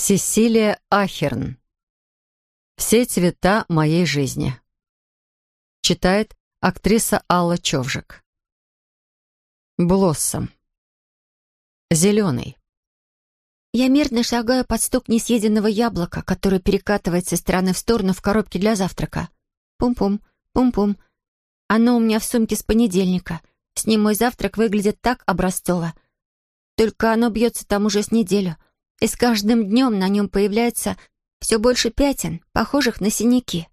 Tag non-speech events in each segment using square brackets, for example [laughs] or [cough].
Сесилия Ахерн. «Все цвета моей жизни». Читает актриса Алла Човжик. Блоссом. Зеленый. Я мирно шагаю под стук несъеденного яблока, которое перекатывается из стороны в сторону в коробке для завтрака. Пум-пум, пум-пум. Оно у меня в сумке с понедельника. С ним мой завтрак выглядит так образцово. Только оно бьется там уже с неделю — и с каждым днем на нем появляется все больше пятен, похожих на синяки.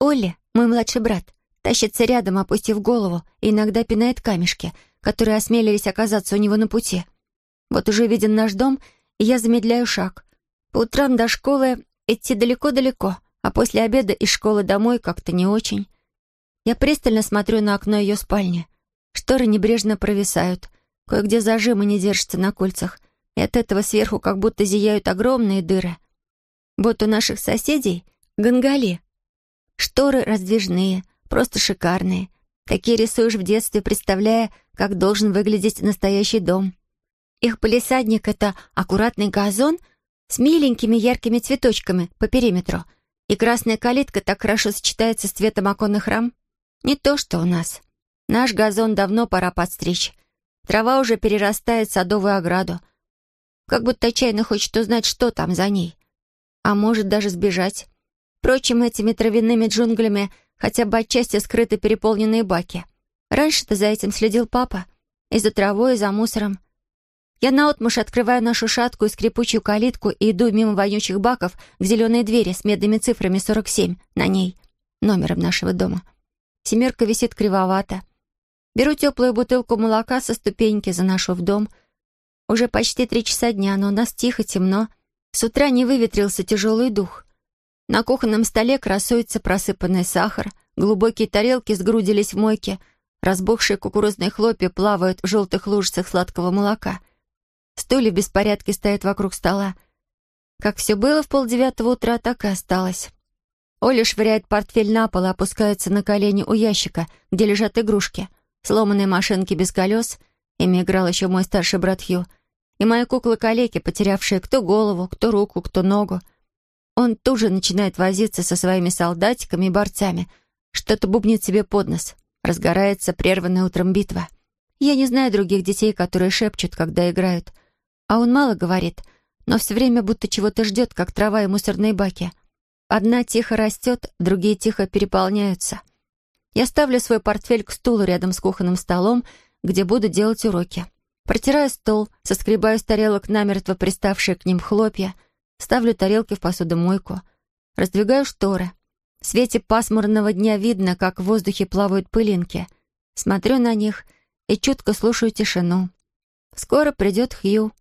Олли, мой младший брат, тащится рядом, опустив голову, и иногда пинает камешки, которые осмелились оказаться у него на пути. Вот уже виден наш дом, и я замедляю шаг. По утрам до школы идти далеко-далеко, а после обеда из школы домой как-то не очень. Я пристально смотрю на окно ее спальни. Шторы небрежно провисают, кое-где зажимы не держатся на кольцах — и от этого сверху как будто зияют огромные дыры. Вот у наших соседей гангали. Шторы раздвижные, просто шикарные. Такие рисуешь в детстве, представляя, как должен выглядеть настоящий дом. Их полисадник — это аккуратный газон с миленькими яркими цветочками по периметру, и красная калитка так хорошо сочетается с цветом оконных рам. Не то, что у нас. Наш газон давно пора подстричь. Трава уже перерастает садовую ограду, как будто отчаянно хочет узнать, что там за ней. А может даже сбежать. Впрочем, этими травяными джунглями хотя бы отчасти скрыты переполненные баки. Раньше-то за этим следил папа. И за травой, и за мусором. Я наотмашь открываю нашу шаткую скрипучую калитку и иду мимо вонючих баков к зеленой двери с медными цифрами 47 на ней, номером нашего дома. Семерка висит кривовато. Беру теплую бутылку молока со ступеньки, заношу в дом — уже почти три часа дня, но у нас тихо, темно. С утра не выветрился тяжелый дух. На кухонном столе красуется просыпанный сахар, глубокие тарелки сгрудились в мойке, разбухшие кукурузные хлопья плавают в желтых лужицах сладкого молока. Стулья в беспорядке стоят вокруг стола. Как все было в полдевятого утра, так и осталось. Оля швыряет портфель на пол и опускается на колени у ящика, где лежат игрушки. Сломанные машинки без колес. Ими играл еще мой старший брат Хью — и мои куклы-калеки, потерявшие кто голову, кто руку, кто ногу. Он тут же начинает возиться со своими солдатиками и борцами, что-то бубнит себе под нос. Разгорается прерванная утром битва. Я не знаю других детей, которые шепчут, когда играют. А он мало говорит, но все время будто чего-то ждет, как трава и мусорные баки. Одна тихо растет, другие тихо переполняются. Я ставлю свой портфель к стулу рядом с кухонным столом, где буду делать уроки. Протираю стол, соскребаю с тарелок намертво приставшие к ним хлопья, ставлю тарелки в посудомойку, раздвигаю шторы. В свете пасмурного дня видно, как в воздухе плавают пылинки. Смотрю на них и чутко слушаю тишину. Скоро придет Хью.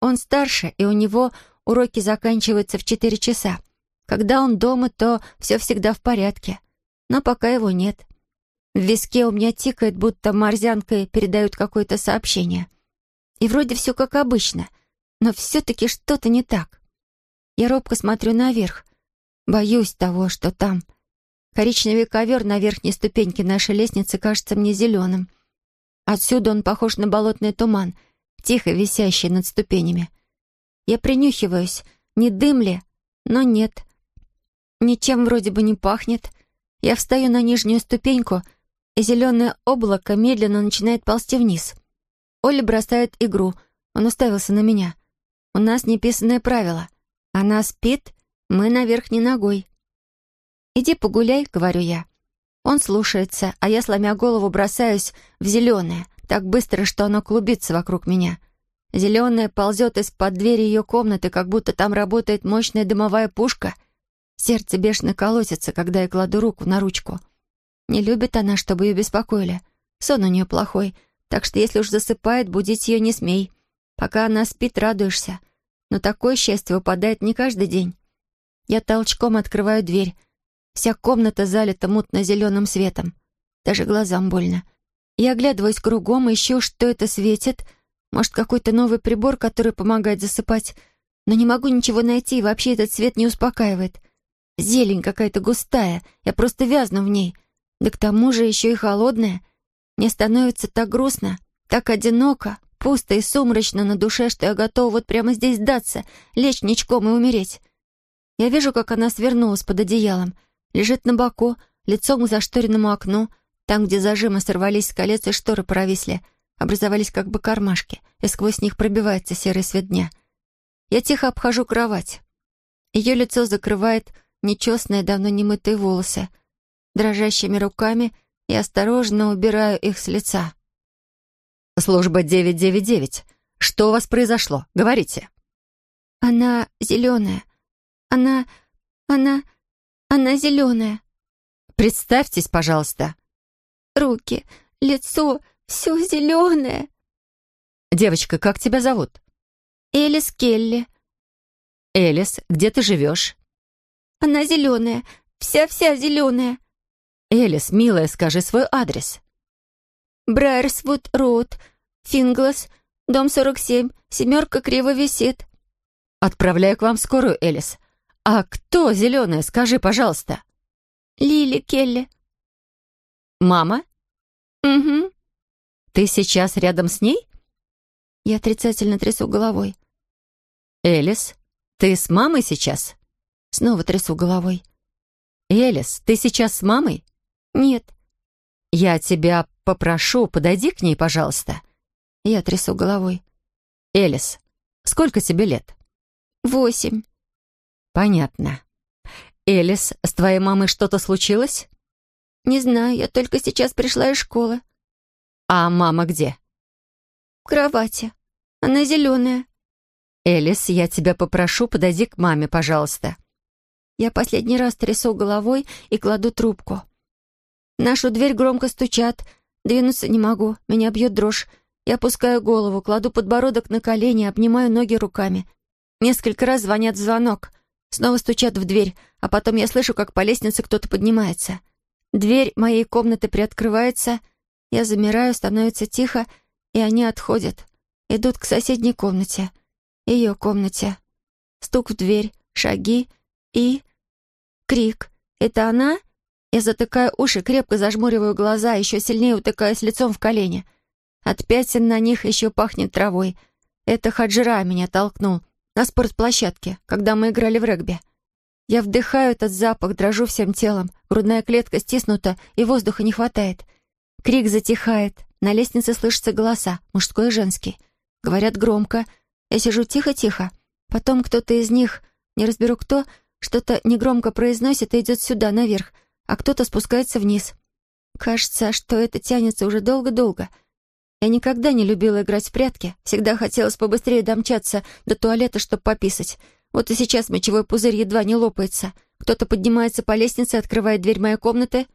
Он старше, и у него уроки заканчиваются в четыре часа. Когда он дома, то все всегда в порядке. Но пока его нет. В виске у меня тикает, будто морзянкой передают какое-то сообщение. И вроде все как обычно, но все-таки что-то не так. Я робко смотрю наверх. Боюсь того, что там. Коричневый ковер на верхней ступеньке нашей лестницы кажется мне зеленым. Отсюда он похож на болотный туман, тихо висящий над ступенями. Я принюхиваюсь, не дым ли, но нет. Ничем вроде бы не пахнет. Я встаю на нижнюю ступеньку, и зеленое облако медленно начинает ползти вниз — Оля бросает игру. Он уставился на меня. «У нас неписанное правило. Она спит, мы на верхней ногой». «Иди погуляй», — говорю я. Он слушается, а я, сломя голову, бросаюсь в зеленое, так быстро, что оно клубится вокруг меня. Зеленое ползет из-под двери ее комнаты, как будто там работает мощная дымовая пушка. Сердце бешено колотится, когда я кладу руку на ручку. Не любит она, чтобы ее беспокоили. Сон у нее плохой, так что если уж засыпает, будить ее не смей. Пока она спит, радуешься. Но такое счастье выпадает не каждый день. Я толчком открываю дверь. Вся комната залита мутно-зеленым светом. Даже глазам больно. Я оглядываюсь кругом, ищу, что это светит. Может, какой-то новый прибор, который помогает засыпать. Но не могу ничего найти, и вообще этот свет не успокаивает. Зелень какая-то густая, я просто вязну в ней. Да к тому же еще и холодная — мне становится так грустно, так одиноко, пусто и сумрачно на душе, что я готова вот прямо здесь сдаться, лечь ничком и умереть. Я вижу, как она свернулась под одеялом, лежит на боку, лицом к зашторенному окну, там, где зажимы сорвались с колец и шторы провисли, образовались как бы кармашки, и сквозь них пробивается серый свет дня. Я тихо обхожу кровать. Ее лицо закрывает нечестные, давно немытые волосы. Дрожащими руками я осторожно убираю их с лица. «Служба 999. Что у вас произошло? Говорите». «Она зеленая. Она... она... она зеленая». «Представьтесь, пожалуйста». «Руки, лицо, все зеленое». «Девочка, как тебя зовут?» «Элис Келли». «Элис, где ты живешь?» «Она зеленая, вся-вся зеленая». «Элис, милая, скажи свой адрес». «Брайерсвуд Роуд, Финглас, дом 47, семерка криво висит». «Отправляю к вам скорую, Элис. А кто зеленая, скажи, пожалуйста?» «Лили Келли». «Мама?» «Угу». «Ты сейчас рядом с ней?» Я отрицательно трясу головой. «Элис, ты с мамой сейчас?» Снова трясу головой. «Элис, ты сейчас с мамой?» «Нет». «Я тебя попрошу, подойди к ней, пожалуйста». Я трясу головой. «Элис, сколько тебе лет?» «Восемь». «Понятно. Элис, с твоей мамой что-то случилось?» «Не знаю, я только сейчас пришла из школы». «А мама где?» «В кровати. Она зеленая». «Элис, я тебя попрошу, подойди к маме, пожалуйста». Я последний раз трясу головой и кладу трубку. Нашу дверь громко стучат. Двинуться не могу, меня бьет дрожь. Я опускаю голову, кладу подбородок на колени, обнимаю ноги руками. Несколько раз звонят звонок. Снова стучат в дверь, а потом я слышу, как по лестнице кто-то поднимается. Дверь моей комнаты приоткрывается. Я замираю, становится тихо, и они отходят. Идут к соседней комнате ее комнате. Стук в дверь, шаги и... Крик. «Это она?» Я затыкаю уши, крепко зажмуриваю глаза, еще сильнее утыкаясь лицом в колени. От пятен на них еще пахнет травой. Это Хаджира меня толкнул на спортплощадке, когда мы играли в регби. Я вдыхаю этот запах, дрожу всем телом, грудная клетка стиснута, и воздуха не хватает. Крик затихает, на лестнице слышатся голоса, мужской и женский. Говорят громко — я сижу тихо-тихо. Потом кто-то из них, не разберу кто, что-то негромко произносит и идет сюда, наверх, а кто-то спускается вниз. Кажется, что это тянется уже долго-долго. Я никогда не любила играть в прятки, всегда хотелось побыстрее домчаться до туалета, чтобы пописать. Вот и сейчас мочевой пузырь едва не лопается. Кто-то поднимается по лестнице, открывает дверь моей комнаты.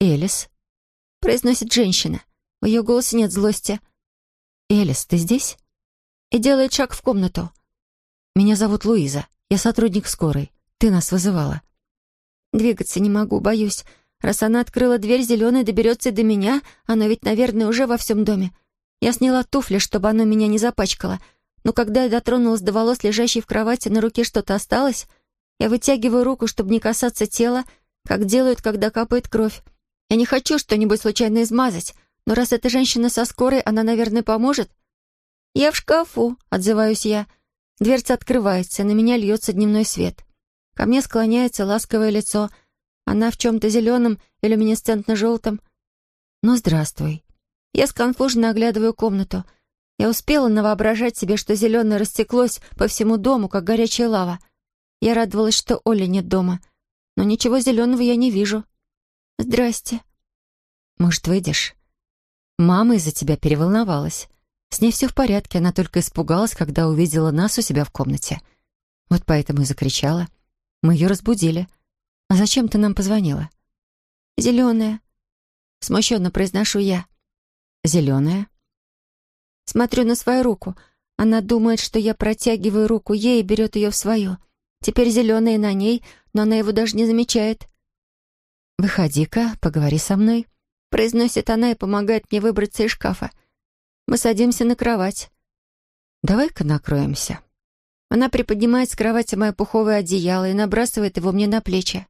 «Элис», — произносит женщина. В ее голосе нет злости. «Элис, ты здесь?» и делает шаг в комнату. «Меня зовут Луиза. Я сотрудник скорой. Ты нас вызывала». «Двигаться не могу, боюсь. Раз она открыла дверь, зеленый доберется до меня, она ведь, наверное, уже во всем доме. Я сняла туфли, чтобы оно меня не запачкало, но когда я дотронулась до волос, лежащей в кровати, на руке что-то осталось, я вытягиваю руку, чтобы не касаться тела, как делают, когда капает кровь. Я не хочу что-нибудь случайно измазать, но раз эта женщина со скорой, она, наверное, поможет». «Я в шкафу», — отзываюсь я. Дверца открывается, на меня льется дневной свет. Ко мне склоняется ласковое лицо. Она в чем-то зеленом и люминесцентно-желтом. «Ну, здравствуй». Я сконфуженно оглядываю комнату. Я успела навоображать себе, что зеленое растеклось по всему дому, как горячая лава. Я радовалась, что Оли нет дома. Но ничего зеленого я не вижу. «Здрасте». «Может, выйдешь?» Мама из-за тебя переволновалась. С ней все в порядке, она только испугалась, когда увидела нас у себя в комнате. Вот поэтому и закричала. Мы ее разбудили. «А зачем ты нам позвонила?» «Зеленая», — смущенно произношу я. «Зеленая?» Смотрю на свою руку. Она думает, что я протягиваю руку ей и берет ее в свою. Теперь зеленая на ней, но она его даже не замечает. «Выходи-ка, поговори со мной», — произносит она и помогает мне выбраться из шкафа. Мы садимся на кровать. «Давай-ка накроемся». Она приподнимает с кровати мое пуховое одеяло и набрасывает его мне на плечи.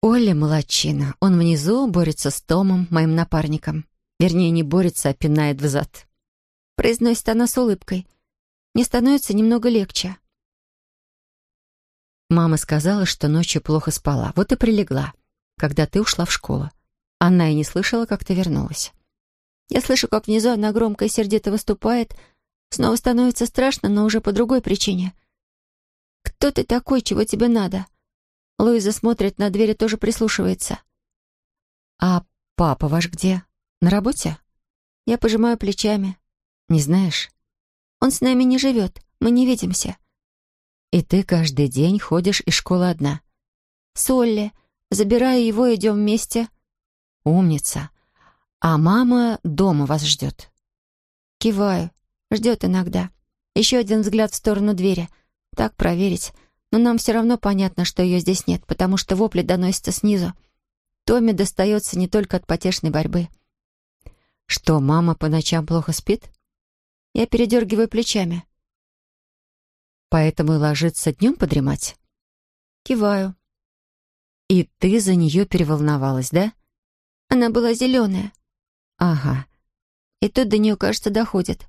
Оля молодчина. Он внизу борется с Томом, моим напарником. Вернее, не борется, а пинает взад. Произносит она с улыбкой. Мне становится немного легче. Мама сказала, что ночью плохо спала. Вот и прилегла, когда ты ушла в школу. Она и не слышала, как ты вернулась. Я слышу, как внизу она громко и сердито выступает. Снова становится страшно, но уже по другой причине. «Кто ты такой? Чего тебе надо?» Луиза смотрит на дверь и тоже прислушивается. «А папа ваш где? На работе?» Я пожимаю плечами. «Не знаешь?» «Он с нами не живет. Мы не видимся». «И ты каждый день ходишь из школы одна?» «С Олли. Забираю его, идем вместе». «Умница. А мама дома вас ждет?» Киваю. Ждет иногда. Еще один взгляд в сторону двери. Так проверить. Но нам все равно понятно, что ее здесь нет, потому что вопли доносятся снизу. Томми достается не только от потешной борьбы. «Что, мама по ночам плохо спит?» Я передергиваю плечами. «Поэтому и ложится днем подремать?» Киваю. «И ты за нее переволновалась, да?» Она была зеленая. «Ага». И тут до нее, кажется, доходит.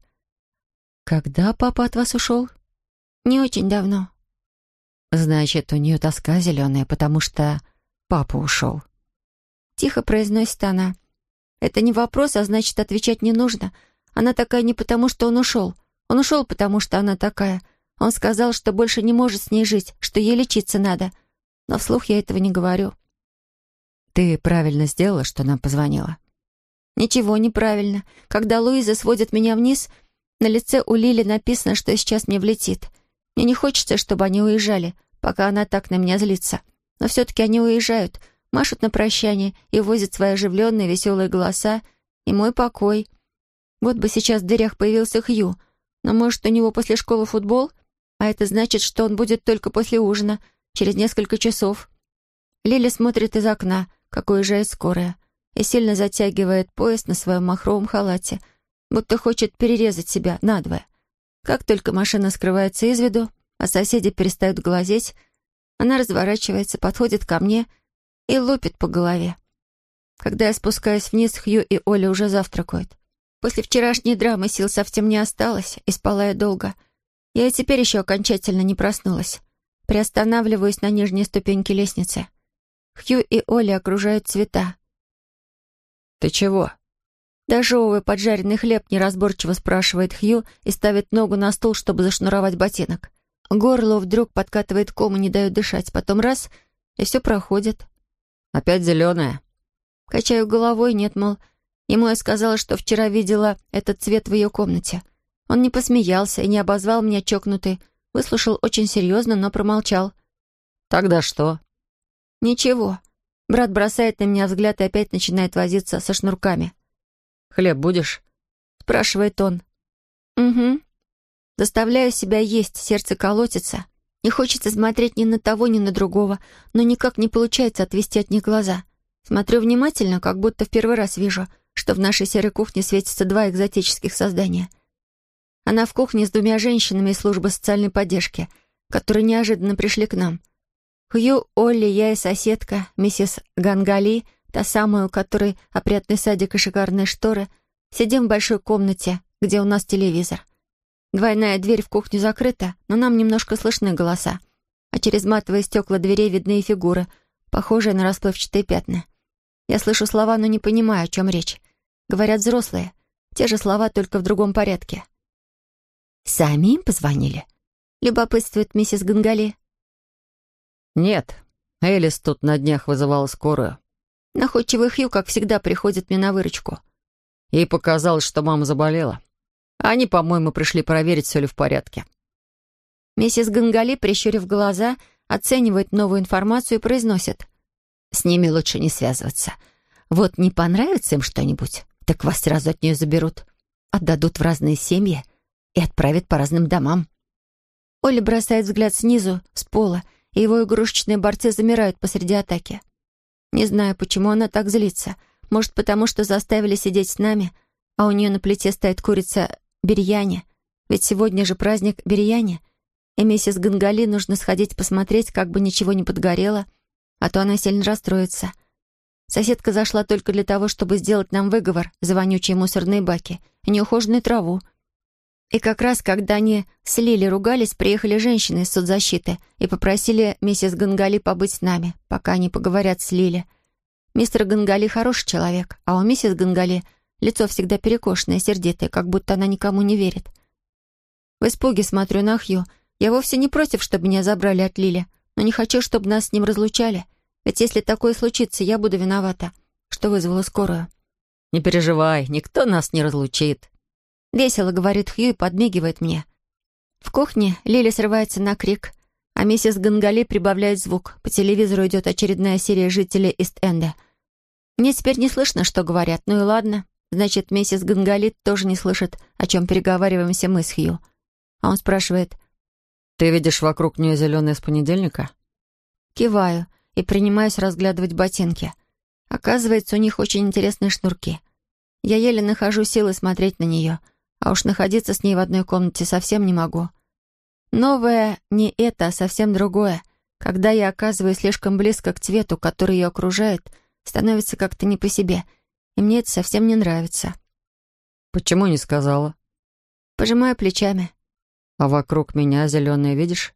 «Когда папа от вас ушел?» «Не очень давно». «Значит, у нее тоска зеленая, потому что папа ушел». Тихо произносит она. «Это не вопрос, а значит, отвечать не нужно. Она такая не потому, что он ушел. Он ушел, потому что она такая. Он сказал, что больше не может с ней жить, что ей лечиться надо. Но вслух я этого не говорю». «Ты правильно сделала, что нам позвонила?» «Ничего неправильно. Когда Луиза сводит меня вниз, на лице у Лили написано, что сейчас мне влетит. Мне не хочется, чтобы они уезжали, пока она так на меня злится. Но все-таки они уезжают, машут на прощание и возят свои оживленные веселые голоса и мой покой. Вот бы сейчас в дверях появился Хью, но может у него после школы футбол, а это значит, что он будет только после ужина, через несколько часов. Лили смотрит из окна, как уезжает скорая, и сильно затягивает пояс на своем махровом халате, будто хочет перерезать себя надвое. Как только машина скрывается из виду, а соседи перестают глазеть, она разворачивается, подходит ко мне и лупит по голове. Когда я спускаюсь вниз, Хью и Оля уже завтракают. После вчерашней драмы сил совсем не осталось, и спала я долго. Я и теперь еще окончательно не проснулась. Приостанавливаюсь на нижней ступеньке лестницы. Хью и Оля окружают цвета. «Ты чего?» Дожевывая поджаренный хлеб, неразборчиво спрашивает Хью и ставит ногу на стол, чтобы зашнуровать ботинок. Горло вдруг подкатывает ком и не дает дышать. Потом раз — и все проходит. «Опять зеленая?» Качаю головой, нет, мол. Ему я сказала, что вчера видела этот цвет в ее комнате. Он не посмеялся и не обозвал меня чокнутой. Выслушал очень серьезно, но промолчал. «Тогда что?» «Ничего». Брат бросает на меня взгляд и опять начинает возиться со шнурками. «Хлеб будешь?» — спрашивает он. «Угу». Заставляю себя есть, сердце колотится. Не хочется смотреть ни на того, ни на другого, но никак не получается отвести от них глаза. Смотрю внимательно, как будто в первый раз вижу, что в нашей серой кухне светятся два экзотических создания. Она в кухне с двумя женщинами из службы социальной поддержки, которые неожиданно пришли к нам. Хью, Олли, я и соседка, миссис Гангали — Та самая, у которой опрятный садик и шикарные шторы. Сидим в большой комнате, где у нас телевизор. Двойная дверь в кухню закрыта, но нам немножко слышны голоса. А через матовые стекла дверей видны фигуры, похожие на расплывчатые пятна. Я слышу слова, но не понимаю, о чем речь. Говорят взрослые. Те же слова, только в другом порядке. «Сами им позвонили?» — любопытствует миссис Гангали. «Нет, Элис тут на днях вызывала скорую. Находчивый Хью, как всегда, приходит мне на выручку. Ей показалось, что мама заболела. Они, по-моему, пришли проверить, все ли в порядке. Миссис Гангали, прищурив глаза, оценивает новую информацию и произносит. «С ними лучше не связываться. Вот не понравится им что-нибудь, так вас сразу от нее заберут, отдадут в разные семьи и отправят по разным домам». Оля бросает взгляд снизу, с пола, и его игрушечные борцы замирают посреди атаки. Не знаю, почему она так злится. Может, потому что заставили сидеть с нами, а у нее на плите стоит курица бирьяни. Ведь сегодня же праздник бирьяни, и миссис Гангали нужно сходить посмотреть, как бы ничего не подгорело, а то она сильно расстроится. Соседка зашла только для того, чтобы сделать нам выговор за вонючие мусорные баки и неухоженную траву. И как раз, когда они с Лили ругались, приехали женщины из соцзащиты и попросили миссис Гангали побыть с нами, пока они поговорят с Лили. Мистер Гангали хороший человек, а у миссис Гангали лицо всегда перекошенное, сердитое, как будто она никому не верит. В испуге смотрю на Хью. Я вовсе не против, чтобы меня забрали от Лили, но не хочу, чтобы нас с ним разлучали. Ведь если такое случится, я буду виновата, что вызвала скорую. «Не переживай, никто нас не разлучит», — весело говорит Хью и подмигивает мне. В кухне Лили срывается на крик, а миссис Гангали прибавляет звук. По телевизору идет очередная серия жителей Ист-Энда. Мне теперь не слышно, что говорят, ну и ладно. Значит, миссис Гангали тоже не слышит, о чем переговариваемся мы с Хью. А он спрашивает. «Ты видишь вокруг нее зеленое с понедельника?» Киваю и принимаюсь разглядывать ботинки. Оказывается, у них очень интересные шнурки. Я еле нахожу силы смотреть на нее, а уж находиться с ней в одной комнате совсем не могу. Новое не это, а совсем другое. Когда я оказываюсь слишком близко к цвету, который ее окружает, становится как-то не по себе, и мне это совсем не нравится. «Почему не сказала?» Пожимаю плечами. «А вокруг меня зеленое видишь?»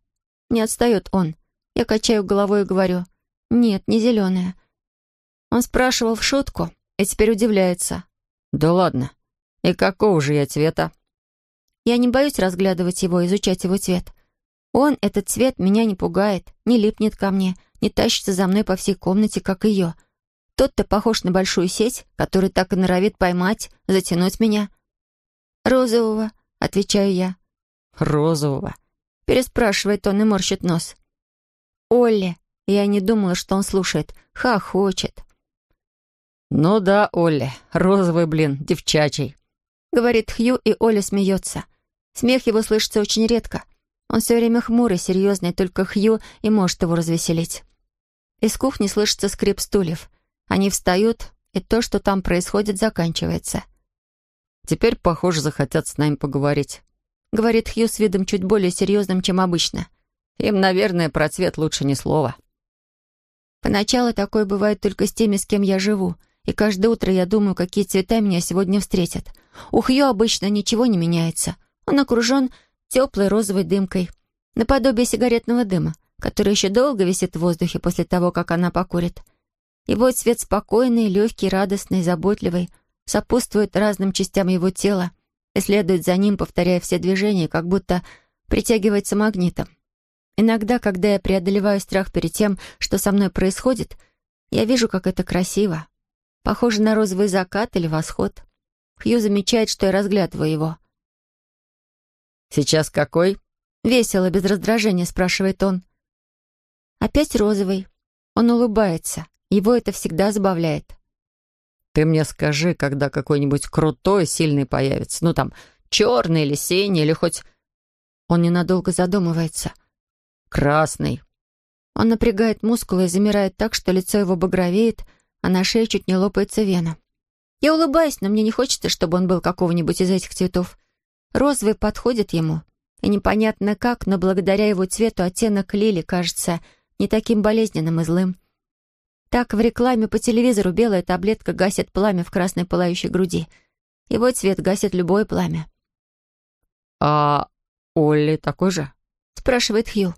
Не отстает он. Я качаю головой и говорю. «Нет, не зеленая». Он спрашивал в шутку и теперь удивляется. «Да ладно. И какого же я цвета?» Я не боюсь разглядывать его, изучать его цвет. Он, этот цвет, меня не пугает, не липнет ко мне, не тащится за мной по всей комнате, как ее. Тот-то похож на большую сеть, который так и норовит поймать, затянуть меня. «Розового», — отвечаю я. «Розового», — переспрашивает он и морщит нос. «Олли», я не думала, что он слушает. Хохочет. «Ну да, Олли, розовый блин, девчачий», — говорит Хью, и Оля смеется. Смех его слышится очень редко. Он все время хмурый, серьезный, только Хью и может его развеселить. Из кухни слышится скрип стульев. Они встают, и то, что там происходит, заканчивается. «Теперь, похоже, захотят с нами поговорить», — говорит Хью с видом чуть более серьезным, чем обычно. «Им, наверное, про цвет лучше ни слова». Поначалу такое бывает только с теми, с кем я живу, и каждое утро я думаю, какие цвета меня сегодня встретят. У Хью обычно ничего не меняется. Он окружен теплой розовой дымкой, наподобие сигаретного дыма, который еще долго висит в воздухе после того, как она покурит. Его цвет спокойный, легкий, радостный, заботливый, сопутствует разным частям его тела и следует за ним, повторяя все движения, как будто притягивается магнитом. Иногда, когда я преодолеваю страх перед тем, что со мной происходит, я вижу, как это красиво. Похоже на розовый закат или восход. Хью замечает, что я разглядываю его. «Сейчас какой?» Весело, без раздражения, спрашивает он. Опять розовый. Он улыбается. Его это всегда забавляет. «Ты мне скажи, когда какой-нибудь крутой, сильный появится. Ну там, черный или синий, или хоть...» Он ненадолго задумывается. «Красный». Он напрягает мускулы и замирает так, что лицо его багровеет, а на шее чуть не лопается вена. Я улыбаюсь, но мне не хочется, чтобы он был какого-нибудь из этих цветов. Розовый подходит ему. И непонятно как, но благодаря его цвету оттенок лили кажется не таким болезненным и злым. Так в рекламе по телевизору белая таблетка гасит пламя в красной пылающей груди. Его цвет гасит любое пламя. «А Олли такой же?» — спрашивает Хью.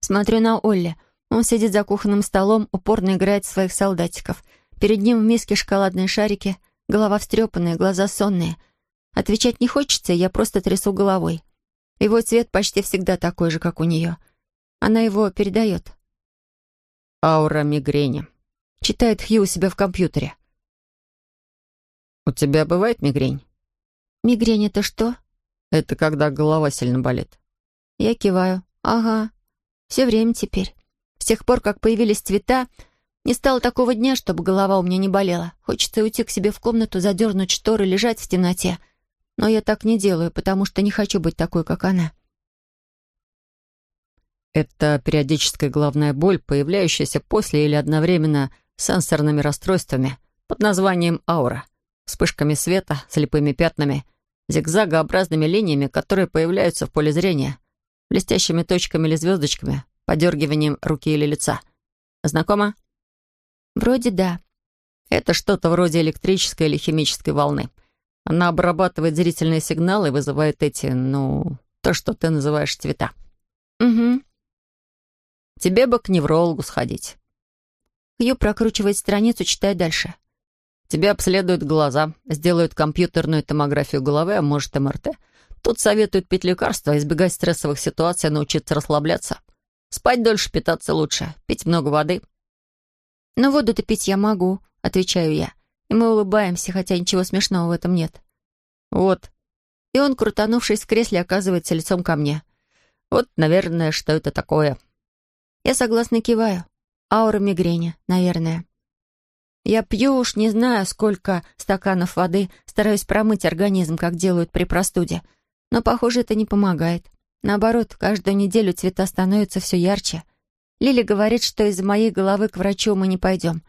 Смотрю на Олли. Он сидит за кухонным столом, упорно играет в своих солдатиков. Перед ним в миске шоколадные шарики, голова встрепанная, глаза сонные. Отвечать не хочется, я просто трясу головой. Его цвет почти всегда такой же, как у нее. Она его передает. «Аура мигрени», — читает Хью у себя в компьютере. «У тебя бывает мигрень?» «Мигрень — это что?» «Это когда голова сильно болит». Я киваю. «Ага, все время теперь. С тех пор, как появились цвета, не стало такого дня, чтобы голова у меня не болела. Хочется уйти к себе в комнату, задернуть шторы, лежать в темноте. Но я так не делаю, потому что не хочу быть такой, как она. Это периодическая головная боль, появляющаяся после или одновременно с сенсорными расстройствами под названием аура, вспышками света, слепыми пятнами, зигзагообразными линиями, которые появляются в поле зрения, блестящими точками или звездочками, подергиванием руки или лица. Знакомо? Вроде да. Это что-то вроде электрической или химической волны. Она обрабатывает зрительные сигналы и вызывает эти, ну, то, что ты называешь цвета. Угу. Тебе бы к неврологу сходить. Хью прокручивает страницу, читает дальше. Тебе обследуют глаза, сделают компьютерную томографию головы, а может МРТ. Тут советуют пить лекарства, избегать стрессовых ситуаций, научиться расслабляться. Спать дольше, питаться лучше, пить много воды. «Но воду-то пить я могу», — отвечаю я. И мы улыбаемся, хотя ничего смешного в этом нет. «Вот». И он, крутанувшись в кресле, оказывается лицом ко мне. «Вот, наверное, что это такое». Я согласно киваю. Аура мигрени, наверное. Я пью уж не знаю, сколько стаканов воды, стараюсь промыть организм, как делают при простуде. Но, похоже, это не помогает. Наоборот, каждую неделю цвета становятся все ярче. Лили говорит, что из-за моей головы к врачу мы не пойдем,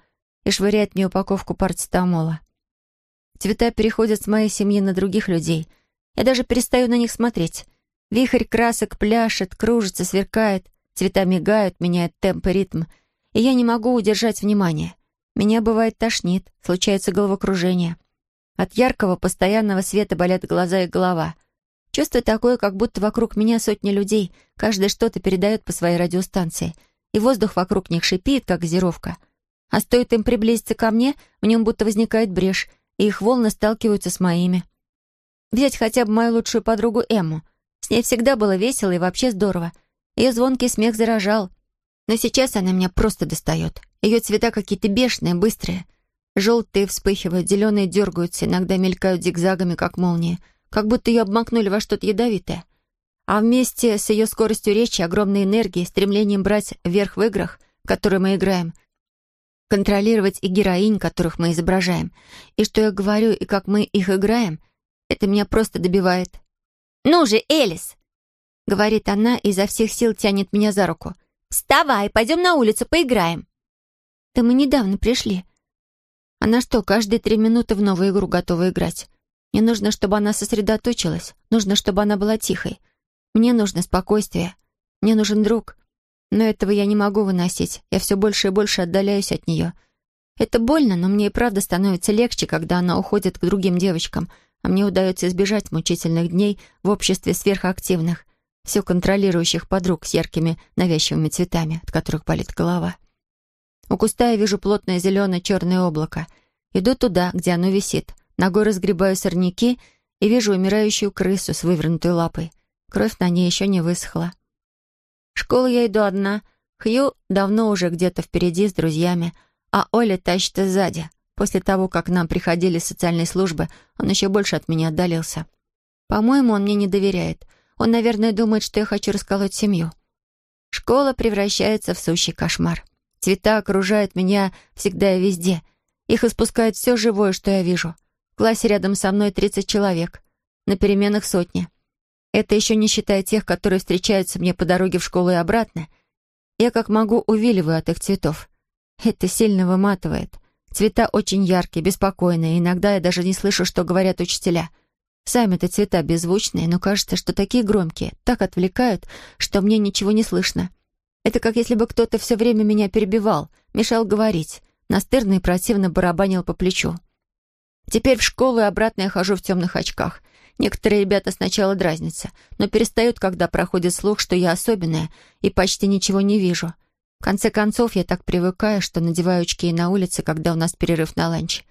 и швыряет мне упаковку парацетамола. Цвета переходят с моей семьи на других людей. Я даже перестаю на них смотреть. Вихрь красок пляшет, кружится, сверкает, цвета мигают, меняют темп и ритм — и я не могу удержать внимание. Меня бывает тошнит, случается головокружение. От яркого, постоянного света болят глаза и голова. Чувство такое, как будто вокруг меня сотни людей, каждый что-то передает по своей радиостанции, и воздух вокруг них шипит, как газировка. А стоит им приблизиться ко мне, в нем будто возникает брешь, и их волны сталкиваются с моими. Взять хотя бы мою лучшую подругу Эмму. С ней всегда было весело и вообще здорово. Ее звонкий смех заражал, но сейчас она меня просто достает. Ее цвета какие-то бешеные, быстрые. Желтые вспыхивают, зеленые дергаются, иногда мелькают зигзагами, как молнии, как будто ее обмакнули во что-то ядовитое. А вместе с ее скоростью речи, огромной энергией, стремлением брать верх в играх, которые мы играем, контролировать и героинь, которых мы изображаем, и что я говорю, и как мы их играем, это меня просто добивает. «Ну же, Элис!» — говорит она и изо всех сил тянет меня за руку — «Вставай, пойдем на улицу, поиграем». «Да мы недавно пришли». Она что, каждые три минуты в новую игру готова играть? Мне нужно, чтобы она сосредоточилась. Нужно, чтобы она была тихой. Мне нужно спокойствие. Мне нужен друг. Но этого я не могу выносить. Я все больше и больше отдаляюсь от нее. Это больно, но мне и правда становится легче, когда она уходит к другим девочкам, а мне удается избежать мучительных дней в обществе сверхактивных все контролирующих подруг с яркими навязчивыми цветами, от которых болит голова. У куста я вижу плотное зеленое-черное облако. Иду туда, где оно висит. Ногой разгребаю сорняки и вижу умирающую крысу с вывернутой лапой. Кровь на ней еще не высохла. В школу я иду одна. Хью давно уже где-то впереди с друзьями, а Оля тащит сзади. После того, как к нам приходили социальные службы, он еще больше от меня отдалился. По-моему, он мне не доверяет — он, наверное, думает, что я хочу расколоть семью. Школа превращается в сущий кошмар. Цвета окружают меня всегда и везде. Их испускает все живое, что я вижу. В классе рядом со мной 30 человек. На переменах сотни. Это еще не считая тех, которые встречаются мне по дороге в школу и обратно. Я как могу увиливаю от их цветов. Это сильно выматывает. Цвета очень яркие, беспокойные. Иногда я даже не слышу, что говорят учителя — Сами-то цвета беззвучные, но кажется, что такие громкие, так отвлекают, что мне ничего не слышно. Это как если бы кто-то все время меня перебивал, мешал говорить, настырно и противно барабанил по плечу. Теперь в школу и обратно я хожу в темных очках. Некоторые ребята сначала дразнятся, но перестают, когда проходит слух, что я особенная и почти ничего не вижу. В конце концов, я так привыкаю, что надеваю очки и на улице, когда у нас перерыв на ланч.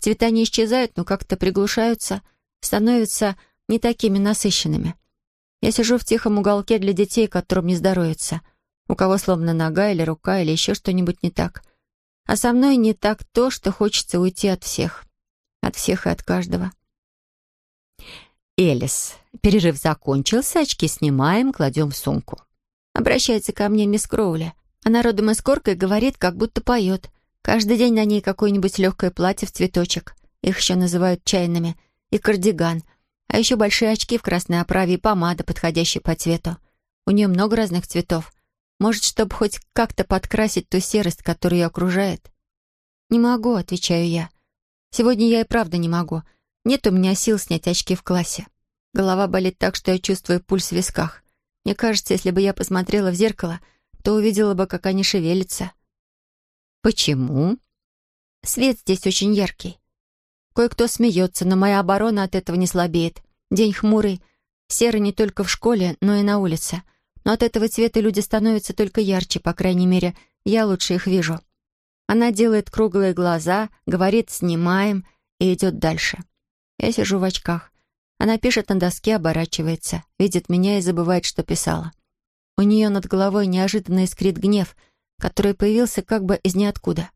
Цвета не исчезают, но как-то приглушаются — становятся не такими насыщенными. Я сижу в тихом уголке для детей, которым не здоровится, у кого словно нога или рука или еще что-нибудь не так. А со мной не так то, что хочется уйти от всех. От всех и от каждого. «Элис, перерыв закончился, очки снимаем, кладем в сумку». Обращается ко мне мисс Кроули. Она родом из корка и говорит, как будто поет. Каждый день на ней какое-нибудь легкое платье в цветочек. Их еще называют чайными и кардиган, а еще большие очки в красной оправе и помада, подходящая по цвету. У нее много разных цветов. Может, чтобы хоть как-то подкрасить ту серость, которая ее окружает? «Не могу», — отвечаю я. «Сегодня я и правда не могу. Нет у меня сил снять очки в классе. Голова болит так, что я чувствую пульс в висках. Мне кажется, если бы я посмотрела в зеркало, то увидела бы, как они шевелятся». «Почему?» свет здесь очень яркий. Кое-кто смеется, но моя оборона от этого не слабеет. День хмурый, серый не только в школе, но и на улице. Но от этого цвета люди становятся только ярче, по крайней мере, я лучше их вижу. Она делает круглые глаза, говорит «снимаем» и идет дальше. Я сижу в очках. Она пишет на доске, оборачивается, видит меня и забывает, что писала. У нее над головой неожиданно искрит гнев, который появился как бы из ниоткуда.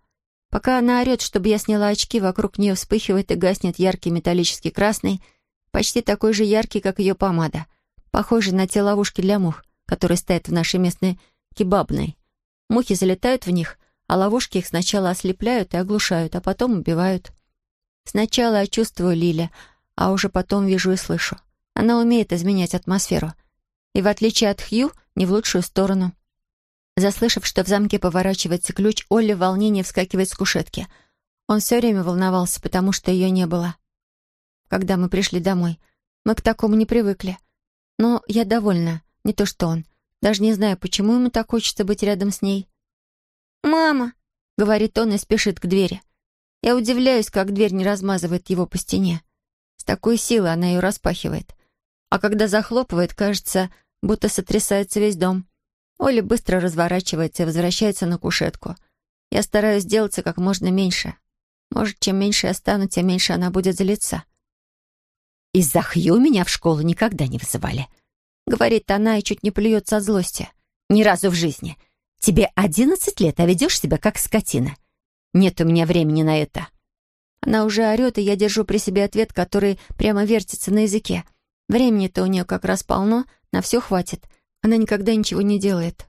Пока она орет, чтобы я сняла очки, вокруг нее вспыхивает и гаснет яркий металлический красный, почти такой же яркий, как ее помада, похожий на те ловушки для мух, которые стоят в нашей местной кебабной. Мухи залетают в них, а ловушки их сначала ослепляют и оглушают, а потом убивают. Сначала я чувствую Лиля, а уже потом вижу и слышу. Она умеет изменять атмосферу. И в отличие от Хью, не в лучшую сторону. Заслышав, что в замке поворачивается ключ, Олли в волнении вскакивает с кушетки. Он все время волновался, потому что ее не было. Когда мы пришли домой, мы к такому не привыкли. Но я довольна, не то что он. Даже не знаю, почему ему так хочется быть рядом с ней. «Мама!» — говорит он и спешит к двери. Я удивляюсь, как дверь не размазывает его по стене. С такой силой она ее распахивает. А когда захлопывает, кажется, будто сотрясается весь дом. Оля быстро разворачивается и возвращается на кушетку. Я стараюсь сделаться как можно меньше. Может, чем меньше я стану, тем меньше она будет злиться. «Из-за Хью меня в школу никогда не вызывали», — говорит она и чуть не плюется от злости. «Ни разу в жизни. Тебе одиннадцать лет, а ведешь себя как скотина. Нет у меня времени на это». Она уже орет, и я держу при себе ответ, который прямо вертится на языке. Времени-то у нее как раз полно, на все хватит — она никогда ничего не делает.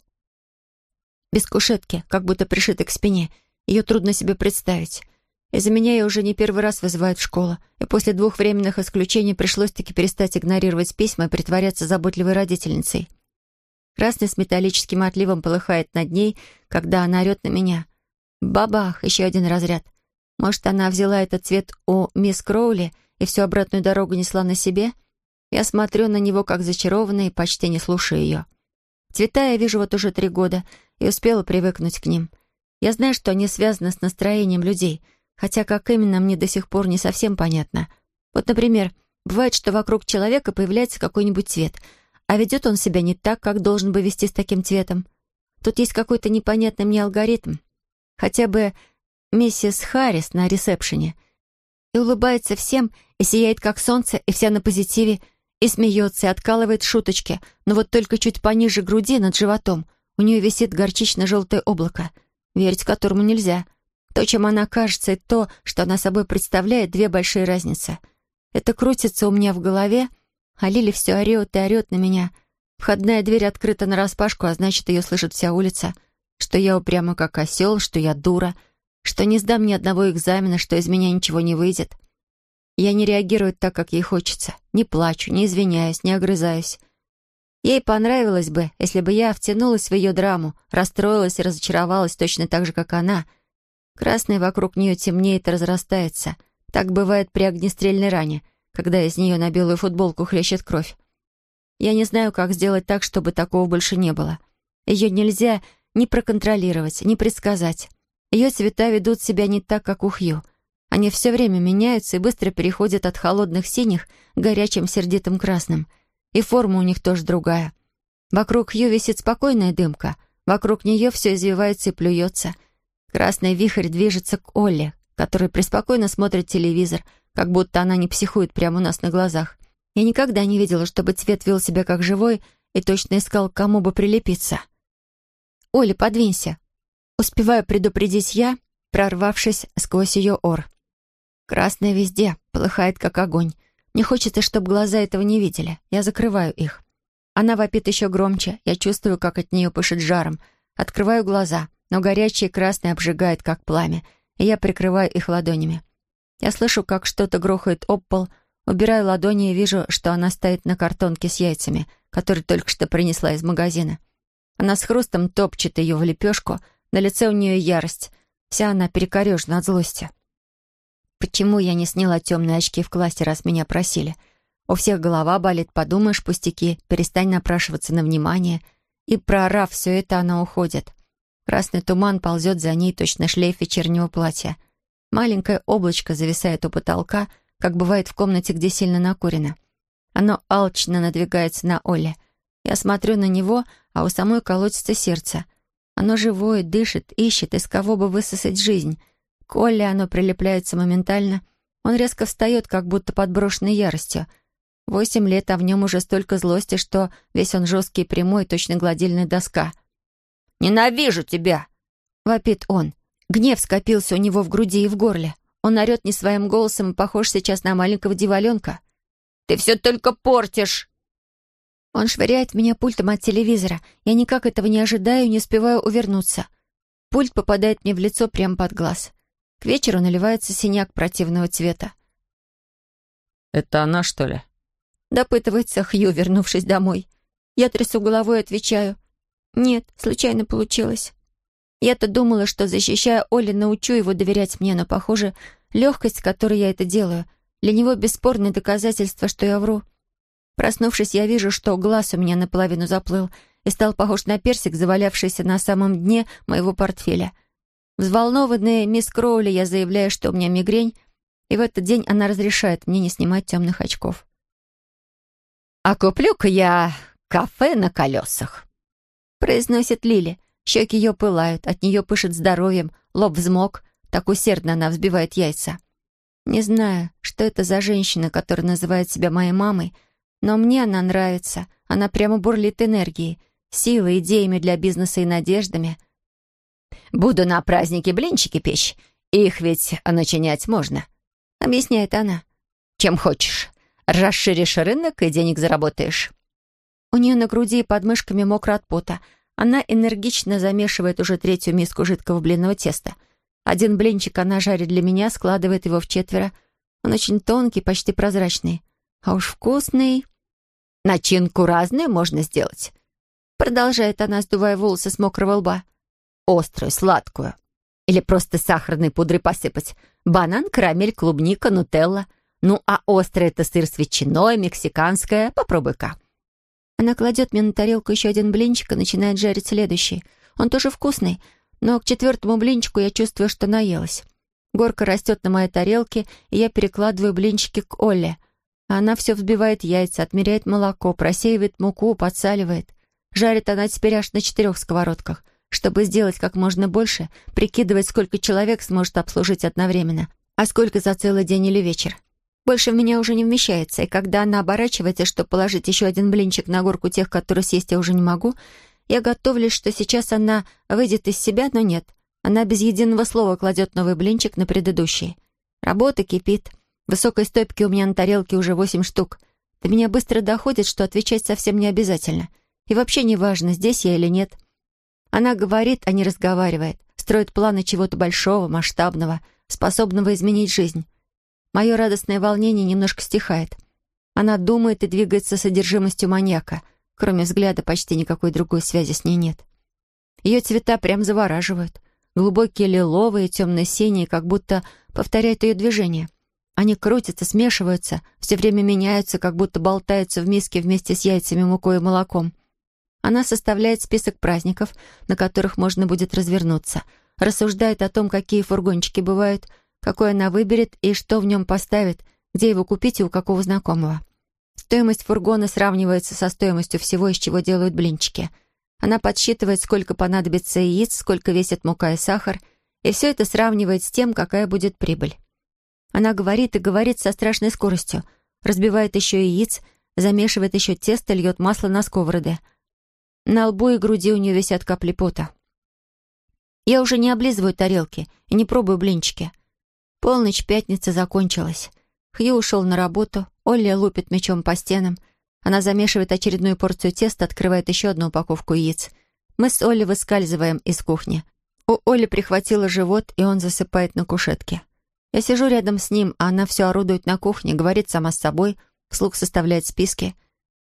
Без кушетки, как будто пришитой к спине. Ее трудно себе представить. Из-за меня ее уже не первый раз вызывают в школу, и после двух временных исключений пришлось-таки перестать игнорировать письма и притворяться заботливой родительницей. Красный с металлическим отливом полыхает над ней, когда она орет на меня. Бабах, еще один разряд. Может, она взяла этот цвет у мисс Кроули и всю обратную дорогу несла на себе — я смотрю на него как зачарованный и почти не слушаю ее. Цвета я вижу вот уже три года и успела привыкнуть к ним. Я знаю, что они связаны с настроением людей, хотя как именно мне до сих пор не совсем понятно. Вот, например, бывает, что вокруг человека появляется какой-нибудь цвет, а ведет он себя не так, как должен бы вести с таким цветом. Тут есть какой-то непонятный мне алгоритм. Хотя бы миссис Харрис на ресепшене. И улыбается всем, и сияет как солнце, и вся на позитиве, и смеется, и откалывает шуточки, но вот только чуть пониже груди, над животом, у нее висит горчично-желтое облако, верить которому нельзя. То, чем она кажется, и то, что она собой представляет, две большие разницы. Это крутится у меня в голове, а Лили все орет и орет на меня. Входная дверь открыта нараспашку, а значит, ее слышит вся улица. Что я упряма как осел, что я дура, что не сдам ни одного экзамена, что из меня ничего не выйдет. Я не реагирую так, как ей хочется. Не плачу, не извиняюсь, не огрызаюсь. Ей понравилось бы, если бы я втянулась в ее драму, расстроилась и разочаровалась точно так же, как она. Красный вокруг нее темнеет и разрастается. Так бывает при огнестрельной ране, когда из нее на белую футболку хлещет кровь. Я не знаю, как сделать так, чтобы такого больше не было. Ее нельзя ни проконтролировать, ни предсказать. Ее цвета ведут себя не так, как у Хью. Они все время меняются и быстро переходят от холодных синих к горячим сердитым красным. И форма у них тоже другая. Вокруг Хью висит спокойная дымка. Вокруг нее все извивается и плюется. Красный вихрь движется к Олле, который преспокойно смотрит телевизор, как будто она не психует прямо у нас на глазах. Я никогда не видела, чтобы цвет вел себя как живой и точно искал, кому бы прилепиться. «Оля, подвинься!» Успеваю предупредить я, прорвавшись сквозь ее ор. Красное везде, полыхает как огонь. Не хочется, чтобы глаза этого не видели. Я закрываю их. Она вопит еще громче. Я чувствую, как от нее пышет жаром. Открываю глаза, но горячее красное обжигает, как пламя, и я прикрываю их ладонями. Я слышу, как что-то грохает об пол, убираю ладони и вижу, что она стоит на картонке с яйцами, которые только что принесла из магазина. Она с хрустом топчет ее в лепешку, на лице у нее ярость. Вся она перекорежена от злости. Почему я не сняла темные очки в классе, раз меня просили? У всех голова болит, подумаешь, пустяки, перестань напрашиваться на внимание. И проорав все это, она уходит. Красный туман ползет за ней, точно шлейф вечернего платья. Маленькое облачко зависает у потолка, как бывает в комнате, где сильно накурено. Оно алчно надвигается на Оле. Я смотрю на него, а у самой колотится сердце. Оно живое, дышит, ищет, из кого бы высосать жизнь. К Оле оно прилепляется моментально. Он резко встает, как будто подброшенный яростью. Восемь лет, а в нем уже столько злости, что весь он жесткий прямой, точно гладильная доска. «Ненавижу тебя!» — вопит он. Гнев скопился у него в груди и в горле. Он орет не своим голосом и похож сейчас на маленького диваленка. «Ты все только портишь!» Он швыряет меня пультом от телевизора. Я никак этого не ожидаю и не успеваю увернуться. Пульт попадает мне в лицо прямо под глаз. К вечеру наливается синяк противного цвета. «Это она, что ли?» Допытывается Хью, вернувшись домой. Я трясу головой и отвечаю. «Нет, случайно получилось». Я-то думала, что, защищая Оли, научу его доверять мне, но, похоже, легкость, с которой я это делаю, для него бесспорное доказательство, что я вру. Проснувшись, я вижу, что глаз у меня наполовину заплыл и стал похож на персик, завалявшийся на самом дне моего портфеля. Взволнованная мисс Кроули, я заявляю, что у меня мигрень, и в этот день она разрешает мне не снимать темных очков. «А куплю-ка я кафе на колесах», — произносит Лили. Щеки ее пылают, от нее пышет здоровьем, лоб взмок, так усердно она взбивает яйца. Не знаю, что это за женщина, которая называет себя моей мамой, но мне она нравится. Она прямо бурлит энергией, силой, идеями для бизнеса и надеждами. «Буду на празднике блинчики печь. Их ведь начинять можно», — объясняет она. «Чем хочешь. Расширишь рынок и денег заработаешь». У нее на груди и под мышками мокро от пота — она энергично замешивает уже третью миску жидкого блинного теста. Один блинчик она жарит для меня, складывает его в четверо. Он очень тонкий, почти прозрачный. А уж вкусный. Начинку разную можно сделать. Продолжает она, сдувая волосы с мокрого лба. Острую, сладкую. Или просто сахарной пудрой посыпать. Банан, карамель, клубника, нутелла. Ну, а острое это сыр с ветчиной, мексиканское. Попробуй-ка. Она кладет мне на тарелку еще один блинчик и начинает жарить следующий. Он тоже вкусный, но к четвертому блинчику я чувствую, что наелась. Горка растет на моей тарелке, и я перекладываю блинчики к Олле. А она все взбивает яйца, отмеряет молоко, просеивает муку, подсаливает. Жарит она теперь аж на четырех сковородках. Чтобы сделать как можно больше, прикидывать, сколько человек сможет обслужить одновременно, а сколько за целый день или вечер. Больше в меня уже не вмещается, и когда она оборачивается, чтобы положить еще один блинчик на горку тех, которые съесть я уже не могу, я готовлюсь, что сейчас она выйдет из себя, но нет. Она без единого слова кладет новый блинчик на предыдущий. Работа кипит. Высокой стопки у меня на тарелке уже восемь штук. До меня быстро доходит, что отвечать совсем не обязательно. И вообще не важно, здесь я или нет. Она говорит, а не разговаривает. Строит планы чего-то большого, масштабного, способного изменить жизнь. Мое радостное волнение немножко стихает. Она думает и двигается содержимостью маньяка. Кроме взгляда, почти никакой другой связи с ней нет. Ее цвета прям завораживают. Глубокие лиловые, темно-синие, как будто повторяют ее движение. Они крутятся, смешиваются, все время меняются, как будто болтаются в миске вместе с яйцами, мукой и молоком. Она составляет список праздников, на которых можно будет развернуться, рассуждает о том, какие фургончики бывают — какой она выберет и что в нем поставит, где его купить и у какого знакомого. Стоимость фургона сравнивается со стоимостью всего, из чего делают блинчики. Она подсчитывает, сколько понадобится яиц, сколько весит мука и сахар, и все это сравнивает с тем, какая будет прибыль. Она говорит и говорит со страшной скоростью, разбивает еще яиц, замешивает еще тесто, льет масло на сковороды. На лбу и груди у нее висят капли пота. Я уже не облизываю тарелки и не пробую блинчики. Полночь пятницы закончилась. Хью ушел на работу, Олли лупит мечом по стенам. Она замешивает очередную порцию теста, открывает еще одну упаковку яиц. Мы с Олли выскальзываем из кухни. У Олли прихватило живот, и он засыпает на кушетке. Я сижу рядом с ним, а она все орудует на кухне, говорит сама с собой, вслух составляет списки.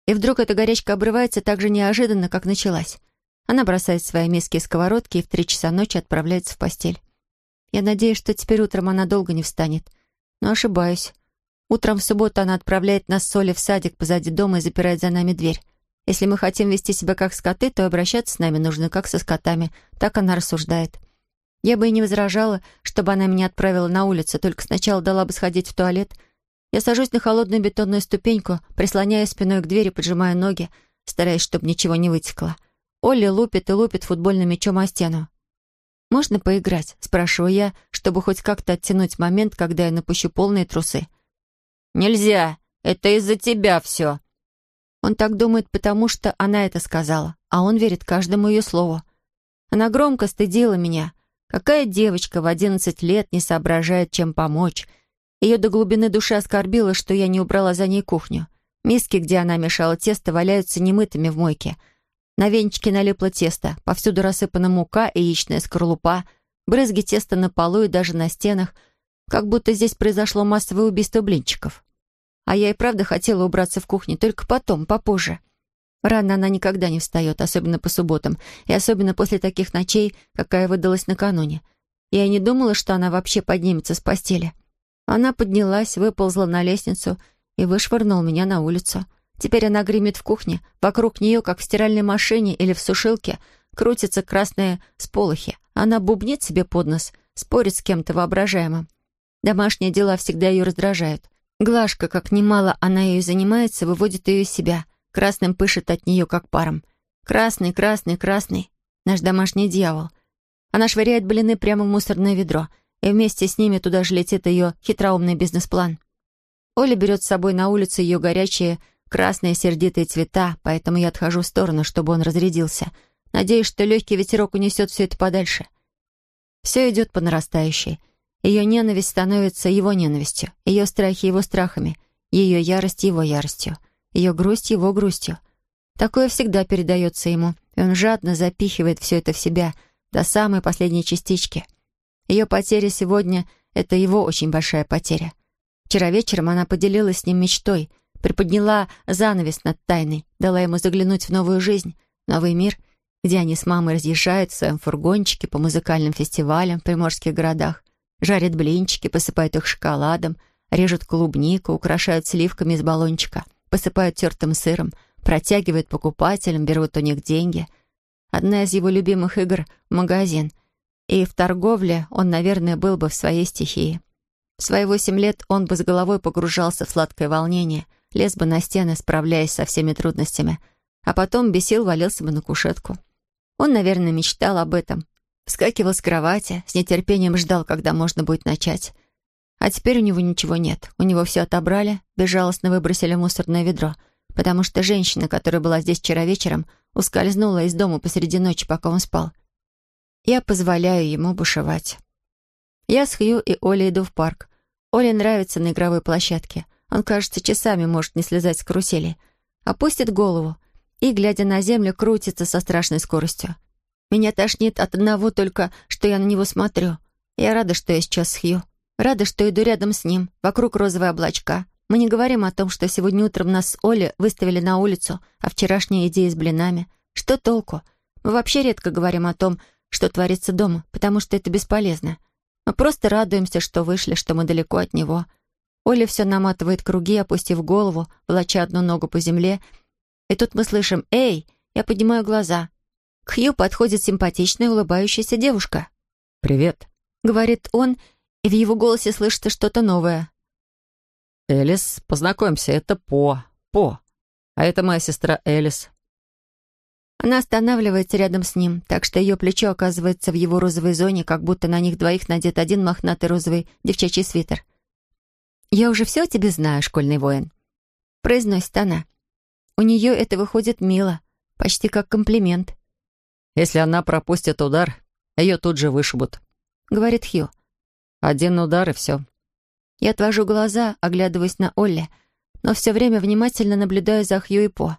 И вдруг эта горячка обрывается так же неожиданно, как началась. Она бросает свои миски и сковородки и в три часа ночи отправляется в постель. Я надеюсь, что теперь утром она долго не встанет. Но ошибаюсь. Утром в субботу она отправляет нас с Олей в садик позади дома и запирает за нами дверь. Если мы хотим вести себя как скоты, то обращаться с нами нужно как со скотами. Так она рассуждает. Я бы и не возражала, чтобы она меня отправила на улицу, только сначала дала бы сходить в туалет. Я сажусь на холодную бетонную ступеньку, прислоняю спиной к двери, поджимаю ноги, стараясь, чтобы ничего не вытекло. Олли лупит и лупит футбольным мячом о стену. «Можно поиграть?» — спрашиваю я, чтобы хоть как-то оттянуть момент, когда я напущу полные трусы. «Нельзя! Это из-за тебя все!» Он так думает, потому что она это сказала, а он верит каждому ее слову. Она громко стыдила меня. Какая девочка в одиннадцать лет не соображает, чем помочь? Ее до глубины души оскорбило, что я не убрала за ней кухню. Миски, где она мешала тесто, валяются немытыми в мойке — на венчике налипло тесто, повсюду рассыпана мука и яичная скорлупа, брызги теста на полу и даже на стенах, как будто здесь произошло массовое убийство блинчиков. А я и правда хотела убраться в кухне, только потом, попозже. Рано она никогда не встает, особенно по субботам, и особенно после таких ночей, какая выдалась накануне. Я и не думала, что она вообще поднимется с постели. Она поднялась, выползла на лестницу и вышвырнула меня на улицу. Теперь она гремит в кухне. Вокруг нее, как в стиральной машине или в сушилке, крутятся красные сполохи. Она бубнит себе под нос, спорит с кем-то воображаемым. Домашние дела всегда ее раздражают. Глажка, как немало она ею занимается, выводит ее из себя. Красным пышет от нее, как паром. Красный, красный, красный. Наш домашний дьявол. Она швыряет блины прямо в мусорное ведро, и вместе с ними туда же летит ее хитроумный бизнес-план. Оля берет с собой на улицу ее горячие красные сердитые цвета, поэтому я отхожу в сторону, чтобы он разрядился. Надеюсь, что легкий ветерок унесет все это подальше. Все идет по нарастающей. Ее ненависть становится его ненавистью, ее страхи его страхами, ее ярость его яростью, ее грусть его грустью. Такое всегда передается ему, и он жадно запихивает все это в себя до самой последней частички. Ее потеря сегодня — это его очень большая потеря. Вчера вечером она поделилась с ним мечтой — приподняла занавес над тайной, дала ему заглянуть в новую жизнь, новый мир, где они с мамой разъезжают в своем фургончике по музыкальным фестивалям в приморских городах, жарят блинчики, посыпают их шоколадом, режут клубнику, украшают сливками из баллончика, посыпают тертым сыром, протягивают покупателям, берут у них деньги. Одна из его любимых игр — магазин. И в торговле он, наверное, был бы в своей стихии. В свои восемь лет он бы с головой погружался в сладкое волнение — лез бы на стены, справляясь со всеми трудностями, а потом бесил, валился бы на кушетку. Он, наверное, мечтал об этом. Вскакивал с кровати, с нетерпением ждал, когда можно будет начать. А теперь у него ничего нет. У него все отобрали, безжалостно выбросили мусорное ведро, потому что женщина, которая была здесь вчера вечером, ускользнула из дома посреди ночи, пока он спал. Я позволяю ему бушевать. Я с Хью и Олей иду в парк. Оле нравится на игровой площадке — он, кажется, часами может не слезать с карусели. Опустит голову и, глядя на землю, крутится со страшной скоростью. Меня тошнит от одного только, что я на него смотрю. Я рада, что я сейчас с Хью. Рада, что иду рядом с ним, вокруг розовые облачка. Мы не говорим о том, что сегодня утром нас с Олей выставили на улицу, а вчерашняя идея с блинами. Что толку? Мы вообще редко говорим о том, что творится дома, потому что это бесполезно. Мы просто радуемся, что вышли, что мы далеко от него — Оля все наматывает круги, опустив голову, волоча одну ногу по земле. И тут мы слышим «Эй!» Я поднимаю глаза. К Хью подходит симпатичная улыбающаяся девушка. «Привет», — говорит он, и в его голосе слышится что-то новое. «Элис, познакомься, это По. По. А это моя сестра Элис». Она останавливается рядом с ним, так что ее плечо оказывается в его розовой зоне, как будто на них двоих надет один мохнатый розовый девчачий свитер. «Я уже все о тебе знаю, школьный воин», — произносит она. У нее это выходит мило, почти как комплимент. «Если она пропустит удар, ее тут же вышибут», — говорит Хью. «Один удар и все». Я отвожу глаза, оглядываясь на Олли, но все время внимательно наблюдаю за Хью и По.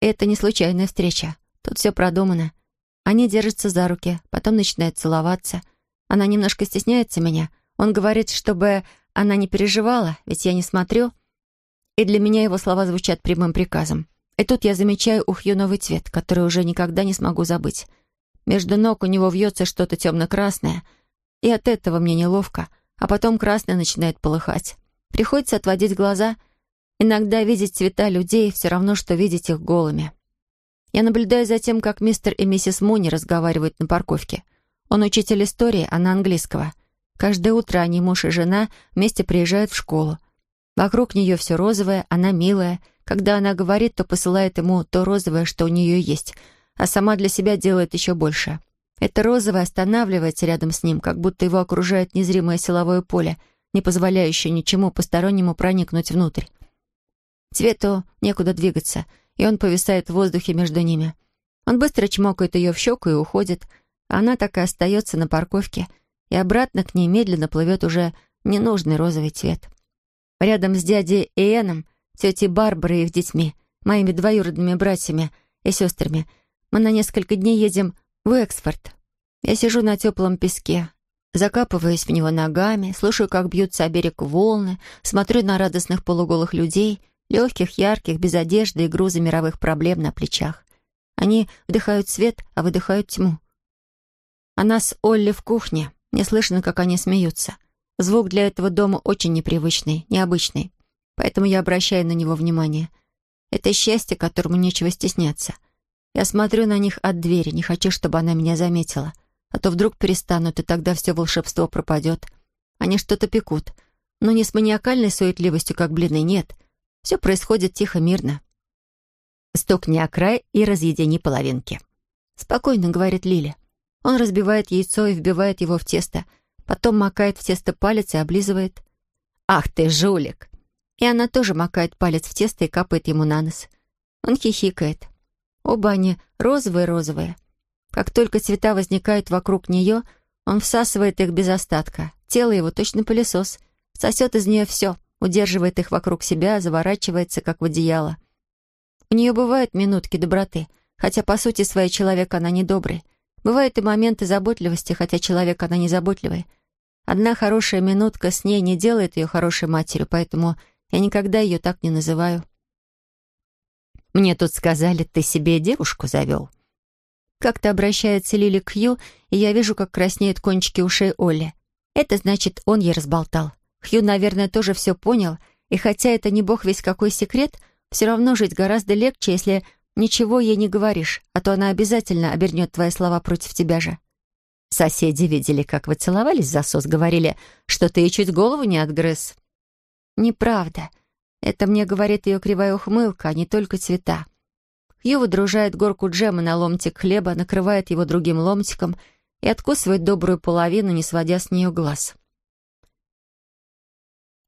Это не случайная встреча. Тут все продумано. Они держатся за руки, потом начинают целоваться. Она немножко стесняется меня. Он говорит, чтобы она не переживала, ведь я не смотрю. И для меня его слова звучат прямым приказом. И тут я замечаю у Хью новый цвет, который уже никогда не смогу забыть. Между ног у него вьется что-то темно-красное, и от этого мне неловко, а потом красное начинает полыхать. Приходится отводить глаза. Иногда видеть цвета людей все равно, что видеть их голыми. Я наблюдаю за тем, как мистер и миссис Муни разговаривают на парковке. Он учитель истории, она английского. Каждое утро они, муж и жена, вместе приезжают в школу. Вокруг нее все розовое, она милая. Когда она говорит, то посылает ему то розовое, что у нее есть, а сама для себя делает еще больше. Это розовое останавливается рядом с ним, как будто его окружает незримое силовое поле, не позволяющее ничему постороннему проникнуть внутрь. Цвету некуда двигаться, и он повисает в воздухе между ними. Он быстро чмокает ее в щеку и уходит, а она так и остается на парковке, и обратно к ней медленно плывет уже ненужный розовый цвет. Рядом с дядей Иэном, тетей Барбарой и их детьми, моими двоюродными братьями и сестрами, мы на несколько дней едем в Эксфорд. Я сижу на теплом песке, закапываюсь в него ногами, слушаю, как бьются о берег волны, смотрю на радостных полуголых людей, легких, ярких, без одежды и груза мировых проблем на плечах. Они вдыхают свет, а выдыхают тьму. А нас Олли в кухне. Не слышно, как они смеются. Звук для этого дома очень непривычный, необычный. Поэтому я обращаю на него внимание. Это счастье, которому нечего стесняться. Я смотрю на них от двери, не хочу, чтобы она меня заметила. А то вдруг перестанут, и тогда все волшебство пропадет. Они что-то пекут. Но не с маниакальной суетливостью, как блины, нет. Все происходит тихо, мирно. «Стукни о край и разъедини половинки». «Спокойно», — говорит Лиля. Он разбивает яйцо и вбивает его в тесто, потом макает в тесто палец и облизывает. «Ах ты, жулик!» И она тоже макает палец в тесто и капает ему на нос. Он хихикает. Оба они розовые-розовые. Как только цвета возникают вокруг нее, он всасывает их без остатка. Тело его точно пылесос. Сосет из нее все, удерживает их вокруг себя, заворачивается, как в одеяло. У нее бывают минутки доброты, хотя по сути своей человек она недобрый. Бывают и моменты заботливости, хотя человек она не заботливый. Одна хорошая минутка с ней не делает ее хорошей матерью, поэтому я никогда ее так не называю. Мне тут сказали, ты себе девушку завел». Как-то обращается Лили к Хью, и я вижу, как краснеют кончики ушей Олли. Это значит, он ей разболтал. Хью, наверное, тоже все понял, и хотя это не бог весь какой секрет, все равно жить гораздо легче, если ничего ей не говоришь, а то она обязательно обернет твои слова против тебя же. Соседи видели, как вы целовались в засос, говорили, что ты ей чуть голову не отгрыз. Неправда. Это мне говорит ее кривая ухмылка, а не только цвета. Хью выдружает горку джема на ломтик хлеба, накрывает его другим ломтиком и откусывает добрую половину, не сводя с нее глаз.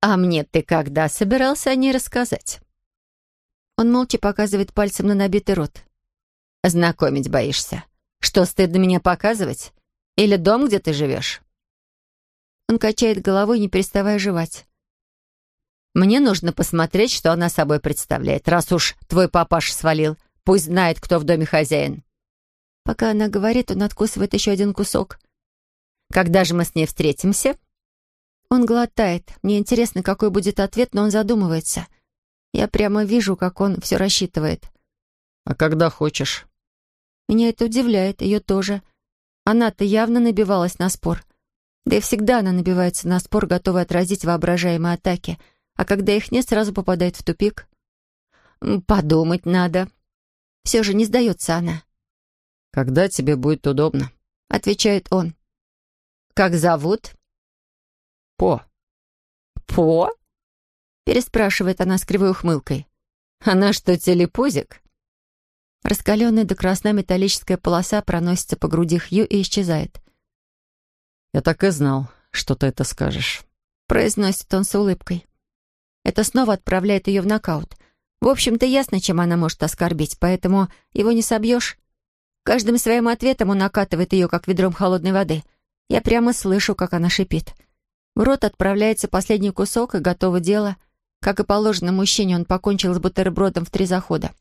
«А мне ты когда собирался о ней рассказать?» Он молча показывает пальцем на набитый рот. «Знакомить боишься? Что, стыдно меня показывать? Или дом, где ты живешь?» Он качает головой, не переставая жевать. Мне нужно посмотреть, что она собой представляет, раз уж твой папаш свалил. Пусть знает, кто в доме хозяин». Пока она говорит, он откусывает еще один кусок. «Когда же мы с ней встретимся?» Он глотает. Мне интересно, какой будет ответ, но он задумывается. Я прямо вижу, как он все рассчитывает. «А когда хочешь?» Меня это удивляет, ее тоже. Она-то явно набивалась на спор. Да и всегда она набивается на спор, готовая отразить воображаемые атаки — а когда их нет, сразу попадает в тупик. «Подумать надо». Все же не сдается она. «Когда тебе будет удобно», — отвечает он. «Как зовут?» «По». «По?» — переспрашивает она с кривой ухмылкой. «Она что, телепузик?» Раскаленная до красна металлическая полоса проносится по груди Хью и исчезает. «Я так и знал, что ты это скажешь», — произносит он с улыбкой. Это снова отправляет ее в нокаут. В общем-то, ясно, чем она может оскорбить, поэтому его не собьешь. Каждым своим ответом он накатывает ее, как ведром холодной воды. Я прямо слышу, как она шипит. В рот отправляется последний кусок, и готово дело. Как и положено мужчине, он покончил с бутербродом в три захода.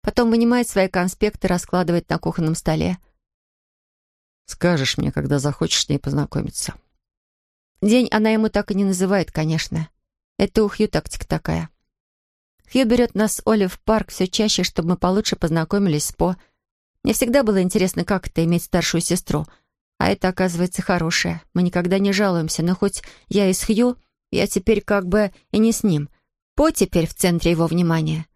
Потом вынимает свои конспекты, раскладывает на кухонном столе. «Скажешь мне, когда захочешь с ней познакомиться». День она ему так и не называет, конечно. Это у Хью тактика такая. Хью берет нас с Оли в парк все чаще, чтобы мы получше познакомились с По. Мне всегда было интересно, как это иметь старшую сестру. А это, оказывается, хорошее. Мы никогда не жалуемся, но хоть я и с Хью, я теперь как бы и не с ним. По теперь в центре его внимания.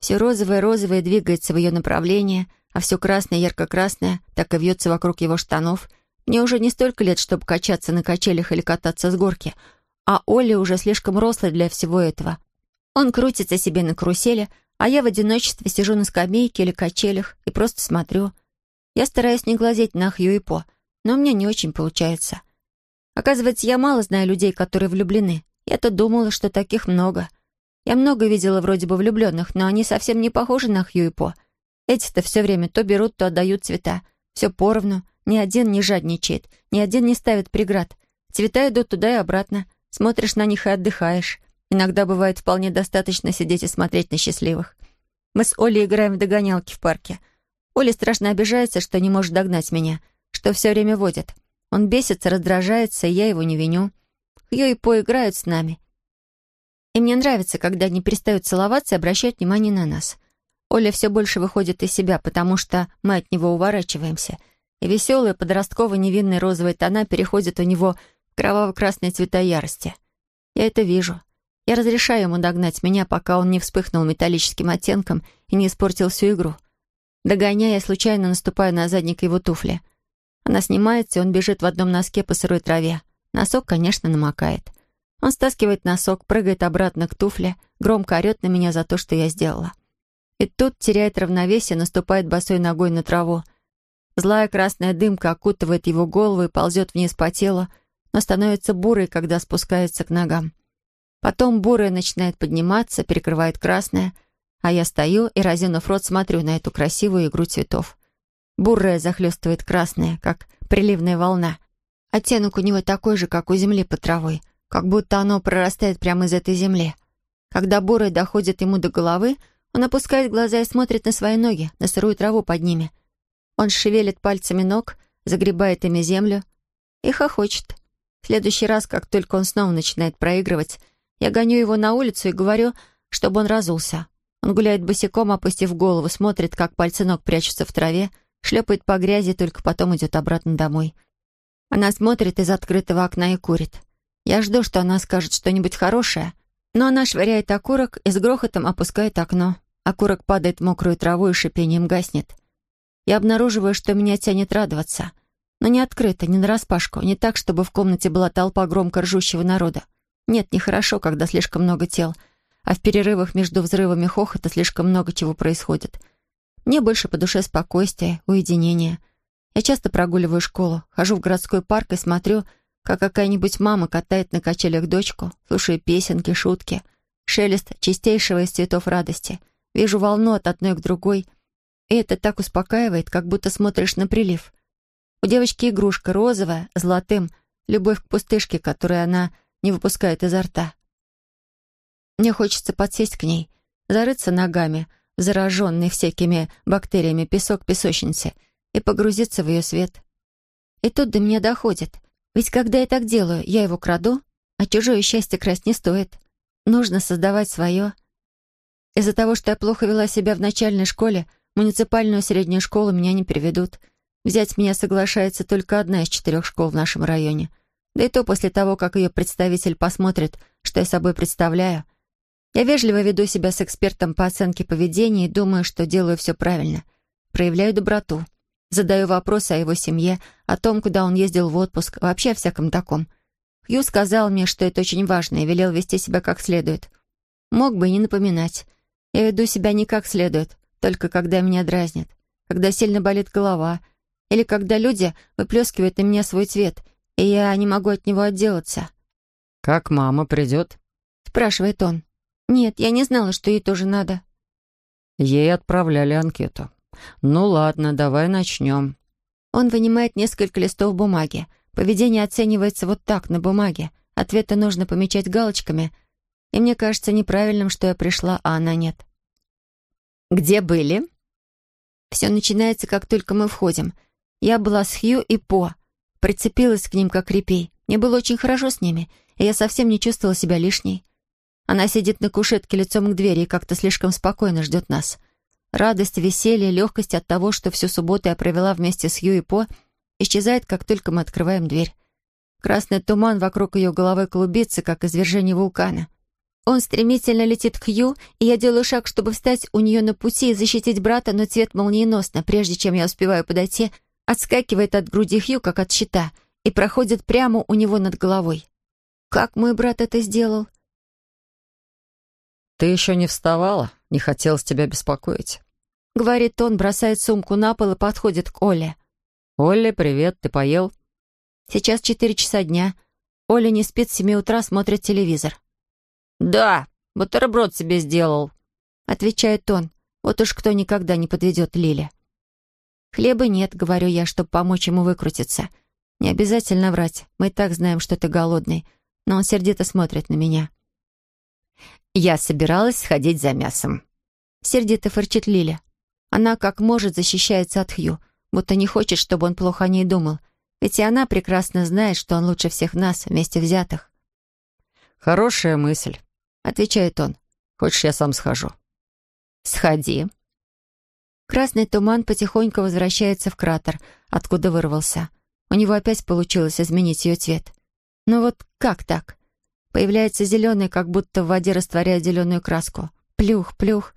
Все розовое-розовое двигается в ее направлении, а все красное, ярко-красное так и вьется вокруг его штанов, Мне уже не столько лет, чтобы качаться на качелях или кататься с горки, а Оля уже слишком рослый для всего этого. Он крутится себе на карусели, а я в одиночестве сижу на скамейке или качелях и просто смотрю. Я стараюсь не глазеть на Хью и По, но у меня не очень получается. Оказывается, я мало знаю людей, которые влюблены. Я-то думала, что таких много. Я много видела вроде бы влюбленных, но они совсем не похожи на Хью и По. Эти-то все время то берут, то отдают цвета. Все поровну. Ни один не жадничает, ни один не ставит преград. Цвета идут туда и обратно. Смотришь на них и отдыхаешь. Иногда бывает вполне достаточно сидеть и смотреть на счастливых. Мы с Олей играем в догонялки в парке. Оля страшно обижается, что не может догнать меня, что все время водит. Он бесится, раздражается, и я его не виню. Хью и По играют с нами. И мне нравится, когда они перестают целоваться и обращают внимание на нас. Оля все больше выходит из себя, потому что мы от него уворачиваемся. И веселые, подростковые, невинные розовые тона переходят у него в кроваво-красные цвета ярости. Я это вижу. Я разрешаю ему догнать меня, пока он не вспыхнул металлическим оттенком и не испортил всю игру. Догоняя, я случайно наступаю на задник его туфли — она снимается, и он бежит в одном носке по сырой траве. Носок, конечно, намокает. Он стаскивает носок, прыгает обратно к туфле, громко орет на меня за то, что я сделала. И тут теряет равновесие, наступает босой ногой на траву. Злая красная дымка окутывает его голову и ползет вниз по телу, но становится бурой, когда спускается к ногам. Потом бурая начинает подниматься, перекрывает красное, а я стою и, разинув рот, смотрю на эту красивую игру цветов. Бурая захлестывает красная, как приливная волна. Оттенок у него такой же, как у земли под травой, как будто оно прорастает прямо из этой земли. Когда бурая доходит ему до головы, он опускает глаза и смотрит на свои ноги, на сырую траву под ними. Он шевелит пальцами ног, загребает ими землю и хохочет. В следующий раз, как только он снова начинает проигрывать, я гоню его на улицу и говорю, чтобы он разулся. Он гуляет босиком, опустив голову, смотрит, как пальцы ног прячутся в траве, шлепает по грязи, только потом идет обратно домой. Она смотрит из открытого окна и курит. Я жду, что она скажет что-нибудь хорошее, но она швыряет окурок и с грохотом опускает окно. Окурок падает в мокрую траву и шипением гаснет. Я обнаруживаю, что меня тянет радоваться. Но не открыто, не нараспашку, не так, чтобы в комнате была толпа громко ржущего народа. Нет, нехорошо, когда слишком много тел, а в перерывах между взрывами хохота слишком много чего происходит — мне больше по душе спокойствие, уединение. Я часто прогуливаю школу, хожу в городской парк и смотрю, как какая-нибудь мама катает на качелях дочку, слушаю песенки, шутки, шелест чистейшего из цветов радости. Вижу волну от одной к другой, и это так успокаивает, как будто смотришь на прилив. У девочки игрушка розовая, золотым, любовь к пустышке, которую она не выпускает изо рта. Мне хочется подсесть к ней, зарыться ногами — зараженный всякими бактериями песок песочницы, и погрузиться в ее свет. И тут до меня доходит. Ведь когда я так делаю, я его краду, а чужое счастье красть не стоит. Нужно создавать свое. Из-за того, что я плохо вела себя в начальной школе, муниципальную среднюю школу меня не переведут. Взять меня соглашается только одна из четырех школ в нашем районе. Да и то после того, как ее представитель посмотрит, что я собой представляю, я вежливо веду себя с экспертом по оценке поведения и думаю, что делаю все правильно. Проявляю доброту. Задаю вопросы о его семье, о том, куда он ездил в отпуск, вообще о всяком таком. Хью сказал мне, что это очень важно, и велел вести себя как следует. Мог бы и не напоминать. Я веду себя не как следует, только когда меня дразнят, когда сильно болит голова, или когда люди выплескивают на меня свой цвет, и я не могу от него отделаться. «Как мама придет?» — спрашивает он. «Нет, я не знала, что ей тоже надо». Ей отправляли анкету. «Ну ладно, давай начнем». Он вынимает несколько листов бумаги. Поведение оценивается вот так, на бумаге. Ответы нужно помечать галочками. И мне кажется неправильным, что я пришла, а она нет. «Где были?» Все начинается, как только мы входим. Я была с Хью и По. Прицепилась к ним, как репей. Мне было очень хорошо с ними, и я совсем не чувствовала себя лишней. Она сидит на кушетке лицом к двери и как-то слишком спокойно ждет нас. Радость, веселье, легкость от того, что всю субботу я провела вместе с Ю и По, исчезает, как только мы открываем дверь. Красный туман вокруг ее головы клубится, как извержение вулкана. Он стремительно летит к Ю, и я делаю шаг, чтобы встать у нее на пути и защитить брата, но цвет молниеносно. Прежде чем я успеваю подойти, отскакивает от груди Хью, как от щита, и проходит прямо у него над головой. Как мой брат это сделал? «Ты еще не вставала? Не хотелось тебя беспокоить». Говорит он, бросает сумку на пол и подходит к Оле. «Олли, привет, ты поел?» Сейчас четыре часа дня. Оля не спит с семи утра, смотрит телевизор. «Да, бутерброд себе сделал», — отвечает он. Вот уж кто никогда не подведет Лиле. «Хлеба нет», — говорю я, чтобы помочь ему выкрутиться. Не обязательно врать, мы и так знаем, что ты голодный, но он сердито смотрит на меня. «Я собиралась сходить за мясом», — сердито фырчит Лиля. Она как может защищается от Хью, будто не хочет, чтобы он плохо о ней думал, ведь и она прекрасно знает, что он лучше всех нас, вместе взятых. «Хорошая мысль», — отвечает он. «Хочешь, я сам схожу?» «Сходи», Красный туман потихоньку возвращается в кратер, откуда вырвался. У него опять получилось изменить ее цвет. Но вот как так? Появляется зеленый, как будто в воде растворяет зеленую краску. Плюх, плюх.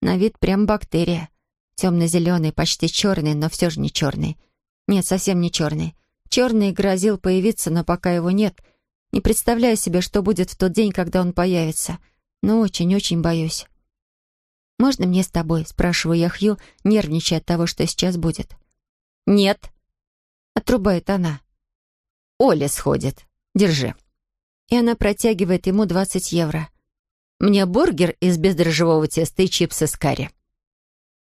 На вид прям бактерия. Темно-зеленый, почти черный, но все же не черный. Нет, совсем не черный. Черный грозил появиться, но пока его нет. Не представляю себе, что будет в тот день, когда он появится. Но очень-очень боюсь. «Можно мне с тобой?» — спрашиваю я Хью, нервничая от того, что сейчас будет. «Нет», — отрубает она. «Оля сходит. Держи». И она протягивает ему 20 евро. «Мне бургер из бездрожжевого теста и чипсы с карри».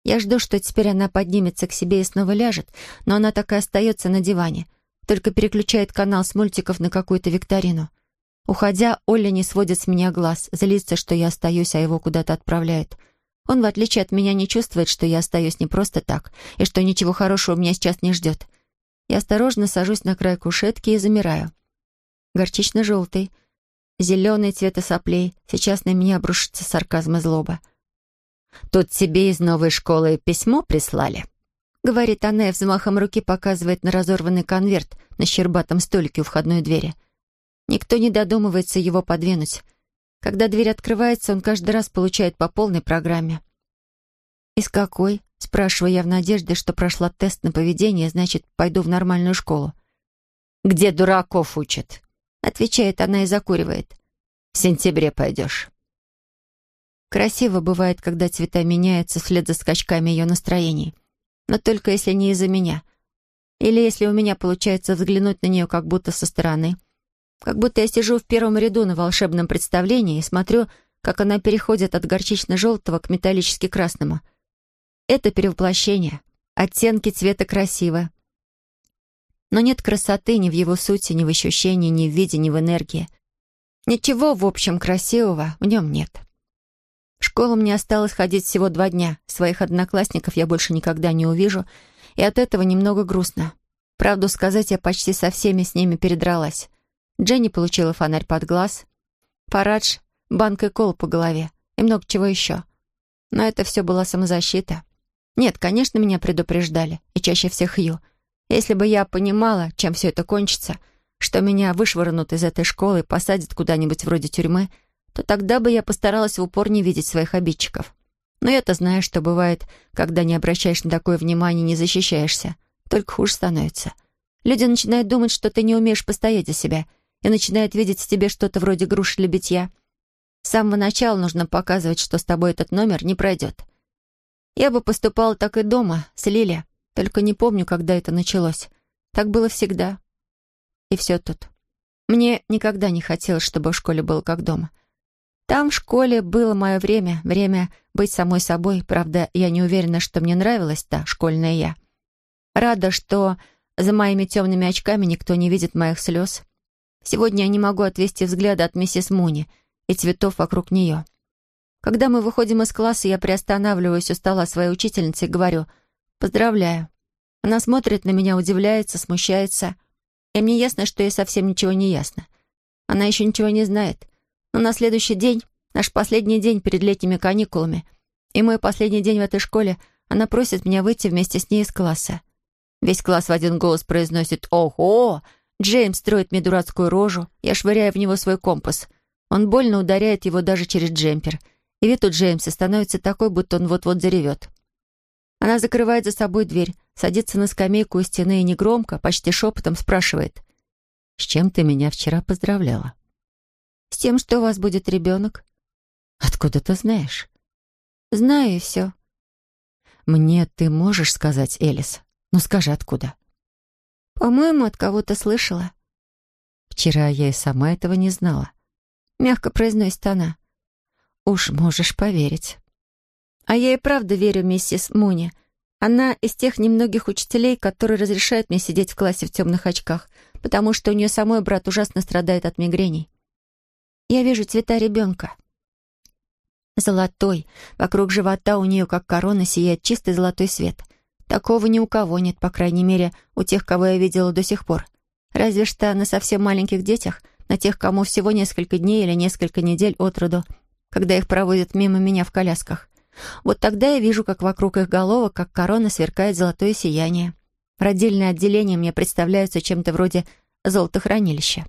Я жду, что теперь она поднимется к себе и снова ляжет, но она так и остается на диване, только переключает канал с мультиков на какую-то викторину. Уходя, Оля не сводит с меня глаз, злится, что я остаюсь, а его куда-то отправляют. Он, в отличие от меня, не чувствует, что я остаюсь не просто так, и что ничего хорошего меня сейчас не ждет. Я осторожно сажусь на край кушетки и замираю. Горчично-желтый, зеленый цвета соплей. Сейчас на меня обрушится сарказм и злоба. «Тут тебе из новой школы письмо прислали?» Говорит она и взмахом руки показывает на разорванный конверт на щербатом столике у входной двери. Никто не додумывается его подвинуть. Когда дверь открывается, он каждый раз получает по полной программе. «Из какой?» — спрашиваю я в надежде, что прошла тест на поведение, значит, пойду в нормальную школу. «Где дураков учат?» — отвечает она и закуривает. «В сентябре пойдешь». Красиво бывает, когда цвета меняются вслед за скачками ее настроений. Но только если не из-за меня. Или если у меня получается взглянуть на нее как будто со стороны. Как будто я сижу в первом ряду на волшебном представлении и смотрю, как она переходит от горчично-желтого к металлически красному. Это перевоплощение. Оттенки цвета красивы. Но нет красоты ни в его сути, ни в ощущении, ни в виде, ни в энергии. Ничего, в общем, красивого в нем нет. Школу мне осталось ходить всего два дня. Своих одноклассников я больше никогда не увижу, и от этого немного грустно. Правду сказать, я почти со всеми с ними передралась. Дженни получила фонарь под глаз, Парадж — банкой кол по голове и много чего еще. Но это все была самозащита. Нет, конечно, меня предупреждали, и чаще всех Ю. Если бы я понимала, чем все это кончится, что меня вышвырнут из этой школы и посадят куда-нибудь вроде тюрьмы, то тогда бы я постаралась в упор не видеть своих обидчиков. Но я-то знаю, что бывает, когда не обращаешь на такое внимание, не защищаешься. Только хуже становится. Люди начинают думать, что ты не умеешь постоять за себя — и начинает видеть в тебе что-то вроде груши для битья. С самого начала нужно показывать, что с тобой этот номер не пройдет. Я бы поступала так и дома, с Лили, только не помню, когда это началось. Так было всегда. И все тут. Мне никогда не хотелось, чтобы в школе было как дома. Там, в школе, было мое время, время быть самой собой. Правда, я не уверена, что мне нравилась та школьная я. Рада, что за моими темными очками никто не видит моих слез. Сегодня я не могу отвести взгляда от миссис Муни и цветов вокруг нее. Когда мы выходим из класса, я приостанавливаюсь у стола своей учительницы и говорю «Поздравляю». Она смотрит на меня, удивляется, смущается. И мне ясно, что ей совсем ничего не ясно. Она еще ничего не знает. Но на следующий день, наш последний день перед летними каникулами, и мой последний день в этой школе, она просит меня выйти вместе с ней из класса. Весь класс в один голос произносит «Ого! Джеймс строит мне дурацкую рожу, я швыряю в него свой компас. Он больно ударяет его даже через джемпер. И вид у Джеймса становится такой, будто он вот-вот заревет. Она закрывает за собой дверь, садится на скамейку у стены и негромко, почти шепотом спрашивает. «С чем ты меня вчера поздравляла?» «С тем, что у вас будет ребенок». «Откуда ты знаешь?» «Знаю и все». «Мне ты можешь сказать, Элис? Ну скажи, откуда?» «По-моему, от кого-то слышала». «Вчера я и сама этого не знала». Мягко произносит она. «Уж можешь поверить». А я и правда верю миссис Муни. Она из тех немногих учителей, которые разрешают мне сидеть в классе в темных очках, потому что у нее самой брат ужасно страдает от мигрений. Я вижу цвета ребенка. Золотой. Вокруг живота у нее, как корона, сияет чистый золотой свет. Такого ни у кого нет, по крайней мере, у тех, кого я видела до сих пор. Разве что на совсем маленьких детях, на тех, кому всего несколько дней или несколько недель от роду, когда их проводят мимо меня в колясках. Вот тогда я вижу, как вокруг их головок, как корона, сверкает золотое сияние. Родильное отделение мне представляется чем-то вроде золотохранилища.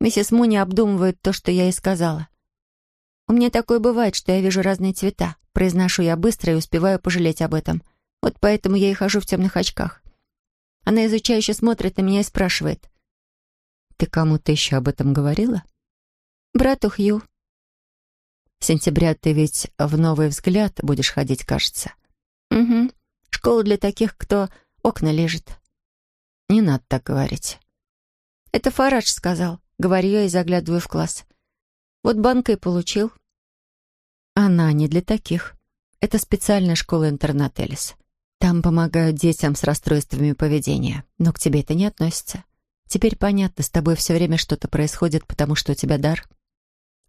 Миссис Муни обдумывает то, что я ей сказала. «У меня такое бывает, что я вижу разные цвета», произношу я быстро и успеваю пожалеть об этом. Вот поэтому я и хожу в темных очках. Она изучающе смотрит на меня и спрашивает. «Ты кому-то еще об этом говорила?» «Брату Хью», сентября ты ведь в новый взгляд будешь ходить, кажется. Угу. Школа для таких, кто окна лежит. Не надо так говорить. Это Фарадж сказал. Говорю я и заглядываю в класс. Вот банка и получил. Она не для таких. Это специальная школа-интернат Элис. Там помогают детям с расстройствами поведения. Но к тебе это не относится. Теперь понятно, с тобой все время что-то происходит, потому что у тебя дар.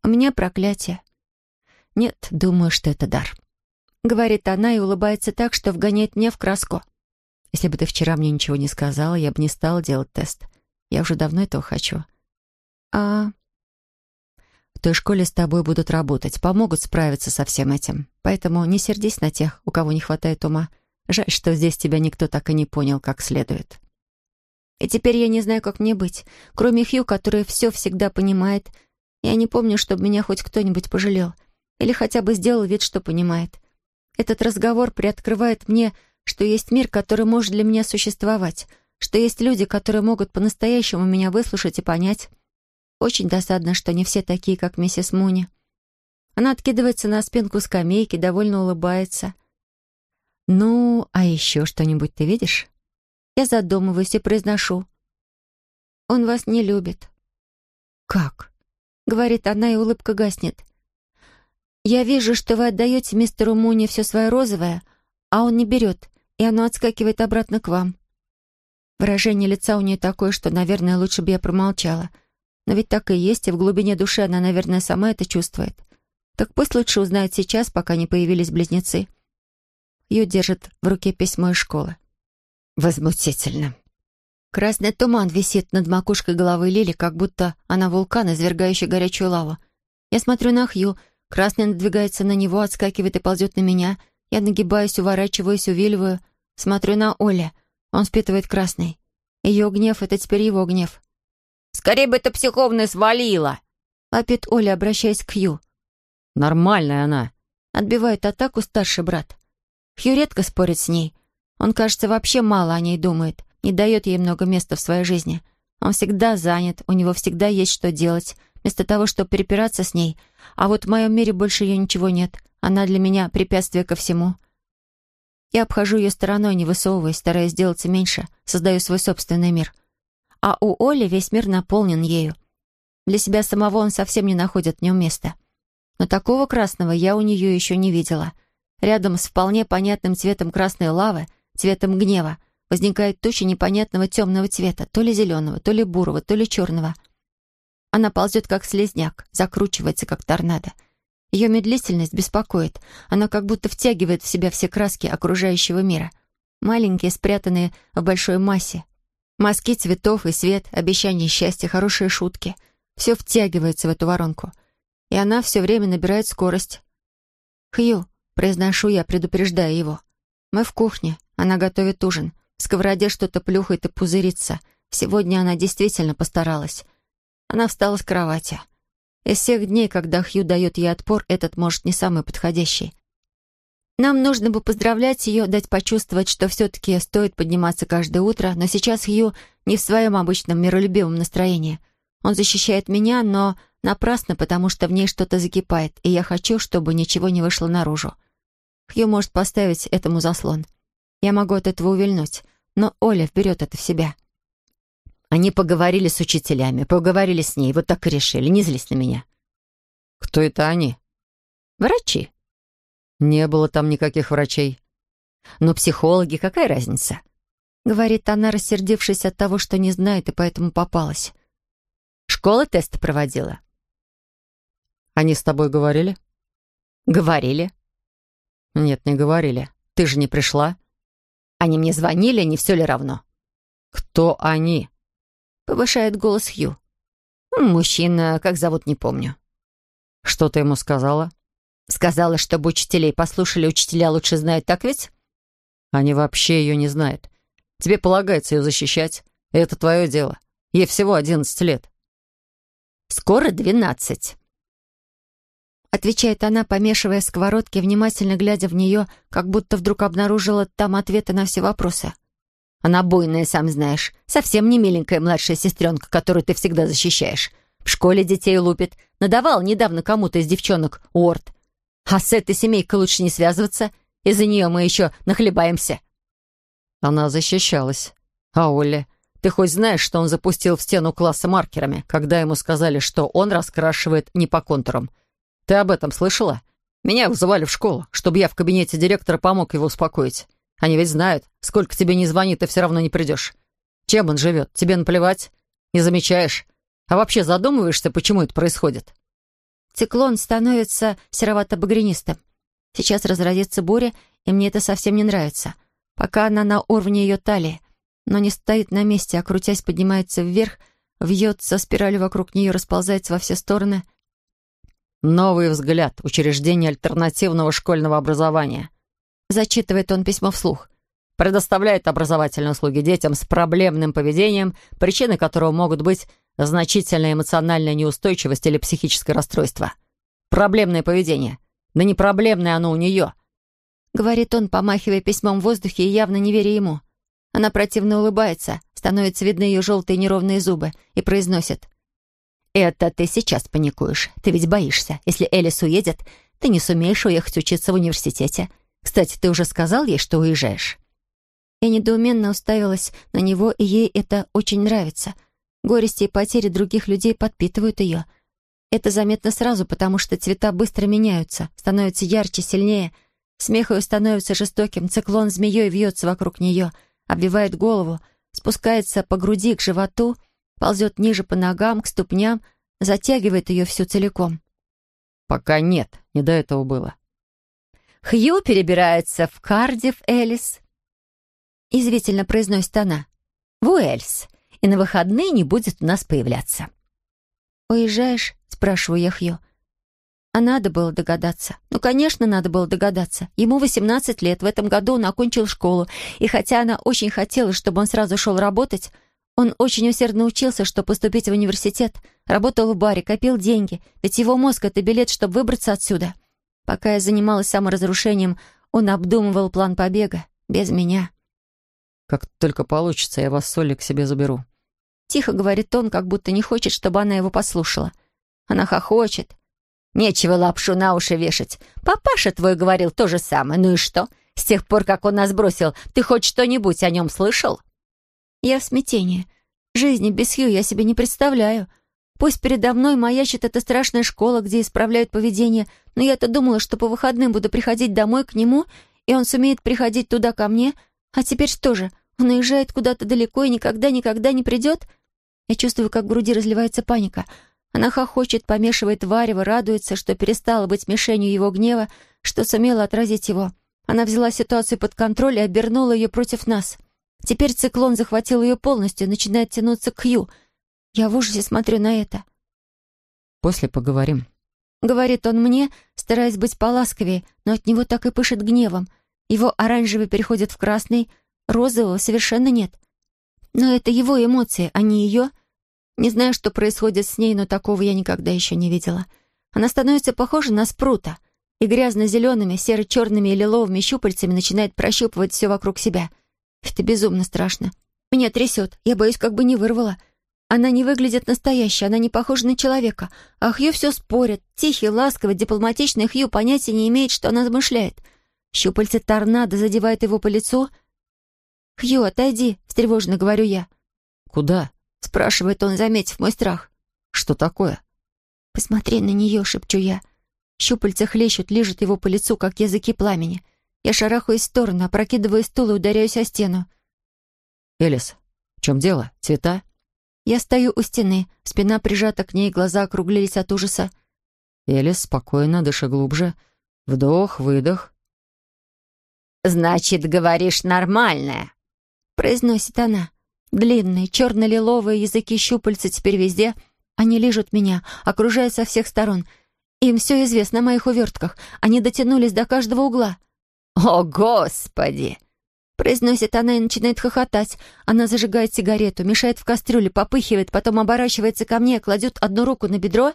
У меня проклятие. «Нет, думаю, что это дар», — говорит она и улыбается так, что вгоняет меня в краску. «Если бы ты вчера мне ничего не сказала, я бы не стала делать тест. Я уже давно этого хочу». «А...» «В той школе с тобой будут работать, помогут справиться со всем этим. Поэтому не сердись на тех, у кого не хватает ума. Жаль, что здесь тебя никто так и не понял, как следует». И теперь я не знаю, как мне быть. Кроме Хью, который все всегда понимает, я не помню, чтобы меня хоть кто-нибудь пожалел. Или хотя бы сделал вид, что понимает. Этот разговор приоткрывает мне, что есть мир, который может для меня существовать, что есть люди, которые могут по-настоящему меня выслушать и понять. Очень досадно, что не все такие, как миссис Муни. Она откидывается на спинку скамейки, довольно улыбается. «Ну, а еще что-нибудь ты видишь?» Я задумываюсь и произношу. «Он вас не любит». «Как?» — говорит она, и улыбка гаснет. «Я вижу, что вы отдаете мистеру Муни все свое розовое, а он не берет, и оно отскакивает обратно к вам». Выражение лица у нее такое, что, наверное, лучше бы я промолчала. Но ведь так и есть, и в глубине души она, наверное, сама это чувствует. Так пусть лучше узнает сейчас, пока не появились близнецы. Ее держит в руке письмо из школы. Возмутительно. Красный туман висит над макушкой головы Лили, как будто она вулкан, извергающий горячую лаву. Я смотрю на Хью, Красный надвигается на него, отскакивает и ползет на меня. Я нагибаюсь, уворачиваюсь, увиливаю. Смотрю на Оля. Он впитывает красный. Ее гнев — это теперь его гнев. «Скорее бы это психовное свалила!» Лапит Оля, обращаясь к Хью. «Нормальная она!» Отбивает атаку старший брат. Хью редко спорит с ней. Он, кажется, вообще мало о ней думает. Не дает ей много места в своей жизни. Он всегда занят, у него всегда есть что делать — вместо того, чтобы перепираться с ней. А вот в моем мире больше ее ничего нет. Она для меня препятствие ко всему. Я обхожу ее стороной, не высовываясь, стараясь сделаться меньше, создаю свой собственный мир. А у Оли весь мир наполнен ею. Для себя самого он совсем не находит в нем места. Но такого красного я у нее еще не видела. Рядом с вполне понятным цветом красной лавы, цветом гнева, возникает туча непонятного темного цвета, то ли зеленого, то ли бурого, то ли черного — она ползет, как слезняк, закручивается, как торнадо. Ее медлительность беспокоит. Она как будто втягивает в себя все краски окружающего мира. Маленькие, спрятанные в большой массе. Мазки цветов и свет, обещания счастья, хорошие шутки. Все втягивается в эту воронку. И она все время набирает скорость. «Хью», — произношу я, предупреждая его. «Мы в кухне. Она готовит ужин. В сковороде что-то плюхает и пузырится. Сегодня она действительно постаралась. Она встала с кровати. Из всех дней, когда Хью дает ей отпор, этот, может, не самый подходящий. Нам нужно бы поздравлять ее, дать почувствовать, что все-таки стоит подниматься каждое утро, но сейчас Хью не в своем обычном миролюбивом настроении. Он защищает меня, но напрасно, потому что в ней что-то закипает, и я хочу, чтобы ничего не вышло наружу. Хью может поставить этому заслон. Я могу от этого увильнуть, но Оля берет это в себя. Они поговорили с учителями, поговорили с ней, вот так и решили, не злись на меня. Кто это они? Врачи. Не было там никаких врачей. Но психологи, какая разница? Говорит она, рассердившись от того, что не знает и поэтому попалась. Школа тест проводила. Они с тобой говорили? Говорили. Нет, не говорили. Ты же не пришла. Они мне звонили, не все ли равно? Кто они? Повышает голос Хью. Мужчина, как зовут, не помню. Что ты ему сказала? Сказала, чтобы учителей послушали, учителя лучше знают, так ведь? Они вообще ее не знают. Тебе полагается ее защищать. И это твое дело. Ей всего одиннадцать лет. Скоро двенадцать. Отвечает она, помешивая сковородки, внимательно глядя в нее, как будто вдруг обнаружила там ответы на все вопросы. Она буйная, сам знаешь. Совсем не миленькая младшая сестренка, которую ты всегда защищаешь. В школе детей лупит. Надавал недавно кому-то из девчонок Уорд. А с этой семейкой лучше не связываться. Из-за нее мы еще нахлебаемся». Она защищалась. А Оля, ты хоть знаешь, что он запустил в стену класса маркерами, когда ему сказали, что он раскрашивает не по контурам? Ты об этом слышала? Меня вызывали в школу, чтобы я в кабинете директора помог его успокоить. Они ведь знают, сколько тебе не звонит, ты все равно не придешь. Чем он живет? Тебе наплевать? Не замечаешь? А вообще задумываешься, почему это происходит?» Циклон становится серовато-багрянистым. Сейчас разразится буря, и мне это совсем не нравится. Пока она на уровне ее талии, но не стоит на месте, а крутясь поднимается вверх, вьется спиралью вокруг нее, расползается во все стороны. «Новый взгляд. Учреждение альтернативного школьного образования». Зачитывает он письмо вслух. «Предоставляет образовательные услуги детям с проблемным поведением, причины которого могут быть Значительная эмоциональная неустойчивость или психическое расстройство. Проблемное поведение. Да не проблемное оно у нее. Говорит он, помахивая письмом в воздухе и явно не веря ему. Она противно улыбается, становятся видны ее желтые неровные зубы и произносит. «Это ты сейчас паникуешь. Ты ведь боишься. Если Элис уедет, ты не сумеешь уехать учиться в университете. Кстати, ты уже сказал ей, что уезжаешь?» Я недоуменно уставилась на него, и ей это очень нравится — Горести и потери других людей подпитывают ее. Это заметно сразу, потому что цвета быстро меняются, становятся ярче, сильнее. Смех ее становится жестоким, циклон змеей вьется вокруг нее, обвивает голову, спускается по груди к животу, ползет ниже по ногам, к ступням, затягивает ее всю целиком. «Пока нет, не до этого было». «Хью перебирается в Кардив, Элис», — извительно произносит она. «В Уэльс и на выходные не будет у нас появляться». «Уезжаешь?» — спрашиваю я Хью. А надо было догадаться. Ну, конечно, надо было догадаться. Ему 18 лет, в этом году он окончил школу, и хотя она очень хотела, чтобы он сразу шел работать, он очень усердно учился, чтобы поступить в университет, работал в баре, копил деньги, ведь его мозг — это билет, чтобы выбраться отсюда. Пока я занималась саморазрушением, он обдумывал план побега, без меня. «Как только получится, я вас с Олей к себе заберу», Тихо говорит он, как будто не хочет, чтобы она его послушала. Она хохочет. «Нечего лапшу на уши вешать. Папаша твой говорил то же самое. Ну и что? С тех пор, как он нас бросил, ты хоть что-нибудь о нем слышал?» Я в смятении. Жизни без Хью я себе не представляю. Пусть передо мной маячит эта страшная школа, где исправляют поведение, но я-то думала, что по выходным буду приходить домой к нему, и он сумеет приходить туда ко мне. А теперь что же, он уезжает куда-то далеко и никогда-никогда не придет?» Я чувствую, как в груди разливается паника. Она хохочет, помешивает варево, радуется, что перестала быть мишенью его гнева, что сумела отразить его. Она взяла ситуацию под контроль и обернула ее против нас. Теперь циклон захватил ее полностью, начинает тянуться к Хью. Я в ужасе смотрю на это. «После поговорим», — говорит он мне, стараясь быть поласковее, но от него так и пышет гневом. Его оранжевый переходит в красный, розового совершенно нет. Но это его эмоции, а не ее. Не знаю, что происходит с ней, но такого я никогда еще не видела. Она становится похожа на спрута. и грязно-зелеными, серо-черными и лиловыми щупальцами начинает прощупывать все вокруг себя. Это безумно страшно. Меня трясет, я боюсь, как бы не вырвала. Она не выглядит настоящей, она не похожа на человека. А Хью все спорит. Тихий, ласковый, дипломатичный Хью понятия не имеет, что она замышляет. Щупальце торнадо задевает его по лицу. «Хью, отойди», — встревоженно говорю я. «Куда?» — спрашивает он, заметив мой страх. «Что такое?» «Посмотри на нее», — шепчу я. Щупальца хлещут, лижут его по лицу, как языки пламени. Я шарахаюсь в сторону, опрокидываю стул и ударяюсь о стену. «Элис, в чем дело? Цвета?» Я стою у стены, спина прижата к ней, глаза округлились от ужаса. «Элис, спокойно, дыши глубже. Вдох, выдох». «Значит, говоришь нормальное», — произносит она. Длинные, черно-лиловые языки щупальца теперь везде. Они лижут меня, окружают со всех сторон. Им все известно о моих увертках. Они дотянулись до каждого угла. «О, Господи!» Произносит она и начинает хохотать. Она зажигает сигарету, мешает в кастрюле, попыхивает, потом оборачивается ко мне, кладет одну руку на бедро,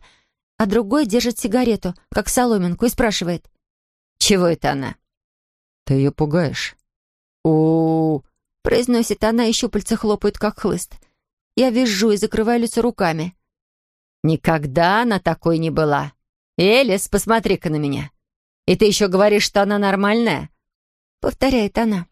а другой держит сигарету, как соломинку, и спрашивает. «Чего это она?» «Ты ее пугаешь». «У-у-у!» Произносит она, и щупальца хлопают, как хлыст. Я визжу и закрываю лицо руками. «Никогда она такой не была. Элис, посмотри-ка на меня. И ты еще говоришь, что она нормальная?» Повторяет она.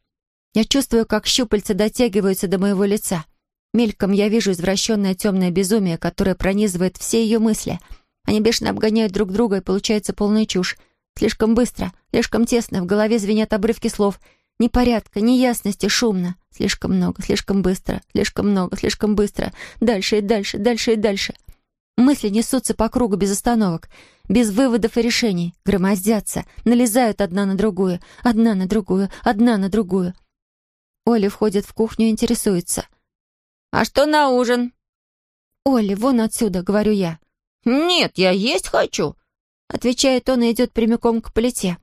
Я чувствую, как щупальца дотягиваются до моего лица. Мельком я вижу извращенное темное безумие, которое пронизывает все ее мысли. Они бешено обгоняют друг друга, и получается полная чушь. Слишком быстро, слишком тесно, в голове звенят обрывки слов. Непорядка, неясности, шумно. Слишком много, слишком быстро, слишком много, слишком быстро. Дальше и дальше, дальше и дальше. Мысли несутся по кругу без остановок, без выводов и решений, громоздятся, налезают одна на другую, одна на другую, одна на другую. Оля входит в кухню и интересуется. «А что на ужин?» «Оля, вон отсюда», — говорю я. «Нет, я есть хочу», — отвечает он и идет прямиком к плите.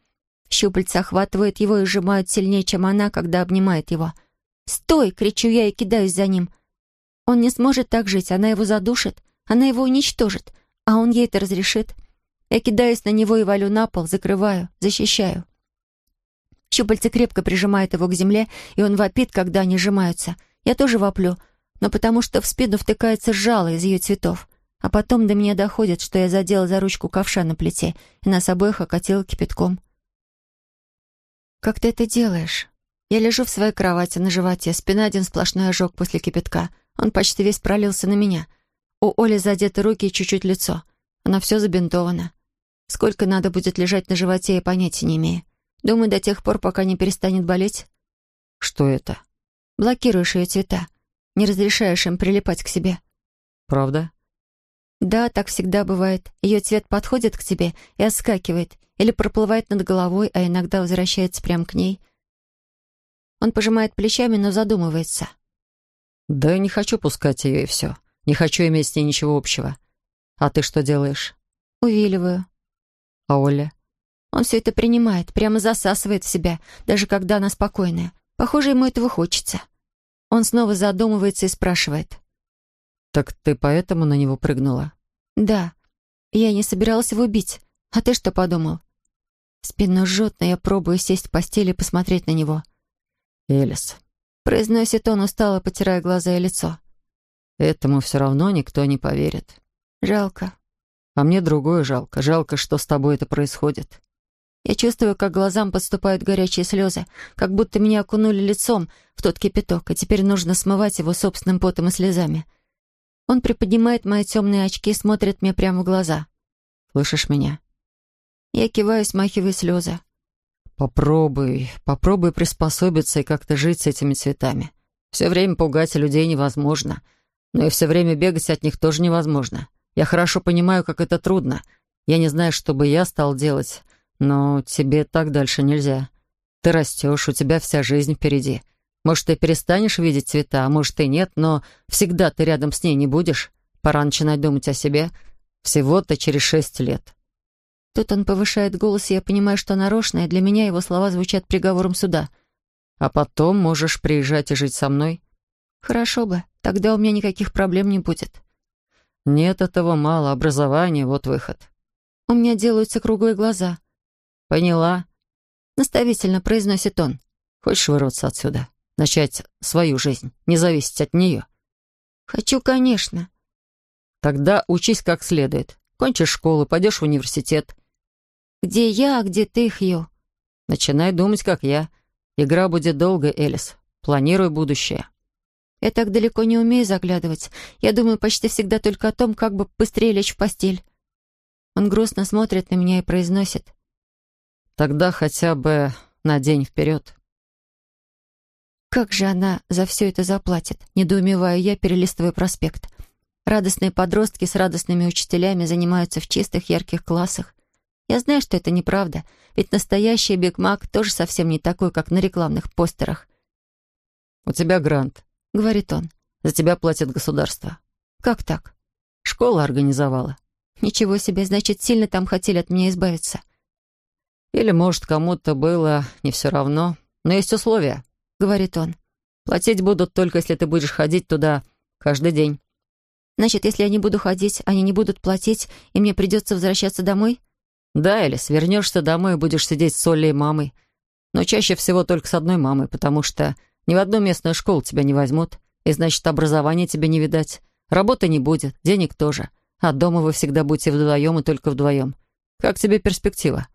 Щупальца охватывают его и сжимают сильнее, чем она, когда обнимает его. «Стой!» — кричу я и кидаюсь за ним. Он не сможет так жить, она его задушит, она его уничтожит, а он ей это разрешит. Я кидаюсь на него и валю на пол, закрываю, защищаю. Щупальцы крепко прижимают его к земле, и он вопит, когда они сжимаются. Я тоже воплю, но потому что в спину втыкается жало из ее цветов. А потом до меня доходит, что я задела за ручку ковша на плите, и нас обоих окатила кипятком. «Как ты это делаешь?» Я лежу в своей кровати на животе, спина один сплошной ожог после кипятка. Он почти весь пролился на меня. У Оли задеты руки и чуть-чуть лицо. Она все забинтована. Сколько надо будет лежать на животе, я понятия не имею. Думаю, до тех пор, пока не перестанет болеть. Что это? Блокируешь ее цвета. Не разрешаешь им прилипать к себе. Правда? Да, так всегда бывает. Ее цвет подходит к тебе и отскакивает. Или проплывает над головой, а иногда возвращается прямо к ней. Он пожимает плечами, но задумывается. Да не хочу пускать ее и все. Не хочу иметь с ней ничего общего. А ты что делаешь? Увиливаю. А Оля? Он все это принимает, прямо засасывает в себя, даже когда она спокойная. Похоже, ему этого хочется. Он снова задумывается и спрашивает. «Так ты поэтому на него прыгнула?» «Да. Я не собиралась его убить. А ты что подумал?» Спину жжет, но я пробую сесть в постели и посмотреть на него. «Элис», — произносит он, устало потирая глаза и лицо. «Этому все равно никто не поверит». «Жалко». «А мне другое жалко. Жалко, что с тобой это происходит». Я чувствую, как глазам подступают горячие слезы, как будто меня окунули лицом в тот кипяток, и теперь нужно смывать его собственным потом и слезами. Он приподнимает мои темные очки и смотрит мне прямо в глаза. «Слышишь меня?» Я киваю, смахивая слезы. «Попробуй, попробуй приспособиться и как-то жить с этими цветами. Все время пугать людей невозможно, но и все время бегать от них тоже невозможно. Я хорошо понимаю, как это трудно. Я не знаю, что бы я стал делать, но тебе так дальше нельзя. Ты растешь, у тебя вся жизнь впереди. Может, ты перестанешь видеть цвета, а может, и нет, но всегда ты рядом с ней не будешь. Пора начинать думать о себе. Всего-то через шесть лет. Тут он повышает голос, и я понимаю, что нарочно, и для меня его слова звучат приговором суда. А потом можешь приезжать и жить со мной. Хорошо бы, тогда у меня никаких проблем не будет. Нет, этого мало. Образование — вот выход. У меня делаются круглые глаза. «Поняла», — наставительно произносит он. «Хочешь вырваться отсюда? Начать свою жизнь, не зависеть от нее?» «Хочу, конечно». «Тогда учись как следует. Кончишь школу, пойдешь в университет». «Где я, а где ты, Хью?» «Начинай думать, как я. Игра будет долгой, Элис. Планируй будущее». Я так далеко не умею заглядывать. Я думаю почти всегда только о том, как бы быстрее лечь в постель. Он грустно смотрит на меня и произносит. «Тогда хотя бы на день вперед». Как же она за все это заплатит? Недоумеваю я, перелистывая проспект. Радостные подростки с радостными учителями занимаются в чистых ярких классах. Я знаю, что это неправда, ведь настоящий Биг Мак тоже совсем не такой, как на рекламных постерах. «У тебя грант», — говорит он. «За тебя платит государство». «Как так?» «Школа организовала». «Ничего себе, значит, сильно там хотели от меня избавиться». «Или, может, кому-то было не все равно, но есть условия», — говорит он. «Платить будут только, если ты будешь ходить туда каждый день». «Значит, если я не буду ходить, они не будут платить, и мне придется возвращаться домой?» «Да, Элис, вернешься домой и будешь сидеть с Олей и мамой. Но чаще всего только с одной мамой, потому что ни в одну местную школу тебя не возьмут, и значит, образования тебе не видать. Работы не будет, денег тоже. А дома вы всегда будете вдвоем и только вдвоем. Как тебе перспектива?»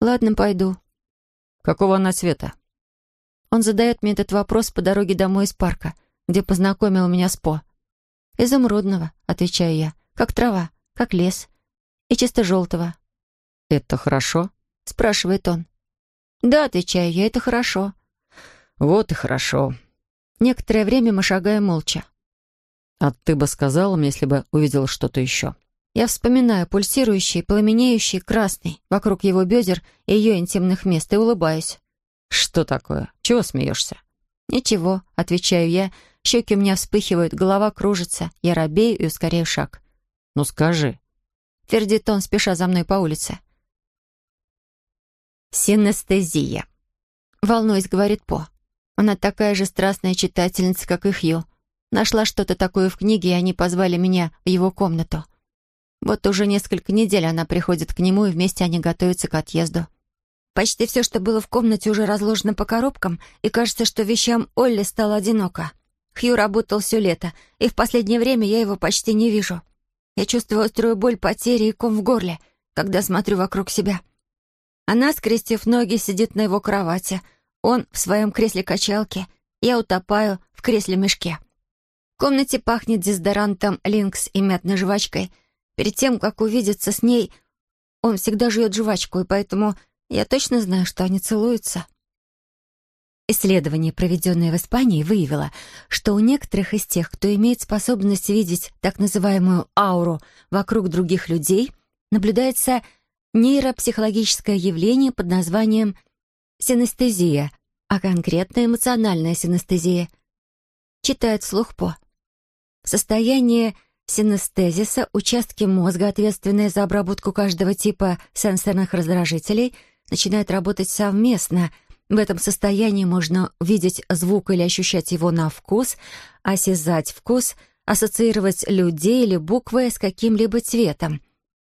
«Ладно, пойду». «Какого она цвета?» Он задает мне этот вопрос по дороге домой из парка, где познакомил меня с По. «Изумрудного», — отвечаю я, — «как трава, как лес, и чисто желтого». «Это хорошо?» — спрашивает он. «Да», — отвечаю я, — «это хорошо». «Вот и хорошо». Некоторое время мы шагаем молча. «А ты бы сказала мне, если бы увидела что-то еще?» Я вспоминаю пульсирующий, пламенеющий, красный вокруг его бедер и ее интимных мест и улыбаюсь. «Что такое? Чего смеешься?» «Ничего», — отвечаю я. Щеки у меня вспыхивают, голова кружится. Я робею и ускоряю шаг. «Ну скажи», — твердит он, спеша за мной по улице. «Синестезия», — волнуясь, говорит По. Она такая же страстная читательница, как и Хью. Нашла что-то такое в книге, и они позвали меня в его комнату. Вот уже несколько недель она приходит к нему, и вместе они готовятся к отъезду. Почти все, что было в комнате, уже разложено по коробкам, и кажется, что вещам Олли стало одиноко. Хью работал все лето, и в последнее время я его почти не вижу. Я чувствую острую боль потери и ком в горле, когда смотрю вокруг себя. Она, скрестив ноги, сидит на его кровати — он в своем кресле-качалке, я утопаю в кресле-мешке. В комнате пахнет дезодорантом Линкс и мятной жвачкой. Перед тем, как увидеться с ней, он всегда жует жвачку, и поэтому я точно знаю, что они целуются. Исследование, проведенное в Испании, выявило, что у некоторых из тех, кто имеет способность видеть так называемую ауру вокруг других людей, наблюдается нейропсихологическое явление под названием синестезия, а конкретно эмоциональная синестезия. Читает вслух По. В состоянии синестезиса участки мозга, ответственные за обработку каждого типа сенсорных раздражителей, начинают работать совместно. В этом состоянии можно видеть звук или ощущать его на вкус, осязать вкус, ассоциировать людей или буквы с каким-либо цветом.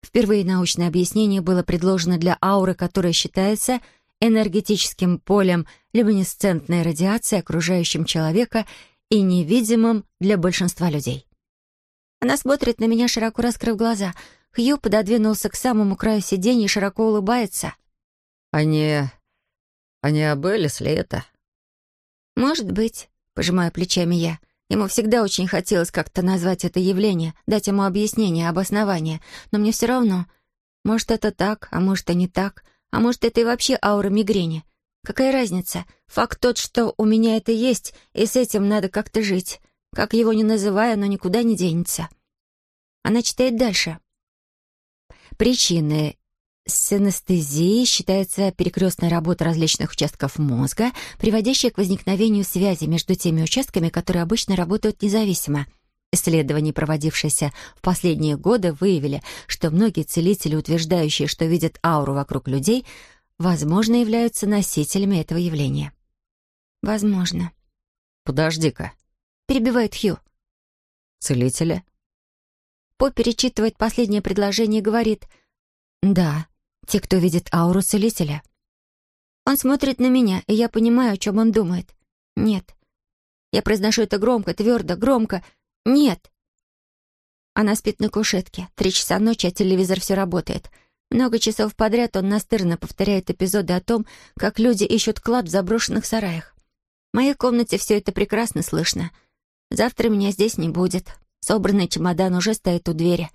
Впервые научное объяснение было предложено для ауры, которая считается – энергетическим полем люминесцентной радиации, окружающим человека и невидимым для большинства людей. Она смотрит на меня, широко раскрыв глаза. Хью пододвинулся к самому краю сиденья и широко улыбается. «А не... а не об Элис ли это?» «Может быть», — пожимаю плечами я. Ему всегда очень хотелось как-то назвать это явление, дать ему объяснение, обоснование, но мне все равно. Может, это так, а может, и не так. А может, это и вообще аура мигрени? Какая разница? Факт тот, что у меня это есть, и с этим надо как-то жить. Как его ни называя, оно никуда не денется. Она читает дальше. Причины синестезии считается перекрестная работа различных участков мозга, приводящая к возникновению связи между теми участками, которые обычно работают независимо — Исследования, проводившиеся в последние годы, выявили, что многие целители, утверждающие, что видят ауру вокруг людей, возможно, являются носителями этого явления. «Возможно». «Подожди-ка», — перебивает Хью. «Целители?» По перечитывает последнее предложение и говорит «Да, Те, кто видит ауру целителя. Он смотрит на меня, и я понимаю, о чем он думает. Нет. Я произношу это громко, твердо, громко. Нет. Она спит на кушетке. Три часа ночи, а телевизор все работает. Много часов подряд он настырно повторяет эпизоды о том, как люди ищут клад в заброшенных сараях. В моей комнате все это прекрасно слышно. Завтра меня здесь не будет. Собранный чемодан уже стоит у двери.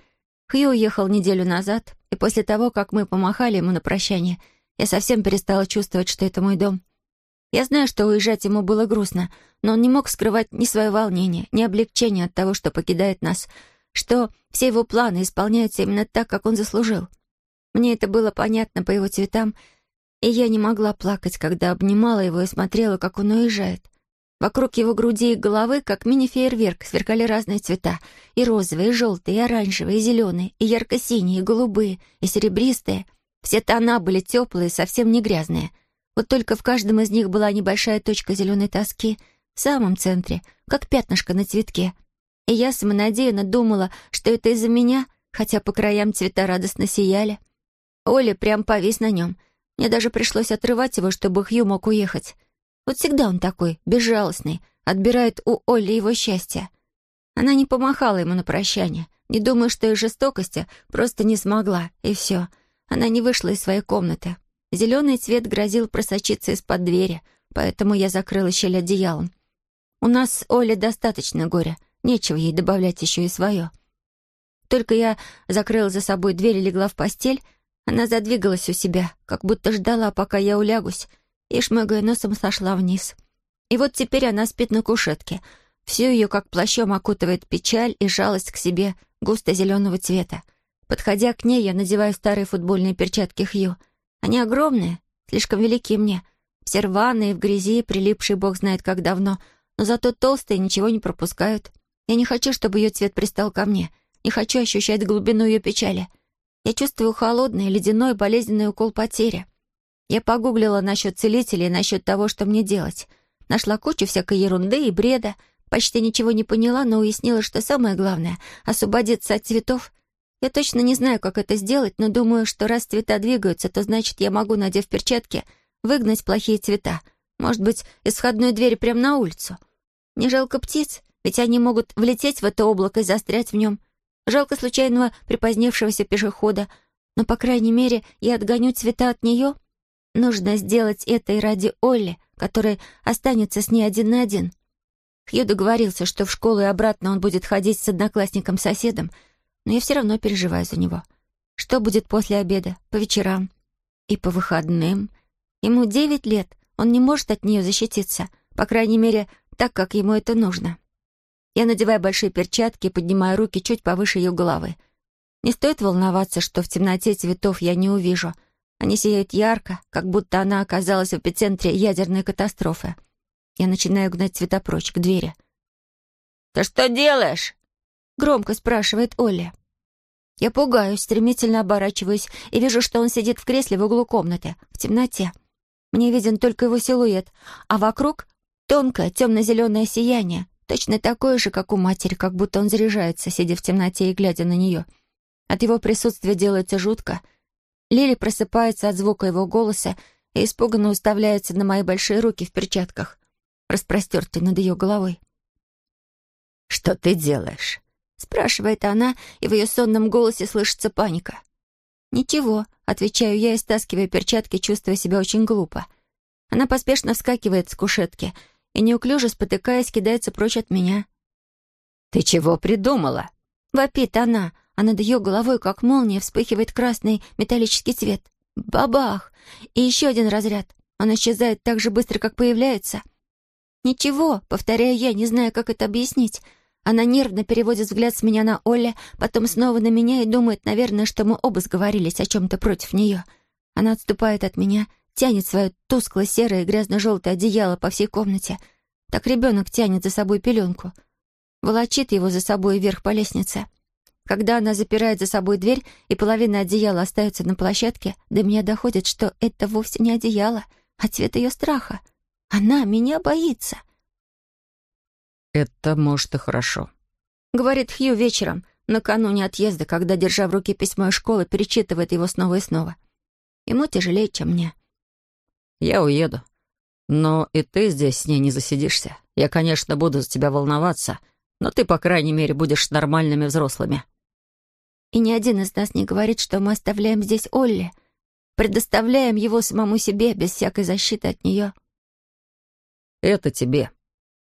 Хью уехал неделю назад, и после того, как мы помахали ему на прощание, я совсем перестала чувствовать, что это мой дом. Я знаю, что уезжать ему было грустно, но он не мог скрывать ни свое волнение, ни облегчение от того, что покидает нас — что все его планы исполняются именно так, как он заслужил. Мне это было понятно по его цветам, и я не могла плакать, когда обнимала его и смотрела, как он уезжает. Вокруг его груди и головы, как мини-фейерверк, сверкали разные цвета. И розовые, и желтые, и оранжевые, и зеленые, и ярко-синие, и голубые, и серебристые. Все тона были теплые, совсем не грязные. Вот только в каждом из них была небольшая точка зеленой тоски в самом центре, как пятнышко на цветке — и я самонадеянно думала, что это из-за меня, хотя по краям цвета радостно сияли. Оля прям повис на нем. Мне даже пришлось отрывать его, чтобы Хью мог уехать. Вот всегда он такой, безжалостный, отбирает у Оли его счастье. Она не помахала ему на прощание, не думая, что из жестокости просто не смогла, и все. Она не вышла из своей комнаты. Зеленый цвет грозил просочиться из-под двери, поэтому я закрыла щель одеялом. У нас с Олей достаточно горя — Нечего ей добавлять еще и свое. Только я закрыла за собой дверь и легла в постель, она задвигалась у себя, как будто ждала, пока я улягусь, и, шмыгая носом, сошла вниз. И вот теперь она спит на кушетке. Всю ее как плащом окутывает печаль и жалость к себе густо-зеленого цвета. Подходя к ней, я надеваю старые футбольные перчатки Хью. Они огромные, слишком велики мне. Все рваные, в грязи, прилипшие бог знает как давно, но зато толстые, ничего не пропускают. Я не хочу, чтобы ее цвет пристал ко мне. Не хочу ощущать глубину ее печали. Я чувствую холодный, ледяной, болезненный укол потери. Я погуглила насчет целителей насчет того, что мне делать. Нашла кучу всякой ерунды и бреда. Почти ничего не поняла, но уяснила, что самое главное — освободиться от цветов. Я точно не знаю, как это сделать, но думаю, что раз цвета двигаются, то значит, я могу, надев перчатки, выгнать плохие цвета. Может быть, из входной двери прямо на улицу. Не жалко птиц, ведь они могут влететь в это облако и застрять в нем. Жалко случайного припозднившегося пешехода, но, по крайней мере, я отгоню цвета от нее. Нужно сделать это и ради Олли, который останется с ней один на один. Хью договорился, что в школу и обратно он будет ходить с одноклассником-соседом, но я все равно переживаю за него. Что будет после обеда, по вечерам и по выходным? Ему девять лет, он не может от нее защититься, по крайней мере, так, как ему это нужно. Я надеваю большие перчатки и поднимаю руки чуть повыше ее головы. Не стоит волноваться, что в темноте цветов я не увижу. Они сияют ярко, как будто она оказалась в эпицентре ядерной катастрофы. Я начинаю гнать цвета прочь, к двери. «Ты что делаешь?» — громко спрашивает Оля. Я пугаюсь, стремительно оборачиваюсь и вижу, что он сидит в кресле в углу комнаты, в темноте. Мне виден только его силуэт, а вокруг — тонкое темно-зеленое сияние, Точно такой же, как у матери, как будто он заряжается, сидя в темноте и глядя на нее. От его присутствия делается жутко. Лили просыпается от звука его голоса и испуганно уставляется на мои большие руки в перчатках, распростертые над ее головой. «Что ты делаешь?» — спрашивает она, и в ее сонном голосе слышится паника. «Ничего», — отвечаю я и стаскиваю перчатки, чувствуя себя очень глупо. Она поспешно вскакивает с кушетки — и, неуклюже спотыкаясь, кидается прочь от меня. «Ты чего придумала?» Вопит она, а над ее головой, как молния, вспыхивает красный металлический цвет. Бабах! И еще один разряд. Он исчезает так же быстро, как появляется. «Ничего», — повторяю я, не знаю, как это объяснить. Она нервно переводит взгляд с меня на Оля, потом снова на меня и думает, наверное, что мы оба сговорились о чем-то против нее. Она отступает от меня, тянет свое тускло-серое грязно-желтое одеяло по всей комнате. Так ребенок тянет за собой пеленку. Волочит его за собой вверх по лестнице. Когда она запирает за собой дверь, и половина одеяла остается на площадке, до меня доходит, что это вовсе не одеяло, а цвет ее страха. Она меня боится. «Это, может, и хорошо», — говорит Хью вечером, накануне отъезда, когда, держа в руке письмо из школы, перечитывает его снова и снова. Ему тяжелее, чем мне. Я уеду. Но и ты здесь с ней не засидишься. Я, конечно, буду за тебя волноваться, но ты, по крайней мере, будешь нормальными взрослыми. И ни один из нас не говорит, что мы оставляем здесь Олли, предоставляем его самому себе, без всякой защиты от нее. Это тебе.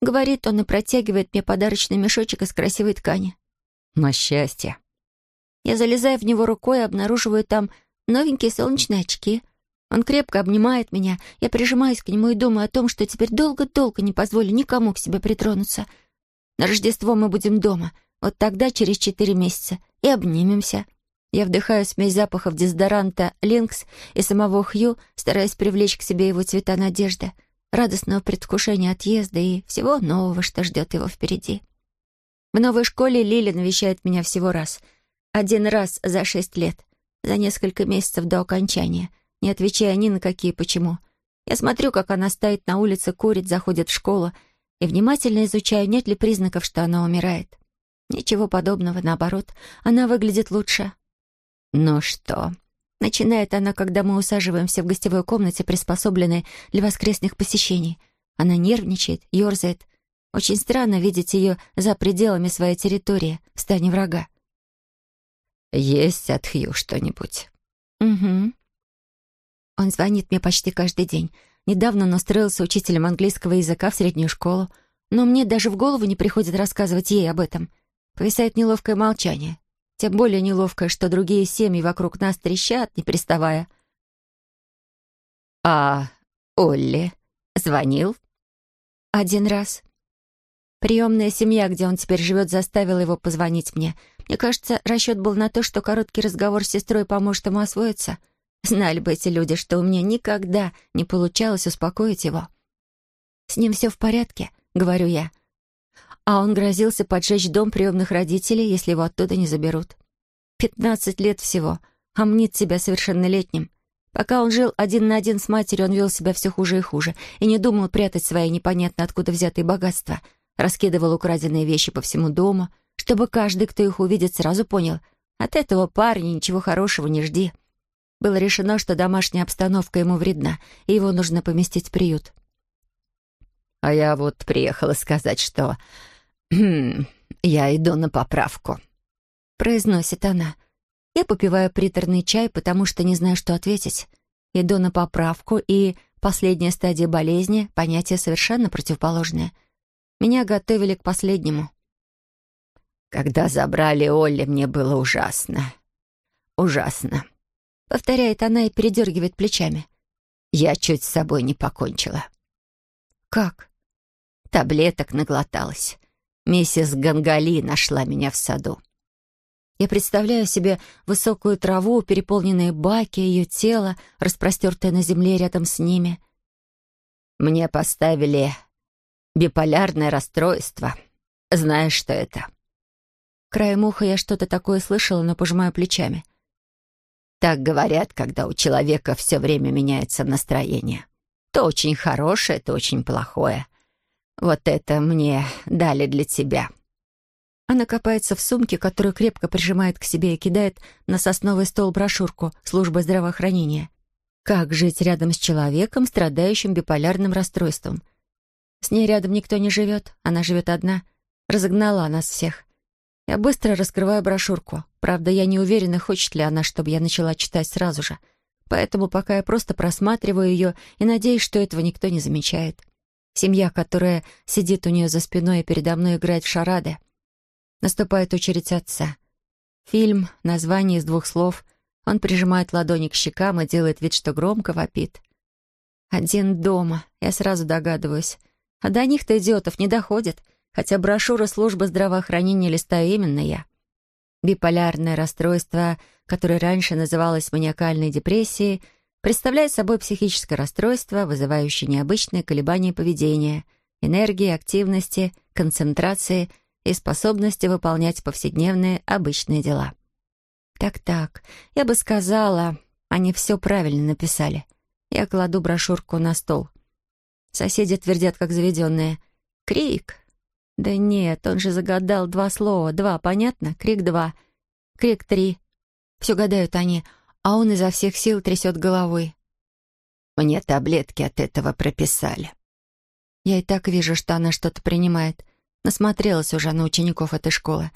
Говорит он и протягивает мне подарочный мешочек из красивой ткани. На счастье. Я залезаю в него рукой и обнаруживаю там новенькие солнечные очки. Он крепко обнимает меня, я прижимаюсь к нему и думаю о том, что теперь долго-долго не позволю никому к себе притронуться. На Рождество мы будем дома, вот тогда, через четыре месяца, и обнимемся. Я вдыхаю смесь запахов дезодоранта «Линкс» и самого Хью, стараясь привлечь к себе его цвета надежды, радостного предвкушения отъезда и всего нового, что ждет его впереди. В новой школе Лили навещает меня всего раз. Один раз за шесть лет, за несколько месяцев до окончания, не отвечая ни на какие «почему». Я смотрю, как она стоит на улице, курит, заходит в школу, и внимательно изучаю, нет ли признаков, что она умирает. Ничего подобного, наоборот, она выглядит лучше. «Ну что?» Начинает она, когда мы усаживаемся в гостевой комнате, приспособленной для воскресных посещений. Она нервничает, ерзает. Очень странно видеть ее за пределами своей территории, в стане врага. «Есть от Хью что-нибудь?» «Угу». Он звонит мне почти каждый день. Недавно он устроился учителем английского языка в среднюю школу, но мне даже в голову не приходит рассказывать ей об этом. Повисает неловкое молчание. Тем более неловкое, что другие семьи вокруг нас трещат, не приставая. «А Олли звонил?» «Один раз. Приемная семья, где он теперь живет, заставила его позвонить мне. Мне кажется, расчет был на то, что короткий разговор с сестрой поможет ему освоиться. Знали бы эти люди, что у меня никогда не получалось успокоить его. «С ним все в порядке», — говорю я а он грозился поджечь дом приемных родителей, если его оттуда не заберут. Пятнадцать лет всего, а мнит себя совершеннолетним. Пока он жил один на один с матерью, он вел себя все хуже и хуже и не думал прятать свои непонятно откуда взятые богатства. Раскидывал украденные вещи по всему дому, чтобы каждый, кто их увидит, сразу понял, от этого парня ничего хорошего не жди. Было решено, что домашняя обстановка ему вредна, и его нужно поместить в приют. «А я вот приехала сказать, что «Я иду на поправку», — произносит она. Я попиваю приторный чай, потому что не знаю, что ответить. Иду на поправку, и последняя стадия болезни — понятие совершенно противоположное. Меня готовили к последнему. «Когда забрали Олли, мне было ужасно. Ужасно», — повторяет она и передергивает плечами. «Я чуть с собой не покончила». «Как?» Таблеток наглоталась. Миссис Гангали нашла меня в саду. Я представляю себе высокую траву, переполненные баки, ее тело, распростертое на земле рядом с ними. Мне поставили биполярное расстройство. Знаешь, что это? Краем уха я что-то такое слышала, но пожимаю плечами. Так говорят, когда у человека все время меняется настроение. То очень хорошее, то очень плохое. Вот это мне дали для тебя». Она копается в сумке, которую крепко прижимает к себе и кидает на сосновый стол брошюрку службы здравоохранения. «Как жить рядом с человеком, страдающим биполярным расстройством?» С ней рядом никто не живет, она живет одна. Разогнала нас всех. Я быстро раскрываю брошюрку. Правда, я не уверена, хочет ли она, чтобы я начала читать сразу же. Поэтому пока я просто просматриваю ее и надеюсь, что этого никто не замечает. Семья, которая сидит у нее за спиной и передо мной играет в шарады. Наступает очередь отца. Фильм, название из двух слов. Он прижимает ладони к щекам и делает вид, что громко вопит. Один дома, я сразу догадываюсь. А до них-то идиотов не доходит, хотя брошюра службы здравоохранения листаю именно я. Биполярное расстройство, которое раньше называлось маниакальной депрессией — представляет собой психическое расстройство, вызывающее необычные колебания поведения, энергии, активности, концентрации и способности выполнять повседневные обычные дела. Так-так, я бы сказала, они все правильно написали. Я кладу брошюрку на стол. Соседи твердят, как заведенные. «Крик!» «Да нет, он же загадал два слова. Два, понятно? Крик два. Крик три. Все гадают они. А он изо всех сил трясет головой. «Мне таблетки от этого прописали». Я и так вижу, что она что-то принимает. Насмотрелась уже на учеников этой школы.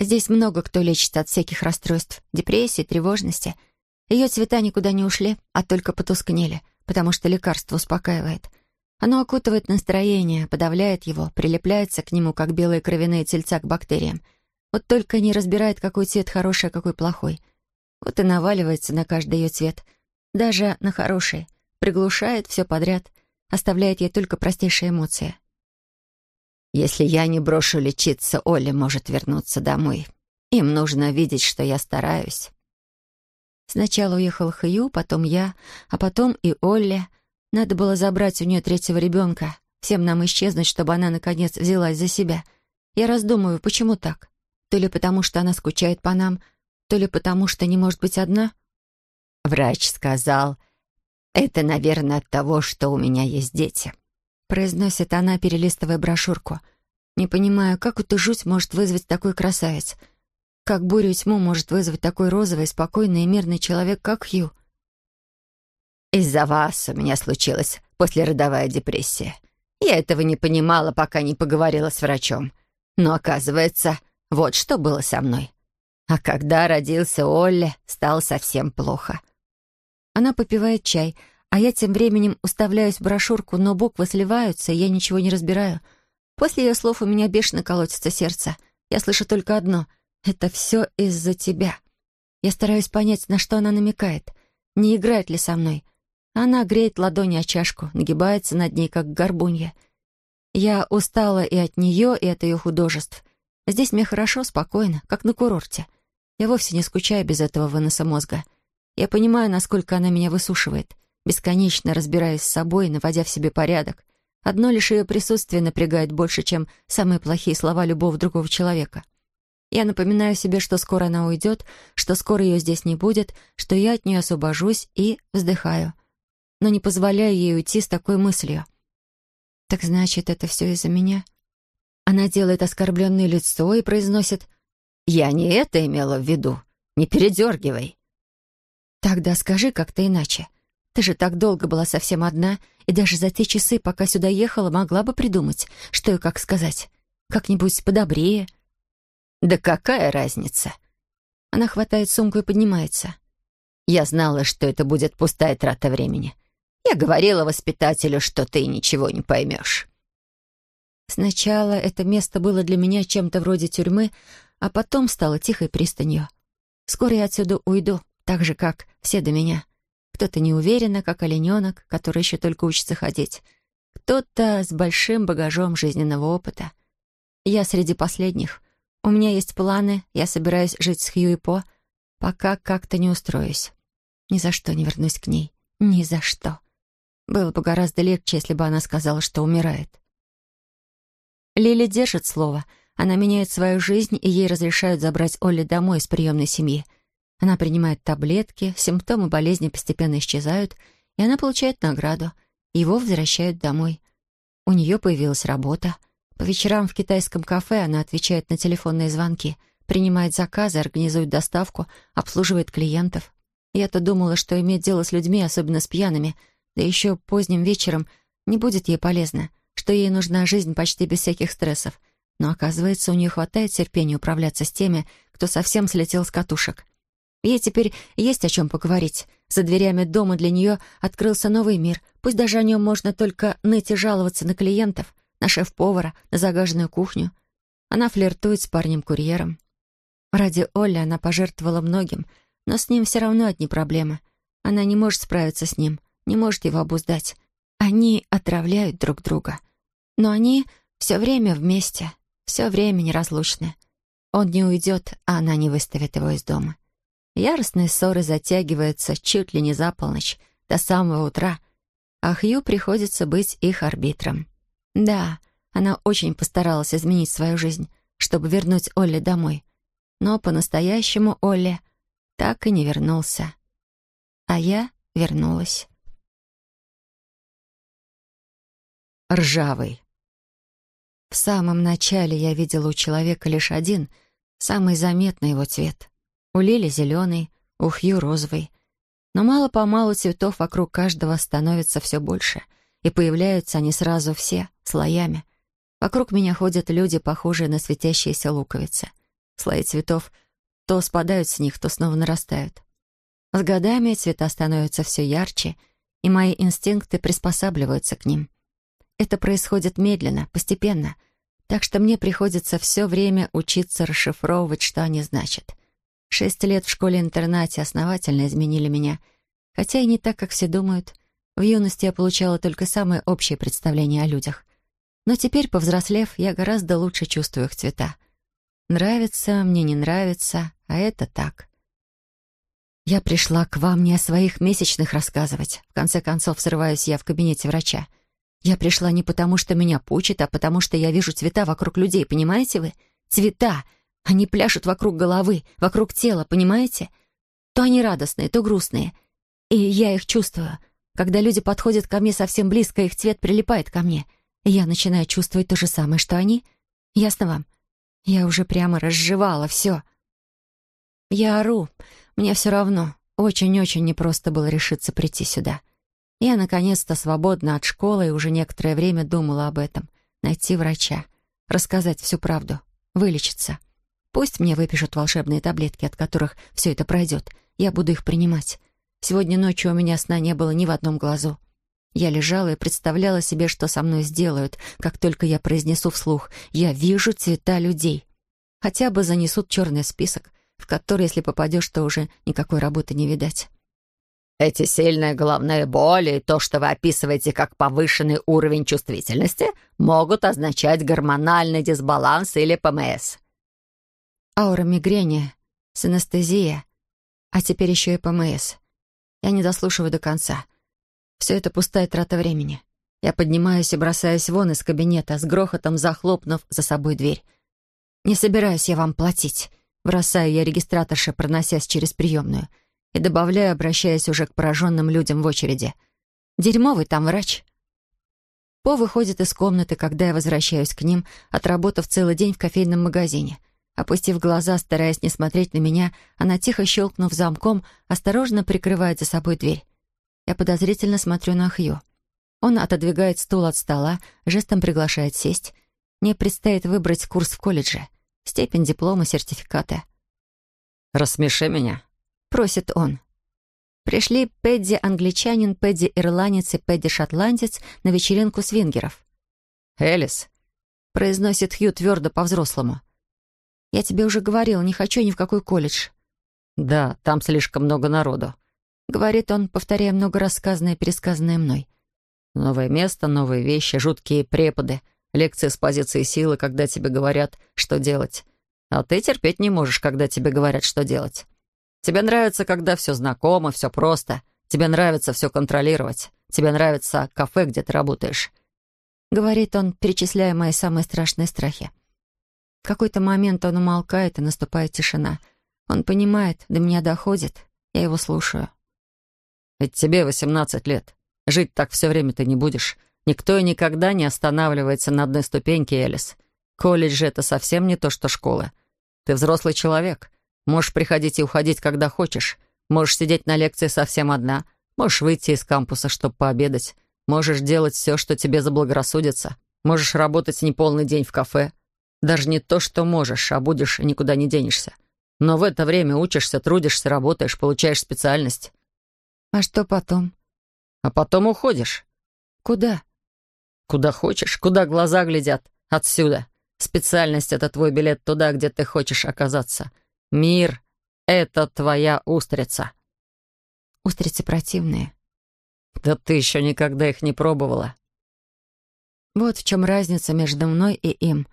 Здесь много кто лечится от всяких расстройств, депрессии, тревожности. Ее цвета никуда не ушли, а только потускнели, потому что лекарство успокаивает. Оно окутывает настроение, подавляет его, прилепляется к нему, как белые кровяные тельца к бактериям. Вот только не разбирает, какой цвет хороший, а какой плохой. Вот и наваливается на каждый ее цвет. Даже на хороший. Приглушает все подряд. Оставляет ей только простейшие эмоции. «Если я не брошу лечиться, Оля может вернуться домой. Им нужно видеть, что я стараюсь». Сначала уехал Хью, потом я, а потом и Олли. Надо было забрать у нее третьего ребенка, всем нам исчезнуть, чтобы она, наконец, взялась за себя. Я раздумываю, почему так? То ли потому, что она скучает по нам, то ли потому, что не может быть одна. Врач сказал, «Это, наверное, от того, что у меня есть дети», — произносит она, перелистывая брошюрку. «Не понимаю, как эту жуть может вызвать такой красавец? Как бурю и тьму может вызвать такой розовый, спокойный и мирный человек, как Хью?» Из-за вас у меня случилась послеродовая депрессия. Я этого не понимала, пока не поговорила с врачом. Но, оказывается, вот что было со мной. А когда родился Олли, стало совсем плохо. Она попивает чай, а я тем временем уставляюсь в брошюрку, но буквы сливаются, и я ничего не разбираю. После ее слов у меня бешено колотится сердце. Я слышу только одно — это все из-за тебя. Я стараюсь понять, на что она намекает. Не играет ли со мной — она греет ладони о чашку, нагибается над ней, как горбунья. Я устала и от нее, и от ее художеств. Здесь мне хорошо, спокойно, как на курорте. Я вовсе не скучаю без этого выноса мозга. Я понимаю, насколько она меня высушивает, бесконечно разбираясь с собой, наводя в себе порядок. Одно лишь ее присутствие напрягает больше, чем самые плохие слова любого другого человека. Я напоминаю себе, что скоро она уйдет, что скоро ее здесь не будет, что я от нее освобожусь и вздыхаю — но не позволяю ей уйти с такой мыслью. «Так значит, это все из-за меня?» Она делает оскорбленное лицо и произносит «Я не это имела в виду. Не передергивай». «Тогда скажи как-то иначе. Ты же так долго была совсем одна, и даже за те часы, пока сюда ехала, могла бы придумать, что и как сказать. Как-нибудь подобрее». «Да какая разница?» Она хватает сумку и поднимается. «Я знала, что это будет пустая трата времени. Я говорила воспитателю, что ты ничего не поймешь». Сначала это место было для меня чем-то вроде тюрьмы, а потом стало тихой пристанью. Скоро я отсюда уйду, так же, как все до меня. Кто-то неуверенно, как олененок, который еще только учится ходить. Кто-то с большим багажом жизненного опыта. Я среди последних. У меня есть планы, я собираюсь жить с Хью и По, пока как-то не устроюсь. Ни за что не вернусь к ней. Ни за что. Было бы гораздо легче, если бы она сказала, что умирает. Лили держит слово. Она меняет свою жизнь, и ей разрешают забрать Олли домой из приемной семьи. Она принимает таблетки, симптомы болезни постепенно исчезают, и она получает награду. Его возвращают домой. У нее появилась работа. По вечерам в китайском кафе она отвечает на телефонные звонки, принимает заказы, организует доставку, обслуживает клиентов. Я-то думала, что иметь дело с людьми, особенно с пьяными — да еще поздним вечером не будет ей полезно, что ей нужна жизнь почти без всяких стрессов. Но оказывается, у нее хватает терпения управляться с теми, кто совсем слетел с катушек. Ей теперь есть о чем поговорить. За дверями дома для нее открылся новый мир. Пусть даже о нем можно только ныть и жаловаться на клиентов, на шеф-повара, на загаженную кухню. Она флиртует с парнем-курьером. Ради Олли она пожертвовала многим, но с ним все равно одни проблемы. Она не может справиться с ним не может его обуздать. Они отравляют друг друга. Но они все время вместе, все время неразлучны. Он не уйдет, а она не выставит его из дома. Яростные ссоры затягиваются чуть ли не за полночь, до самого утра, а Хью приходится быть их арбитром. Да, она очень постаралась изменить свою жизнь, чтобы вернуть Олли домой. Но по-настоящему Олли так и не вернулся. А я вернулась. ржавый. В самом начале я видела у человека лишь один, самый заметный его цвет. У Лили зеленый, у Хью розовый. Но мало-помалу цветов вокруг каждого становится все больше, и появляются они сразу все, слоями. Вокруг меня ходят люди, похожие на светящиеся луковицы. Слои цветов то спадают с них, то снова нарастают. С годами цвета становятся все ярче, и мои инстинкты приспосабливаются к ним. Это происходит медленно, постепенно, так что мне приходится все время учиться расшифровывать, что они значат. Шесть лет в школе-интернате основательно изменили меня, хотя и не так, как все думают. В юности я получала только самое общее представление о людях. Но теперь, повзрослев, я гораздо лучше чувствую их цвета. Нравится, мне не нравится, а это так. Я пришла к вам не о своих месячных рассказывать. В конце концов, срываюсь я в кабинете врача. Я пришла не потому, что меня пучит, а потому, что я вижу цвета вокруг людей, понимаете вы? Цвета! Они пляшут вокруг головы, вокруг тела, понимаете? То они радостные, то грустные. И я их чувствую. Когда люди подходят ко мне совсем близко, их цвет прилипает ко мне. И я начинаю чувствовать то же самое, что они. Ясно вам? Я уже прямо разжевала все. Я ору. Мне все равно. Очень-очень непросто было решиться прийти сюда. Я, наконец-то, свободна от школы и уже некоторое время думала об этом. Найти врача, рассказать всю правду, вылечиться. Пусть мне выпишут волшебные таблетки, от которых все это пройдет. Я буду их принимать. Сегодня ночью у меня сна не было ни в одном глазу. Я лежала и представляла себе, что со мной сделают, как только я произнесу вслух «Я вижу цвета людей». Хотя бы занесут черный список, в который, если попадешь, то уже никакой работы не видать. Эти сильные головные боли и то, что вы описываете как повышенный уровень чувствительности, могут означать гормональный дисбаланс или ПМС. Аура мигрени, синестезия, а теперь еще и ПМС. Я не дослушиваю до конца. Все это пустая трата времени. Я поднимаюсь и бросаюсь вон из кабинета, с грохотом захлопнув за собой дверь. «Не собираюсь я вам платить», — бросаю я регистраторше, проносясь через приемную — и добавляю, обращаясь уже к пораженным людям в очереди. «Дерьмовый там врач». По выходит из комнаты, когда я возвращаюсь к ним, отработав целый день в кофейном магазине. Опустив глаза, стараясь не смотреть на меня, она, тихо щелкнув замком, осторожно прикрывает за собой дверь. Я подозрительно смотрю на Хью. Он отодвигает стул от стола, жестом приглашает сесть. Мне предстоит выбрать курс в колледже. Степень, диплома, сертификаты. «Рассмеши меня», — просит он. Пришли Пэдди-англичанин, Пэдди-ирландец и Пэдди-шотландец на вечеринку свингеров. «Элис», — произносит Хью твердо по-взрослому. «Я тебе уже говорил, не хочу ни в какой колледж». «Да, там слишком много народу», — говорит он, повторяя много рассказанное и пересказанное мной. «Новое место, новые вещи, жуткие преподы, лекции с позиции силы, когда тебе говорят, что делать. А ты терпеть не можешь, когда тебе говорят, что делать. Тебе нравится, когда все знакомо, все просто. Тебе нравится все контролировать. Тебе нравится кафе, где ты работаешь. Говорит он, перечисляя мои самые страшные страхи. В какой-то момент он умолкает, и наступает тишина. Он понимает, до меня доходит. Я его слушаю. Ведь тебе 18 лет. Жить так все время ты не будешь. Никто и никогда не останавливается на одной ступеньке, Элис. Колледж это совсем не то, что школа. Ты взрослый человек. Можешь приходить и уходить, когда хочешь. Можешь сидеть на лекции совсем одна. Можешь выйти из кампуса, чтобы пообедать. Можешь делать все, что тебе заблагорассудится. Можешь работать неполный день в кафе. Даже не то, что можешь, а будешь и никуда не денешься. Но в это время учишься, трудишься, работаешь, получаешь специальность. А что потом? А потом уходишь. Куда? Куда хочешь, куда глаза глядят. Отсюда. Специальность — это твой билет туда, где ты хочешь оказаться. Мир — это твоя устрица. Устрицы противные. Да ты еще никогда их не пробовала. Вот в чем разница между мной и им.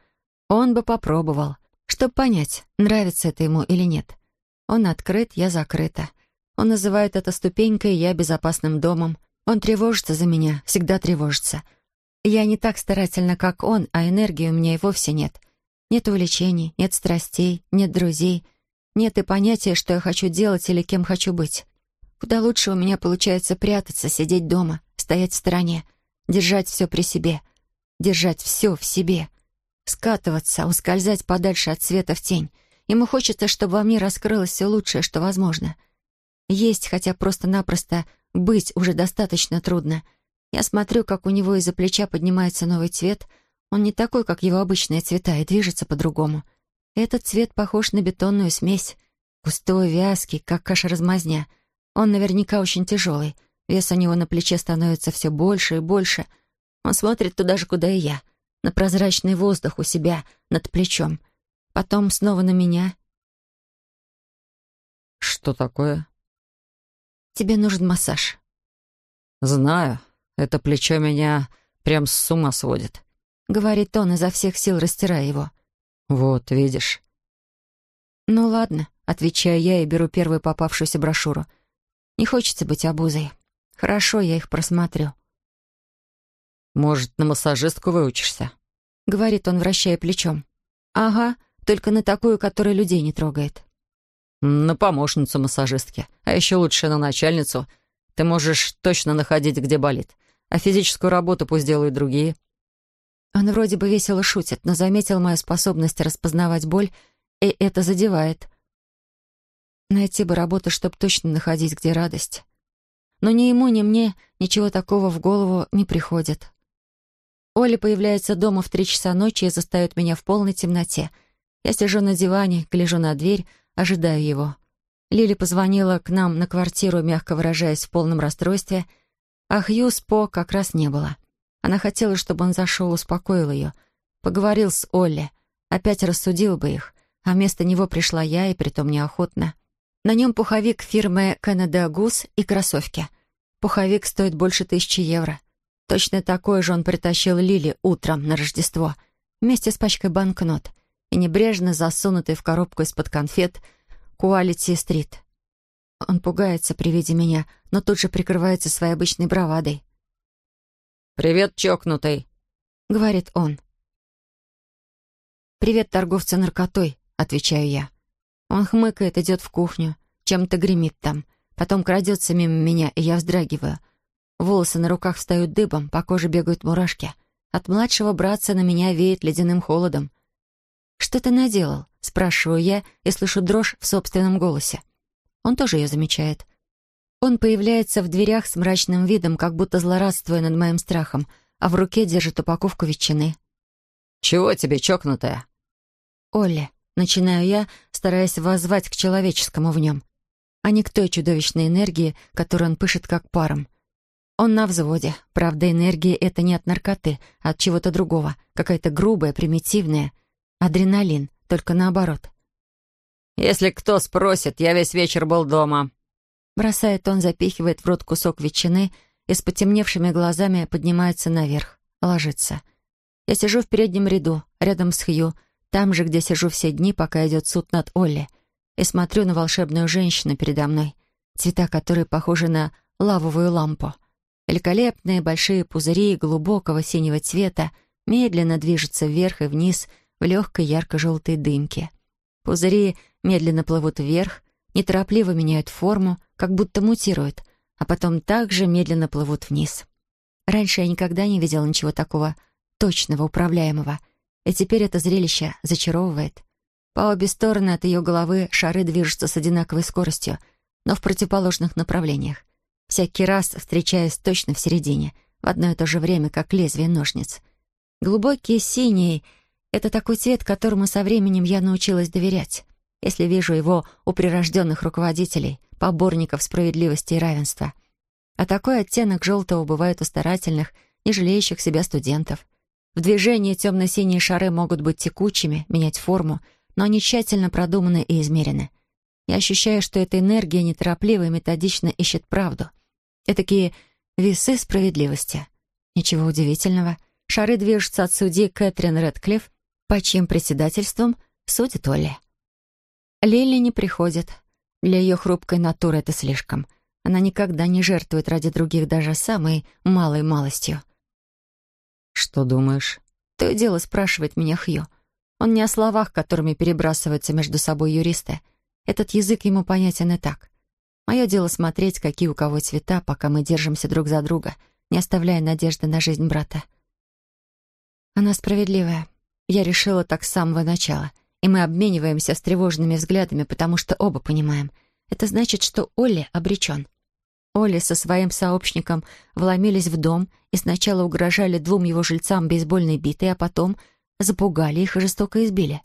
Он бы попробовал, чтобы понять, нравится это ему или нет. Он открыт, я закрыта. Он называет это ступенькой, я безопасным домом. Он тревожится за меня, всегда тревожится. Я не так старательна, как он, а энергии у меня и вовсе нет. Нет увлечений, нет страстей, нет друзей, нет и понятия, что я хочу делать или кем хочу быть. Куда лучше у меня получается прятаться, сидеть дома, стоять в стороне, держать все при себе, держать все в себе, скатываться, ускользать подальше от света в тень. Ему хочется, чтобы во мне раскрылось все лучшее, что возможно. Есть, хотя просто-напросто быть уже достаточно трудно. Я смотрю, как у него из-за плеча поднимается новый цвет. Он не такой, как его обычные цвета, и движется по-другому. Этот цвет похож на бетонную смесь. Густой, вязкий, как каша-размазня. Он наверняка очень тяжелый. Вес у него на плече становится все больше и больше. Он смотрит туда же, куда и я. На прозрачный воздух у себя над плечом. Потом снова на меня. «Что такое?» «Тебе нужен массаж». «Знаю. Это плечо меня прям с ума сводит», — говорит он, изо всех сил растирая его. «Вот, видишь». «Ну ладно», — отвечаю я и беру первую попавшуюся брошюру. «Не хочется быть обузой. Хорошо, я их просмотрю». «Может, на массажистку выучишься?» — говорит он, вращая плечом. «Ага, только на такую, которая людей не трогает». «На помощницу массажистки, а еще лучше на начальницу. Ты можешь точно находить, где болит. А физическую работу пусть делают другие». Он вроде бы весело шутит, но заметил мою способность распознавать боль, и это задевает. Найти бы работу, чтобы точно находить, где радость. Но ни ему, ни мне ничего такого в голову не приходит. Оля появляется дома в три часа ночи и застает меня в полной темноте. Я сижу на диване, гляжу на дверь, ожидаю его. Лили позвонила к нам на квартиру, мягко выражаясь в полном расстройстве, а Хьюз По как раз не было. Она хотела, чтобы он зашел, успокоил ее. Поговорил с Олли, опять рассудил бы их, а вместо него пришла я, и притом неохотно. На нем пуховик фирмы Canada Goose и кроссовки. Пуховик стоит больше тысячи евро. Точно такой же он притащил Лили утром на Рождество, вместе с пачкой банкнот и небрежно засунутый в коробку из-под конфет Quality Street. Он пугается при виде меня, но тут же прикрывается своей обычной бравадой. «Привет, чокнутый», — говорит он. «Привет, торговцы наркотой», — отвечаю я. Он хмыкает, идет в кухню, чем-то гремит там. Потом крадется мимо меня, и я вздрагиваю. Волосы на руках встают дыбом, по коже бегают мурашки. От младшего братца на меня веет ледяным холодом. «Что ты наделал?» — спрашиваю я и слышу дрожь в собственном голосе. Он тоже ее замечает. Он появляется в дверях с мрачным видом, как будто злорадствуя над моим страхом, а в руке держит упаковку ветчины. «Чего тебе, чокнутая?» «Олли», — начинаю я, стараясь воззвать к человеческому в нем, а не к той чудовищной энергии, которой он пышет как паром. Он на взводе. Правда, энергия — это не от наркоты, а от чего-то другого, какая-то грубая, примитивная. Адреналин, только наоборот. «Если кто спросит, я весь вечер был дома», Бросает он, запихивает в рот кусок ветчины и с потемневшими глазами поднимается наверх, ложится. Я сижу в переднем ряду, рядом с Хью, там же, где сижу все дни, пока идет суд над Олли, и смотрю на волшебную женщину передо мной, цвета которой похожи на лавовую лампу. Великолепные большие пузыри глубокого синего цвета медленно движутся вверх и вниз в легкой ярко-желтой дымке. Пузыри медленно плывут вверх, неторопливо меняют форму, как будто мутируют, а потом также медленно плывут вниз. Раньше я никогда не видела ничего такого точного, управляемого, и теперь это зрелище зачаровывает. По обе стороны от ее головы шары движутся с одинаковой скоростью, но в противоположных направлениях, всякий раз встречаясь точно в середине, в одно и то же время, как лезвие ножниц. Глубокий синий — это такой цвет, которому со временем я научилась доверять если вижу его у прирожденных руководителей, поборников справедливости и равенства. А такой оттенок желтого бывает у старательных, не жалеющих себя студентов. В движении темно-синие шары могут быть текучими, менять форму, но они тщательно продуманы и измерены. Я ощущаю, что эта энергия неторопливо и методично ищет правду. Этакие весы справедливости. Ничего удивительного. Шары движутся от судьи Кэтрин Рэдклифф, по чьим председательством судит Олли. Лили не приходит. Для ее хрупкой натуры это слишком. Она никогда не жертвует ради других даже самой малой малостью. «Что думаешь?» То и дело спрашивает меня Хью. Он не о словах, которыми перебрасываются между собой юристы. Этот язык ему понятен и так. Мое дело смотреть, какие у кого цвета, пока мы держимся друг за друга, не оставляя надежды на жизнь брата. Она справедливая. Я решила так с самого начала — и мы обмениваемся встревоженными взглядами, потому что оба понимаем. Это значит, что Олли обречен. Олли со своим сообщником вломились в дом и сначала угрожали двум его жильцам бейсбольной битой, а потом запугали их и жестоко избили.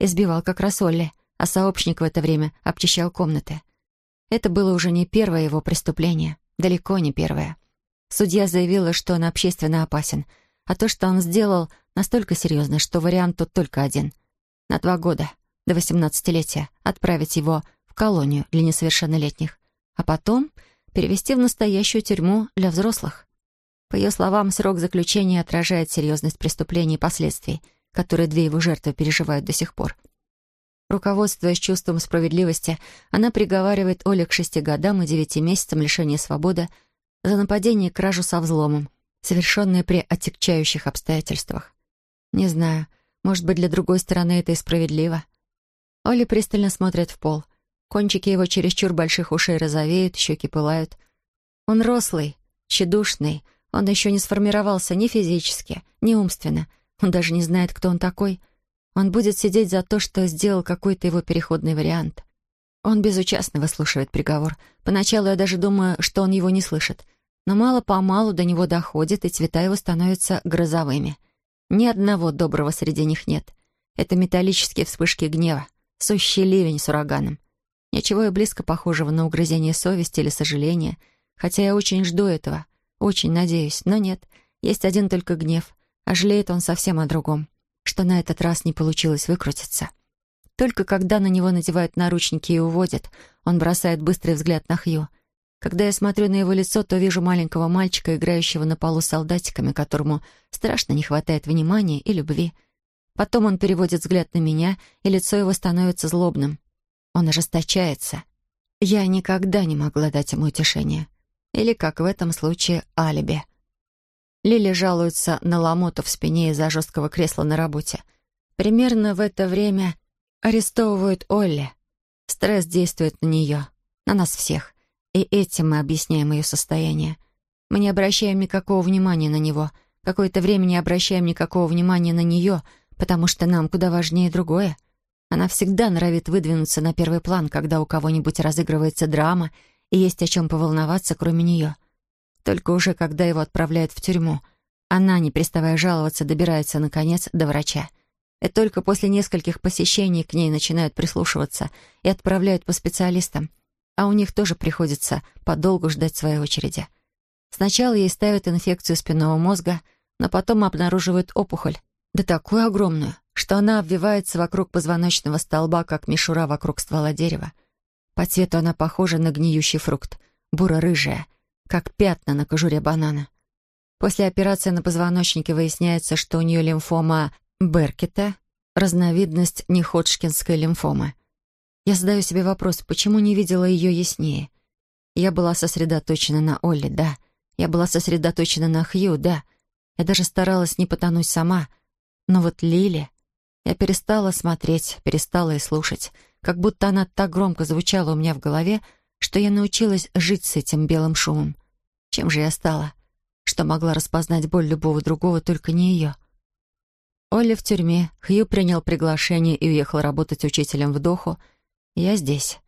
Избивал как раз Олли, а сообщник в это время обчищал комнаты. Это было уже не первое его преступление, далеко не первое. Судья заявила, что он общественно опасен, а то, что он сделал, настолько серьезно, что вариант тут только один. На два года, до восемнадцатилетия, отправить его в колонию для несовершеннолетних, а потом перевести в настоящую тюрьму для взрослых. По ее словам, срок заключения отражает серьезность преступления и последствий, которые две его жертвы переживают до сих пор. Руководствуясь чувством справедливости, она приговаривает Оле к шести годам и девяти месяцам лишения свободы за нападение и кражу со взломом, совершенное при отягчающих обстоятельствах. Не знаю, может быть, для другой стороны это и справедливо. Оля пристально смотрит в пол — Кончики его чересчур больших ушей розовеют, щеки пылают. Он рослый, тщедушный, он еще не сформировался ни физически, ни умственно. Он даже не знает, кто он такой. Он будет сидеть за то, что сделал какой-то его переходный вариант. Он безучастно выслушивает приговор. Поначалу я даже думаю, что он его не слышит. Но мало-помалу до него доходит, и цвета его становятся грозовыми. Ни одного доброго среди них нет. Это металлические вспышки гнева, сущий ливень с ураганом. Ничего и близко похожего на угрызение совести или сожаления, хотя я очень жду этого, очень надеюсь, но нет, есть один только гнев, а жалеет он совсем о другом, что на этот раз не получилось выкрутиться. Только когда на него надевают наручники и уводят, он бросает быстрый взгляд на Хью. Когда я смотрю на его лицо, то вижу маленького мальчика, играющего на полу солдатиками, которому страшно не хватает внимания и любви. Потом он переводит взгляд на меня, и лицо его становится злобным. Он ожесточается. Я никогда не могла дать ему утешение. Или, как в этом случае, алиби. Лили жалуется на ломоту в спине из-за жесткого кресла на работе. Примерно в это время арестовывают Олли. Стресс действует на нее, на нас всех. И этим мы объясняем ее состояние. Мы не обращаем никакого внимания на него. Какое-то время не обращаем никакого внимания на нее, потому что нам куда важнее другое — она всегда норовит выдвинуться на первый план, когда у кого-нибудь разыгрывается драма, и есть о чем поволноваться, кроме нее. Только уже когда его отправляют в тюрьму, она, не переставая жаловаться, добирается, наконец, до врача. И только после нескольких посещений к ней начинают прислушиваться и отправляют по специалистам. А у них тоже приходится подолгу ждать своей очереди. Сначала ей ставят инфекцию спинного мозга, но потом обнаруживают опухоль, да такую огромную, что она обвивается вокруг позвоночного столба, как мишура вокруг ствола дерева. По цвету она похожа на гниющий фрукт, буро-рыжая, как пятна на кожуре банана. После операции на позвоночнике выясняется, что у нее лимфома Беркета, разновидность неходжкинской лимфомы. Я задаю себе вопрос, почему не видела ее яснее? Я была сосредоточена на Олли, да. Я была сосредоточена на Хью, да. Я даже старалась не потонуть сама. Но вот Лили... Я перестала смотреть, перестала и слушать, как будто она так громко звучала у меня в голове, что я научилась жить с этим белым шумом. Чем же я стала? Что могла распознать боль любого другого, только не ее. Олли в тюрьме, Хью принял приглашение и уехал работать учителем в Доху. Я здесь.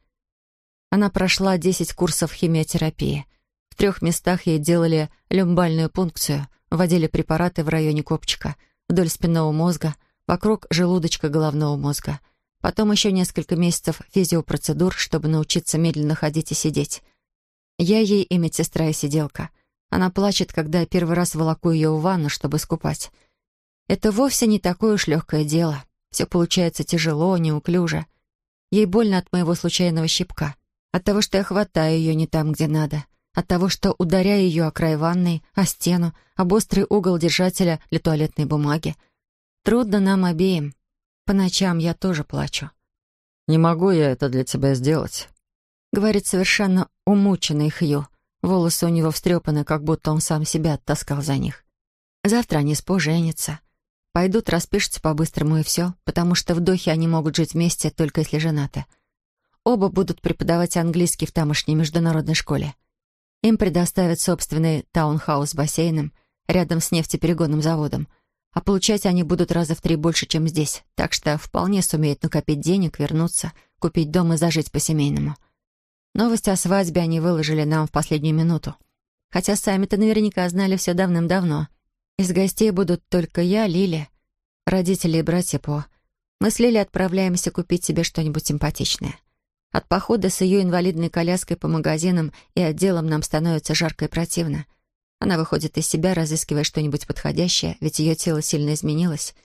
Она прошла 10 курсов химиотерапии. В трех местах ей делали люмбальную пункцию, вводили препараты в районе копчика, вдоль спинного мозга — вокруг желудочка головного мозга. Потом еще несколько месяцев физиопроцедур, чтобы научиться медленно ходить и сидеть. Я ей и медсестра и сиделка. Она плачет, когда я первый раз волоку ее в ванну, чтобы скупать. Это вовсе не такое уж легкое дело. Все получается тяжело, неуклюже. Ей больно от моего случайного щипка. От того, что я хватаю ее не там, где надо. От того, что ударяю ее о край ванной, о стену, об острый угол держателя для туалетной бумаги — Трудно нам обеим. По ночам я тоже плачу. «Не могу я это для тебя сделать», — говорит совершенно умученный Хью. Волосы у него встрепаны, как будто он сам себя оттаскал за них. Завтра они споженятся. Пойдут, распишутся по-быстрому и все, потому что в Дохе они могут жить вместе, только если женаты. Оба будут преподавать английский в тамошней международной школе. Им предоставят собственный таунхаус с бассейном рядом с нефтеперегонным заводом — а получать они будут раза в три больше, чем здесь, так что вполне сумеют накопить денег, вернуться, купить дом и зажить по-семейному. Новость о свадьбе они выложили нам в последнюю минуту. Хотя сами-то наверняка знали все давным-давно. Из гостей будут только я, Лили, родители и братья По. Мы с Лили отправляемся купить себе что-нибудь симпатичное. От похода с ее инвалидной коляской по магазинам и отделам нам становится жарко и противно. Она выходит из себя, разыскивая что-нибудь подходящее, ведь ее тело сильно изменилось.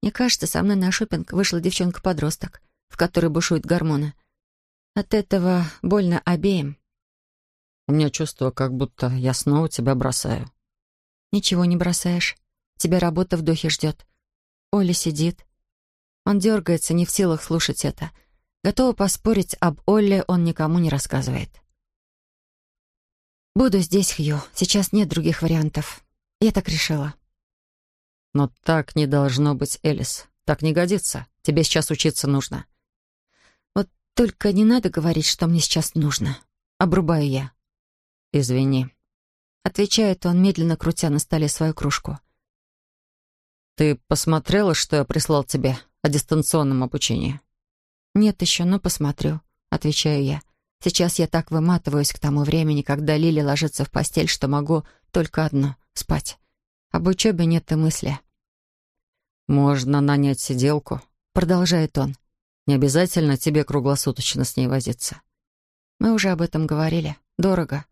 Мне кажется, со мной на шопинг вышла девчонка-подросток, в которой бушуют гормоны. От этого больно обеим. У меня чувство, как будто я снова тебя бросаю. Ничего не бросаешь. Тебя работа в духе ждет. Оля сидит. Он дергается, не в силах слушать это — Готова поспорить, об Олле он никому не рассказывает. «Буду здесь, Хью. Сейчас нет других вариантов. Я так решила». «Но так не должно быть, Элис. Так не годится. Тебе сейчас учиться нужно». «Вот только не надо говорить, что мне сейчас нужно. Обрубаю я». «Извини», — отвечает он, медленно крутя на столе свою кружку. «Ты посмотрела, что я прислал тебе о дистанционном обучении?» «Нет еще, но посмотрю», — отвечаю я. «Сейчас я так выматываюсь к тому времени, когда Лили ложится в постель, что могу только одно — спать. Об учебе нет и мысли». «Можно нанять сиделку», — продолжает он. «Не обязательно тебе круглосуточно с ней возиться». «Мы уже об этом говорили. Дорого.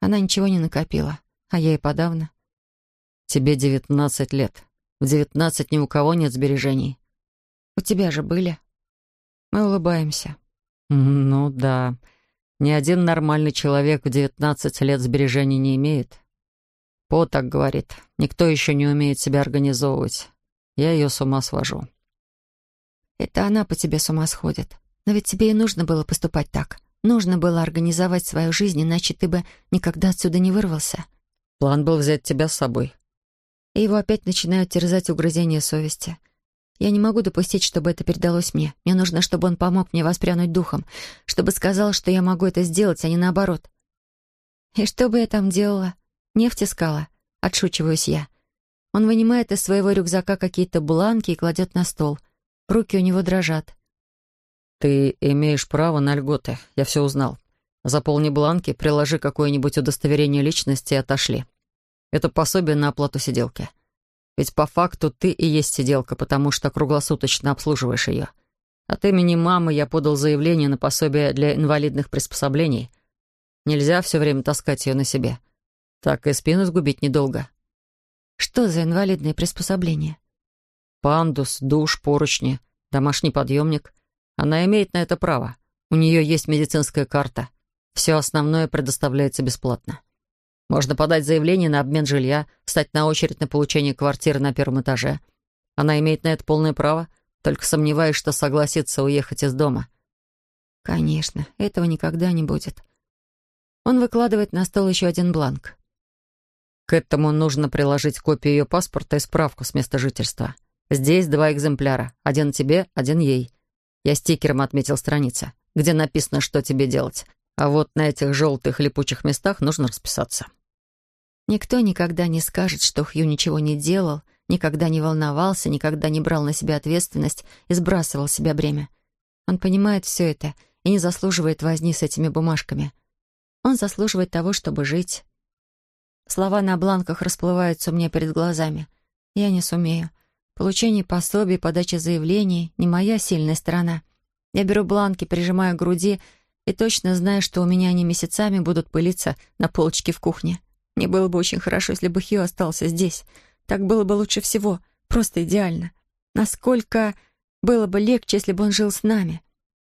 Она ничего не накопила, а я и подавно». «Тебе девятнадцать лет. В девятнадцать ни у кого нет сбережений». «У тебя же были». Мы улыбаемся. «Ну да. Ни один нормальный человек в девятнадцать лет сбережений не имеет. По так говорит. Никто еще не умеет себя организовывать. Я ее с ума свожу». «Это она по тебе с ума сходит. Но ведь тебе и нужно было поступать так. Нужно было организовать свою жизнь, иначе ты бы никогда отсюда не вырвался». «План был взять тебя с собой». И его опять начинают терзать угрызения совести — я не могу допустить, чтобы это передалось мне. Мне нужно, чтобы он помог мне воспрянуть духом, чтобы сказал, что я могу это сделать, а не наоборот. И что бы я там делала? Нефть искала. Отшучиваюсь я. Он вынимает из своего рюкзака какие-то бланки и кладет на стол. Руки у него дрожат. «Ты имеешь право на льготы. Я все узнал. Заполни бланки, приложи какое-нибудь удостоверение личности и отошли. Это пособие на оплату сиделки. Ведь по факту ты и есть сиделка, потому что круглосуточно обслуживаешь ее. От имени мамы я подал заявление на пособие для инвалидных приспособлений. Нельзя все время таскать ее на себе. Так и спину сгубить недолго. Что за инвалидные приспособления? Пандус, душ, поручни, домашний подъемник. Она имеет на это право. У нее есть медицинская карта. Все основное предоставляется бесплатно. Можно подать заявление на обмен жилья, встать на очередь на получение квартиры на первом этаже. Она имеет на это полное право, только сомневаюсь, что согласится уехать из дома. Конечно, этого никогда не будет. Он выкладывает на стол еще один бланк. К этому нужно приложить копию ее паспорта и справку с места жительства. Здесь два экземпляра. Один тебе, один ей. Я стикером отметил страницы, где написано, что тебе делать. А вот на этих желтых липучих местах нужно расписаться. Никто никогда не скажет, что Хью ничего не делал, никогда не волновался, никогда не брал на себя ответственность и сбрасывал с себя бремя. Он понимает все это и не заслуживает возни с этими бумажками. Он заслуживает того, чтобы жить. Слова на бланках расплываются у меня перед глазами. Я не сумею. Получение пособий, подача заявлений — не моя сильная сторона. Я беру бланки, прижимаю к груди и точно знаю, что у меня они месяцами будут пылиться на полочке в кухне. Мне было бы очень хорошо, если бы Хью остался здесь. Так было бы лучше всего. Просто идеально. Насколько было бы легче, если бы он жил с нами.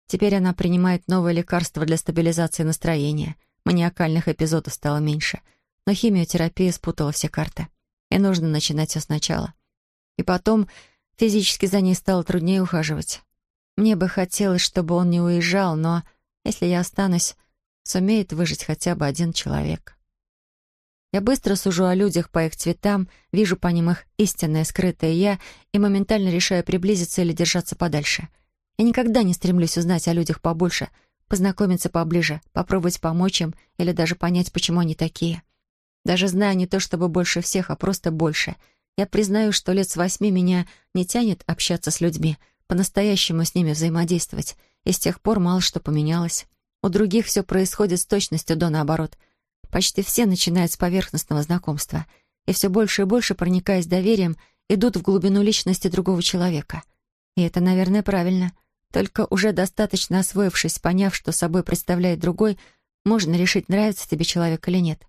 Теперь она принимает новое лекарство для стабилизации настроения. Маниакальных эпизодов стало меньше. Но химиотерапия спутала все карты. И нужно начинать все сначала. И потом физически за ней стало труднее ухаживать. Мне бы хотелось, чтобы он не уезжал, но если я останусь, сумеет выжить хотя бы один человек. Я быстро сужу о людях по их цветам, вижу по ним их истинное, скрытое «я» и моментально решаю приблизиться или держаться подальше. Я никогда не стремлюсь узнать о людях побольше, познакомиться поближе, попробовать помочь им или даже понять, почему они такие. Даже зная не то чтобы больше всех, а просто больше. Я признаю, что лет с восьми меня не тянет общаться с людьми, по-настоящему с ними взаимодействовать, и с тех пор мало что поменялось. У других все происходит с точностью до наоборот. Почти все начинают с поверхностного знакомства и все больше и больше, проникаясь доверием, идут в глубину личности другого человека. И это, наверное, правильно. Только уже достаточно освоившись, поняв, что собой представляет другой, можно решить, нравится тебе человек или нет.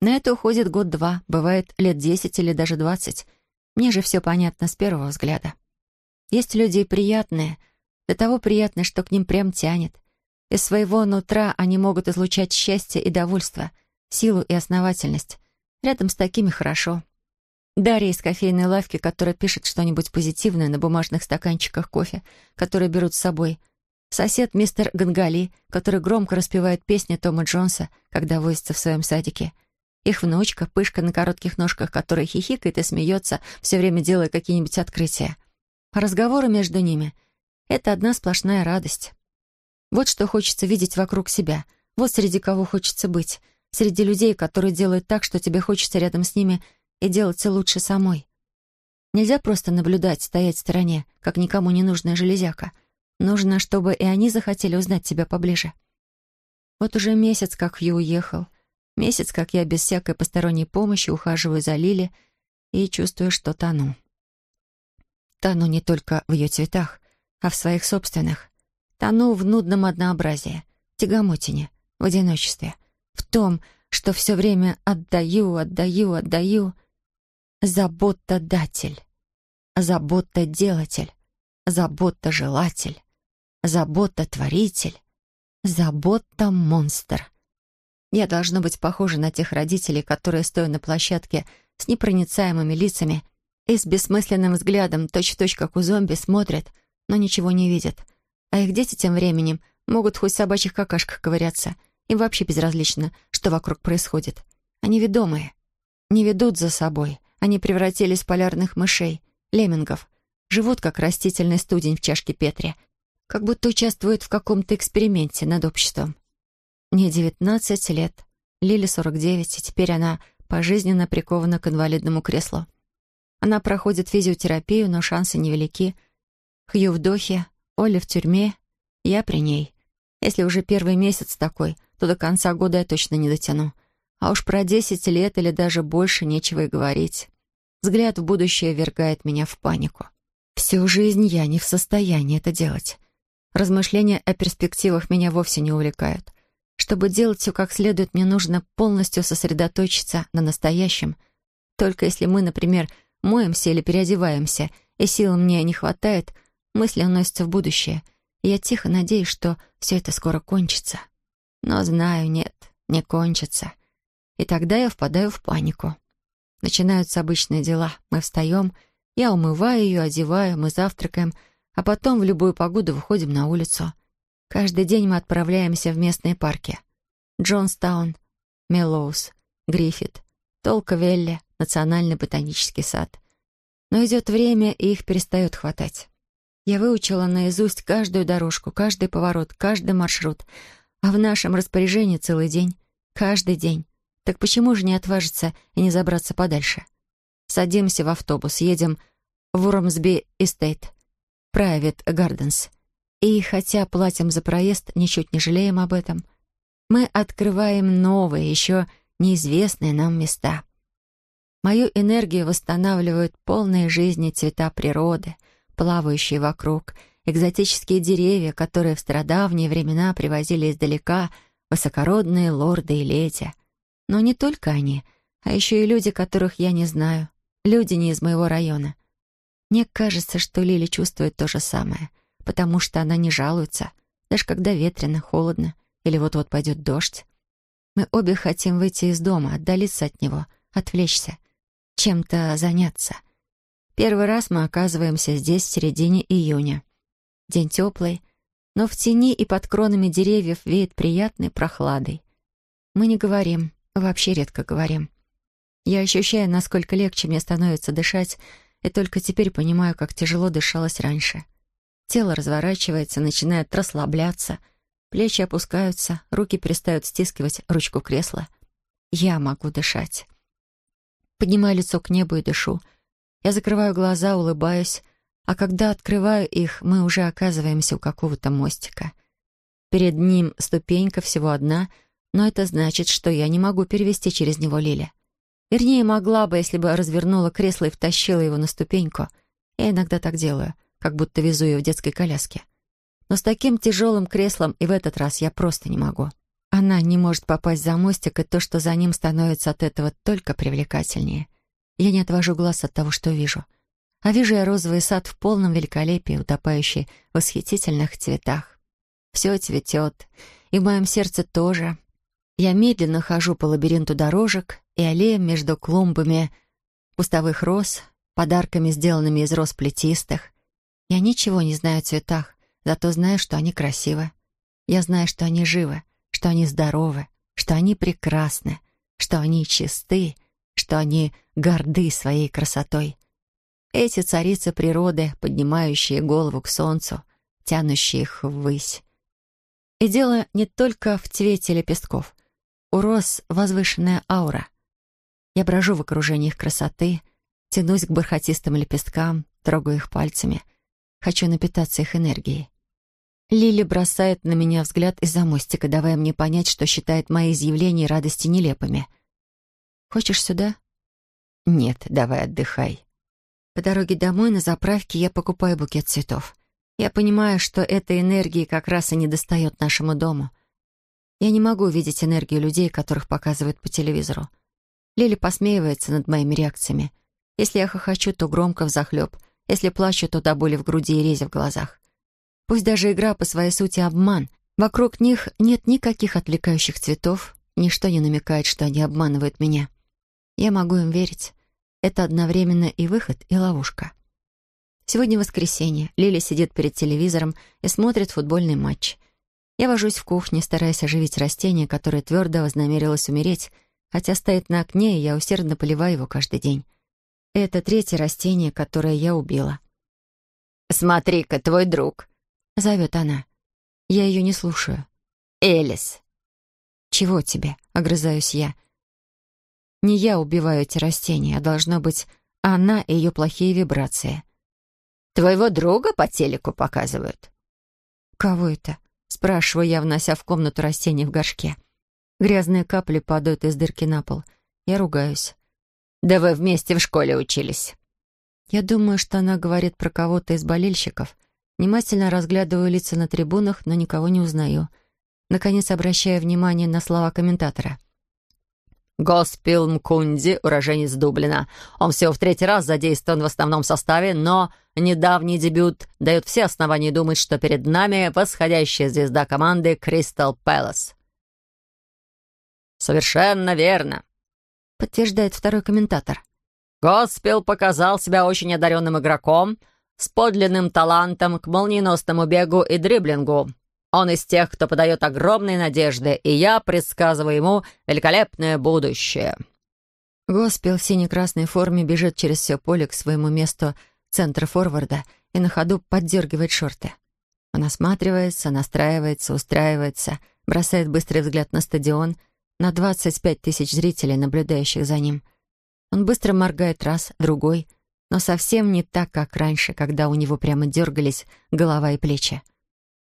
На это уходит год-два, бывает лет десять или даже двадцать. Мне же все понятно с первого взгляда. Есть люди приятные, до того приятные, что к ним прям тянет. Из своего нутра они могут излучать счастье и довольство, силу и основательность. Рядом с такими хорошо. Дарья из кофейной лавки, которая пишет что-нибудь позитивное на бумажных стаканчиках кофе, которые берут с собой. Сосед мистер Гангали, который громко распевает песни Тома Джонса, когда возится в своем садике — их внучка, пышка на коротких ножках, которая хихикает и смеется, все время делая какие-нибудь открытия. Разговоры между ними — это одна сплошная радость. Вот что хочется видеть вокруг себя, вот среди кого хочется быть, среди людей, которые делают так, что тебе хочется рядом с ними и делать лучше самой. Нельзя просто наблюдать, стоять в стороне, как никому не нужная железяка. Нужно, чтобы и они захотели узнать тебя поближе. Вот уже месяц, как Хью уехал — Месяц, как я без всякой посторонней помощи ухаживаю за Лили и чувствую, что тону. Тону не только в ее цветах, а в своих собственных. Тону в нудном однообразии, тягомотине, в одиночестве, в том, что все время отдаю, отдаю, отдаю. Забота-датель, забота-делатель, забота-желатель, забота-творитель, забота-монстр — я должна быть похожа на тех родителей, которые, стоя на площадке с непроницаемыми лицами и с бессмысленным взглядом, точь-в-точь, как у зомби, смотрят, но ничего не видят. А их дети тем временем могут хоть в собачьих какашках ковыряться. Им вообще безразлично, что вокруг происходит. Они ведомые. Не ведут за собой. Они превратились в полярных мышей, леммингов. Живут, как растительный студень в чашке Петри. Как будто участвуют в каком-то эксперименте над обществом. Мне 19 лет, Лиле 49, и теперь она пожизненно прикована к инвалидному креслу. Она проходит физиотерапию, но шансы невелики. Хью в дохе, Оля в тюрьме, я при ней. Если уже первый месяц такой, то до конца года я точно не дотяну. А уж про 10 лет или даже больше нечего и говорить. Взгляд в будущее вергает меня в панику. Всю жизнь я не в состоянии это делать. Размышления о перспективах меня вовсе не увлекают. Чтобы делать все как следует, мне нужно полностью сосредоточиться на настоящем. Только если мы, например, моемся или переодеваемся, и сил мне не хватает, мысли уносятся в будущее, и я тихо надеюсь, что все это скоро кончится. Но знаю, нет, не кончится. И тогда я впадаю в панику. Начинаются обычные дела. Мы встаем, я умываю ее, одеваю, мы завтракаем, а потом в любую погоду выходим на улицу. Каждый день мы отправляемся в местные парки. Джонстаун, Меллоус, Гриффит, Толковелли, Национальный ботанический сад. Но идет время, и их перестает хватать. Я выучила наизусть каждую дорожку, каждый поворот, каждый маршрут, а в нашем распоряжении целый день, каждый день. Так почему же не отважиться и не забраться подальше? Садимся в автобус, едем в Уормсби Эстейт, Private Gardens — и хотя платим за проезд, ничуть не жалеем об этом. Мы открываем новые, еще неизвестные нам места. Мою энергию восстанавливают полные жизни цвета природы, плавающие вокруг, экзотические деревья, которые в стародавние времена привозили издалека высокородные лорды и леди. Но не только они, а еще и люди, которых я не знаю, люди не из моего района. Мне кажется, что Лили чувствует то же самое — потому что она не жалуется, даже когда ветрено, холодно или вот-вот пойдет дождь. Мы обе хотим выйти из дома, отдалиться от него, отвлечься, чем-то заняться. Первый раз мы оказываемся здесь в середине июня. День теплый, но в тени и под кронами деревьев веет приятной прохладой. Мы не говорим, вообще редко говорим. Я ощущаю, насколько легче мне становится дышать, и только теперь понимаю, как тяжело дышалось раньше. Тело разворачивается, начинает расслабляться. Плечи опускаются, руки перестают стискивать ручку кресла. Я могу дышать. Поднимаю лицо к небу и дышу. Я закрываю глаза, улыбаюсь, а когда открываю их, мы уже оказываемся у какого-то мостика. Перед ним ступенька всего одна, но это значит, что я не могу перевести через него Лили. Вернее, могла бы, если бы развернула кресло и втащила его на ступеньку. Я иногда так делаю, как будто везу ее в детской коляске. Но с таким тяжелым креслом и в этот раз я просто не могу. Она не может попасть за мостик, и то, что за ним становится от этого только привлекательнее. Я не отвожу глаз от того, что вижу. А вижу я розовый сад в полном великолепии, утопающий в восхитительных цветах. Все цветет, и в моем сердце тоже. Я медленно хожу по лабиринту дорожек и аллеям между клумбами кустовых роз, подарками, сделанными из роз плетистых. Я ничего не знаю о цветах, зато знаю, что они красивы. Я знаю, что они живы, что они здоровы, что они прекрасны, что они чисты, что они горды своей красотой. Эти царицы природы, поднимающие голову к солнцу, тянущие их ввысь. И дело не только в цвете лепестков. У роз возвышенная аура. Я брожу в окружении их красоты, тянусь к бархатистым лепесткам, трогаю их пальцами. Хочу напитаться их энергией. Лили бросает на меня взгляд из-за мостика, давая мне понять, что считает мои изъявления и радости нелепыми. «Хочешь сюда?» «Нет, давай отдыхай». По дороге домой на заправке я покупаю букет цветов. Я понимаю, что этой энергии как раз и не достает нашему дому. Я не могу видеть энергию людей, которых показывают по телевизору. Лили посмеивается над моими реакциями. Если я хохочу, то громко взахлеб. Если плачу, то до боли в груди и рези в глазах. Пусть даже игра по своей сути обман. Вокруг них нет никаких отвлекающих цветов, ничто не намекает, что они обманывают меня. Я могу им верить. Это одновременно и выход, и ловушка. Сегодня воскресенье. Лили сидит перед телевизором и смотрит футбольный матч. Я вожусь в кухне, стараясь оживить растение, которое твердо вознамерилось умереть, хотя стоит на окне, и я усердно поливаю его каждый день. Это третье растение, которое я убила. «Смотри-ка, твой друг!» — зовет она. Я ее не слушаю. «Элис!» «Чего тебе?» — огрызаюсь я. Не я убиваю эти растения, а должно быть она и ее плохие вибрации. Твоего друга по телеку показывают?» «Кого это?» — спрашиваю я, внося в комнату растения в горшке. Грязные капли падают из дырки на пол. Я ругаюсь. «Да вы вместе в школе учились». Я думаю, что она говорит про кого-то из болельщиков. Внимательно разглядываю лица на трибунах, но никого не узнаю. Наконец обращаю внимание на слова комментатора. Госпел Мкунди, уроженец Дублина. Он всего в третий раз задействован в основном составе, но недавний дебют дает все основания думать, что перед нами восходящая звезда команды Кристал Пэлас. «Совершенно верно», — подтверждает второй комментатор. Госпел показал себя очень одаренным игроком, с подлинным талантом к молниеносному бегу и дриблингу. Он из тех, кто подает огромные надежды, и я предсказываю ему великолепное будущее». Госпел в сине-красной форме бежит через все поле к своему месту центра форварда и на ходу поддергивает шорты. Он осматривается, настраивается, устраивается, бросает быстрый взгляд на стадион, на 25 тысяч зрителей, наблюдающих за ним. Он быстро моргает раз, другой, но совсем не так, как раньше, когда у него прямо дергались голова и плечи.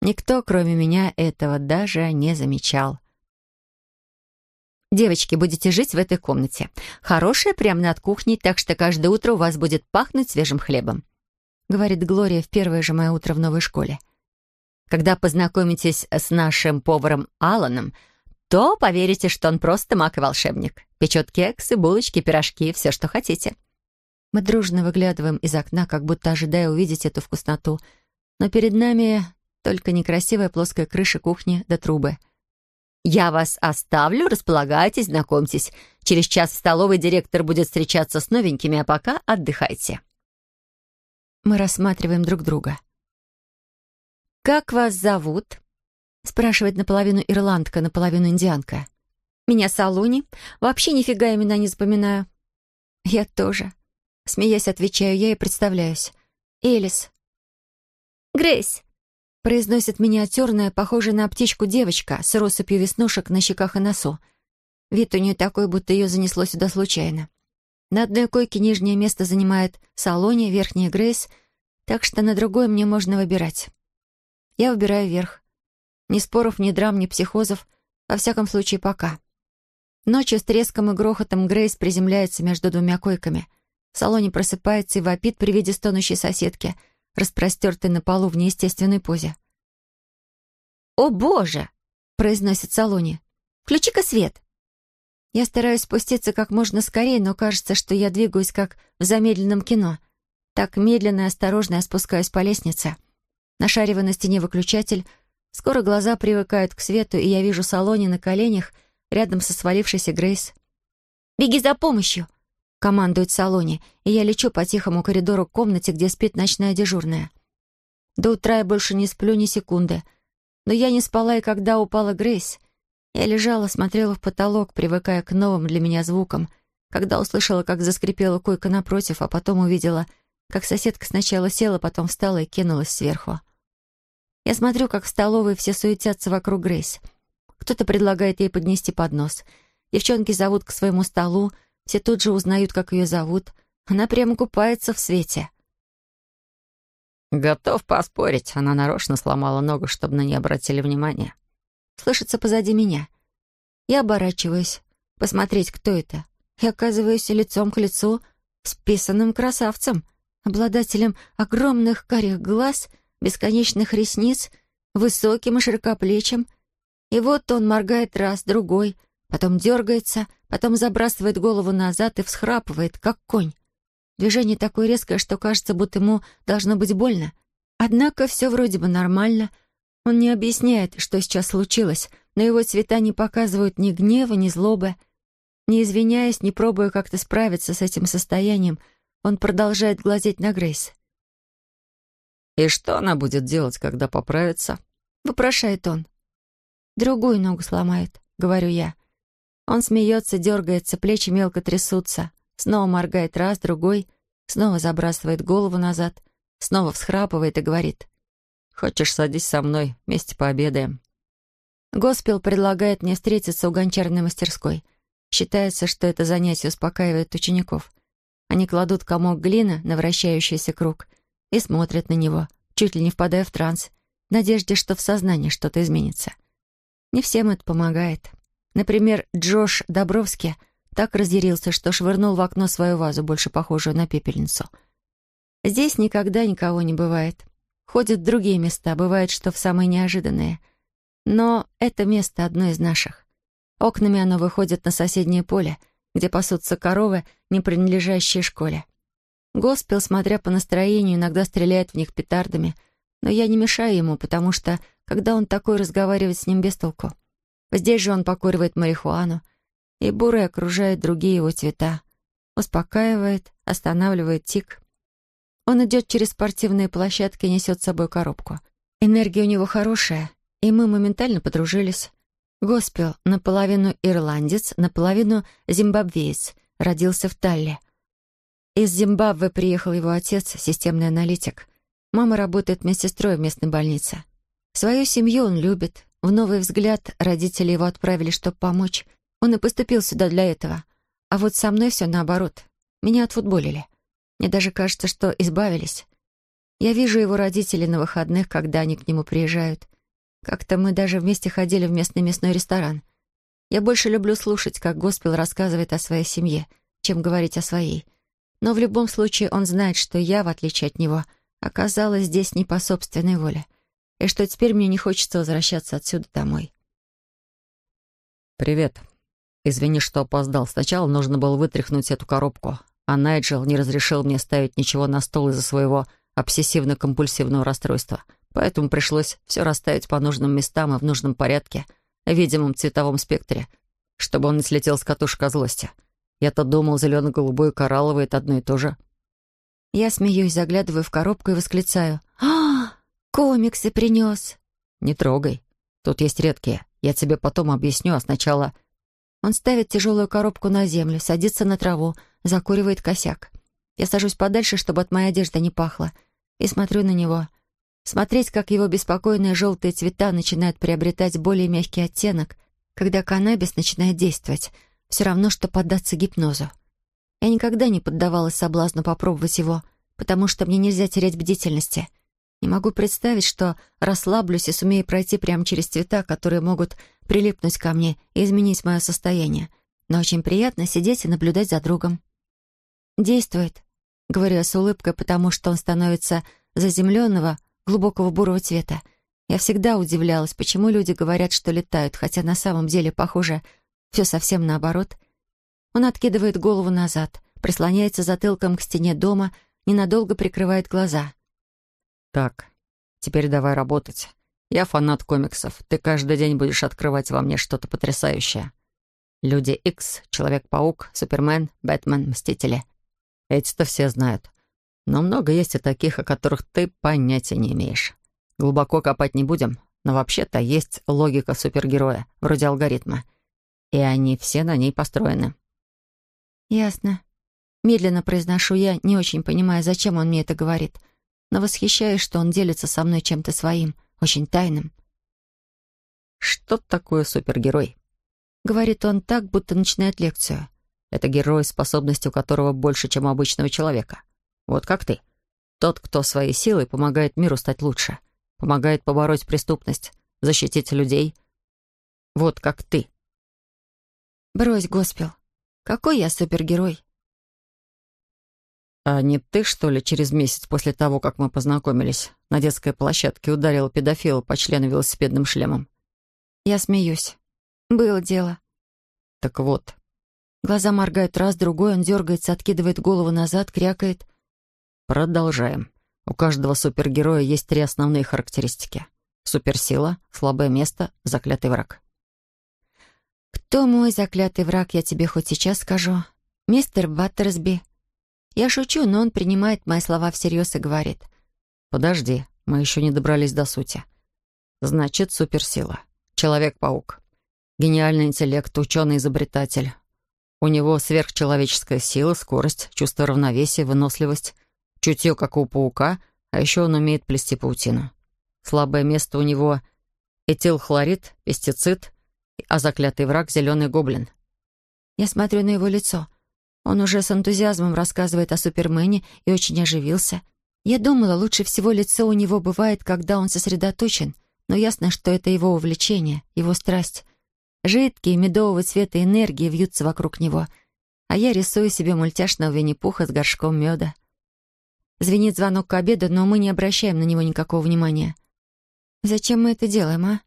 Никто, кроме меня, этого даже не замечал. «Девочки, будете жить в этой комнате. Хорошая, прямо над кухней, так что каждое утро у вас будет пахнуть свежим хлебом», говорит Глория в первое же мое утро в новой школе. «Когда познакомитесь с нашим поваром Аланом, то поверите, что он просто маг и волшебник. Печет кексы, булочки, пирожки, все, что хотите». Мы дружно выглядываем из окна, как будто ожидая увидеть эту вкусноту. Но перед нами только некрасивая плоская крыша кухни до трубы. «Я вас оставлю, располагайтесь, знакомьтесь. Через час в столовой директор будет встречаться с новенькими, а пока отдыхайте». Мы рассматриваем друг друга. «Как вас зовут?» — спрашивает наполовину ирландка, наполовину индианка. «Меня Салуни. Вообще нифига имена не запоминаю». «Я тоже». Смеясь, отвечаю я и представляюсь. «Элис». «Грейс», произносит миниатюрная, похожая на птичку девочка с россыпью веснушек на щеках и носу. Вид у нее такой, будто ее занесло сюда случайно. На одной койке нижнее место занимает Салоне, верхняя Грейс, так что на другой мне можно выбирать. Я выбираю верх. Ни споров, ни драм, ни психозов. Во всяком случае, пока. Ночью с треском и грохотом Грейс приземляется между двумя койками. В салоне просыпается и вопит при виде стонущей соседки, распростертой на полу в неестественной позе. «О, Боже!» — произносит в салоне. «Включи-ка свет!» Я стараюсь спуститься как можно скорее, но кажется, что я двигаюсь как в замедленном кино. Так медленно и осторожно я спускаюсь по лестнице. Нашариваю на стене выключатель. Скоро глаза привыкают к свету, и я вижу салоне на коленях рядом со свалившейся Грейс. «Беги за помощью!» — командует салоне, и я лечу по тихому коридору к комнате, где спит ночная дежурная. До утра я больше не сплю ни секунды. Но я не спала и когда упала Грейс. Я лежала, смотрела в потолок, привыкая к новым для меня звукам, когда услышала, как заскрипела койка напротив, а потом увидела, как соседка сначала села, потом встала и кинулась сверху. Я смотрю, как в столовой все суетятся вокруг Грейс. Кто-то предлагает ей поднести поднос. Девчонки зовут к своему столу, все тут же узнают, как ее зовут. Она прямо купается в свете. «Готов поспорить, она нарочно сломала ногу, чтобы на нее обратили внимание», слышится позади меня. Я оборачиваюсь, посмотреть, кто это. И оказываюсь лицом к лицу с писанным красавцем, обладателем огромных карих глаз, бесконечных ресниц, высоким и широкоплечим. И вот он моргает раз, другой, потом дергается, потом забрасывает голову назад и всхрапывает, как конь. Движение такое резкое, что кажется, будто ему должно быть больно. Однако все вроде бы нормально — он не объясняет, что сейчас случилось, но его цвета не показывают ни гнева, ни злобы. Не извиняясь, не пробуя как-то справиться с этим состоянием, он продолжает глазеть на Грейс. «И что она будет делать, когда поправится?» — вопрошает он. «Другую ногу сломает», — говорю я. Он смеется, дергается, плечи мелко трясутся, снова моргает раз, другой, снова забрасывает голову назад, снова всхрапывает и говорит. Хочешь, садись со мной, вместе пообедаем». Госпел предлагает мне встретиться у гончарной мастерской. Считается, что это занятие успокаивает учеников. Они кладут комок глины на вращающийся круг и смотрят на него, чуть ли не впадая в транс, в надежде, что в сознании что-то изменится. Не всем это помогает. Например, Джош Добровский так разъярился, что швырнул в окно свою вазу, больше похожую на пепельницу. Здесь никогда никого не бывает. Ходят в другие места, бывает, что в самые неожиданные. Но это место одно из наших. Окнами оно выходит на соседнее поле, где пасутся коровы, не принадлежащие школе. Госпел, смотря по настроению, иногда стреляет в них петардами, но я не мешаю ему, потому что, когда он такой, разговаривает с ним без толку. Здесь же он покуривает марихуану, и бурый окружает другие его цвета. Успокаивает, останавливает тик. Он идет через спортивные площадки и несет с собой коробку. Энергия у него хорошая, и мы моментально подружились. Госпел, наполовину ирландец, наполовину зимбабвеец, родился в Талле. Из Зимбабве приехал его отец, системный аналитик. Мама работает медсестрой в местной больнице. Свою семью он любит. В новый взгляд родители его отправили, чтобы помочь. Он и поступил сюда для этого. А вот со мной все наоборот. Меня отфутболили. Мне даже кажется, что избавились. Я вижу его родителей на выходных, когда они к нему приезжают. Как-то мы даже вместе ходили в местный мясной ресторан. Я больше люблю слушать, как Госпел рассказывает о своей семье, чем говорить о своей. Но в любом случае он знает, что я, в отличие от него, оказалась здесь не по собственной воле, и что теперь мне не хочется возвращаться отсюда домой. «Привет. Извини, что опоздал. Сначала нужно было вытряхнуть эту коробку, а Найджел не разрешил мне ставить ничего на стол из-за своего обсессивно-компульсивного расстройства, поэтому пришлось все расставить по нужным местам и в нужном порядке, в видимом цветовом спектре, чтобы он не слетел с катушек от злости. Я-то думал, зелено-голубой и коралловый — это одно и то же. Я смеюсь, заглядываю в коробку и восклицаю. «А, комиксы принес!» «Не трогай. Тут есть редкие. Я тебе потом объясню, а сначала...» Он ставит тяжелую коробку на землю, садится на траву, закуривает косяк. Я сажусь подальше, чтобы от моей одежды не пахло, и смотрю на него. Смотреть, как его беспокойные желтые цвета начинают приобретать более мягкий оттенок, когда каннабис начинает действовать, все равно, что поддаться гипнозу. Я никогда не поддавалась соблазну попробовать его, потому что мне нельзя терять бдительности. Не могу представить, что расслаблюсь и сумею пройти прямо через цвета, которые могут прилипнуть ко мне и изменить мое состояние. Но очень приятно сидеть и наблюдать за другом. «Действует», — говорю я с улыбкой, потому что он становится заземленного, глубокого бурого цвета. Я всегда удивлялась, почему люди говорят, что летают, хотя на самом деле, похоже, все совсем наоборот. Он откидывает голову назад, прислоняется затылком к стене дома, ненадолго прикрывает глаза. «Так, теперь давай работать. Я фанат комиксов. Ты каждый день будешь открывать во мне что-то потрясающее. Люди Икс, Человек-паук, Супермен, Бэтмен, Мстители. Эти-то все знают. Но много есть и таких, о которых ты понятия не имеешь. Глубоко копать не будем, но вообще-то есть логика супергероя, вроде алгоритма. И они все на ней построены. «Ясно», Медленно произношу я, не очень понимая, зачем он мне это говорит, но восхищаюсь, что он делится со мной чем-то своим, очень тайным. «Что такое супергерой?» Говорит он так, будто начинает лекцию. «Это герой, способностью которого больше, чем у обычного человека. Вот как ты. Тот, кто своей силой помогает миру стать лучше, помогает побороть преступность, защитить людей. Вот как ты». «Брось, Госпел. Какой я супергерой? «А не ты, что ли, через месяц после того, как мы познакомились, на детской площадке ударил педофила по члену велосипедным шлемом?» Я смеюсь. «Было дело». «Так вот». Глаза моргают раз, другой, он дергается, откидывает голову назад, крякает. «Продолжаем. У каждого супергероя есть три основные характеристики. Суперсила, слабое место, заклятый враг». «Кто мой заклятый враг, я тебе хоть сейчас скажу. Мистер Баттерсби, я шучу, но он принимает мои слова всерьез и говорит. «Подожди, мы еще не добрались до сути. Значит, суперсила. Человек-паук. Гениальный интеллект, ученый-изобретатель. У него сверхчеловеческая сила, скорость, чувство равновесия, выносливость, чутье, как у паука, а еще он умеет плести паутину. Слабое место у него — этилхлорид, пестицид, а заклятый враг — зеленый гоблин. Я смотрю на его лицо. Он уже с энтузиазмом рассказывает о Супермене и очень оживился. Я думала, лучше всего лицо у него бывает, когда он сосредоточен, но ясно, что это его увлечение, его страсть. Жидкие медового цвета энергии вьются вокруг него, а я рисую себе мультяшного Винни-Пуха с горшком меда. Звенит звонок к обеду, но мы не обращаем на него никакого внимания. Зачем мы это делаем, а?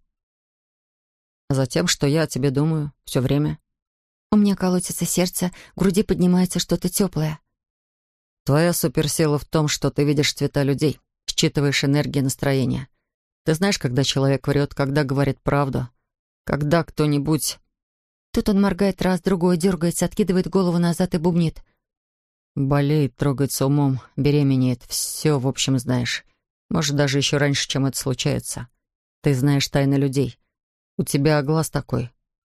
Затем, что я о тебе думаю все время. У меня колотится сердце, в груди поднимается что-то теплое. Твоя суперсила в том, что ты видишь цвета людей, считываешь энергии настроения. Ты знаешь, когда человек врет, когда говорит правду, когда кто-нибудь... Тут он моргает раз, другой, дергается, откидывает голову назад и бубнит. Болеет, трогается умом, беременеет. Все, в общем, знаешь. Может, даже еще раньше, чем это случается. Ты знаешь тайны людей. У тебя глаз такой.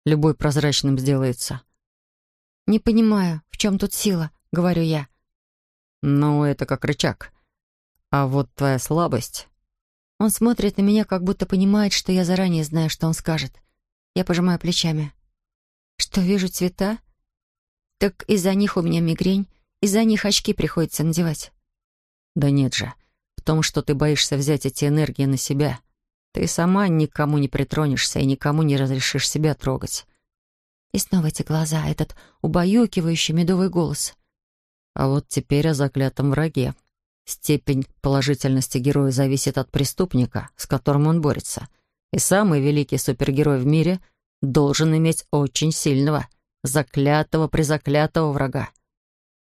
Любой прозрачным сделается. «Не понимаю, в чем тут сила?» — говорю я. «Ну, это как рычаг. А вот твоя слабость...» Он смотрит на меня, как будто понимает, что я заранее знаю, что он скажет. Я пожимаю плечами. «Что, вижу цвета? Так из-за них у меня мигрень, из-за них очки приходится надевать». «Да нет же. В том, что ты боишься взять эти энергии на себя. Ты сама никому не притронешься и никому не разрешишь себя трогать. И снова эти глаза, этот убаюкивающий медовый голос. А вот теперь о заклятом враге. Степень положительности героя зависит от преступника, с которым он борется. И самый великий супергерой в мире должен иметь очень сильного, заклятого призаклятого врага.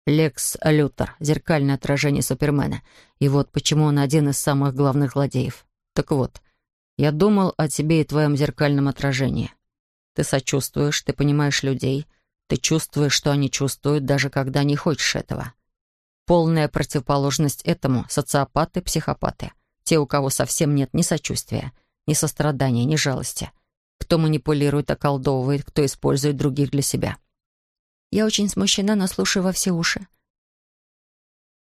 Лекс Лютер — зеркальное отражение Супермена. И вот почему он один из самых главных злодеев. Так вот, я думал о тебе и твоем зеркальном отражении. Ты сочувствуешь, ты понимаешь людей, ты чувствуешь, что они чувствуют, даже когда не хочешь этого. Полная противоположность этому — социопаты, психопаты. Те, у кого совсем нет ни сочувствия, ни сострадания, ни жалости. Кто манипулирует, околдовывает, кто использует других для себя. Я очень смущена, но слушаю во все уши.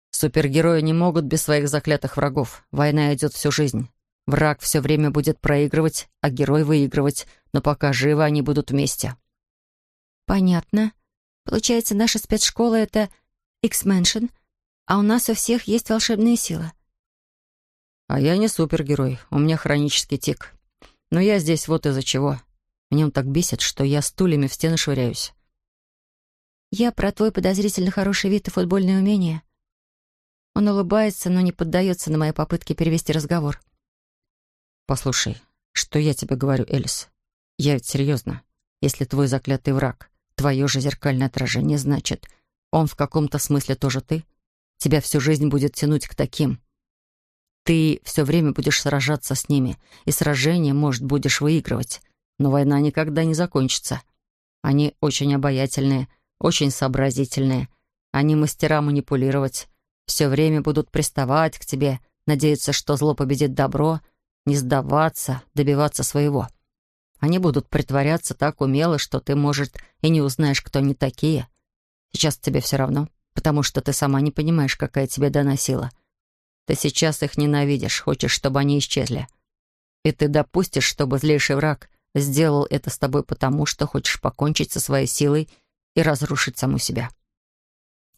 Супергерои не могут без своих заклятых врагов. Война идет всю жизнь. Враг все время будет проигрывать, а герой выигрывать, но пока живы, они будут вместе. Понятно. Получается, наша спецшкола — это X-Mansion, а у нас у всех есть волшебные силы. А я не супергерой, у меня хронический тик. Но я здесь вот из-за чего. Меня он так бесит, что я стульями в стены швыряюсь. Я про твой подозрительно хороший вид и футбольные умения. Он улыбается, но не поддается на мои попытки перевести разговор. Послушай, что я тебе говорю, Элис? Я ведь серьезно. Если твой заклятый враг, твое же зеркальное отражение, значит, он в каком-то смысле тоже ты? Тебя всю жизнь будет тянуть к таким. Ты все время будешь сражаться с ними, и сражение, может, будешь выигрывать. Но война никогда не закончится. Они очень обаятельные, очень сообразительные. Они мастера манипулировать. Все время будут приставать к тебе, надеяться, что зло победит добро, не сдаваться, добиваться своего. Они будут притворяться так умело, что ты, может, и не узнаешь, кто они такие. Сейчас тебе все равно, потому что ты сама не понимаешь, какая тебе дана сила. Ты сейчас их ненавидишь, хочешь, чтобы они исчезли. И ты допустишь, чтобы злейший враг сделал это с тобой потому, что хочешь покончить со своей силой и разрушить саму себя.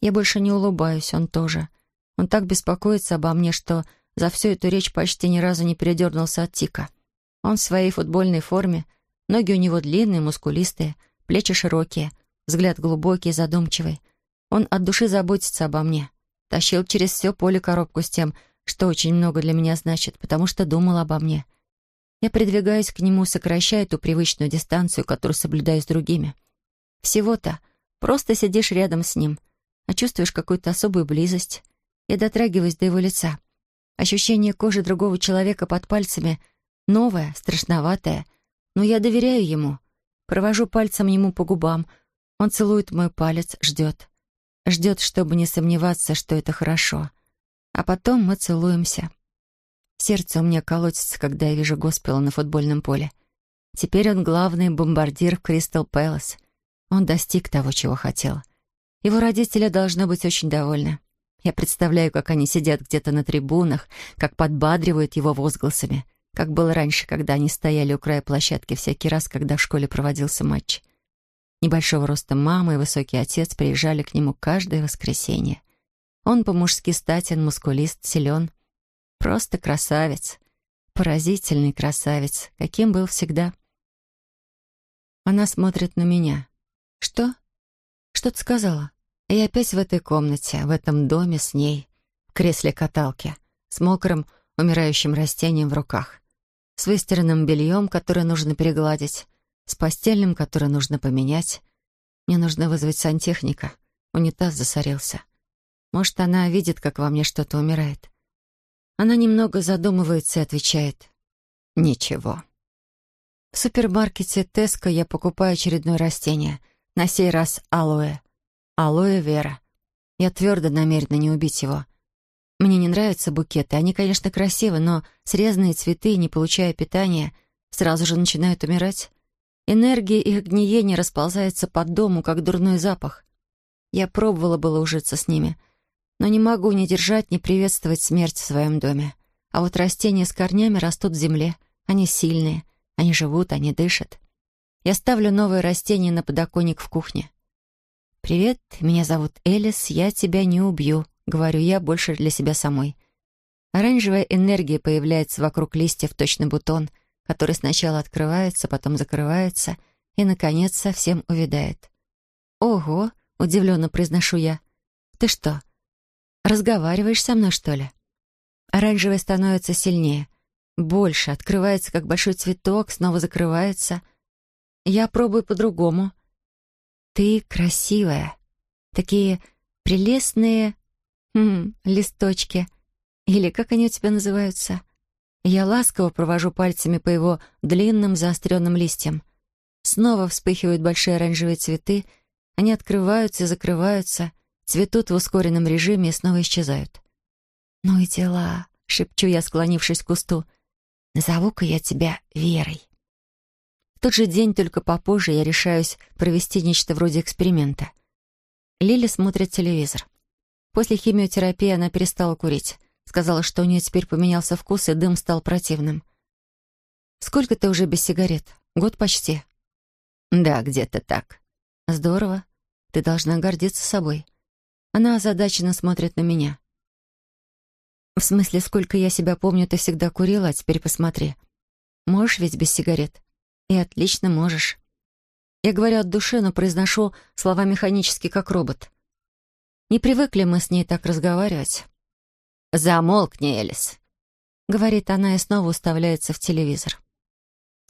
Я больше не улыбаюсь, он тоже. Он так беспокоится обо мне, что за всю эту речь почти ни разу не передернулся от тика. Он в своей футбольной форме, ноги у него длинные, мускулистые, плечи широкие, взгляд глубокий, задумчивый. Он от души заботится обо мне. Тащил через все поле коробку с тем, что очень много для меня значит, потому что думал обо мне. Я придвигаюсь к нему, сокращая ту привычную дистанцию, которую соблюдаю с другими. Всего-то просто сидишь рядом с ним, а чувствуешь какую-то особую близость. Я дотрагиваюсь до его лица. Ощущение кожи другого человека под пальцами новое, страшноватое, но я доверяю ему. Провожу пальцем ему по губам. Он целует мой палец, ждет. Ждет, чтобы не сомневаться, что это хорошо. А потом мы целуемся. Сердце у меня колотится, когда я вижу Госпела на футбольном поле. Теперь он главный бомбардир в Кристал Пэлас. Он достиг того, чего хотел. Его родители должны быть очень довольны. Я представляю, как они сидят где-то на трибунах, как подбадривают его возгласами, как было раньше, когда они стояли у края площадки всякий раз, когда в школе проводился матч. Небольшого роста мама и высокий отец приезжали к нему каждое воскресенье. Он по-мужски статен, мускулист, силен. Просто красавец. Поразительный красавец, каким был всегда. Она смотрит на меня. «Что? Что ты сказала?» И опять в этой комнате, в этом доме с ней, в кресле-каталке, с мокрым, умирающим растением в руках, с выстиранным бельем, которое нужно перегладить, с постельным, которое нужно поменять. Мне нужно вызвать сантехника. Унитаз засорился. Может, она видит, как во мне что-то умирает. Она немного задумывается и отвечает. «Ничего». В супермаркете Теско я покупаю очередное растение, на сей раз алоэ. Алоэ Вера. Я твердо намерена не убить его. Мне не нравятся букеты. Они, конечно, красивы, но срезанные цветы, не получая питания, сразу же начинают умирать. Энергия их гниения расползается по дому, как дурной запах. Я пробовала было ужиться с ними, но не могу ни держать, ни приветствовать смерть в своем доме. А вот растения с корнями растут в земле. Они сильные, они живут, они дышат. Я ставлю новое растение на подоконник в кухне. «Привет, меня зовут Элис, я тебя не убью», — говорю я больше для себя самой. Оранжевая энергия появляется вокруг листьев, точно бутон, который сначала открывается, потом закрывается и, наконец, совсем увядает. «Ого!» — удивленно произношу я. «Ты что, разговариваешь со мной, что ли?» Оранжевая становится сильнее, больше, открывается, как большой цветок, снова закрывается. Я пробую по-другому — ты красивая. Такие прелестные хм, листочки. Или как они у тебя называются? Я ласково провожу пальцами по его длинным заостренным листьям. Снова вспыхивают большие оранжевые цветы. Они открываются и закрываются, цветут в ускоренном режиме и снова исчезают. «Ну и дела», — шепчу я, склонившись к кусту. «Назову-ка я тебя Верой» тот же день, только попозже, я решаюсь провести нечто вроде эксперимента. Лили смотрит телевизор. После химиотерапии она перестала курить. Сказала, что у нее теперь поменялся вкус, и дым стал противным. «Сколько ты уже без сигарет? Год почти?» «Да, где-то так». «Здорово. Ты должна гордиться собой». Она озадаченно смотрит на меня. В смысле, сколько я себя помню, ты всегда курила, а теперь посмотри. Можешь ведь без сигарет? И отлично можешь. Я говорю от души, но произношу слова механически, как робот. Не привыкли мы с ней так разговаривать. «Замолкни, Элис», — говорит она и снова уставляется в телевизор.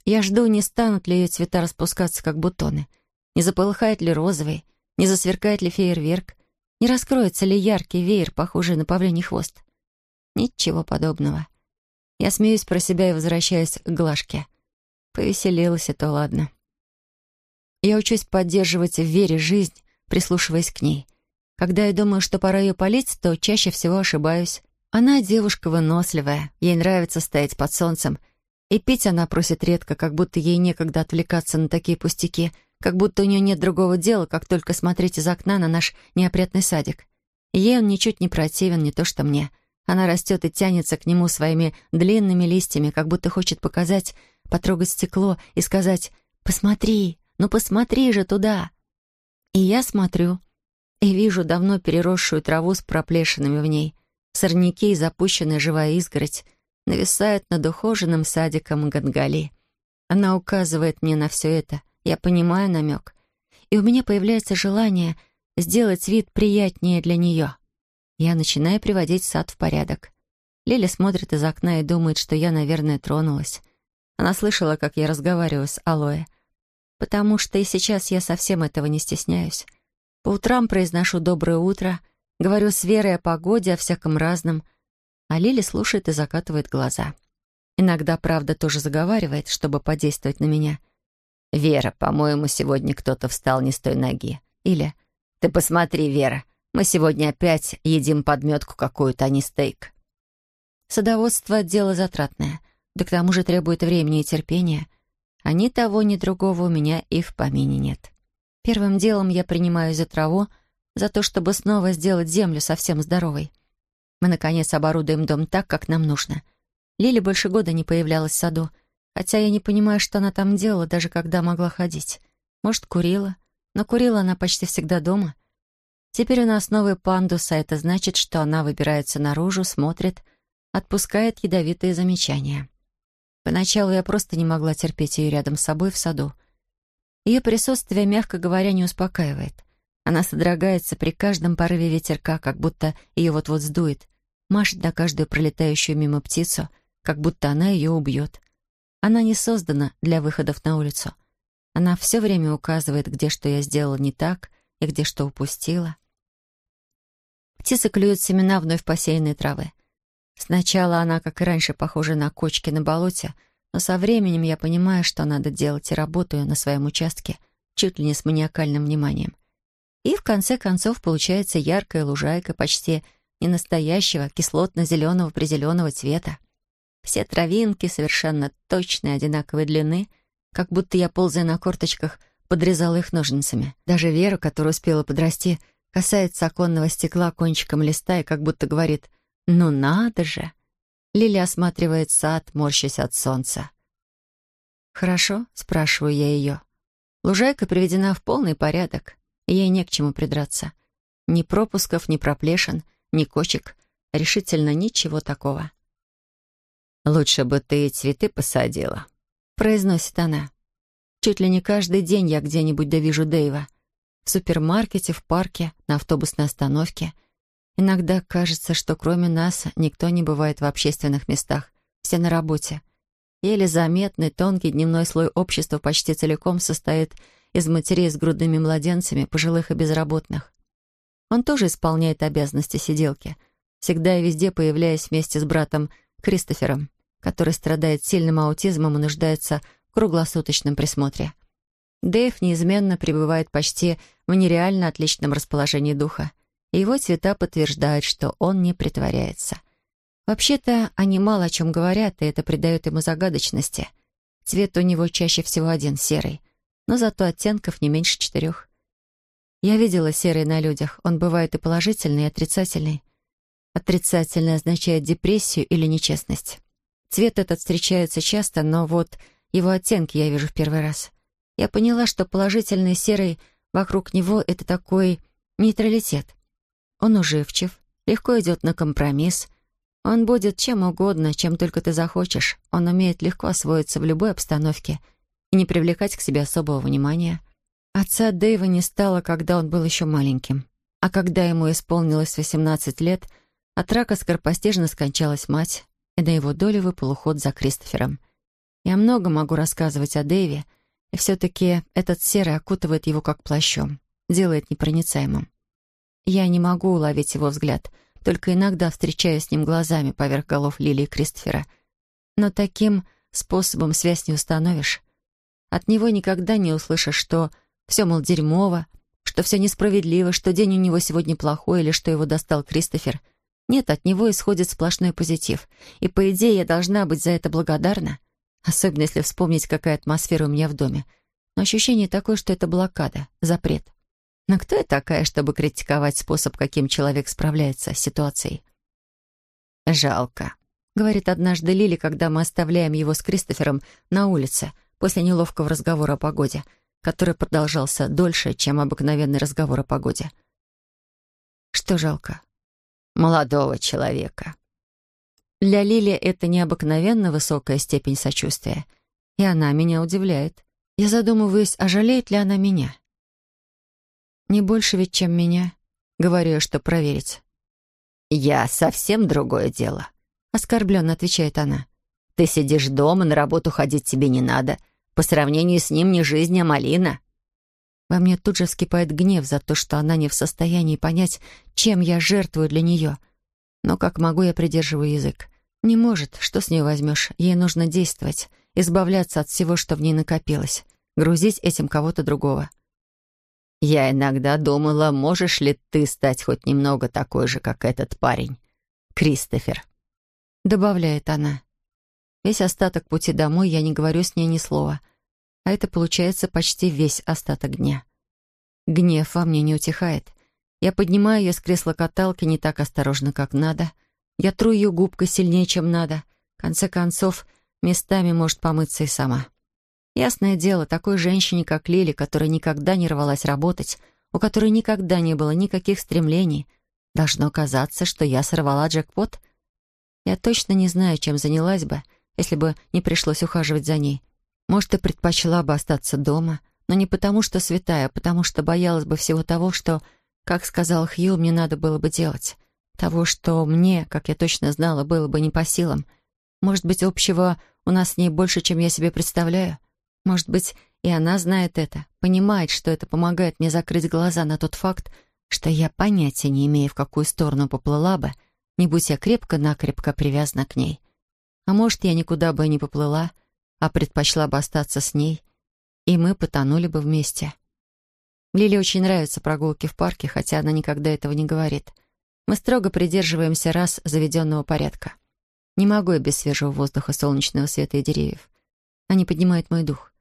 Я жду, не станут ли ее цвета распускаться, как бутоны, не заполыхает ли розовый, не засверкает ли фейерверк, не раскроется ли яркий веер, похожий на павлиний хвост. Ничего подобного. Я смеюсь про себя и возвращаюсь к Глашке. Повеселилась, это ладно. Я учусь поддерживать в вере жизнь, прислушиваясь к ней. Когда я думаю, что пора ее полить, то чаще всего ошибаюсь. Она девушка выносливая, ей нравится стоять под солнцем. И пить она просит редко, как будто ей некогда отвлекаться на такие пустяки, как будто у нее нет другого дела, как только смотреть из окна на наш неопрятный садик. Ей он ничуть не противен, не то что мне — она растет и тянется к нему своими длинными листьями, как будто хочет показать, потрогать стекло и сказать «Посмотри, ну посмотри же туда!» И я смотрю, и вижу давно переросшую траву с проплешинами в ней, сорняки и запущенная живая изгородь нависают над ухоженным садиком Гангали. Она указывает мне на все это, я понимаю намек, и у меня появляется желание сделать вид приятнее для нее. Я начинаю приводить сад в порядок. Лиля смотрит из окна и думает, что я, наверное, тронулась. Она слышала, как я разговариваю с Алоэ. Потому что и сейчас я совсем этого не стесняюсь. По утрам произношу «доброе утро», говорю с Верой о погоде, о всяком разном, а Лили слушает и закатывает глаза. Иногда, правда, тоже заговаривает, чтобы подействовать на меня. «Вера, по-моему, сегодня кто-то встал не с той ноги». Или «Ты посмотри, Вера, мы сегодня опять едим подметку какую-то, а не стейк. Садоводство — дело затратное, да к тому же требует времени и терпения. А ни того, ни другого у меня и в помине нет. Первым делом я принимаю за траву, за то, чтобы снова сделать землю совсем здоровой. Мы, наконец, оборудуем дом так, как нам нужно. Лили больше года не появлялась в саду, хотя я не понимаю, что она там делала, даже когда могла ходить. Может, курила, но курила она почти всегда дома — Теперь у нас новый пандус, а это значит, что она выбирается наружу, смотрит, отпускает ядовитые замечания. Поначалу я просто не могла терпеть ее рядом с собой в саду. Ее присутствие, мягко говоря, не успокаивает. Она содрогается при каждом порыве ветерка, как будто ее вот-вот сдует, машет на каждую пролетающую мимо птицу, как будто она ее убьет. Она не создана для выходов на улицу. Она все время указывает, где что я сделала не так и где что упустила. Птицы клюют семена вновь посеянной травы. Сначала она, как и раньше, похожа на кочки на болоте, но со временем я понимаю, что надо делать, и работаю на своем участке чуть ли не с маниакальным вниманием. И в конце концов получается яркая лужайка почти не настоящего кислотно-зеленого призеленого цвета. Все травинки совершенно точной, одинаковой длины, как будто я, ползая на корточках, подрезала их ножницами. Даже Вера, которая успела подрасти, — касается оконного стекла кончиком листа и как будто говорит «Ну надо же!». Лили осматривает сад, морщась от солнца. «Хорошо?» — спрашиваю я ее. Лужайка приведена в полный порядок, ей не к чему придраться. Ни пропусков, ни проплешин, ни кочек. Решительно ничего такого. «Лучше бы ты цветы посадила», — произносит она. Чуть ли не каждый день я где-нибудь довижу Дэйва в супермаркете, в парке, на автобусной остановке. Иногда кажется, что кроме нас никто не бывает в общественных местах, все на работе. Еле заметный тонкий дневной слой общества почти целиком состоит из матерей с грудными младенцами, пожилых и безработных. Он тоже исполняет обязанности сиделки, всегда и везде появляясь вместе с братом Кристофером, который страдает сильным аутизмом и нуждается в круглосуточном присмотре. Дэйв неизменно пребывает почти в нереально отличном расположении духа, и его цвета подтверждают, что он не притворяется. Вообще-то, они мало о чем говорят, и это придает ему загадочности. Цвет у него чаще всего один, серый, но зато оттенков не меньше четырех. Я видела серый на людях, он бывает и положительный, и отрицательный. Отрицательный означает депрессию или нечестность. Цвет этот встречается часто, но вот его оттенки я вижу в первый раз. Я поняла, что положительный серый вокруг него — это такой нейтралитет. Он уживчив, легко идет на компромисс, Он будет чем угодно, чем только ты захочешь. Он умеет легко освоиться в любой обстановке и не привлекать к себе особого внимания. Отца Дэйва не стало, когда он был еще маленьким. А когда ему исполнилось 18 лет, от рака скоропостижно скончалась мать, и на его долю выпал уход за Кристофером. Я много могу рассказывать о Дэйве, и все-таки этот серый окутывает его как плащом, делает непроницаемым. Я не могу уловить его взгляд, только иногда встречаясь с ним глазами поверх голов Лили и Кристофера. Но таким способом связь не установишь. От него никогда не услышишь, что все, мол, дерьмово, что все несправедливо, что день у него сегодня плохой или что его достал Кристофер. Нет, от него исходит сплошной позитив. И, по идее, я должна быть за это благодарна. Особенно, если вспомнить, какая атмосфера у меня в доме. Но ощущение такое, что это блокада, запрет. Но кто я такая, чтобы критиковать способ, каким человек справляется с ситуацией? «Жалко», — говорит однажды Лили, когда мы оставляем его с Кристофером на улице после неловкого разговора о погоде — который продолжался дольше, чем обыкновенный разговор о погоде. Что жалко? Молодого человека. Для Лили это необыкновенно высокая степень сочувствия, и она меня удивляет. Я задумываюсь, а жалеет ли она меня? Не больше ведь, чем меня. Говорю я, что проверить. «Я совсем другое дело», — оскорбленно отвечает она. «Ты сидишь дома, на работу ходить тебе не надо. По сравнению с ним не жизнь, а малина. Во мне тут же вскипает гнев за то, что она не в состоянии понять, чем я жертвую для нее. Но как могу, я придерживаю язык. Не может, что с нее возьмешь? Ей нужно действовать, избавляться от всего, что в ней накопилось, грузить этим кого-то другого. Я иногда думала, можешь ли ты стать хоть немного такой же, как этот парень, Кристофер. Добавляет она. Весь остаток пути домой я не говорю с ней ни слова. А это получается почти весь остаток дня. Гнев во мне не утихает. Я поднимаю ее с кресла каталки не так осторожно, как надо. Я тру ее губкой сильнее, чем надо. В конце концов, местами может помыться и сама. Ясное дело, такой женщине, как Лили, которая никогда не рвалась работать, у которой никогда не было никаких стремлений, должно казаться, что я сорвала джекпот. Я точно не знаю, чем занялась бы, если бы не пришлось ухаживать за ней. Может, и предпочла бы остаться дома, но не потому, что святая, а потому что боялась бы всего того, что, как сказал Хью, мне надо было бы делать. Того, что мне, как я точно знала, было бы не по силам. Может быть, общего у нас с ней больше, чем я себе представляю. Может быть, и она знает это, понимает, что это помогает мне закрыть глаза на тот факт, что я понятия не имею, в какую сторону поплыла бы, не будь я крепко-накрепко привязана к ней. А может, я никуда бы не поплыла, а предпочла бы остаться с ней, и мы потонули бы вместе. Лиле очень нравятся прогулки в парке, хотя она никогда этого не говорит. Мы строго придерживаемся раз заведенного порядка. Не могу я без свежего воздуха, солнечного света и деревьев. Они поднимают мой дух.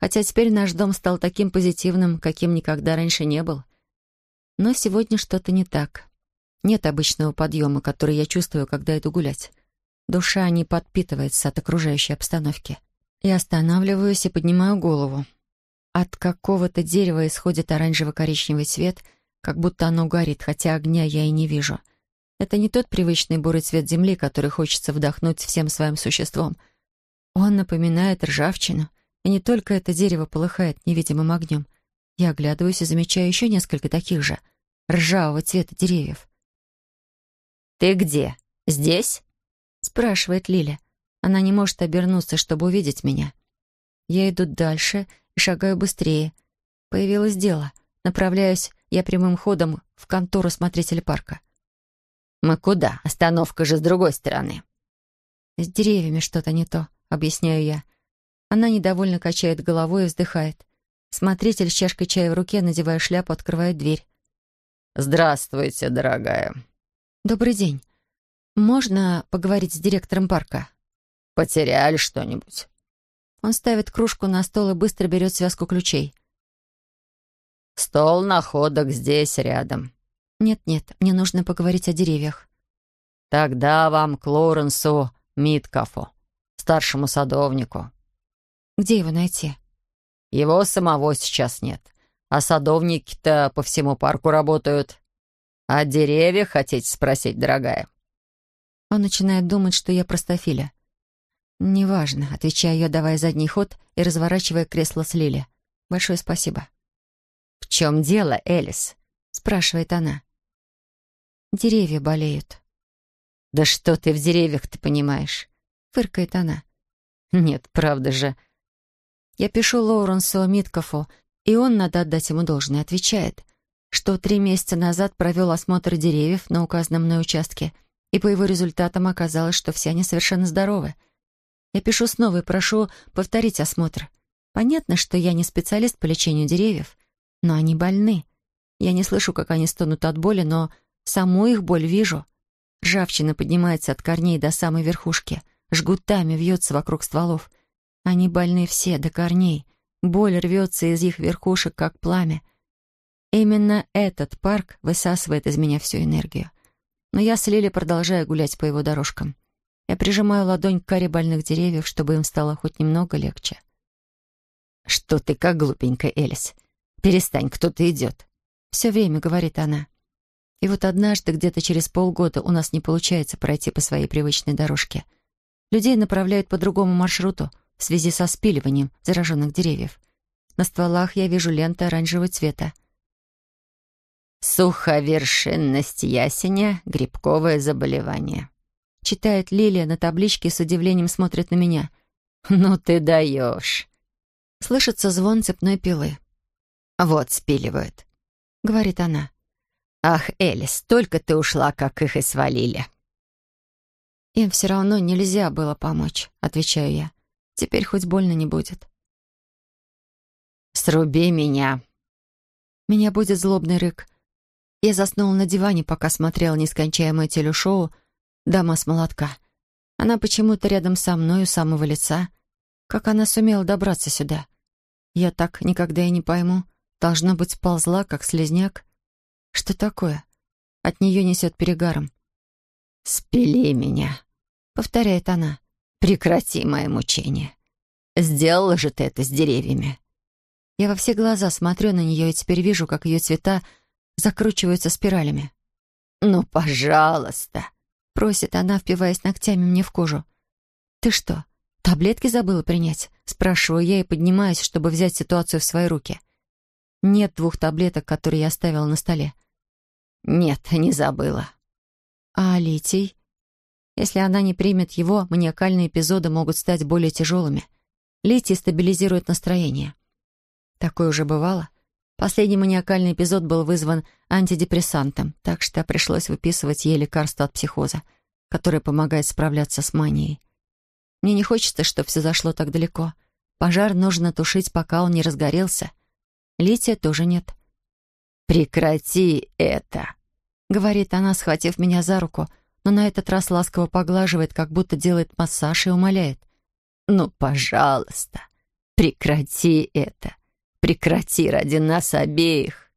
Хотя теперь наш дом стал таким позитивным, каким никогда раньше не был. Но сегодня что-то не так. Нет обычного подъема, который я чувствую, когда иду гулять. Душа не подпитывается от окружающей обстановки. Я останавливаюсь и поднимаю голову. От какого-то дерева исходит оранжево-коричневый цвет, как будто оно горит, хотя огня я и не вижу. Это не тот привычный бурый цвет земли, который хочется вдохнуть всем своим существом. Он напоминает ржавчину, и не только это дерево полыхает невидимым огнем. Я оглядываюсь и замечаю еще несколько таких же, ржавого цвета деревьев. «Ты где? Здесь?» спрашивает Лиля. Она не может обернуться, чтобы увидеть меня. Я иду дальше и шагаю быстрее. Появилось дело. Направляюсь я прямым ходом в контору смотрителя парка. «Мы куда? Остановка же с другой стороны». «С деревьями что-то не то», — объясняю я. Она недовольно качает головой и вздыхает. Смотритель с чашкой чая в руке, надевая шляпу, открывает дверь. «Здравствуйте, дорогая». «Добрый день. «Можно поговорить с директором парка?» «Потеряли что-нибудь?» Он ставит кружку на стол и быстро берет связку ключей. «Стол находок здесь, рядом». «Нет-нет, мне нужно поговорить о деревьях». «Тогда вам к Лоренсу Миткафу, старшему садовнику». «Где его найти?» «Его самого сейчас нет, а садовники-то по всему парку работают. О деревьях хотите спросить, дорогая?» Он начинает думать, что я простофиля. «Неважно», — отвечаю я, давая задний ход и разворачивая кресло с Лили. «Большое спасибо». «В чем дело, Элис?» — спрашивает она. «Деревья болеют». «Да что ты в деревьях-то понимаешь?» — фыркает она. «Нет, правда же». Я пишу Лоуренсу Миткофу, и он, надо отдать ему должное, отвечает, что три месяца назад провел осмотр деревьев на указанном мной участке, и по его результатам оказалось, что все они совершенно здоровы. Я пишу снова и прошу повторить осмотр. Понятно, что я не специалист по лечению деревьев, но они больны. Я не слышу, как они стонут от боли, но саму их боль вижу. Ржавчина поднимается от корней до самой верхушки, жгутами вьется вокруг стволов. Они больны все, до корней. Боль рвется из их верхушек, как пламя. Именно этот парк высасывает из меня всю энергию. Но я с Лили продолжаю гулять по его дорожкам. Я прижимаю ладонь к коре больных деревьев, чтобы им стало хоть немного легче. «Что ты как глупенькая, Элис? Перестань, кто-то идет». «Все время», — говорит она. И вот однажды, где-то через полгода, у нас не получается пройти по своей привычной дорожке. Людей направляют по другому маршруту — в связи со спиливанием зараженных деревьев. На стволах я вижу ленты оранжевого цвета. «Суховершинность ясеня — грибковое заболевание», — читает Лилия на табличке и с удивлением смотрит на меня. «Ну ты даешь!» Слышится звон цепной пилы. «Вот спиливают», — говорит она. «Ах, Элис, только ты ушла, как их и свалили». «Им все равно нельзя было помочь», — отвечаю я. Теперь хоть больно не будет. «Сруби меня!» Меня будет злобный рык. Я заснула на диване, пока смотрела нескончаемое телешоу «Дама с молотка». Она почему-то рядом со мной у самого лица. Как она сумела добраться сюда? Я так никогда и не пойму. Должно быть, ползла, как слезняк. Что такое? От нее несет перегаром. «Спили меня», — повторяет она. Прекрати мои мучения. Сделала же ты это с деревьями. Я во все глаза смотрю на нее и теперь вижу, как ее цвета закручиваются спиралями. «Ну, пожалуйста!» — просит она, впиваясь ногтями мне в кожу. «Ты что, таблетки забыла принять?» — спрашиваю я и поднимаюсь, чтобы взять ситуацию в свои руки. Нет двух таблеток, которые я оставила на столе. «Нет, не забыла». «А литий?» Если она не примет его, маниакальные эпизоды могут стать более тяжелыми. Литий стабилизирует настроение. Такое уже бывало. Последний маниакальный эпизод был вызван антидепрессантом, так что пришлось выписывать ей лекарство от психоза, которое помогает справляться с манией. Мне не хочется, чтобы все зашло так далеко. Пожар нужно тушить, пока он не разгорелся. Лития тоже нет. «Прекрати это!» — говорит она, схватив меня за руку — но на этот раз ласково поглаживает, как будто делает массаж и умоляет. «Ну, пожалуйста, прекрати это. Прекрати ради нас обеих».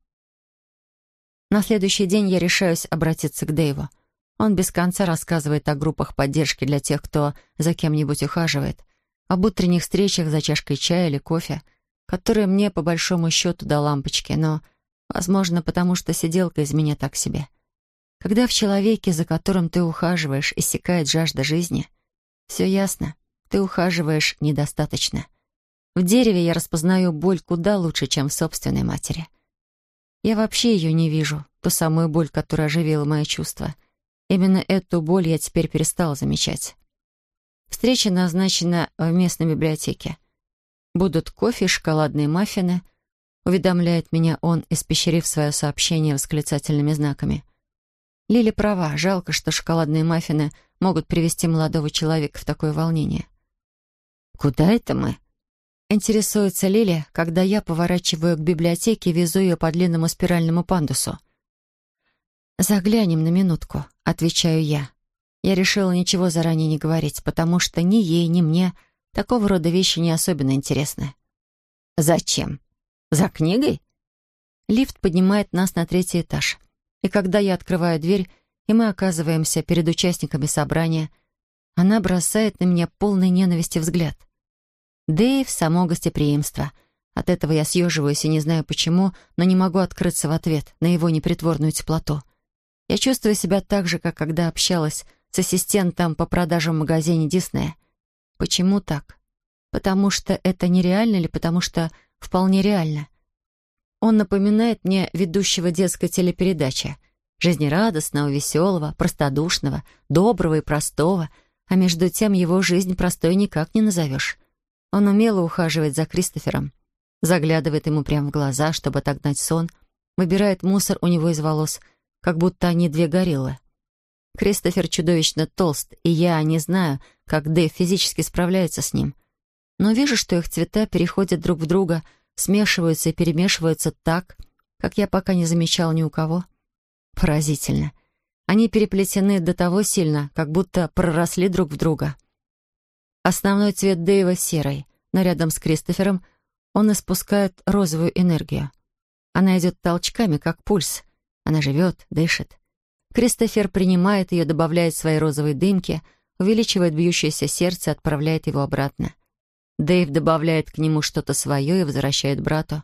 На следующий день я решаюсь обратиться к Дэйву. Он без конца рассказывает о группах поддержки для тех, кто за кем-нибудь ухаживает, об утренних встречах за чашкой чая или кофе, которые мне, по большому счету, до лампочки, но, возможно, потому что сиделка из меня так себе. Когда в человеке, за которым ты ухаживаешь, иссякает жажда жизни, все ясно, ты ухаживаешь недостаточно. В дереве я распознаю боль куда лучше, чем в собственной матери. Я вообще ее не вижу, ту самую боль, которая оживила мои чувства. Именно эту боль я теперь перестала замечать. Встреча назначена в местной библиотеке. Будут кофе и шоколадные маффины, уведомляет меня он, испещрив свое сообщение восклицательными знаками — Лили права. Жалко, что шоколадные маффины могут привести молодого человека в такое волнение. «Куда это мы?» Интересуется Лили, когда я поворачиваю к библиотеке и везу ее по длинному спиральному пандусу. «Заглянем на минутку», — отвечаю я. Я решила ничего заранее не говорить, потому что ни ей, ни мне такого рода вещи не особенно интересны. «Зачем? За книгой?» Лифт поднимает нас на третий этаж. И когда я открываю дверь, и мы оказываемся перед участниками собрания, она бросает на меня полный ненависти взгляд. Дэйв — само гостеприимство. От этого я съеживаюсь и не знаю почему, но не могу открыться в ответ на его непритворную теплоту. Я чувствую себя так же, как когда общалась с ассистентом по продажам в магазине Диснея. Почему так? Потому что это нереально или потому что вполне реально? Он напоминает мне ведущего детской телепередачи. Жизнерадостного, веселого, простодушного, доброго и простого, а между тем его жизнь простой никак не назовешь. Он умело ухаживает за Кристофером, заглядывает ему прямо в глаза, чтобы отогнать сон, выбирает мусор у него из волос, как будто они две гориллы. Кристофер чудовищно толст, и я не знаю, как Дэйв физически справляется с ним. Но вижу, что их цвета переходят друг в друга, смешиваются и перемешиваются так, как я пока не замечал ни у кого. Поразительно. Они переплетены до того сильно, как будто проросли друг в друга. Основной цвет Дэйва серый, но рядом с Кристофером он испускает розовую энергию. Она идет толчками, как пульс. Она живет, дышит. Кристофер принимает ее, добавляет свои розовые дымки, увеличивает бьющееся сердце, отправляет его обратно. Дэйв добавляет к нему что-то свое и возвращает брату.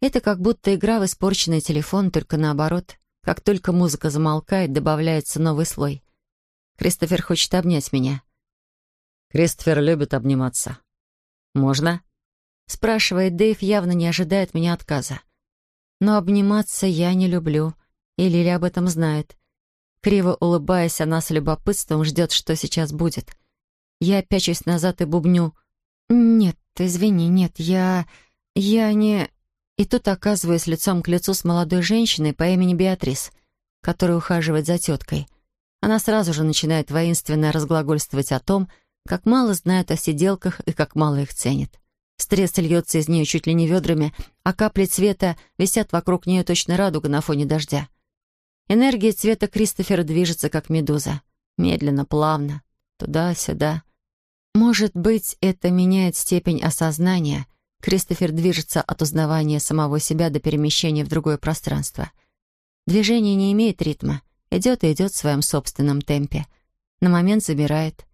Это как будто игра в испорченный телефон, только наоборот. Как только музыка замолкает, добавляется новый слой. Кристофер хочет обнять меня. Кристофер любит обниматься. «Можно?» Спрашивает Дэйв, явно не ожидает меня отказа. Но обниматься я не люблю, и Лили об этом знает. Криво улыбаясь, она с любопытством ждет, что сейчас будет. Я пячусь назад и бубню. «Нет, извини, нет, я... я не...» И тут оказываюсь лицом к лицу с молодой женщиной по имени Беатрис, которая ухаживает за теткой. Она сразу же начинает воинственно разглагольствовать о том, как мало знает о сиделках и как мало их ценит. Стресс льется из нее чуть ли не ведрами, а капли цвета висят вокруг нее точно радуга на фоне дождя. Энергия цвета Кристофера движется, как медуза. Медленно, плавно. Туда-сюда. Может быть, это меняет степень осознания. Кристофер движется от узнавания самого себя до перемещения в другое пространство. Движение не имеет ритма. Идет и идет в своем собственном темпе. На момент забирает.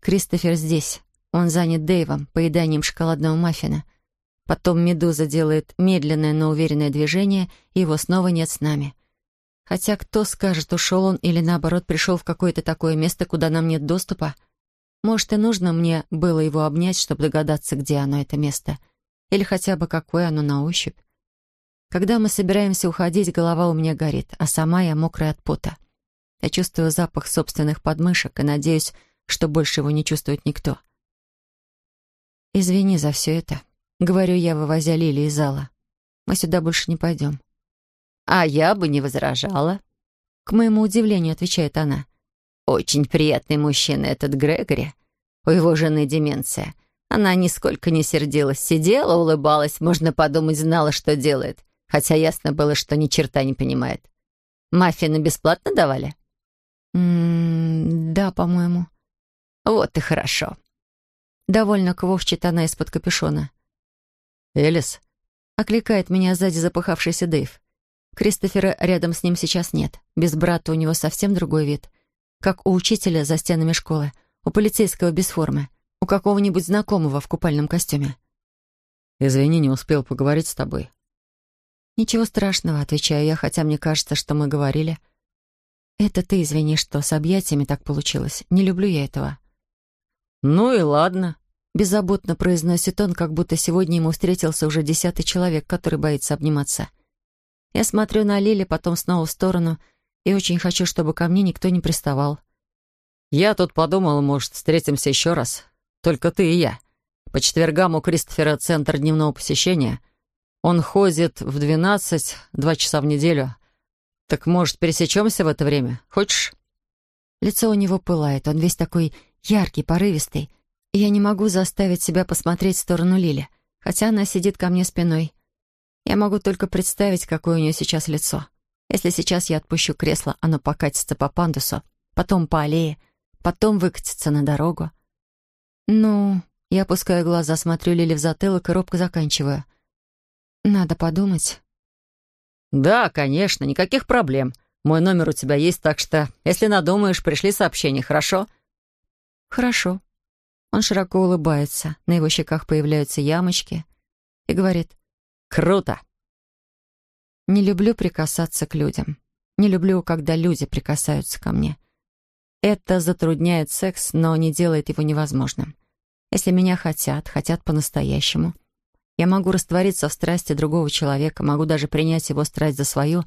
Кристофер здесь. Он занят Дэйвом, поеданием шоколадного маффина. Потом Медуза делает медленное, но уверенное движение, и его снова нет с нами. Хотя кто скажет, ушел он или наоборот пришел в какое-то такое место, куда нам нет доступа? Может, и нужно мне было его обнять, чтобы догадаться, где оно, это место. Или хотя бы какое оно на ощупь. Когда мы собираемся уходить, голова у меня горит, а сама я мокрая от пота. Я чувствую запах собственных подмышек и надеюсь, что больше его не чувствует никто. «Извини за все это», — говорю я, вывозя Лили из зала. «Мы сюда больше не пойдем». «А я бы не возражала», — к моему удивлению отвечает она. «Очень приятный мужчина этот Грегори. У его жены деменция. Она нисколько не сердилась, сидела, улыбалась, можно подумать, знала, что делает, хотя ясно было, что ни черта не понимает. Маффины бесплатно давали?» «М -м да, по-моему». «Вот и хорошо». Довольно квохчет она из-под капюшона. «Элис?» — окликает меня сзади запыхавшийся Дэйв. Кристофера рядом с ним сейчас нет. Без брата у него совсем другой вид. Как у учителя за стенами школы, у полицейского без формы, у какого-нибудь знакомого в купальном костюме. «Извини, не успел поговорить с тобой». «Ничего страшного», — отвечаю я, хотя мне кажется, что мы говорили. «Это ты извини, что с объятиями так получилось. Не люблю я этого». «Ну и ладно», — беззаботно произносит он, как будто сегодня ему встретился уже десятый человек, который боится обниматься. Я смотрю на Лили, потом снова в сторону, и очень хочу, чтобы ко мне никто не приставал. «Я тут подумал, может, встретимся еще раз. Только ты и я. По четвергам у Кристофера центр дневного посещения. Он ходит в двенадцать, два часа в неделю. Так, может, пересечемся в это время? Хочешь?» Лицо у него пылает, он весь такой яркий, порывистый. И я не могу заставить себя посмотреть в сторону Лили, хотя она сидит ко мне спиной. Я могу только представить, какое у нее сейчас лицо. Если сейчас я отпущу кресло, оно покатится по пандусу, потом по аллее, потом выкатится на дорогу. Ну, я опускаю глаза, смотрю Лили в затылок и робко заканчиваю. Надо подумать. «Да, конечно, никаких проблем. Мой номер у тебя есть, так что, если надумаешь, пришли сообщения, хорошо?» «Хорошо». Он широко улыбается, на его щеках появляются ямочки и говорит Круто. Не люблю прикасаться к людям. Не люблю, когда люди прикасаются ко мне. Это затрудняет секс, но не делает его невозможным. Если меня хотят, хотят по-настоящему, я могу раствориться в страсти другого человека, могу даже принять его страсть за свою,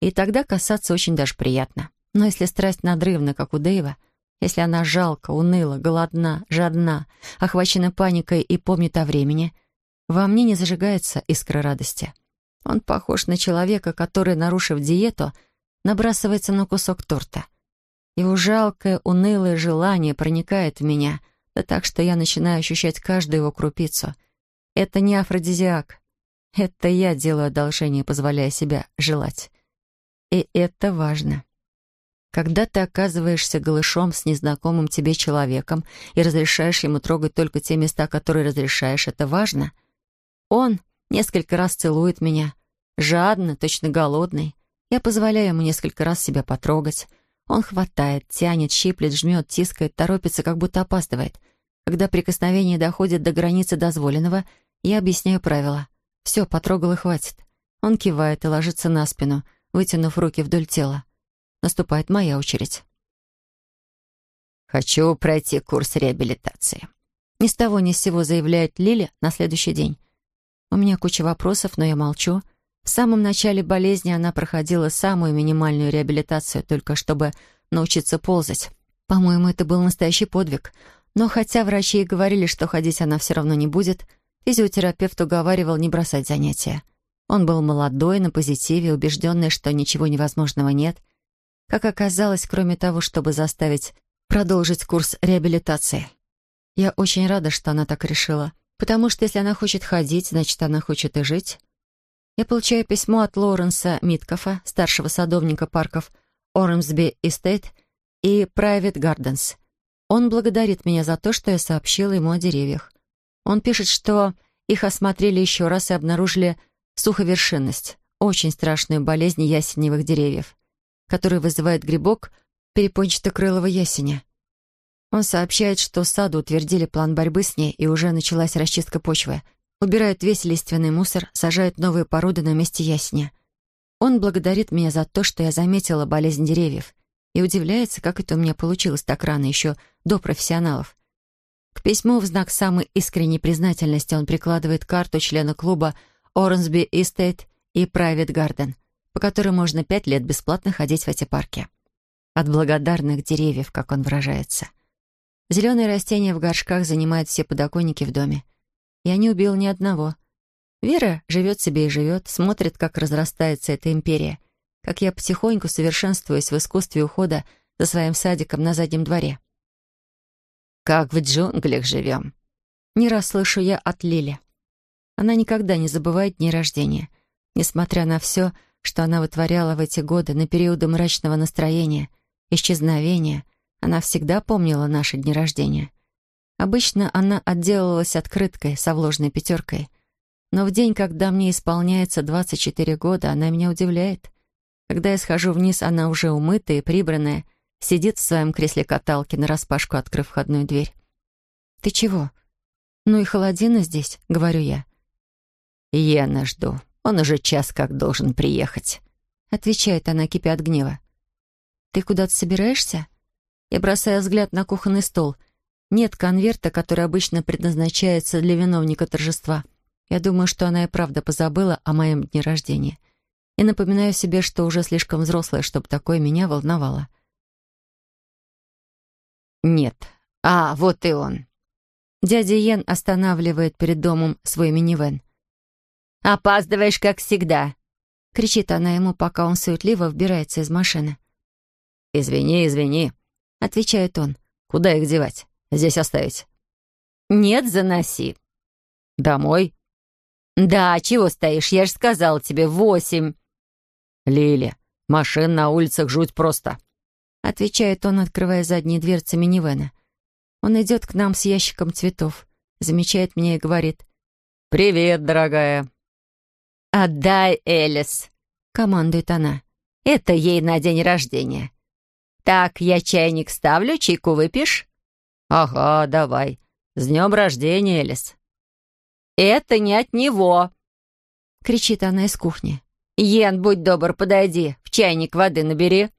и тогда касаться очень даже приятно. Но если страсть надрывна, как у Дэйва, если она жалка, уныла, голодна, жадна, охвачена паникой и помнит о времени, во мне не зажигается искра радости. Он похож на человека, который, нарушив диету, набрасывается на кусок торта. Его жалкое, унылое желание проникает в меня, да так, что я начинаю ощущать каждую его крупицу. Это не афродизиак. Это я делаю одолжение, позволяя себя желать. И это важно. Когда ты оказываешься голышом с незнакомым тебе человеком и разрешаешь ему трогать только те места, которые разрешаешь, это важно. Он несколько раз целует меня, жадно, точно голодный. Я позволяю ему несколько раз себя потрогать. Он хватает, тянет, щиплет, жмет, тискает, торопится, как будто опаздывает. Когда прикосновение доходит до границы дозволенного, я объясняю правила. Все, потрогал и хватит. Он кивает и ложится на спину, вытянув руки вдоль тела. Наступает моя очередь. «Хочу пройти курс реабилитации», ни с того ни с сего заявляет Лили на следующий день. У меня куча вопросов, но я молчу. В самом начале болезни она проходила самую минимальную реабилитацию, только чтобы научиться ползать. По-моему, это был настоящий подвиг. Но хотя врачи и говорили, что ходить она все равно не будет, физиотерапевт уговаривал не бросать занятия. Он был молодой, на позитиве, убежденный, что ничего невозможного нет — как оказалось, кроме того, чтобы заставить продолжить курс реабилитации. Я очень рада, что она так решила, потому что если она хочет ходить, значит, она хочет и жить. Я получаю письмо от Лоуренса Миткофа, старшего садовника парков Орамсби Эстейт и Private Gardens. Он благодарит меня за то, что я сообщила ему о деревьях. Он пишет, что их осмотрели еще раз и обнаружили суховершинность, очень страшную болезнь ясеневых деревьев который вызывает грибок перепончатокрылого ясеня. Он сообщает, что саду утвердили план борьбы с ней, и уже началась расчистка почвы. Убирают весь лиственный мусор, сажают новые породы на месте ясеня. Он благодарит меня за то, что я заметила болезнь деревьев, и удивляется, как это у меня получилось так рано, еще до профессионалов. К письму в знак самой искренней признательности он прикладывает карту члена клуба Оренсби Estate и Private Garden — по которой можно пять лет бесплатно ходить в эти парки. От благодарных деревьев, как он выражается. Зеленые растения в горшках занимают все подоконники в доме. Я не убил ни одного. Вера живет себе и живет, смотрит, как разрастается эта империя, как я потихоньку совершенствуюсь в искусстве ухода за своим садиком на заднем дворе. «Как в джунглях живем», не раз слышу я от Лили. Она никогда не забывает дни рождения. Несмотря на все, что она вытворяла в эти годы на периоды мрачного настроения, исчезновения, она всегда помнила наши дни рождения. Обычно она отделалась открыткой со вложенной пятеркой. Но в день, когда мне исполняется 24 года, она меня удивляет. Когда я схожу вниз, она уже умытая и прибранная, сидит в своем кресле каталки, нараспашку открыв входную дверь. «Ты чего?» «Ну и холодина здесь», — говорю я. «Я жду», он уже час как должен приехать», — отвечает она, кипя от гнева. «Ты куда-то собираешься?» Я бросаю взгляд на кухонный стол. Нет конверта, который обычно предназначается для виновника торжества. Я думаю, что она и правда позабыла о моем дне рождения. И напоминаю себе, что уже слишком взрослая, чтобы такое меня волновало. «Нет. А, вот и он». Дядя Йен останавливает перед домом свой минивэн. «Опаздываешь, как всегда!» — кричит она ему, пока он суетливо вбирается из машины. «Извини, извини», — отвечает он. «Куда их девать? Здесь оставить?» «Нет, заноси». «Домой?» «Да, чего стоишь? Я же сказал тебе, восемь». «Лили, машин на улицах жуть просто», — отвечает он, открывая задние дверцы минивэна. Он идет к нам с ящиком цветов, замечает меня и говорит. «Привет, дорогая». «Отдай Элис», — командует она. «Это ей на день рождения. Так, я чайник ставлю, чайку выпьешь?» «Ага, давай. С днем рождения, Элис». «Это не от него», — кричит она из кухни. «Йен, будь добр, подойди, в чайник воды набери».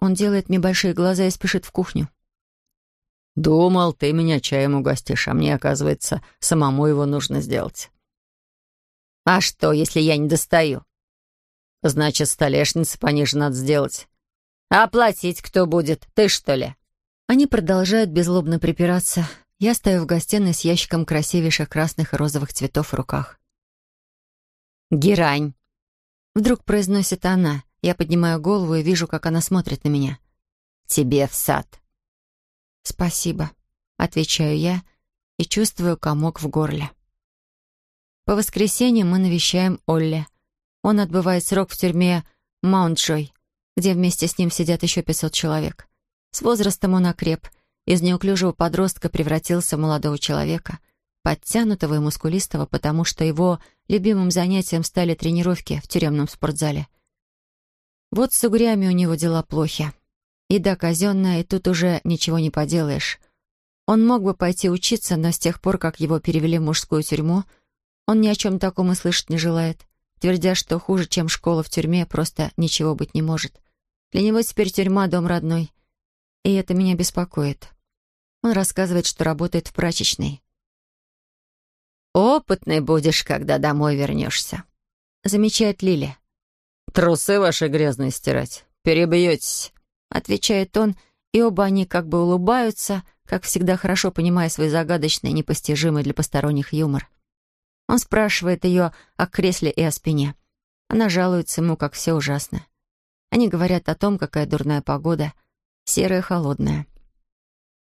Он делает мне большие глаза и спешит в кухню. «Думал, ты меня чаем угостишь, а мне, оказывается, самому его нужно сделать». «А что, если я не достаю?» «Значит, столешницы пониже надо сделать». «А платить кто будет? Ты, что ли?» Они продолжают беззлобно припираться. Я стою в гостиной с ящиком красивейших красных и розовых цветов в руках. «Герань!» Вдруг произносит она. Я поднимаю голову и вижу, как она смотрит на меня. «Тебе в сад». «Спасибо», — отвечаю я и чувствую комок в горле. По воскресеньям мы навещаем Олли. Он отбывает срок в тюрьме Маунтджой, где вместе с ним сидят еще 500 человек. С возрастом он окреп, из неуклюжего подростка превратился в молодого человека, подтянутого и мускулистого, потому что его любимым занятием стали тренировки в тюремном спортзале. Вот с угрями у него дела плохи. Еда казенная, и тут уже ничего не поделаешь. Он мог бы пойти учиться, но с тех пор, как его перевели в мужскую тюрьму, он ни о чем таком и слышать не желает, твердя, что хуже, чем школа в тюрьме, просто ничего быть не может. Для него теперь тюрьма — дом родной. И это меня беспокоит. Он рассказывает, что работает в прачечной. «Опытный будешь, когда домой вернешься», — замечает Лили. «Трусы ваши грязные стирать. Перебьетесь», — отвечает он, и оба они как бы улыбаются, как всегда хорошо понимая свой загадочный, непостижимый для посторонних юмор. Он спрашивает ее о кресле и о спине. Она жалуется ему, как все ужасно. Они говорят о том, какая дурная погода, серая, холодная.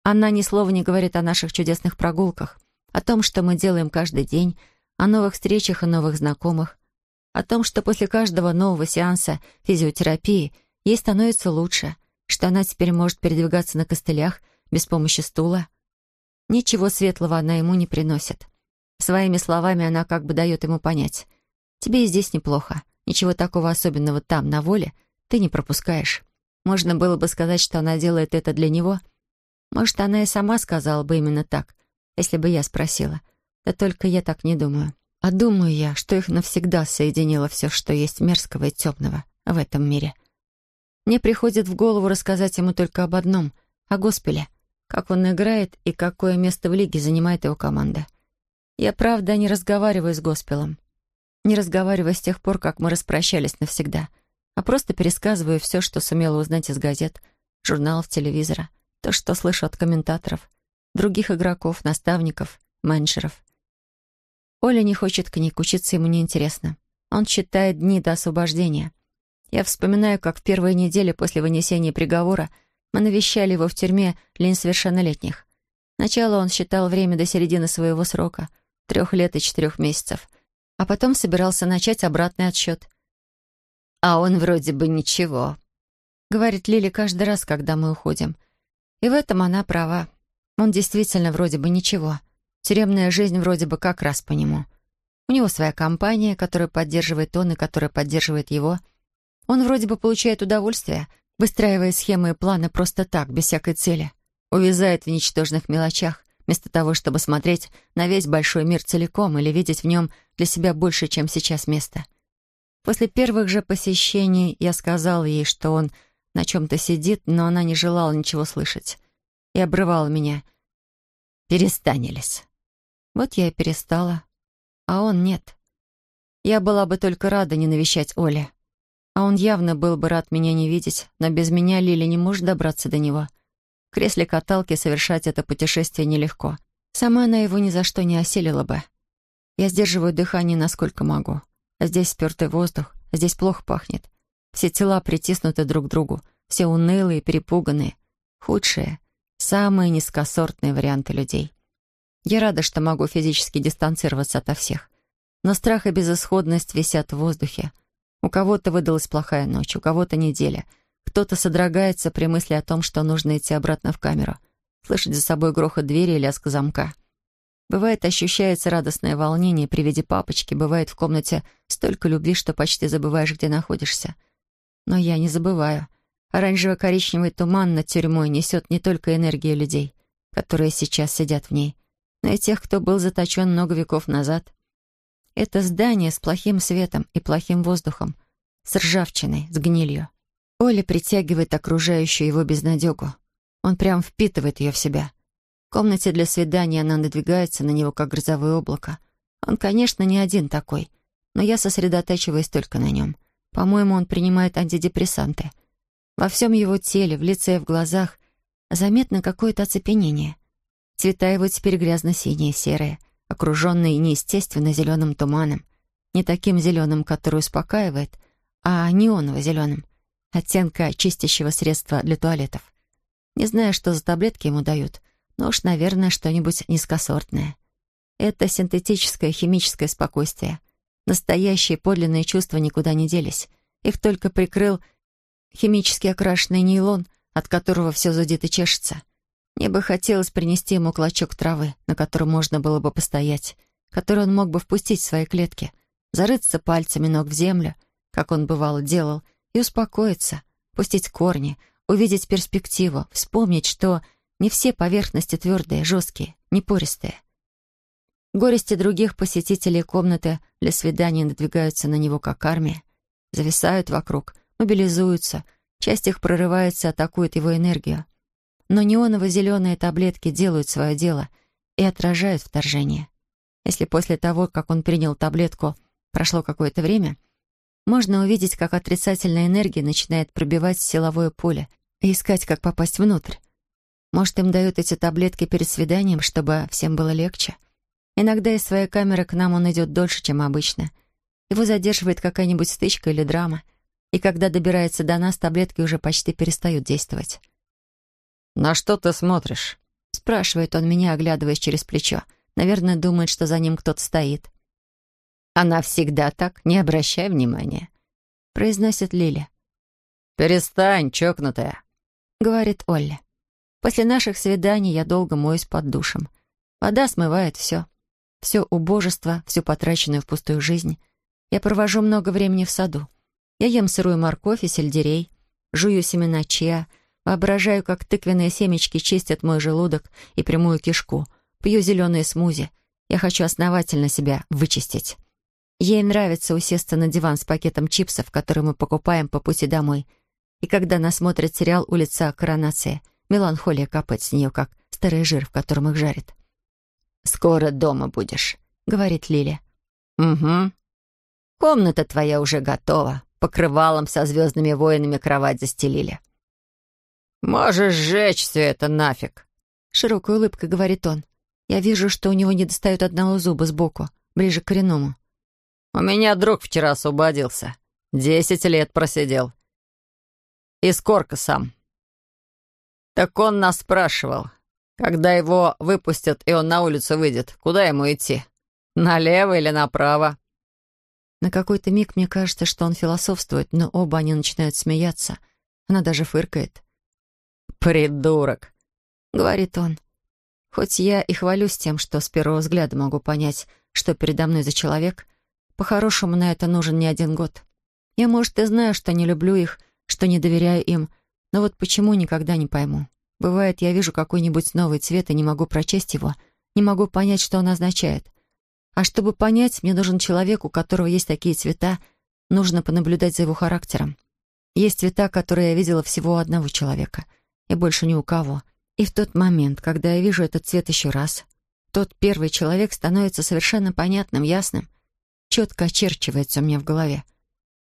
Она ни слова не говорит о наших чудесных прогулках, о том, что мы делаем каждый день, о новых встречах и новых знакомых, о том, что после каждого нового сеанса физиотерапии ей становится лучше, что она теперь может передвигаться на костылях без помощи стула. Ничего светлого она ему не приносит. Своими словами она как бы дает ему понять. «Тебе и здесь неплохо. Ничего такого особенного там, на воле, ты не пропускаешь». Можно было бы сказать, что она делает это для него. Может, она и сама сказала бы именно так, если бы я спросила. Да только я так не думаю. А думаю я, что их навсегда соединило все, что есть мерзкого и темного в этом мире. Мне приходит в голову рассказать ему только об одном — о Госпеле, как он играет и какое место в лиге занимает его команда. Я, правда, не разговариваю с Госпелом. Не разговариваю с тех пор, как мы распрощались навсегда, а просто пересказываю все, что сумела узнать из газет, журналов, телевизора, то, что слышу от комментаторов — других игроков, наставников, менеджеров. Оля не хочет книг, учиться ему неинтересно. Он считает дни до освобождения. Я вспоминаю, как в первые недели после вынесения приговора мы навещали его в тюрьме для несовершеннолетних. Сначала он считал время до середины своего срока, трех лет и четырех месяцев, а потом собирался начать обратный отсчет. «А он вроде бы ничего», — говорит Лили каждый раз, когда мы уходим. И в этом она права. Он действительно вроде бы ничего. Тюремная жизнь вроде бы как раз по нему. У него своя компания, которая поддерживает он и которая поддерживает его. Он вроде бы получает удовольствие, выстраивая схемы и планы просто так, без всякой цели. Увязает в ничтожных мелочах, вместо того, чтобы смотреть на весь большой мир целиком или видеть в нем для себя больше, чем сейчас место. После первых же посещений я сказала ей, что он на чем-то сидит, но она не желала ничего слышать и обрывала меня. «Перестань, Элис». Вот я и перестала. А он нет. Я была бы только рада не навещать Оли. А он явно был бы рад меня не видеть, но без меня Лили не может добраться до него. В кресле каталки совершать это путешествие нелегко. Сама она его ни за что не осилила бы. Я сдерживаю дыхание насколько могу. А здесь спертый воздух, здесь плохо пахнет. Все тела притиснуты друг к другу, все унылые, перепуганные. Худшее Самые низкосортные варианты людей. Я рада, что могу физически дистанцироваться ото всех. Но страх и безысходность висят в воздухе. У кого-то выдалась плохая ночь, у кого-то неделя. Кто-то содрогается при мысли о том, что нужно идти обратно в камеру, слышать за собой грохот двери и лязг замка. Бывает, ощущается радостное волнение при виде папочки, бывает в комнате столько любви, что почти забываешь, где находишься. Но я не забываю — Оранжево-коричневый туман над тюрьмой несет не только энергию людей, которые сейчас сидят в ней, но и тех, кто был заточен много веков назад. Это здание с плохим светом и плохим воздухом, с ржавчиной, с гнилью. Оля притягивает окружающую его безнадегу. Он прям впитывает ее в себя. В комнате для свидания она надвигается на него, как грозовое облако. Он, конечно, не один такой, но я сосредотачиваюсь только на нем. По-моему, он принимает антидепрессанты. Во всем его теле, в лице и в глазах заметно какое-то оцепенение. Цвета его теперь грязно-синие, серые, окруженные неестественно зеленым туманом. Не таким зеленым, который успокаивает, а неоново-зеленым, оттенка чистящего средства для туалетов. Не знаю, что за таблетки ему дают, но уж, наверное, что-нибудь низкосортное. Это синтетическое химическое спокойствие. Настоящие подлинные чувства никуда не делись. Их только прикрыл химически окрашенный нейлон, от которого все зудит и чешется. Мне бы хотелось принести ему клочок травы, на котором можно было бы постоять, который он мог бы впустить в свои клетки, зарыться пальцами ног в землю, как он бывало делал, и успокоиться, пустить корни, увидеть перспективу, вспомнить, что не все поверхности твердые, жесткие, не пористые. Горести других посетителей комнаты для свидания надвигаются на него как армия, зависают вокруг, мобилизуются, часть их прорывается, атакует его энергию. Но неоново-зеленые таблетки делают свое дело и отражают вторжение. Если после того, как он принял таблетку, прошло какое-то время, можно увидеть, как отрицательная энергия начинает пробивать силовое поле и искать, как попасть внутрь. Может, им дают эти таблетки перед свиданием, чтобы всем было легче? Иногда из своей камеры к нам он идет дольше, чем обычно. Его задерживает какая-нибудь стычка или драма. И когда добирается до нас, таблетки уже почти перестают действовать. «На что ты смотришь?» — спрашивает он меня, оглядываясь через плечо. Наверное, думает, что за ним кто-то стоит. «Она всегда так, не обращай внимания», — произносит Лиля. «Перестань, чокнутая», — говорит Олли. После наших свиданий я долго моюсь под душем. Вода смывает все. Все убожество, всю потраченную впустую жизнь. Я провожу много времени в саду. Я ем сырую морковь и сельдерей, жую семена чиа, Воображаю, как тыквенные семечки чистят мой желудок и прямую кишку. Пью зеленые смузи. Я хочу основательно себя вычистить. Ей нравится усесться на диван с пакетом чипсов, который мы покупаем по пути домой. И когда она смотрит сериал «Улица коронации», меланхолия капает с нее, как старый жир, в котором их жарят. «Скоро дома будешь», — говорит Лиля. «Угу. Комната твоя уже готова. Покрывалом со звездными воинами кровать застелили. «Можешь сжечь все это нафиг!» Широкой улыбкой говорит он. Я вижу, что у него недостает одного зуба сбоку, ближе к коренному. «У меня друг вчера освободился. Десять лет просидел. Из корка сам. Так он нас спрашивал, когда его выпустят, и он на улицу выйдет, куда ему идти? Налево или направо?» На какой-то миг мне кажется, что он философствует, но оба они начинают смеяться. Она даже фыркает. «Придурок», — говорит он. Хоть я и хвалюсь тем, что с первого взгляда могу понять, что передо мной за человек, по-хорошему на это нужен не один год. Я, может, и знаю, что не люблю их, что не доверяю им, но вот почему никогда не пойму. Бывает, я вижу какой-нибудь новый цвет и не могу прочесть его, не могу понять, что он означает. А чтобы понять, мне нужен человек, у которого есть такие цвета, нужно понаблюдать за его характером. Есть цвета, которые я видела всего у одного человека — и больше ни у кого. И в тот момент, когда я вижу этот цвет еще раз, тот первый человек становится совершенно понятным, ясным, четко очерчивается у меня в голове.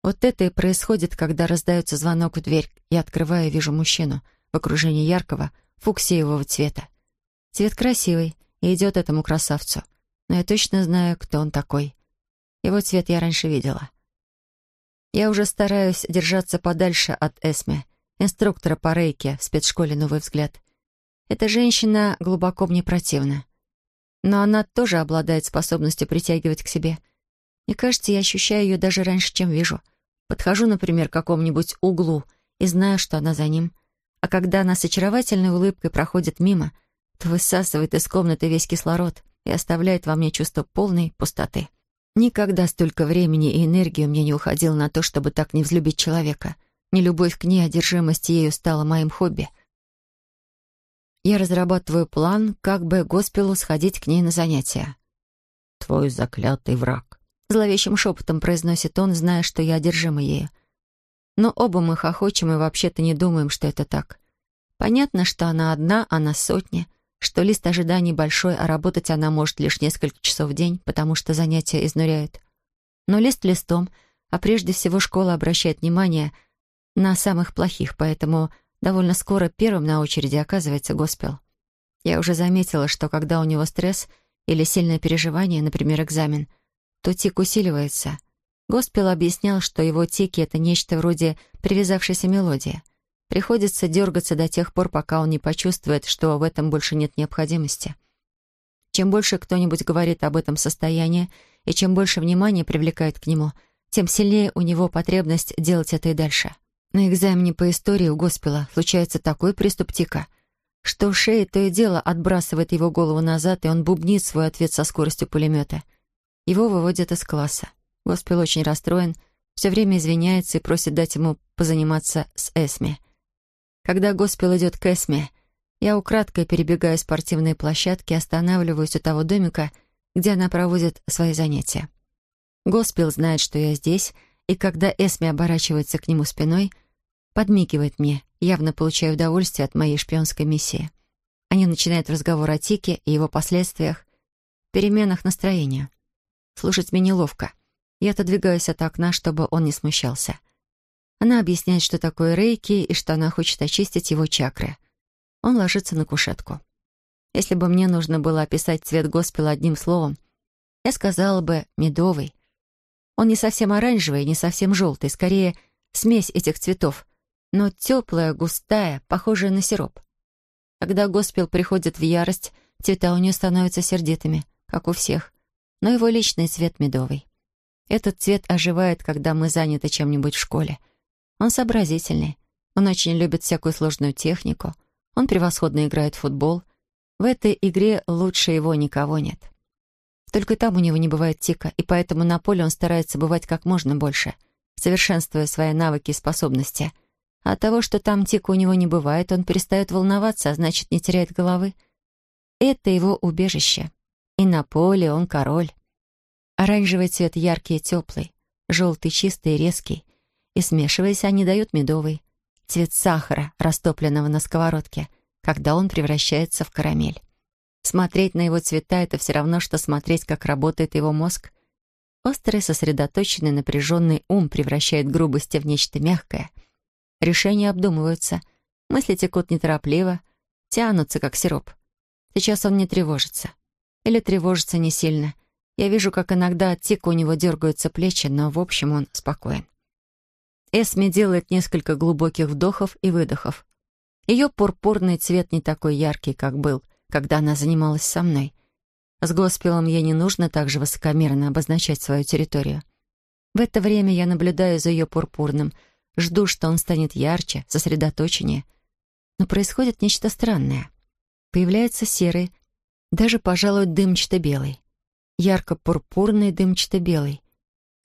Вот это и происходит, когда раздается звонок в дверь. Я открываю и вижу мужчину в окружении яркого, фуксиевого цвета. Цвет красивый и идет этому красавцу. Но я точно знаю, кто он такой. Его цвет я раньше видела. Я уже стараюсь держаться подальше от Эсме инструктора по рейке в спецшколе «Новый взгляд». Эта женщина глубоко мне противна. Но она тоже обладает способностью притягивать к себе. Мне кажется, я ощущаю ее даже раньше, чем вижу. Подхожу, например, к какому-нибудь углу и знаю, что она за ним. А когда она с очаровательной улыбкой проходит мимо, то высасывает из комнаты весь кислород и оставляет во мне чувство полной пустоты. Никогда столько времени и энергии меня не уходило на то, чтобы так не взлюбить человека — Нелюбовь к ней, одержимость ею стала моим хобби. Я разрабатываю план, как бы госпелу сходить к ней на занятия. «Твой заклятый враг», — зловещим шепотом произносит он, зная, что я одержима ею. Но оба мы хохочем и вообще-то не думаем, что это так. Понятно, что она одна, а нас сотни, что лист ожиданий большой, а работать она может лишь несколько часов в день, потому что занятия изнуряют. Но лист листом, а прежде всего школа обращает внимание на самых плохих, поэтому довольно скоро первым на очереди оказывается госпел. Я уже заметила, что когда у него стресс или сильное переживание, например, экзамен, то тик усиливается. Госпел объяснял, что его тики — это нечто вроде привязавшейся мелодии. Приходится дергаться до тех пор, пока он не почувствует, что в этом больше нет необходимости. Чем больше кто-нибудь говорит об этом состоянии, и чем больше внимания привлекает к нему, тем сильнее у него потребность делать это и дальше. На экзамене по истории у Госпела случается такой приступ тика, что шея то и дело отбрасывает его голову назад, и он бубнит свой ответ со скоростью пулемета. Его выводят из класса. Госпел очень расстроен, все время извиняется и просит дать ему позаниматься с Эсми. Когда Госпел идет к Эсме, я украдкой перебегаю спортивные площадки и останавливаюсь у того домика, где она проводит свои занятия. Госпел знает, что я здесь, и когда Эсми оборачивается к нему спиной, подмигивает мне, явно получая удовольствие от моей шпионской миссии. Они начинают разговор о Тике и его последствиях, переменах настроения. Слушать мне неловко. Я отодвигаюсь от окна, чтобы он не смущался. Она объясняет, что такое рейки и что она хочет очистить его чакры. Он ложится на кушетку. Если бы мне нужно было описать цвет госпела одним словом, я сказала бы «медовый». Он не совсем оранжевый, не совсем желтый, скорее смесь этих цветов, но теплая, густая, похожая на сироп. Когда госпел приходит в ярость, цвета у нее становятся сердитыми, как у всех, но его личный цвет медовый. Этот цвет оживает, когда мы заняты чем-нибудь в школе. Он сообразительный, он очень любит всякую сложную технику, он превосходно играет в футбол, в этой игре лучше его никого нет. Только там у него не бывает тика, и поэтому на поле он старается бывать как можно больше, совершенствуя свои навыки и способности. А от того, что там тика у него не бывает, он перестает волноваться, а значит, не теряет головы. Это его убежище. И на поле он король. Оранжевый цвет яркий и теплый, желтый чистый и резкий. И смешиваясь, они дают медовый. Цвет сахара, растопленного на сковородке — когда он превращается в карамель. Смотреть на его цвета — это все равно, что смотреть, как работает его мозг. Острый, сосредоточенный, напряженный ум превращает грубости в нечто мягкое. Решения обдумываются, мысли текут неторопливо, тянутся, как сироп. Сейчас он не тревожится. Или тревожится не сильно. Я вижу, как иногда от тика у него дергаются плечи, но в общем он спокоен. Эсми делает несколько глубоких вдохов и выдохов. Ее пурпурный цвет не такой яркий, как был, когда она занималась со мной. С Госпелом ей не нужно так же высокомерно обозначать свою территорию. В это время я наблюдаю за ее пурпурным, жду, что он станет ярче, сосредоточеннее. Но происходит нечто странное. Появляется серый, даже, пожалуй, дымчато-белый. Ярко-пурпурный дымчато-белый.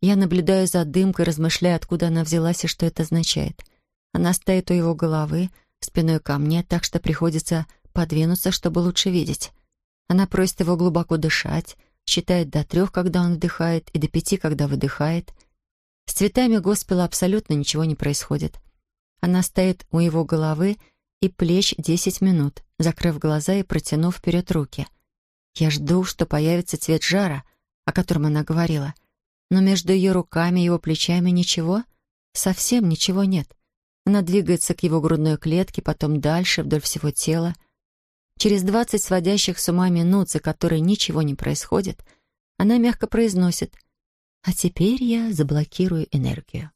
Я наблюдаю за дымкой, размышляя, откуда она взялась и что это означает. Она стоит у его головы, спиной ко мне, так что приходится подвинуться, чтобы лучше видеть. Она просит его глубоко дышать, считает до трех, когда он вдыхает, и до пяти, когда выдыхает. С цветами Госпела абсолютно ничего не происходит. Она стоит у его головы и плеч десять минут, закрыв глаза и протянув вперед руки. Я жду, что появится цвет жара, о котором она говорила. Но между ее руками и его плечами ничего, совсем ничего нет. Она двигается к его грудной клетке, потом дальше, вдоль всего тела. Через двадцать сводящих с ума минут, за которые ничего не происходит, она мягко произносит «А теперь я заблокирую энергию».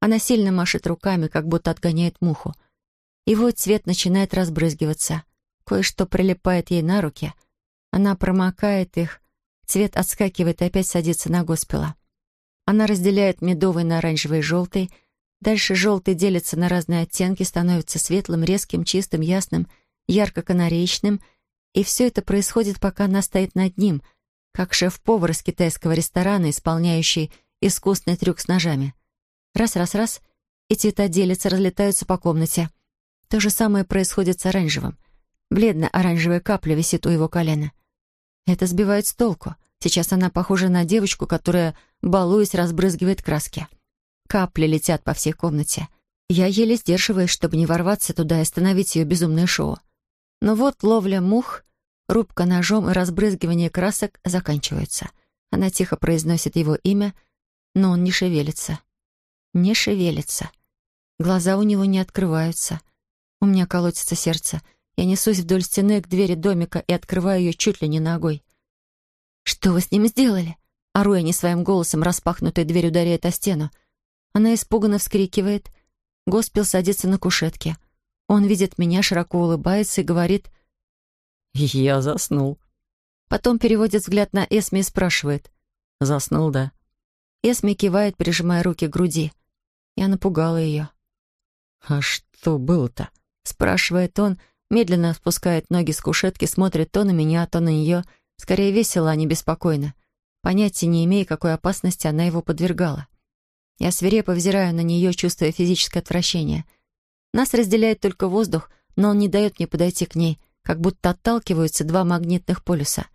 Она сильно машет руками, как будто отгоняет муху. Его цвет начинает разбрызгиваться. Кое-что прилипает ей на руки. Она промокает их. Цвет отскакивает и опять садится на госпела. Она разделяет медовый на оранжевый и желтый — Дальше желтый делится на разные оттенки, становится светлым, резким, чистым, ясным, ярко-канареечным, и все это происходит, пока она стоит над ним, как шеф-повар из китайского ресторана, исполняющий искусный трюк с ножами. Раз-раз-раз, и цвета делятся, разлетаются по комнате. То же самое происходит с оранжевым. Бледно-оранжевая капля висит у его колена. Это сбивает с толку. Сейчас она похожа на девочку, которая, балуясь, разбрызгивает краски. Капли летят по всей комнате. Я еле сдерживаюсь, чтобы не ворваться туда и остановить ее безумное шоу. Но вот ловля мух, рубка ножом и разбрызгивание красок заканчиваются. Она тихо произносит его имя, но он не шевелится. Не шевелится. Глаза у него не открываются. У меня колотится сердце. Я несусь вдоль стены к двери домика и открываю ее чуть ли не ногой. «Что вы с ним сделали?» Ору я не своим голосом, распахнутая дверь ударяет о стену. Она испуганно вскрикивает. Госпел садится на кушетке. Он видит меня, широко улыбается и говорит «Я заснул». Потом переводит взгляд на Эсми и спрашивает «Заснул, да?» Эсми кивает, прижимая руки к груди. Я напугала ее. «А что было-то?» спрашивает он, медленно спускает ноги с кушетки, смотрит то на меня, то на нее, скорее весело, а не беспокойно. Понятия не имея, какой опасности она его подвергала. Я свирепо взираю на нее, чувствуя физическое отвращение. Нас разделяет только воздух, но он не дает мне подойти к ней, как будто отталкиваются два магнитных полюса.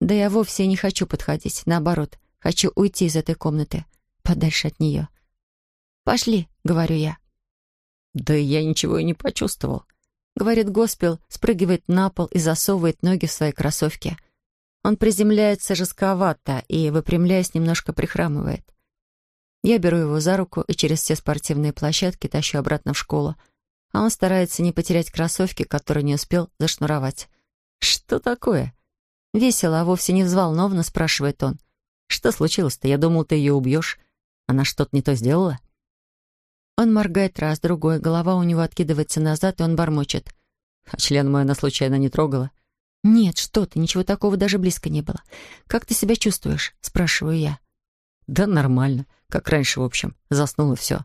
Да я вовсе не хочу подходить, наоборот, хочу уйти из этой комнаты, подальше от нее. «Пошли», — говорю я. «Да я ничего и не почувствовал», — говорит Госпел, спрыгивает на пол и засовывает ноги в свои кроссовки. Он приземляется жестковато и, выпрямляясь, немножко прихрамывает. Я беру его за руку и через все спортивные площадки тащу обратно в школу, а он старается не потерять кроссовки, которые не успел зашнуровать. «Что такое?» «Весело, а вовсе не взволнованно», — спрашивает он. «Что случилось-то? Я думал, ты ее убьешь. Она что-то не то сделала?» Он моргает раз, другой, голова у него откидывается назад, и он бормочет. «А член мой она случайно не трогала?» «Нет, что ты, ничего такого даже близко не было. Как ты себя чувствуешь?» — спрашиваю я. «Да нормально. Как раньше, в общем. Заснул и все.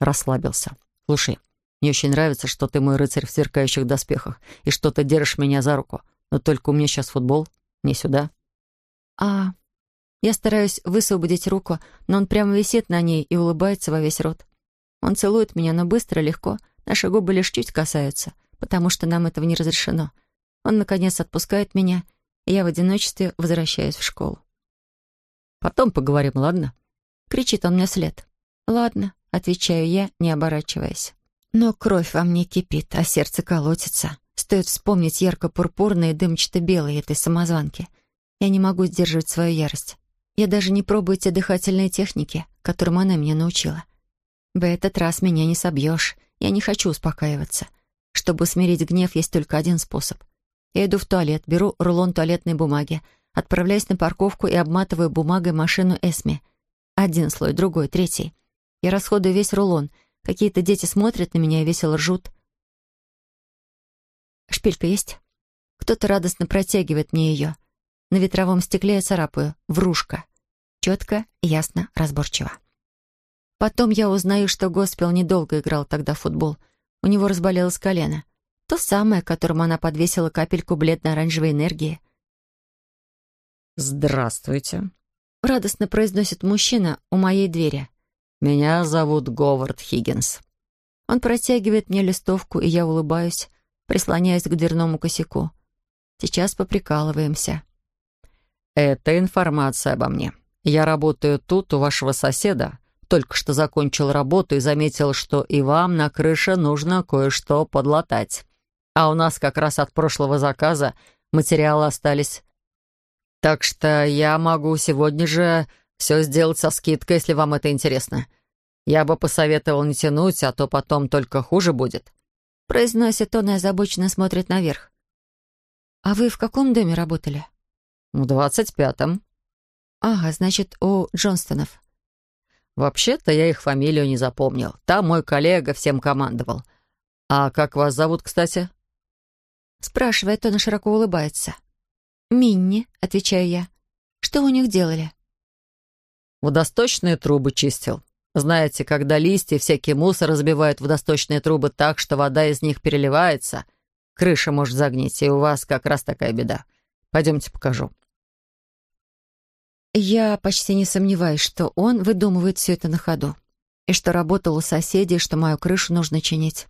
Расслабился. Слушай, мне очень нравится, что ты мой рыцарь в сверкающих доспехах и что ты держишь меня за руку. Но только у меня сейчас футбол. Не сюда». «А...» Я стараюсь высвободить руку, но он прямо висит на ней и улыбается во весь рот. Он целует меня, но быстро, легко. Наши губы лишь чуть касаются, потому что нам этого не разрешено. Он, наконец, отпускает меня, и я в одиночестве возвращаюсь в школу. «Потом поговорим, ладно?» — кричит он мне вслед. «Ладно», — отвечаю я, не оборачиваясь. Но кровь во мне кипит, а сердце колотится. Стоит вспомнить ярко-пурпурные дымчато-белые этой самозванки. Я не могу сдерживать свою ярость. Я даже не пробую те дыхательные техники, которым она меня научила. В этот раз меня не собьешь. Я не хочу успокаиваться. Чтобы усмирить гнев, есть только один способ. Я иду в туалет, беру рулон туалетной бумаги, отправляюсь на парковку и обматываю бумагой машину Эсми. Один слой, другой, третий. Я расходую весь рулон. Какие-то дети смотрят на меня и весело ржут. Шпилька есть? Кто-то радостно протягивает мне ее. На ветровом стекле я царапаю. Врушка. Четко, ясно, разборчиво. Потом я узнаю, что Госпел недолго играл тогда в футбол. У него разболелось колено. То самое, которому она подвесила капельку бледно-оранжевой энергии. «Здравствуйте», — радостно произносит мужчина у моей двери. «Меня зовут Говард Хиггинс». Он протягивает мне листовку, и я улыбаюсь, прислоняясь к дверному косяку. Сейчас поприкалываемся. «Это информация обо мне. Я работаю тут, у вашего соседа, только что закончил работу и заметил, что и вам на крыше нужно кое-что подлатать. А у нас как раз от прошлого заказа материалы остались. Так что я могу сегодня же все сделать со скидкой, если вам это интересно. Я бы посоветовал не тянуть, а то потом только хуже будет». Произносит он и озабоченно смотрит наверх. «А вы в каком доме работали?» «В двадцать пятом». «Ага, значит, у Джонстонов». «Вообще-то я их фамилию не запомнил. Там мой коллега всем командовал. А как вас зовут, кстати?» Спрашивает он и широко улыбается. «Минни», — отвечаю я. «Что у них делали?» «Водосточные трубы чистил. Знаете, когда листья и всякий мусор разбивают водосточные трубы так, что вода из них переливается, крыша может загнить, и у вас как раз такая беда. Пойдемте покажу». Я почти не сомневаюсь, что он выдумывает все это на ходу. И что работал у соседей, что мою крышу нужно чинить.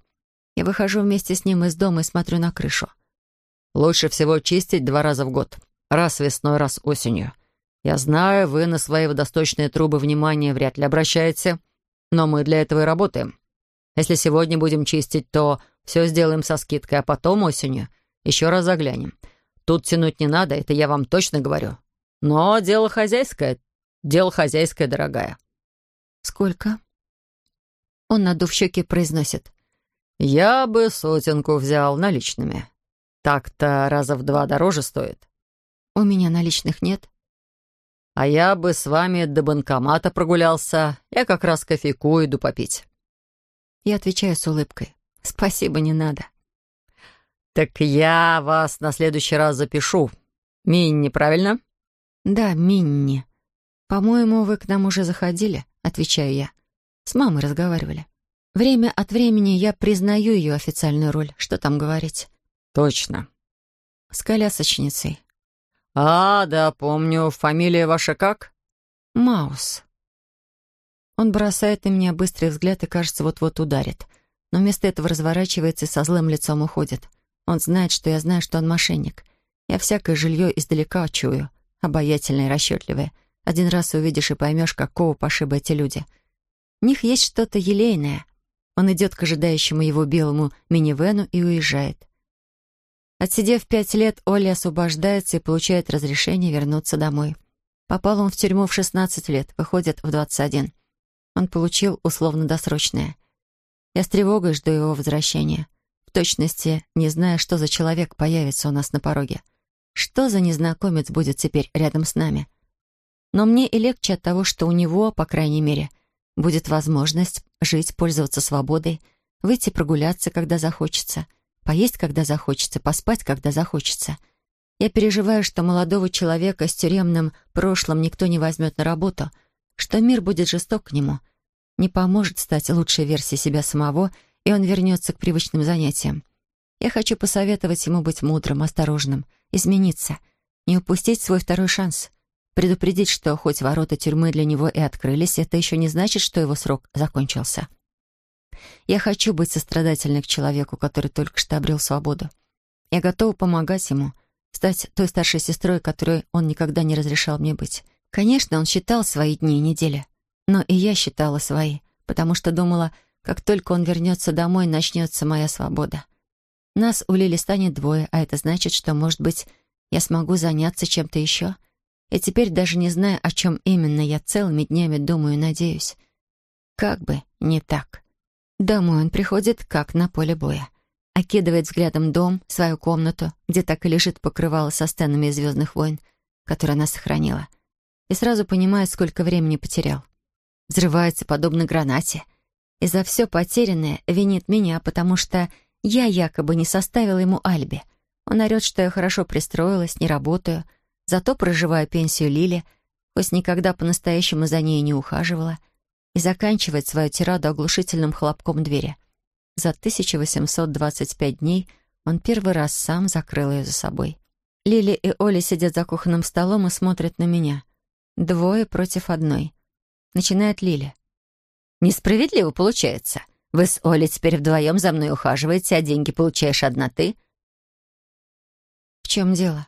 Я выхожу вместе с ним из дома и смотрю на крышу. Лучше всего чистить два раза в год. Раз весной, раз осенью. «Я знаю, вы на свои водосточные трубы внимания вряд ли обращаете, но мы для этого и работаем. Если сегодня будем чистить, то все сделаем со скидкой, а потом осенью еще раз заглянем. Тут тянуть не надо, это я вам точно говорю. Но дело хозяйское, дело хозяйское, дорогая». «Сколько?» Он, надув щеки, произносит. «Я бы сотенку взял наличными. Так-то раза в два дороже стоит». «У меня наличных нет». «А я бы с вами до банкомата прогулялся. Я как раз кофейку иду попить». Я отвечаю с улыбкой. «Спасибо, не надо». «Так я вас на следующий раз запишу. Минни, правильно?» «Да, Минни. По-моему, вы к нам уже заходили», — отвечаю я. «С мамой разговаривали. Время от времени я признаю ее официальную роль. Что там говорить?» «Точно». «С колясочницей». «А, да, помню. Фамилия ваша как?» «Маус». Он бросает на меня быстрый взгляд и, кажется, вот-вот ударит. Но вместо этого разворачивается и со злым лицом уходит. Он знает, что я знаю, что он мошенник. Я всякое жилье издалека чую. Обаятельное и расчетливое. Один раз увидишь и поймешь, какого пошиба эти люди. В них есть что-то елейное. Он идет к ожидающему его белому минивену и уезжает. Отсидев пять лет, Оля освобождается и получает разрешение вернуться домой. Попал он в тюрьму в 16 лет, выходит в 21. Он получил условно-досрочное. Я с тревогой жду его возвращения точности не зная, что за человек появится у нас на пороге. Что за незнакомец будет теперь рядом с нами? Но мне и легче от того, что у него, по крайней мере, будет возможность жить, пользоваться свободой, выйти прогуляться, когда захочется, поесть, когда захочется, поспать, когда захочется. Я переживаю, что молодого человека с тюремным прошлым никто не возьмет на работу, что мир будет жесток к нему, не поможет стать лучшей версией себя самого — и он вернется к привычным занятиям. Я хочу посоветовать ему быть мудрым, осторожным, измениться, не упустить свой второй шанс, предупредить, что хоть ворота тюрьмы для него и открылись, это еще не значит, что его срок закончился. Я хочу быть сострадательной к человеку, который только что обрел свободу. Я готова помогать ему, стать той старшей сестрой, которой он никогда не разрешал мне быть. Конечно, он считал свои дни и недели, но и я считала свои, потому что думала, как только он вернется домой, начнется моя свобода. Нас у Лили станет двое, а это значит, что, может быть, я смогу заняться чем-то еще. И теперь, даже не зная, о чем именно, я целыми днями думаю и надеюсь. Как бы не так. Домой он приходит, как на поле боя. Окидывает взглядом дом, свою комнату, где так и лежит покрывало со сценами из «Звездных войн», которые она сохранила. И сразу понимает, сколько времени потерял. Взрывается, подобно гранате — и за все потерянное винит меня, потому что я якобы не составила ему альби. Он орет, что я хорошо пристроилась, не работаю, зато проживаю пенсию Лили, хоть никогда по-настоящему за ней не ухаживала, и заканчивает свою тираду оглушительным хлопком двери. За 1825 дней он первый раз сам закрыл ее за собой. Лили и Оля сидят за кухонным столом и смотрят на меня. Двое против одной. Начинает Лили. Несправедливо получается. Вы с Олей теперь вдвоем за мной ухаживаете, а деньги получаешь одна ты. В чем дело?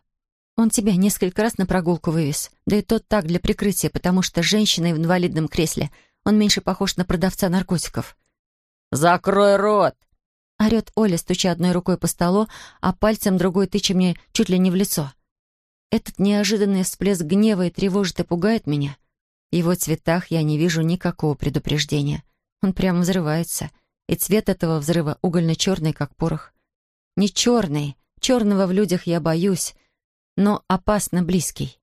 Он тебя несколько раз на прогулку вывез. Да и тот так для прикрытия, потому что женщина в инвалидном кресле. Он меньше похож на продавца наркотиков. «Закрой рот!» — орёт Оля, стуча одной рукой по столу, а пальцем другой тыча мне чуть ли не в лицо. Этот неожиданный всплеск гнева и тревожит и пугает меня. В его цветах я не вижу никакого предупреждения. Он прямо взрывается, и цвет этого взрыва угольно-черный, как порох. Не черный, черного в людях я боюсь, но опасно близкий.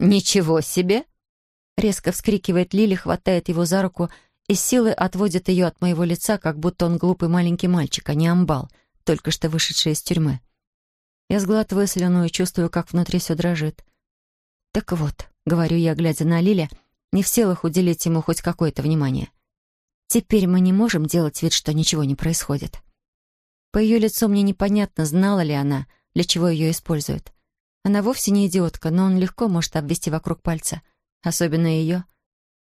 «Ничего себе!» Резко вскрикивает Лили, хватает его за руку и силой отводит ее от моего лица, как будто он глупый маленький мальчик, а не амбал, только что вышедший из тюрьмы. Я сглатываю слюну и чувствую, как внутри все дрожит. «Так вот», — говорю я, глядя на Лили, — не в силах уделить ему хоть какое-то внимание. Теперь мы не можем делать вид, что ничего не происходит. По ее лицу мне непонятно, знала ли она, для чего ее используют. Она вовсе не идиотка, но он легко может обвести вокруг пальца. Особенно ее.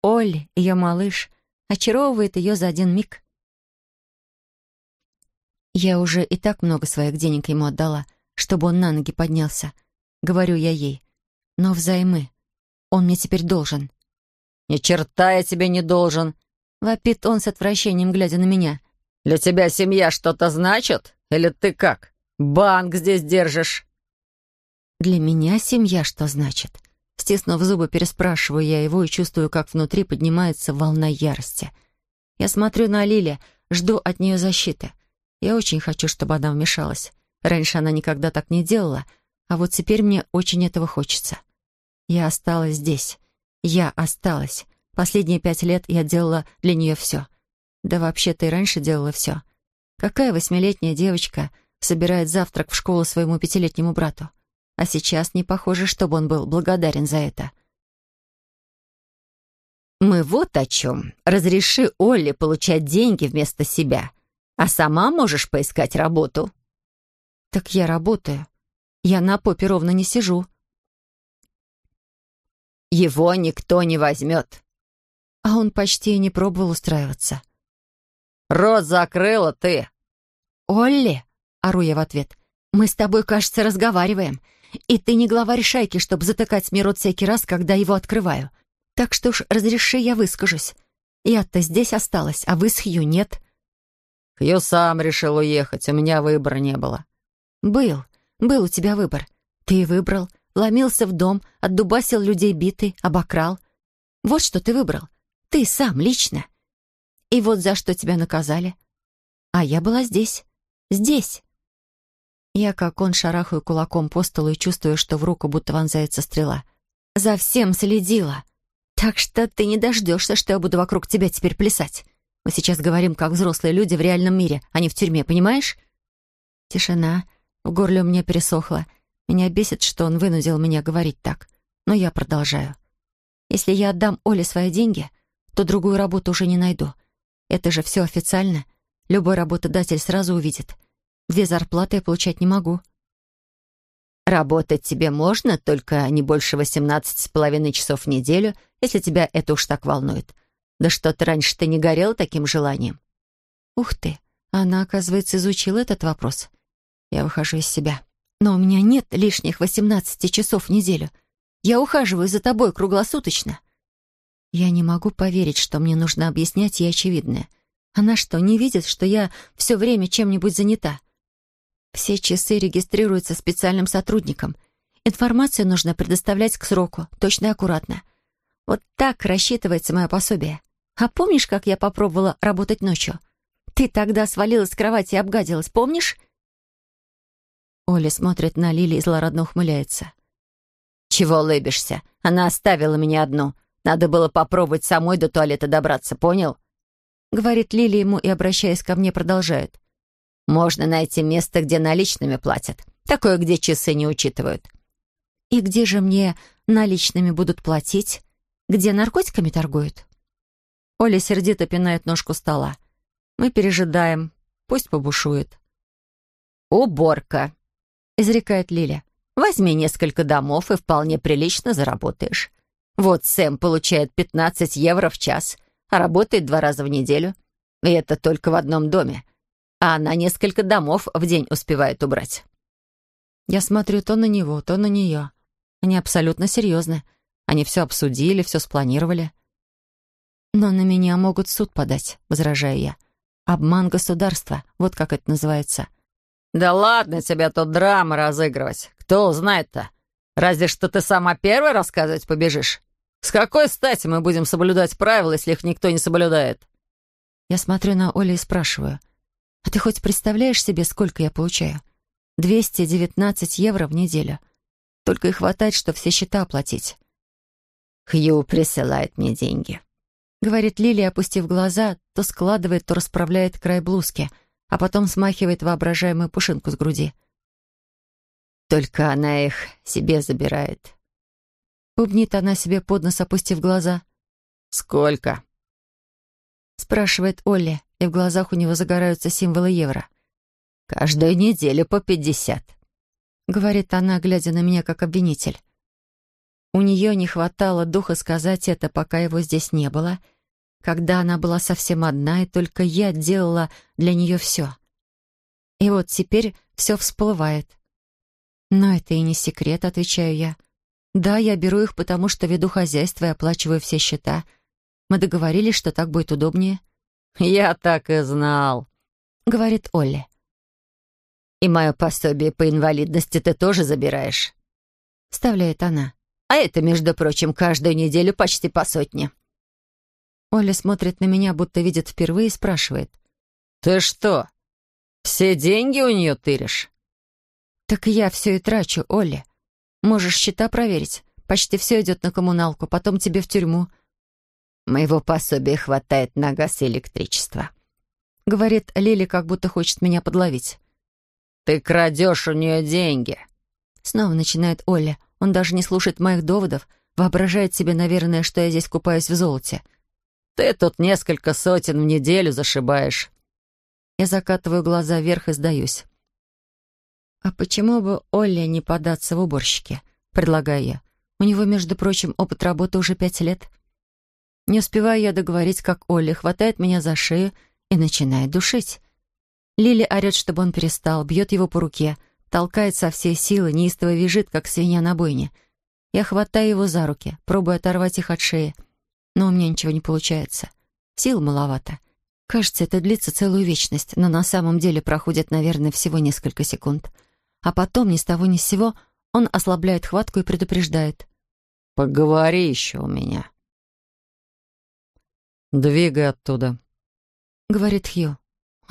Оль, ее малыш, очаровывает ее за один миг. Я уже и так много своих денег ему отдала, чтобы он на ноги поднялся. Говорю я ей. Но взаймы. Он мне теперь должен. «Ни черта я тебе не должен!» Вопит он с отвращением, глядя на меня. «Для тебя семья что-то значит? Или ты как? Банк здесь держишь?» «Для меня семья что значит?» Стиснув зубы, переспрашиваю я его и чувствую, как внутри поднимается волна ярости. Я смотрю на Лили, жду от нее защиты. Я очень хочу, чтобы она вмешалась. Раньше она никогда так не делала, а вот теперь мне очень этого хочется. Я осталась здесь. Я осталась. Последние пять лет я делала для нее все. Да вообще-то и раньше делала все. Какая восьмилетняя девочка собирает завтрак в школу своему пятилетнему брату? А сейчас не похоже, чтобы он был благодарен за это. «Мы вот о чем. Разреши Олли получать деньги вместо себя, а сама можешь поискать работу». «Так я работаю. Я на попе ровно не сижу». «Его никто не возьмет». А он почти и не пробовал устраиваться. «Рот закрыла ты!» «Олли!» — ору я в ответ. «Мы с тобой, кажется, разговариваем. И ты не главарь шайки, чтобы затыкать мне рот всякий раз, когда его открываю. Так что уж разреши, я выскажусь. Я-то здесь осталась, а вы с Хью нет». «Хью сам решил уехать, у меня выбора не было». «Был. Был у тебя выбор. Ты выбрал. Ломился в дом, отдубасил людей битый, обокрал. Вот что ты выбрал. Ты сам, лично. И вот за что тебя наказали. А я была здесь. Здесь». Я, как он, шарахаю кулаком по столу и чувствую, что в руку будто вонзается стрела. «За всем следила. Так что ты не дождешься, что я буду вокруг тебя теперь плясать. Мы сейчас говорим, как взрослые люди в реальном мире, а не в тюрьме, понимаешь?» Тишина. В горле у меня пересохло. Меня бесит, что он вынудил меня говорить так. Но я продолжаю. Если я отдам Оле свои деньги, то другую работу уже не найду. Это же все официально. Любой работодатель сразу увидит — Две зарплаты я получать не могу. Работать тебе можно, только не больше восемнадцати с половиной часов в неделю, если тебя это уж так волнует. Да что-то раньше ты не горела таким желанием. Ух ты, она, оказывается, изучила этот вопрос. Я выхожу из себя. Но у меня нет лишних восемнадцати часов в неделю. Я ухаживаю за тобой круглосуточно. Я не могу поверить, что мне нужно объяснять ей очевидное. Она что, не видит, что я все время чем-нибудь занята? Все часы регистрируются специальным сотрудником. Информацию нужно предоставлять к сроку, точно и аккуратно. Вот так рассчитывается мое пособие. А помнишь, как я попробовала работать ночью? Ты тогда свалилась с кровати и обгадилась, помнишь? Оля смотрит на Лили и злорадно ухмыляется. «Чего лыбишься? Она оставила меня одну. Надо было попробовать самой до туалета добраться, понял?» Говорит Лили ему и, обращаясь ко мне, продолжает. Можно найти место, где наличными платят. Такое, где часы не учитывают. И где же мне наличными будут платить? Где наркотиками торгуют? Оля сердито пинает ножку стола. Мы пережидаем. Пусть побушует. «Уборка», — изрекает Лиля. «Возьми несколько домов и вполне прилично заработаешь. Вот Сэм получает 15 евро в час, а работает два раза в неделю. И это только в одном доме а она несколько домов в день успевает убрать. Я смотрю то на него, то на нее. Они абсолютно серьезны. Они все обсудили, все спланировали. Но на меня могут суд подать, возражаю я. Обман государства, вот как это называется. Да ладно тебя тут драма разыгрывать. Кто узнает-то? Разве что ты сама первая рассказывать побежишь? С какой стати мы будем соблюдать правила, если их никто не соблюдает? Я смотрю на Олю и спрашиваю. А ты хоть представляешь себе, сколько я получаю? 219 евро в неделю. Только и хватает, что все счета оплатить. Хью присылает мне деньги. Говорит Лилия, опустив глаза, то складывает, то расправляет край блузки, а потом смахивает воображаемую пушинку с груди. Только она их себе забирает. Бубнит она себе под нос, опустив глаза. «Сколько?» Спрашивает Олли и в глазах у него загораются символы евро. «Каждую неделю по пятьдесят», — говорит она, глядя на меня как обвинитель. У нее не хватало духа сказать это, пока его здесь не было, когда она была совсем одна, и только я делала для нее все. И вот теперь все всплывает. Но это и не секрет, отвечаю я. Да, я беру их, потому что веду хозяйство и оплачиваю все счета. Мы договорились, что так будет удобнее. «Я так и знал», — говорит Олли. «И мое пособие по инвалидности ты тоже забираешь?» — вставляет она. «А это, между прочим, каждую неделю почти по сотне». Оля смотрит на меня, будто видит впервые, и спрашивает. «Ты что, все деньги у нее тыришь?» «Так я все и трачу, Оля. Можешь счета проверить. Почти все идет на коммуналку, потом тебе в тюрьму». «Моего пособия хватает на газ и электричество», — говорит Лили, как будто хочет меня подловить. «Ты крадешь у нее деньги». Снова начинает Оля. Он даже не слушает моих доводов, воображает себе, наверное, что я здесь купаюсь в золоте. «Ты тут несколько сотен в неделю зашибаешь». Я закатываю глаза вверх и сдаюсь. «А почему бы Оле не податься в уборщики?» — предлагаю я. «У него, между прочим, опыт работы уже пять лет». Не успеваю я договорить, как Олли хватает меня за шею и начинает душить. Лили орет, чтобы он перестал, бьет его по руке, толкает со всей силы, неистово визжит, как свинья на бойне. Я хватаю его за руки, пробую оторвать их от шеи, но у меня ничего не получается. Сил маловато. Кажется, это длится целую вечность, но на самом деле проходит, наверное, всего несколько секунд. А потом, ни с того ни с сего, он ослабляет хватку и предупреждает. «Поговори еще у меня». «Двигай оттуда», — говорит Хью.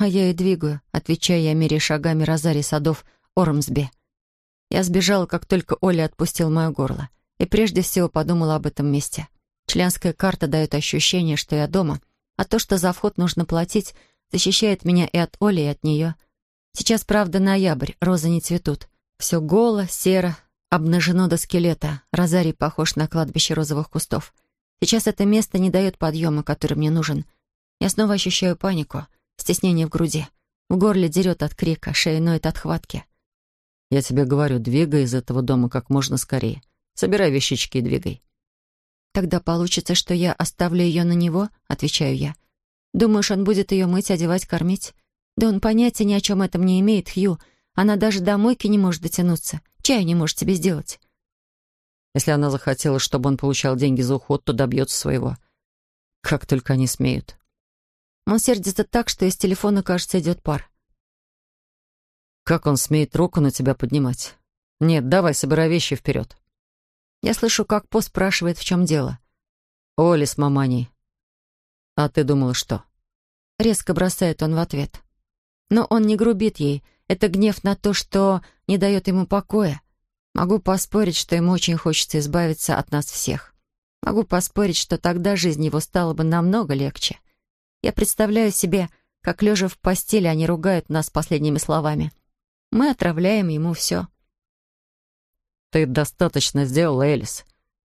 А я и двигаю, отвечая я мере шагами розарий садов Ормсби. Я сбежала, как только Оля отпустил мое горло. И прежде всего подумала об этом месте. Членская карта дает ощущение, что я дома, а то, что за вход нужно платить, защищает меня и от Оли, и от нее. Сейчас, правда, ноябрь, розы не цветут. Все голо, серо, обнажено до скелета. Розарий похож на кладбище розовых кустов. Сейчас это место не дает подъема, который мне нужен. Я снова ощущаю панику, стеснение в груди. В горле дерет от крика, шея ноет от хватки. «Я тебе говорю, двигай из этого дома как можно скорее. Собирай вещички и двигай». «Тогда получится, что я оставлю ее на него?» — отвечаю я. «Думаешь, он будет ее мыть, одевать, кормить?» «Да он понятия ни о чем этом не имеет, Хью. Она даже до мойки не может дотянуться. Чаю не может тебе сделать». Если она захотела, чтобы он получал деньги за уход, то добьется своего. Как только они смеют. Он сердится так, что из телефона, кажется, идет пар. Как он смеет руку на тебя поднимать? Нет, давай, собирай вещи вперед. Я слышу, как По спрашивает, в чем дело. Оли с маманей. А ты думала, что? Резко бросает он в ответ. Но он не грубит ей. Это гнев на то, что не дает ему покоя. Могу поспорить, что ему очень хочется избавиться от нас всех. Могу поспорить, что тогда жизнь его стала бы намного легче. Я представляю себе, как, лежа в постели, они ругают нас последними словами. Мы отравляем ему все. «Ты достаточно сделала, Элис.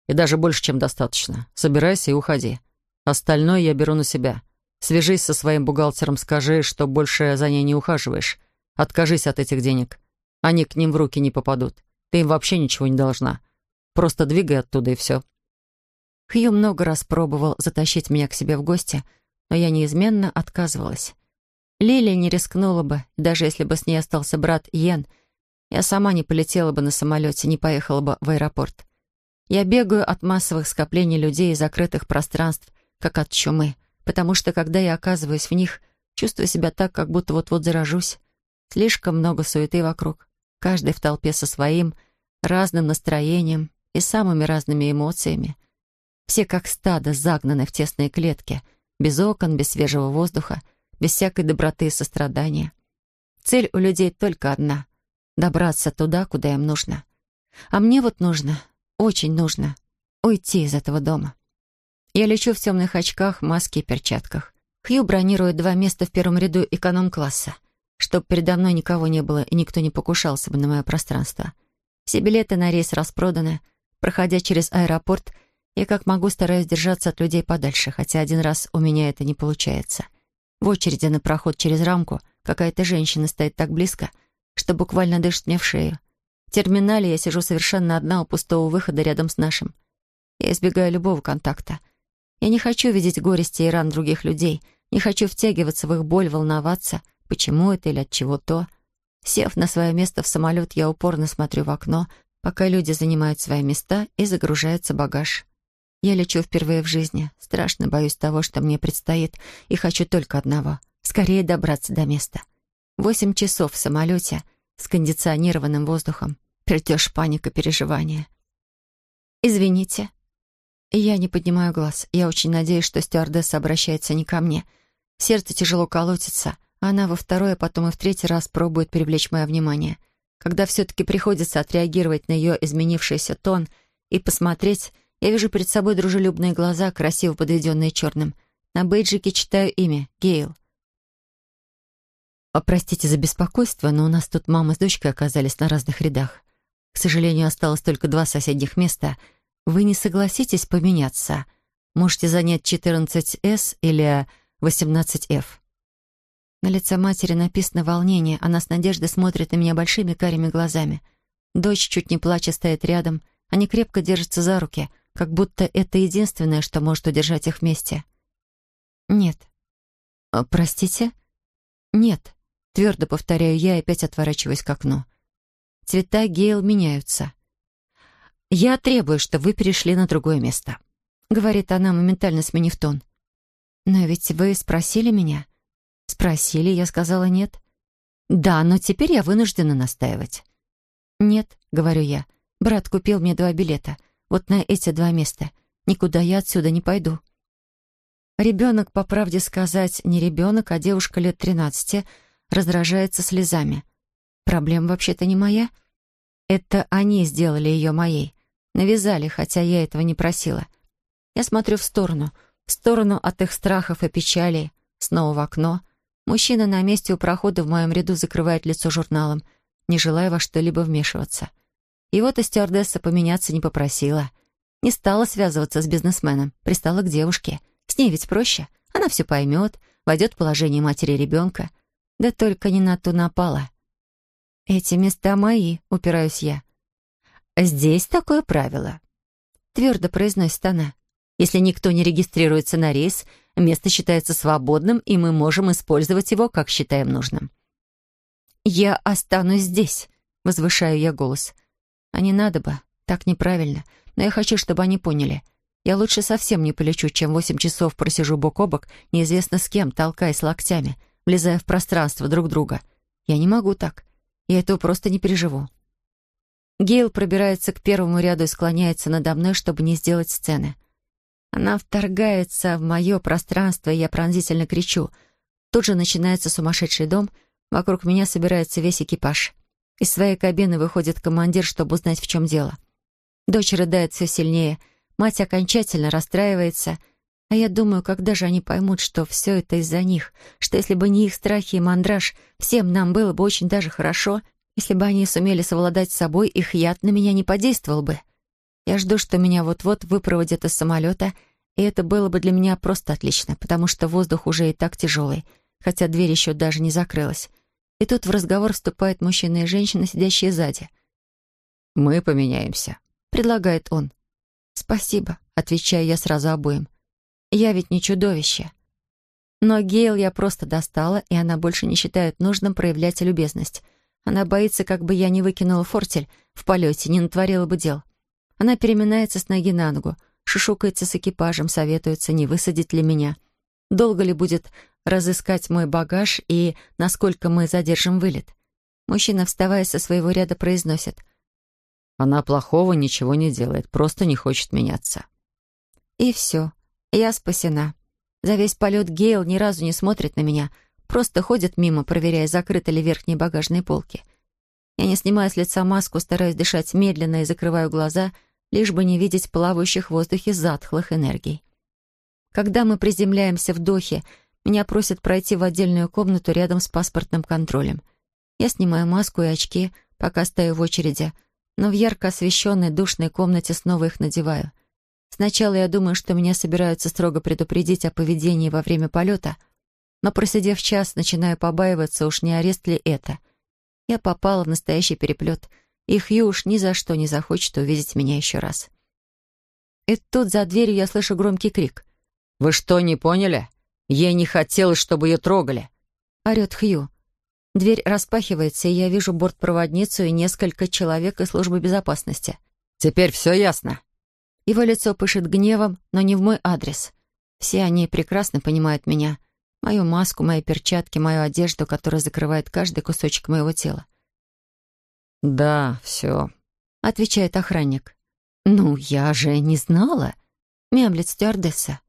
И даже больше, чем достаточно. Собирайся и уходи. Остальное я беру на себя. Свяжись со своим бухгалтером, скажи, что больше за ней не ухаживаешь. Откажись от этих денег. Они к ним в руки не попадут. Ты им вообще ничего не должна. Просто двигай оттуда и все». Хью много раз пробовал затащить меня к себе в гости, но я неизменно отказывалась. Лилия не рискнула бы, даже если бы с ней остался брат Йен. Я сама не полетела бы на самолете, не поехала бы в аэропорт. Я бегаю от массовых скоплений людей и закрытых пространств, как от чумы, потому что, когда я оказываюсь в них, чувствую себя так, как будто вот-вот заражусь. Слишком много суеты вокруг каждый в толпе со своим разным настроением и самыми разными эмоциями. Все как стадо загнаны в тесные клетки, без окон, без свежего воздуха, без всякой доброты и сострадания. Цель у людей только одна — добраться туда, куда им нужно. А мне вот нужно, очень нужно, уйти из этого дома. Я лечу в темных очках, маске и перчатках. Хью бронирует два места в первом ряду эконом-класса — чтобы передо мной никого не было и никто не покушался бы на мое пространство. Все билеты на рейс распроданы. Проходя через аэропорт, я как могу стараюсь держаться от людей подальше, хотя один раз у меня это не получается. В очереди на проход через рамку какая-то женщина стоит так близко, что буквально дышит мне в шею. В терминале я сижу совершенно одна у пустого выхода рядом с нашим. Я избегаю любого контакта. Я не хочу видеть горести и ран других людей, не хочу втягиваться в их боль, волноваться — Почему это или от чего то? Сев на свое место в самолет, я упорно смотрю в окно, пока люди занимают свои места и загружается багаж. Я лечу впервые в жизни. Страшно боюсь того, что мне предстоит, и хочу только одного — скорее добраться до места. Восемь часов в самолете с кондиционированным воздухом. Притешь паника, переживания. «Извините». Я не поднимаю глаз. Я очень надеюсь, что стюардесса обращается не ко мне. Сердце тяжело колотится. Она во второй, а потом и в третий раз пробует привлечь мое внимание. Когда все-таки приходится отреагировать на ее изменившийся тон и посмотреть, я вижу перед собой дружелюбные глаза, красиво подведенные черным. На бейджике читаю имя — Гейл. «Простите за беспокойство, но у нас тут мама с дочкой оказались на разных рядах. К сожалению, осталось только два соседних места. Вы не согласитесь поменяться? Можете занять 14С или 18F?» На лице матери написано волнение. Она с надеждой смотрит на меня большими карими глазами. Дочь, чуть не плача, стоит рядом. Они крепко держатся за руки — как будто это единственное, что может удержать их вместе. «Нет». А, «Простите?» «Нет», — твердо повторяю я и опять отворачиваюсь к окну. Цвета Гейл меняются. «Я требую, чтобы вы перешли на другое место», — говорит она, моментально сменив тон. «Но ведь вы спросили меня?» «Спросили, я сказала нет». «Да, но теперь я вынуждена настаивать». «Нет», — говорю я, — «брат купил мне два билета». Вот на эти два места. Никуда я отсюда не пойду. Ребенок, по правде сказать, не ребенок, а девушка лет тринадцати, раздражается слезами. Проблема вообще-то не моя. Это они сделали ее моей. Навязали, хотя я этого не просила. Я смотрю в сторону, в сторону от их страхов и печалей. Снова в окно. Мужчина на месте у прохода в моем ряду закрывает лицо журналом, не желая во что-либо вмешиваться. И вот и стюардесса поменяться не попросила. Не стала связываться с бизнесменом, пристала к девушке. С ней ведь проще. Она все поймет, войдет в положение матери ребенка. Да только не на ту напала. «Эти места мои», — упираюсь я. «Здесь такое правило», — твердо произносит она. «Если никто не регистрируется на рейс, место считается свободным, и мы можем использовать его, как считаем нужным». «Я останусь здесь», — возвышаю я голос. А не надо бы, так неправильно. Но я хочу, чтобы они поняли. Я лучше совсем не полечу, чем восемь часов просижу бок о бок, неизвестно с кем, толкаясь локтями, влезая в пространство друг друга. Я не могу так. Я этого просто не переживу. Гейл пробирается к первому ряду и склоняется надо мной, чтобы не сделать сцены. Она вторгается в мое пространство, и я пронзительно кричу. Тут же начинается сумасшедший дом, вокруг меня собирается весь экипаж. Из своей кабины выходит командир, чтобы узнать, в чем дело. Дочь рыдает все сильнее, мать окончательно расстраивается, а я думаю, когда же они поймут, что все это из-за них, что если бы не их страхи и мандраж, всем нам было бы очень даже хорошо, если бы они сумели совладать с собой, их яд на меня не подействовал бы. Я жду, что меня вот-вот выпроводят из самолета, и это было бы для меня просто отлично, потому что воздух уже и так тяжелый, хотя дверь еще даже не закрылась. И тут в разговор вступают мужчина и женщина, сидящие сзади. «Мы поменяемся», — предлагает он. «Спасибо», — отвечаю я сразу обоим. «Я ведь не чудовище». Но Гейл я просто достала, и она больше не считает нужным проявлять любезность. Она боится, как бы я не выкинула фортель в полете, не натворила бы дел. Она переминается с ноги на ногу, шушукается с экипажем, советуется, не высадить ли меня. Долго ли будет разыскать мой багаж и насколько мы задержим вылет. Мужчина, вставая со своего ряда, произносит. «Она плохого ничего не делает, просто не хочет меняться». И все. Я спасена. За весь полет Гейл ни разу не смотрит на меня, просто ходит мимо, проверяя, закрыты ли верхние багажные полки. Я не снимаю с лица маску, стараюсь дышать медленно и закрываю глаза, лишь бы не видеть плавающих в воздухе затхлых энергий. Когда мы приземляемся в Дохе, меня просят пройти в отдельную комнату рядом с паспортным контролем. Я снимаю маску и очки, пока стою в очереди, но в ярко освещенной душной комнате снова их надеваю. Сначала я думаю, что меня собираются строго предупредить о поведении во время полета, но, просидев час, начинаю побаиваться, уж не арест ли это. Я попала в настоящий переплет, и Хью уж ни за что не захочет увидеть меня еще раз. И тут за дверью я слышу громкий крик. «Вы что, не поняли? Ей не хотелось, чтобы ее трогали», — орет Хью. Дверь распахивается, и я вижу бортпроводницу и несколько человек из службы безопасности. «Теперь все ясно». Его лицо пышет гневом, но не в мой адрес. Все они прекрасно понимают меня. Мою маску, мои перчатки, мою одежду, которая закрывает каждый кусочек моего тела. «Да, все», — отвечает охранник. «Ну, я же не знала», — мямлит стюардесса.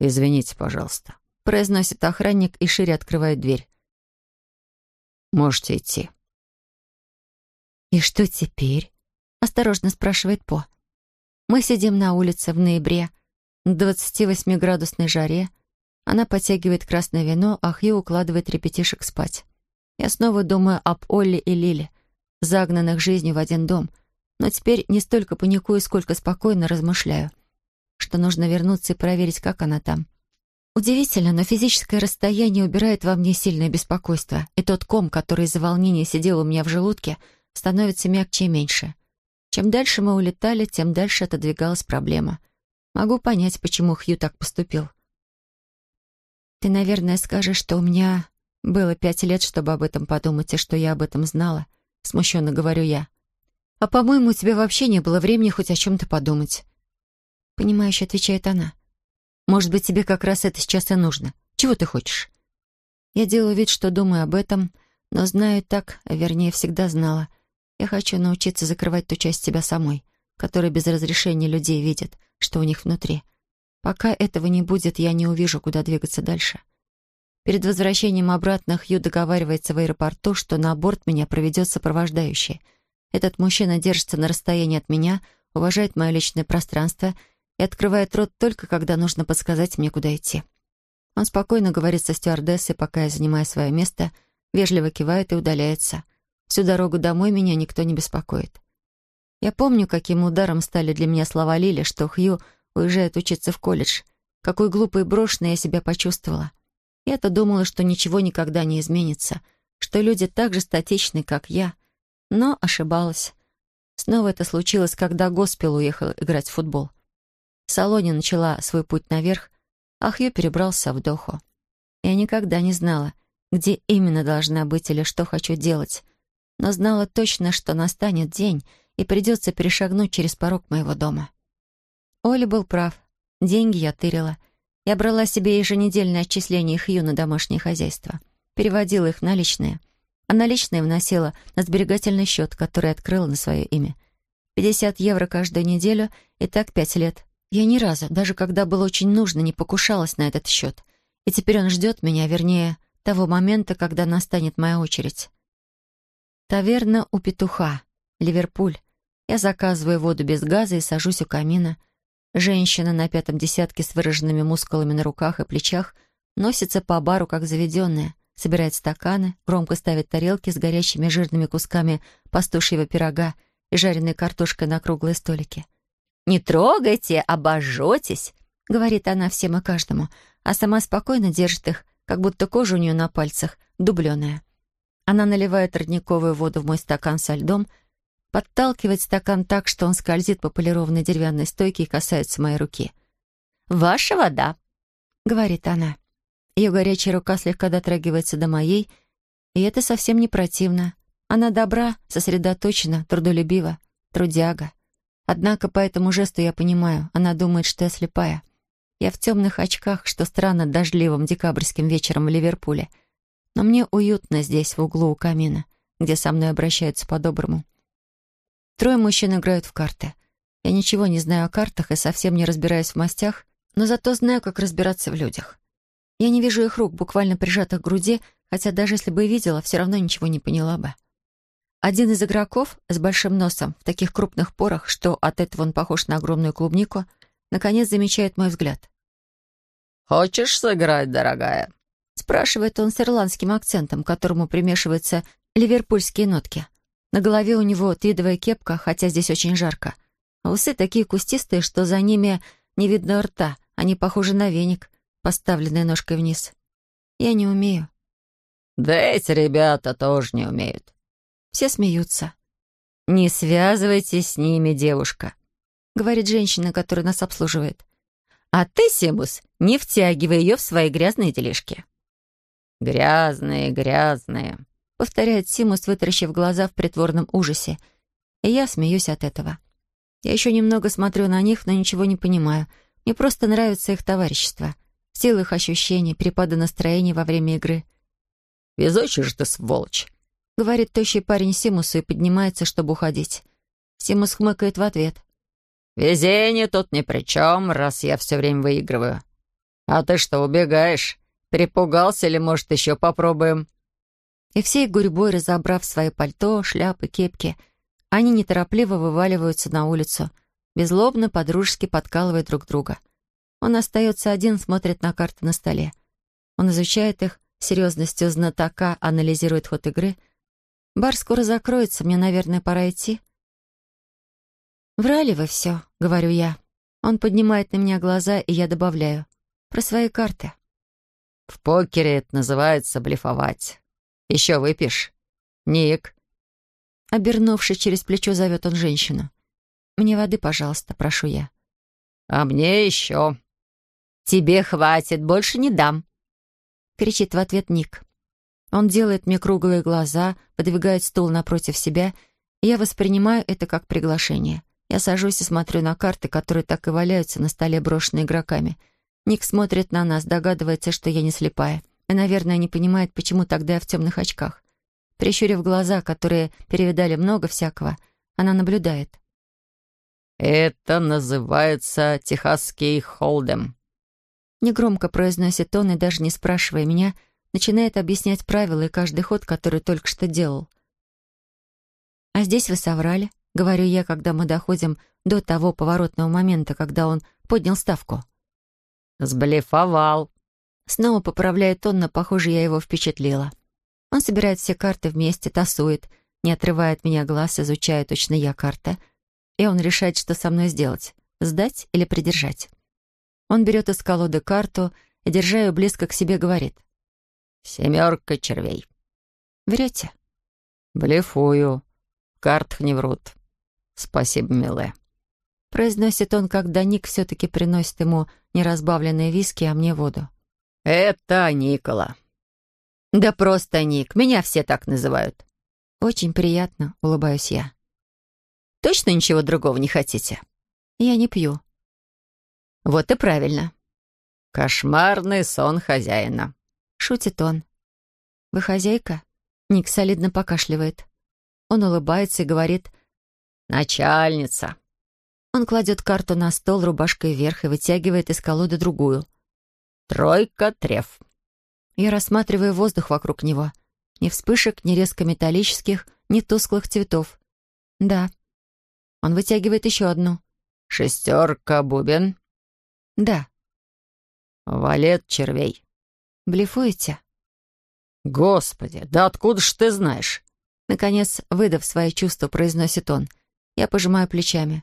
«Извините, пожалуйста», — произносит охранник и шире открывает дверь. «Можете идти». «И что теперь?» — осторожно спрашивает По. Мы сидим на улице в ноябре, на 28-градусной жаре. Она подтягивает красное вино, а Хью укладывает репетишек спать. Я снова думаю об Олле и Лиле, загнанных жизнью в один дом, но теперь не столько паникую, сколько спокойно размышляю, что нужно вернуться и проверить, как она там. Удивительно, но физическое расстояние убирает во мне сильное беспокойство, и тот ком, который из-за волнения сидел у меня в желудке, становится мягче и меньше. Чем дальше мы улетали, тем дальше отодвигалась проблема. Могу понять, почему Хью так поступил. «Ты, наверное, скажешь, что у меня было пять лет, чтобы об этом подумать, и что я об этом знала», — смущенно говорю я. «А, по-моему, у тебя вообще не было времени хоть о чем-то подумать». Понимающе отвечает она. «Может быть, тебе как раз это сейчас и нужно. Чего ты хочешь?» Я делаю вид, что думаю об этом, но знаю так, а вернее, всегда знала, я хочу научиться закрывать ту часть себя самой, которая без разрешения людей видит, что у них внутри. Пока этого не будет, я не увижу, куда двигаться дальше. Перед возвращением обратно Хью договаривается в аэропорту, что на борт меня проведет сопровождающий. Этот мужчина держится на расстоянии от меня, уважает мое личное пространство и открывает рот только, когда нужно подсказать мне, куда идти. Он спокойно говорит со стюардессой, пока я занимаю свое место, вежливо кивает и удаляется — Всю дорогу домой меня никто не беспокоит. Я помню, каким ударом стали для меня слова Лили, что Хью уезжает учиться в колледж. Какой глупой и брошенной я себя почувствовала. Я-то думала, что ничего никогда не изменится, что люди так же статичны, как я. Но ошибалась. Снова это случилось, когда Госпел уехал играть в футбол. В салоне начала свой путь наверх, а Хью перебрался в Доху. Я никогда не знала, где именно должна быть или что хочу делать — но знала точно, что настанет день, и придется перешагнуть через порог моего дома. Оля был прав. Деньги я тырила. Я брала себе еженедельное отчисление Хью на домашнее хозяйство. Переводила их в наличные. А наличные вносила на сберегательный счет, который открыла на свое имя. 50 евро каждую неделю и так пять лет. Я ни разу, даже когда было очень нужно, не покушалась на этот счет. И теперь он ждет меня, вернее, того момента, когда настанет моя очередь. Таверна у петуха. Ливерпуль. Я заказываю воду без газа и сажусь у камина. Женщина на пятом десятке с выраженными мускулами на руках и плечах носится по бару, как заведенная, собирает стаканы, громко ставит тарелки с горячими жирными кусками пастушьего пирога и жареной картошкой на круглые столики. «Не трогайте, обожжетесь», — говорит она всем и каждому, а сама спокойно держит их, как будто кожа у нее на пальцах дубленая. Она наливает родниковую воду в мой стакан со льдом, подталкивает стакан так, что он скользит по полированной деревянной стойке и касается моей руки. «Ваша вода», — говорит она. Ее горячая рука слегка дотрагивается до моей, и это совсем не противно. Она добра, сосредоточена, трудолюбива, трудяга. Однако по этому жесту я понимаю, она думает, что я слепая. Я в темных очках, что странно дождливым декабрьским вечером в Ливерпуле — но мне уютно здесь, в углу у камина, где со мной обращаются по-доброму. Трое мужчин играют в карты. Я ничего не знаю о картах и совсем не разбираюсь в мастях, но зато знаю, как разбираться в людях. Я не вижу их рук, буквально прижатых к груди, хотя даже если бы и видела, все равно ничего не поняла бы. Один из игроков с большим носом, в таких крупных порах, что от этого он похож на огромную клубнику, наконец замечает мой взгляд. «Хочешь сыграть, дорогая?» Спрашивает он с ирландским акцентом, к которому примешиваются ливерпульские нотки. На голове у него твидовая кепка, хотя здесь очень жарко. А усы такие кустистые, что за ними не видно рта. Они похожи на веник, поставленный ножкой вниз. Я не умею. Да эти ребята тоже не умеют. Все смеются. «Не связывайтесь с ними, девушка», — говорит женщина, которая нас обслуживает. «А ты, Симус, не втягивай ее в свои грязные делишки». «Грязные, грязные», повторяет Симус, вытаращив глаза в притворном ужасе. И я смеюсь от этого. Я еще немного смотрю на них, но ничего не понимаю. Мне просто нравится их товарищество. Сила их ощущений, перепады настроения во время игры. «Везучий же ты, сволочь!» — говорит тощий парень Симусу и поднимается, чтобы уходить. Симус хмыкает в ответ. «Везение тут ни при чем, раз я все время выигрываю. А ты что, убегаешь? Перепугался или, может, еще попробуем?» И всей гурьбой, разобрав свои пальто, шляпы, кепки, они неторопливо вываливаются на улицу, безлобно, подружески подкалывая друг друга. Он остается один, смотрит на карты на столе. Он изучает их, серьезностью знатока анализирует ход игры. Бар скоро закроется, мне, наверное, пора идти. «Врали вы все», — говорю я. Он поднимает на меня глаза, и я добавляю. «Про свои карты». «В покере это называется блефовать. Еще выпьешь? Ник». Обернувшись через плечо, зовет он женщину. «Мне воды, пожалуйста, прошу я». «А мне еще». «Тебе хватит, больше не дам», — кричит в ответ Ник. Он делает мне круглые глаза, подвигает стул напротив себя, и я воспринимаю это как приглашение. Я сажусь и смотрю на карты, которые так и валяются на столе, брошенные игроками. Ник смотрит на нас, догадывается, что я не слепая. И, наверное, не понимает, почему тогда я в темных очках. Прищурив глаза, которые перевидали много всякого, она наблюдает. «Это называется техасский холдем», Негромко произносит он и, даже не спрашивая меня, начинает объяснять правила и каждый ход, который только что делал. «А здесь вы соврали», — говорю я, когда мы доходим до того поворотного момента, когда он поднял ставку. «Сблефовал». Снова поправляет он, но, похоже, я его впечатлила. Он собирает все карты вместе, тасует, не отрывая от меня глаз, изучая точно я карта, и он решает, что со мной сделать — сдать или придержать. Он берет из колоды карту и, держа ее близко к себе, говорит. «Семерка червей». «Врете?» «Блефую. В картах не врут. Спасибо, милая». Произносит он, когда Ник все-таки приносит ему неразбавленные виски, а мне воду. «Это Никола». «Да просто Ник. Меня все так называют». «Очень приятно», — улыбаюсь я. «Точно ничего другого не хотите?» «Я не пью». «Вот и правильно». «Кошмарный сон хозяина», — шутит он. «Вы хозяйка?» Ник солидно покашливает. Он улыбается и говорит «Начальница». Он кладет карту на стол рубашкой вверх и вытягивает из колоды другую. «Тройка треф». Я рассматриваю воздух вокруг него. Ни вспышек, ни резко металлических, ни тусклых цветов. Да. Он вытягивает еще одну. «Шестерка бубен». Да. «Валет червей». Блефуете? «Господи, да откуда ж ты знаешь?» Наконец, выдав свои чувства, произносит он. Я пожимаю плечами.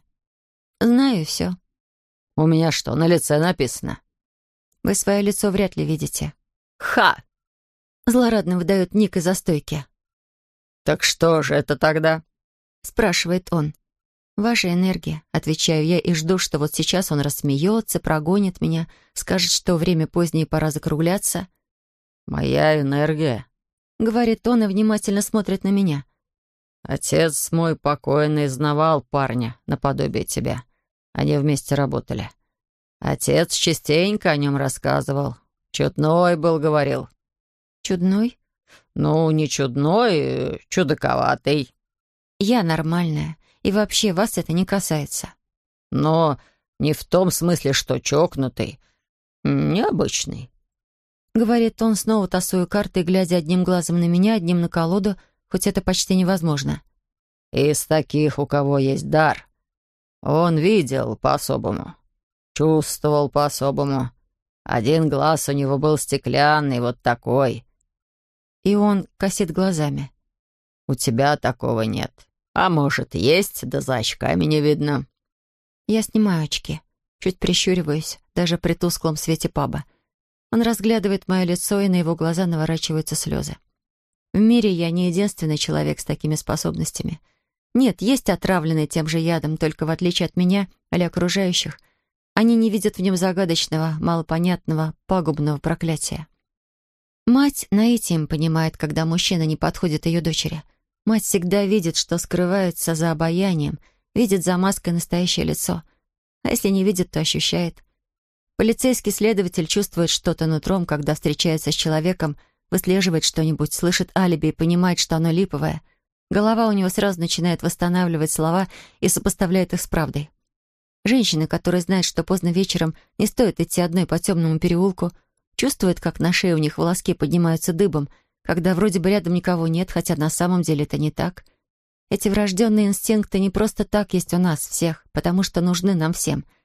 «Знаю все». «У меня что, на лице написано?» «Вы свое лицо вряд ли видите». «Ха!» Злорадно выдает Ник из-за стойки. «Так что же это тогда?» Спрашивает он. «Ваша энергия», — отвечаю я и жду, что вот сейчас он рассмеется, прогонит меня, скажет, что время позднее, пора закругляться. «Моя энергия», — говорит он и внимательно смотрит на меня. «Отец мой покойный знавал парня наподобие тебя. Они вместе работали. Отец частенько о нем рассказывал. Чудной был, говорил». «Чудной?» «Ну, не чудной, чудаковатый». «Я нормальная. И вообще вас это не касается. Но не в том смысле, что чокнутый. Необычный. Говорит он, снова тасуя карты глядя одним глазом на меня, одним на колоду, хоть это почти невозможно. Из таких, у кого есть дар. Он видел по-особому. Чувствовал по-особому. Один глаз у него был стеклянный, вот такой. И он косит глазами. У тебя такого нет. А может, есть, да за очками не видно. Я снимаю очки, чуть прищуриваюсь, даже при тусклом свете паба. Он разглядывает мое лицо, и на его глаза наворачиваются слезы. В мире я не единственный человек с такими способностями. Нет, есть отравленные тем же ядом, только в отличие от меня или окружающих, они не видят в нем загадочного, малопонятного, пагубного проклятия. Мать наитием понимает, когда мужчина не подходит ее дочери. Мать всегда видит, что скрывается за обаянием, видит за маской настоящее лицо. А если не видит, то ощущает. Полицейский следователь чувствует что-то нутром, когда встречается с человеком, выслеживает что-нибудь, слышит алиби и понимает, что оно липовое. Голова у него сразу начинает восстанавливать слова и сопоставляет их с правдой. Женщина, которая знает, что поздно вечером не стоит идти одной по темному переулку, чувствует, как на шее у них волоски поднимаются дыбом, когда вроде бы рядом никого нет, хотя на самом деле это не так. Эти врожденные инстинкты не просто так есть у нас всех, потому что нужны нам всем —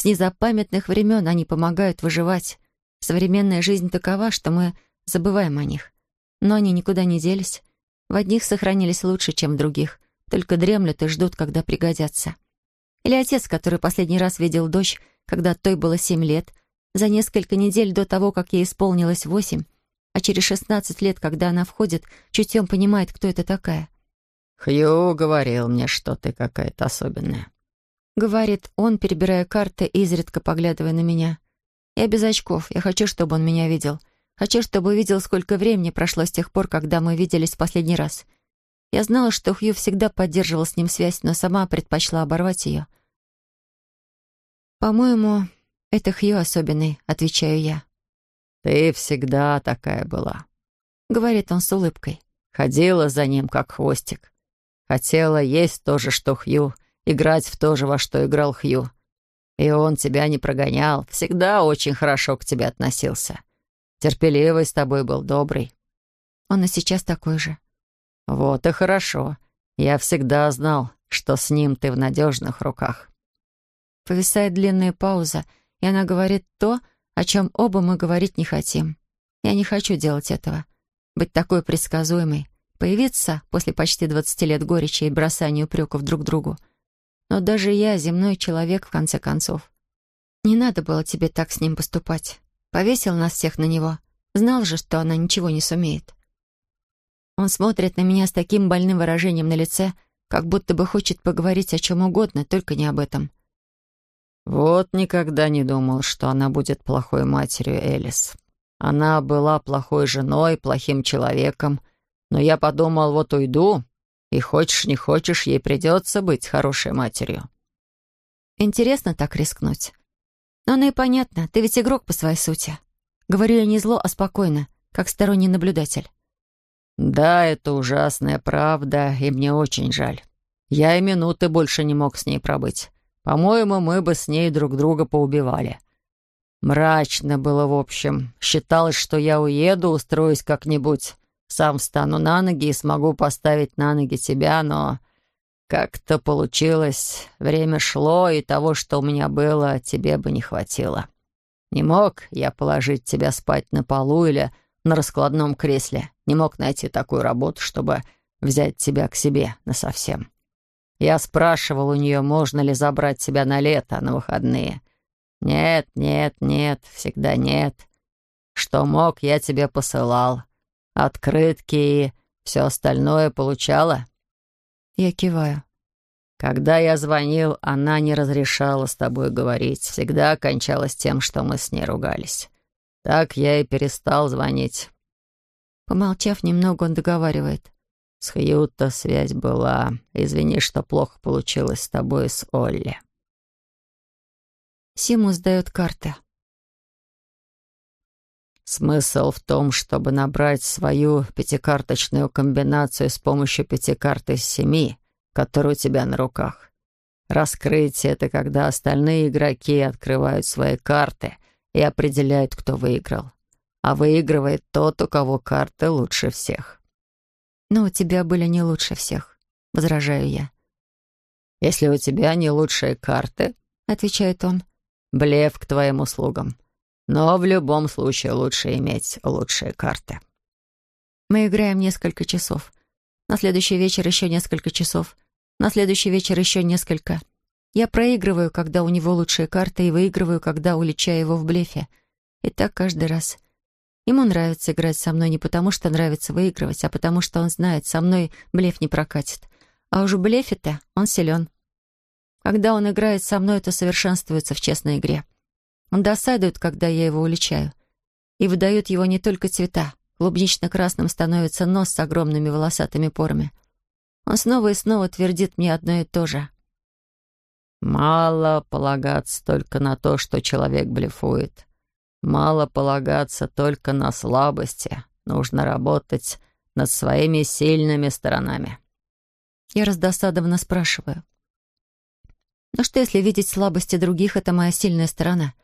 с незапамятных времен они помогают выживать. Современная жизнь такова, что мы забываем о них. Но они никуда не делись. В одних сохранились лучше, чем в других, только дремлют и ждут, когда пригодятся. Или отец, который последний раз видел дочь, когда той было семь лет, за несколько недель до того, как ей исполнилось восемь, а через шестнадцать лет, когда она входит, чутьем понимает, кто это такая. «Хью говорил мне, что ты какая-то особенная», Говорит он, перебирая карты и изредка поглядывая на меня. Я без очков. Я хочу, чтобы он меня видел. Хочу, чтобы увидел, сколько времени прошло с тех пор, когда мы виделись в последний раз. Я знала, что Хью всегда поддерживал с ним связь, но сама предпочла оборвать ее. «По-моему, это Хью особенный», — отвечаю я. «Ты всегда такая была», — говорит он с улыбкой. «Ходила за ним, как хвостик. Хотела есть то же, что Хью, играть в то же, во что играл Хью. И он тебя не прогонял, всегда очень хорошо к тебе относился. Терпеливый с тобой был, добрый. Он и сейчас такой же. Вот и хорошо. Я всегда знал, что с ним ты в надежных руках. Повисает длинная пауза, и она говорит то, о чем оба мы говорить не хотим. Я не хочу делать этого. Быть такой предсказуемой. Появиться после почти двадцати лет горечи и бросания упреков друг другу — но даже я земной человек, в конце концов. Не надо было тебе так с ним поступать. Повесил нас всех на него. Знал же, что она ничего не сумеет. Он смотрит на меня с таким больным выражением на лице, как будто бы хочет поговорить о чем угодно, только не об этом. «Вот никогда не думал, что она будет плохой матерью, Элис. Она была плохой женой, плохим человеком, но я подумал, вот уйду, и хочешь, не хочешь, ей придется быть хорошей матерью. Интересно так рискнуть. Но оно и понятно, ты ведь игрок по своей сути. Говорю я не зло, а спокойно, как сторонний наблюдатель. Да, это ужасная правда, и мне очень жаль. Я и минуты больше не мог с ней пробыть. По-моему, мы бы с ней друг друга поубивали. Мрачно было, в общем. Считалось, что я уеду, устроюсь как-нибудь сам встану на ноги и смогу поставить на ноги тебя, но как-то получилось. Время шло, и того, что у меня было, тебе бы не хватило. Не мог я положить тебя спать на полу или на раскладном кресле. Не мог найти такую работу, чтобы взять тебя к себе насовсем. Я спрашивал у нее, можно ли забрать тебя на лето, на выходные. Нет, нет, нет, всегда нет. Что мог, я тебе посылал открытки и все остальное получала?» Я киваю. «Когда я звонил, она не разрешала с тобой говорить. Всегда кончалось тем, что мы с ней ругались. Так я и перестал звонить». Помолчав немного, он договаривает. «С Хьюта связь была. Извини, что плохо получилось с тобой и с Олли». Симус дает карты. Смысл в том, чтобы набрать свою пятикарточную комбинацию с помощью пяти карт из семи, которые у тебя на руках. Раскрытие — это когда остальные игроки открывают свои карты и определяют, кто выиграл. А выигрывает тот, у кого карты лучше всех. «Но у тебя были не лучше всех», — возражаю я. «Если у тебя не лучшие карты», — отвечает он, — «блеф к твоим услугам». Но в любом случае лучше иметь лучшие карты. Мы играем несколько часов. На следующий вечер еще несколько часов. На следующий вечер еще несколько. Я проигрываю, когда у него лучшие карты, и выигрываю, когда уличаю его в блефе. И так каждый раз. Ему нравится играть со мной не потому, что нравится выигрывать, а потому что он знает, со мной блеф не прокатит. А уж в блефе-то он силен. Когда он играет со мной, то совершенствуется в честной игре. Он досадует, когда я его уличаю. И выдает его не только цвета, Клубнично-красным становится нос с огромными волосатыми порами. Он снова и снова твердит мне одно и то же. «Мало полагаться только на то, что человек блефует. Мало полагаться только на слабости. Нужно работать над своими сильными сторонами». Я раздосадованно спрашиваю. «Ну что, если видеть слабости других — это моя сильная сторона?»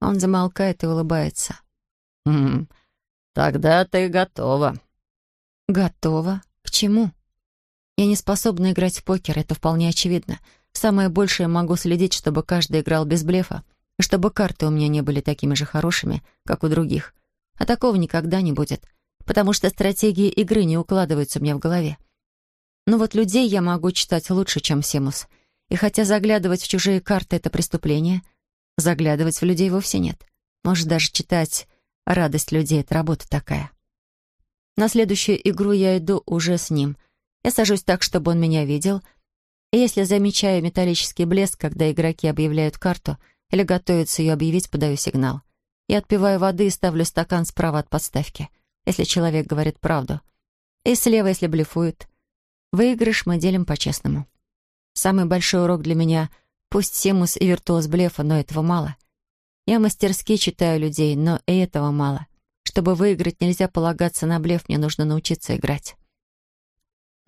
Он замолкает и улыбается. «Хм, тогда ты готова». «Готова? К чему?» «Я не способна играть в покер, это вполне очевидно. Самое большее могу следить, чтобы каждый играл без блефа, и чтобы карты у меня не были такими же хорошими, как у других. А такого никогда не будет, потому что стратегии игры не укладываются меня в голове. Но вот людей я могу читать лучше, чем Симус. И хотя заглядывать в чужие карты — это преступление, заглядывать в людей вовсе нет. Может, даже читать радость людей — это работа такая. На следующую игру я иду уже с ним. Я сажусь так, чтобы он меня видел. Если замечаю металлический блеск, когда игроки объявляют карту или готовятся ее объявить, подаю сигнал. Я отпиваю воды и ставлю стакан справа от подставки, если человек говорит правду. И слева, если блефует. Выигрыш мы делим по-честному. Самый большой урок для меня — пусть Симус и виртуоз блефа, но этого мало. Я мастерски читаю людей, но и этого мало. Чтобы выиграть, нельзя полагаться на блеф, мне нужно научиться играть.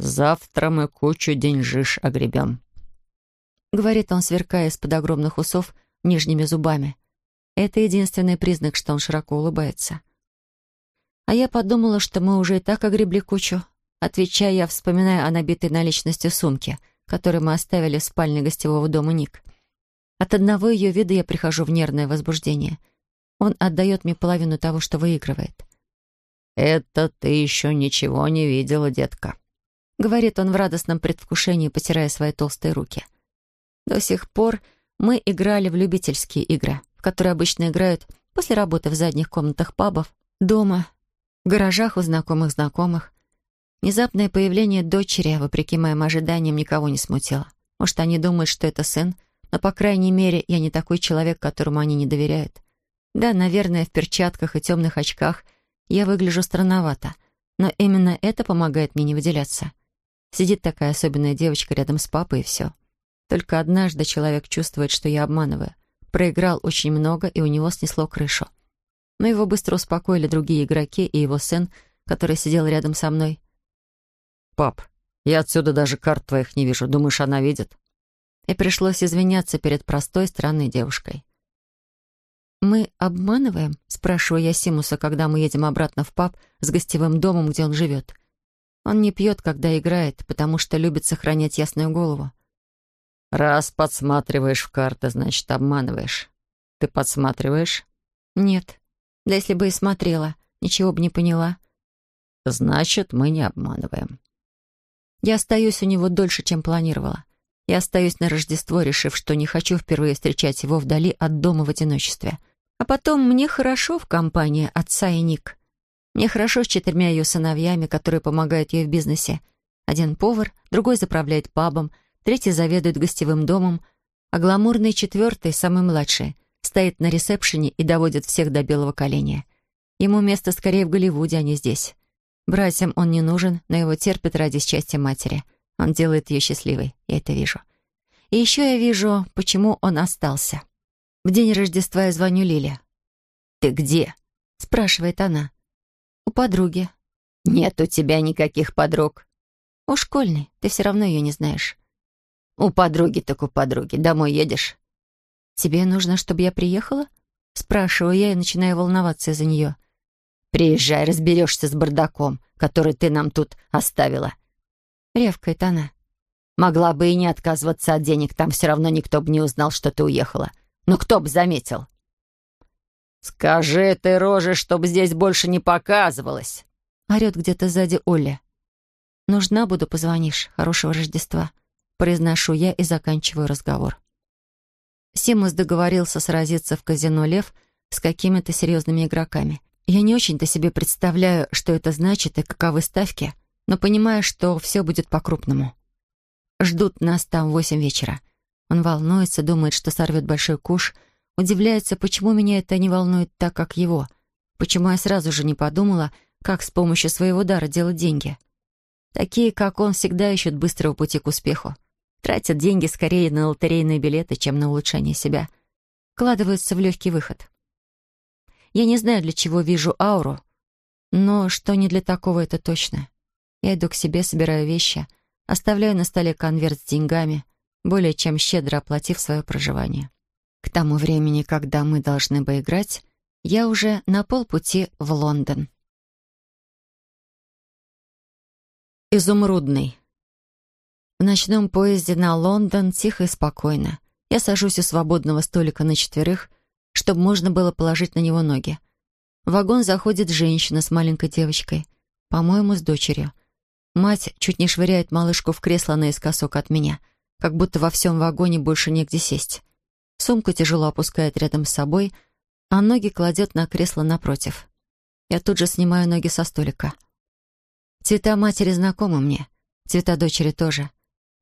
«Завтра мы кучу деньжиш огребем», — говорит он, сверкая из-под огромных усов нижними зубами. Это единственный признак, что он широко улыбается. А я подумала, что мы уже и так огребли кучу. Отвечая, я вспоминаю о набитой наличностью сумке, которую мы оставили в спальне гостевого дома Ник. От одного ее вида я прихожу в нервное возбуждение. Он отдает мне половину того, что выигрывает. «Это ты еще ничего не видела, детка», — говорит он в радостном предвкушении, потирая свои толстые руки. До сих пор мы играли в любительские игры, в которые обычно играют после работы в задних комнатах пабов, дома, в гаражах у знакомых знакомых. Внезапное появление дочери, вопреки моим ожиданиям, никого не смутило. Может, они думают, что это сын, но, по крайней мере, я не такой человек, которому они не доверяют. Да, наверное, в перчатках и темных очках я выгляжу странновато, но именно это помогает мне не выделяться. Сидит такая особенная девочка рядом с папой, и все. Только однажды человек чувствует, что я обманываю. Проиграл очень много, и у него снесло крышу. Но его быстро успокоили другие игроки и его сын, который сидел рядом со мной. «Пап, я отсюда даже карт твоих не вижу. Думаешь, она видит?» И пришлось извиняться перед простой, странной девушкой. «Мы обманываем?» — спрашиваю я Симуса, когда мы едем обратно в паб с гостевым домом, где он живет. Он не пьет, когда играет, потому что любит сохранять ясную голову. «Раз подсматриваешь в карты, значит, обманываешь. Ты подсматриваешь?» «Нет. Да если бы и смотрела, ничего бы не поняла». «Значит, мы не обманываем». Я остаюсь у него дольше, чем планировала. Я остаюсь на Рождество, решив, что не хочу впервые встречать его вдали от дома в одиночестве. А потом мне хорошо в компании отца и Ник. Мне хорошо с четырьмя ее сыновьями, которые помогают ей в бизнесе. Один повар, другой заправляет пабом, третий заведует гостевым домом, а гламурный четвертый, самый младший, стоит на ресепшене и доводит всех до белого коленя. Ему место скорее в Голливуде, а не здесь. Братьям он не нужен, но его терпят ради счастья матери. Он делает ее счастливой, я это вижу. И еще я вижу, почему он остался. В день Рождества я звоню Лиле. «Ты где?» — спрашивает она. «У подруги». «Нет у тебя никаких подруг». «У школьной, ты все равно ее не знаешь». «У подруги так у подруги. Домой едешь?» «Тебе нужно, чтобы я приехала?» Спрашиваю я и начинаю волноваться из-за нее. Приезжай, разберешься с бардаком, который ты нам тут оставила». Ревкает она. «Могла бы и не отказываться от денег, там все равно никто бы не узнал, что ты уехала. Но кто бы заметил?» «Скажи ты, роже, чтоб здесь больше не показывалась!» Орет где-то сзади Оля. «Нужна буду, позвонишь. Хорошего Рождества». Произношу я и заканчиваю разговор. Симус договорился сразиться в казино «Лев» с какими-то серьезными игроками. Я не очень-то себе представляю, что это значит и каковы ставки, но понимаю, что все будет по-крупному. Ждут нас там в восемь вечера. Он волнуется, думает, что сорвет большой куш, удивляется, почему меня это не волнует так, как его. Почему я сразу же не подумала, как с помощью своего дара делать деньги? Такие, как он, всегда ищут быстрого пути к успеху. Тратят деньги скорее на лотерейные билеты, чем на улучшение себя. Вкладываются в легкий выход. Я не знаю, для чего вижу ауру, но что не для такого, это точно. Я иду к себе, собираю вещи, оставляю на столе конверт с деньгами, более чем щедро оплатив свое проживание. К тому времени, когда мы должны бы играть, я уже на полпути в Лондон. Изумрудный. В ночном поезде на Лондон тихо и спокойно. Я сажусь у свободного столика на четверых, чтобы можно было положить на него ноги. В вагон заходит женщина с маленькой девочкой, по-моему, с дочерью. Мать чуть не швыряет малышку в кресло наискосок от меня, как будто во всем вагоне больше негде сесть. Сумку тяжело опускает рядом с собой, а ноги кладет на кресло напротив. Я тут же снимаю ноги со столика. Цвета матери знакомы мне, цвета дочери тоже.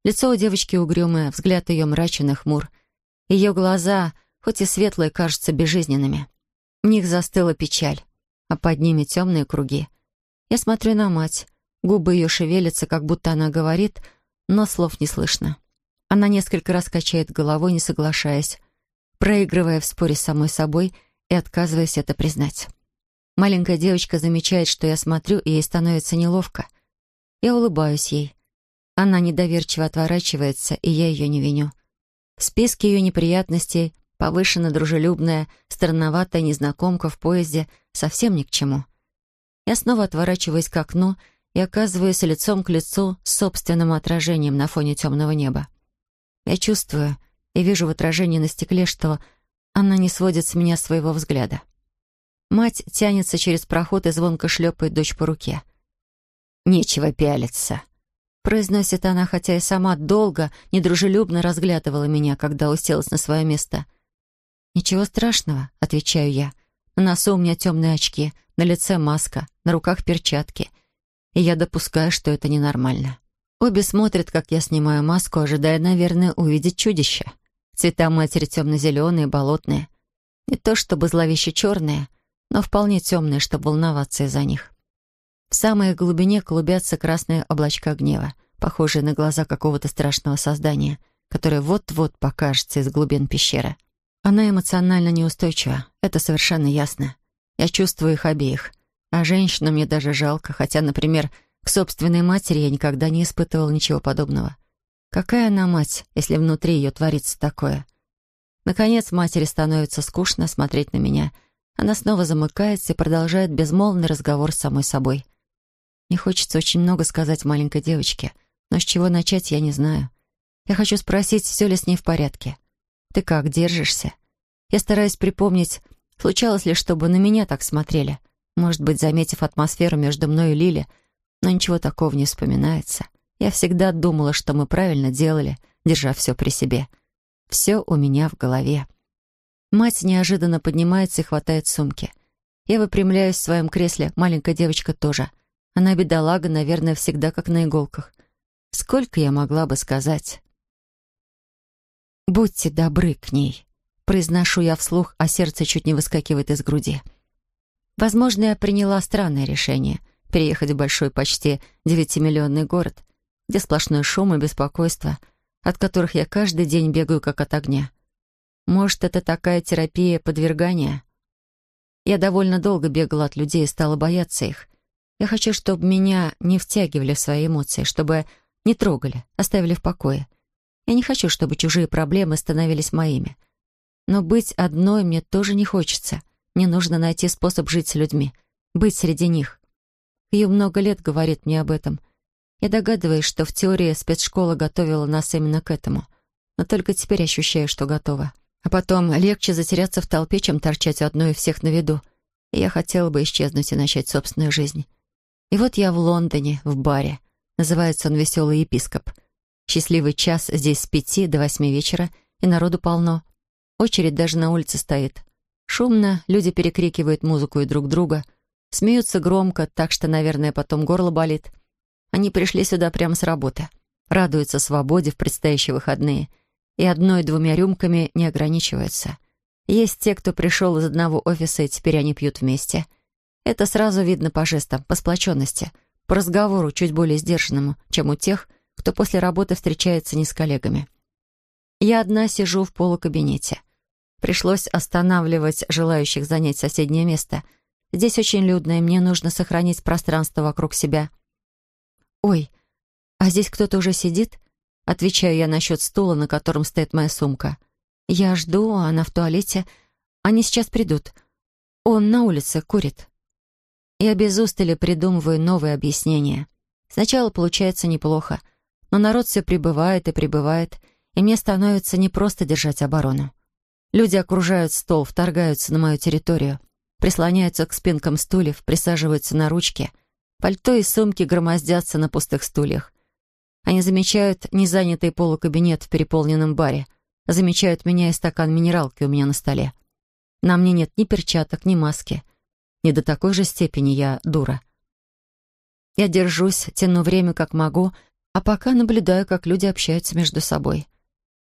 Лицо у девочки угрюмое, взгляд ее мрачен и хмур. Ее глаза, хоть и светлые, кажутся безжизненными. В них застыла печаль, а под ними темные круги. Я смотрю на мать. Губы ее шевелятся, как будто она говорит, но слов не слышно. Она несколько раз качает головой, не соглашаясь, проигрывая в споре с самой собой и отказываясь это признать. Маленькая девочка замечает, что я смотрю, и ей становится неловко. Я улыбаюсь ей. Она недоверчиво отворачивается, и я ее не виню. В списке ее неприятностей повышенно дружелюбная, странноватая незнакомка в поезде совсем ни к чему. Я снова отворачиваюсь к окну и оказываюсь лицом к лицу с собственным отражением на фоне темного неба. Я чувствую и вижу в отражении на стекле, что она не сводит с меня своего взгляда. Мать тянется через проход и звонко шлепает дочь по руке. «Нечего пялиться», — произносит она, хотя и сама долго, недружелюбно разглядывала меня, когда уселась на свое место. «Ничего страшного», — отвечаю я. «На носу у меня темные очки, на лице маска, на руках перчатки. И я допускаю, что это ненормально». Обе смотрят, как я снимаю маску, ожидая, наверное, увидеть чудище. Цвета матери темно-зеленые, болотные. Не то чтобы зловеще черные, но вполне темные, чтобы волноваться из-за них. В самой глубине клубятся красные облачка гнева, похожие на глаза какого-то страшного создания, которое вот-вот покажется из глубин пещеры. Она эмоционально неустойчива, это совершенно ясно. Я чувствую их обеих. А женщину мне даже жалко, хотя, например, к собственной матери я никогда не испытывал ничего подобного. Какая она мать, если внутри ее творится такое? Наконец матери становится скучно смотреть на меня — она снова замыкается и продолжает безмолвный разговор с самой собой. Мне хочется очень много сказать маленькой девочке, но с чего начать, я не знаю. Я хочу спросить, все ли с ней в порядке. Ты как, держишься? Я стараюсь припомнить, случалось ли, чтобы на меня так смотрели. Может быть, заметив атмосферу между мной и Лили, но ничего такого не вспоминается. Я всегда думала, что мы правильно делали, держа все при себе. Все у меня в голове. Мать неожиданно поднимается и хватает сумки. Я выпрямляюсь в своем кресле, маленькая девочка тоже. Она, бедолага, наверное, всегда как на иголках. Сколько я могла бы сказать? «Будьте добры к ней», — произношу я вслух, а сердце чуть не выскакивает из груди. Возможно, я приняла странное решение — переехать в большой, почти девятимиллионный город, где сплошной шум и беспокойство, от которых я каждый день бегаю как от огня. Может, это такая терапия подвергания? Я довольно долго бегала от людей и стала бояться их. Я хочу, чтобы меня не втягивали в свои эмоции, чтобы не трогали, оставили в покое. Я не хочу, чтобы чужие проблемы становились моими. Но быть одной мне тоже не хочется. Мне нужно найти способ жить с людьми, быть среди них. Хью много лет говорит мне об этом. Я догадываюсь, что в теории спецшкола готовила нас именно к этому. Но только теперь ощущаю, что готова. А потом легче затеряться в толпе, чем торчать одной и всех на виду. И я хотела бы исчезнуть и начать собственную жизнь. И вот я в Лондоне, в баре. Называется он «Веселый епископ». Счастливый час здесь с пяти до восьми вечера, и народу полно. Очередь даже на улице стоит. Шумно, люди перекрикивают музыку и друг друга. Смеются громко, так что, наверное, потом горло болит. Они пришли сюда прямо с работы. Радуются свободе в предстоящие выходные — и одной-двумя рюмками не ограничиваются. Есть те, кто пришел из одного офиса, и теперь они пьют вместе. Это сразу видно по жестам, по сплоченности, по разговору чуть более сдержанному, чем у тех, кто после работы встречается не с коллегами. Я одна сижу в полукабинете. Пришлось останавливать желающих занять соседнее место. Здесь очень людно, и мне нужно сохранить пространство вокруг себя. «Ой, а здесь кто-то уже сидит?» Отвечаю я насчет стула, на котором стоит моя сумка. «Я жду, а она в туалете. Они сейчас придут. Он на улице курит». Я без устали придумываю новые объяснения. Сначала получается неплохо, но народ все прибывает и прибывает, и мне становится не просто держать оборону. Люди окружают стол, вторгаются на мою территорию, прислоняются к спинкам стульев, присаживаются на ручки. Пальто и сумки громоздятся на пустых стульях. Они замечают незанятый полукабинет в переполненном баре, замечают меня и стакан минералки у меня на столе. На мне нет ни перчаток, ни маски. Не до такой же степени я дура. Я держусь, тяну время как могу, а пока наблюдаю, как люди общаются между собой.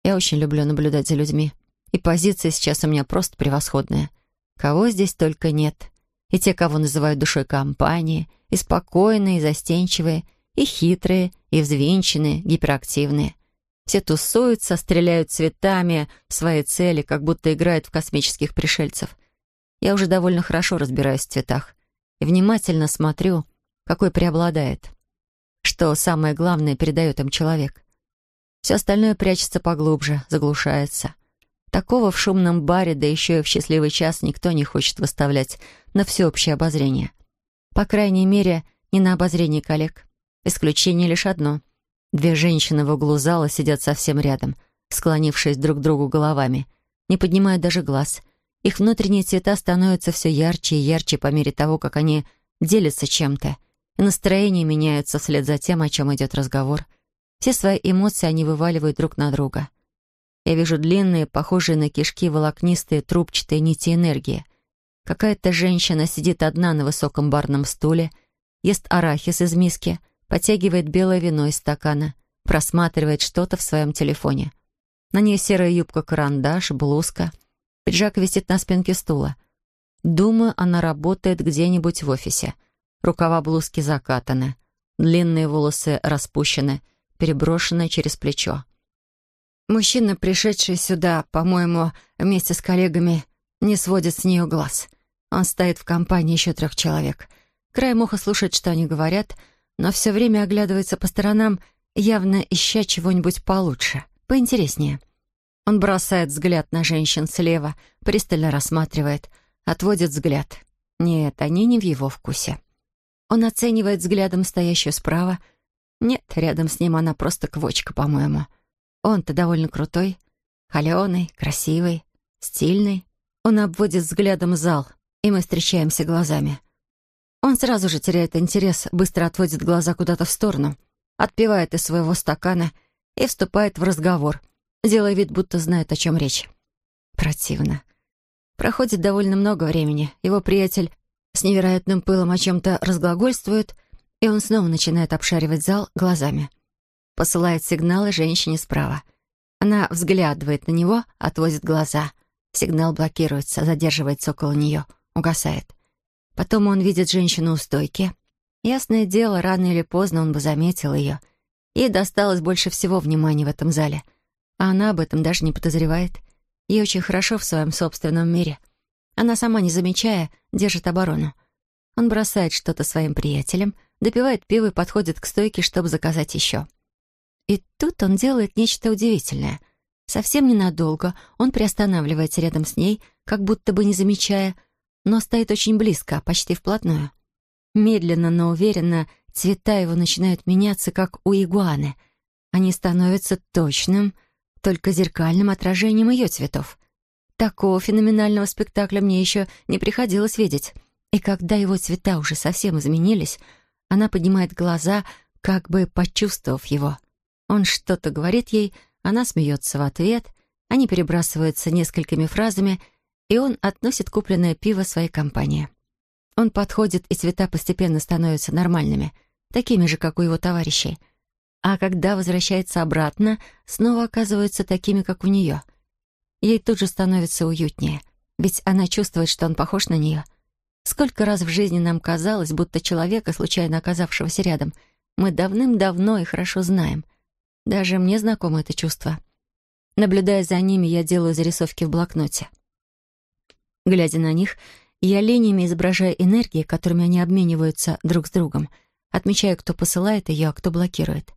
Я очень люблю наблюдать за людьми. И позиция сейчас у меня просто превосходная. Кого здесь только нет. И те, кого называют душой компании, и спокойные, и застенчивые, и хитрые, и взвинченные, гиперактивные. Все тусуются, стреляют цветами в свои цели, как будто играют в космических пришельцев. Я уже довольно хорошо разбираюсь в цветах и внимательно смотрю, какой преобладает. Что самое главное передает им человек. Все остальное прячется поглубже, заглушается. Такого в шумном баре, да еще и в счастливый час, никто не хочет выставлять на всеобщее обозрение. По крайней мере, не на обозрение коллег. Исключение лишь одно. Две женщины в углу зала сидят совсем рядом, склонившись друг к другу головами, не поднимают даже глаз. Их внутренние цвета становятся все ярче и ярче по мере того, как они делятся чем-то, и настроение меняется вслед за тем, о чем идет разговор. Все свои эмоции они вываливают друг на друга. Я вижу длинные, похожие на кишки, волокнистые, трубчатые нити энергии. Какая-то женщина сидит одна на высоком барном стуле, ест арахис из миски, потягивает белое вино из стакана, просматривает что-то в своем телефоне. На ней серая юбка-карандаш, блузка. Пиджак висит на спинке стула. Думаю, она работает где-нибудь в офисе. Рукава блузки закатаны, длинные волосы распущены, переброшены через плечо. Мужчина, пришедший сюда, по-моему, вместе с коллегами, не сводит с нее глаз. Он стоит в компании еще трех человек. Краем уха слушает, что они говорят, но все время оглядывается по сторонам, явно ища чего-нибудь получше, поинтереснее. Он бросает взгляд на женщин слева, пристально рассматривает, отводит взгляд. Нет, они не в его вкусе. Он оценивает взглядом стоящую справа. Нет, рядом с ним она просто квочка, по-моему. Он-то довольно крутой, холеный, красивый, стильный. Он обводит взглядом зал, и мы встречаемся глазами. Он сразу же теряет интерес, быстро отводит глаза куда-то в сторону, отпивает из своего стакана и вступает в разговор, делая вид, будто знает, о чем речь. Противно. Проходит довольно много времени. Его приятель с невероятным пылом о чем-то разглагольствует, и он снова начинает обшаривать зал глазами. Посылает сигналы женщине справа. Она взглядывает на него, отводит глаза. Сигнал блокируется, задерживается около нее, угасает. Потом он видит женщину у стойки. Ясное дело, рано или поздно он бы заметил ее. Ей досталось больше всего внимания в этом зале. А она об этом даже не подозревает. Ей очень хорошо в своем собственном мире — она сама, не замечая, держит оборону. Он бросает что-то своим приятелям, допивает пиво и подходит к стойке, чтобы заказать еще. И тут он делает нечто удивительное. Совсем ненадолго он приостанавливается рядом с ней, как будто бы не замечая, но стоит очень близко, почти вплотную. Медленно, но уверенно цвета его начинают меняться, как у игуаны. Они становятся точным, только зеркальным отражением ее цветов. Такого феноменального спектакля мне еще не приходилось видеть. И когда его цвета уже совсем изменились, она поднимает глаза, как бы почувствовав его. Он что-то говорит ей, она смеется в ответ, они перебрасываются несколькими фразами, и он относит купленное пиво своей компании. Он подходит, и цвета постепенно становятся нормальными, такими же, как у его товарищей. А когда возвращается обратно, снова оказываются такими, как у нее — Ей тут же становится уютнее, ведь она чувствует, что он похож на нее. Сколько раз в жизни нам казалось, будто человека, случайно оказавшегося рядом, мы давным-давно и хорошо знаем. Даже мне знакомо это чувство. Наблюдая за ними, я делаю зарисовки в блокноте. Глядя на них, я линиями изображаю энергии, которыми они обмениваются друг с другом. Отмечаю, кто посылает ее, а кто блокирует.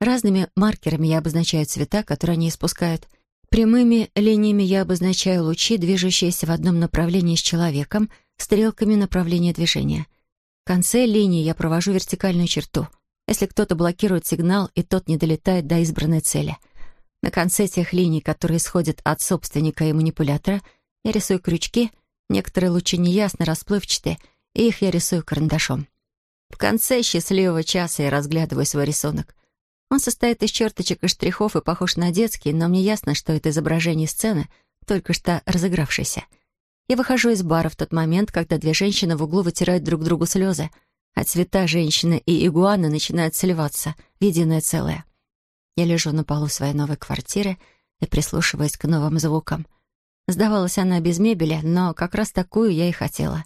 Разными маркерами я обозначаю цвета, которые они испускают. Прямыми линиями я обозначаю лучи, движущиеся в одном направлении с человеком, стрелками направления движения. В конце линии я провожу вертикальную черту. Если кто-то блокирует сигнал, и тот не долетает до избранной цели. На конце тех линий, которые исходят от собственника и манипулятора, я рисую крючки, некоторые лучи неясно расплывчатые, и их я рисую карандашом. В конце счастливого часа я разглядываю свой рисунок. Он состоит из черточек и штрихов и похож на детский, но мне ясно, что это изображение сцены, только что разыгравшейся. Я выхожу из бара в тот момент, когда две женщины в углу вытирают друг другу слезы, а цвета женщины и игуаны начинают сливаться в единое целое. Я лежу на полу своей новой квартиры и прислушиваюсь к новым звукам. Сдавалась она без мебели, но как раз такую я и хотела.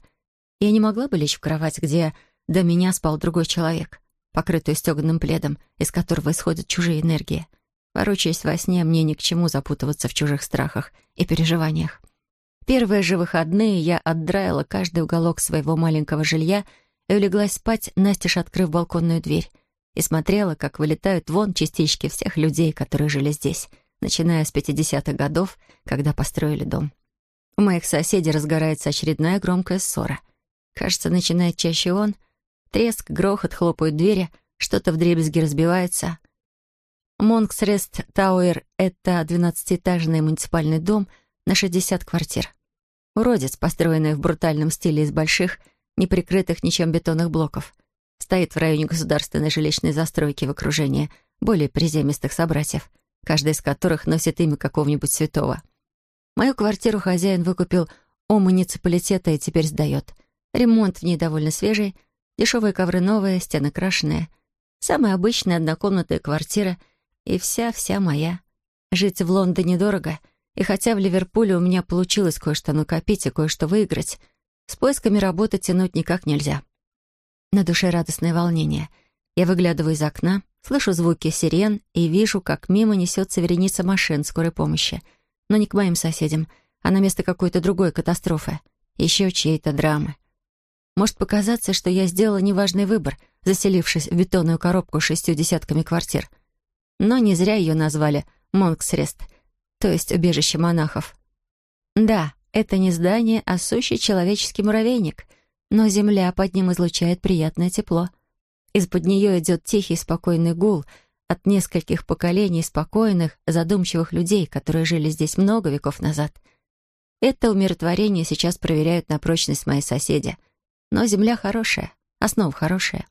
Я не могла бы лечь в кровать, где до меня спал другой человек покрытую стеганым пледом, из которого исходят чужие энергии. Ворочаясь во сне, мне ни к чему запутываться в чужих страхах и переживаниях. Первые же выходные я отдраила каждый уголок своего маленького жилья и улеглась спать, настежь открыв балконную дверь, и смотрела, как вылетают вон частички всех людей, которые жили здесь, начиная с 50-х годов, когда построили дом. У моих соседей разгорается очередная громкая ссора. Кажется, начинает чаще он, Треск, грохот, хлопают двери, что-то в дребезги разбивается. Монксрест Тауэр — это двенадцатиэтажный муниципальный дом на 60 квартир. Уродец, построенный в брутальном стиле из больших, не прикрытых ничем бетонных блоков. Стоит в районе государственной жилищной застройки в окружении более приземистых собратьев, каждый из которых носит имя какого-нибудь святого. Мою квартиру хозяин выкупил у муниципалитета и теперь сдает. Ремонт в ней довольно свежий, Дешевые ковры новые, стены крашеные. Самая обычная однокомнатная квартира. И вся-вся моя. Жить в Лондоне дорого. И хотя в Ливерпуле у меня получилось кое-что накопить и кое-что выиграть, с поисками работы тянуть никак нельзя. На душе радостное волнение. Я выглядываю из окна, слышу звуки сирен и вижу, как мимо несется вереница машин скорой помощи. Но не к моим соседям, а на место какой-то другой катастрофы. Еще чьей-то драмы. Может показаться, что я сделала неважный выбор, заселившись в бетонную коробку с шестью десятками квартир. Но не зря ее назвали Монксрест, то есть убежище монахов. Да, это не здание, а сущий человеческий муравейник, но земля под ним излучает приятное тепло. Из-под нее идет тихий спокойный гул от нескольких поколений спокойных, задумчивых людей, которые жили здесь много веков назад. Это умиротворение сейчас проверяют на прочность мои соседи — но земля хорошая, основа хорошая.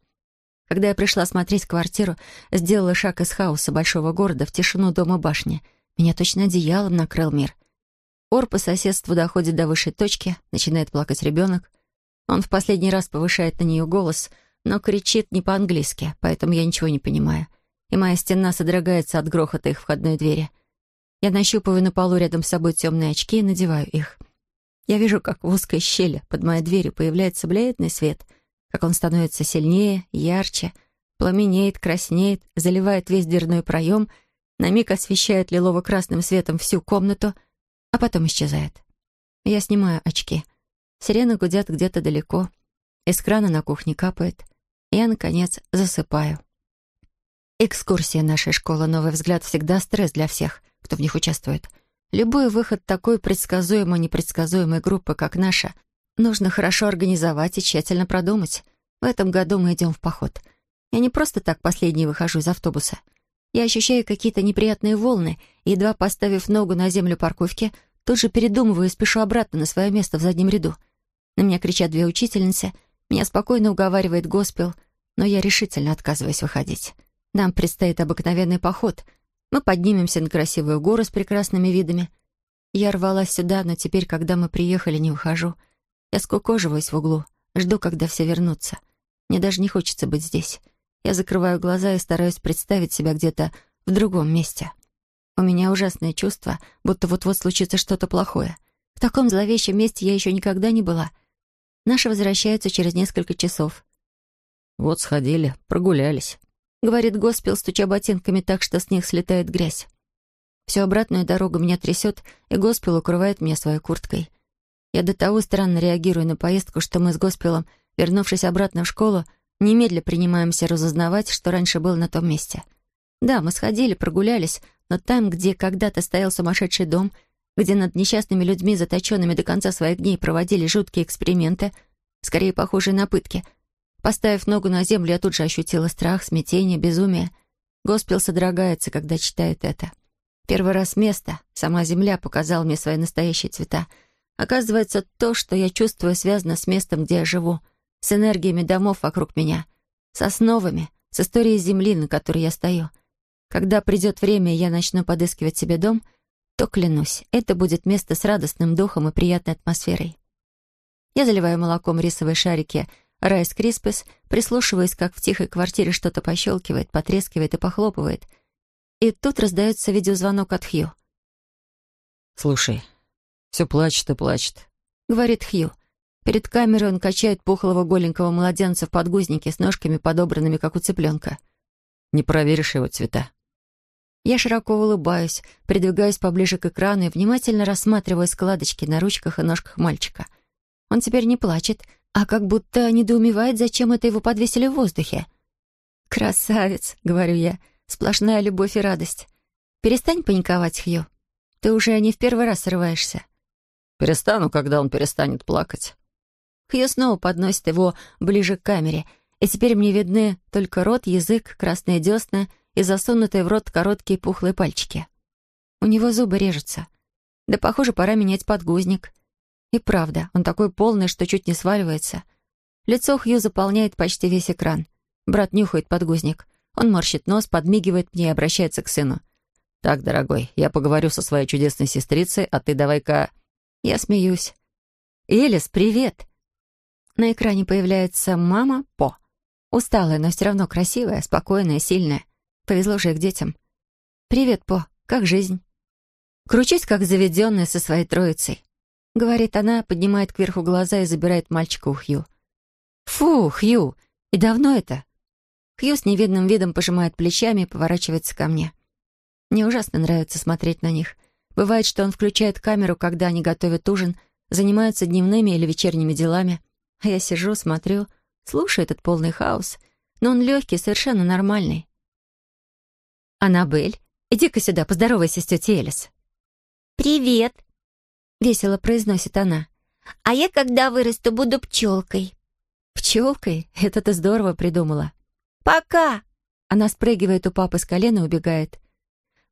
Когда я пришла смотреть квартиру, сделала шаг из хаоса большого города в тишину дома башни. Меня точно одеялом накрыл мир. Ор по соседству доходит до высшей точки, начинает плакать ребенок. Он в последний раз повышает на нее голос, но кричит не по-английски, поэтому я ничего не понимаю. И моя стена содрогается от грохота их входной двери. Я нащупываю на полу рядом с собой темные очки и надеваю их — я вижу, как в узкой щели под моей дверью появляется бледный свет, как он становится сильнее, ярче, пламенеет, краснеет, заливает весь дверной проем, на миг освещает лилово-красным светом всю комнату, а потом исчезает. Я снимаю очки. Сирены гудят где-то далеко. Из крана на кухне капает. Я, наконец, засыпаю. Экскурсия нашей школы «Новый взгляд» всегда стресс для всех, кто в них участвует — Любой выход такой предсказуемой непредсказуемой группы, как наша, нужно хорошо организовать и тщательно продумать. В этом году мы идем в поход. Я не просто так последний выхожу из автобуса. Я ощущаю какие-то неприятные волны, и, едва поставив ногу на землю парковки, тут же передумываю и спешу обратно на свое место в заднем ряду. На меня кричат две учительницы, меня спокойно уговаривает госпел, но я решительно отказываюсь выходить. Нам предстоит обыкновенный поход — мы поднимемся на красивую гору с прекрасными видами. Я рвалась сюда, но теперь, когда мы приехали, не выхожу. Я скукоживаюсь в углу, жду, когда все вернутся. Мне даже не хочется быть здесь. Я закрываю глаза и стараюсь представить себя где-то в другом месте. У меня ужасное чувство, будто вот-вот случится что-то плохое. В таком зловещем месте я еще никогда не была. Наши возвращаются через несколько часов. «Вот сходили, прогулялись», — говорит Госпел, стуча ботинками так, что с них слетает грязь. Всю обратную дорогу меня трясет, и Госпел укрывает меня своей курткой. Я до того странно реагирую на поездку, что мы с Госпелом, вернувшись обратно в школу, немедля принимаемся разузнавать, что раньше было на том месте. Да, мы сходили, прогулялись, но там, где когда-то стоял сумасшедший дом, где над несчастными людьми, заточенными до конца своих дней, проводили жуткие эксперименты, скорее похожие на пытки. Поставив ногу на землю, я тут же ощутила страх, смятение, безумие. Госпел содрогается, когда читает это. Первый раз место, сама земля, показала мне свои настоящие цвета. Оказывается, то, что я чувствую, связано с местом, где я живу, с энергиями домов вокруг меня, с основами, с историей земли, на которой я стою. Когда придет время, и я начну подыскивать себе дом — то, клянусь, это будет место с радостным духом и приятной атмосферой. Я заливаю молоком рисовые шарики Райс Криспес, прислушиваясь, как в тихой квартире что-то пощелкивает, потрескивает и похлопывает. И тут раздается видеозвонок от Хью. «Слушай, все плачет и плачет», — говорит Хью. Перед камерой он качает пухлого голенького младенца в подгузнике с ножками, подобранными, как у цыпленка. «Не проверишь его цвета?» Я широко улыбаюсь, придвигаюсь поближе к экрану и внимательно рассматриваю складочки на ручках и ножках мальчика. Он теперь не плачет, а как будто недоумевает, зачем это его подвесили в воздухе. «Красавец», — говорю я, — «сплошная любовь и радость. Перестань паниковать, Хью. Ты уже не в первый раз срываешься». «Перестану, когда он перестанет плакать». Хью снова подносит его ближе к камере, и теперь мне видны только рот, язык, красные десна — и засунутые в рот короткие пухлые пальчики. У него зубы режутся. Да, похоже, пора менять подгузник. И правда, он такой полный, что чуть не сваливается. Лицо Хью заполняет почти весь экран. Брат нюхает подгузник. Он морщит нос, подмигивает мне и обращается к сыну. «Так, дорогой, я поговорю со своей чудесной сестрицей, а ты давай-ка...» Я смеюсь. «Элис, привет!» На экране появляется мама По. Усталая, но все равно красивая, спокойная, сильная. Повезло же их детям. «Привет, По. Как жизнь?» «Кручусь, как заведенная со своей троицей», — говорит она, поднимает кверху глаза и забирает мальчика у Хью. «Фу, Хью! И давно это?» Хью с невидным видом пожимает плечами и поворачивается ко мне. Мне ужасно нравится смотреть на них. Бывает, что он включает камеру, когда они готовят ужин, занимаются дневными или вечерними делами, а я сижу, смотрю, слушаю этот полный хаос, но он легкий, совершенно нормальный. «Аннабель, иди-ка сюда, поздоровайся с тетей Элис». «Привет», — весело произносит она. «А я, когда вырасту, буду пчелкой». «Пчелкой? Это ты здорово придумала». «Пока!» Она спрыгивает у папы с колена и убегает.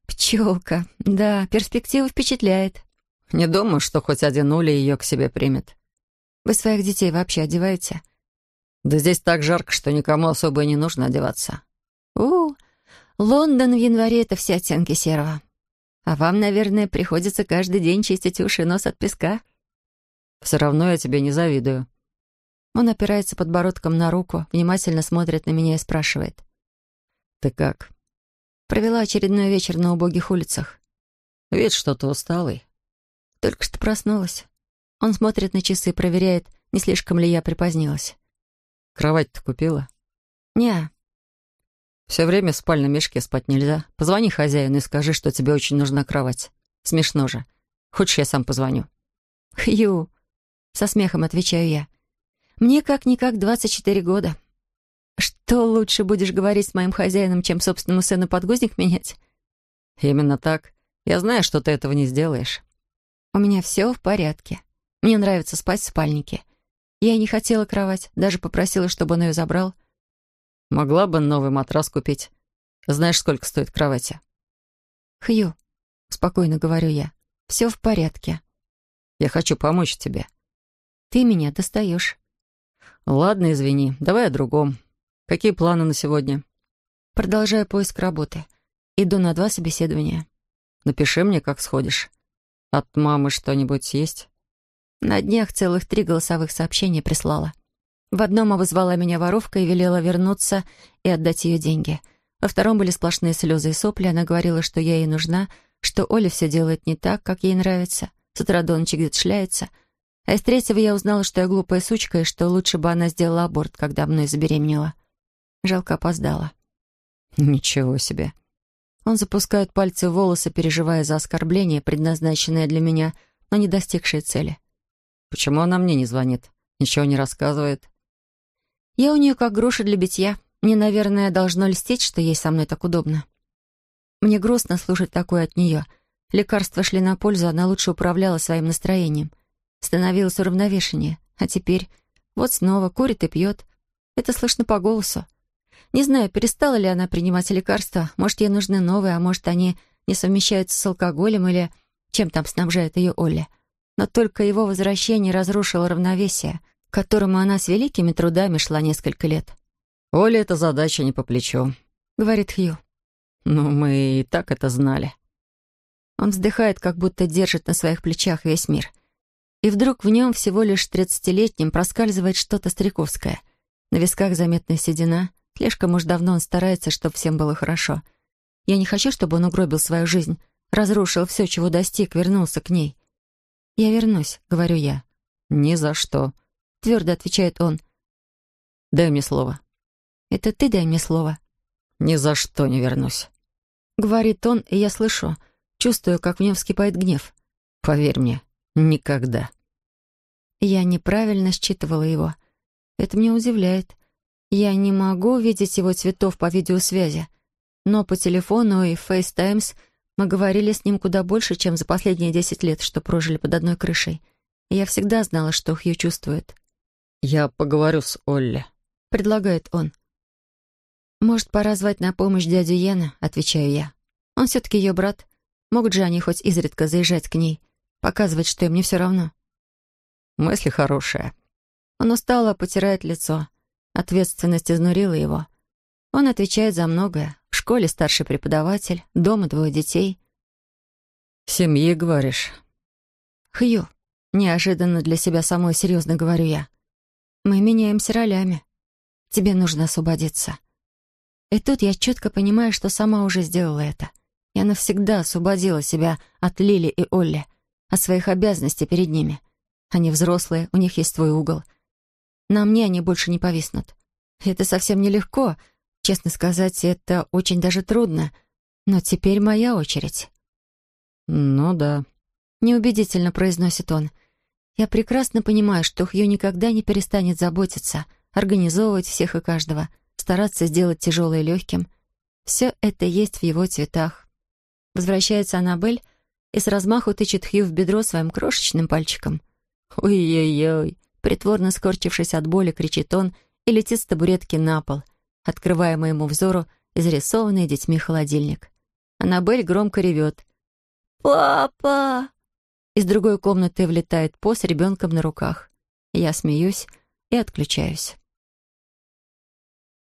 «Пчелка. Да, перспектива впечатляет». «Не думаю, что хоть один Уля ее к себе примет». «Вы своих детей вообще одеваете?» «Да здесь так жарко, что никому особо и не нужно одеваться». «У, Лондон в январе — это все оттенки серого. А вам, наверное, приходится каждый день чистить уши и нос от песка. Все равно я тебе не завидую. Он опирается подбородком на руку, внимательно смотрит на меня и спрашивает. «Ты как?» Провела очередной вечер на убогих улицах. «Вид что-то усталый». Только что проснулась. Он смотрит на часы, проверяет, не слишком ли я припозднилась. «Кровать-то купила?» «Не, все время в спальном мешке спать нельзя. Позвони хозяину и скажи, что тебе очень нужна кровать. Смешно же. Хочешь, я сам позвоню?» «Хью», — со смехом отвечаю я. «Мне как-никак 24 года. Что лучше будешь говорить с моим хозяином, чем собственному сыну подгузник менять?» «Именно так. Я знаю, что ты этого не сделаешь». «У меня все в порядке. Мне нравится спать в спальнике. Я и не хотела кровать, даже попросила, чтобы он ее забрал. Могла бы новый матрас купить. Знаешь, сколько стоит кровати? Хью, спокойно говорю я, все в порядке. Я хочу помочь тебе. Ты меня достаешь. Ладно, извини, давай о другом. Какие планы на сегодня? Продолжаю поиск работы. Иду на два собеседования. Напиши мне, как сходишь. От мамы что-нибудь есть? На днях целых три голосовых сообщения прислала. В одном обозвала меня воровка и велела вернуться и отдать ее деньги. Во втором были сплошные слезы и сопли. Она говорила, что я ей нужна, что Оля все делает не так, как ей нравится. С утра до ночи где-то шляется. А из третьего я узнала, что я глупая сучка, и что лучше бы она сделала аборт, когда мной забеременела. Жалко опоздала. Ничего себе. Он запускает пальцы в волосы, переживая за оскорбление, предназначенное для меня, но не достигшее цели. Почему она мне не звонит? Ничего не рассказывает? Я у нее как груша для битья. Мне, наверное, должно льстить, что ей со мной так удобно. Мне грустно слушать такое от нее. Лекарства шли на пользу, она лучше управляла своим настроением. Становилась уравновешеннее. А теперь вот снова курит и пьет. Это слышно по голосу. Не знаю, перестала ли она принимать лекарства. Может, ей нужны новые, а может, они не совмещаются с алкоголем или чем там снабжает ее Оля. Но только его возвращение разрушило равновесие, к которому она с великими трудами шла несколько лет. «Оля, эта задача не по плечу», — говорит Хью. «Ну, мы и так это знали». Он вздыхает, как будто держит на своих плечах весь мир. И вдруг в нем всего лишь тридцатилетним проскальзывает что-то стариковское. На висках заметная седина. Слишком уж давно он старается, чтобы всем было хорошо. Я не хочу, чтобы он угробил свою жизнь, разрушил все, чего достиг, вернулся к ней. «Я вернусь», — говорю я. «Ни за что», — твердо отвечает он. «Дай мне слово». «Это ты дай мне слово». «Ни за что не вернусь». Говорит он, и я слышу, чувствую, как в нем вскипает гнев. «Поверь мне, никогда». Я неправильно считывала его. Это меня удивляет. Я не могу видеть его цветов по видеосвязи. Но по телефону и FaceTimes мы говорили с ним куда больше, чем за последние десять лет, что прожили под одной крышей. И я всегда знала, что Хью чувствует. «Я поговорю с Олли», — предлагает он. «Может, пора звать на помощь дядю Йена?» — отвечаю я. «Он все-таки ее брат. Могут же они хоть изредка заезжать к ней, показывать, что им не все равно». «Мысли хорошие». Он устало потирает лицо. Ответственность изнурила его. Он отвечает за многое. В школе старший преподаватель, дома двое детей. «Семьи, говоришь?» «Хью», — неожиданно для себя самой серьезно говорю я. «Мы меняемся ролями. Тебе нужно освободиться». И тут я четко понимаю, что сама уже сделала это. Я навсегда освободила себя от Лили и Олли, от своих обязанностей перед ними. Они взрослые, у них есть свой угол. На мне они больше не повиснут. Это совсем нелегко, честно сказать, это очень даже трудно. Но теперь моя очередь. «Ну да», — неубедительно произносит он. Я прекрасно понимаю, что Хью никогда не перестанет заботиться, организовывать всех и каждого — стараться сделать тяжелое легким. Все это есть в его цветах. Возвращается Аннабель и с размаху тычет Хью в бедро своим крошечным пальчиком. «Ой-ой-ой!» Притворно скорчившись от боли, кричит он и летит с табуретки на пол, открывая моему взору изрисованный детьми холодильник. Аннабель громко ревет. «Папа!» Из другой комнаты влетает По с ребенком на руках. Я смеюсь и отключаюсь.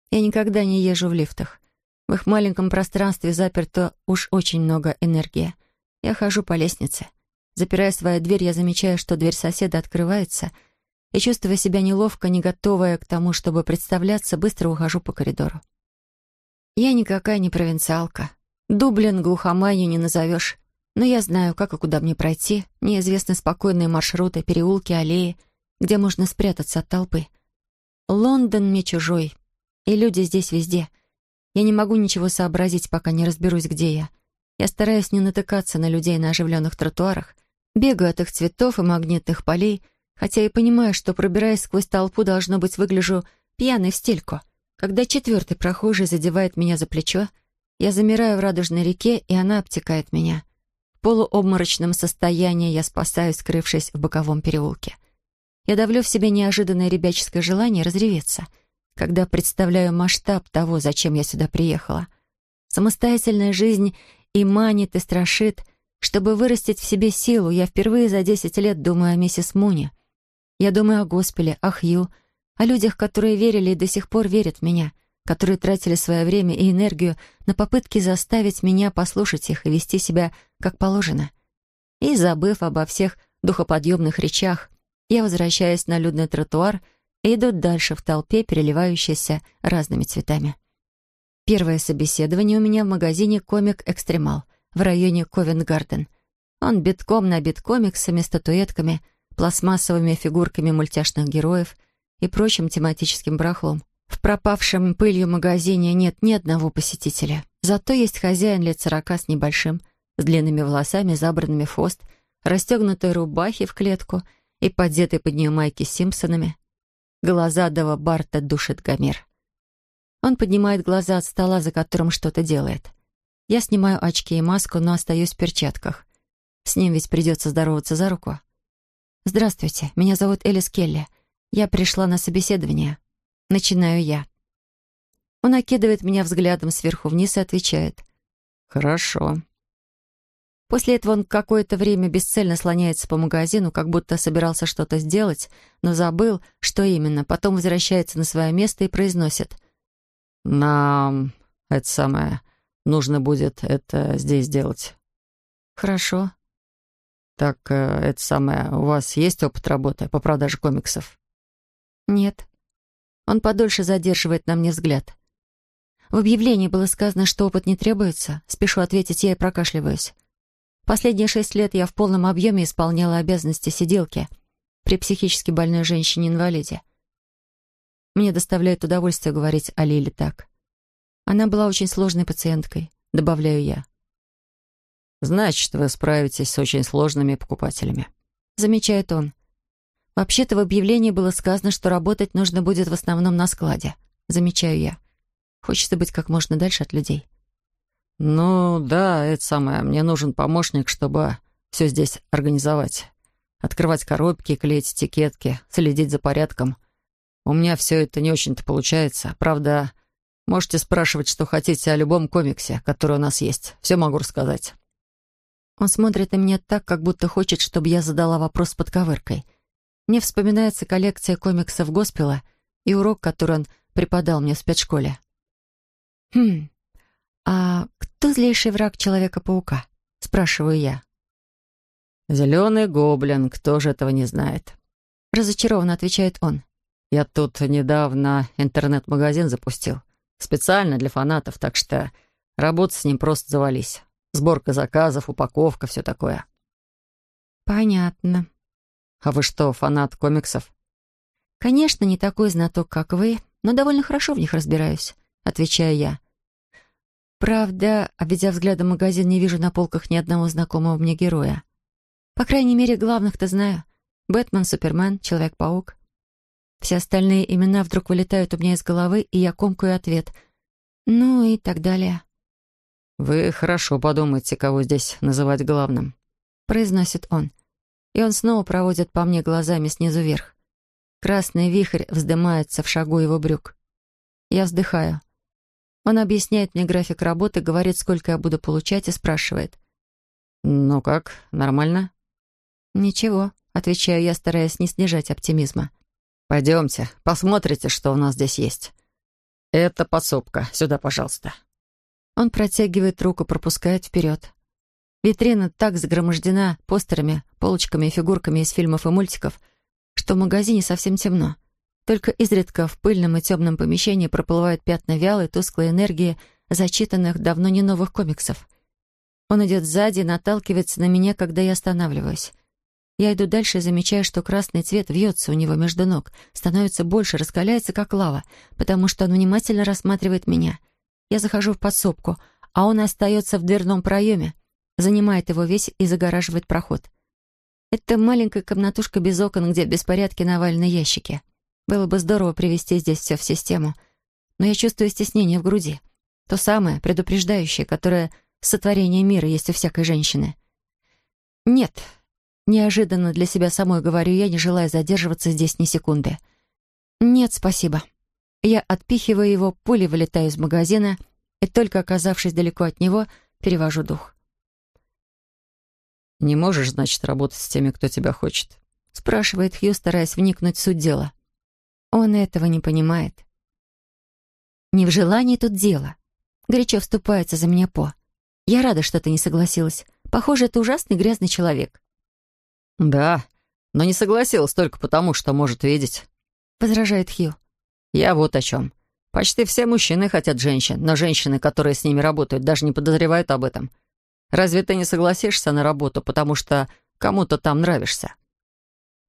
Я никогда не езжу в лифтах. В их маленьком пространстве заперто уж очень много энергии. Я хожу по лестнице. Запирая свою дверь, я замечаю, что дверь соседа открывается, и, чувствуя себя неловко, не готовая к тому, чтобы представляться, быстро ухожу по коридору. Я никакая не провинциалка. Дублин глухоманью не назовешь. Но я знаю, как и куда мне пройти. Неизвестны спокойные маршруты, переулки, аллеи, где можно спрятаться от толпы. Лондон мне чужой, и люди здесь везде. Я не могу ничего сообразить, пока не разберусь, где я. Я стараюсь не натыкаться на людей на оживленных тротуарах, бегаю от их цветов и магнитных полей, хотя и понимаю, что, пробираясь сквозь толпу, должно быть, выгляжу пьяной в стельку. Когда четвертый прохожий задевает меня за плечо, я замираю в радужной реке, и она обтекает меня. Полуобморочном состоянии я спасаюсь, скрывшись в боковом переулке. Я давлю в себе неожиданное ребяческое желание разреветься — когда представляю масштаб того, зачем я сюда приехала. Самостоятельная жизнь и манит, и страшит. Чтобы вырастить в себе силу, я впервые за десять лет думаю о миссис Муни. Я думаю о Госпеле, о Хью, о людях, которые верили и до сих пор верят в меня, которые тратили свое время и энергию на попытки заставить меня послушать их и вести себя как положено. И, забыв обо всех духоподъемных речах, я возвращаюсь на людный тротуар — и идут дальше в толпе, переливающейся разными цветами. Первое собеседование у меня в магазине «Комик Экстремал» в районе Ковент-Гарден. Он битком набит комиксами, статуэтками, пластмассовыми фигурками мультяшных героев и прочим тематическим барахлом. В пропавшем пылью магазине нет ни одного посетителя. Зато есть хозяин лет сорока с небольшим, с длинными волосами, забранными в хвост, расстегнутой рубахи в клетку и поддетой под нее майки с Симпсонами. Глазадого Барта душит Гомер. Он поднимает глаза от стола, за которым что-то делает. Я снимаю очки и маску, но остаюсь в перчатках. С ним ведь придется здороваться за руку. «Здравствуйте, меня зовут Элис Келли. Я пришла на собеседование. Начинаю я». Он окидывает меня взглядом сверху вниз и отвечает. «Хорошо». После этого он какое-то время бесцельно слоняется по магазину, как будто собирался что-то сделать, но забыл, что именно. Потом возвращается на свое место и произносит. «Нам это самое нужно будет это здесь делать». «Хорошо». «Так, э, это самое, у вас есть опыт работы по продаже комиксов?» «Нет». Он подольше задерживает на мне взгляд. В объявлении было сказано, что опыт не требуется. Спешу ответить я и прокашливаюсь. Последние шесть лет я в полном объеме исполняла обязанности сиделки при психически больной женщине-инвалиде. Мне доставляет удовольствие говорить о Лиле так. Она была очень сложной пациенткой, добавляю я. «Значит, вы справитесь с очень сложными покупателями», — замечает он. «Вообще-то в объявлении было сказано, что работать нужно будет в основном на складе», — замечаю я. Хочется быть как можно дальше от людей. «Ну, да, это самое. Мне нужен помощник, чтобы все здесь организовать. Открывать коробки, клеить этикетки, следить за порядком. У меня все это не очень-то получается. Правда, можете спрашивать, что хотите о любом комиксе, который у нас есть. Все могу рассказать». Он смотрит на меня так, как будто хочет, чтобы я задала вопрос под ковыркой. Мне вспоминается коллекция комиксов Госпела и урок, который он преподал мне в спецшколе. «Хм, а кто злейший враг Человека-паука?» — спрашиваю я. «Зеленый гоблин, кто же этого не знает?» Разочарованно отвечает он. «Я тут недавно интернет-магазин запустил. Специально для фанатов, так что работать с ним просто завались. Сборка заказов, упаковка, все такое». «Понятно». «А вы что, фанат комиксов?» «Конечно, не такой знаток, как вы, но довольно хорошо в них разбираюсь», — отвечаю я. Правда, обведя взглядом магазин, не вижу на полках ни одного знакомого мне героя. По крайней мере, главных-то знаю. Бэтмен, Супермен, Человек-паук. Все остальные имена вдруг вылетают у меня из головы, и я комкаю ответ. Ну и так далее. «Вы хорошо подумайте, кого здесь называть главным», — произносит он. И он снова проводит по мне глазами снизу вверх. Красный вихрь вздымается в шагу его брюк. Я вздыхаю. Он объясняет мне график работы, говорит, сколько я буду получать, и спрашивает. «Ну как, нормально?» «Ничего», — отвечаю я, стараясь не снижать оптимизма. «Пойдемте, посмотрите, что у нас здесь есть. Это подсобка. Сюда, пожалуйста». Он протягивает руку, пропускает вперед. Витрина так загромождена постерами, полочками и фигурками из фильмов и мультиков, что в магазине совсем темно. Только изредка в пыльном и темном помещении проплывают пятна вялой, тусклой энергии зачитанных давно не новых комиксов. Он идет сзади и наталкивается на меня, когда я останавливаюсь. Я иду дальше и замечаю, что красный цвет вьется у него между ног, становится больше, раскаляется, как лава, потому что он внимательно рассматривает меня. Я захожу в подсобку, а он остается в дверном проеме, занимает его весь и загораживает проход. Это маленькая комнатушка без окон, где в беспорядке навалены ящики. Было бы здорово привести здесь все в систему, но я чувствую стеснение в груди. То самое, предупреждающее, которое сотворение мира есть у всякой женщины. Нет, неожиданно для себя самой говорю я, не желая задерживаться здесь ни секунды. Нет, спасибо. Я отпихиваю его, пулей вылетаю из магазина и, только оказавшись далеко от него, перевожу дух. «Не можешь, значит, работать с теми, кто тебя хочет?» — спрашивает Хью, стараясь вникнуть в суть дела. Он этого не понимает. Не в желании тут дело. Горячо вступается за меня По. Я рада, что ты не согласилась. Похоже, это ужасный грязный человек. Да, но не согласилась только потому, что может видеть. Возражает Хью. Я вот о чем. Почти все мужчины хотят женщин, но женщины, которые с ними работают, даже не подозревают об этом. Разве ты не согласишься на работу, потому что кому-то там нравишься?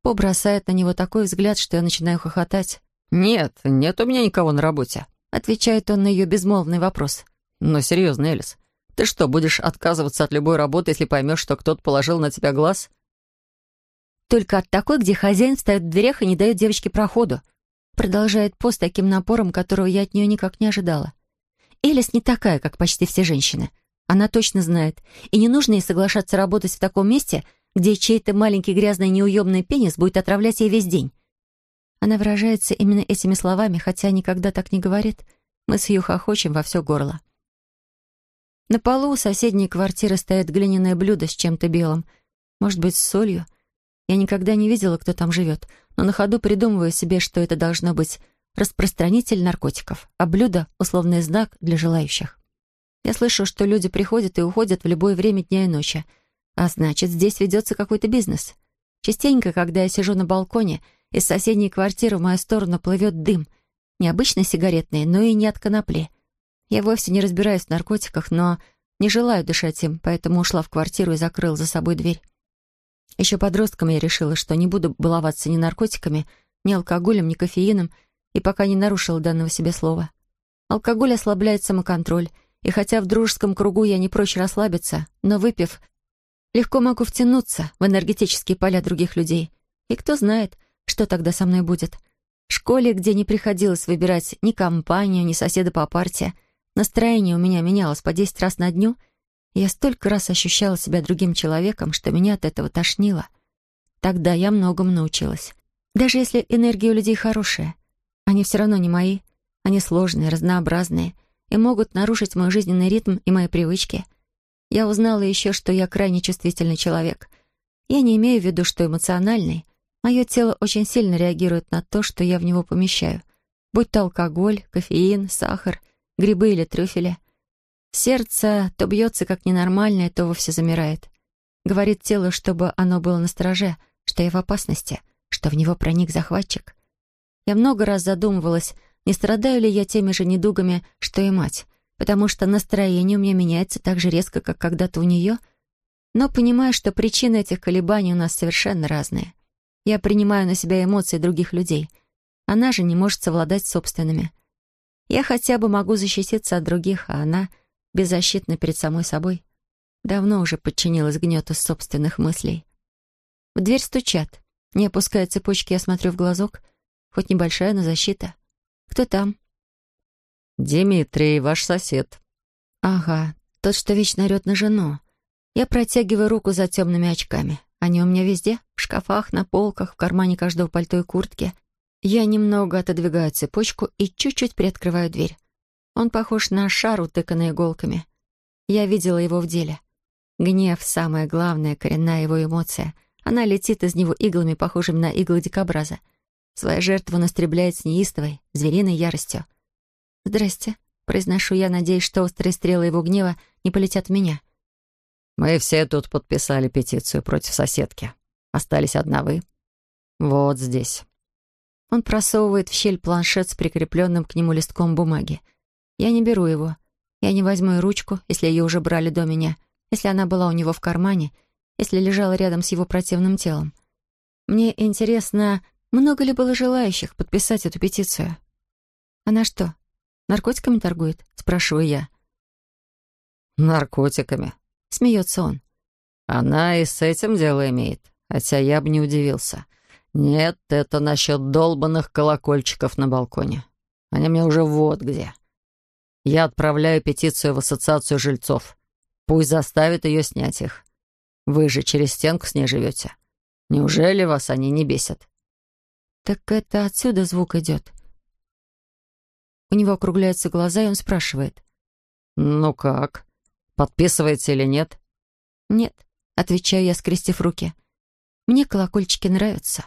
По бросает на него такой взгляд, что я начинаю хохотать. «Нет, нет у меня никого на работе», — отвечает он на ее безмолвный вопрос. «Но серьезно, Элис, ты что, будешь отказываться от любой работы, если поймешь, что кто-то положил на тебя глаз?» «Только от такой, где хозяин встает в дверях и не дает девочке проходу», продолжает пост таким напором, которого я от нее никак не ожидала. Элис не такая, как почти все женщины. Она точно знает. И не нужно ей соглашаться работать в таком месте, где чей-то маленький грязный неуемный пенис будет отравлять ей весь день. Она выражается именно этими словами, хотя никогда так не говорит. Мы с ее хохочем во все горло. На полу у соседней квартиры стоит глиняное блюдо с чем-то белым. Может быть, с солью. Я никогда не видела, кто там живет, но на ходу придумываю себе, что это должно быть распространитель наркотиков, а блюдо — условный знак для желающих. Я слышу, что люди приходят и уходят в любое время дня и ночи, а значит, здесь ведется какой-то бизнес. Частенько, когда я сижу на балконе, из соседней квартиры в мою сторону плывет дым. Не обычно сигаретный, но и не от конопли. Я вовсе не разбираюсь в наркотиках, но не желаю дышать им, поэтому ушла в квартиру и закрыла за собой дверь. Еще подростком я решила, что не буду баловаться ни наркотиками, ни алкоголем, ни кофеином, и пока не нарушила данного себе слова. Алкоголь ослабляет самоконтроль, и хотя в дружеском кругу я не прочь расслабиться, но выпив, легко могу втянуться в энергетические поля других людей. И кто знает, что тогда со мной будет. В школе, где не приходилось выбирать ни компанию, ни соседа по парте, настроение у меня менялось по 10 раз на дню, я столько раз ощущала себя другим человеком, что меня от этого тошнило. Тогда я многому научилась. Даже если энергия у людей хорошая, они все равно не мои. Они сложные, разнообразные и могут нарушить мой жизненный ритм и мои привычки. Я узнала еще, что я крайне чувствительный человек. Я не имею в виду, что эмоциональный. Мое тело очень сильно реагирует на то, что я в него помещаю. Будь то алкоголь, кофеин, сахар, грибы или трюфели. Сердце то бьется как ненормальное, то вовсе замирает. Говорит тело, чтобы оно было на страже, что я в опасности, что в него проник захватчик. Я много раз задумывалась, не страдаю ли я теми же недугами, что и мать, потому что настроение у меня меняется так же резко, как когда-то у нее, но понимаю, что причины этих колебаний у нас совершенно разные. Я принимаю на себя эмоции других людей. Она же не может совладать с собственными. Я хотя бы могу защититься от других, а она беззащитна перед самой собой. Давно уже подчинилась гнету собственных мыслей. В дверь стучат. Не опуская цепочки, я смотрю в глазок. Хоть небольшая, но защита. Кто там? «Дмитрий, ваш сосед». «Ага, тот, что вечно орёт на жену. Я протягиваю руку за темными очками. Они у меня везде, в шкафах, на полках, в кармане каждого пальто и куртки. Я немного отодвигаю цепочку и чуть-чуть приоткрываю дверь. Он похож на шар, утыканный иголками. Я видела его в деле. Гнев — самая главная коренная его эмоция. Она летит из него иглами, похожими на иглы дикобраза. Свою жертву настребляет с неистовой, звериной яростью. «Здрасте», — произношу я, надеясь, что острые стрелы его гнева не полетят в меня. «Мы все тут подписали петицию против соседки. Остались одна вы. Вот здесь». Он просовывает в щель планшет с прикрепленным к нему листком бумаги. Я не беру его. Я не возьму и ручку, если ее уже брали до меня, если она была у него в кармане, если лежала рядом с его противным телом. Мне интересно, много ли было желающих подписать эту петицию? Она что, наркотиками торгует? Спрашиваю я. Наркотиками. Смеется он. Она и с этим дело имеет, хотя я бы не удивился. Нет, это насчет долбанных колокольчиков на балконе. Они мне уже вот где. Я отправляю петицию в ассоциацию жильцов. Пусть заставит ее снять их. Вы же через стенку с ней живете. Неужели вас они не бесят? «Так это отсюда звук идет?» У него округляются глаза, и он спрашивает. «Ну как? Подписывается или нет?» «Нет», — отвечаю я, скрестив руки. «Мне колокольчики нравятся».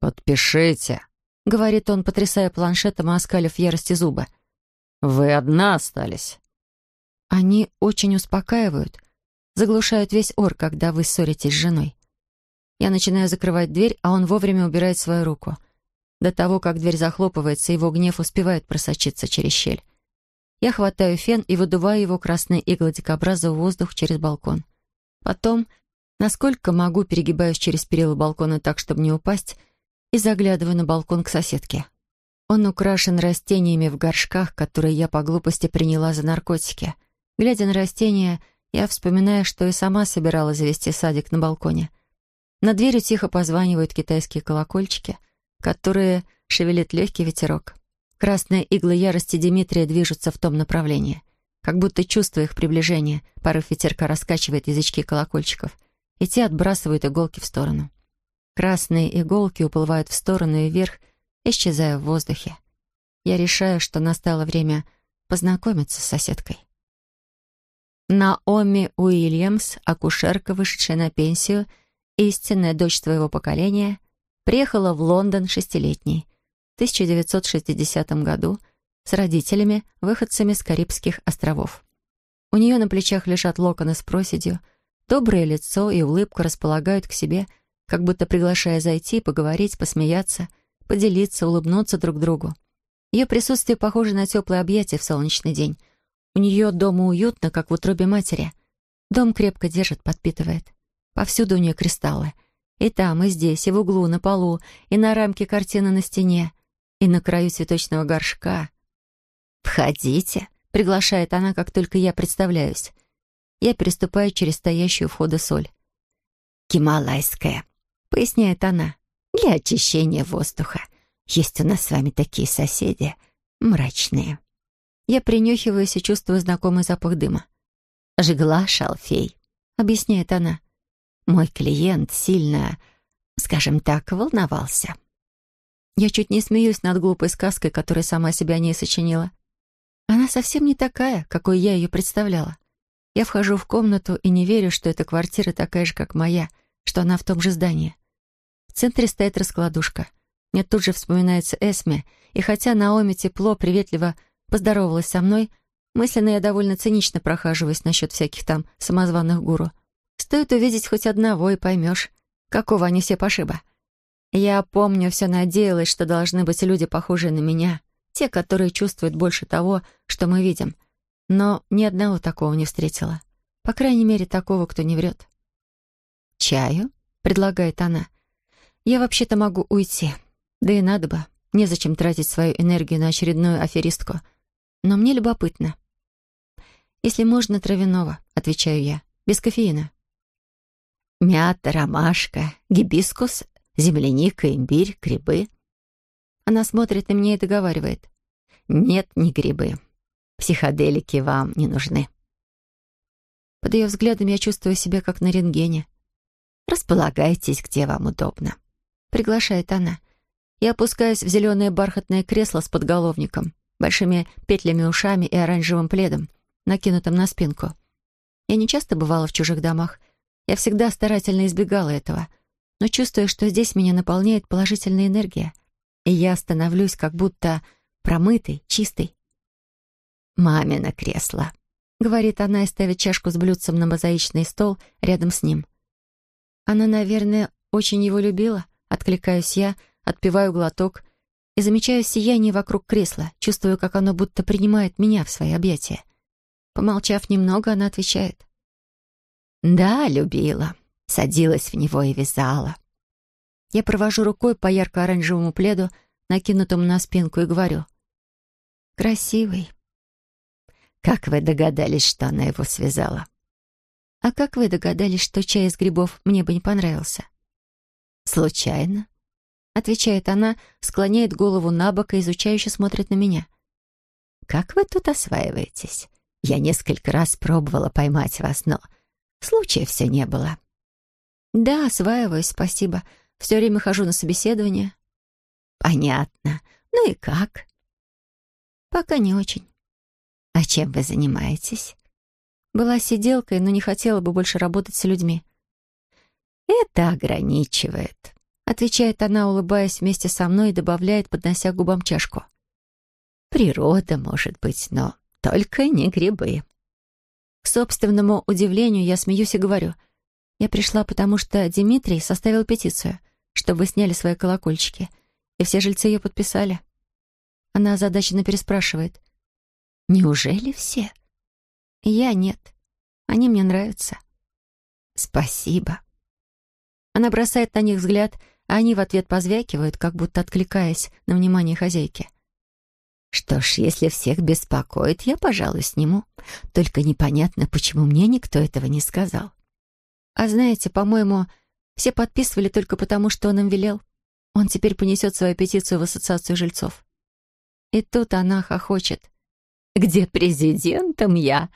«Подпишите», — говорит он, потрясая планшетом и оскалив ярости зубы. «Вы одна остались». Они очень успокаивают, заглушают весь ор, когда вы ссоритесь с женой. Я начинаю закрывать дверь, а он вовремя убирает свою руку. До того, как дверь захлопывается, его гнев успевает просочиться через щель. Я хватаю фен и выдуваю его красные иглы дикобраза в воздух через балкон. Потом Насколько могу, перегибаюсь через перила балкона так, чтобы не упасть, и заглядываю на балкон к соседке. Он украшен растениями в горшках, которые я по глупости приняла за наркотики. Глядя на растения, я вспоминаю, что и сама собиралась завести садик на балконе. На дверью тихо позванивают китайские колокольчики, которые шевелит легкий ветерок. Красные иглы ярости Дмитрия движутся в том направлении. Как будто чувствуя их приближение, порыв ветерка раскачивает язычки колокольчиков, и те отбрасывают иголки в сторону. Красные иголки уплывают в сторону и вверх, исчезая в воздухе. Я решаю, что настало время познакомиться с соседкой. Наоми Уильямс, акушерка, вышедшая на пенсию, истинная дочь своего поколения, приехала в Лондон шестилетней, в 1960 году, с родителями, выходцами с Карибских островов. У нее на плечах лежат локоны с проседью, доброе лицо и улыбка располагают к себе, как будто приглашая зайти, поговорить, посмеяться, поделиться, улыбнуться друг другу. Ее присутствие похоже на теплое объятие в солнечный день — у нее дома уютно, как в утробе матери. Дом крепко держит, подпитывает. Повсюду у нее кристаллы. И там, и здесь, и в углу, на полу, и на рамке картины на стене, и на краю цветочного горшка. «Входите», — приглашает она, как только я представляюсь. Я переступаю через стоящую входа соль. «Гималайская», — поясняет она, — «для очищения воздуха. Есть у нас с вами такие соседи, мрачные». Я принюхиваюсь и чувствую знакомый запах дыма. «Жгла шалфей», — объясняет она. «Мой клиент сильно, скажем так, волновался». Я чуть не смеюсь над глупой сказкой, которую сама себя не сочинила. Она совсем не такая, какой я ее представляла. Я вхожу в комнату и не верю, что эта квартира такая же, как моя, что она в том же здании. В центре стоит раскладушка. Мне тут же вспоминается Эсме, и хотя Наоми тепло, приветливо поздоровалась со мной. Мысленно я довольно цинично прохаживаюсь насчет всяких там самозваных гуру. Стоит увидеть хоть одного, и поймешь, какого они все пошиба. Я помню, все надеялась, что должны быть люди, похожие на меня, те, которые чувствуют больше того, что мы видим. Но ни одного такого не встретила. По крайней мере, такого, кто не врет. «Чаю?» — предлагает она. «Я вообще-то могу уйти. Да и надо бы. Незачем тратить свою энергию на очередную аферистку но мне любопытно. «Если можно, травяного», — отвечаю я, — «без кофеина». «Мята, ромашка, гибискус, земляника, имбирь, грибы». Она смотрит на меня и договаривает. «Нет, не грибы. Психоделики вам не нужны». Под ее взглядом я чувствую себя как на рентгене. «Располагайтесь, где вам удобно», — приглашает она. Я опускаюсь в зеленое бархатное кресло с подголовником большими петлями ушами и оранжевым пледом, накинутым на спинку. Я не часто бывала в чужих домах. Я всегда старательно избегала этого. Но чувствую, что здесь меня наполняет положительная энергия. И я становлюсь как будто промытой, чистой. «Мамино кресло», — говорит она и ставит чашку с блюдцем на мозаичный стол рядом с ним. Она, наверное, очень его любила, откликаюсь я, отпиваю глоток и замечаю сияние вокруг кресла, чувствую, как оно будто принимает меня в свои объятия. Помолчав немного, она отвечает. «Да, любила. Садилась в него и вязала». Я провожу рукой по ярко-оранжевому пледу, накинутому на спинку, и говорю. «Красивый». «Как вы догадались, что она его связала?» «А как вы догадались, что чай из грибов мне бы не понравился?» «Случайно. — отвечает она, склоняет голову на бок и изучающе смотрит на меня. «Как вы тут осваиваетесь? Я несколько раз пробовала поймать вас, но случая все не было». «Да, осваиваюсь, спасибо. Все время хожу на собеседование». «Понятно. Ну и как?» «Пока не очень». «А чем вы занимаетесь?» «Была сиделкой, но не хотела бы больше работать с людьми». «Это ограничивает», Отвечает она, улыбаясь вместе со мной и добавляет, поднося губам чашку. «Природа, может быть, но только не грибы». К собственному удивлению я смеюсь и говорю. Я пришла, потому что Дмитрий составил петицию, чтобы сняли свои колокольчики, и все жильцы ее подписали. Она озадаченно переспрашивает. «Неужели все?» «Я нет. Они мне нравятся». «Спасибо», Она бросает на них взгляд, а они в ответ позвякивают, как будто откликаясь на внимание хозяйки. Что ж, если всех беспокоит, я, пожалуй, сниму. Только непонятно, почему мне никто этого не сказал. А знаете, по-моему, все подписывали только потому, что он им велел. Он теперь понесет свою петицию в ассоциацию жильцов. И тут она хохочет. «Где президентом я?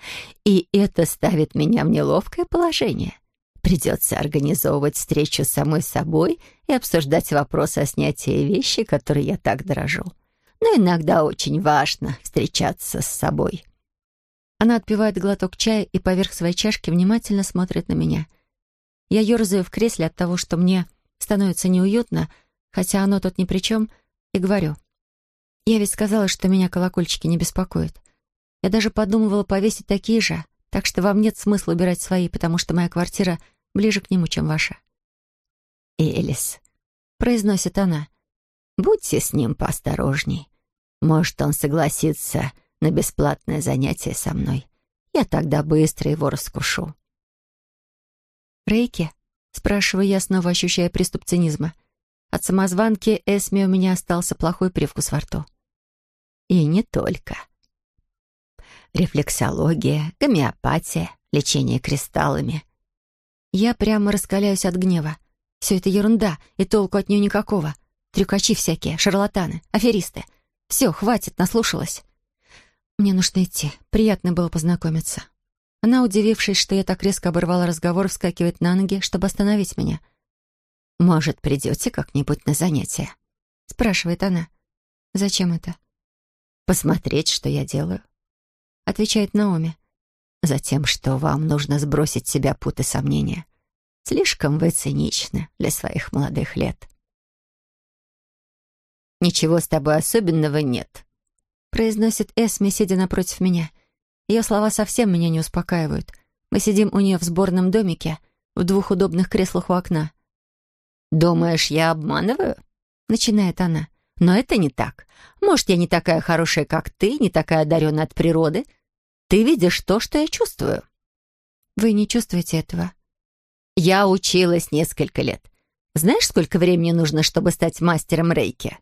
И это ставит меня в неловкое положение. Придется организовывать встречу с самой собой и обсуждать вопросы о снятии вещи, которые я так дорожу. Но иногда очень важно встречаться с собой». Она отпивает глоток чая и поверх своей чашки внимательно смотрит на меня. Я ерзаю в кресле от того, что мне становится неуютно, хотя оно тут ни при чем, и говорю. Я ведь сказала, что меня колокольчики не беспокоят. Я даже подумывала повесить такие же, так что вам нет смысла убирать свои, потому что моя квартира ближе к нему, чем ваша. «Элис», — произносит она, — «будьте с ним поосторожней. Может, он согласится на бесплатное занятие со мной. Я тогда быстро его раскушу». «Рейки?» — спрашиваю я, снова ощущая приступ цинизма. От самозванки Эсми у меня остался плохой привкус во рту. И не только. Рефлексология, гомеопатия, лечение кристаллами. Я прямо раскаляюсь от гнева. Все это ерунда, и толку от нее никакого. Трюкачи всякие, шарлатаны, аферисты. Все, хватит, наслушалась. Мне нужно идти. Приятно было познакомиться. Она, удивившись, что я так резко оборвала разговор, вскакивает на ноги, чтобы остановить меня. «Может, придете как-нибудь на занятия?» — спрашивает она. «Зачем это?» «Посмотреть, что я делаю», — отвечает Наоми. «Затем, что вам нужно сбросить с себя путы сомнения. Слишком вы циничны для своих молодых лет». «Ничего с тобой особенного нет», — произносит Эсми, сидя напротив меня. Ее слова совсем меня не успокаивают. Мы сидим у нее в сборном домике, в двух удобных креслах у окна. «Думаешь, я обманываю?» — начинает она. «Но это не так. Может, я не такая хорошая, как ты, не такая одаренная от природы. Ты видишь то, что я чувствую». «Вы не чувствуете этого?» «Я училась несколько лет. Знаешь, сколько времени нужно, чтобы стать мастером рейки?»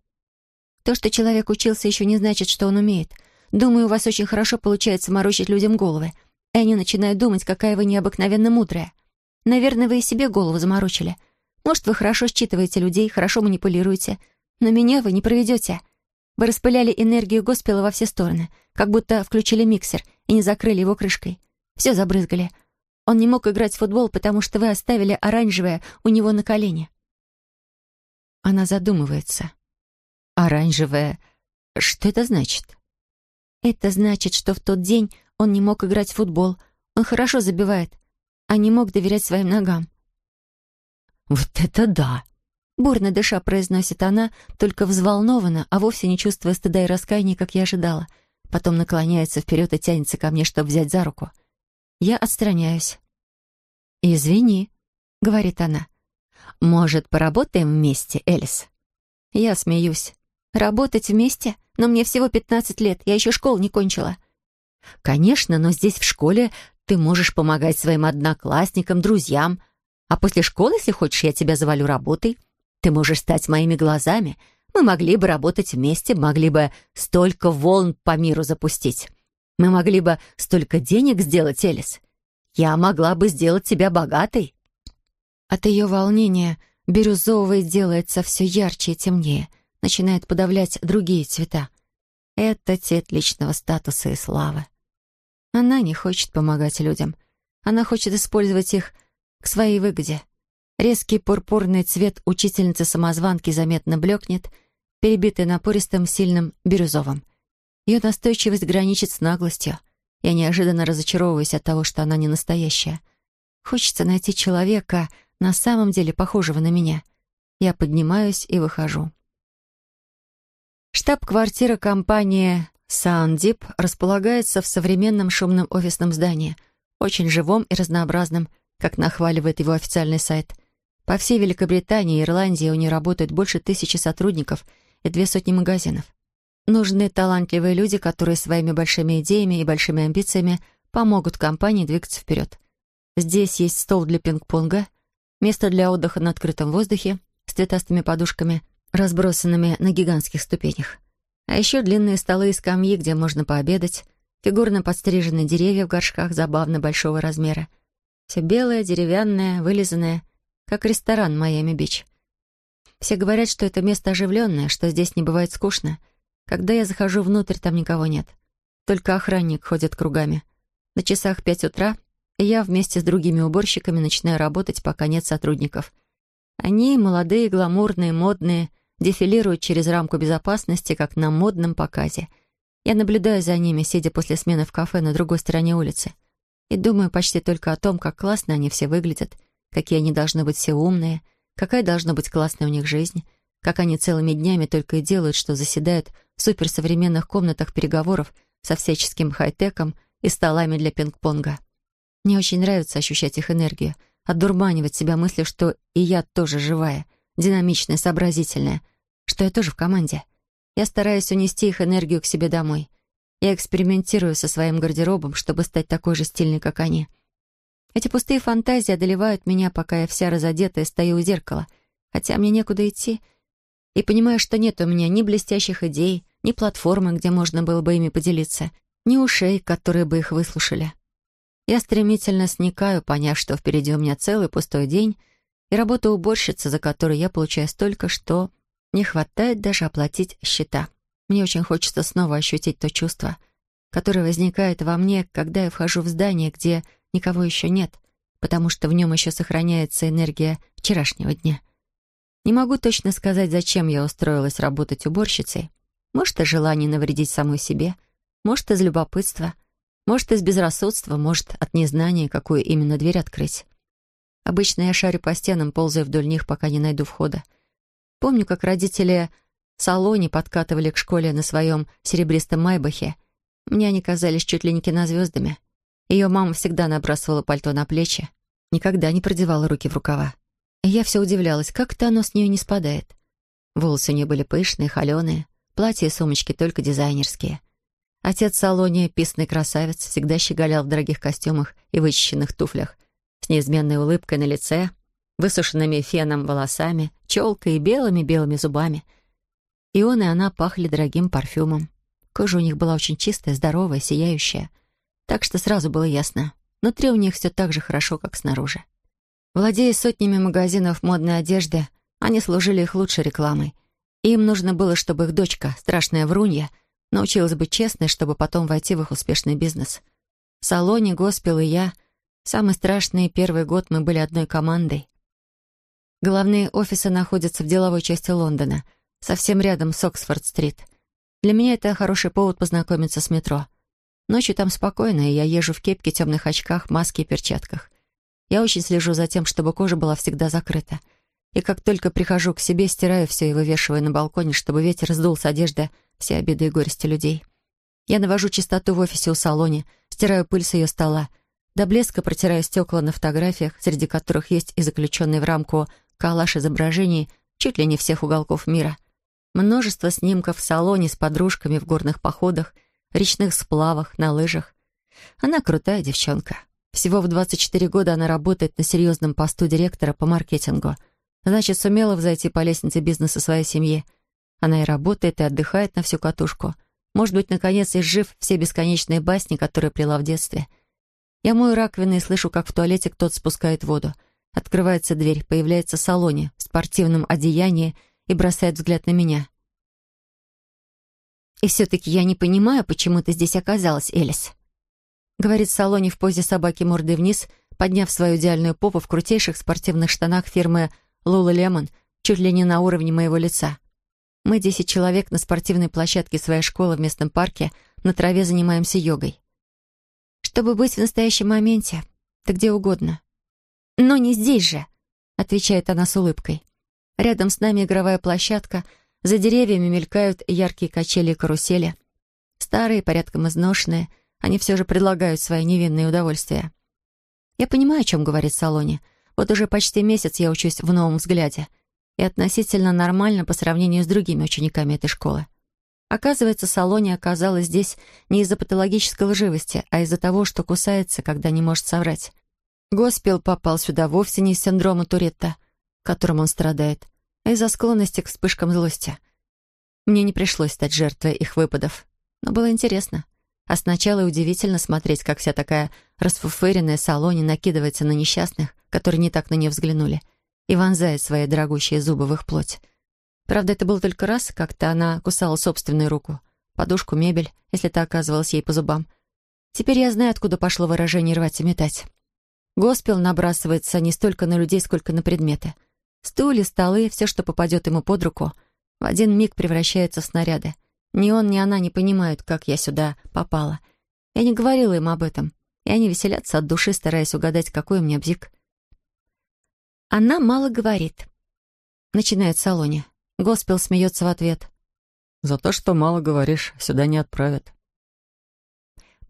«То, что человек учился, еще не значит, что он умеет. Думаю, у вас очень хорошо получается морочить людям головы, и они начинают думать, какая вы необыкновенно мудрая. Наверное, вы и себе голову заморочили». Может, вы хорошо считываете людей, хорошо манипулируете, но меня вы не проведете. Вы распыляли энергию Госпела во все стороны, как будто включили миксер и не закрыли его крышкой. Все забрызгали. Он не мог играть в футбол, потому что вы оставили оранжевое у него на колене. Она задумывается. Оранжевое... Что это значит? Это значит, что в тот день он не мог играть в футбол. Он хорошо забивает, а не мог доверять своим ногам. «Вот это да!» Бурно дыша произносит она, только взволнованно, а вовсе не чувствуя стыда и раскаяния, как я ожидала. Потом наклоняется вперед и тянется ко мне, чтобы взять за руку. Я отстраняюсь. «Извини», — говорит она. «Может, поработаем вместе, Элис?» Я смеюсь. «Работать вместе? Но мне всего пятнадцать лет, я еще школу не кончила». «Конечно, но здесь, в школе, ты можешь помогать своим одноклассникам, друзьям, а после школы, если хочешь, я тебя завалю работой. Ты можешь стать моими глазами. Мы могли бы работать вместе, могли бы столько волн по миру запустить. Мы могли бы столько денег сделать, Элис. Я могла бы сделать тебя богатой». От ее волнения бирюзовый делается все ярче и темнее, начинает подавлять другие цвета. Это цвет личного статуса и славы. Она не хочет помогать людям. Она хочет использовать их к своей выгоде. Резкий пурпурный цвет учительницы-самозванки заметно блекнет, перебитый напористым сильным бирюзовым. Ее настойчивость граничит с наглостью. Я неожиданно разочаровываюсь от того, что она не настоящая. Хочется найти человека, на самом деле похожего на меня. Я поднимаюсь и выхожу. Штаб-квартира компании «Саундип» располагается в современном шумном офисном здании, очень живом и разнообразном, как нахваливает его официальный сайт. По всей Великобритании и Ирландии у нее работает больше тысячи сотрудников и две сотни магазинов. Нужны талантливые люди, которые своими большими идеями и большими амбициями помогут компании двигаться вперед. Здесь есть стол для пинг-понга, Место для отдыха на открытом воздухе с цветастыми подушками, разбросанными на гигантских ступенях. А еще длинные столы и скамьи, где можно пообедать, фигурно подстриженные деревья в горшках забавно большого размера. Все белое, деревянное, вылизанное, как ресторан Майами-Бич. Все говорят, что это место оживленное, что здесь не бывает скучно. Когда я захожу внутрь, там никого нет. Только охранник ходит кругами. На часах пять утра, и я вместе с другими уборщиками начинаю работать, пока нет сотрудников. Они, молодые, гламурные, модные, дефилируют через рамку безопасности, как на модном показе. Я наблюдаю за ними, сидя после смены в кафе на другой стороне улицы. И думаю почти только о том, как классно они все выглядят, какие они должны быть все умные, какая должна быть классная у них жизнь, как они целыми днями только и делают, что заседают в суперсовременных комнатах переговоров со всяческим хай-теком и столами для пинг-понга. Мне очень нравится ощущать их энергию, отдурманивать себя мыслью, что и я тоже живая, динамичная, сообразительная, что я тоже в команде. Я стараюсь унести их энергию к себе домой. Я экспериментирую со своим гардеробом, чтобы стать такой же стильной, как они. Эти пустые фантазии одолевают меня, пока я вся разодетая стою у зеркала, хотя мне некуда идти, и понимаю, что нет у меня ни блестящих идей, ни платформы, где можно было бы ими поделиться, ни ушей, которые бы их выслушали. Я стремительно сникаю, поняв, что впереди у меня целый пустой день и работа уборщицы, за которой я получаю столько, что не хватает даже оплатить счета. Мне очень хочется снова ощутить то чувство, которое возникает во мне, когда я вхожу в здание, где никого еще нет, потому что в нем еще сохраняется энергия вчерашнего дня. Не могу точно сказать, зачем я устроилась работать уборщицей. Может, из желания навредить самой себе, может, из любопытства, может, из безрассудства, может, от незнания, какую именно дверь открыть. Обычно я шарю по стенам, ползая вдоль них, пока не найду входа. Помню, как родители салоне подкатывали к школе на своем серебристом майбахе. Мне они казались чуть ли не кинозвездами. Ее мама всегда набрасывала пальто на плечи, никогда не продевала руки в рукава. И я все удивлялась, как это оно с нее не спадает. Волосы у нее были пышные, холеные, платья и сумочки только дизайнерские. Отец в салоне, писный красавец, всегда щеголял в дорогих костюмах и вычищенных туфлях, с неизменной улыбкой на лице, высушенными феном волосами, челкой и белыми-белыми зубами. И он, и она пахли дорогим парфюмом. Кожа у них была очень чистая, здоровая, сияющая. Так что сразу было ясно. Внутри у них все так же хорошо, как снаружи. Владея сотнями магазинов модной одежды, они служили их лучшей рекламой. И им нужно было, чтобы их дочка, страшная врунья, научилась быть честной, чтобы потом войти в их успешный бизнес. В салоне Госпел и я — Самый страшный первый год мы были одной командой. Главные офисы находятся в деловой части Лондона, совсем рядом с Оксфорд-стрит. Для меня это хороший повод познакомиться с метро. Ночью там спокойно, и я езжу в кепке, темных очках, маске и перчатках. Я очень слежу за тем, чтобы кожа была всегда закрыта. И как только прихожу к себе, стираю все и вывешиваю на балконе, чтобы ветер сдул с одежды все обиды и горести людей. Я навожу чистоту в офисе у салоне, стираю пыль с ее стола, до блеска протирая стекла на фотографиях, среди которых есть и заключенный в рамку калаш изображений чуть ли не всех уголков мира. Множество снимков в салоне с подружками в горных походах, речных сплавах, на лыжах. Она крутая девчонка. Всего в 24 года она работает на серьезном посту директора по маркетингу. Значит, сумела взойти по лестнице бизнеса своей семьи. Она и работает, и отдыхает на всю катушку. Может быть, наконец, изжив все бесконечные басни, которые плела в детстве — я мою раковину и слышу, как в туалете кто-то спускает воду. Открывается дверь, появляется салоне в спортивном одеянии и бросает взгляд на меня. «И все-таки я не понимаю, почему ты здесь оказалась, Элис», говорит салоне в позе собаки мордой вниз, подняв свою идеальную попу в крутейших спортивных штанах фирмы «Лула Лемон», чуть ли не на уровне моего лица. Мы десять человек на спортивной площадке своей школы в местном парке на траве занимаемся йогой. Чтобы быть в настоящем моменте, ты где угодно. Но не здесь же, отвечает она с улыбкой. Рядом с нами игровая площадка, за деревьями мелькают яркие качели и карусели. Старые, порядком изношенные, они все же предлагают свои невинные удовольствия. Я понимаю, о чем говорит салоне. Вот уже почти месяц я учусь в новом взгляде. И относительно нормально по сравнению с другими учениками этой школы. Оказывается, Салоне оказалась здесь не из-за патологической лживости, а из-за того, что кусается, когда не может соврать. Госпел попал сюда вовсе не из синдрома Туретта, которым он страдает, а из-за склонности к вспышкам злости. Мне не пришлось стать жертвой их выпадов, но было интересно. А сначала удивительно смотреть, как вся такая расфуфыренная салоне накидывается на несчастных, которые не так на нее взглянули, и вонзает свои дорогущие зубы в их плоть. Правда, это было только раз, как-то она кусала собственную руку, подушку, мебель, если это оказывалось ей по зубам. Теперь я знаю, откуда пошло выражение «рвать и метать». Госпел набрасывается не столько на людей, сколько на предметы. Стулья, столы, все, что попадет ему под руку, в один миг превращается в снаряды. Ни он, ни она не понимают, как я сюда попала. Я не говорила им об этом, и они веселятся от души, стараясь угадать, какой у меня бзик. «Она мало говорит», — начинает в салоне. Госпел смеется в ответ. «За то, что мало говоришь, сюда не отправят».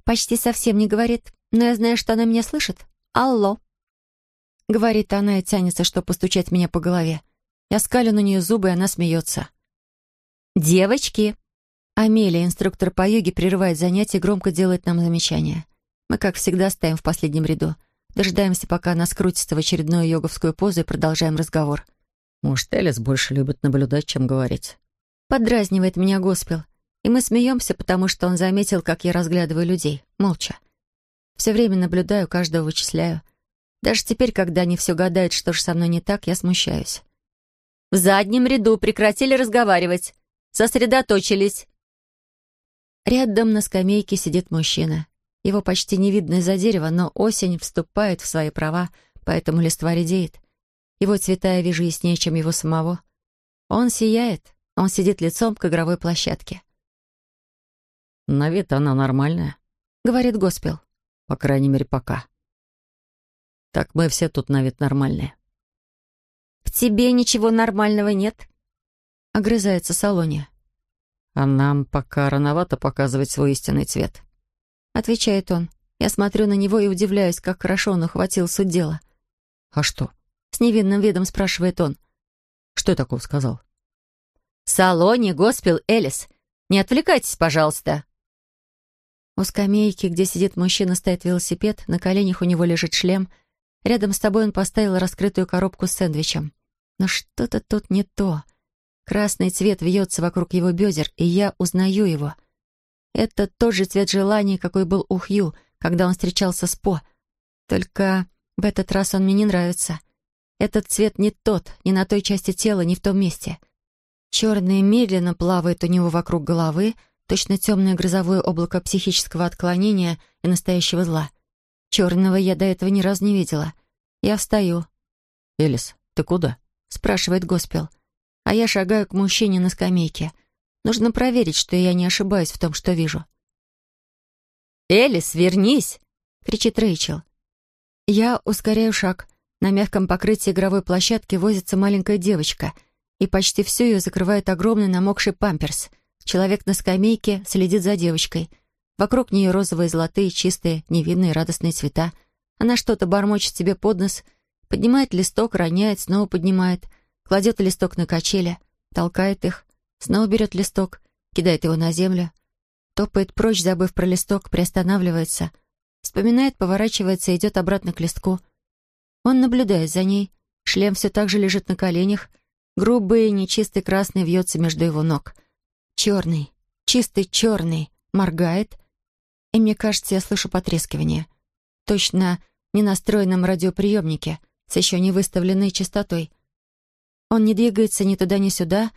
«Почти совсем не говорит, но я знаю, что она меня слышит. Алло!» Говорит она и тянется, чтобы постучать меня по голове. Я скалю на нее зубы, и она смеется. «Девочки!» Амелия, инструктор по йоге, прерывает занятие и громко делает нам замечание. Мы, как всегда, стоим в последнем ряду. Дожидаемся, пока она скрутится в очередную йоговскую позу и продолжаем разговор. Может, Элис больше любит наблюдать, чем говорить. Подразнивает меня Госпел. И мы смеемся, потому что он заметил, как я разглядываю людей. Молча. Все время наблюдаю, каждого вычисляю. Даже теперь, когда они все гадают, что же со мной не так, я смущаюсь. «В заднем ряду прекратили разговаривать. Сосредоточились. Рядом на скамейке сидит мужчина. Его почти не видно из-за дерева, но осень вступает в свои права, поэтому листва редеет. Его цвета я вижу яснее, чем его самого. Он сияет, он сидит лицом к игровой площадке. «На вид она нормальная», — говорит Госпел. «По крайней мере, пока. Так мы все тут на вид нормальные». «В тебе ничего нормального нет?» — огрызается Салония. «А нам пока рановато показывать свой истинный цвет», — отвечает он. Я смотрю на него и удивляюсь, как хорошо он ухватил суть дела. «А что?» — с невинным видом спрашивает он. «Что я такого сказал?» «Салони, Госпел, Элис, не отвлекайтесь, пожалуйста». У скамейки, где сидит мужчина, стоит велосипед, на коленях у него лежит шлем. Рядом с тобой он поставил раскрытую коробку с сэндвичем. Но что-то тут не то. Красный цвет вьется вокруг его бедер, и я узнаю его. Это тот же цвет желания, какой был у Хью, когда он встречался с По. Только в этот раз он мне не нравится. Этот цвет не тот, не на той части тела, не в том месте. Черный медленно плавает у него вокруг головы, точно темное грозовое облако психического отклонения и настоящего зла. Черного я до этого ни разу не видела. Я встаю. «Элис, ты куда?» — спрашивает Госпел. — а я шагаю к мужчине на скамейке. Нужно проверить, что я не ошибаюсь в том, что вижу. «Элис, вернись!» — кричит Рэйчел. Я ускоряю шаг. На мягком покрытии игровой площадки возится маленькая девочка, и почти всю ее закрывает огромный намокший памперс. Человек на скамейке следит за девочкой. Вокруг нее розовые, золотые, чистые, невинные, радостные цвета. Она что-то бормочет себе под нос, поднимает листок, роняет, снова поднимает — кладет листок на качели, толкает их, снова берет листок, кидает его на землю, топает прочь, забыв про листок, приостанавливается, вспоминает, поворачивается и идет обратно к листку. Он наблюдает за ней, шлем все так же лежит на коленях, грубый, нечистый красный вьется между его ног. Черный, чистый черный, моргает, и мне кажется, я слышу потрескивание. Точно не настроенном радиоприемнике, с еще не выставленной частотой — он не двигается ни туда, ни сюда.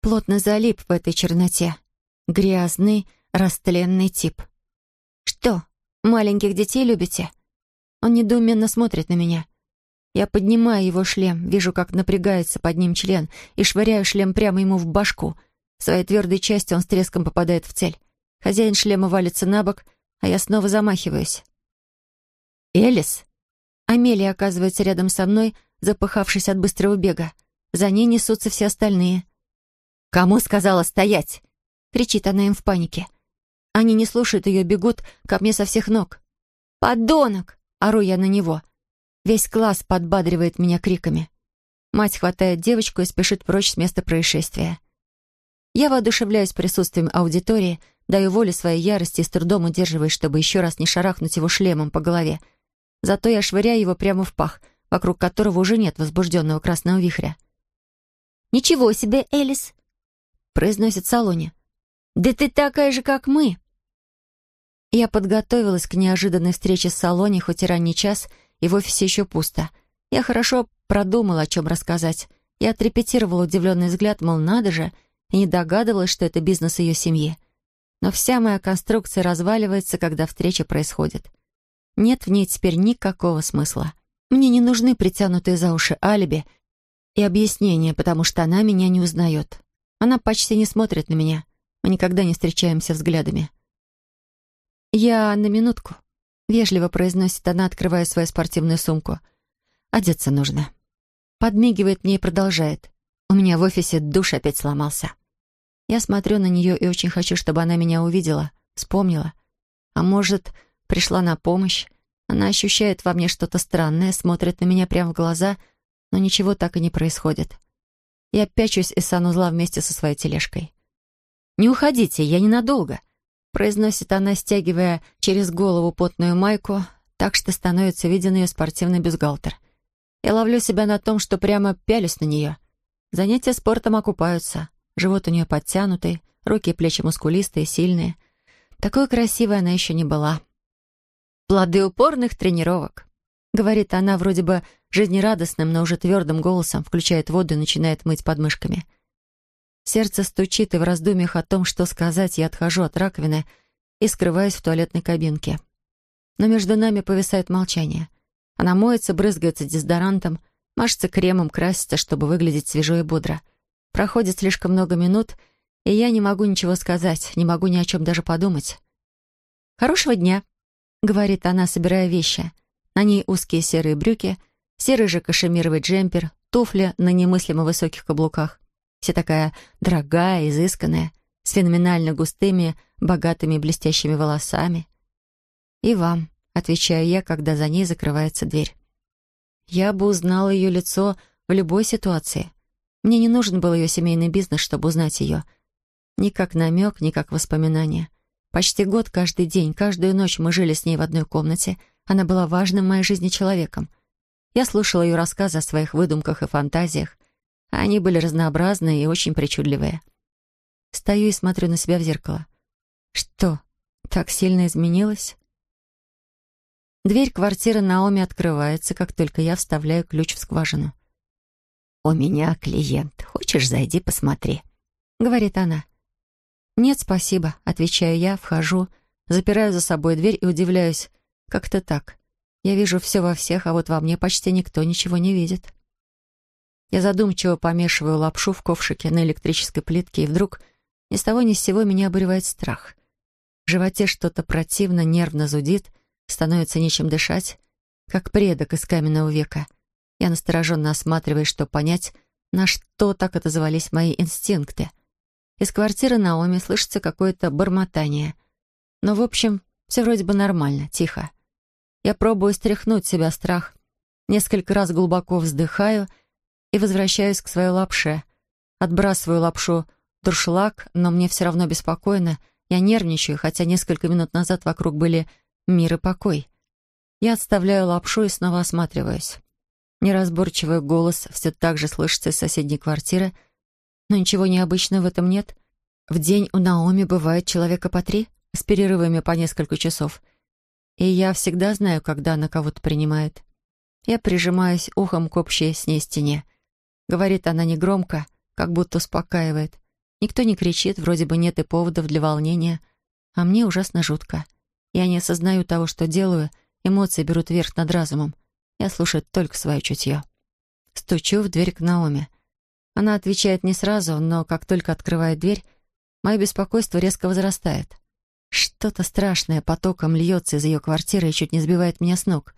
Плотно залип в этой черноте. Грязный, растленный тип. «Что, маленьких детей любите?» Он недоуменно смотрит на меня. Я поднимаю его шлем, вижу, как напрягается под ним член, и швыряю шлем прямо ему в башку. Своей твердой частью он с треском попадает в цель. Хозяин шлема валится на бок, а я снова замахиваюсь. «Элис?» Амелия оказывается рядом со мной, запыхавшись от быстрого бега. За ней несутся все остальные. «Кому сказала стоять?» — кричит она им в панике. Они не слушают ее, бегут ко мне со всех ног. «Подонок!» — ору я на него. Весь класс подбадривает меня криками. Мать хватает девочку и спешит прочь с места происшествия. Я воодушевляюсь присутствием аудитории, даю волю своей ярости и с трудом удерживаюсь, чтобы еще раз не шарахнуть его шлемом по голове — Зато я швыряю его прямо в пах, вокруг которого уже нет возбужденного красного вихря. «Ничего себе, Элис!» — произносит Салоне. «Да ты такая же, как мы!» Я подготовилась к неожиданной встрече с Салоне, хоть и ранний час, и в офисе еще пусто. Я хорошо продумала, о чем рассказать. Я отрепетировала удивленный взгляд, мол, надо же, и не догадывалась, что это бизнес ее семьи. Но вся моя конструкция разваливается, когда встреча происходит. Нет в ней теперь никакого смысла. Мне не нужны притянутые за уши алиби и объяснения, потому что она меня не узнает. Она почти не смотрит на меня. Мы никогда не встречаемся взглядами. «Я на минутку», — вежливо произносит она, открывая свою спортивную сумку. «Одеться нужно». Подмигивает мне и продолжает. «У меня в офисе душ опять сломался». Я смотрю на нее и очень хочу, чтобы она меня увидела, вспомнила. А может, пришла на помощь. Она ощущает во мне что-то странное, смотрит на меня прямо в глаза, но ничего так и не происходит. Я пячусь из санузла вместе со своей тележкой. «Не уходите, я ненадолго», — произносит она, стягивая через голову потную майку, так что становится виден ее спортивный бюстгальтер. Я ловлю себя на том, что прямо пялюсь на нее. Занятия спортом окупаются. Живот у нее подтянутый, руки и плечи мускулистые, сильные. Такой красивой она еще не была. «Плоды упорных тренировок», — говорит она вроде бы жизнерадостным, но уже твердым голосом, включает воду и начинает мыть подмышками. Сердце стучит, и в раздумьях о том, что сказать, я отхожу от раковины и скрываюсь в туалетной кабинке. Но между нами повисает молчание. Она моется, брызгается дезодорантом, мажется кремом, красится, чтобы выглядеть свежо и бодро — Проходит слишком много минут, и я не могу ничего сказать, не могу ни о чем даже подумать. «Хорошего дня», — говорит она, собирая вещи. На ней узкие серые брюки, серый же кашемировый джемпер, туфли на немыслимо высоких каблуках. Вся такая дорогая, изысканная, с феноменально густыми, богатыми блестящими волосами. «И вам», — отвечаю я, когда за ней закрывается дверь. Я бы узнала ее лицо в любой ситуации. Мне не нужен был ее семейный бизнес, чтобы узнать ее. Ни как намек, ни как воспоминание. Почти год каждый день, каждую ночь мы жили с ней в одной комнате. Она была важным в моей жизни человеком. Я слушала ее рассказы о своих выдумках и фантазиях. Они были разнообразные и очень причудливые. Стою и смотрю на себя в зеркало. Что, так сильно изменилось? Дверь квартиры Наоми открывается, как только я вставляю ключ в скважину. «У меня клиент. Хочешь, зайди, посмотри», — говорит она. «Нет, спасибо», — отвечаю я, вхожу, запираю за собой дверь и удивляюсь. Как-то так. Я вижу все во всех, а вот во мне почти никто ничего не видит. Я задумчиво помешиваю лапшу в ковшике на электрической плитке, и вдруг ни с того ни с сего меня обуревает страх. В животе что-то противно, нервно зудит, становится нечем дышать, как предок из каменного века — я настороженно осматриваюсь, чтобы понять, на что так отозвались мои инстинкты. Из квартиры Наоми слышится какое-то бормотание. Но, в общем, все вроде бы нормально, тихо. Я пробую стряхнуть себя страх. Несколько раз глубоко вздыхаю и возвращаюсь к своей лапше. Отбрасываю лапшу дуршлаг, но мне все равно беспокойно. Я нервничаю, хотя несколько минут назад вокруг были мир и покой. Я отставляю лапшу и снова осматриваюсь. Неразборчивый голос все так же слышится из соседней квартиры, но ничего необычного в этом нет. В день у Наоми бывает человека по три, с перерывами по несколько часов. И я всегда знаю, когда она кого-то принимает. Я прижимаюсь ухом к общей с ней стене. Говорит она негромко, как будто успокаивает. Никто не кричит, вроде бы нет и поводов для волнения. А мне ужасно жутко. Я не осознаю того, что делаю, эмоции берут верх над разумом. Я слушаю только свое чутье. Стучу в дверь к Наоми. Она отвечает не сразу, но как только открывает дверь, мое беспокойство резко возрастает. Что-то страшное потоком льется из ее квартиры и чуть не сбивает меня с ног.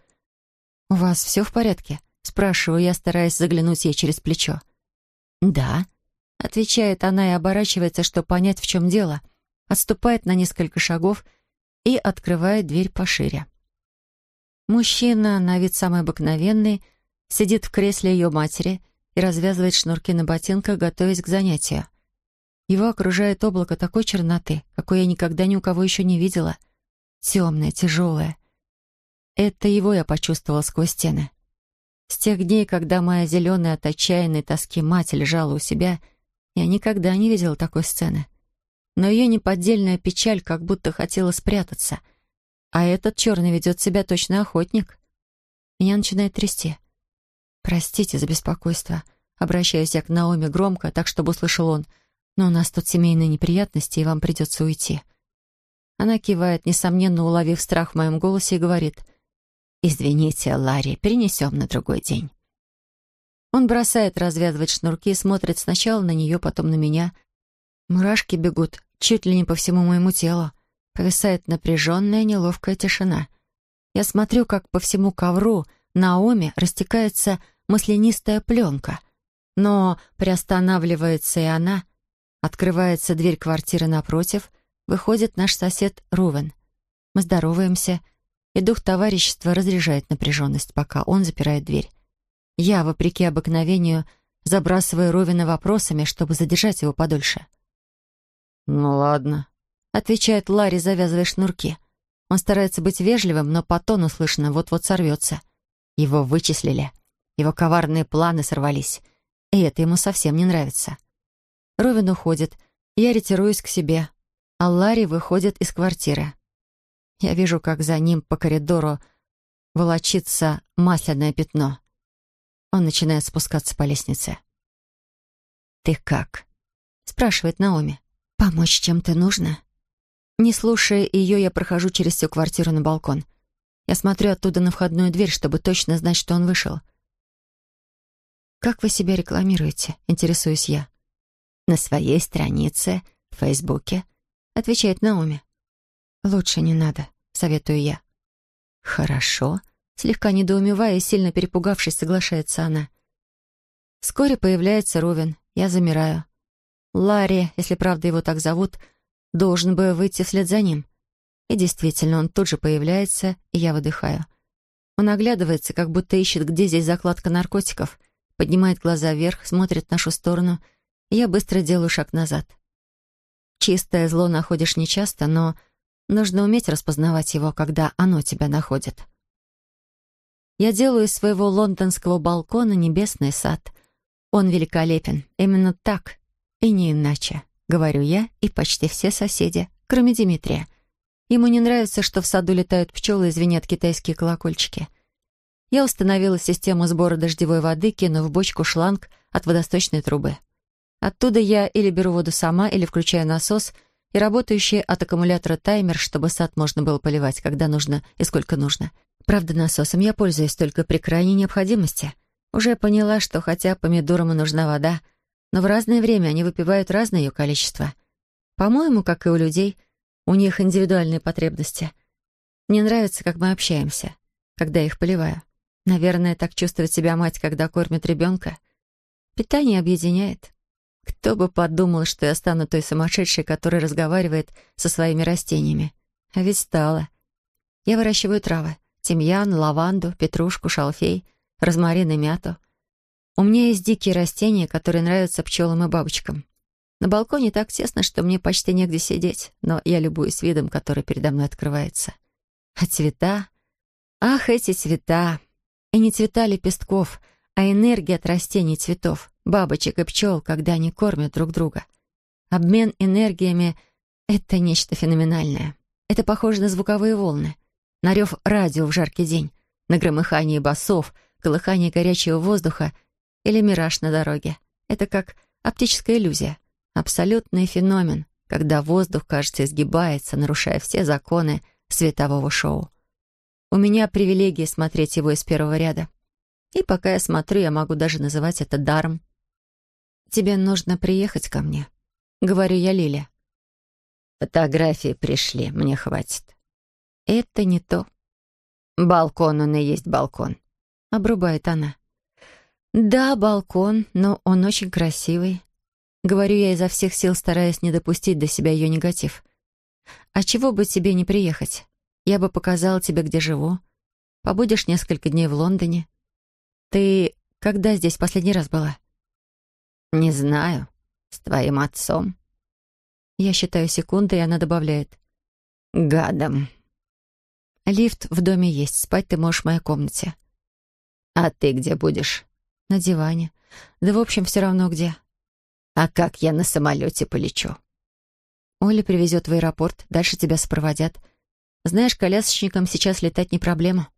«У вас все в порядке?» — спрашиваю я, стараясь заглянуть ей через плечо. «Да», — отвечает она и оборачивается, чтобы понять, в чем дело. Отступает на несколько шагов и открывает дверь пошире. Мужчина, на вид самый обыкновенный, сидит в кресле ее матери и развязывает шнурки на ботинках, готовясь к занятию. Его окружает облако такой черноты, какой я никогда ни у кого еще не видела. Темное, тяжелое. Это его я почувствовала сквозь стены. С тех дней, когда моя зеленая от отчаянной тоски мать лежала у себя, я никогда не видела такой сцены. Но ее неподдельная печаль как будто хотела спрятаться. А этот черный ведет себя точно охотник. Меня начинает трясти. «Простите за беспокойство», Обращаюсь я к Наоми громко, так, чтобы услышал он. «Но у нас тут семейные неприятности, и вам придется уйти». Она кивает, несомненно уловив страх в моем голосе, и говорит. «Извините, Ларри, перенесем на другой день». Он бросает развязывать шнурки, смотрит сначала на нее, потом на меня. Мурашки бегут чуть ли не по всему моему телу. Повисает напряженная, неловкая тишина. Я смотрю, как по всему ковру Наоми растекается маслянистая пленка — но приостанавливается и она. Открывается дверь квартиры напротив. Выходит наш сосед Рувен. Мы здороваемся, и дух товарищества разряжает напряженность, пока он запирает дверь. Я, вопреки обыкновению, забрасываю Ровина вопросами, чтобы задержать его подольше. «Ну ладно», — отвечает Ларри, завязывая шнурки. Он старается быть вежливым, но по тону слышно вот-вот сорвется. Его вычислили. Его коварные планы сорвались. И это ему совсем не нравится. Ровин уходит, я ретируюсь к себе, а Ларри выходит из квартиры. Я вижу, как за ним по коридору волочится масляное пятно. Он начинает спускаться по лестнице. «Ты как?» — спрашивает Наоми. «Помочь чем-то нужно?» Не слушая ее, я прохожу через всю квартиру на балкон. Я смотрю оттуда на входную дверь, чтобы точно знать, что он вышел. «Как вы себя рекламируете?» — интересуюсь я. «На своей странице в Фейсбуке», — отвечает Наоми. «Лучше не надо», — советую я. «Хорошо», — слегка недоумевая и сильно перепугавшись, соглашается она. Вскоре появляется Ровен. Я замираю. Ларри, если правда его так зовут, должен бы выйти вслед за ним. И действительно, он тут же появляется, и я выдыхаю. Он оглядывается, как будто ищет, где здесь закладка наркотиков — поднимает глаза вверх, смотрит в нашу сторону, и я быстро делаю шаг назад. Чистое зло находишь нечасто, но нужно уметь распознавать его, когда оно тебя находит. Я делаю из своего лондонского балкона небесный сад. Он великолепен. Именно так и не иначе, говорю я и почти все соседи, кроме Дмитрия. Ему не нравится, что в саду летают пчелы и звенят китайские колокольчики — я установила систему сбора дождевой воды, кинув в бочку шланг от водосточной трубы. Оттуда я или беру воду сама, или включаю насос и работающий от аккумулятора таймер, чтобы сад можно было поливать, когда нужно и сколько нужно. Правда, насосом я пользуюсь только при крайней необходимости. Уже поняла, что хотя помидорам и нужна вода, но в разное время они выпивают разное ее количество. По-моему, как и у людей, у них индивидуальные потребности. Мне нравится, как мы общаемся, когда я их поливаю. Наверное, так чувствует себя мать, когда кормит ребенка. Питание объединяет. Кто бы подумал, что я стану той сумасшедшей, которая разговаривает со своими растениями. А ведь стала. Я выращиваю травы. Тимьян, лаванду, петрушку, шалфей, розмарин и мяту. У меня есть дикие растения, которые нравятся пчелам и бабочкам. На балконе так тесно, что мне почти негде сидеть, но я любуюсь видом, который передо мной открывается. А цвета... Ах, эти цвета! И не цвета лепестков, а энергия от растений цветов, бабочек и пчел, когда они кормят друг друга. Обмен энергиями — это нечто феноменальное. Это похоже на звуковые волны, на рев радио в жаркий день, на громыхание басов, колыхание горячего воздуха или мираж на дороге. Это как оптическая иллюзия, абсолютный феномен, когда воздух, кажется, изгибается, нарушая все законы светового шоу. У меня привилегия смотреть его из первого ряда. И пока я смотрю, я могу даже называть это даром. «Тебе нужно приехать ко мне», — говорю я Лиле. «Фотографии пришли, мне хватит». «Это не то». «Балкон, он и есть балкон», — обрубает она. «Да, балкон, но он очень красивый», — говорю я изо всех сил, стараясь не допустить до себя ее негатив. «А чего бы тебе не приехать? Я бы показала тебе, где живу. Побудешь несколько дней в Лондоне. Ты когда здесь последний раз была? Не знаю. С твоим отцом. Я считаю секунды, и она добавляет. Гадом. Лифт в доме есть, спать ты можешь в моей комнате. А ты где будешь? На диване. Да, в общем, все равно где. А как я на самолете полечу? Оля привезет в аэропорт, дальше тебя сопроводят. Знаешь, колясочникам сейчас летать не проблема.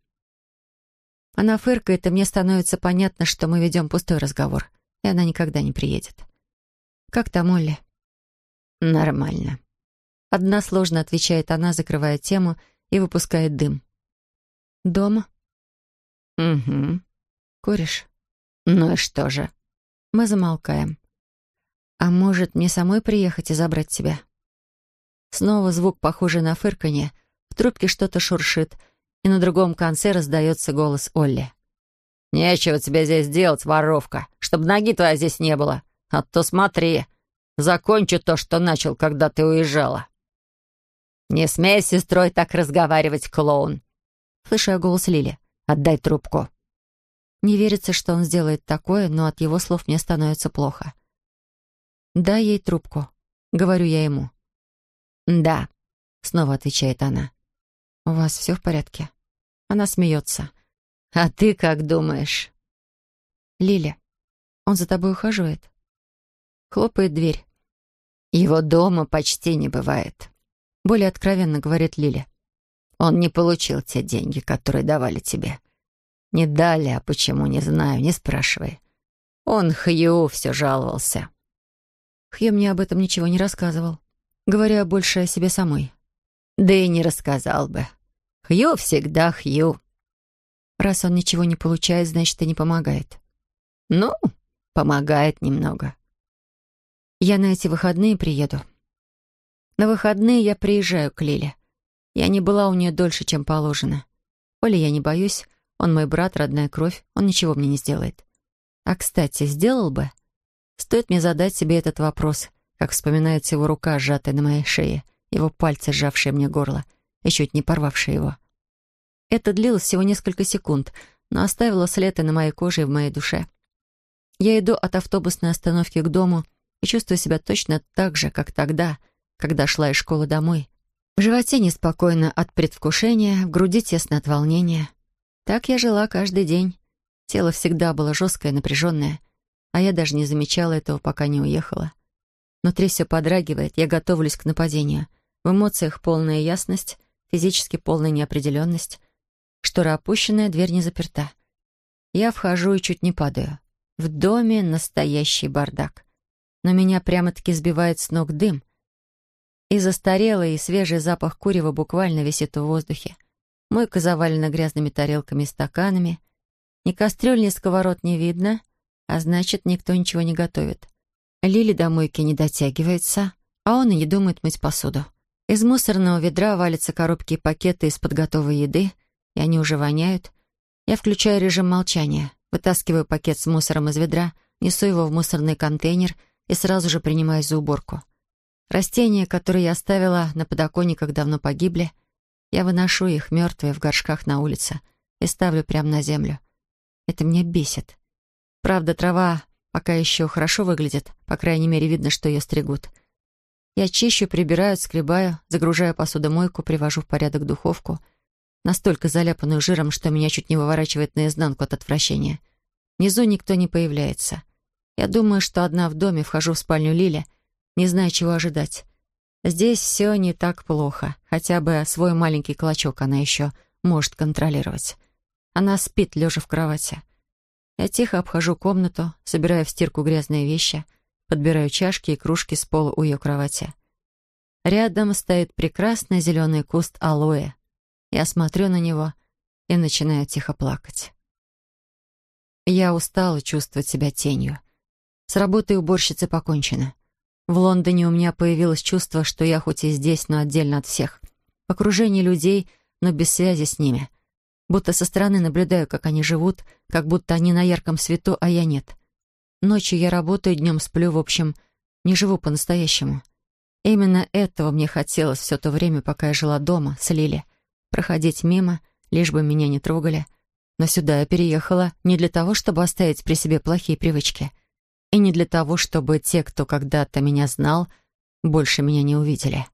Она фыркает, и мне становится понятно, что мы ведем пустой разговор, и она никогда не приедет. «Как там Олли?» «Нормально». Односложно отвечает она, закрывая тему и выпускает дым. «Дома?» «Угу». «Куришь?» «Ну и что же?» Мы замолкаем. «А может, мне самой приехать и забрать тебя?» Снова звук, похожий на фырканье. В трубке что-то шуршит — и на другом конце раздается голос Олли. «Нечего тебе здесь делать, воровка, чтобы ноги твоей здесь не было. А то смотри, закончу то, что начал, когда ты уезжала». «Не смей с сестрой так разговаривать, клоун!» Слышу я голос Лили. «Отдай трубку». Не верится, что он сделает такое, но от его слов мне становится плохо. «Дай ей трубку», — говорю я ему. «Да», — снова отвечает она. «У вас все в порядке?» Она смеется. «А ты как думаешь?» «Лиля, он за тобой ухаживает?» Хлопает дверь. «Его дома почти не бывает», — более откровенно говорит Лиля. «Он не получил те деньги, которые давали тебе. Не дали, а почему, не знаю, не спрашивай. Он Хью все жаловался». Хью мне об этом ничего не рассказывал, говоря больше о себе самой. Да и не рассказал бы. Хью всегда Хью. Раз он ничего не получает, значит, и не помогает. Ну, помогает немного. Я на эти выходные приеду. На выходные я приезжаю к Лиле. Я не была у нее дольше, чем положено. Оли я не боюсь, он мой брат, родная кровь, он ничего мне не сделает. А, кстати, сделал бы? Стоит мне задать себе этот вопрос, как вспоминается его рука, сжатая на моей шее его пальцы, сжавшие мне горло, и чуть не порвавшие его. Это длилось всего несколько секунд, но оставило след и на моей коже и в моей душе. Я иду от автобусной остановки к дому и чувствую себя точно так же, как тогда, когда шла из школы домой. В животе неспокойно от предвкушения, в груди тесно от волнения. Так я жила каждый день. Тело всегда было жесткое, напряженное, а я даже не замечала этого, пока не уехала. Внутри все подрагивает, я готовлюсь к нападению — в эмоциях полная ясность, физически полная неопределенность. Штора опущенная, дверь не заперта. Я вхожу и чуть не падаю. В доме настоящий бардак. Но меня прямо-таки сбивает с ног дым. И застарелый, и свежий запах курева буквально висит в воздухе. Мойка завалена грязными тарелками и стаканами. Ни кастрюль, ни сковород не видно, а значит, никто ничего не готовит. Лили до мойки не дотягивается, а он и не думает мыть посуду. Из мусорного ведра валятся коробки и пакеты из-под готовой еды, и они уже воняют. Я включаю режим молчания, вытаскиваю пакет с мусором из ведра, несу его в мусорный контейнер и сразу же принимаюсь за уборку. Растения, которые я оставила на подоконниках, давно погибли. Я выношу их, мертвые, в горшках на улице, и ставлю прямо на землю. Это меня бесит. Правда, трава пока еще хорошо выглядит, по крайней мере, видно, что ее стригут — я чищу, прибираю, скребаю, загружаю посудомойку, привожу в порядок духовку, настолько заляпанную жиром, что меня чуть не выворачивает наизнанку от отвращения. Внизу никто не появляется. Я думаю, что одна в доме, вхожу в спальню Лили, не знаю, чего ожидать. Здесь все не так плохо. Хотя бы свой маленький клочок она еще может контролировать. Она спит, лежа в кровати. Я тихо обхожу комнату, собираю в стирку грязные вещи — подбираю чашки и кружки с пола у ее кровати. Рядом стоит прекрасный зеленый куст алоэ. Я смотрю на него и начинаю тихо плакать. Я устала чувствовать себя тенью. С работой уборщицы покончено. В Лондоне у меня появилось чувство, что я хоть и здесь, но отдельно от всех. В окружении людей, но без связи с ними. Будто со стороны наблюдаю, как они живут, как будто они на ярком свету, а я нет. Ночью я работаю, днем сплю, в общем, не живу по-настоящему. Именно этого мне хотелось все то время, пока я жила дома с Лили. Проходить мимо, лишь бы меня не трогали. Но сюда я переехала не для того, чтобы оставить при себе плохие привычки. И не для того, чтобы те, кто когда-то меня знал, больше меня не увидели.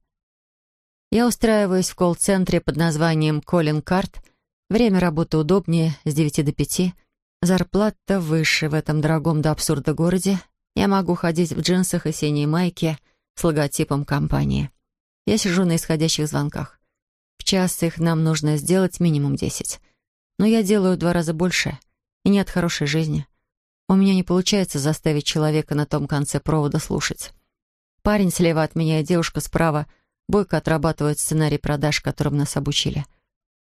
Я устраиваюсь в колл-центре под названием «Колин Карт». Время работы удобнее, с 9 до 5. Зарплата выше в этом дорогом до абсурда городе. Я могу ходить в джинсах и синей майке с логотипом компании. Я сижу на исходящих звонках. Час их нам нужно сделать минимум 10. Но я делаю в два раза больше. И нет хорошей жизни. У меня не получается заставить человека на том конце провода слушать. Парень слева от меня и девушка справа бойко отрабатывают сценарий продаж, которым нас обучили.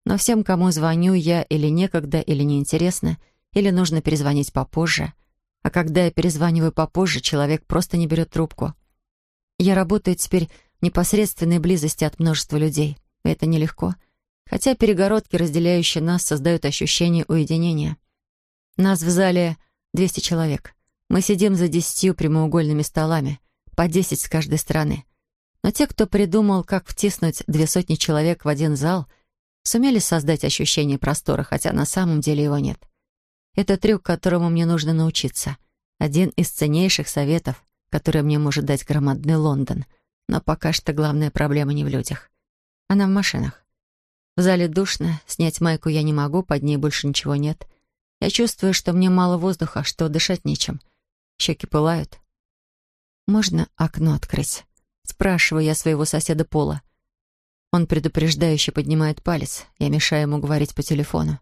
Но всем, кому звоню, я или некогда, или неинтересно, или нужно перезвонить попозже — а когда я перезваниваю попозже, человек просто не берет трубку. Я работаю теперь в непосредственной близости от множества людей. Это нелегко. Хотя перегородки, разделяющие нас, создают ощущение уединения. Нас в зале 200 человек. Мы сидим за десятью прямоугольными столами, по 10 с каждой стороны. Но те, кто придумал, как втиснуть две сотни человек в один зал, сумели создать ощущение простора, хотя на самом деле его нет. Это трюк, которому мне нужно научиться. Один из ценнейших советов, который мне может дать громадный Лондон. Но пока что главная проблема не в людях. Она в машинах. В зале душно, снять майку я не могу, под ней больше ничего нет. Я чувствую, что мне мало воздуха, что дышать нечем. Щеки пылают. «Можно окно открыть?» Спрашиваю я своего соседа Пола. Он предупреждающе поднимает палец. Я мешаю ему говорить по телефону.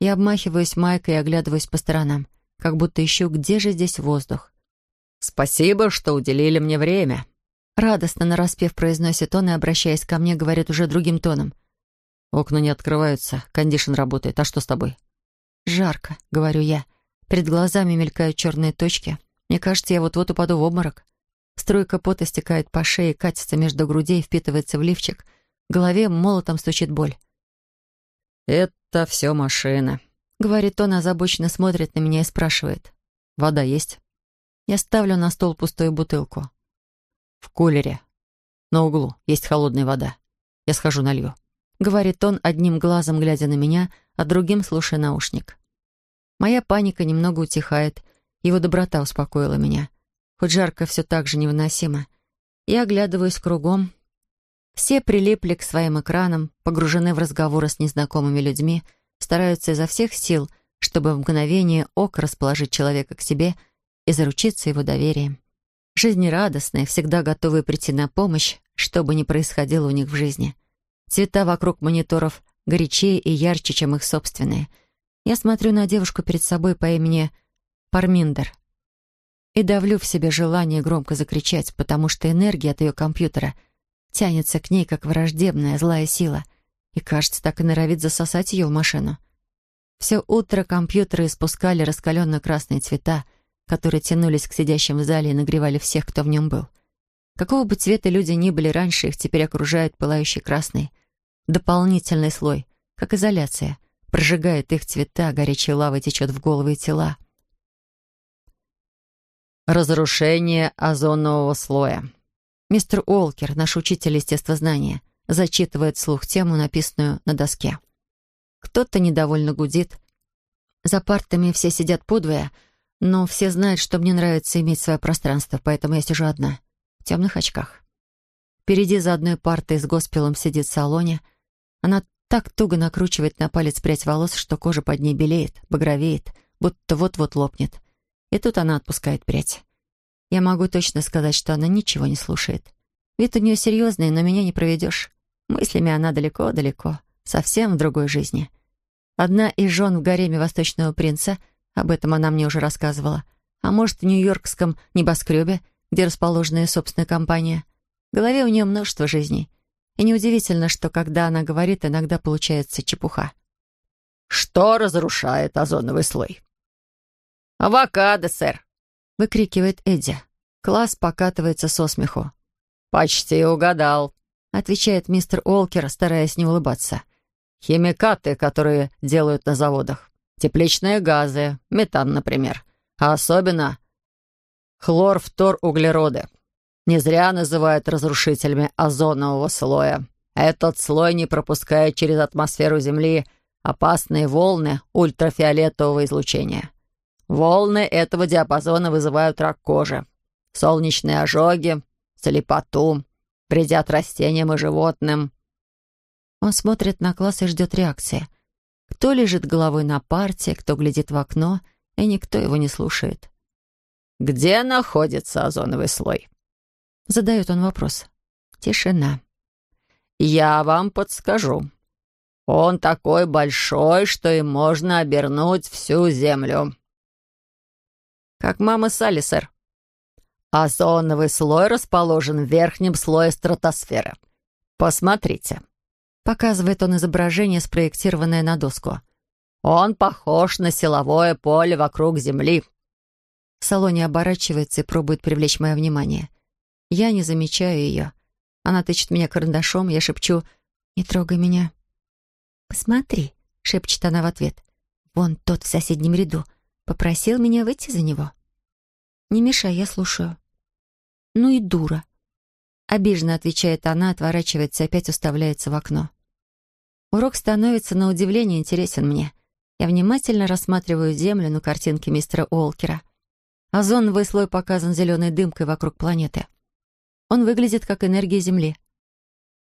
Я обмахиваюсь майкой и оглядываюсь по сторонам, как будто ищу, где же здесь воздух. «Спасибо, что уделили мне время», — радостно нараспев произносит он и, обращаясь ко мне, говорит уже другим тоном. «Окна не открываются, кондишн работает. А что с тобой?» «Жарко», — говорю я. Перед глазами мелькают черные точки. Мне кажется, я вот-вот упаду в обморок. Струйка пота стекает по шее, катится между грудей, впитывается в лифчик. В голове молотом стучит боль. «Это все машина», — говорит он, озабоченно смотрит на меня и спрашивает. «Вода есть?» Я ставлю на стол пустую бутылку. «В кулере. На углу есть холодная вода. Я схожу налью», — говорит он, одним глазом глядя на меня, а другим слушая наушник. Моя паника немного утихает. Его доброта успокоила меня. Хоть жарко все так же невыносимо. Я оглядываюсь кругом, все прилипли к своим экранам, погружены в разговоры с незнакомыми людьми, стараются изо всех сил, чтобы в мгновение ока расположить человека к себе и заручиться его доверием. Жизнерадостные, всегда готовые прийти на помощь, что бы ни происходило у них в жизни. Цвета вокруг мониторов горячее и ярче, чем их собственные. Я смотрю на девушку перед собой по имени Парминдер и давлю в себе желание громко закричать, потому что энергия от ее компьютера — тянется к ней, как враждебная злая сила, и, кажется, так и норовит засосать ее в машину. Все утро компьютеры испускали раскаленно-красные цвета, которые тянулись к сидящим в зале и нагревали всех, кто в нем был. Какого бы цвета люди ни были раньше, их теперь окружает пылающий красный. Дополнительный слой, как изоляция, прожигает их цвета, горячей лавой течет в головы и тела. Разрушение озонового слоя. Мистер Уолкер, наш учитель естествознания, зачитывает вслух тему, написанную на доске. Кто-то недовольно гудит. За партами все сидят подвое, но все знают, что мне нравится иметь свое пространство, поэтому я сижу одна, в темных очках. Впереди за одной партой с госпелом сидит в салоне. Она так туго накручивает на палец прядь волос, что кожа под ней белеет, багровеет, будто вот-вот лопнет. И тут она отпускает прядь. Я могу точно сказать, что она ничего не слушает. Вид у нее серьезный, но меня не проведешь. Мыслями она далеко-далеко, совсем в другой жизни. Одна из жен в гареме Восточного принца, об этом она мне уже рассказывала, а может, в нью-йоркском небоскребе, где расположена ее собственная компания. В голове у нее множество жизней. И неудивительно, что когда она говорит, иногда получается чепуха. «Что разрушает озоновый слой?» «Авокадо, сэр», выкрикивает Эдди. Класс покатывается со смеху. «Почти угадал», — отвечает мистер Олкер, стараясь не улыбаться. «Химикаты, которые делают на заводах. Тепличные газы, метан, например. А особенно хлорфторуглероды. Не зря называют разрушителями озонового слоя. Этот слой не пропускает через атмосферу Земли опасные волны ультрафиолетового излучения. Волны этого диапазона вызывают рак кожи, солнечные ожоги, слепоту. вредят растениям и животным». Он смотрит на класс и ждет реакции. Кто лежит головой на парте, кто глядит в окно, и никто его не слушает. «Где находится озоновый слой?» Задает он вопрос. Тишина. «Я вам подскажу. Он такой большой, что им можно обернуть всю землю». «Как мама Салли, сэр». «Озоновый слой расположен в верхнем слое стратосферы. Посмотрите». Показывает он изображение, спроектированное на доску. «Он похож на силовое поле вокруг Земли». Салоне оборачивается и пробует привлечь мое внимание. Я не замечаю ее. Она тычет меня карандашом, я шепчу «Не трогай меня». «Посмотри», — шепчет она в ответ. «Вон тот в соседнем ряду. Попросил меня выйти за него». «Не мешай, я слушаю». «Ну и дура». Обиженно отвечает она, отворачивается и опять уставляется в окно. Урок становится на удивление интересен мне. Я внимательно рассматриваю Землю на картинке мистера Уолкера. Озоновый слой показан зеленой дымкой вокруг планеты. Он выглядит как энергия Земли.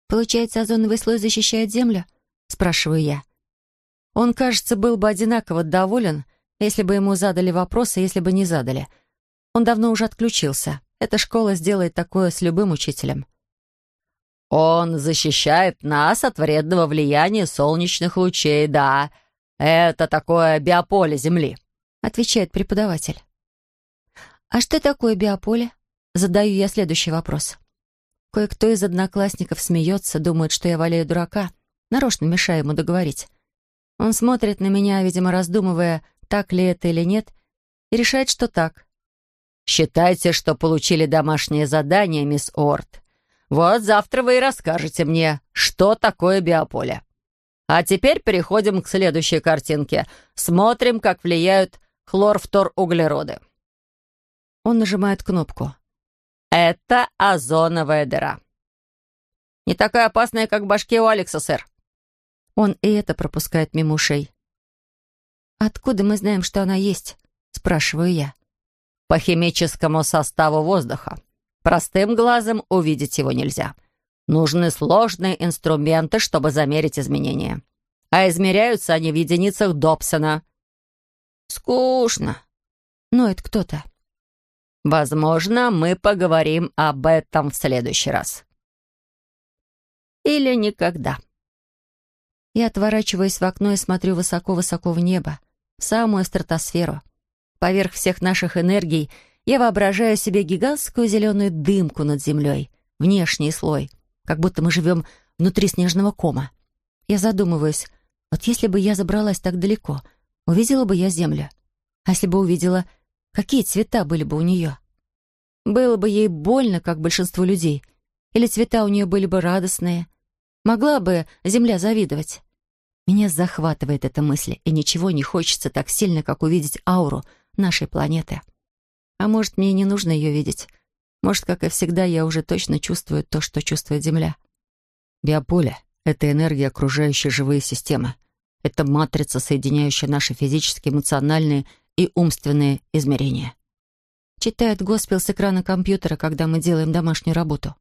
«Получается, озоновый слой защищает Землю?» — спрашиваю я. Он, кажется, был бы одинаково доволен, если бы ему задали вопросы, если бы не задали. Он давно уже отключился. Эта школа сделает такое с любым учителем. «Он защищает нас от вредного влияния солнечных лучей, да. Это такое биополе Земли», — отвечает преподаватель. «А что такое биополе?» Задаю я следующий вопрос. Кое-кто из одноклассников смеется, думает, что я валяю дурака, нарочно мешаю ему договорить. Он смотрит на меня, видимо, раздумывая, так ли это или нет, и решает, что так. «Считайте, что получили домашнее задание, мисс Орт. Вот завтра вы и расскажете мне, что такое биополе. А теперь переходим к следующей картинке. Смотрим, как влияют хлорфторуглероды». Он нажимает кнопку. Это озоновая дыра. Не такая опасная, как в башке у Алекса, сэр. Он и это пропускает мимо ушей. «Откуда мы знаем, что она есть?» — спрашиваю я. «По химическому составу воздуха. Простым глазом увидеть его нельзя. Нужны сложные инструменты, чтобы замерить изменения. А измеряются они в единицах Добсона». «Скучно», — ноет кто-то. Возможно, мы поговорим об этом в следующий раз. Или никогда. Я отворачиваюсь в окно и смотрю высоко-высоко в небо, в самую стратосферу. Поверх всех наших энергий я воображаю себе гигантскую зеленую дымку над землей, внешний слой, как будто мы живем внутри снежного кома. Я задумываюсь, вот если бы я забралась так далеко, увидела бы я землю. А если бы увидела Какие цвета были бы у нее? Было бы ей больно, как большинству людей. Или цвета у нее были бы радостные. Могла бы Земля завидовать. Меня захватывает эта мысль, и ничего не хочется так сильно, как увидеть ауру нашей планеты. А может, мне не нужно ее видеть. Может, как и всегда, я уже точно чувствую то, что чувствует Земля. Биополе — это энергия, окружающая живые системы. Это матрица, соединяющая наши физические, эмоциональные и умственные измерения. Читает госпел с экрана компьютера, когда мы делаем домашнюю работу.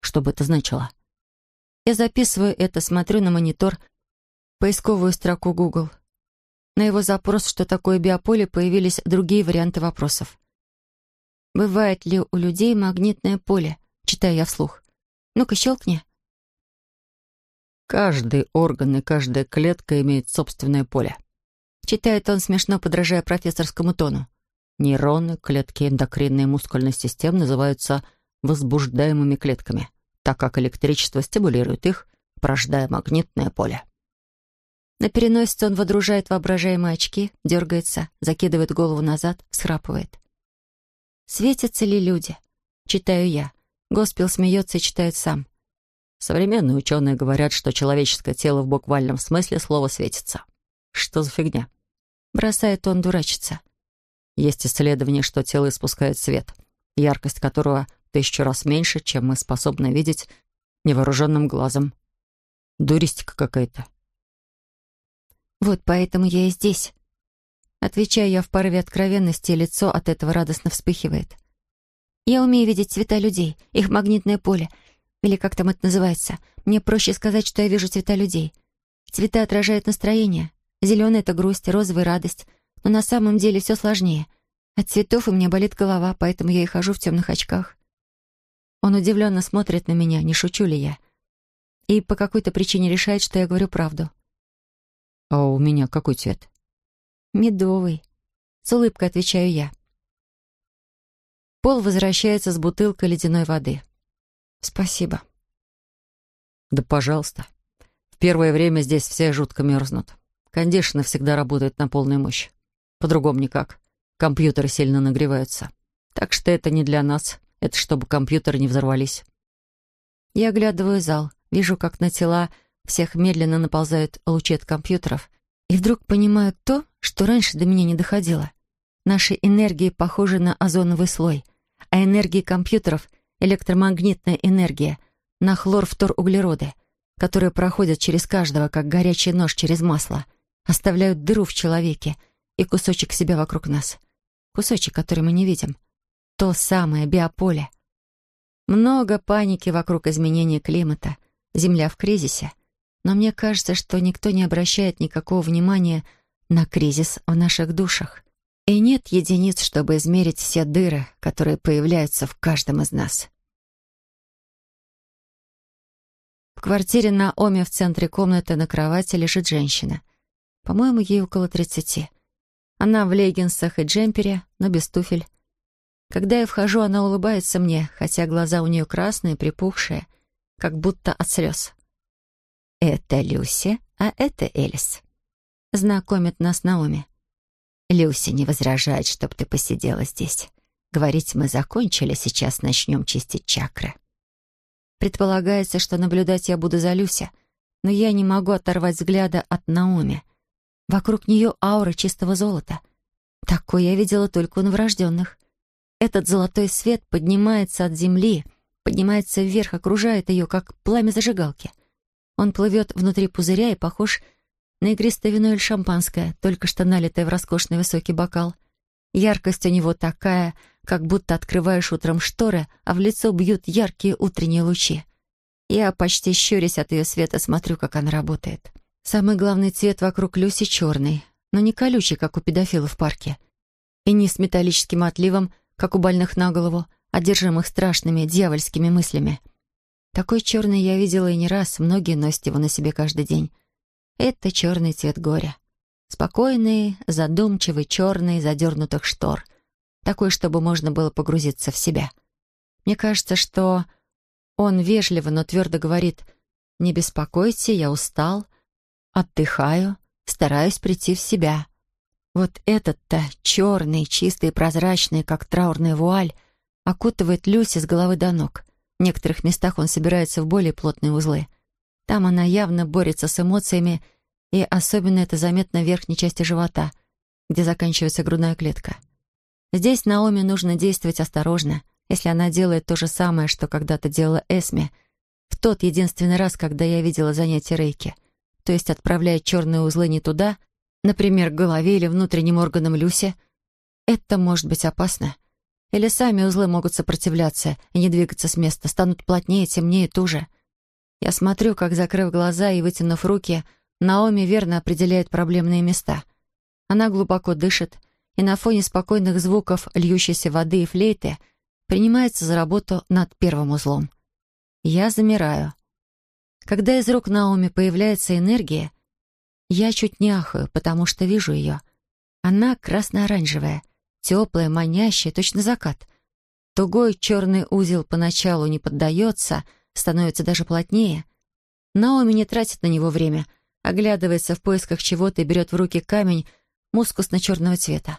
Что бы это значило? Я записываю это, смотрю на монитор, поисковую строку Google. На его запрос, что такое биополе, появились другие варианты вопросов. «Бывает ли у людей магнитное поле?» Читаю я вслух. «Ну-ка, щелкни». Каждый орган и каждая клетка имеет собственное поле. Читает он, смешно подражая профессорскому тону. Нейроны, клетки эндокринной и мускульной систем называются возбуждаемыми клетками, так как электричество стимулирует их, порождая магнитное поле. На переносице он водружает воображаемые очки, дергается, закидывает голову назад, схрапывает. «Светятся ли люди?» Читаю я. Госпел смеется и читает сам. Современные ученые говорят, что человеческое тело в буквальном смысле слова светится. Что за фигня? Бросает он дурачиться. Есть исследование, что тело испускает свет, яркость которого тысячу раз меньше, чем мы способны видеть невооруженным глазом. Дуристика какая-то. Вот поэтому я и здесь. Отвечаю я в порыве откровенности, и лицо от этого радостно вспыхивает. Я умею видеть цвета людей, их магнитное поле. Или как там это называется? Мне проще сказать, что я вижу цвета людей. Цвета отражают настроение. Зеленый — это грусть, розовый — радость. Но на самом деле все сложнее. От цветов у меня болит голова, поэтому я и хожу в темных очках. Он удивленно смотрит на меня, не шучу ли я. И по какой-то причине решает, что я говорю правду. «А у меня какой цвет?» «Медовый», — с улыбкой отвечаю я. Пол возвращается с бутылкой ледяной воды. «Спасибо». «Да пожалуйста. В первое время здесь все жутко мерзнут. Кондишны всегда работают на полную мощь. По-другому никак. Компьютеры сильно нагреваются. Так что это не для нас. Это чтобы компьютеры не взорвались». Я оглядываю зал. Вижу, как на тела всех медленно наползают лучи от компьютеров. И вдруг понимаю то, что раньше до меня не доходило. Наши энергии похожи на озоновый слой, а энергии компьютеров — электромагнитная энергия, на хлорфторуглероды, которые проходят через каждого, как горячий нож через масло, оставляют дыру в человеке и кусочек себя вокруг нас. Кусочек, который мы не видим. То самое биополе. Много паники вокруг изменения климата. Земля в кризисе. Но мне кажется, что никто не обращает никакого внимания на кризис в наших душах. И нет единиц, чтобы измерить все дыры, которые появляются в каждом из нас. В квартире на Оме в центре комнаты на кровати лежит женщина. По-моему, ей около тридцати. Она в леггинсах и джемпере, но без туфель. Когда я вхожу, она улыбается мне, хотя глаза у нее красные, припухшие, как будто от слез. «Это Люси, а это Элис», — знакомит нас Наоми. «Люси не возражает, чтоб ты посидела здесь. Говорить мы закончили, сейчас начнем чистить чакры». Предполагается, что наблюдать я буду за Люси, но я не могу оторвать взгляда от Наоми. Вокруг нее аура чистого золота. Такое я видела только у новорожденных. Этот золотой свет поднимается от земли, поднимается вверх, окружает ее, как пламя зажигалки. Он плывет внутри пузыря и похож на игристое вино или шампанское, только что налитое в роскошный высокий бокал. Яркость у него такая, как будто открываешь утром шторы, а в лицо бьют яркие утренние лучи. Я, почти щурясь от ее света, смотрю, как она работает. Самый главный цвет вокруг Люси черный, но не колючий, как у педофилов в парке. И не с металлическим отливом, как у больных на голову, одержимых страшными дьявольскими мыслями. Такой черный я видела и не раз, многие носят его на себе каждый день. Это черный цвет горя. Спокойный, задумчивый, черный, задернутых штор. Такой, чтобы можно было погрузиться в себя. Мне кажется, что он вежливо, но твердо говорит «Не беспокойте, я устал, отдыхаю, стараюсь прийти в себя». Вот этот-то, черный, чистый и прозрачный, как траурная вуаль, окутывает Люси с головы до ног. В некоторых местах он собирается в более плотные узлы. Там она явно борется с эмоциями, и особенно это заметно в верхней части живота, где заканчивается грудная клетка. Здесь Наоми нужно действовать осторожно, если она делает то же самое, что когда-то делала Эсме, в тот единственный раз, когда я видела занятие рейки, то есть отправляет черные узлы не туда, например, к голове или внутренним органам Люси, это может быть опасно. Или сами узлы могут сопротивляться и не двигаться с места, станут плотнее, темнее, туже. Я смотрю, как, закрыв глаза и вытянув руки, Наоми верно определяет проблемные места. Она глубоко дышит, и на фоне спокойных звуков льющейся воды и флейты принимается за работу над первым узлом. Я замираю. Когда из рук Наоми появляется энергия, я чуть не ахаю, потому что вижу ее. Она красно-оранжевая, теплая, манящая, точно закат. Тугой черный узел поначалу не поддается, становится даже плотнее. Наоми не тратит на него время, оглядывается в поисках чего-то и берет в руки камень мускусно-черного цвета.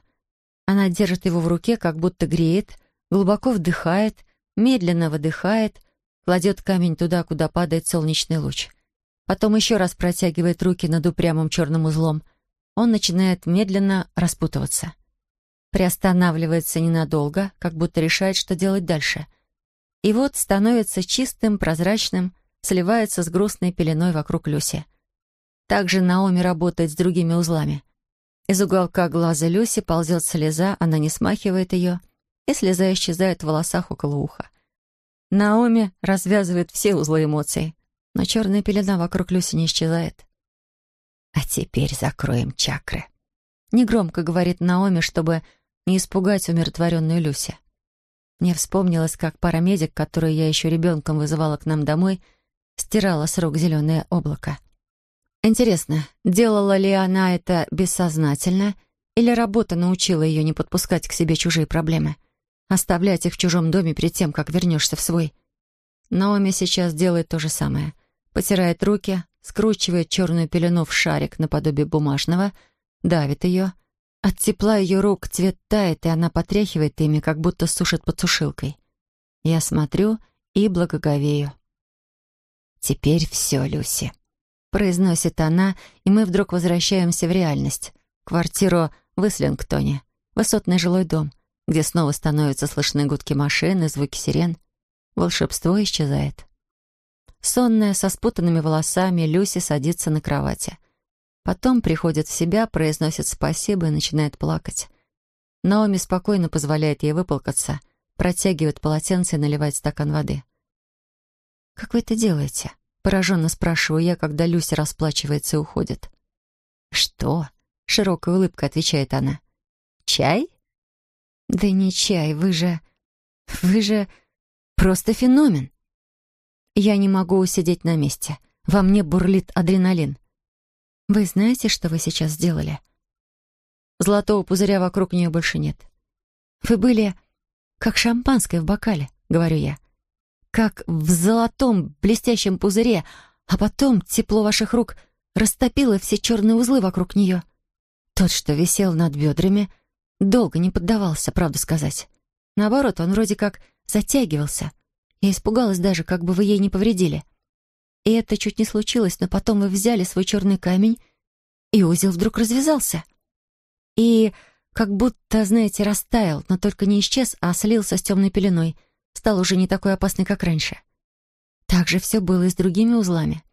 Она держит его в руке, как будто греет, глубоко вдыхает, медленно выдыхает, кладет камень туда, куда падает солнечный луч. Потом еще раз протягивает руки над упрямым черным узлом. Он начинает медленно распутываться приостанавливается ненадолго, как будто решает, что делать дальше. И вот становится чистым, прозрачным, сливается с грустной пеленой вокруг Люси. Также Наоми работает с другими узлами. Из уголка глаза Люси ползет слеза, она не смахивает ее, и слеза исчезает в волосах около уха. Наоми развязывает все узлы эмоций, но черная пелена вокруг Люси не исчезает. «А теперь закроем чакры», — негромко говорит Наоми, чтобы не испугать умиротворенную Люси. Мне вспомнилось, как парамедик, которую я еще ребенком вызывала к нам домой, стирала с рук зеленое облако. Интересно, делала ли она это бессознательно, или работа научила ее не подпускать к себе чужие проблемы, оставлять их в чужом доме перед тем, как вернешься в свой? Наоми сейчас делает то же самое. Потирает руки, скручивает черную пелену в шарик наподобие бумажного, давит ее — от тепла ее рук цвет тает, и она потряхивает ими, как будто сушит под сушилкой. Я смотрю и благоговею. «Теперь все, Люси», — произносит она, и мы вдруг возвращаемся в реальность. Квартиру в Ислингтоне, высотный жилой дом, где снова становятся слышны гудки машин и звуки сирен. Волшебство исчезает. Сонная, со спутанными волосами, Люси садится на кровати — Потом приходит в себя, произносит спасибо и начинает плакать. Наоми спокойно позволяет ей выплакаться, протягивает полотенце и наливает стакан воды. «Как вы это делаете?» — пораженно спрашиваю я, когда Люся расплачивается и уходит. «Что?» — широкая улыбка отвечает она. «Чай?» «Да не чай, вы же... Вы же просто феномен!» Я не могу усидеть на месте. Во мне бурлит адреналин. Вы знаете, что вы сейчас сделали? Золотого пузыря вокруг нее больше нет. Вы были как шампанское в бокале, говорю я. Как в золотом блестящем пузыре, а потом тепло ваших рук растопило все черные узлы вокруг нее. Тот, что висел над бедрами, долго не поддавался, правду сказать. Наоборот, он вроде как затягивался. Я испугалась даже, как бы вы ей не повредили. И это чуть не случилось, но потом вы взяли свой черный камень, и узел вдруг развязался. И как будто, знаете, растаял, но только не исчез, а слился с темной пеленой, стал уже не такой опасный, как раньше. Так же все было и с другими узлами.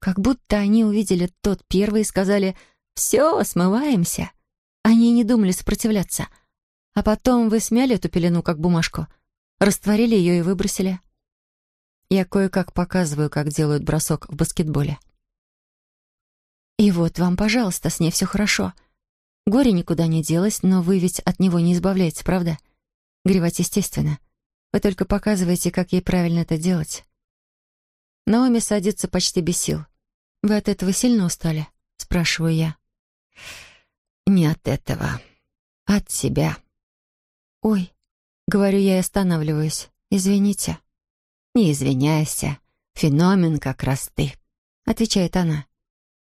Как будто они увидели тот первый и сказали «Все, смываемся». Они не думали сопротивляться. А потом вы смяли эту пелену, как бумажку, растворили ее и выбросили. Я кое-как показываю, как делают бросок в баскетболе. И вот вам, пожалуйста, с ней все хорошо. Горе никуда не делось, но вы ведь от него не избавляетесь, правда? Гревать естественно. Вы только показываете, как ей правильно это делать. Наоми садится почти без сил. «Вы от этого сильно устали?» — спрашиваю я. «Не от этого. От себя». «Ой», — говорю я и останавливаюсь. «Извините». «Не извиняйся. Феномен как раз ты», — отвечает она.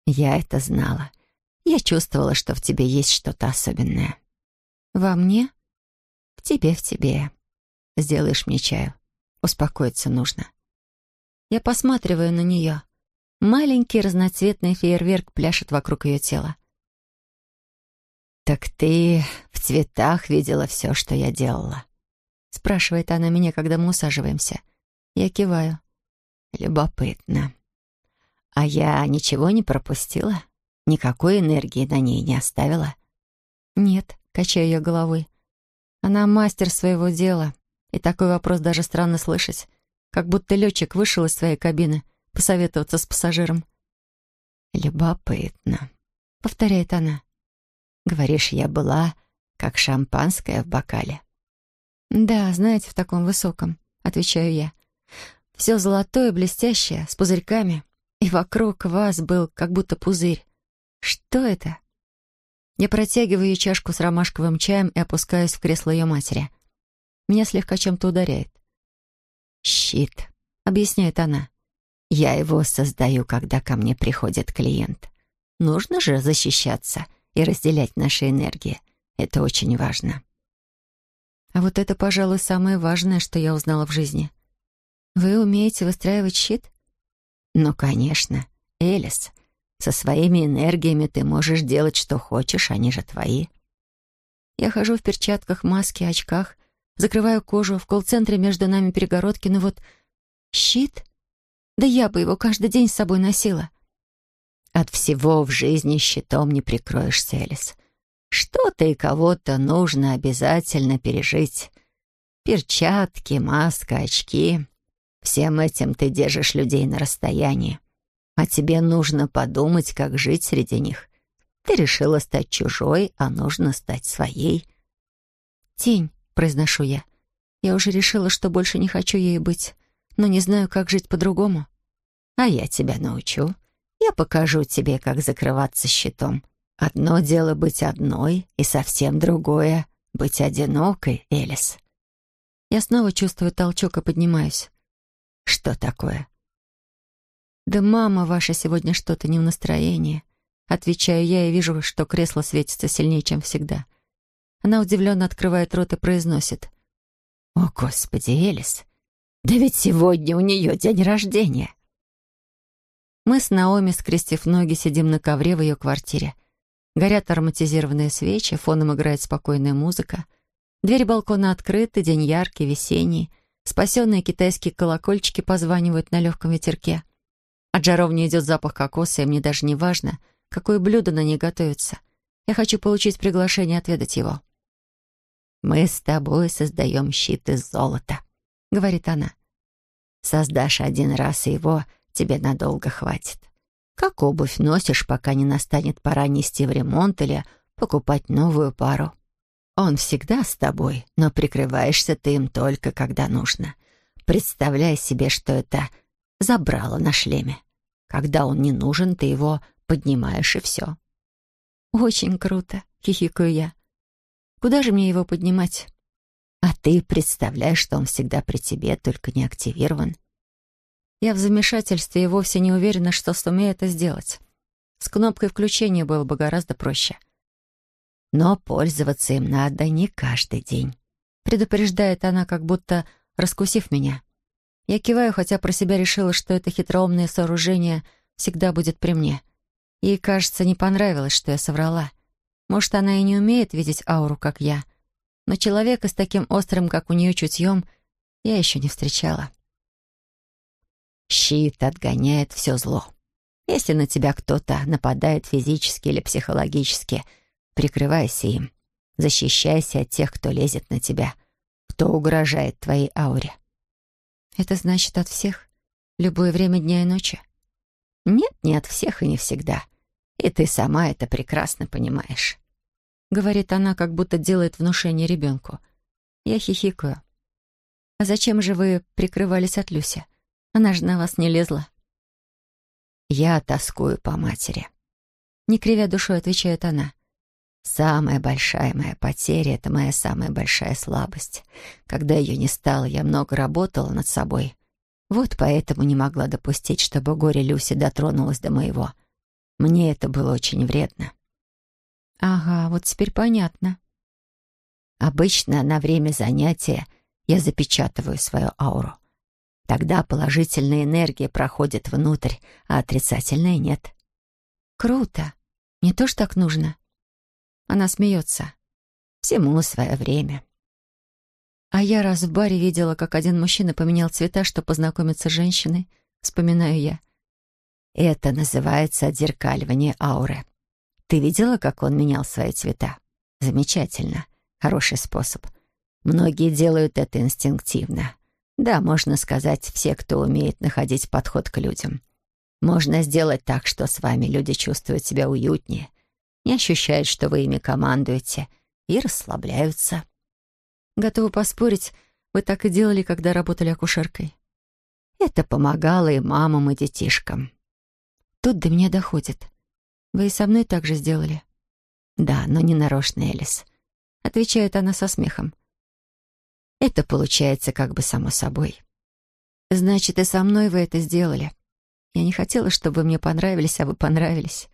«Я это знала. Я чувствовала, что в тебе есть что-то особенное». «Во мне?» «В тебе, в тебе. Сделаешь мне чаю. Успокоиться нужно». Я посматриваю на нее. Маленький разноцветный фейерверк пляшет вокруг ее тела. «Так ты в цветах видела все, что я делала?» Спрашивает она меня, когда мы усаживаемся. Я киваю. Любопытно. А я ничего не пропустила? Никакой энергии на ней не оставила? Нет, качаю я головой. Она мастер своего дела. И такой вопрос даже странно слышать. Как будто летчик вышел из своей кабины посоветоваться с пассажиром. «Любопытно», — повторяет она. «Говоришь, я была как шампанское в бокале». «Да, знаете, в таком высоком», — отвечаю я. Все золотое, блестящее, с пузырьками. И вокруг вас был как будто пузырь. Что это? Я протягиваю чашку с ромашковым чаем и опускаюсь в кресло ее матери. Меня слегка чем-то ударяет. «Щит», — объясняет она. «Я его создаю, когда ко мне приходит клиент. Нужно же защищаться и разделять наши энергии. Это очень важно». А вот это, пожалуй, самое важное, что я узнала в жизни. Вы умеете выстраивать щит? Ну, конечно. Элис, со своими энергиями ты можешь делать, что хочешь, они же твои. Я хожу в перчатках, маске, очках, закрываю кожу, в колл-центре между нами перегородки, но вот щит? Да я бы его каждый день с собой носила. От всего в жизни щитом не прикроешься, Элис. Что-то и кого-то нужно обязательно пережить. Перчатки, маска, очки Всем этим ты держишь людей на расстоянии. А тебе нужно подумать, как жить среди них. Ты решила стать чужой, а нужно стать своей. «Тень», — произношу я. «Я уже решила, что больше не хочу ей быть, но не знаю, как жить по-другому». «А я тебя научу. Я покажу тебе, как закрываться щитом. Одно дело быть одной, и совсем другое — быть одинокой, Элис». Я снова чувствую толчок и поднимаюсь. «Что такое?» «Да мама ваша сегодня что-то не в настроении». Отвечаю я и вижу, что кресло светится сильнее, чем всегда. Она удивленно открывает рот и произносит. «О, Господи, Элис, да ведь сегодня у нее день рождения!» Мы с Наоми, скрестив ноги, сидим на ковре в ее квартире. Горят ароматизированные свечи, фоном играет спокойная музыка. Двери балкона открыты, день яркий, весенний. Спасенные китайские колокольчики позванивают на легком ветерке. От жаровни идет запах кокоса, и мне даже не важно — какое блюдо на ней готовится. Я хочу получить приглашение отведать его. «Мы с тобой создаем щит из золота», — говорит она. «Создашь один раз, и его тебе надолго хватит. Как обувь носишь, пока не настанет пора нести в ремонт или покупать новую пару. Он всегда с тобой, но прикрываешься ты им только, когда нужно. Представляй себе, что это забрало на шлеме. Когда он не нужен, ты его поднимаешь, и все. «Очень круто», — хихикаю я. «Куда же мне его поднимать?» «А ты представляешь, что он всегда при тебе, только не активирован». Я в замешательстве и вовсе не уверена, что сумею это сделать. С кнопкой включения было бы гораздо проще. «Но пользоваться им надо не каждый день», — предупреждает она, как будто раскусив меня. Я киваю, хотя про себя решила, что это хитроумное сооружение всегда будет при мне. Ей, кажется, не понравилось, что я соврала. Может, она и не умеет видеть ауру, как я. Но человека с таким острым, как у нее, чутьем я еще не встречала. Щит отгоняет все зло. Если на тебя кто-то нападает физически или психологически, прикрывайся им. Защищайся от тех, кто лезет на тебя, кто угрожает твоей ауре. Это значит от всех? Любое время дня и ночи? Нет, не от всех и не всегда. И ты сама это прекрасно понимаешь. Говорит она, как будто делает внушение ребенку. Я хихикаю. А зачем же вы прикрывались от Люси? Она же на вас не лезла. Я тоскую по матери. Не кривя душой, отвечает она. Самая большая моя потеря — это моя самая большая слабость. Когда ее не стало, я много работала над собой. Вот поэтому не могла допустить, чтобы горе Люси дотронулась до моего. Мне это было очень вредно. Ага, вот теперь понятно. Обычно на время занятия я запечатываю свою ауру. Тогда положительная энергия проходит внутрь, а отрицательная нет. Круто. Не то, что так нужно. Она смеется. Всему свое время. А я раз в баре видела, как один мужчина поменял цвета, чтобы познакомиться с женщиной. Вспоминаю я. Это называется отзеркаливание ауры. Ты видела, как он менял свои цвета? Замечательно. Хороший способ. Многие делают это инстинктивно. Да, можно сказать, все, кто умеет находить подход к людям. Можно сделать так, что с вами люди чувствуют себя уютнее, не ощущают, что вы ими командуете, и расслабляются. Готова поспорить, вы так и делали, когда работали акушеркой. Это помогало и мамам, и детишкам. Тут до меня доходит. Вы и со мной так же сделали. Да, но не нарочно, Элис. Отвечает она со смехом. Это получается как бы само собой. Значит, и со мной вы это сделали. Я не хотела, чтобы вы мне понравились, а вы понравились.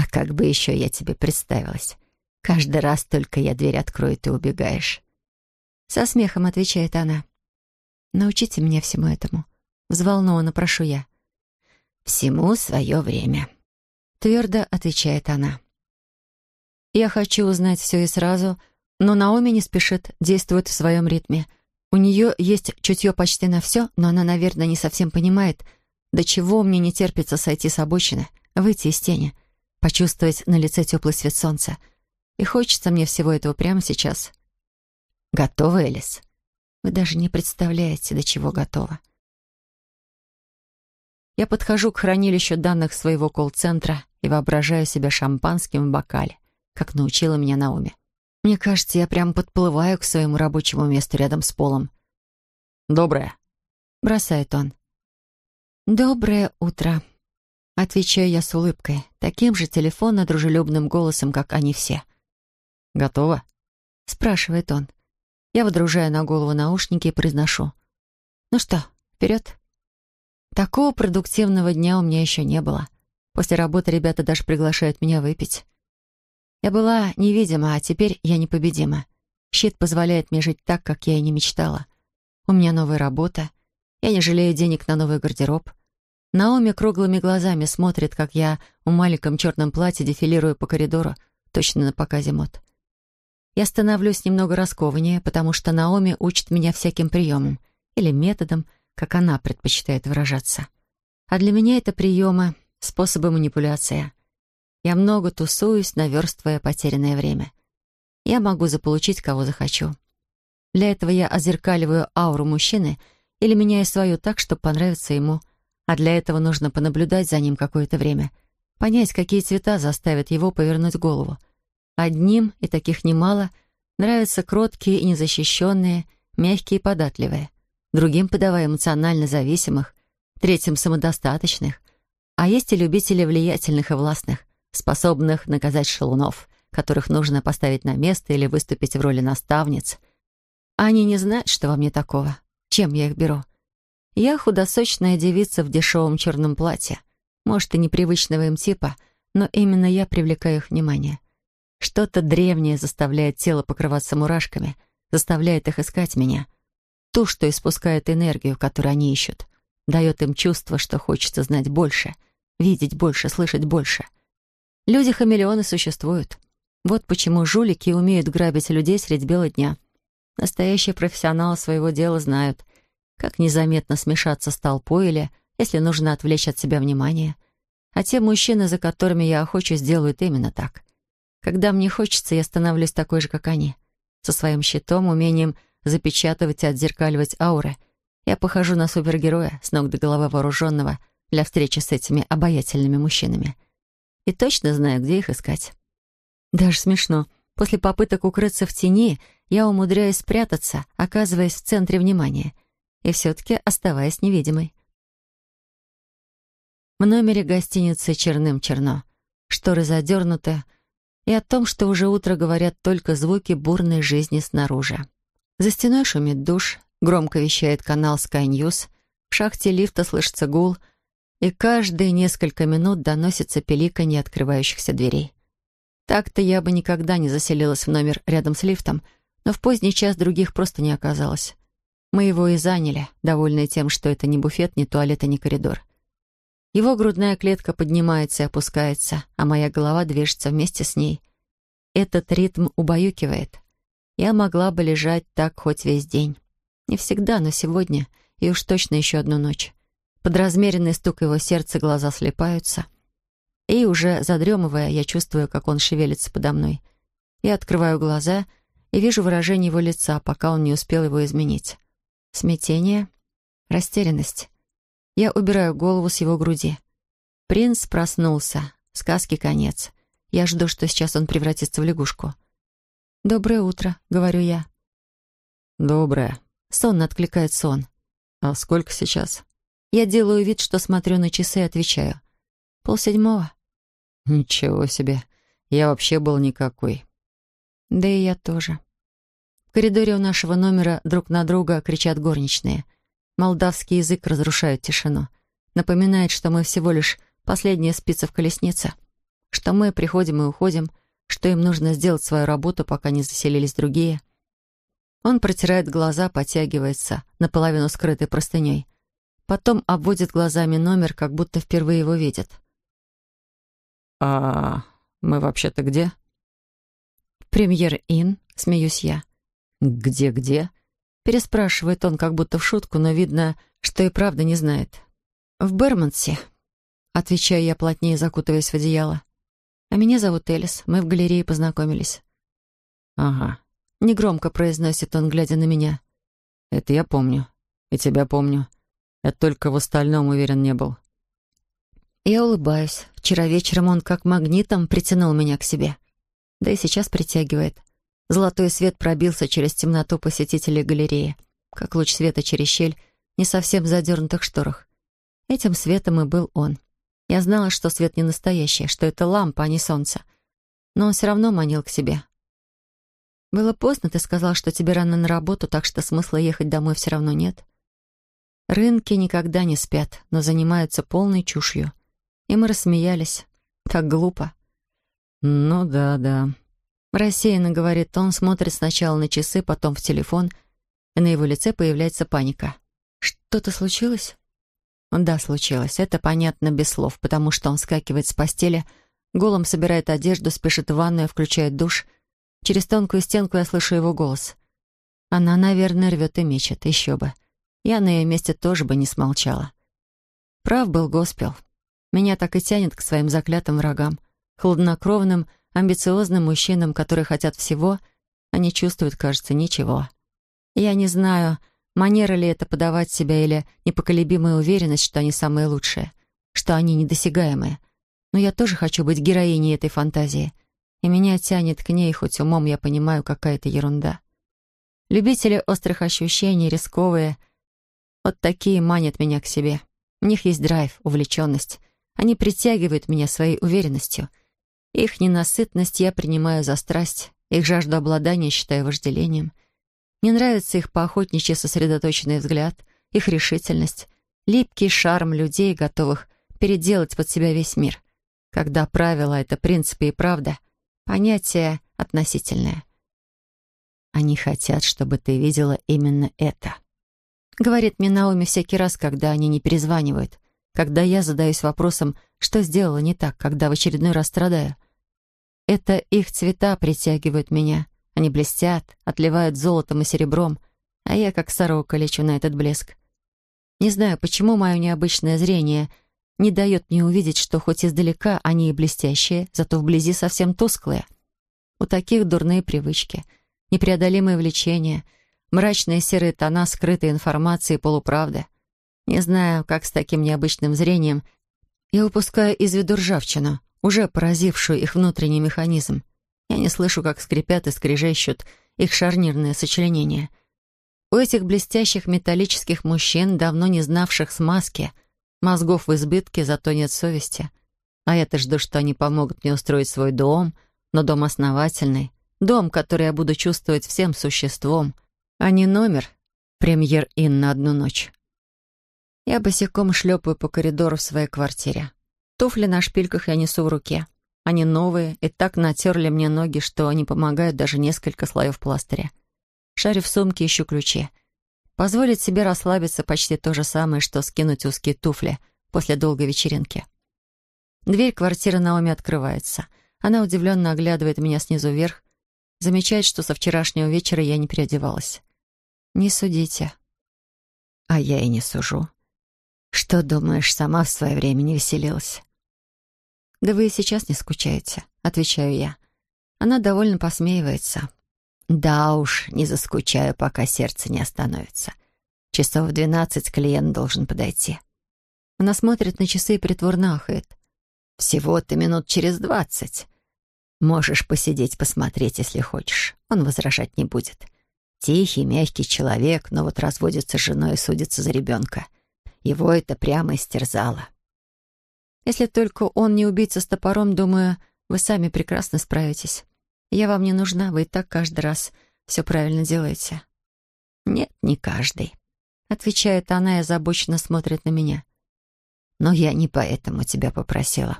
А как бы еще я тебе представилась? Каждый раз только я дверь открою, ты убегаешь. Со смехом отвечает она. «Научите меня всему этому». Взволнованно прошу я. «Всему свое время», — твердо отвечает она. Я хочу узнать все и сразу, но Наоми не спешит, действует в своем ритме. У нее есть чутье почти на все, но она, наверное, не совсем понимает, до чего мне не терпится сойти с обочины, выйти из тени, почувствовать на лице теплый свет солнца. И хочется мне всего этого прямо сейчас. Готова, Элис? Вы даже не представляете, до чего готова. Я подхожу к хранилищу данных своего колл-центра и воображаю себя шампанским в бокале, как научила меня Наоми. Мне кажется, я прям подплываю к своему рабочему месту рядом с полом. «Доброе», — бросает он. «Доброе утро», — отвечаю я с улыбкой, таким же телефонно-дружелюбным голосом, как они все. «Готово?» — спрашивает он. Я водружаю на голову наушники и произношу. «Ну что, вперед?» Такого продуктивного дня у меня еще не было. После работы ребята даже приглашают меня выпить. Я была невидима, а теперь я непобедима. Щит позволяет мне жить так, как я и не мечтала. У меня новая работа. Я не жалею денег на новый гардероб. Наоми круглыми глазами смотрит, как я в маленьком черном платье дефилирую по коридору, точно на показе мод. Я становлюсь немного раскованнее, потому что Наоми учит меня всяким приемам или методам, как она предпочитает выражаться. А для меня это приемы, способы манипуляции. Я много тусуюсь, наверстывая потерянное время. Я могу заполучить, кого захочу. Для этого я озеркаливаю ауру мужчины или меняю свою так, чтобы понравиться ему. А для этого нужно понаблюдать за ним какое-то время, понять, какие цвета заставят его повернуть голову. Одним, и таких немало, нравятся кроткие и незащищенные, мягкие и податливые. Другим подавая эмоционально зависимых, третьим — самодостаточных. А есть и любители влиятельных и властных, способных наказать шалунов, которых нужно поставить на место или выступить в роли наставниц. Они не знают, что во мне такого. Чем я их беру? Я худосочная девица в дешевом черном платье. Может, и непривычного им типа, но именно я привлекаю их внимание — что-то древнее заставляет тело покрываться мурашками, заставляет их искать меня. Ту, что испускает энергию, которую они ищут. Дает им чувство, что хочется знать больше, видеть больше, слышать больше. Люди-хамелеоны существуют. Вот почему жулики умеют грабить людей средь бела дня. Настоящие профессионалы своего дела знают, как незаметно смешаться с толпой или, если нужно отвлечь от себя внимание. А те мужчины, за которыми я охочусь, делают именно так. Когда мне хочется, я становлюсь такой же, как они. Со своим щитом, умением запечатывать и отзеркаливать ауры. Я похожу на супергероя, с ног до головы вооруженного, для встречи с этими обаятельными мужчинами. И точно знаю, где их искать. Даже смешно. После попыток укрыться в тени, я умудряюсь спрятаться, оказываясь в центре внимания. И все-таки оставаясь невидимой. В номере гостиницы черным-черно. Шторы задернуты, и о том, что уже утро говорят только звуки бурной жизни снаружи. За стеной шумит душ, громко вещает канал Sky News, в шахте лифта слышится гул, и каждые несколько минут доносится пеликанье открывающихся дверей. Так-то я бы никогда не заселилась в номер рядом с лифтом, но в поздний час других просто не оказалось. Мы его и заняли, довольные тем, что это не буфет, не туалет и не коридор. Его грудная клетка поднимается и опускается, а моя голова движется вместе с ней. Этот ритм убаюкивает. Я могла бы лежать так хоть весь день. Не всегда, но сегодня, и уж точно еще одну ночь. Под размеренный стук его сердца глаза слепаются. И уже задремывая, я чувствую, как он шевелится подо мной. Я открываю глаза и вижу выражение его лица, пока он не успел его изменить. Смятение, растерянность. Я убираю голову с его груди. Принц проснулся. Сказки конец. Я жду, что сейчас он превратится в лягушку. «Доброе утро», — говорю я. «Доброе». Сонно откликает сон. «А сколько сейчас?» Я делаю вид, что смотрю на часы и отвечаю. «Полседьмого». «Ничего себе. Я вообще был никакой». «Да и я тоже». В коридоре у нашего номера друг на друга кричат горничные — Молдавский язык разрушает тишину. Напоминает, что мы всего лишь последняя спица в колеснице. Что мы приходим и уходим, что им нужно сделать свою работу, пока не заселились другие. Он протирает глаза, потягивается, наполовину скрытой простыней. Потом обводит глазами номер, как будто впервые его видит. «А мы вообще-то где?» «Премьер-ин», — смеюсь я. «Где-где?» Переспрашивает он, как будто в шутку, но видно, что и правда не знает. «В Бермонсе», — отвечаю я, плотнее закутываясь в одеяло. «А меня зовут Элис. Мы в галерее познакомились». «Ага», — негромко произносит он, глядя на меня. «Это я помню. И тебя помню. Я только в остальном уверен не был. Я улыбаюсь. Вчера вечером он как магнитом притянул меня к себе. Да и сейчас притягивает. Золотой свет пробился через темноту посетителей галереи, как луч света через щель не совсем задернутых шторах. Этим светом и был он. Я знала, что свет не настоящий, что это лампа, а не солнце. Но он все равно манил к себе. «Было поздно, ты сказал, что тебе рано на работу, так что смысла ехать домой все равно нет». Рынки никогда не спят, но занимаются полной чушью. И мы рассмеялись. Так глупо. «Ну да, да». Рассеянно говорит он, смотрит сначала на часы, потом в телефон, и на его лице появляется паника. «Что-то случилось?» Да, случилось. Это понятно без слов, потому что он скакивает с постели, голым собирает одежду, спешит в ванную, включает душ. Через тонкую стенку я слышу его голос. Она, наверное, рвет и мечет, еще бы. Я на ее месте тоже бы не смолчала. Прав был Госпел. Меня так и тянет к своим заклятым врагам, хладнокровным, амбициозным мужчинам, которые хотят всего, не чувствуют, кажется, ничего. Я не знаю, манера ли это подавать себя или непоколебимая уверенность, что они самые лучшие, что они недосягаемые. Но я тоже хочу быть героиней этой фантазии, и меня тянет к ней, хоть умом я понимаю, какая это ерунда. Любители острых ощущений, рисковые — вот такие манят меня к себе. У них есть драйв, увлеченность. Они притягивают меня своей уверенностью. Их ненасытность я принимаю за страсть, их жажду обладания считаю вожделением. Мне нравится их поохотничьи сосредоточенный взгляд, их решительность, липкий шарм людей, готовых переделать под себя весь мир. Когда правила — это принципы и правда, понятие относительное. Они хотят, чтобы ты видела именно это. Говорит мне Наоми всякий раз, когда они не перезванивают, когда я задаюсь вопросом, что сделала не так, когда в очередной раз страдаю. Это их цвета притягивают меня. Они блестят, отливают золотом и серебром, а я, как сорока, лечу на этот блеск. Не знаю, почему мое необычное зрение не дает мне увидеть, что хоть издалека они и блестящие, зато вблизи совсем тусклые. У таких дурные привычки, непреодолимые влечения — Мрачные серые тона скрытой информации и полуправды. Не знаю, как с таким необычным зрением я упускаю из виду ржавчину, уже поразившую их внутренний механизм. Я не слышу, как скрипят и скрежещут их шарнирные сочленения. У этих блестящих металлических мужчин, давно не знавших смазки, мозгов в избытке, зато нет совести. А я-то жду, что они помогут мне устроить свой дом, но дом основательный, дом, который я буду чувствовать всем существом — а не номер премьер-ин на одну ночь. Я босиком шлепаю по коридору в своей квартире. Туфли на шпильках я несу в руке. Они новые и так натерли мне ноги, что они помогают даже несколько слоев пластыря. Шарю в сумке, ищу ключи. Позволить себе расслабиться почти то же самое, что скинуть узкие туфли после долгой вечеринки. Дверь квартиры Наоми открывается. Она удивленно оглядывает меня снизу вверх, замечает, что со вчерашнего вечера я не переодевалась. Не судите. А я и не сужу. Что думаешь, сама в свое время не веселилась? Да вы и сейчас не скучаете, отвечаю я. Она довольно посмеивается. Да уж, не заскучаю, пока сердце не остановится. Часов в двенадцать клиент должен подойти. Она смотрит на часы и притворно ахает. Всего-то минут через двадцать. Можешь посидеть, посмотреть, если хочешь. Он возражать не будет. Тихий, мягкий человек, но вот разводится с женой и судится за ребенка. Его это прямо истерзало. Если только он не убийца с топором, думаю, вы сами прекрасно справитесь. Я вам не нужна, вы и так каждый раз все правильно делаете. Нет, не каждый. Отвечает она и озабоченно смотрит на меня. Но я не поэтому тебя попросила.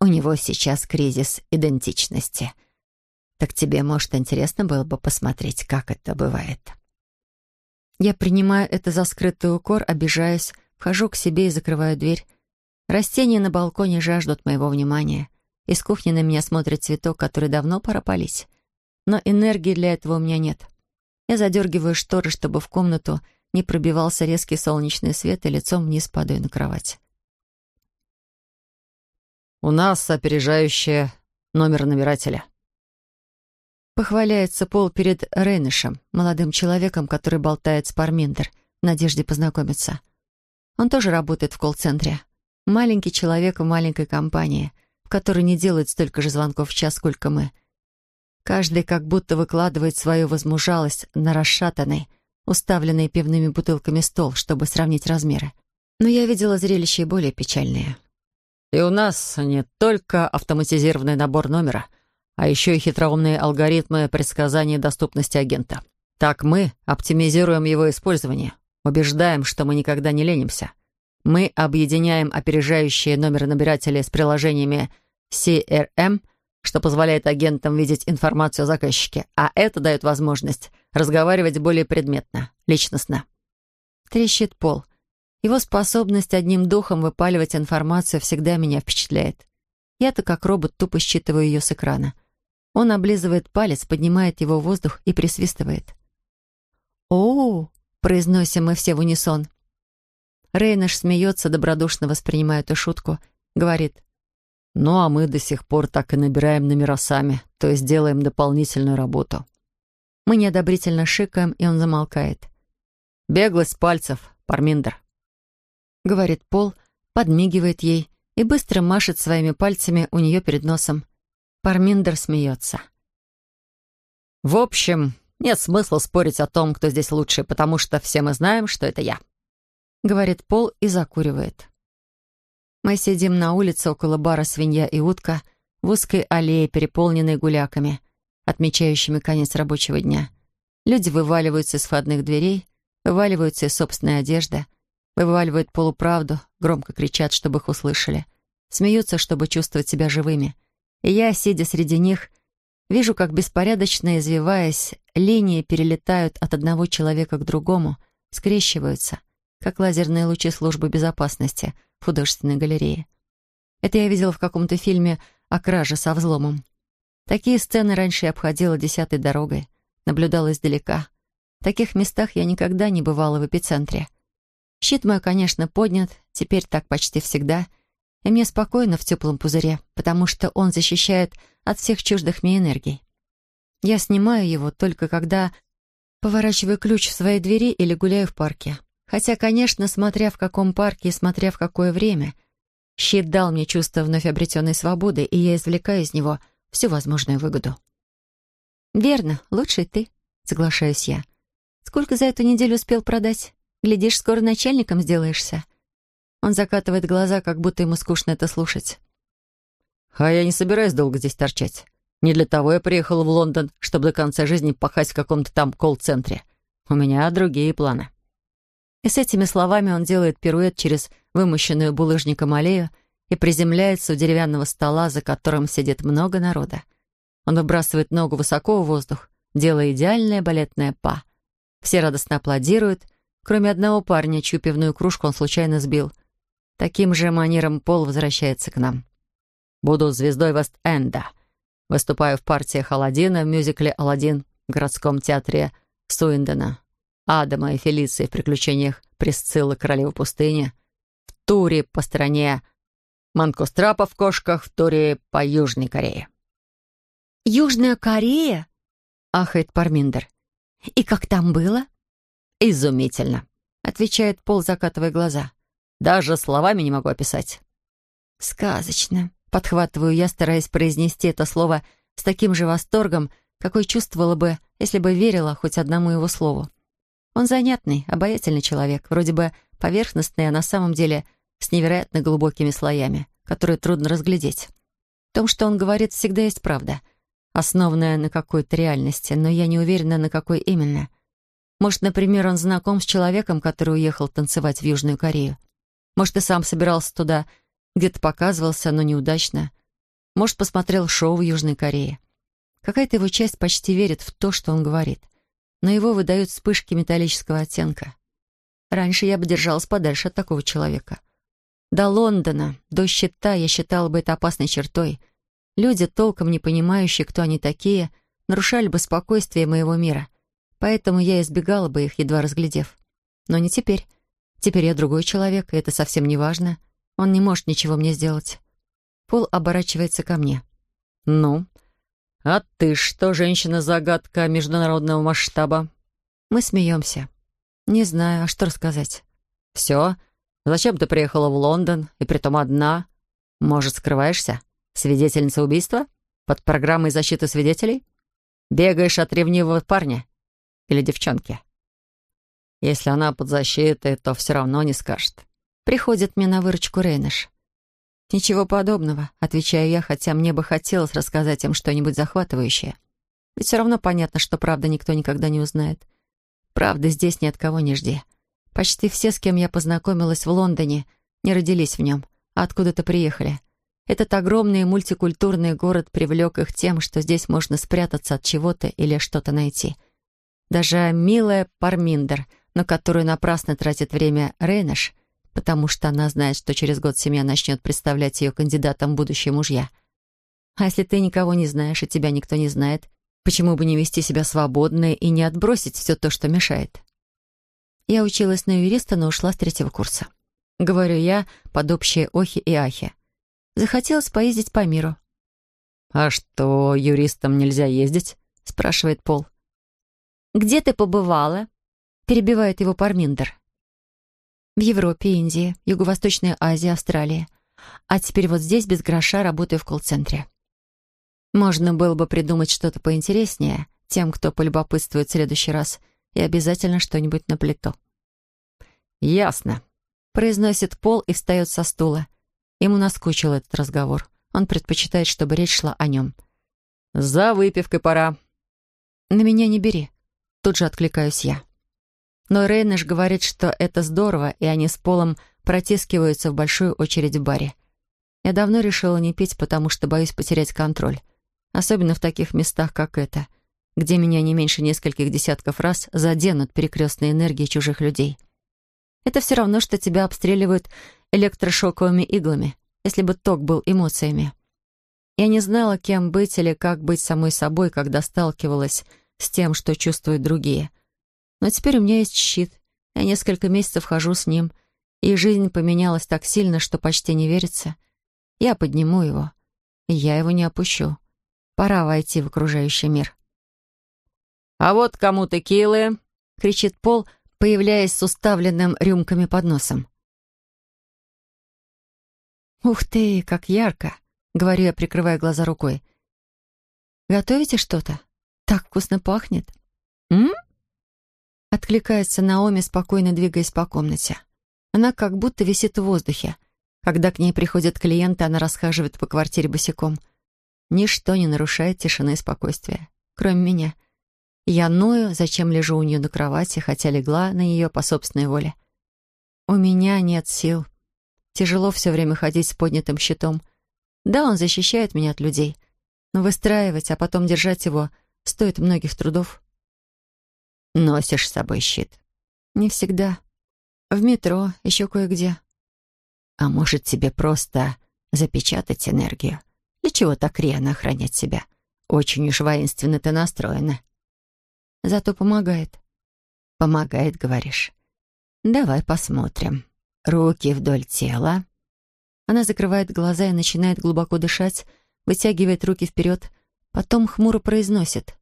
У него сейчас кризис идентичности — так тебе, может, интересно было бы посмотреть, как это бывает?» Я принимаю это за скрытый укор, обижаюсь, вхожу к себе и закрываю дверь. Растения на балконе жаждут моего внимания. Из кухни на меня смотрит цветок, который давно пора полить. Но энергии для этого у меня нет. Я задергиваю шторы, чтобы в комнату не пробивался резкий солнечный свет, и лицом вниз падаю на кровать. «У нас опережающая номер набирателя», Похваляется Пол перед Рейнышем, молодым человеком, который болтает с Парминдер в надежде познакомиться. Он тоже работает в колл-центре. Маленький человек в маленькой компании, в которой не делают столько же звонков в час, сколько мы. Каждый как будто выкладывает свою возмужалость на расшатанный, уставленный пивными бутылками стол, чтобы сравнить размеры. Но я видела зрелища и более печальные. И у нас не только автоматизированный набор номера, а еще и хитроумные алгоритмы предсказания доступности агента. Так мы оптимизируем его использование, убеждаем, что мы никогда не ленимся. Мы объединяем опережающие номер набирателей с приложениями CRM, что позволяет агентам видеть информацию о заказчике, а это дает возможность разговаривать более предметно, личностно. Трещит пол. Его способность одним духом выпаливать информацию всегда меня впечатляет. Я-то как робот тупо считываю ее с экрана. Он облизывает палец, поднимает его в воздух и присвистывает. «О-о-о!» произносим мы все в унисон. Рейнаш смеется, добродушно воспринимая эту шутку, говорит. «Ну, а мы до сих пор так и набираем номера сами, то есть делаем дополнительную работу». Мы неодобрительно шикаем, и он замолкает. «Беглость пальцев, Парминдер», — говорит Пол, подмигивает ей и быстро машет своими пальцами у нее перед носом. Парминдер смеется. «В общем, нет смысла спорить о том, кто здесь лучший, потому что все мы знаем, что это я», — говорит Пол и закуривает. Мы сидим на улице около бара «Свинья и утка» в узкой аллее, переполненной гуляками, отмечающими конец рабочего дня. Люди вываливаются из входных дверей, вываливаются из собственной одежды, вываливают полуправду, громко кричат, чтобы их услышали, смеются, чтобы чувствовать себя живыми. И я, сидя среди них, вижу, как беспорядочно извиваясь, линии перелетают от одного человека к другому, скрещиваются, как лазерные лучи службы безопасности в художественной галерее. Это я видела в каком-то фильме о краже со взломом. Такие сцены раньше я обходила десятой дорогой, наблюдала издалека. В таких местах я никогда не бывала в эпицентре. Щит мой, конечно, поднят, теперь так почти всегда, и мне спокойно в теплом пузыре, потому что он защищает от всех чуждых мне энергий. Я снимаю его только когда поворачиваю ключ в своей двери или гуляю в парке. Хотя, конечно, смотря в каком парке и смотря в какое время, щит дал мне чувство вновь обретенной свободы, и я извлекаю из него всю возможную выгоду. «Верно, лучший ты», — соглашаюсь я. «Сколько за эту неделю успел продать?» Глядишь, скоро начальником сделаешься». Он закатывает глаза, как будто ему скучно это слушать. «А я не собираюсь долго здесь торчать. Не для того я приехал в Лондон, чтобы до конца жизни пахать в каком-то там колл-центре. У меня другие планы». И с этими словами он делает пируэт через вымощенную булыжником аллею и приземляется у деревянного стола, за которым сидит много народа. Он выбрасывает ногу высоко в воздух, делая идеальное балетное па. Все радостно аплодируют, кроме одного парня, чью пивную кружку он случайно сбил. Таким же манером Пол возвращается к нам. «Буду звездой Вест-Энда. Выступаю в партиях Аладдина в мюзикле «Аладдин» в городском театре Суиндена, Адама и Фелиции в приключениях Присциллы королевы пустыни, в туре по стране Манкострапа в кошках, в туре по Южной Корее». «Южная Корея?» — ахает Парминдер. «И как там было?» «Изумительно», — отвечает Пол, закатывая глаза. «Даже словами не могу описать». «Сказочно», — подхватываю я, стараясь произнести это слово с таким же восторгом, какой чувствовала бы, если бы верила хоть одному его слову. Он занятный, обаятельный человек, вроде бы поверхностный, а на самом деле с невероятно глубокими слоями, которые трудно разглядеть. В том, что он говорит, всегда есть правда, основанная на какой-то реальности, но я не уверена, на какой именно — может, например, он знаком с человеком, который уехал танцевать в Южную Корею. Может, и сам собирался туда, где-то показывался, но неудачно. Может, посмотрел шоу в Южной Корее. Какая-то его часть почти верит в то, что он говорит. Но его выдают вспышки металлического оттенка. Раньше я бы держалась подальше от такого человека. До Лондона, до счета я считала бы это опасной чертой. Люди, толком не понимающие, кто они такие, нарушали бы спокойствие моего мира поэтому я избегала бы их, едва разглядев. Но не теперь. Теперь я другой человек, и это совсем не важно. Он не может ничего мне сделать. Пол оборачивается ко мне. «Ну, а ты что, женщина-загадка международного масштаба?» Мы смеемся. Не знаю, а что рассказать. «Все? Зачем ты приехала в Лондон, и притом одна? Может, скрываешься? Свидетельница убийства? Под программой защиты свидетелей? Бегаешь от ревнивого парня? Или девчонки? Если она под защитой, то все равно не скажет. Приходит мне на выручку Рейнеш. «Ничего подобного», — отвечаю я, хотя мне бы хотелось рассказать им что-нибудь захватывающее. Ведь все равно понятно, что правда никто никогда не узнает. Правда здесь ни от кого не жди. Почти все, с кем я познакомилась в Лондоне, не родились в нем, а откуда-то приехали. Этот огромный мультикультурный город привлек их тем, что здесь можно спрятаться от чего-то или что-то найти. Даже милая Парминдер, на которую напрасно тратит время Рейнеш, потому что она знает, что через год семья начнет представлять ее кандидатом в будущие мужья. А если ты никого не знаешь, и тебя никто не знает, почему бы не вести себя свободно и не отбросить все то, что мешает? Я училась на юриста, но ушла с третьего курса. Говорю я под общие охи и ахи. Захотелось поездить по миру. «А что, юристам нельзя ездить?» — спрашивает Пол. «Где ты побывала?» — перебивает его Парминдер. «В Европе, Индии, Юго-Восточной Азии, Австралии. А теперь вот здесь без гроша работаю в колл-центре. Можно было бы придумать что-то поинтереснее тем, кто полюбопытствует в следующий раз — и обязательно что-нибудь на плиту. «Ясно», — произносит Пол и встает со стула. Ему наскучил этот разговор. Он предпочитает, чтобы речь шла о нем. «За выпивкой пора». «На меня не бери», — тут же откликаюсь я. Но Рейнеш говорит, что это здорово, и они с Полом протискиваются в большую очередь в баре. Я давно решила не пить, потому что боюсь потерять контроль. Особенно в таких местах, как это — где меня не меньше нескольких десятков раз заденут перекрестные энергии чужих людей. Это все равно, что тебя обстреливают электрошоковыми иглами, если бы ток был эмоциями. Я не знала, кем быть или как быть самой собой, когда сталкивалась с тем, что чувствуют другие. Но теперь у меня есть щит. Я несколько месяцев хожу с ним, и жизнь поменялась так сильно, что почти не верится. Я подниму его, и я его не опущу. Пора войти в окружающий мир. «А вот кому текилы!» — кричит Пол, появляясь с уставленным рюмками под носом. «Ух ты, как ярко!» — говорю я, прикрывая глаза рукой. «Готовите что-то? Так вкусно пахнет!» «М?» — откликается Наоми, спокойно двигаясь по комнате. Она как будто висит в воздухе. Когда к ней приходят клиенты, она расхаживает по квартире босиком. Ничто не нарушает тишины и спокойствия, кроме меня — я ною, зачем лежу у нее на кровати, хотя легла на нее по собственной воле. У меня нет сил. Тяжело все время ходить с поднятым щитом. Да, он защищает меня от людей, но выстраивать, а потом держать его стоит многих трудов. Носишь с собой щит? Не всегда. В метро, еще кое-где. А может, тебе просто запечатать энергию? Для чего так рьяно охранять себя? Очень уж воинственно ты настроена. Зато помогает. Помогает, говоришь. Давай посмотрим. Руки вдоль тела. Она закрывает глаза и начинает глубоко дышать, вытягивает руки вперед, потом хмуро произносит.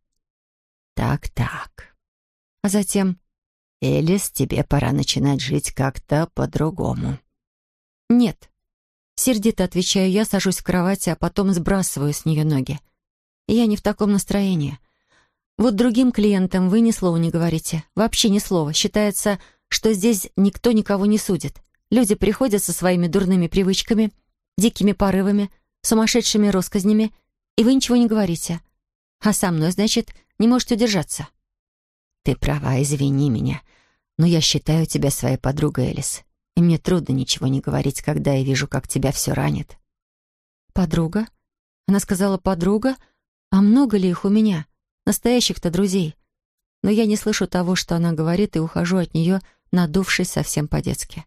Так-так. А затем... Элис, тебе пора начинать жить как-то по-другому. Нет. Сердито отвечаю я, сажусь в кровати, а потом сбрасываю с нее ноги. Я не в таком настроении. Вот другим клиентам вы ни слова не говорите. Вообще ни слова. Считается, что здесь никто никого не судит. Люди приходят со своими дурными привычками, дикими порывами, сумасшедшими россказнями, и вы ничего не говорите. А со мной, значит, не можете удержаться. Ты права, извини меня, но я считаю тебя своей подругой, Элис. И мне трудно ничего не говорить, когда я вижу, как тебя все ранит. Подруга? Она сказала «подруга», а много ли их у меня? Настоящих-то друзей. Но я не слышу того, что она говорит, и ухожу от нее, надувшись совсем по-детски.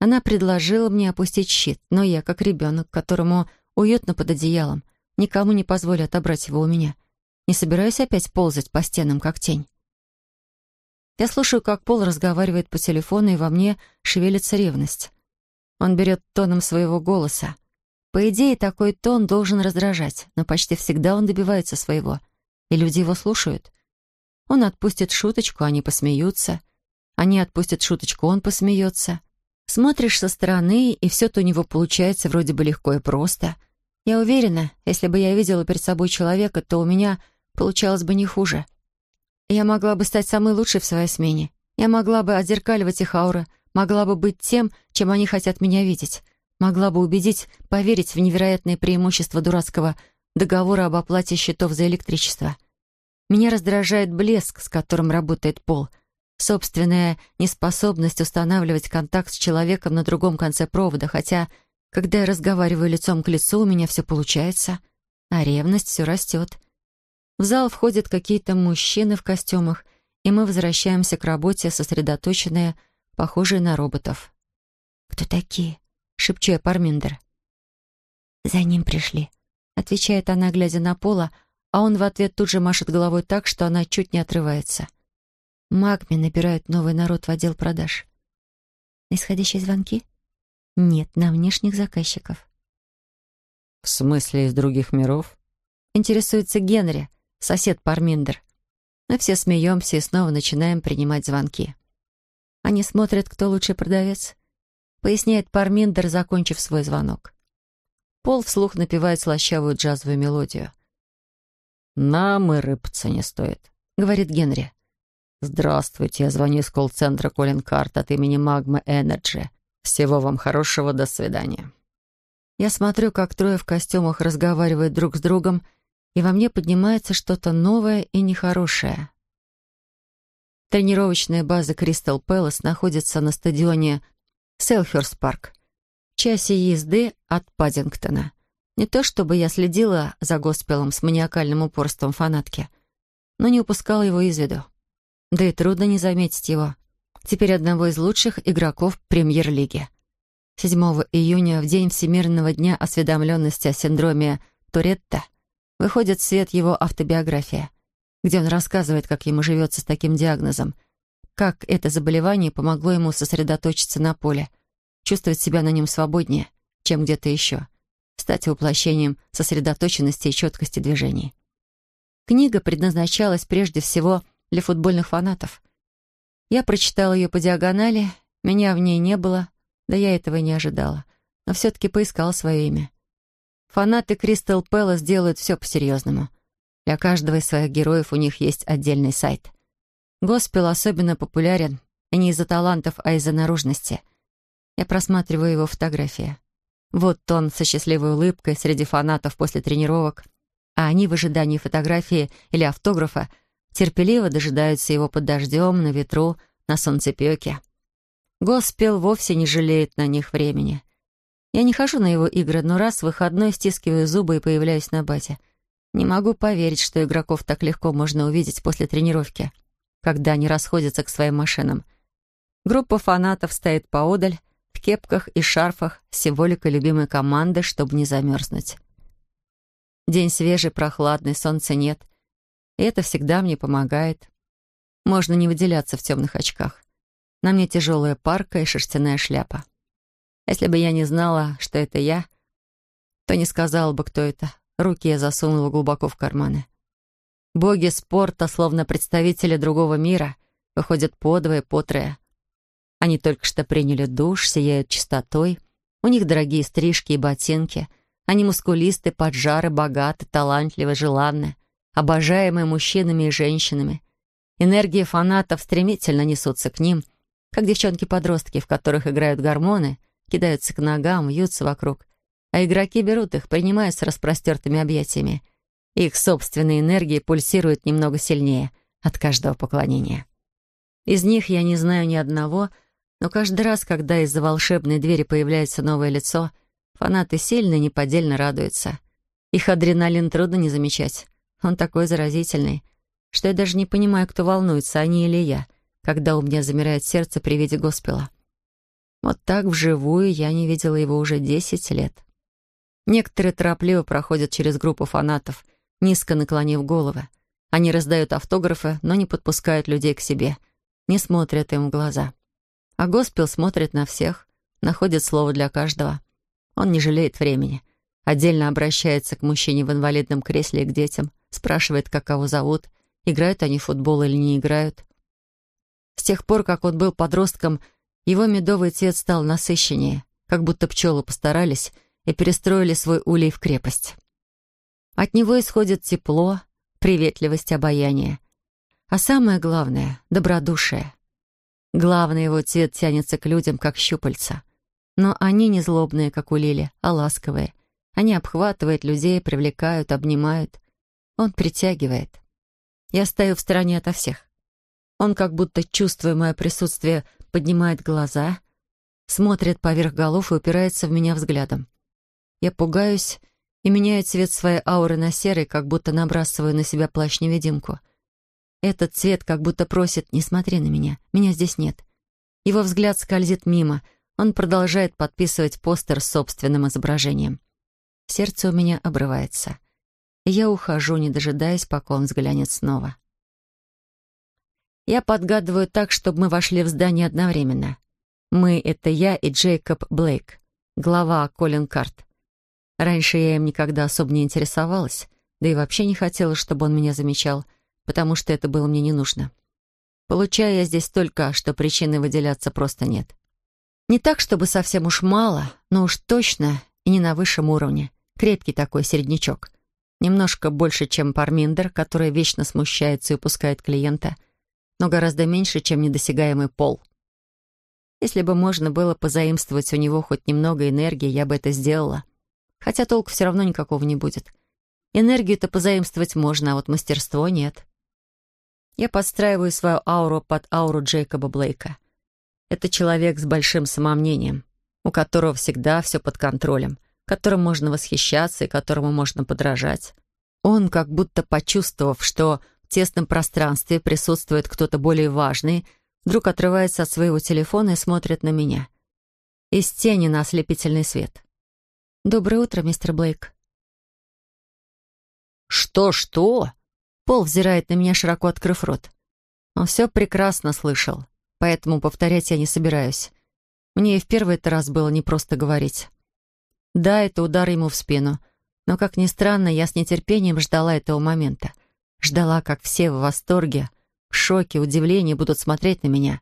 Она предложила мне опустить щит, но я, как ребенок, которому уютно под одеялом, никому не позволю отобрать его у меня. Не собираюсь опять ползать по стенам, как тень. Я слушаю, как Пол разговаривает по телефону, и во мне шевелится ревность. Он берет тоном своего голоса. По идее, такой тон должен раздражать, но почти всегда он добивается своего — и люди его слушают. Он отпустит шуточку, они посмеются. Они отпустят шуточку, он посмеется. Смотришь со стороны, и все-то у него получается вроде бы легко и просто. Я уверена, если бы я видела перед собой человека, то у меня получалось бы не хуже. Я могла бы стать самой лучшей в своей смене. Я могла бы отзеркаливать их ауры, могла бы быть тем, чем они хотят меня видеть. Могла бы убедить, поверить в невероятные преимущества дурацкого договора об оплате счетов за электричество. Меня раздражает блеск, с которым работает пол — собственная неспособность устанавливать контакт с человеком на другом конце провода, хотя, когда я разговариваю лицом к лицу, у меня все получается, а ревность все растет. В зал входят какие-то мужчины в костюмах, и мы возвращаемся к работе, сосредоточенные, похожие на роботов. «Кто такие?» — шепчу я Парминдер. «За ним пришли», — отвечает она, глядя на Пола, а он в ответ тут же машет головой так, что она чуть не отрывается. — Магми набирают новый народ в отдел продаж. Исходящие звонки? Нет, на внешних заказчиков. В смысле, из других миров? Интересуется Генри, сосед Парминдер. Мы все смеемся и снова начинаем принимать звонки. Они смотрят, кто лучший продавец. Поясняет Парминдер, закончив свой звонок. Пол вслух напевает слащавую джазовую мелодию. «Нам и рыпаться не стоит», — говорит Генри. «Здравствуйте, я звоню из колл-центра Колин Карт от имени Magma Energy. Всего вам хорошего, до свидания». Я смотрю, как трое в костюмах разговаривают друг с другом, и во мне поднимается что-то новое и нехорошее. Тренировочная база Кристал Пэлас находится на стадионе Селхерс Парк, в часе езды от Паддингтона. Не то чтобы я следила за госпелом с маниакальным упорством фанатки, но не упускала его из виду. Да и трудно не заметить его. Теперь одного из лучших игроков премьер-лиги. 7 июня, в день Всемирного дня осведомленности о синдроме Туретта, выходит в свет его автобиография, где он рассказывает, как ему живется с таким диагнозом, как это заболевание помогло ему сосредоточиться на поле, чувствовать себя на нем свободнее, чем где-то еще, стать воплощением сосредоточенности и четкости движений. Книга предназначалась прежде всего для футбольных фанатов. Я прочитала ее по диагонали, меня в ней не было, да я этого и не ожидала, но все-таки поискала свое имя. Фанаты Кристал Пэлас делают все по-серьезному. Для каждого из своих героев у них есть отдельный сайт. Госпел особенно популярен, и не из-за талантов, а из-за наружности. Я просматриваю его фотографии. Вот он со счастливой улыбкой среди фанатов после тренировок, а они в ожидании фотографии или автографа терпеливо дожидаются его под дождем, на ветру, на солнцепеке. Госпел вовсе не жалеет на них времени. Я не хожу на его игры, но раз в выходной стискиваю зубы и появляюсь на базе. Не могу поверить, что игроков так легко можно увидеть после тренировки, когда они расходятся к своим машинам. Группа фанатов стоит поодаль, в кепках и шарфах с символикой любимой команды, чтобы не замерзнуть. День свежий, прохладный, солнца нет. И это всегда мне помогает. Можно не выделяться в темных очках. На мне тяжелая парка и шерстяная шляпа. Если бы я не знала, что это я, то не сказала бы, кто это. Руки я засунула глубоко в карманы. Боги спорта, словно представители другого мира, выходят подвое, потрое. Они только что приняли душ, сияют чистотой. У них дорогие стрижки и ботинки. Они мускулисты, поджары, богаты, талантливы, желанны обожаемые мужчинами и женщинами. Энергии фанатов стремительно несутся к ним, как девчонки-подростки, в которых играют гормоны, кидаются к ногам, вьются вокруг, а игроки берут их, принимая с распростертыми объятиями. Их собственные энергии пульсируют немного сильнее от каждого поклонения. Из них я не знаю ни одного, но каждый раз, когда из-за волшебной двери появляется новое лицо, фанаты сильно и неподдельно радуются. Их адреналин трудно не замечать. Он такой заразительный, что я даже не понимаю, кто волнуется, они или я, когда у меня замирает сердце при виде госпела. Вот так вживую я не видела его уже десять лет. Некоторые торопливо проходят через группу фанатов, низко наклонив головы. Они раздают автографы, но не подпускают людей к себе, не смотрят им в глаза. А госпел смотрит на всех, находит слово для каждого. Он не жалеет времени. Отдельно обращается к мужчине в инвалидном кресле и к детям спрашивает, как кого зовут, играют они в футбол или не играют. С тех пор, как он был подростком, Его медовый цвет стал насыщеннее, как будто пчелы постарались и перестроили свой улей в крепость. От него исходит тепло, приветливость, обаяние. А самое главное — добродушие. Главный его цвет тянется к людям, как щупальца. Но они не злобные, как у Лили, а ласковые. Они обхватывают людей, привлекают, обнимают. Он притягивает. Я стою в стороне ото всех. Он, как будто чувствуя мое присутствие, поднимает глаза, смотрит поверх голов и упирается в меня взглядом. Я пугаюсь и меняю цвет своей ауры на серый, как будто набрасываю на себя плащ-невидимку. Этот цвет как будто просит «не смотри на меня, меня здесь нет». Его взгляд скользит мимо, он продолжает подписывать постер с собственным изображением. Сердце у меня обрывается. я ухожу, не дожидаясь, пока он взглянет снова. Я подгадываю так, чтобы мы вошли в здание одновременно. Мы — это я и Джейкоб Блейк, глава Колин Карт. Раньше я им никогда особо не интересовалась, да и вообще не хотела, чтобы он меня замечал, потому что это было мне не нужно. Получаю я здесь только, что причины выделяться просто нет. Не так, чтобы совсем уж мало, но уж точно и не на высшем уровне. Крепкий такой середнячок. Немножко больше, чем Парминдер, который вечно смущается и упускает клиента — но гораздо меньше, чем недосягаемый пол. Если бы можно было позаимствовать у него хоть немного энергии, я бы это сделала. Хотя толку все равно никакого не будет. Энергию-то позаимствовать можно, а вот мастерство нет. Я подстраиваю свою ауру под ауру Джейкоба Блейка. Это человек с большим самомнением, у которого всегда все под контролем, которым можно восхищаться и которому можно подражать. Он, как будто почувствовав, что тесном пространстве присутствует кто-то более важный, вдруг отрывается от своего телефона и смотрит на меня. Из тени на ослепительный свет. «Доброе утро, мистер Блейк». «Что-что?» Пол взирает на меня, широко открыв рот. Он все прекрасно слышал, поэтому повторять я не собираюсь. Мне и в первый раз было непросто говорить. Да, это удар ему в спину, но, как ни странно, я с нетерпением ждала этого момента. Ждала, как все в восторге, в шоке, удивлении будут смотреть на меня.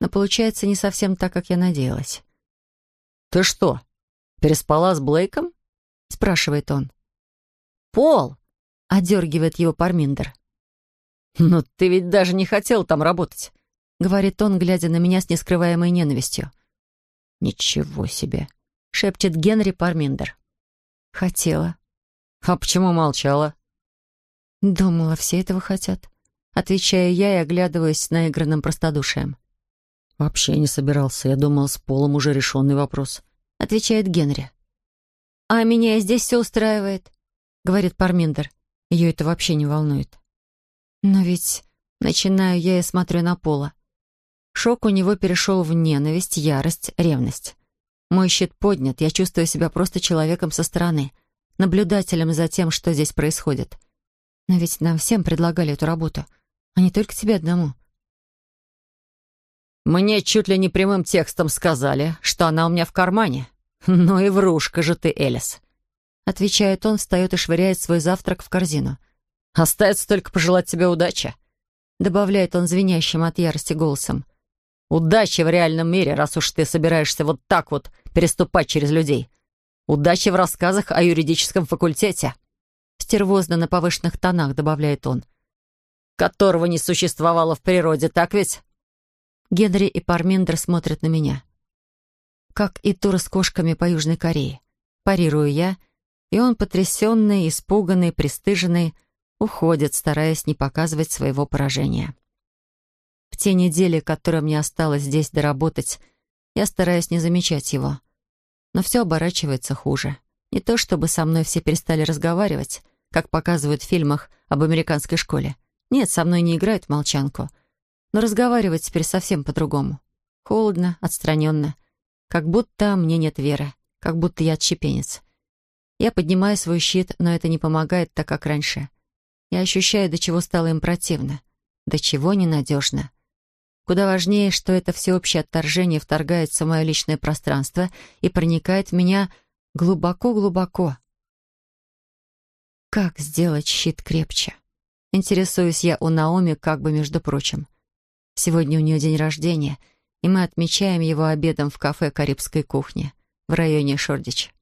Но получается не совсем так, как я надеялась. «Ты что, переспала с Блейком?» — спрашивает он. «Пол!» — одергивает его Парминдер. «Но ты ведь даже не хотел там работать», — говорит он, глядя на меня с нескрываемой ненавистью. «Ничего себе!» — шепчет Генри Парминдер. «Хотела». «А почему молчала?» «Думала, все этого хотят», — отвечаю я и оглядываюсь наигранным простодушием. «Вообще не собирался. Я думал, с Полом уже решенный вопрос», — отвечает Генри. «А меня здесь все устраивает», — говорит Парминдер. Ее это вообще не волнует. «Но ведь...» — начинаю я и смотрю на Пола. Шок у него перешел в ненависть, ярость, ревность. Мой щит поднят, я чувствую себя просто человеком со стороны, наблюдателем за тем, что здесь происходит. Но ведь нам всем предлагали эту работу, а не только тебе одному. Мне чуть ли не прямым текстом сказали, что она у меня в кармане. [laughs] Ну и врушка же ты, Элис. Отвечает он, встает и швыряет свой завтрак в корзину. Остается только пожелать тебе удачи. Добавляет он звенящим от ярости голосом. Удачи в реальном мире, раз уж ты собираешься вот так вот переступать через людей. Удачи в рассказах о юридическом факультете стервозно на повышенных тонах, добавляет он. «Которого не существовало в природе, так ведь?» Генри и Парминдер смотрят на меня. Как и тур с кошками по Южной Корее. Парирую я, и он, потрясенный, испуганный, пристыженный, уходит, стараясь не показывать своего поражения. В те недели, которые мне осталось здесь доработать, я стараюсь не замечать его. Но все оборачивается хуже. Не то чтобы со мной все перестали разговаривать, как показывают в фильмах об американской школе. Нет, со мной не играют в молчанку. Но разговаривать теперь совсем по-другому. Холодно, отстраненно. Как будто мне нет веры. Как будто я отщепенец. Я поднимаю свой щит, но это не помогает так, как раньше. Я ощущаю, до чего стало им противно. До чего ненадежно. Куда важнее, что это всеобщее отторжение вторгается в мое личное пространство и проникает в меня глубоко-глубоко. Как сделать щит крепче? Интересуюсь я у Наоми как бы между прочим. Сегодня у нее день рождения, и мы отмечаем его обедом в кафе карибской кухни в районе Шордич.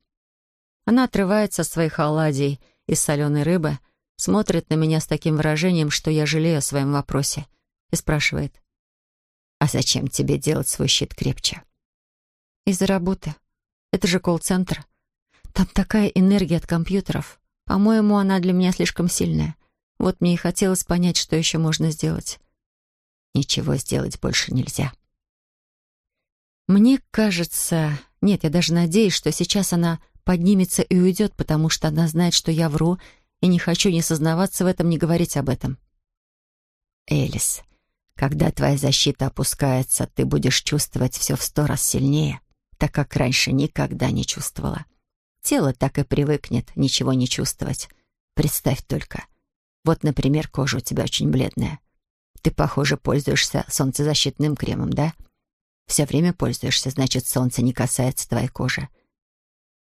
Она отрывается от своих оладий из соленой рыбы, смотрит на меня с таким выражением, что я жалею о своем вопросе, и спрашивает, «А зачем тебе делать свой щит крепче?» «Из-за работы. Это же колл-центр. Там такая энергия от компьютеров. По-моему, она для меня слишком сильная. Вот мне и хотелось понять, что еще можно сделать. Ничего сделать больше нельзя. Мне кажется... Нет, я даже надеюсь, что сейчас она поднимется и уйдет, потому что она знает, что я вру, и не хочу ни сознаваться в этом, ни говорить об этом. Элис, когда твоя защита опускается, ты будешь чувствовать все в сто раз сильнее, так как раньше никогда не чувствовала. Тело так и привыкнет ничего не чувствовать. Представь только. Вот, например, кожа у тебя очень бледная. Ты, похоже, пользуешься солнцезащитным кремом, да? Все время пользуешься, значит, солнце не касается твоей кожи.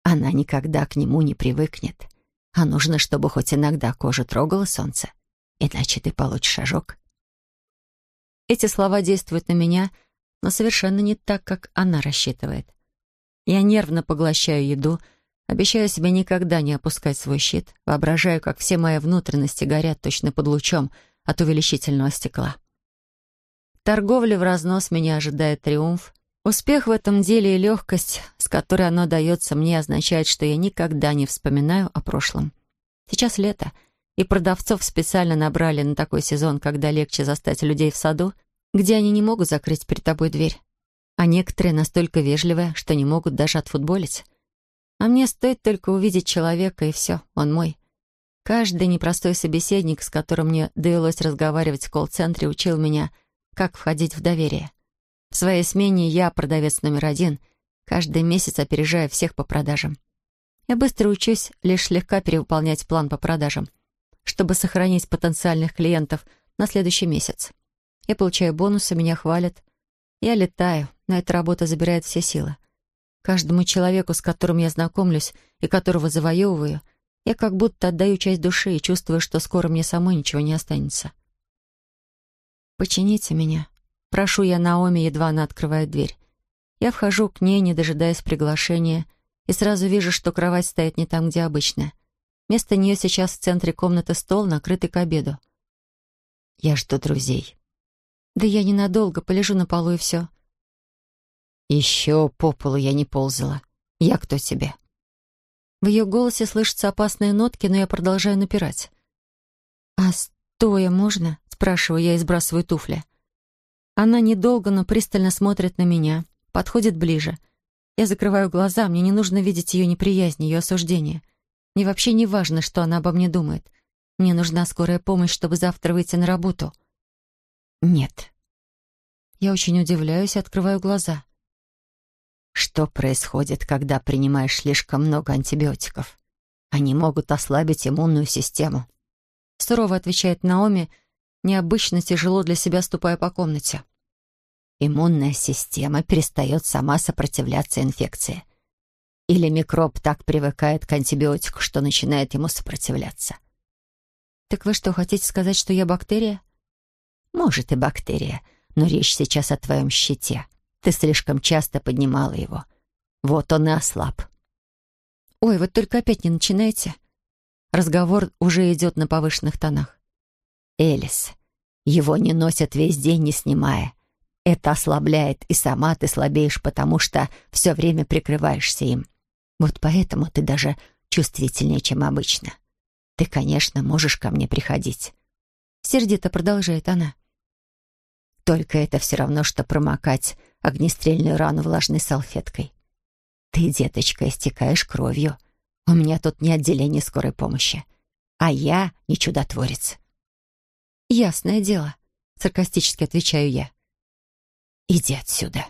Она никогда к нему не привыкнет. А нужно, чтобы хоть иногда кожа трогала солнце. Иначе ты получишь ожог. Эти слова действуют на меня, но совершенно не так, как она рассчитывает. Я нервно поглощаю еду, обещаю себе никогда не опускать свой щит, воображаю, как все мои внутренности горят точно под лучом от увеличительного стекла. Торговля в разнос меня ожидает триумф. Успех в этом деле и легкость, с которой оно дается мне, означает, что я никогда не вспоминаю о прошлом. Сейчас лето — и продавцов специально набрали на такой сезон, когда легче застать людей в саду, где они не могут закрыть перед тобой дверь. А некоторые настолько вежливые, что не могут даже отфутболить. А мне стоит только увидеть человека, и все, он мой. Каждый непростой собеседник, с которым мне довелось разговаривать в колл-центре, учил меня, как входить в доверие. В своей смене я продавец номер один, каждый месяц опережая всех по продажам. Я быстро учусь лишь слегка перевыполнять план по продажам — чтобы сохранить потенциальных клиентов на следующий месяц. Я получаю бонусы, меня хвалят. Я летаю, но эта работа забирает все силы. Каждому человеку, с которым я знакомлюсь и которого завоевываю, я как будто отдаю часть души и чувствую, что скоро мне самой ничего не останется. «Почините меня». Прошу я Наоми, едва она открывает дверь. Я вхожу к ней, не дожидаясь приглашения, и сразу вижу, что кровать стоит не там, где обычно — Вместо нее сейчас в центре комнаты стол, накрытый к обеду. «Я жду друзей». «Да я ненадолго, полежу на полу и все». «Еще по полу я не ползала. Я кто тебе?» В ее голосе слышатся опасные нотки, но я продолжаю напирать. «А стоя можно?» — спрашиваю я и сбрасываю туфли. Она недолго, но пристально смотрит на меня, подходит ближе. Я закрываю глаза, мне не нужно видеть ее неприязнь, ее осуждение — мне вообще не важно, что она обо мне думает. Мне нужна скорая помощь, чтобы завтра выйти на работу. Нет. Я очень удивляюсь и открываю глаза. Что происходит, когда принимаешь слишком много антибиотиков? Они могут ослабить иммунную систему. Сурово отвечает Наоми, необычно тяжело для себя ступая по комнате. Иммунная система перестает сама сопротивляться инфекции — или микроб так привыкает к антибиотику, что начинает ему сопротивляться. «Так вы что, хотите сказать, что я бактерия?» «Может, и бактерия, но речь сейчас о твоем щите. Ты слишком часто поднимала его. Вот он и ослаб». «Ой, вот только опять не начинайте». Разговор уже идет на повышенных тонах. «Элис, его не носят весь день, не снимая. Это ослабляет, и сама ты слабеешь, потому что все время прикрываешься им. Вот поэтому ты даже чувствительнее, чем обычно. Ты, конечно, можешь ко мне приходить. Сердито продолжает она. Только это все равно, что промокать огнестрельную рану влажной салфеткой. Ты, деточка, истекаешь кровью. У меня тут не отделение скорой помощи. А я не чудотворец. «Ясное дело», — саркастически отвечаю я. «Иди отсюда».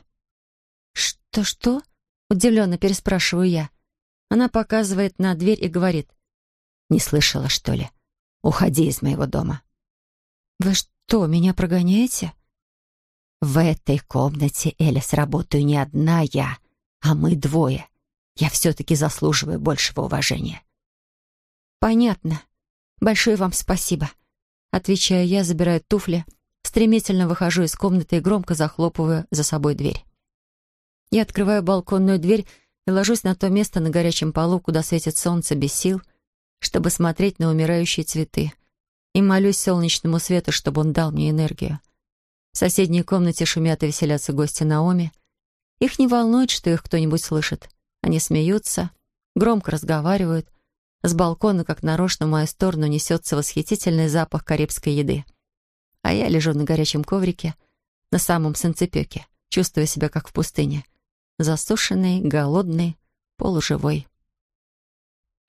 «Что-что?» — удивленно переспрашиваю я. Она показывает на дверь и говорит. «Не слышала, что ли? Уходи из моего дома». «Вы что, меня прогоняете?» «В этой комнате, Элис, работаю не одна я, а мы двое. Я все-таки заслуживаю большего уважения». «Понятно. Большое вам спасибо». Отвечаю я, забираю туфли, стремительно выхожу из комнаты и громко захлопываю за собой дверь. Я открываю балконную дверь и ложусь на то место на горячем полу, куда светит солнце без сил, чтобы смотреть на умирающие цветы, и молюсь солнечному свету, чтобы он дал мне энергию. В соседней комнате шумят и веселятся гости Наоми. Их не волнует, что их кто-нибудь слышит. Они смеются, громко разговаривают. С балкона, как нарочно, в мою сторону несется восхитительный запах карибской еды. А я лежу на горячем коврике, на самом санцепёке, чувствуя себя как в пустыне. Засушенный, голодный, полуживой.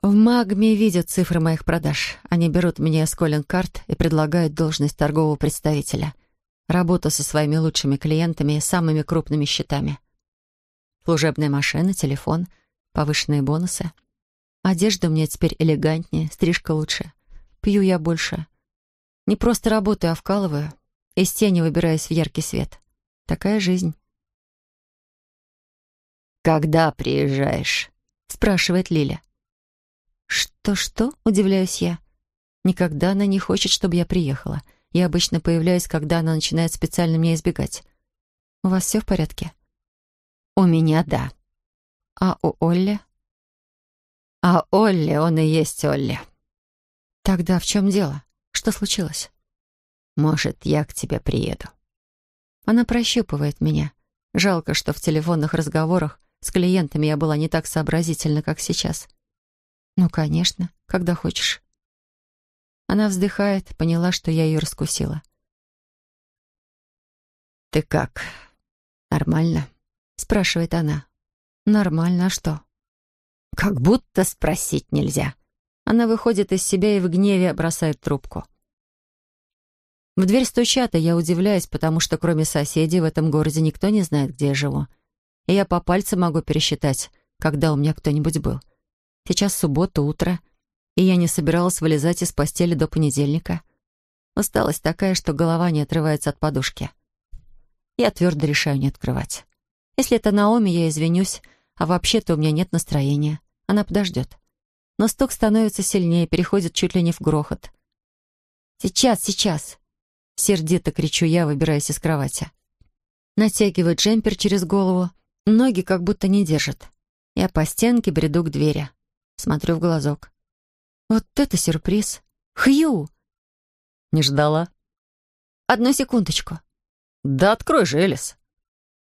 В Магме видят цифры моих продаж. Они берут меня с коллинг-карт и предлагают должность торгового представителя — Работа со своими лучшими клиентами и самыми крупными счетами. Служебная машина, телефон, повышенные бонусы. Одежда у меня теперь элегантнее, стрижка лучше. Пью я больше. Не просто работаю, а вкалываю. Из тени выбираюсь в яркий свет. Такая жизнь. «Когда приезжаешь?» — спрашивает Лиля. «Что-что?» — удивляюсь я. Никогда она не хочет, чтобы я приехала — я обычно появляюсь, когда она начинает специально меня избегать. У вас все в порядке? У меня да. А у Олли? А Олли, он и есть Олли. Тогда в чем дело? Что случилось? Может, я к тебе приеду. Она прощупывает меня. Жалко, что в телефонных разговорах с клиентами я была не так сообразительна, как сейчас. Ну, конечно, когда хочешь. Она вздыхает, поняла, что я ее раскусила. «Ты как? Нормально?» — спрашивает она. «Нормально, а что?» «Как будто спросить нельзя». Она выходит из себя и в гневе бросает трубку. В дверь стучат, и я удивляюсь, потому что кроме соседей в этом городе никто не знает, где я живу. И я по пальцам могу пересчитать, когда у меня кто-нибудь был. Сейчас суббота, утро — и я не собиралась вылезать из постели до понедельника. Усталость такая, что голова не отрывается от подушки. Я твердо решаю не открывать. Если это Наоми, я извинюсь, а вообще-то у меня нет настроения. Она подождет. Но стук становится сильнее, переходит чуть ли не в грохот. «Сейчас, сейчас!» Сердито кричу я, выбираясь из кровати. Натягиваю джемпер через голову, ноги как будто не держат. Я по стенке бреду к двери. Смотрю в глазок. Вот это сюрприз. Хью! Не ждала? Одну секундочку. Да открой же, Элис.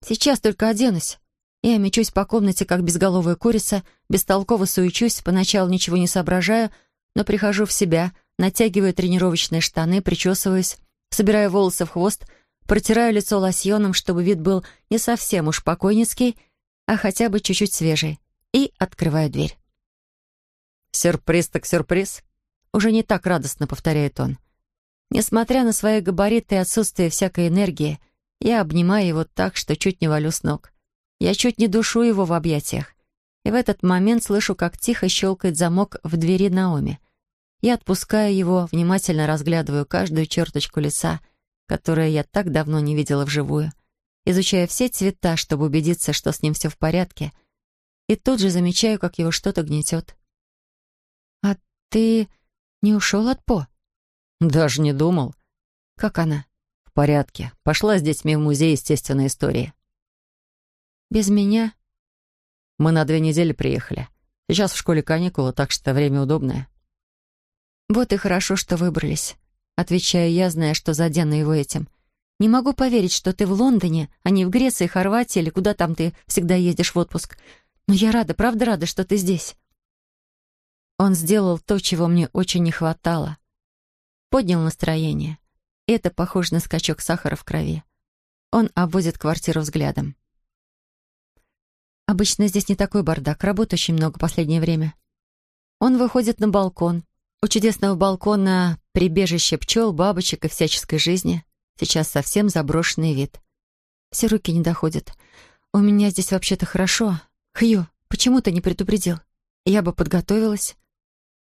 Сейчас только оденусь. Я мечусь по комнате, как безголовая курица, бестолково суечусь, поначалу ничего не соображаю, но прихожу в себя, натягиваю тренировочные штаны, причесываюсь, собираю волосы в хвост, протираю лицо лосьоном, чтобы вид был не совсем уж покойницкий, а хотя бы чуть-чуть свежий, и открываю дверь. «Сюрприз так сюрприз», — уже не так радостно повторяет он. Несмотря на свои габариты и отсутствие всякой энергии, я обнимаю его так, что чуть не валю с ног. Я чуть не душу его в объятиях. И в этот момент слышу, как тихо щелкает замок в двери Наоми. Я отпускаю его, внимательно разглядываю каждую черточку лица, которое я так давно не видела вживую, изучая все цвета, чтобы убедиться, что с ним все в порядке, и тут же замечаю, как его что-то гнетет. «Ты не ушел от По?» «Даже не думал». «Как она?» «В порядке. Пошла с детьми в музей естественной истории». «Без меня?» «Мы на две недели приехали. Сейчас в школе каникулы, так что время удобное». «Вот и хорошо, что выбрались», — отвечаю я, зная, что задену его этим. «Не могу поверить, что ты в Лондоне, а не в Греции, Хорватии или куда там ты всегда ездишь в отпуск. Но я рада, правда рада, что ты здесь». Он сделал то, чего мне очень не хватало. Поднял настроение. Это похоже на скачок сахара в крови. Он обводит квартиру взглядом. Обычно здесь не такой бардак, работы очень много последнее время. Он выходит на балкон. У чудесного балкона прибежище пчел, бабочек и всяческой жизни. Сейчас совсем заброшенный вид. Все руки не доходят. У меня здесь вообще-то хорошо. Хью, почему ты не предупредил? Я бы подготовилась.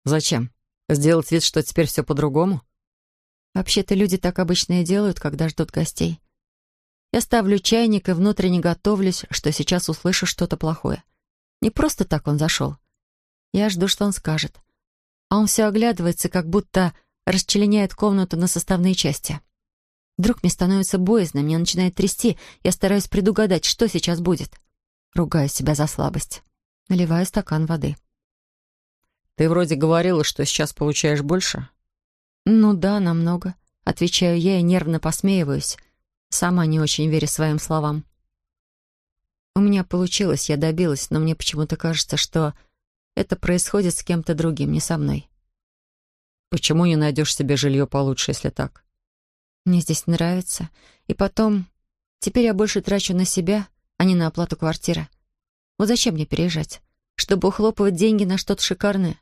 Зачем? Сделать вид, что теперь все по-другому? Вообще-то люди так обычно и делают, когда ждут гостей. Я ставлю чайник и внутренне готовлюсь, что сейчас услышу что-то плохое. Не просто так он зашел. Я жду, что он скажет. А он все оглядывается, как будто расчленяет комнату на составные части. Вдруг мне становится боязно, меня начинает трясти. Я стараюсь предугадать, что сейчас будет. Ругаю себя за слабость. Наливаю стакан воды. «Ты вроде говорила, что сейчас получаешь больше?» «Ну да, намного», — отвечаю я и нервно посмеиваюсь, сама не очень веря своим словам. У меня получилось, я добилась, но мне почему-то кажется, что это происходит с кем-то другим, не со мной. Почему не найдешь себе жилье получше, если так? Мне здесь нравится. И потом, теперь я больше трачу на себя, а не на оплату квартиры. Вот зачем мне переезжать? Чтобы ухлопывать деньги на что-то шикарное?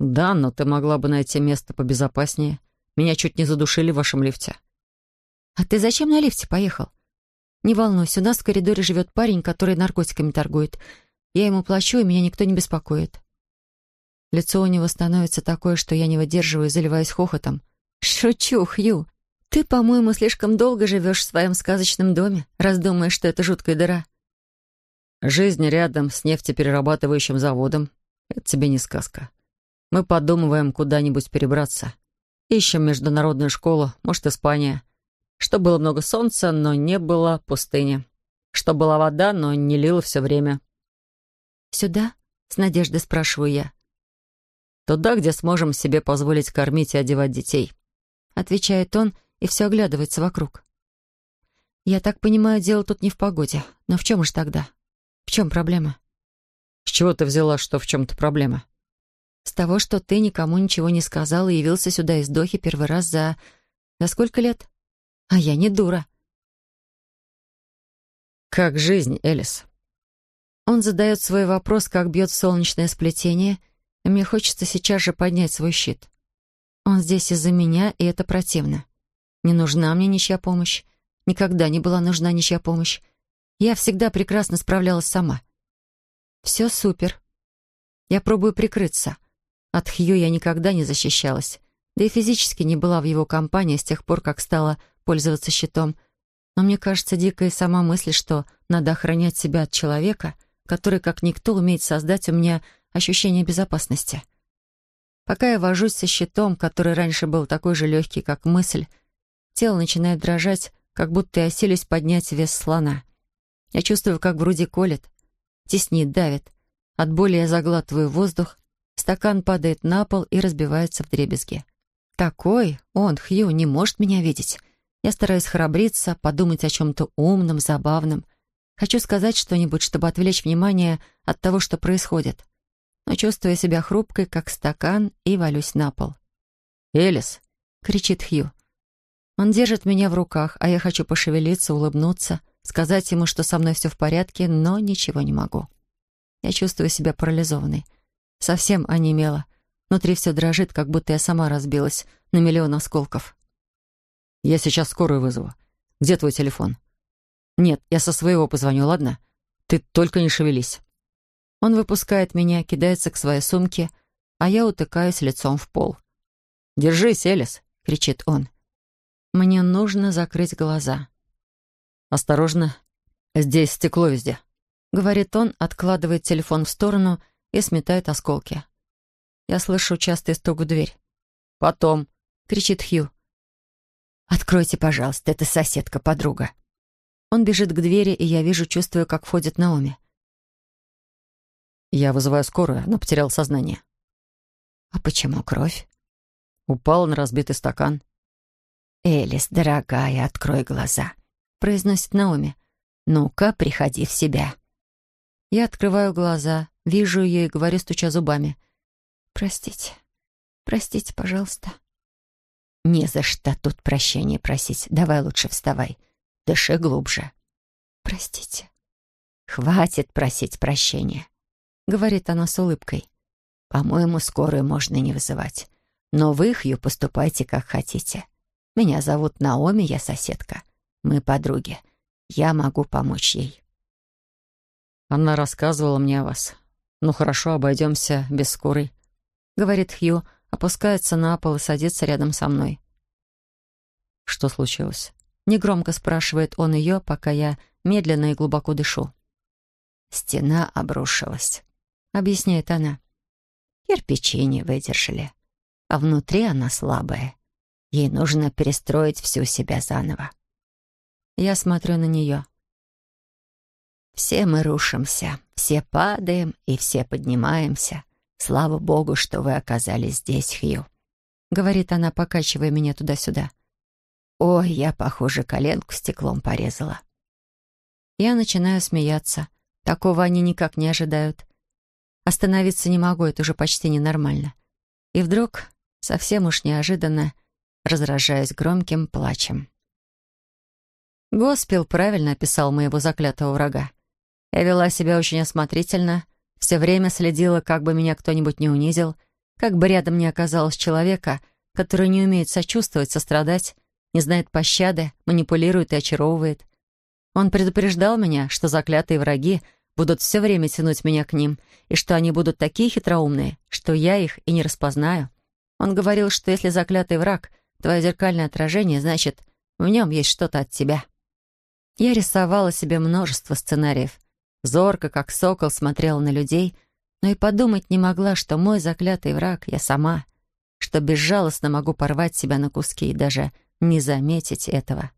Да, но ты могла бы найти место побезопаснее. Меня чуть не задушили в вашем лифте. А ты зачем на лифте поехал? Не волнуйся, у нас в коридоре живет парень, который наркотиками торгует. Я ему плачу, и меня никто не беспокоит. Лицо у него становится такое, что я не выдерживаю и заливаюсь хохотом. «Шучу, Хью. Ты, по-моему, слишком долго живешь в своем сказочном доме, раз думаешь, что это жуткая дыра». «Жизнь рядом с нефтеперерабатывающим заводом — это тебе не сказка. Мы подумываем куда-нибудь перебраться. Ищем международную школу, может, Испания. Что было много солнца, но не было пустыни. Что была вода, но не лила все время. «Сюда?» — с надеждой спрашиваю я. «Туда, где сможем себе позволить кормить и одевать детей», — отвечает он и все оглядывается вокруг. «Я так понимаю, дело тут не в погоде. Но в чем же тогда? В чем проблема?» «С чего ты взяла, что в чем-то проблема?» С того, что ты никому ничего не сказал и явился сюда из Дохи первый раз за... За сколько лет? А я не дура. «Как жизнь, Элис?» Он задает свой вопрос, как бьет солнечное сплетение, и мне хочется сейчас же поднять свой щит. Он здесь из-за меня, и это противно. Не нужна мне ничья помощь. Никогда не была нужна ничья помощь. Я всегда прекрасно справлялась сама. Все супер. Я пробую прикрыться — от Хью я никогда не защищалась, да и физически не была в его компании с тех пор, как стала пользоваться щитом. Но мне кажется дикой сама мысль, что надо охранять себя от человека, который, как никто, умеет создать у меня ощущение безопасности. Пока я вожусь со щитом, который раньше был такой же легкий, как мысль, тело начинает дрожать, как будто я осилюсь поднять вес слона. Я чувствую, как в груди колет, теснит, давит. От боли я заглатываю воздух, Стакан падает на пол и разбивается в дребезги. Такой он, Хью, не может меня видеть. Я стараюсь храбриться, подумать о чем-то умном, забавном. Хочу сказать что-нибудь, чтобы отвлечь внимание от того, что происходит. Но чувствую себя хрупкой, как стакан, и валюсь на пол. «Элис!» — кричит Хью. Он держит меня в руках, а я хочу пошевелиться, улыбнуться, сказать ему, что со мной все в порядке, но ничего не могу. Я чувствую себя парализованной. Совсем онемела. Внутри все дрожит, как будто я сама разбилась на миллион осколков. «Я сейчас скорую вызову. Где твой телефон?» «Нет, я со своего позвоню, ладно? Ты только не шевелись». Он выпускает меня, кидается к своей сумке, а я утыкаюсь лицом в пол. «Держись, Элис!» — кричит он. Мне нужно закрыть глаза. «Осторожно, здесь стекло везде», — говорит он, откладывает телефон в сторону и сметает осколки. Я слышу частый стук в дверь. «Потом», — кричит Хью. «Откройте, пожалуйста, это соседка, подруга». Он бежит к двери, и я вижу, чувствую, как входит Наоми. «Я вызываю скорую, она потеряла сознание». «А почему кровь?» Упала на разбитый стакан. «Элис, дорогая, открой глаза», — произносит Наоми. «Ну-ка, приходи в себя». Я открываю глаза, вижу ее и говорю, стуча зубами. «Простите, простите, пожалуйста». «Не за что тут прощения просить. Давай лучше вставай. Дыши глубже». «Простите». «Хватит просить прощения», — говорит она с улыбкой. «По-моему, скорую можно не вызывать. Но вы, Хью, поступайте, как хотите. Меня зовут Наоми, я соседка. Мы подруги. Я могу помочь ей». Она рассказывала мне о вас. Ну хорошо, обойдемся без скорой. Говорит Хью, опускается на пол и садится рядом со мной. Что случилось? Негромко спрашивает он ее, пока я медленно и глубоко дышу. «Стена обрушилась», — объясняет она. «Кирпичи не выдержали, а внутри она слабая. Ей нужно перестроить всю себя заново. Я смотрю на нее. Все мы рушимся, все падаем и все поднимаемся. Слава богу, что вы оказались здесь, Хью. Говорит она, покачивая меня туда-сюда. Ой, я, похоже, коленку стеклом порезала. Я начинаю смеяться. Такого они никак не ожидают. Остановиться не могу, это уже почти ненормально. И вдруг, совсем уж неожиданно, разражаюсь громким плачем. Госпел правильно описал моего заклятого врага. Я вела себя очень осмотрительно, все время следила, как бы меня кто-нибудь не унизил, как бы рядом не оказалось человека, который не умеет сочувствовать, сострадать, не знает пощады, манипулирует и очаровывает. Он предупреждал меня, что заклятые враги будут все время тянуть меня к ним, и что они будут такие хитроумные, что я их и не распознаю. Он говорил, что если заклятый враг — твое зеркальное отражение, значит, в нем есть что-то от тебя. Я рисовала себе множество сценариев. Зорко, как сокол, смотрела на людей, но и подумать не могла, что мой заклятый враг — я сама, что безжалостно могу порвать себя на куски и даже не заметить этого.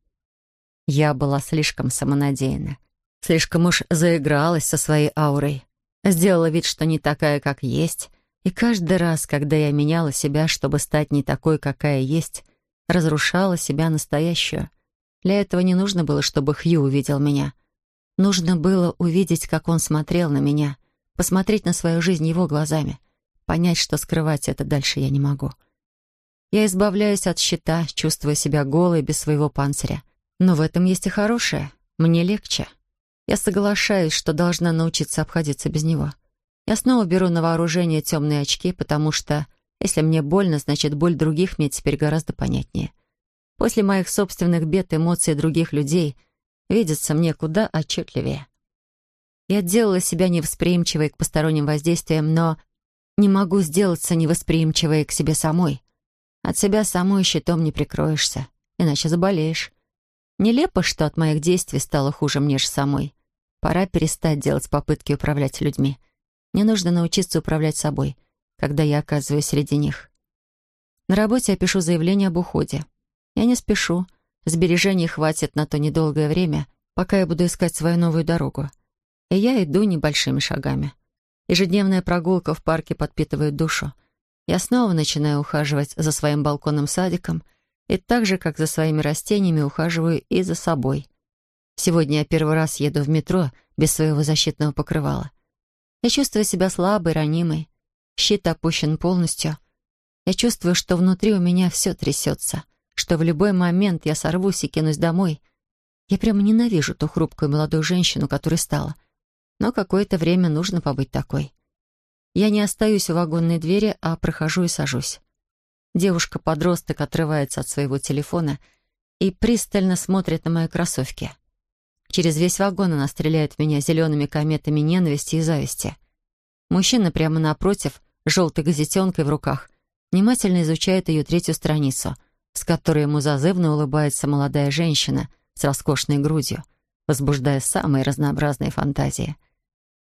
Я была слишком самонадеянна. Слишком уж заигралась со своей аурой. Сделала вид, что не такая, как есть. И каждый раз, когда я меняла себя, чтобы стать не такой, какая есть, разрушала себя настоящую. Для этого не нужно было, чтобы Хью увидел меня. Нужно было увидеть, как он смотрел на меня, посмотреть на свою жизнь его глазами, понять, что скрывать это дальше я не могу. Я избавляюсь от щита, чувствуя себя голой, без своего панциря. Но в этом есть и хорошее. Мне легче. Я соглашаюсь, что должна научиться обходиться без него. Я снова беру на вооружение темные очки, потому что, если мне больно, значит, боль других мне теперь гораздо понятнее. После моих собственных бед эмоции других людей видятся мне куда отчетливее. Я делала себя невосприимчивой к посторонним воздействиям, но не могу сделаться невосприимчивой к себе самой. От себя самой щитом не прикроешься, иначе заболеешь. Нелепо, что от моих действий стало хуже мне же самой. Пора перестать делать попытки управлять людьми. Мне нужно научиться управлять собой, когда я оказываюсь среди них. На работе я пишу заявление об уходе. Я не спешу. Сбережений хватит на то недолгое время, пока я буду искать свою новую дорогу. И я иду небольшими шагами. Ежедневная прогулка в парке подпитывает душу. Я снова начинаю ухаживать за своим балконным садиком и так же, как за своими растениями, ухаживаю и за собой. Сегодня я первый раз еду в метро без своего защитного покрывала. Я чувствую себя слабой, ранимой. Щит опущен полностью. Я чувствую, что внутри у меня все трясется что в любой момент я сорвусь и кинусь домой. Я прямо ненавижу ту хрупкую молодую женщину, которой стала. Но какое-то время нужно побыть такой. Я не остаюсь у вагонной двери, а прохожу и сажусь. Девушка-подросток отрывается от своего телефона и пристально смотрит на мои кроссовки. Через весь вагон она стреляет в меня зелеными кометами ненависти и зависти. Мужчина прямо напротив, желтой газетенкой в руках, внимательно изучает ее третью страницу — с которой ему зазывно улыбается молодая женщина с роскошной грудью, возбуждая самые разнообразные фантазии.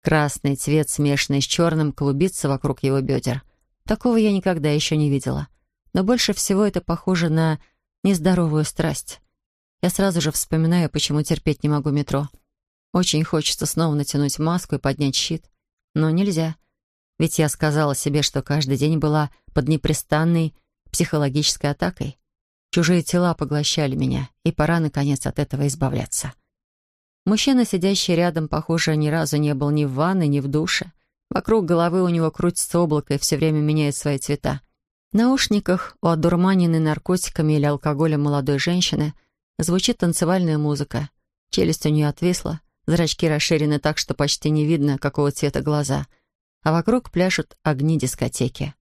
Красный цвет, смешанный с черным, клубится вокруг его бедер. Такого я никогда еще не видела. Но больше всего это похоже на нездоровую страсть. Я сразу же вспоминаю, почему терпеть не могу метро. Очень хочется снова натянуть маску и поднять щит. Но нельзя. Ведь я сказала себе, что каждый день была под непрестанной психологической атакой. Чужие тела поглощали меня, и пора, наконец, от этого избавляться. Мужчина, сидящий рядом, похоже, ни разу не был ни в ванной, ни в душе. Вокруг головы у него крутится облако и все время меняет свои цвета. В наушниках у одурманенной наркотиками или алкоголем молодой женщины звучит танцевальная музыка. Челюсть у нее отвисла, зрачки расширены так, что почти не видно, какого цвета глаза. А вокруг пляшут огни дискотеки.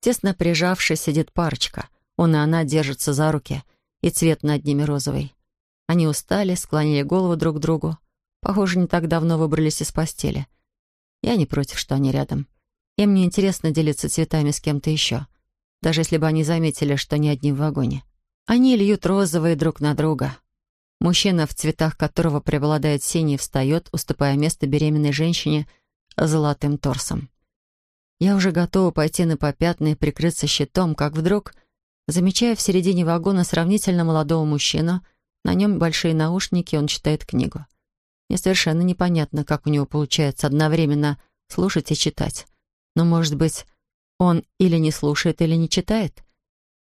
Тесно прижавшись сидит парочка — он и она держатся за руки, и цвет над ними розовый. Они устали, склонили голову друг к другу. Похоже, не так давно выбрались из постели. Я не против, что они рядом. Им не интересно делиться цветами с кем-то еще. Даже если бы они заметили, что не одни в вагоне. Они льют розовые друг на друга. Мужчина, в цветах которого преобладает синий, встает, уступая место беременной женщине с золотым торсом. Я уже готова пойти на попятные и прикрыться щитом, как вдруг Замечаю в середине вагона сравнительно молодого мужчину. На нем большие наушники, он читает книгу. Мне совершенно непонятно, как у него получается одновременно слушать и читать. Но, может быть, он или не слушает, или не читает?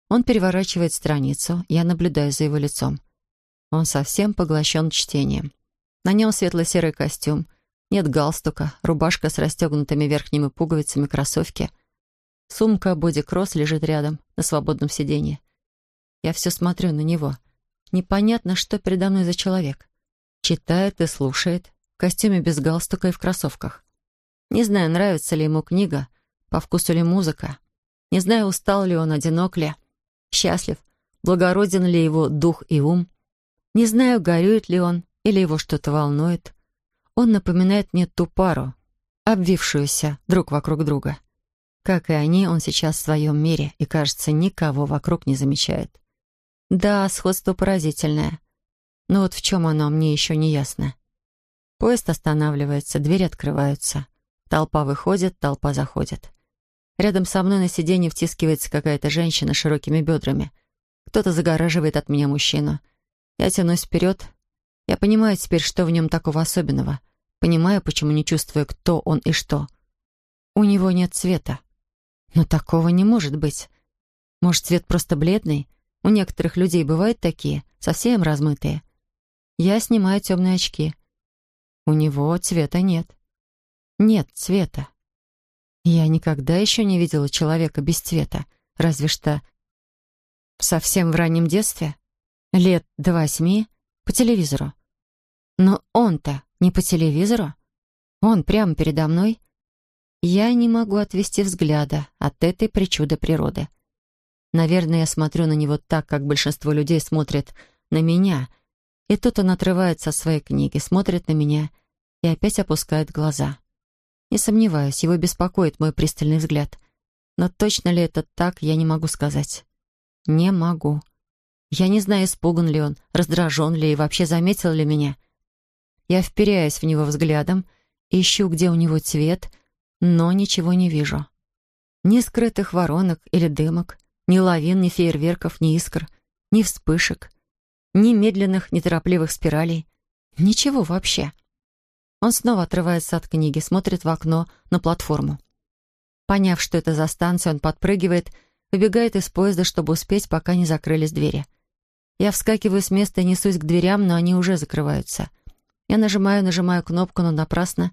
Он переворачивает страницу, я наблюдаю за его лицом. Он совсем поглощен чтением. На нем светло-серый костюм, нет галстука, рубашка с расстегнутыми верхними пуговицами, кроссовки. Сумка боди-кросс лежит рядом, на свободном сиденье. Я все смотрю на него. Непонятно, что передо мной за человек. Читает и слушает, в костюме без галстука и в кроссовках. Не знаю, нравится ли ему книга, по вкусу ли музыка. Не знаю, устал ли он, одинок ли, счастлив, благороден ли его дух и ум. Не знаю, горюет ли он или его что-то волнует. Он напоминает мне ту пару, обвившуюся друг вокруг друга. Как и они, он сейчас в своем мире и, кажется, никого вокруг не замечает. Да, сходство поразительное. Но вот в чем оно, мне еще не ясно. Поезд останавливается, двери открываются. Толпа выходит, толпа заходит. Рядом со мной на сиденье втискивается какая-то женщина широкими бедрами. Кто-то загораживает от меня мужчину. Я тянусь вперед. Я понимаю теперь, что в нем такого особенного. Понимаю, почему не чувствую, кто он и что. У него нет цвета. Но такого не может быть. Может, цвет просто бледный? У некоторых людей бывают такие, совсем размытые. Я снимаю темные очки. У него цвета нет. Нет цвета. Я никогда еще не видела человека без цвета, разве что совсем в раннем детстве, лет до восьми, по телевизору. Но он-то не по телевизору. Он прямо передо мной. Я не могу отвести взгляда от этой причуды природы. Наверное, я смотрю на него так, как большинство людей смотрят на меня. И тут он отрывается от своей книги, смотрит на меня и опять опускает глаза. Не сомневаюсь, его беспокоит мой пристальный взгляд. Но точно ли это так, я не могу сказать. Не могу. Я не знаю, испуган ли он, раздражен ли и вообще заметил ли меня — я вперяюсь в него взглядом, ищу, где у него цвет, но ничего не вижу. Ни скрытых воронок или дымок, ни лавин, ни фейерверков, ни искр, ни вспышек, ни медленных, неторопливых спиралей. Ничего вообще. Он снова отрывается от книги, смотрит в окно на платформу. Поняв, что это за станция, он подпрыгивает, выбегает из поезда, чтобы успеть, пока не закрылись двери. Я вскакиваю с места и несусь к дверям, но они уже закрываются. Я нажимаю, нажимаю кнопку, но напрасно.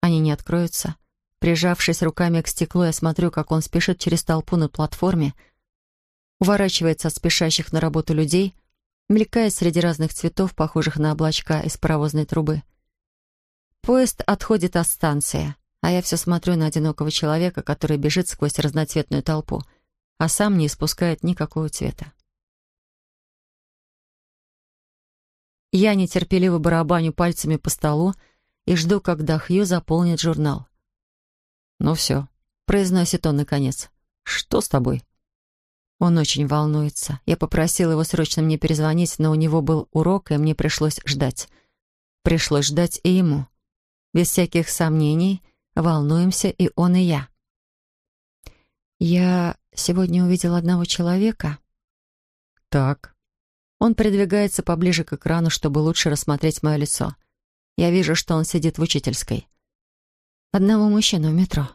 Они не откроются. Прижавшись руками к стеклу, я смотрю, как он спешит через толпу на платформе, уворачивается от спешащих на работу людей, мелькает среди разных цветов, похожих на облачка из паровозной трубы. Поезд отходит от станции, а я все смотрю на одинокого человека, который бежит сквозь разноцветную толпу, а сам не испускает никакого цвета. Я нетерпеливо барабаню пальцами по столу и жду, когда Хью заполнит журнал. «Ну все», — произносит он наконец. «Что с тобой?» Он очень волнуется. Я попросила его срочно мне перезвонить, но у него был урок, и мне пришлось ждать. Пришлось ждать и ему. Без всяких сомнений, волнуемся и он, и я. Я сегодня увидел одного человека. Так. Он придвигается поближе к экрану, чтобы лучше рассмотреть мое лицо. Я вижу, что он сидит в учительской. Одного мужчину в метро.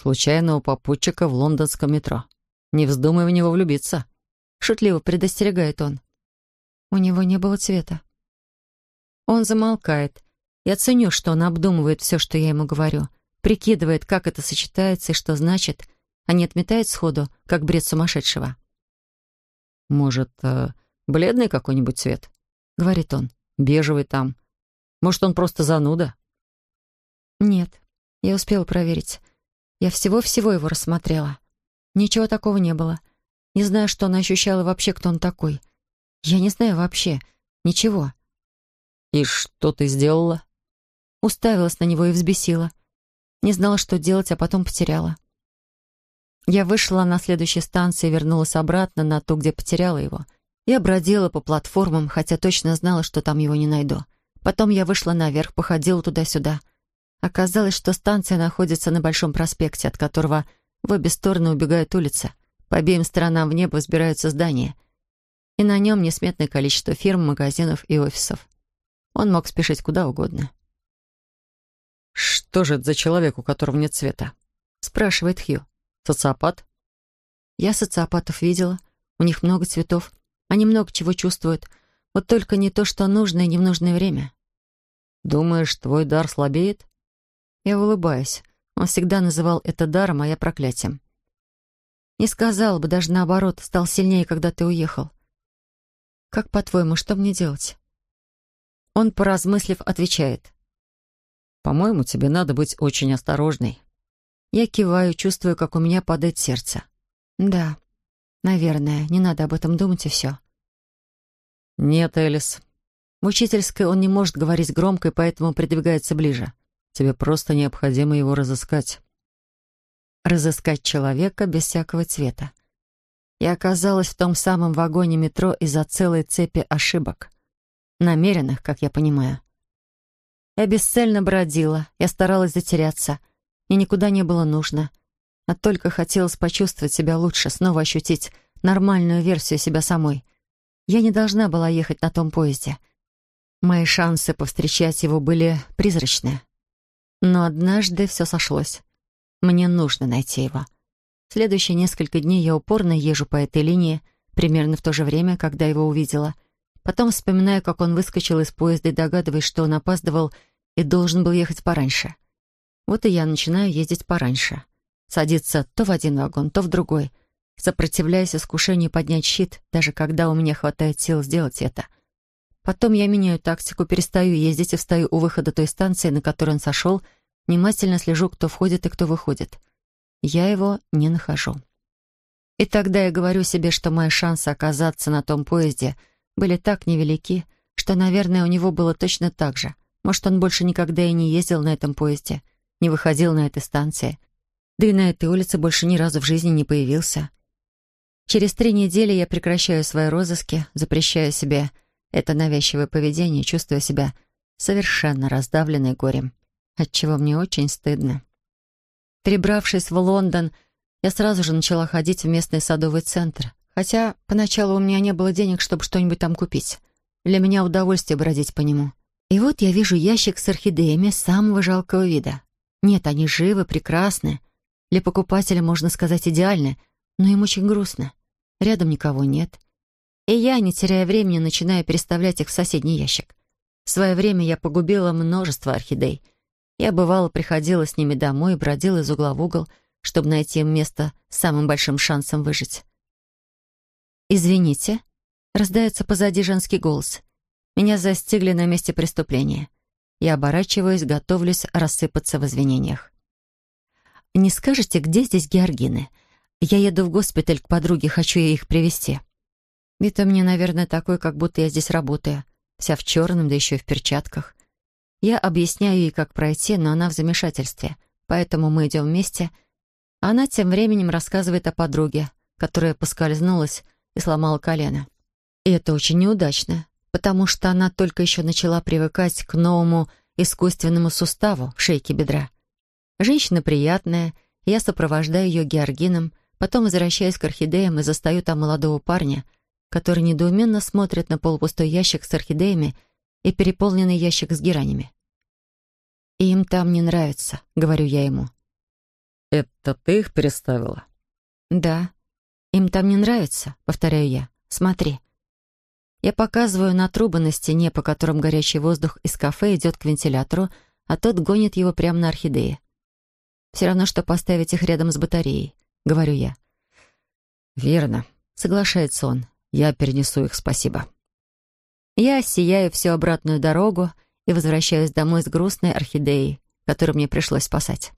Случайного попутчика в лондонском метро. Не вздумай в него влюбиться. Шутливо предостерегает он. У него не было цвета. Он замолкает. Я ценю, что он обдумывает все, что я ему говорю, прикидывает, как это сочетается и что значит, а не отметает сходу, как бред сумасшедшего. «Может, э, Бледный какой-нибудь цвет?» — говорит он. «Бежевый там. Может, он просто зануда?» «Нет, я успела проверить. Я всего-всего его рассмотрела. Ничего такого не было. Не знаю, что она ощущала вообще, кто он такой. Я не знаю вообще. Ничего». «И что ты сделала?» Уставилась на него и взбесила. Не знала, что делать, а потом потеряла. Я вышла на следующей станции и вернулась обратно на ту, где потеряла его — я бродила по платформам, хотя точно знала, что там его не найду. Потом я вышла наверх, походила туда-сюда. Оказалось, что станция находится на Большом проспекте, от которого в обе стороны убегает улица. По обеим сторонам в небо взбираются здания. И на нем несметное количество фирм, магазинов и офисов. Он мог спешить куда угодно. «Что же это за человек, у которого нет цвета?» — спрашивает Хью. «Социопат?» Я социопатов видела. У них много цветов. Они много чего чувствуют. Вот только не то, что нужно, и не в нужное время. «Думаешь, твой дар слабеет?» Я улыбаюсь. Он всегда называл это даром, а я проклятием. Не сказал бы, даже наоборот, стал сильнее, когда ты уехал. Как, по-твоему, что мне делать? Он, поразмыслив, отвечает. «По-моему, тебе надо быть очень осторожной». Я киваю, чувствую, как у меня падает сердце. Да, наверное, не надо об этом думать и все. «Нет, Элис». В учительской он не может говорить громко, и поэтому придвигается ближе. «Тебе просто необходимо его разыскать». Разыскать человека без всякого цвета. Я оказалась в том самом вагоне метро из-за целой цепи ошибок. Намеренных, как я понимаю. Я бесцельно бродила, я старалась затеряться. Мне никуда не было нужно. А только хотелось почувствовать себя лучше, снова ощутить нормальную версию себя самой. Я не должна была ехать на том поезде. Мои шансы повстречать его были призрачные. Но однажды все сошлось. Мне нужно найти его. Следующие несколько дней я упорно езжу по этой линии, примерно в то же время, когда его увидела — Потом вспоминаю, как он выскочил из поезда и догадываюсь, что он опаздывал и должен был ехать пораньше. Вот и я начинаю ездить пораньше. Садиться то в один вагон, то в другой, сопротивляясь искушению поднять щит, даже когда у меня хватает сил сделать это. Потом я меняю тактику, перестаю ездить и встаю у выхода той станции, на которой он сошел, внимательно слежу, кто входит и кто выходит. Я его не нахожу. И тогда я говорю себе, что мои шансы оказаться на том поезде — были так невелики, что, наверное, у него было точно так же. Может, он больше никогда и не ездил на этом поезде, не выходил на этой станции. Да и на этой улице больше ни разу в жизни не появился. Через три недели я прекращаю свои розыски, запрещаю себе это навязчивое поведение, чувствуя себя совершенно раздавленной горем, отчего мне очень стыдно. Прибравшись в Лондон, я сразу же начала ходить в местный садовый центр, Хотя поначалу у меня не было денег, чтобы что-нибудь там купить. Для меня удовольствие бродить по нему. И вот я вижу ящик с орхидеями самого жалкого вида. Нет, они живы, прекрасны. Для покупателя, можно сказать, идеальны, но им очень грустно. Рядом никого нет. И я, не теряя времени, начинаю переставлять их в соседний ящик. В свое время я погубила множество орхидей. Я, бывало, приходила с ними домой и бродила из угла в угол, чтобы найти им место с самым большим шансом выжить. «Извините», — раздается позади женский голос. Меня застигли на месте преступления. Я оборачиваюсь, готовлюсь рассыпаться в извинениях. «Не скажете, где здесь Георгины? Я еду в госпиталь к подруге, хочу ей их привезти. Вид у меня, наверное, такой, как будто я здесь работаю. Вся в черном, да еще и в перчатках. Я объясняю ей, как пройти, но она в замешательстве. Поэтому мы идем вместе. Она тем временем рассказывает о подруге, которая поскользнулась и сломала колено. И это очень неудачно, потому что она только еще начала привыкать к новому искусственному суставу в шейке бедра. Женщина приятная, я сопровождаю ее георгином, потом возвращаюсь к орхидеям и застаю там молодого парня, который недоуменно смотрит на полупустой ящик с орхидеями и переполненный ящик с геранями. «Им там не нравится», — говорю я ему. «Это ты их переставила?» «Да. «Им там не нравится», — повторяю я. «Смотри». Я показываю на трубы на стене, по которым горячий воздух из кафе идет к вентилятору, а тот гонит его прямо на орхидеи. «Все равно, что поставить их рядом с батареей», — говорю я. «Верно», — соглашается он. «Я перенесу их, спасибо». Я сияю всю обратную дорогу и возвращаюсь домой с грустной орхидеей, которую мне пришлось спасать.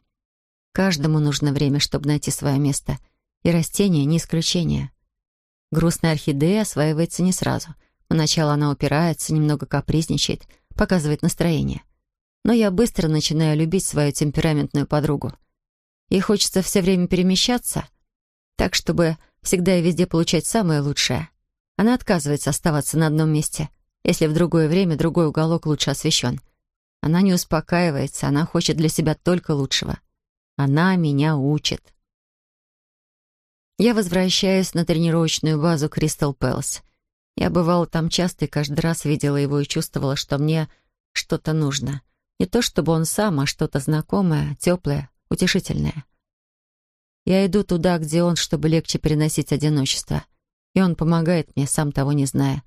Каждому нужно время, чтобы найти свое место — и растение не исключение. Грустная орхидея осваивается не сразу. Поначалу она упирается, немного капризничает, показывает настроение. Но я быстро начинаю любить свою темпераментную подругу. Ей хочется все время перемещаться, так, чтобы всегда и везде получать самое лучшее. Она отказывается оставаться на одном месте, если в другое время другой уголок лучше освещен. Она не успокаивается, она хочет для себя только лучшего. Она меня учит. Я возвращаюсь на тренировочную базу Кристал Пэлас. Я бывала там часто и каждый раз видела его и чувствовала, что мне что-то нужно. Не то чтобы он сам, а что-то знакомое, теплое, утешительное. Я иду туда, где он, чтобы легче переносить одиночество. И он помогает мне, сам того не зная.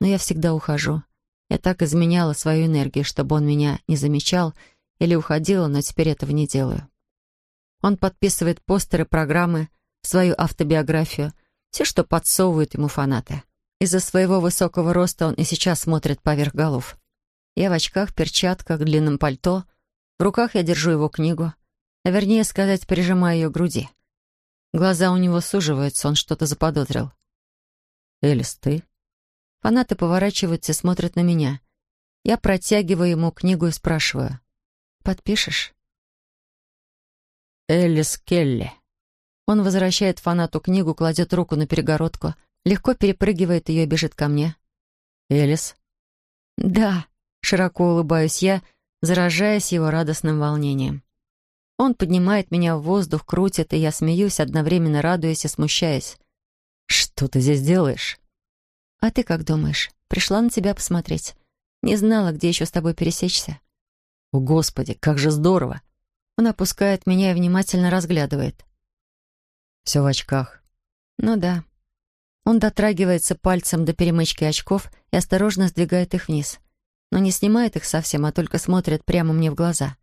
Но я всегда ухожу. Я так изменяла свою энергию, чтобы он меня не замечал или уходила, но теперь этого не делаю. Он подписывает постеры, программы, свою автобиографию, все, что подсовывают ему фанаты. Из-за своего высокого роста он и сейчас смотрит поверх голов. Я в очках, перчатках, длинном пальто. В руках я держу его книгу. А вернее сказать, прижимаю ее к груди. Глаза у него суживаются, он что-то заподозрил. «Элис, ты?» Фанаты поворачиваются и смотрят на меня. Я протягиваю ему книгу и спрашиваю. «Подпишешь?» «Элис Келли». Он возвращает фанату книгу, кладет руку на перегородку, легко перепрыгивает ее и бежит ко мне. «Элис?» «Да», — широко улыбаюсь я, заражаясь его радостным волнением. Он поднимает меня в воздух, крутит, и я смеюсь, одновременно радуясь и смущаясь. «Что ты здесь делаешь?» «А ты как думаешь? Пришла на тебя посмотреть. Не знала, где еще с тобой пересечься». «О, Господи, как же здорово!» Он опускает меня и внимательно разглядывает. «Все в очках». «Ну да». Он дотрагивается пальцем до перемычки очков и осторожно сдвигает их вниз. Но не снимает их совсем, а только смотрит прямо мне в глаза.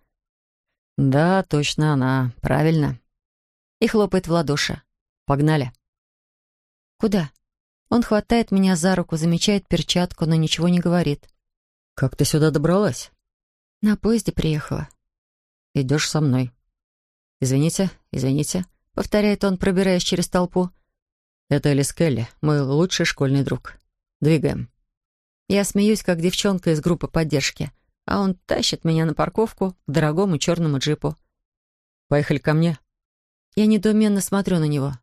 «Да, точно она. Правильно». И хлопает в ладоши. «Погнали». «Куда?» Он хватает меня за руку, замечает перчатку, но ничего не говорит. «Как ты сюда добралась?» «На поезде приехала». «Идешь со мной». «Извините, извините», — повторяет он, пробираясь через толпу. «Это Элис Келли, мой лучший школьный друг. Двигаем». Я смеюсь, как девчонка из группы поддержки, а он тащит меня на парковку к дорогому черному джипу. «Поехали ко мне». Я недоуменно смотрю на него.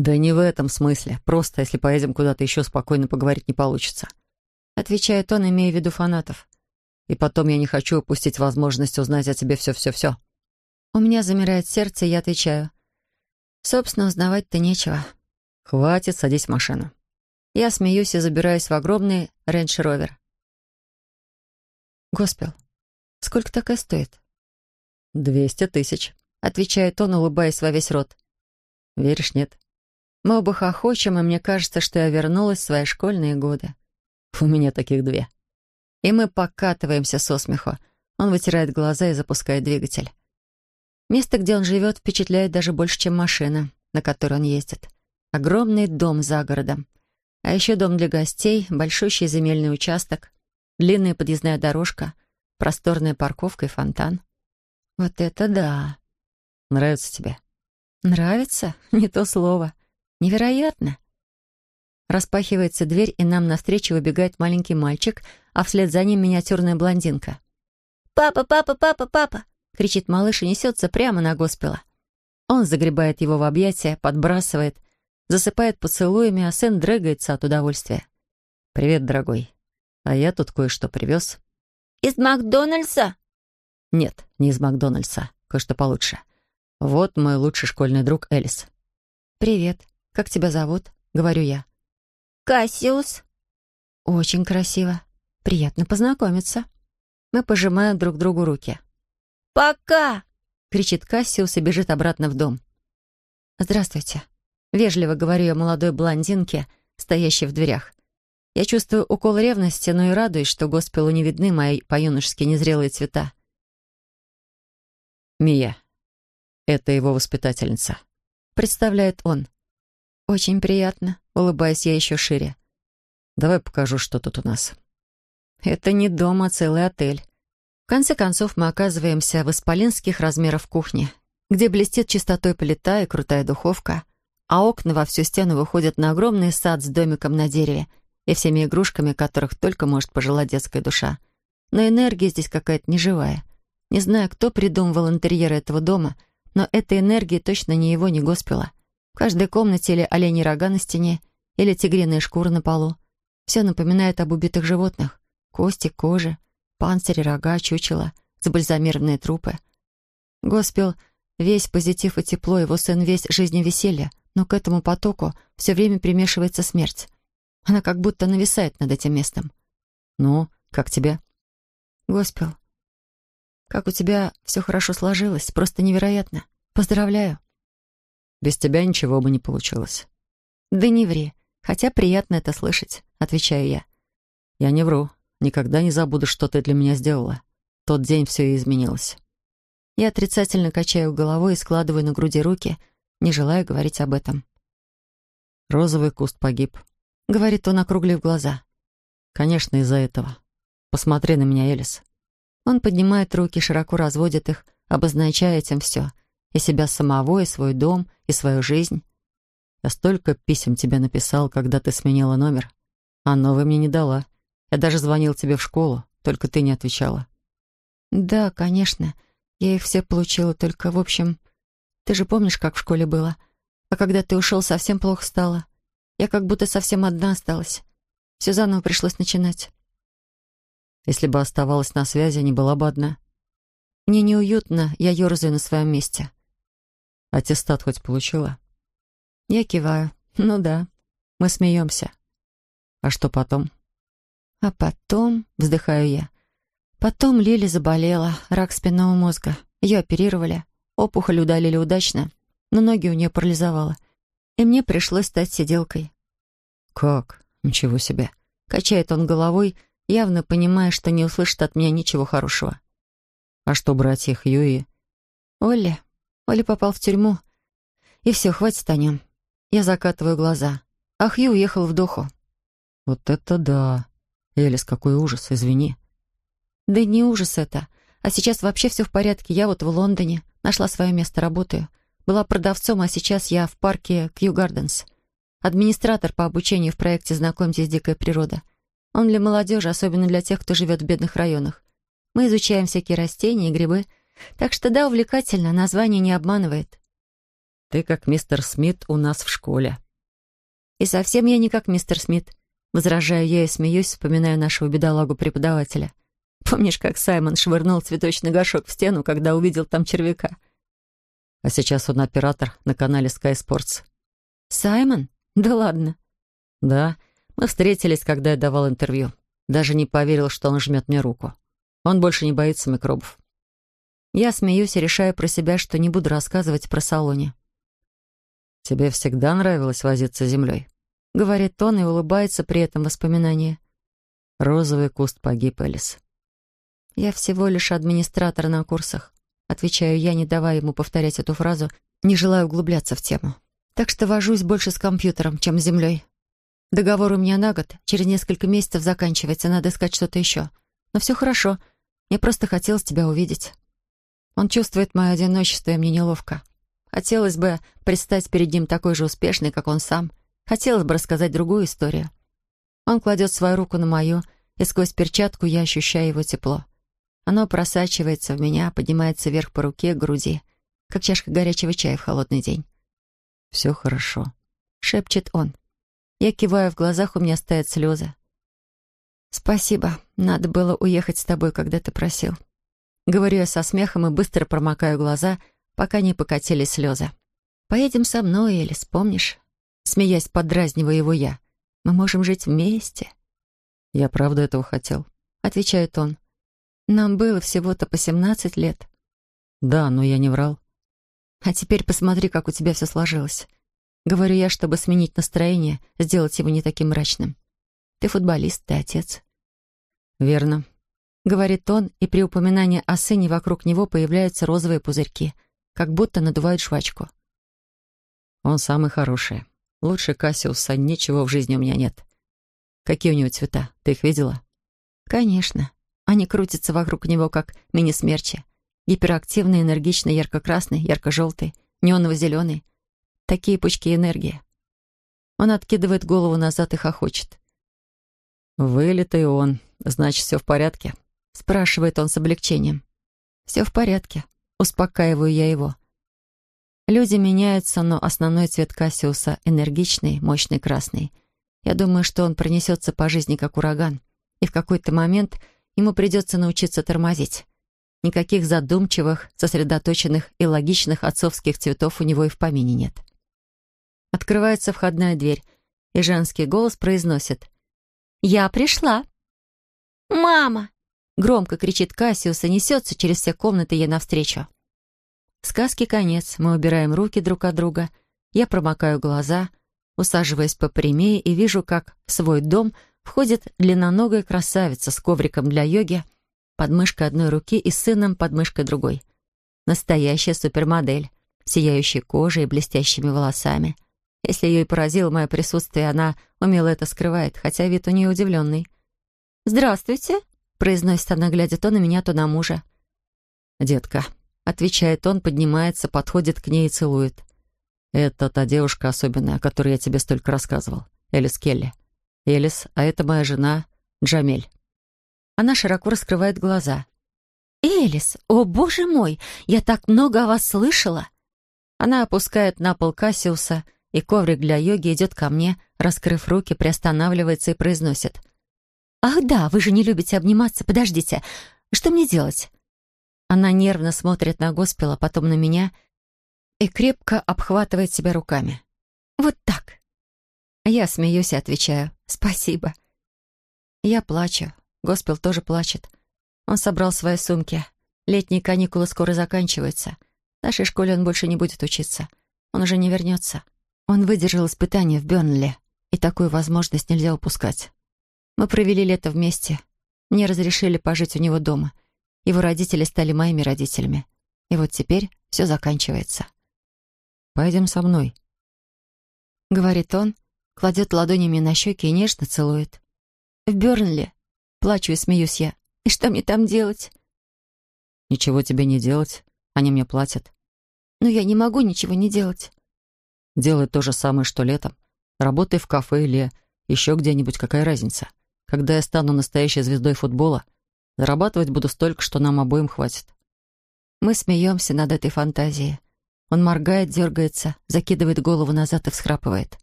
«Да не в этом смысле. Просто, если поедем куда-то еще, спокойно поговорить не получится», — отвечает он, имея в виду фанатов. «И потом я не хочу упустить возможность узнать о тебе все-все-все». У меня замирает сердце, я отвечаю. «Собственно, узнавать-то нечего». «Хватит, садись в машину». Я смеюсь и забираюсь в огромный рейндж-ровер. «Госпел, сколько такая стоит?» «Двести тысяч», — отвечает он, улыбаясь во весь рот. «Веришь, нет?» Мы оба хохочем, и мне кажется, что я вернулась в свои школьные годы. У меня таких две. И мы покатываемся со смеху. Он вытирает глаза и запускает двигатель. Место, где он живет, впечатляет даже больше, чем машина, на которой он ездит. Огромный дом за городом. А еще дом для гостей, большущий земельный участок, длинная подъездная дорожка, просторная парковка и фонтан. Вот это да! Нравится тебе? Нравится? [laughs] Не то слово. Невероятно! Распахивается дверь, и нам навстречу выбегает маленький мальчик, а вслед за ним миниатюрная блондинка. «Папа, папа, папа, папа!» — кричит малыш и несется прямо на Госпела. Он загребает его в объятия, подбрасывает, засыпает поцелуями, а сын дрыгается от удовольствия. «Привет, дорогой. А я тут кое-что привез». «Из Макдональдса?» «Нет, не из Макдональдса. Кое-что получше. Вот мой лучший школьный друг Элис». «Привет. Как тебя зовут?» — говорю я. «Кассиус». «Очень красиво. Приятно познакомиться». Мы пожимаем друг другу руки. «Пока!» — кричит Кассиус и бежит обратно в дом. «Здравствуйте». Вежливо говорю я молодой блондинке, стоящей в дверях. Я чувствую укол ревности, но и радуюсь, что Госпелу не видны мои по-юношески незрелые цвета. «Мия, это его воспитательница», — представляет он. «Очень приятно», — улыбаюсь я еще шире. «Давай покажу, что тут у нас». «Это не дом, а целый отель». В конце концов, мы оказываемся в исполинских размеров кухне, где блестит чистотой плита и крутая духовка, а окна во всю стену выходят на огромный сад с домиком на дереве и всеми игрушками, которых только может пожелать детская душа. Но энергия здесь какая-то неживая. Не знаю, кто придумывал интерьеры этого дома, но эта энергия точно не его, не Госпела. В каждой комнате или оленьи рога на стене, или тигриная шкура на полу. Все напоминает об убитых животных. Кости, кожа, панцири, рога, чучела, забальзамированные трупы. Госпел — весь позитив и тепло, его сын весь жизнь веселье, но к этому потоку все время примешивается смерть. Она как будто нависает над этим местом. «Ну, как тебе?» «Госпел, как у тебя все хорошо сложилось, просто невероятно. Поздравляю». «Без тебя ничего бы не получилось». «Да не ври, хотя приятно это слышать», — отвечаю я. «Я не вру. Никогда не забуду, что ты для меня сделала. тот день все и изменилось». Я отрицательно качаю головой и складываю на груди руки, не желая говорить об этом. «Розовый куст погиб», — говорит он, округлив глаза. «Конечно, из-за этого. Посмотри на меня, Элис». Он поднимает руки, широко разводит их, обозначая этим все. И себя самого, и свой дом, и свою жизнь. Я столько писем тебе написал, когда ты сменила номер. А новый мне не дала. Я даже звонил тебе в школу, только ты не отвечала. Да, конечно. Я их все получила, только, в общем... Ты же помнишь, как в школе было? А когда ты ушел, совсем плохо стало. Я как будто совсем одна осталась. Все заново пришлось начинать. Если бы оставалась на связи, не была бы одна. Мне неуютно, я ерзаю на своем месте. Аттестат хоть получила? Я киваю. Ну да. Мы смеемся. А что потом? А потом, вздыхаю я, потом Лили заболела, рак спинного мозга. Ее оперировали. Опухоль удалили удачно, но ноги у нее парализовало. И мне пришлось стать сиделкой. «Как? Ничего себе!» Качает он головой, явно понимая, что не услышит от меня ничего хорошего. «А что братья Хьюи?» «Олли. Олли попал в тюрьму. И все, хватит о нем. Я закатываю глаза. А Хью уехал в Доху». «Вот это да! Элис, какой ужас, извини». «Да не ужас это. А сейчас вообще все в порядке. Я вот в Лондоне. Нашла свое место, работаю. Была продавцом, а сейчас я в парке Кью Гарденс. Администратор по обучению в проекте «Знакомьтесь, дикая природа». Он для молодежи, особенно для тех, кто живет в бедных районах. Мы изучаем всякие растения и грибы. Так что да, увлекательно, название не обманывает. Ты как мистер Смит у нас в школе. И совсем я не как мистер Смит. Возражаю я и смеюсь, вспоминая нашего бедолагу-преподавателя. Помнишь, как Саймон швырнул цветочный горшок в стену, когда увидел там червяка? А сейчас он оператор на канале Sky Sports. Саймон? Да ладно. Да, мы встретились, когда я давал интервью. Даже не поверил, что он жмет мне руку. Он больше не боится микробов. Я смеюсь и решаю про себя, что не буду рассказывать про салоне. «Тебе всегда нравилось возиться землей?» — говорит он и улыбается при этом воспоминании. «Розовый куст погиб, Элис». «Я всего лишь администратор на курсах», — отвечаю я, не давая ему повторять эту фразу, не желаю углубляться в тему. «Так что вожусь больше с компьютером, чем с землей. Договор у меня на год, через несколько месяцев заканчивается, надо искать что-то еще. Но все хорошо, мне просто хотелось тебя увидеть». Он чувствует мое одиночество, и мне неловко. Хотелось бы предстать перед ним такой же успешной, как он сам. Хотелось бы рассказать другую историю. Он кладет свою руку на мою, и сквозь перчатку я ощущаю его тепло. Оно просачивается в меня, поднимается вверх по руке, к груди, как чашка горячего чая в холодный день. «Все хорошо», — шепчет он. Я киваю, в глазах у меня стоят слезы. «Спасибо. Надо было уехать с тобой, когда ты просил». Говорю я со смехом и быстро промокаю глаза, пока не покатились слезы. «Поедем со мной, Элис, помнишь?» Смеясь, подразниваю его я. «Мы можем жить вместе». «Я правда этого хотел», — отвечает он. «Нам было всего-то по семнадцать лет». «Да, но я не врал». «А теперь посмотри, как у тебя все сложилось». Говорю я, чтобы сменить настроение, сделать его не таким мрачным. «Ты футболист, ты отец». «Верно», — говорит он, и при упоминании о сыне вокруг него появляются розовые пузырьки, как будто надувают жвачку. «Он самый хороший. Лучше Кассиуса ничего в жизни у меня нет. Какие у него цвета? Ты их видела?» «Конечно. Они крутятся вокруг него, как мини-смерчи. Гиперактивный, энергичный, ярко-красный, ярко-желтый, неоново-зеленый. Такие пучки энергии». Он откидывает голову назад и хохочет. «Вылитый он. Значит, все в порядке?» — спрашивает он с облегчением. «Все в порядке», — успокаиваю я его. Люди меняются, но основной цвет Кассиуса — энергичный, мощный красный. Я думаю, что он пронесется по жизни как ураган, и в какой-то момент ему придется научиться тормозить. Никаких задумчивых, сосредоточенных и логичных отцовских цветов у него и в помине нет. Открывается входная дверь, и женский голос произносит «Я пришла». «Мама!» — громко кричит Кассиус и несется через все комнаты ей навстречу. Сказки конец, мы убираем руки друг от друга, я промокаю глаза, усаживаясь попрямее и вижу, как в свой дом входит длинноногая красавица с ковриком для йоги, подмышкой одной руки и сыном подмышкой другой. Настоящая супермодель, сияющей кожей и блестящими волосами. Если ее и поразило мое присутствие, она умело это скрывает, хотя вид у нее удивленный. «Здравствуйте», — произносит она, глядя то на меня, то на мужа. «Детка», — отвечает он, поднимается, подходит к ней и целует. «Это та девушка особенная, о которой я тебе столько рассказывал. Элис Келли. Элис, а это моя жена Джамель». Она широко раскрывает глаза. «Элис, о боже мой, я так много о вас слышала!» Она опускает на пол Кассиуса, и коврик для йоги идет ко мне, раскрыв руки, приостанавливается и произносит. «Ах да, вы же не любите обниматься, подождите, что мне делать?» Она нервно смотрит на Госпела, потом на меня и крепко обхватывает себя руками. «Вот так!» Я смеюсь и отвечаю «Спасибо». Я плачу, Госпел тоже плачет. Он собрал свои сумки. Летние каникулы скоро заканчиваются. В нашей школе он больше не будет учиться. Он уже не вернется. Он выдержал испытание в Бёрнли, и такую возможность нельзя упускать. Мы провели лето вместе. Мне разрешили пожить у него дома — его родители стали моими родителями. И вот теперь все заканчивается. «Пойдем со мной», — говорит он, кладет ладонями на щеки и нежно целует. «В Бёрнли?» — плачу и смеюсь я. «И что мне там делать?» «Ничего тебе не делать. Они мне платят». «Но я не могу ничего не делать». «Делай то же самое, что летом. Работай в кафе или еще где-нибудь, какая разница. Когда я стану настоящей звездой футбола, Зарабатывать буду столько, что нам обоим хватит. Мы смеемся над этой фантазией. Он моргает, дергается, закидывает голову назад и всхрапывает.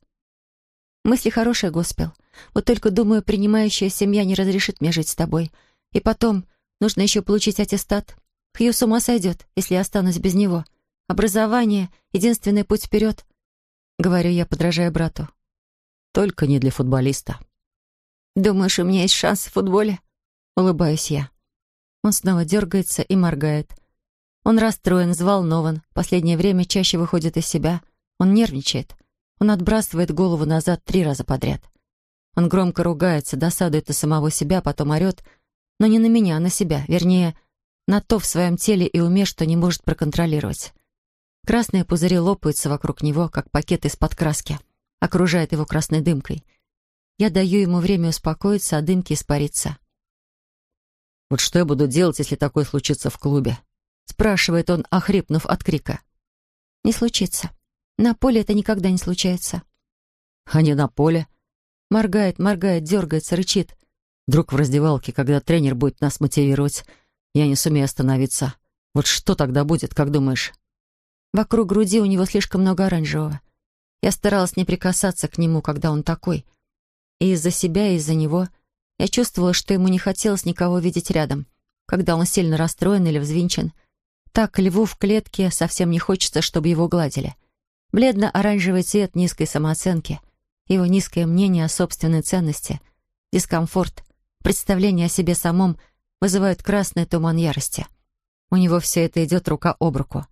Мысли хорошие, Госпел. Вот только, думаю, принимающая семья не разрешит мне жить с тобой. И потом, нужно еще получить аттестат. Хью с ума сойдет, если я останусь без него. Образование — единственный путь вперед. Говорю я, подражая брату. Только не для футболиста. Думаешь, у меня есть шанс в футболе? Улыбаюсь я. Он снова дергается и моргает. Он расстроен, взволнован. Последнее время чаще выходит из себя. Он нервничает. Он отбрасывает голову назад три раза подряд. Он громко ругается, досадует на самого себя, потом орет, но не на меня, а на себя, вернее, на то в своем теле и уме, что не может проконтролировать. Красные пузыри лопаются вокруг него, как пакеты из-под краски, окружает его красной дымкой. Я даю ему время успокоиться, а дымки испариться. «Вот что я буду делать, если такое случится в клубе?» Спрашивает он, охрипнув от крика. «Не случится. На поле это никогда не случается». «А не на поле?» Моргает, моргает, дергается, рычит. Вдруг в раздевалке, когда тренер будет нас мотивировать, я не сумею остановиться. Вот что тогда будет, как думаешь? Вокруг груди у него слишком много оранжевого. Я старалась не прикасаться к нему, когда он такой. И из-за себя, и из-за него я чувствовала, что ему не хотелось никого видеть рядом, когда он сильно расстроен или взвинчен. Так льву в клетке совсем не хочется, чтобы его гладили. Бледно-оранжевый цвет низкой самооценки, его низкое мнение о собственной ценности, дискомфорт, представление о себе самом вызывают красный туман ярости. У него все это идет рука об руку.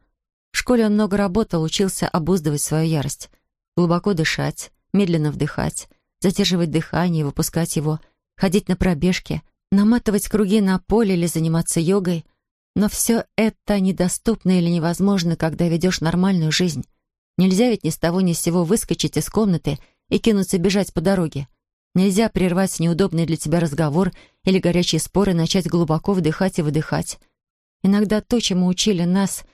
В школе он много работал, учился обуздывать свою ярость, глубоко дышать, медленно вдыхать, задерживать дыхание и выпускать его — ходить на пробежки, наматывать круги на поле или заниматься йогой. Но все это недоступно или невозможно, когда ведешь нормальную жизнь. Нельзя ведь ни с того ни с сего выскочить из комнаты и кинуться бежать по дороге. Нельзя прервать неудобный для тебя разговор или горячие споры, начать глубоко вдыхать и выдыхать. Иногда то, чему учили нас,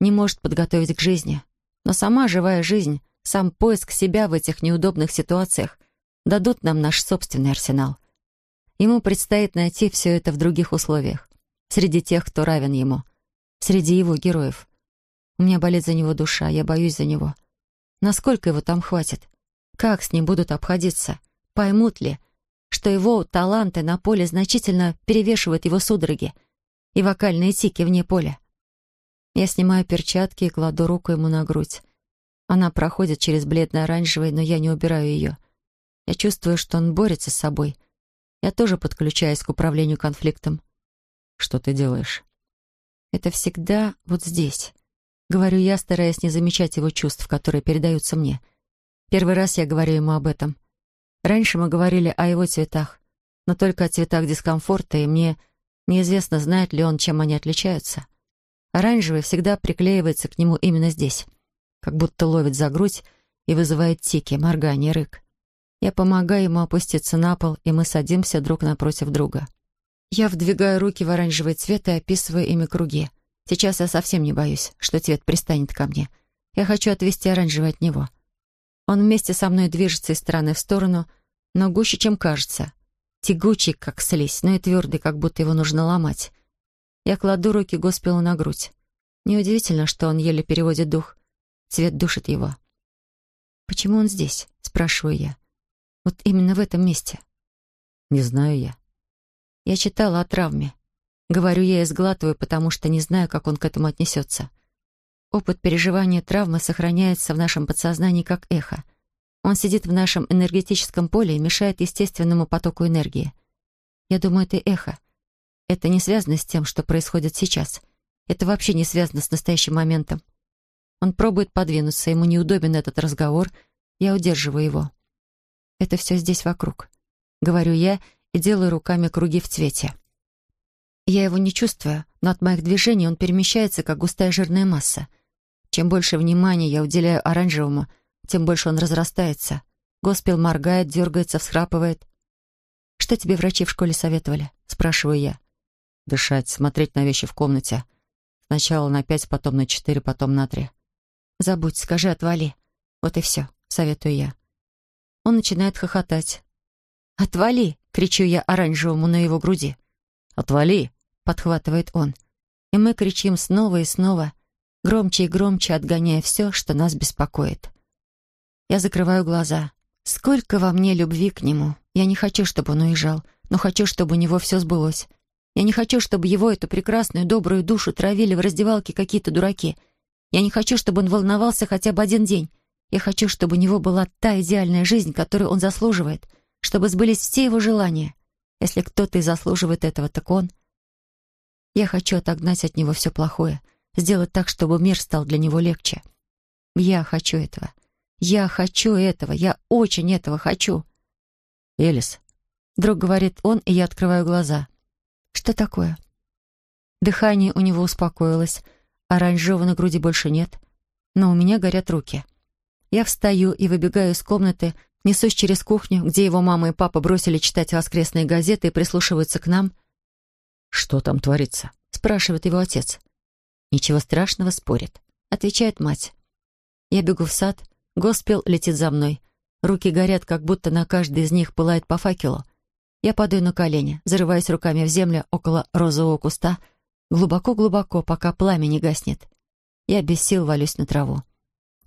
не может подготовить к жизни. Но сама живая жизнь, сам поиск себя в этих неудобных ситуациях дадут нам наш собственный арсенал. Ему предстоит найти все это в других условиях, среди тех, кто равен ему, среди его героев. У меня болит за него душа, я боюсь за него. Насколько его там хватит? Как с ним будут обходиться? Поймут ли, что его таланты на поле значительно перевешивают его судороги и вокальные тики вне поля? Я снимаю перчатки и кладу руку ему на грудь. Она проходит через бледно-оранжевый, но я не убираю ее. Я чувствую, что он борется с собой. Я тоже подключаюсь к управлению конфликтом. Что ты делаешь? Это всегда вот здесь. Говорю я, стараясь не замечать его чувств, которые передаются мне. Первый раз я говорю ему об этом. Раньше мы говорили о его цветах, но только о цветах дискомфорта, и мне неизвестно, знает ли он, чем они отличаются. Оранжевый всегда приклеивается к нему именно здесь, как будто ловит за грудь и вызывает тики, моргание, рык. Я помогаю ему опуститься на пол, и мы садимся друг напротив друга. Я вдвигаю руки в оранжевый цвет и описываю ими круги. Сейчас я совсем не боюсь, что цвет пристанет ко мне. Я хочу отвести оранжевый от него. Он вместе со мной движется из стороны в сторону, но гуще, чем кажется. Тягучий, как слизь, но и твердый, как будто его нужно ломать. Я кладу руки Госпелу на грудь. Неудивительно, что он еле переводит дух. Цвет душит его. «Почему он здесь?» — спрашиваю я. «Вот именно в этом месте». «Не знаю я». Я читала о травме. Говорю я и сглатываю, потому что не знаю, как он к этому отнесется. Опыт переживания травмы сохраняется в нашем подсознании как эхо. Он сидит в нашем энергетическом поле и мешает естественному потоку энергии. Я думаю, это эхо. Это не связано с тем, что происходит сейчас. Это вообще не связано с настоящим моментом. Он пробует подвинуться, ему неудобен этот разговор. Я удерживаю его. Это все здесь вокруг. Говорю я и делаю руками круги в цвете. Я его не чувствую, но от моих движений он перемещается, как густая жирная масса — чем больше внимания я уделяю оранжевому, тем больше он разрастается. Госпел моргает, дергается, всхрапывает. «Что тебе врачи в школе советовали?» — спрашиваю я. «Дышать, смотреть на вещи в комнате. Сначала на пять, потом на четыре, потом на три». «Забудь, скажи, отвали. Вот и все», — советую я. Он начинает хохотать. «Отвали!» — кричу я оранжевому на его груди. «Отвали!» — подхватывает он. И мы кричим снова и снова, громче и громче отгоняя все, что нас беспокоит. Я закрываю глаза. Сколько во мне любви к нему. Я не хочу, чтобы он уезжал, но хочу, чтобы у него все сбылось. Я не хочу, чтобы его, эту прекрасную, добрую душу, травили в раздевалке какие-то дураки. Я не хочу, чтобы он волновался хотя бы один день. Я хочу, чтобы у него была та идеальная жизнь, которую он заслуживает, чтобы сбылись все его желания. Если кто-то и заслуживает этого, так он. Я хочу отогнать от него все плохое, сделать так, чтобы мир стал для него легче. Я хочу этого. Я хочу этого. Я очень этого хочу. Элис. Вдруг говорит он, и я открываю глаза. Что такое? Дыхание у него успокоилось. Оранжевого на груди больше нет. Но у меня горят руки. Я встаю и выбегаю из комнаты, несусь через кухню, где его мама и папа бросили читать воскресные газеты и прислушиваются к нам. «Что там творится?» — спрашивает его отец. «Ничего страшного, спорит», — отвечает мать. Я бегу в сад, Госпел летит за мной. Руки горят, как будто на каждой из них пылает по факелу. Я падаю на колени, зарываясь руками в землю около розового куста, глубоко-глубоко, пока пламя не гаснет. Я без сил валюсь на траву.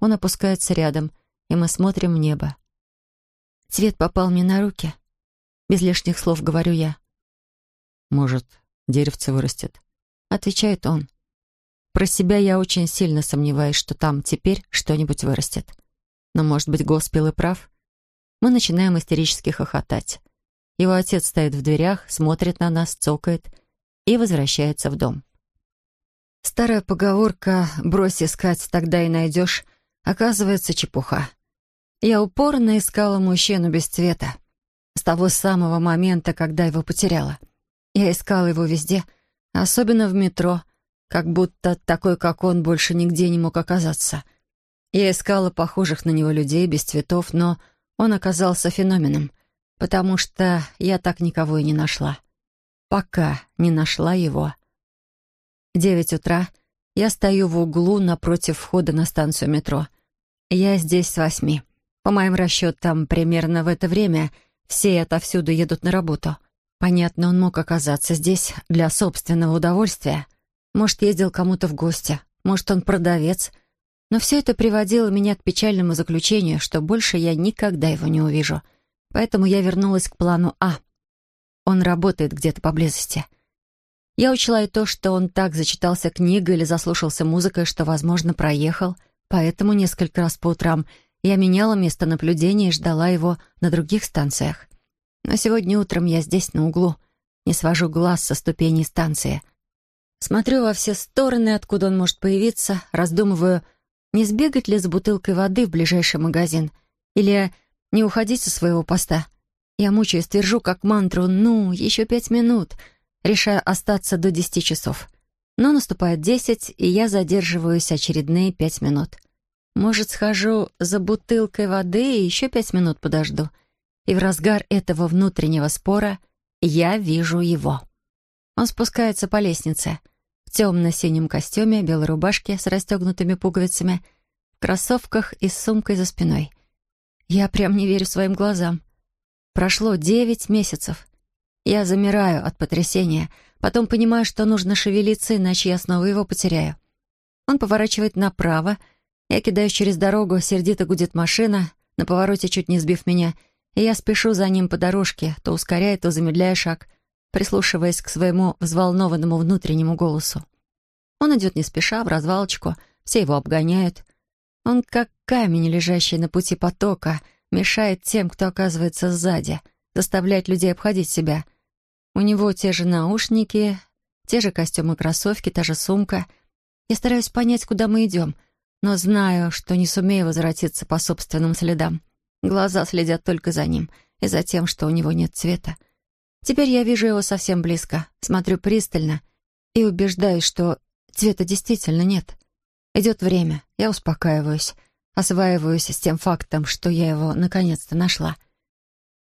Он опускается рядом, и мы смотрим в небо. Цвет попал мне на руки. Без лишних слов говорю я. «Может, деревце вырастет?» Отвечает он. Про себя я очень сильно сомневаюсь, что там теперь что-нибудь вырастет. Но, может быть, Госпел и прав? Мы начинаем истерически хохотать. Его отец стоит в дверях, смотрит на нас, цокает и возвращается в дом. Старая поговорка «брось искать, тогда и найдешь» оказывается чепуха. Я упорно искала мужчину без цвета. С того самого момента, когда его потеряла. Я искала его везде, особенно в метро — как будто такой, как он, больше нигде не мог оказаться. Я искала похожих на него людей без цветов, но он оказался феноменом, потому что я так никого и не нашла. Пока не нашла его. Девять утра. Я стою в углу напротив входа на станцию метро. Я здесь с восьми. По моим расчетам, примерно в это время все отовсюду едут на работу. Понятно, он мог оказаться здесь для собственного удовольствия. Может, ездил кому-то в гости, может, он продавец. Но все это приводило меня к печальному заключению, что больше я никогда его не увижу. Поэтому я вернулась к плану А. Он работает где-то поблизости. Я учла и то, что он так зачитался книгой или заслушался музыкой, что, возможно, проехал, поэтому несколько раз по утрам я меняла место наблюдения и ждала его на других станциях. Но сегодня утром я здесь, на углу, не свожу глаз со ступеней станции. Смотрю во все стороны, откуда он может появиться, раздумываю, не сбегать ли за бутылкой воды в ближайший магазин или не уходить со своего поста. Я мучаюсь, твержу как мантру «ну, еще пять минут», решаю остаться до десяти часов. Но наступает десять, и я задерживаюсь очередные пять минут. Может, схожу за бутылкой воды и еще пять минут подожду. И в разгар этого внутреннего спора я вижу его. Он спускается по лестнице. В темно-синем костюме, белой рубашке с расстегнутыми пуговицами, в кроссовках и с сумкой за спиной. Я прям не верю своим глазам. Прошло девять месяцев. Я замираю от потрясения, потом понимаю, что нужно шевелиться, иначе я снова его потеряю. Он поворачивает направо, я кидаюсь через дорогу, сердито гудит машина, на повороте чуть не сбив меня, и я спешу за ним по дорожке, то ускоряя, то замедляя шаг, прислушиваясь к своему взволнованному внутреннему голосу. Он идет не спеша, в развалочку, все его обгоняют. Он как камень, лежащий на пути потока, мешает тем, кто оказывается сзади, заставляет людей обходить себя. У него те же наушники, те же костюмы-кроссовки, та же сумка. Я стараюсь понять, куда мы идем, но знаю, что не сумею возвратиться по собственным следам. Глаза следят только за ним и за тем, что у него нет цвета. Теперь я вижу его совсем близко, смотрю пристально и убеждаюсь, что цвета действительно нет. Идет время, я успокаиваюсь, осваиваюсь с тем фактом, что я его наконец-то нашла.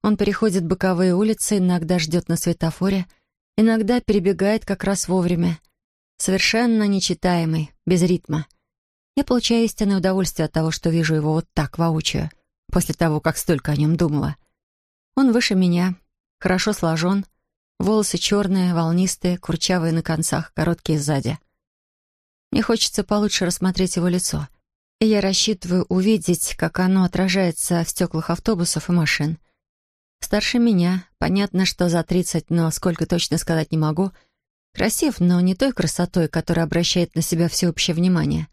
Он переходит боковые улицы, иногда ждет на светофоре, иногда перебегает как раз вовремя. Совершенно нечитаемый, без ритма. Я получаю истинное удовольствие от того, что вижу его вот так, воочию, после того, как столько о нем думала. Он выше меня, хорошо сложен, волосы черные, волнистые, курчавые на концах, короткие сзади. Мне хочется получше рассмотреть его лицо — и я рассчитываю увидеть, как оно отражается в стеклах автобусов и машин. Старше меня, понятно, что за тридцать, но сколько точно сказать не могу. Красив, но не той красотой, которая обращает на себя всеобщее внимание.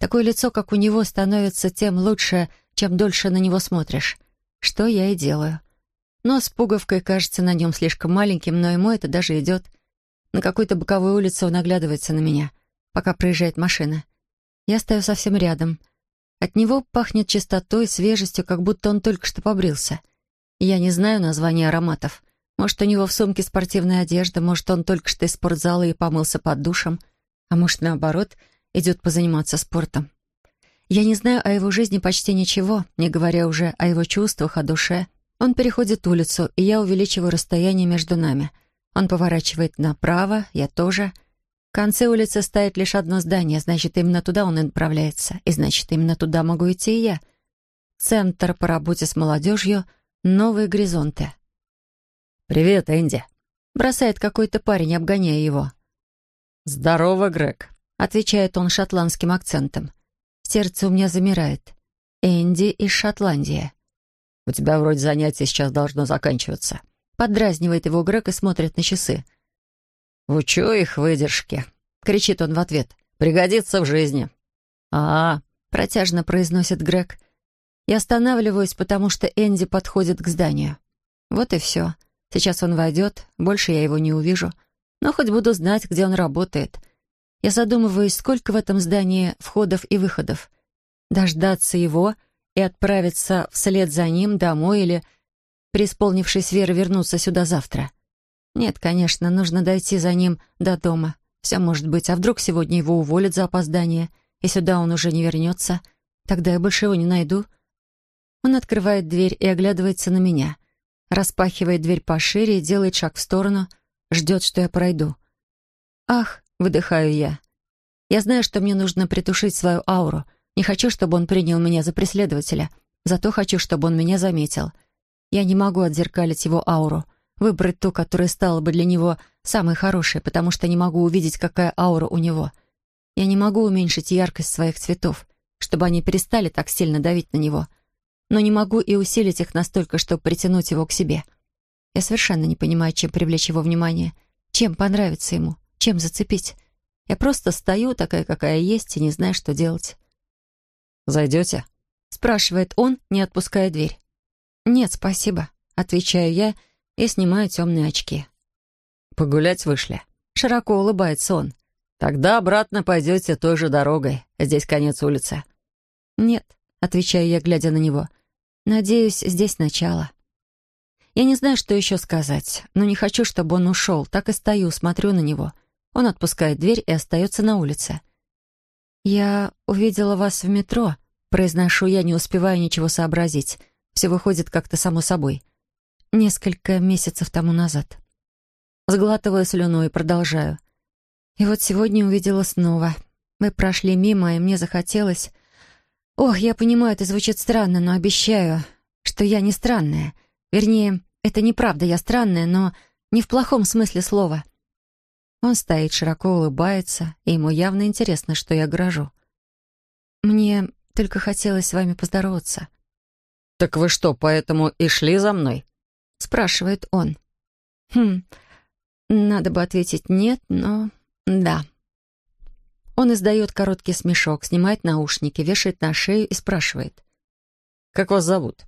Такое лицо, как у него, становится тем лучше, чем дольше на него смотришь. Что я и делаю. Но с пуговкой кажется на нем слишком маленьким, но ему это даже идет. На какой-то боковой улице он оглядывается на меня, пока проезжает машина. Я стою совсем рядом. От него пахнет чистотой, свежестью, как будто он только что побрился. Я не знаю названия ароматов. Может, у него в сумке спортивная одежда, может, он только что из спортзала и помылся под душем, а может, наоборот, идет позаниматься спортом. Я не знаю о его жизни почти ничего, не говоря уже о его чувствах, о душе. Он переходит улицу, и я увеличиваю расстояние между нами. Он поворачивает направо, я тоже — в конце улицы стоит лишь одно здание, значит, именно туда он и направляется. И значит, именно туда могу идти и я. Центр по работе с молодежью «Новые горизонты». «Привет, Энди», — бросает какой-то парень, обгоняя его. «Здорово, Грег», — отвечает он шотландским акцентом. Сердце у меня замирает. Энди из Шотландии. «У тебя вроде занятие сейчас должно заканчиваться». Подразнивает его Грег и смотрит на часы. «Учу их выдержки», — кричит он в ответ. «Пригодится в жизни». «А, — протяжно произносит Грег. Я останавливаюсь, потому что Энди подходит к зданию. Вот и все. Сейчас он войдет, больше я его не увижу. Но хоть буду знать, где он работает. Я задумываюсь, сколько в этом здании входов и выходов. Дождаться его и отправиться вслед за ним домой или, преисполнившись веры, вернуться сюда завтра. Нет, конечно, нужно дойти за ним до дома. Все может быть, а вдруг сегодня его уволят за опоздание, и сюда он уже не вернется. Тогда я больше его не найду. Он открывает дверь и оглядывается на меня. Распахивает дверь пошире и делает шаг в сторону, ждет, что я пройду. «Ах!» — выдыхаю я. Я знаю, что мне нужно притушить свою ауру. Не хочу, чтобы он принял меня за преследователя. Зато хочу, чтобы он меня заметил. Я не могу отзеркалить его ауру — выбрать ту, которая стала бы для него самой хорошей, потому что не могу увидеть, какая аура у него. Я не могу уменьшить яркость своих цветов, чтобы они перестали так сильно давить на него, но не могу и усилить их настолько, чтобы притянуть его к себе. Я совершенно не понимаю, чем привлечь его внимание, чем понравиться ему, чем зацепить. Я просто стою, такая, какая есть, и не знаю, что делать. «Зайдете?» — спрашивает он, не отпуская дверь. «Нет, спасибо», — отвечаю я и снимаю темные очки. «Погулять вышли?» Широко улыбается он. «Тогда обратно пойдете той же дорогой. Здесь конец улицы». «Нет», — отвечаю я, глядя на него. «Надеюсь, здесь начало». Я не знаю, что еще сказать, но не хочу, чтобы он ушел. Так и стою, смотрю на него. Он отпускает дверь и остается на улице. «Я увидела вас в метро», — произношу я, не успеваю ничего сообразить. Все выходит как-то само собой. Несколько месяцев тому назад. Сглатываю слюну и продолжаю. И вот сегодня увидела снова. Мы прошли мимо, и мне захотелось... Ох, я понимаю, это звучит странно, но обещаю, что я не странная. Вернее, это неправда, я странная, но не в плохом смысле слова. Он стоит, широко улыбается, и ему явно интересно, что я грожу. Мне только хотелось с вами поздороваться. «Так вы что, поэтому и шли за мной?» — спрашивает он. «Хм, надо бы ответить «нет», но да». Он издает короткий смешок, снимает наушники, вешает на шею и спрашивает. «Как вас зовут?»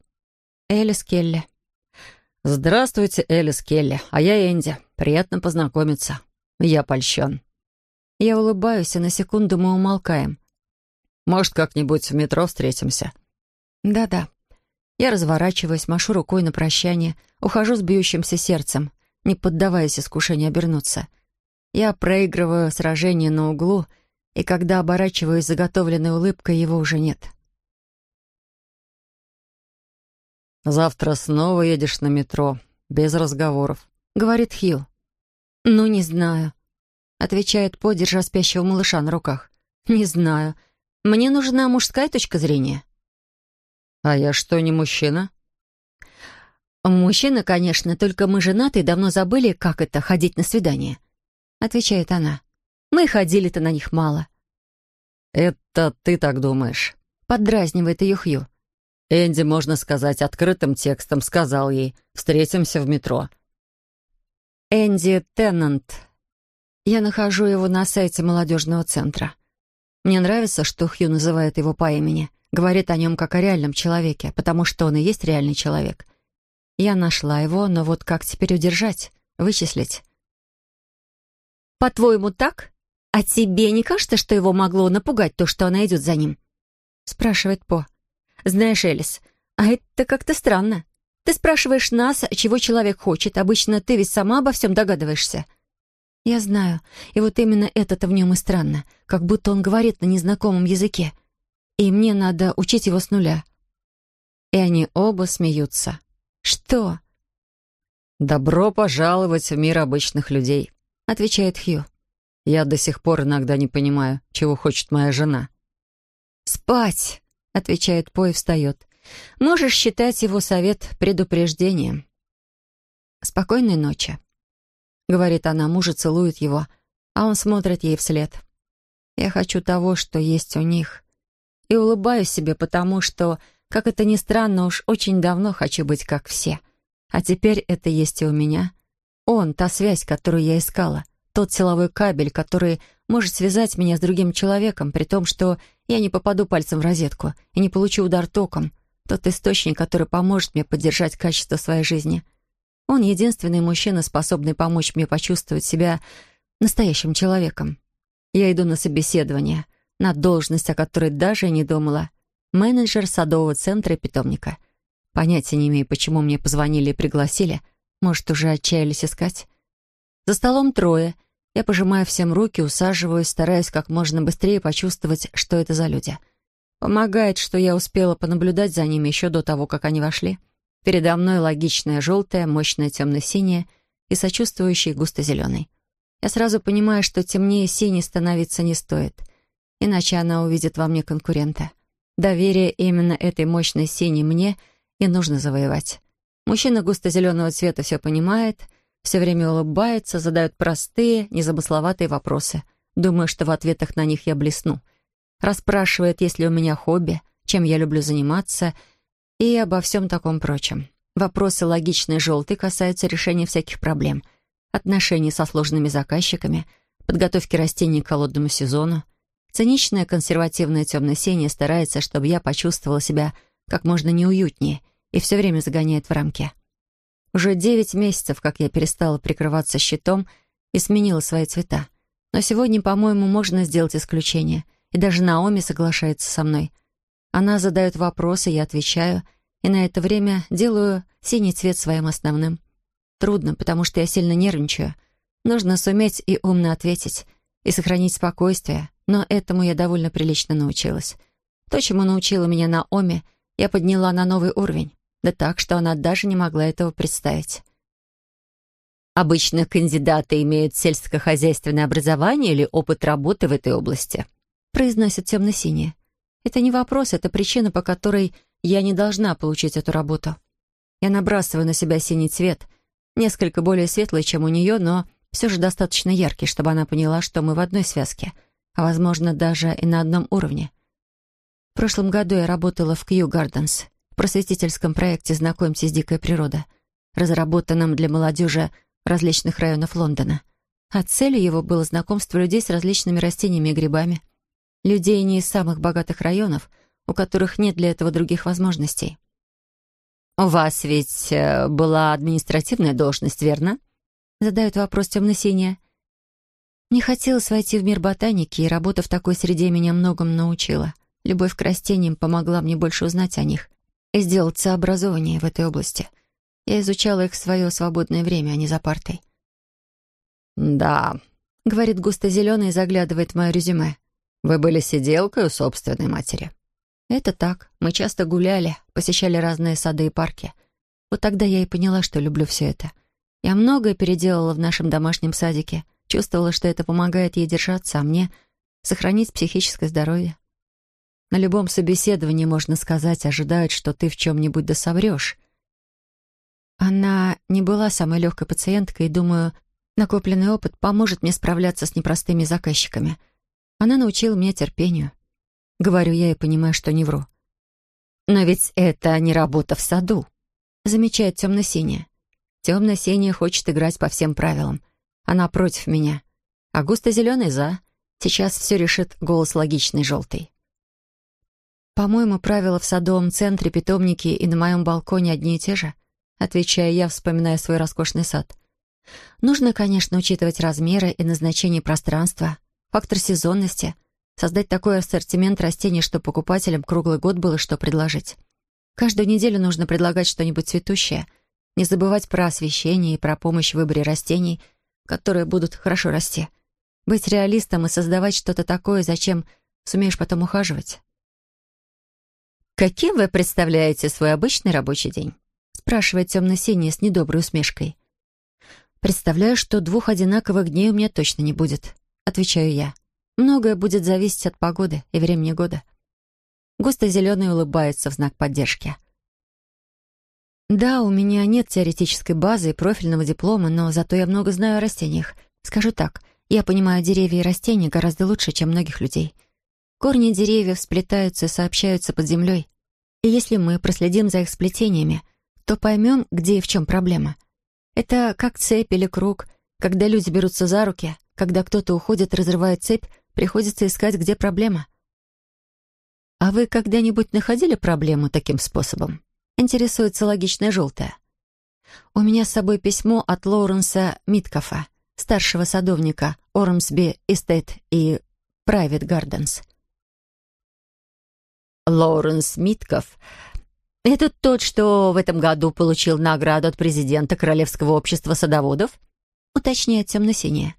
«Элис Келли». «Здравствуйте, Элис Келли, а я Энди. Приятно познакомиться. Я польщен». Я улыбаюсь, и на секунду мы умолкаем. «Может, как-нибудь в метро встретимся?» «Да-да». Я разворачиваюсь, машу рукой на прощание, ухожу с бьющимся сердцем, не поддаваясь искушению обернуться. Я проигрываю сражение на углу, и когда оборачиваюсь заготовленной улыбкой, его уже нет. «Завтра снова едешь на метро, без разговоров», — говорит Хью. «Ну, не знаю», — отвечает По, держа спящего малыша на руках. «Не знаю. Мне нужна мужская точка зрения». «А я что, не мужчина?» «Мужчина, конечно, только мы женаты и давно забыли, как это — ходить на свидание», — отвечает она. «Мы ходили-то на них мало». «Это ты так думаешь?» — поддразнивает ее Хью. Энди, можно сказать, открытым текстом сказал ей «Встретимся в метро». Энди Теннант. Я нахожу его на сайте молодежного центра. Мне нравится, что Хью называет его по имени. Говорит о нем как о реальном человеке, потому что он и есть реальный человек. Я нашла его, но вот как теперь удержать, вычислить? «По-твоему, так? А тебе не кажется, что его могло напугать то, что она идет за ним?» спрашивает По. «Знаешь, Элис, а это как-то странно. Ты спрашиваешь нас, чего человек хочет. Обычно ты ведь сама обо всем догадываешься». «Я знаю. И вот именно это-то в нем и странно. Как будто он говорит на незнакомом языке. И мне надо учить его с нуля». И они оба смеются. «Что?» «Добро пожаловать в мир обычных людей», — отвечает Хью. «Я до сих пор иногда не понимаю, чего хочет моя жена». «Спать!» — отвечает По и встает. «Можешь считать его совет предупреждением». «Спокойной ночи», — говорит она, мужа целует его, а он смотрит ей вслед. «Я хочу того, что есть у них». И улыбаюсь себе, потому что, как это ни странно, уж очень давно хочу быть как все. А теперь это есть и у меня. Он — та связь, которую я искала, тот силовой кабель, который может связать меня с другим человеком, при том, что я не попаду пальцем в розетку и не получу удар током. Тот источник, который поможет мне поддержать качество своей жизни. Он единственный мужчина, способный помочь мне почувствовать себя настоящим человеком. Я иду на собеседование, на должность, о которой даже не думала. Менеджер садового центра и питомника. Понятия не имею, почему мне позвонили и пригласили. Может, уже отчаялись искать. За столом трое — я пожимаю всем руки, усаживаюсь, стараясь как можно быстрее почувствовать, что это за люди. Помогает, что я успела понаблюдать за ними еще до того, как они вошли. Передо мной логичная желтая, мощная темно-синяя и сочувствующий густо-зеленый. Я сразу понимаю, что темнее синий становиться не стоит, иначе она увидит во мне конкурента. Доверие именно этой мощной синей мне и нужно завоевать. Мужчина густо-зеленого цвета все понимает — все время улыбается, задает простые, незамысловатые вопросы. Думаю, что в ответах на них я блесну. Расспрашивает, есть ли у меня хобби, чем я люблю заниматься и обо всем таком прочем. Вопросы логичные желтые касаются решения всяких проблем, отношений со сложными заказчиками, подготовки растений к холодному сезону. Циничная консервативная темно-синяя старается, чтобы я почувствовала себя как можно неуютнее и все время загоняет в рамки. Уже девять месяцев, как я перестала прикрываться щитом и сменила свои цвета. Но сегодня, по-моему, можно сделать исключение. И даже Наоми соглашается со мной. Она задает вопросы, я отвечаю, и на это время делаю синий цвет своим основным. Трудно, потому что я сильно нервничаю. Нужно суметь и умно ответить, и сохранить спокойствие, но этому я довольно прилично научилась. То, чему научила меня Наоми, я подняла на новый уровень, да так, что она даже не могла этого представить. Обычно кандидаты имеют сельскохозяйственное образование или опыт работы в этой области, произносит темно-синее. Это не вопрос, это причина, по которой я не должна получить эту работу. Я набрасываю на себя синий цвет, несколько более светлый, чем у нее, но все же достаточно яркий, чтобы она поняла, что мы в одной связке, а, возможно, даже и на одном уровне. В прошлом году я работала в Кью Гарденс, в просветительском проекте «Знакомьтесь с дикой природой», разработанном для молодежи различных районов Лондона. А целью его было знакомство людей с различными растениями и грибами. Людей не из самых богатых районов, у которых нет для этого других возможностей. «У вас ведь э, была административная должность, верно?» Задает вопрос темно-синяя. Не хотелось войти в мир ботаники, и работа в такой среде меня многому научила. Любовь к растениям помогла мне больше узнать о них и сделаться образованнее в этой области — я изучала их в свое свободное время, а не за партой. «Да», — говорит густо-зеленый и заглядывает в мое резюме. «Вы были сиделкой у собственной матери». «Это так. Мы часто гуляли, посещали разные сады и парки. Вот тогда я и поняла, что люблю все это. Я многое переделала в нашем домашнем садике, чувствовала, что это помогает ей держаться, а мне — сохранить психическое здоровье. На любом собеседовании, можно сказать, ожидают, что ты в чем-нибудь досоврешь. Она не была самой легкой пациенткой, и, думаю, накопленный опыт поможет мне справляться с непростыми заказчиками. Она научила меня терпению. Говорю я и понимаю, что не вру. «Но ведь это не работа в саду», — замечает темно-синяя. Темно-синяя хочет играть по всем правилам. Она против меня. А густо-зеленый за. Сейчас все решит голос логичный желтый. По-моему, правила в садовом центре, питомнике и на моем балконе одни и те же отвечаю я, вспоминая свой роскошный сад. Нужно, конечно, учитывать размеры и назначение пространства, фактор сезонности, создать такой ассортимент растений, чтобы покупателям круглый год было что предложить. Каждую неделю нужно предлагать что-нибудь цветущее, не забывать про освещение и про помощь в выборе растений, которые будут хорошо расти. Быть реалистом и создавать что-то такое, зачем сумеешь потом ухаживать. Каким вы представляете свой обычный рабочий день? спрашивает темно-синяя с недоброй усмешкой. «Представляю, что двух одинаковых дней у меня точно не будет», — отвечаю я. «Многое будет зависеть от погоды и времени года». Густо-зеленый улыбается в знак поддержки. «Да, у меня нет теоретической базы и профильного диплома, но зато я много знаю о растениях. Скажу так, я понимаю деревья и растения гораздо лучше, чем многих людей. Корни деревьев сплетаются и сообщаются под землей. И если мы проследим за их сплетениями, то поймем, где и в чем проблема. Это как цепь или круг. Когда люди берутся за руки, когда кто-то уходит, разрывает цепь, приходится искать, где проблема. А вы когда-нибудь находили проблему таким способом? Интересуется логичная желтая. У меня с собой письмо от Лоуренса Миткофа, старшего садовника Ормсби Эстейт и Private Gardens. Лоуренс Митков «Это тот, что в этом году получил награду от президента Королевского общества садоводов?» уточняет темно-синяя.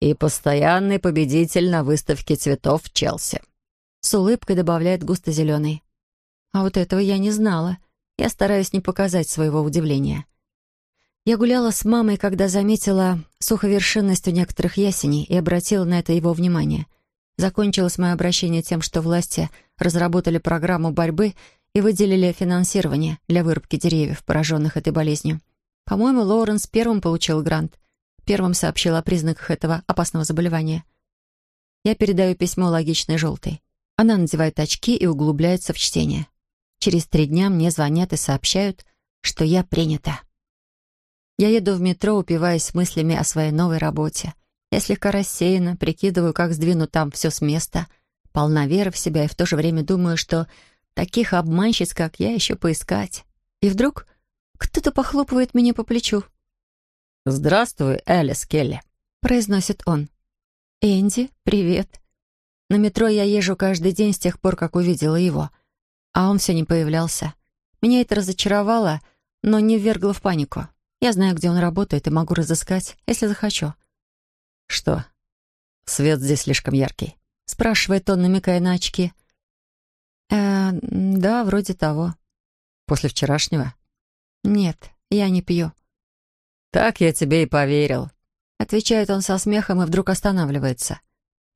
«И постоянный победитель на выставке цветов в Челси», с улыбкой добавляет густо-зеленый. А вот этого я не знала. Я стараюсь не показать своего удивления. Я гуляла с мамой, когда заметила суховершинность у некоторых ясеней и обратила на это его внимание. Закончилось мое обращение тем, что власти разработали программу борьбы и выделили финансирование для вырубки деревьев, пораженных этой болезнью. По-моему, Лоуренс первым получил грант, первым сообщил о признаках этого опасного заболевания. Я передаю письмо логичной желтой. Она надевает очки и углубляется в чтение. Через три дня мне звонят и сообщают, что я принята. Я еду в метро, упиваясь мыслями о своей новой работе. Я слегка рассеяна, прикидываю, как сдвину там все с места, полна веры в себя и в то же время думаю, что таких обманщиц, как я, еще поискать. И вдруг кто-то похлопывает меня по плечу. «Здравствуй, Элис Келли», — произносит он. «Энди, привет». На метро я езжу каждый день с тех пор, как увидела его. А он все не появлялся. Меня это разочаровало, но не ввергло в панику. Я знаю, где он работает, и могу разыскать, если захочу. «Что? Свет здесь слишком яркий?» — спрашивает он, намекая на очки. «Э, да, вроде того». «После вчерашнего?» «Нет, я не пью». «Так я тебе и поверил», — отвечает он со смехом и вдруг останавливается.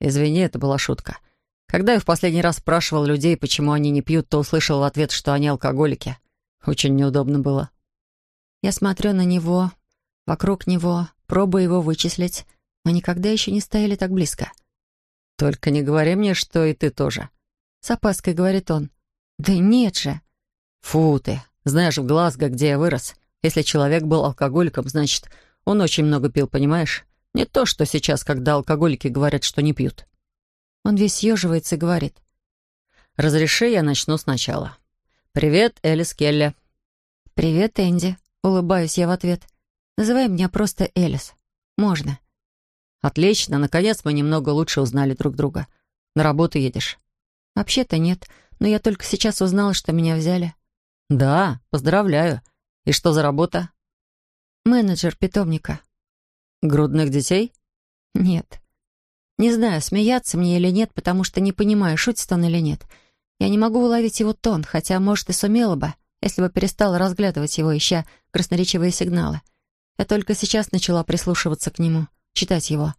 «Извини, это была шутка. Когда я в последний раз спрашивал людей, почему они не пьют, то услышал в ответ, что они алкоголики. Очень неудобно было». Я смотрю на него, вокруг него, пробую его вычислить. Мы никогда еще не стояли так близко. «Только не говори мне, что и ты тоже». С опаской говорит он. «Да нет же». «Фу ты. Знаешь, в Глазго, где я вырос, если человек был алкоголиком, значит, он очень много пил, понимаешь? Не то, что сейчас, когда алкоголики говорят, что не пьют». Он весь съеживается и говорит. «Разреши, я начну сначала. Привет, Элис Келли». «Привет, Энди», — улыбаюсь я в ответ. «Называй меня просто Элис. Можно». «Отлично, наконец мы немного лучше узнали друг друга. На работу едешь?» «Вообще-то нет, но я только сейчас узнала, что меня взяли». «Да, поздравляю. И что за работа?» «Менеджер питомника». «Грудных детей?» «Нет». Не знаю, смеяться мне или нет, потому что не понимаю, шутит он или нет. Я не могу уловить его тон, хотя, может, и сумела бы, если бы перестала разглядывать его, ища красноречивые сигналы. Я только сейчас начала прислушиваться к нему читать его.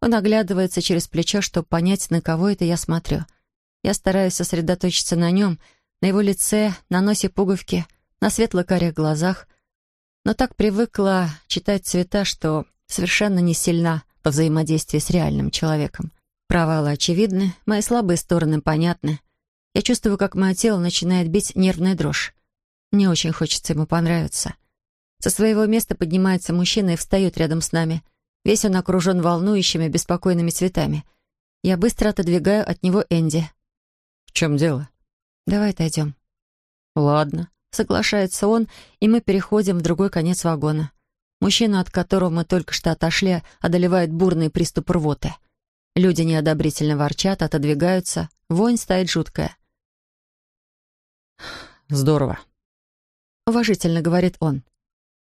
Он оглядывается через плечо, чтобы понять, на кого это я смотрю. Я стараюсь сосредоточиться на нем, на его лице, на носе пуговки, на светло-карих глазах, но так привыкла читать цвета, что совершенно не сильна по взаимодействию с реальным человеком. Провалы очевидны, мои слабые стороны понятны. Я чувствую, как мое тело начинает бить нервная дрожь. Мне очень хочется ему понравиться. Со своего места поднимается мужчина и встает рядом с нами. Весь он окружен волнующими, беспокойными цветами. Я быстро отодвигаю от него Энди. «В чем дело?» «Давай отойдем». «Ладно», — соглашается он, и мы переходим в другой конец вагона. Мужчину, от которого мы только что отошли, одолевает бурный приступ рвоты. Люди неодобрительно ворчат, отодвигаются. Вонь стоит жуткая. «Здорово», — уважительно говорит он.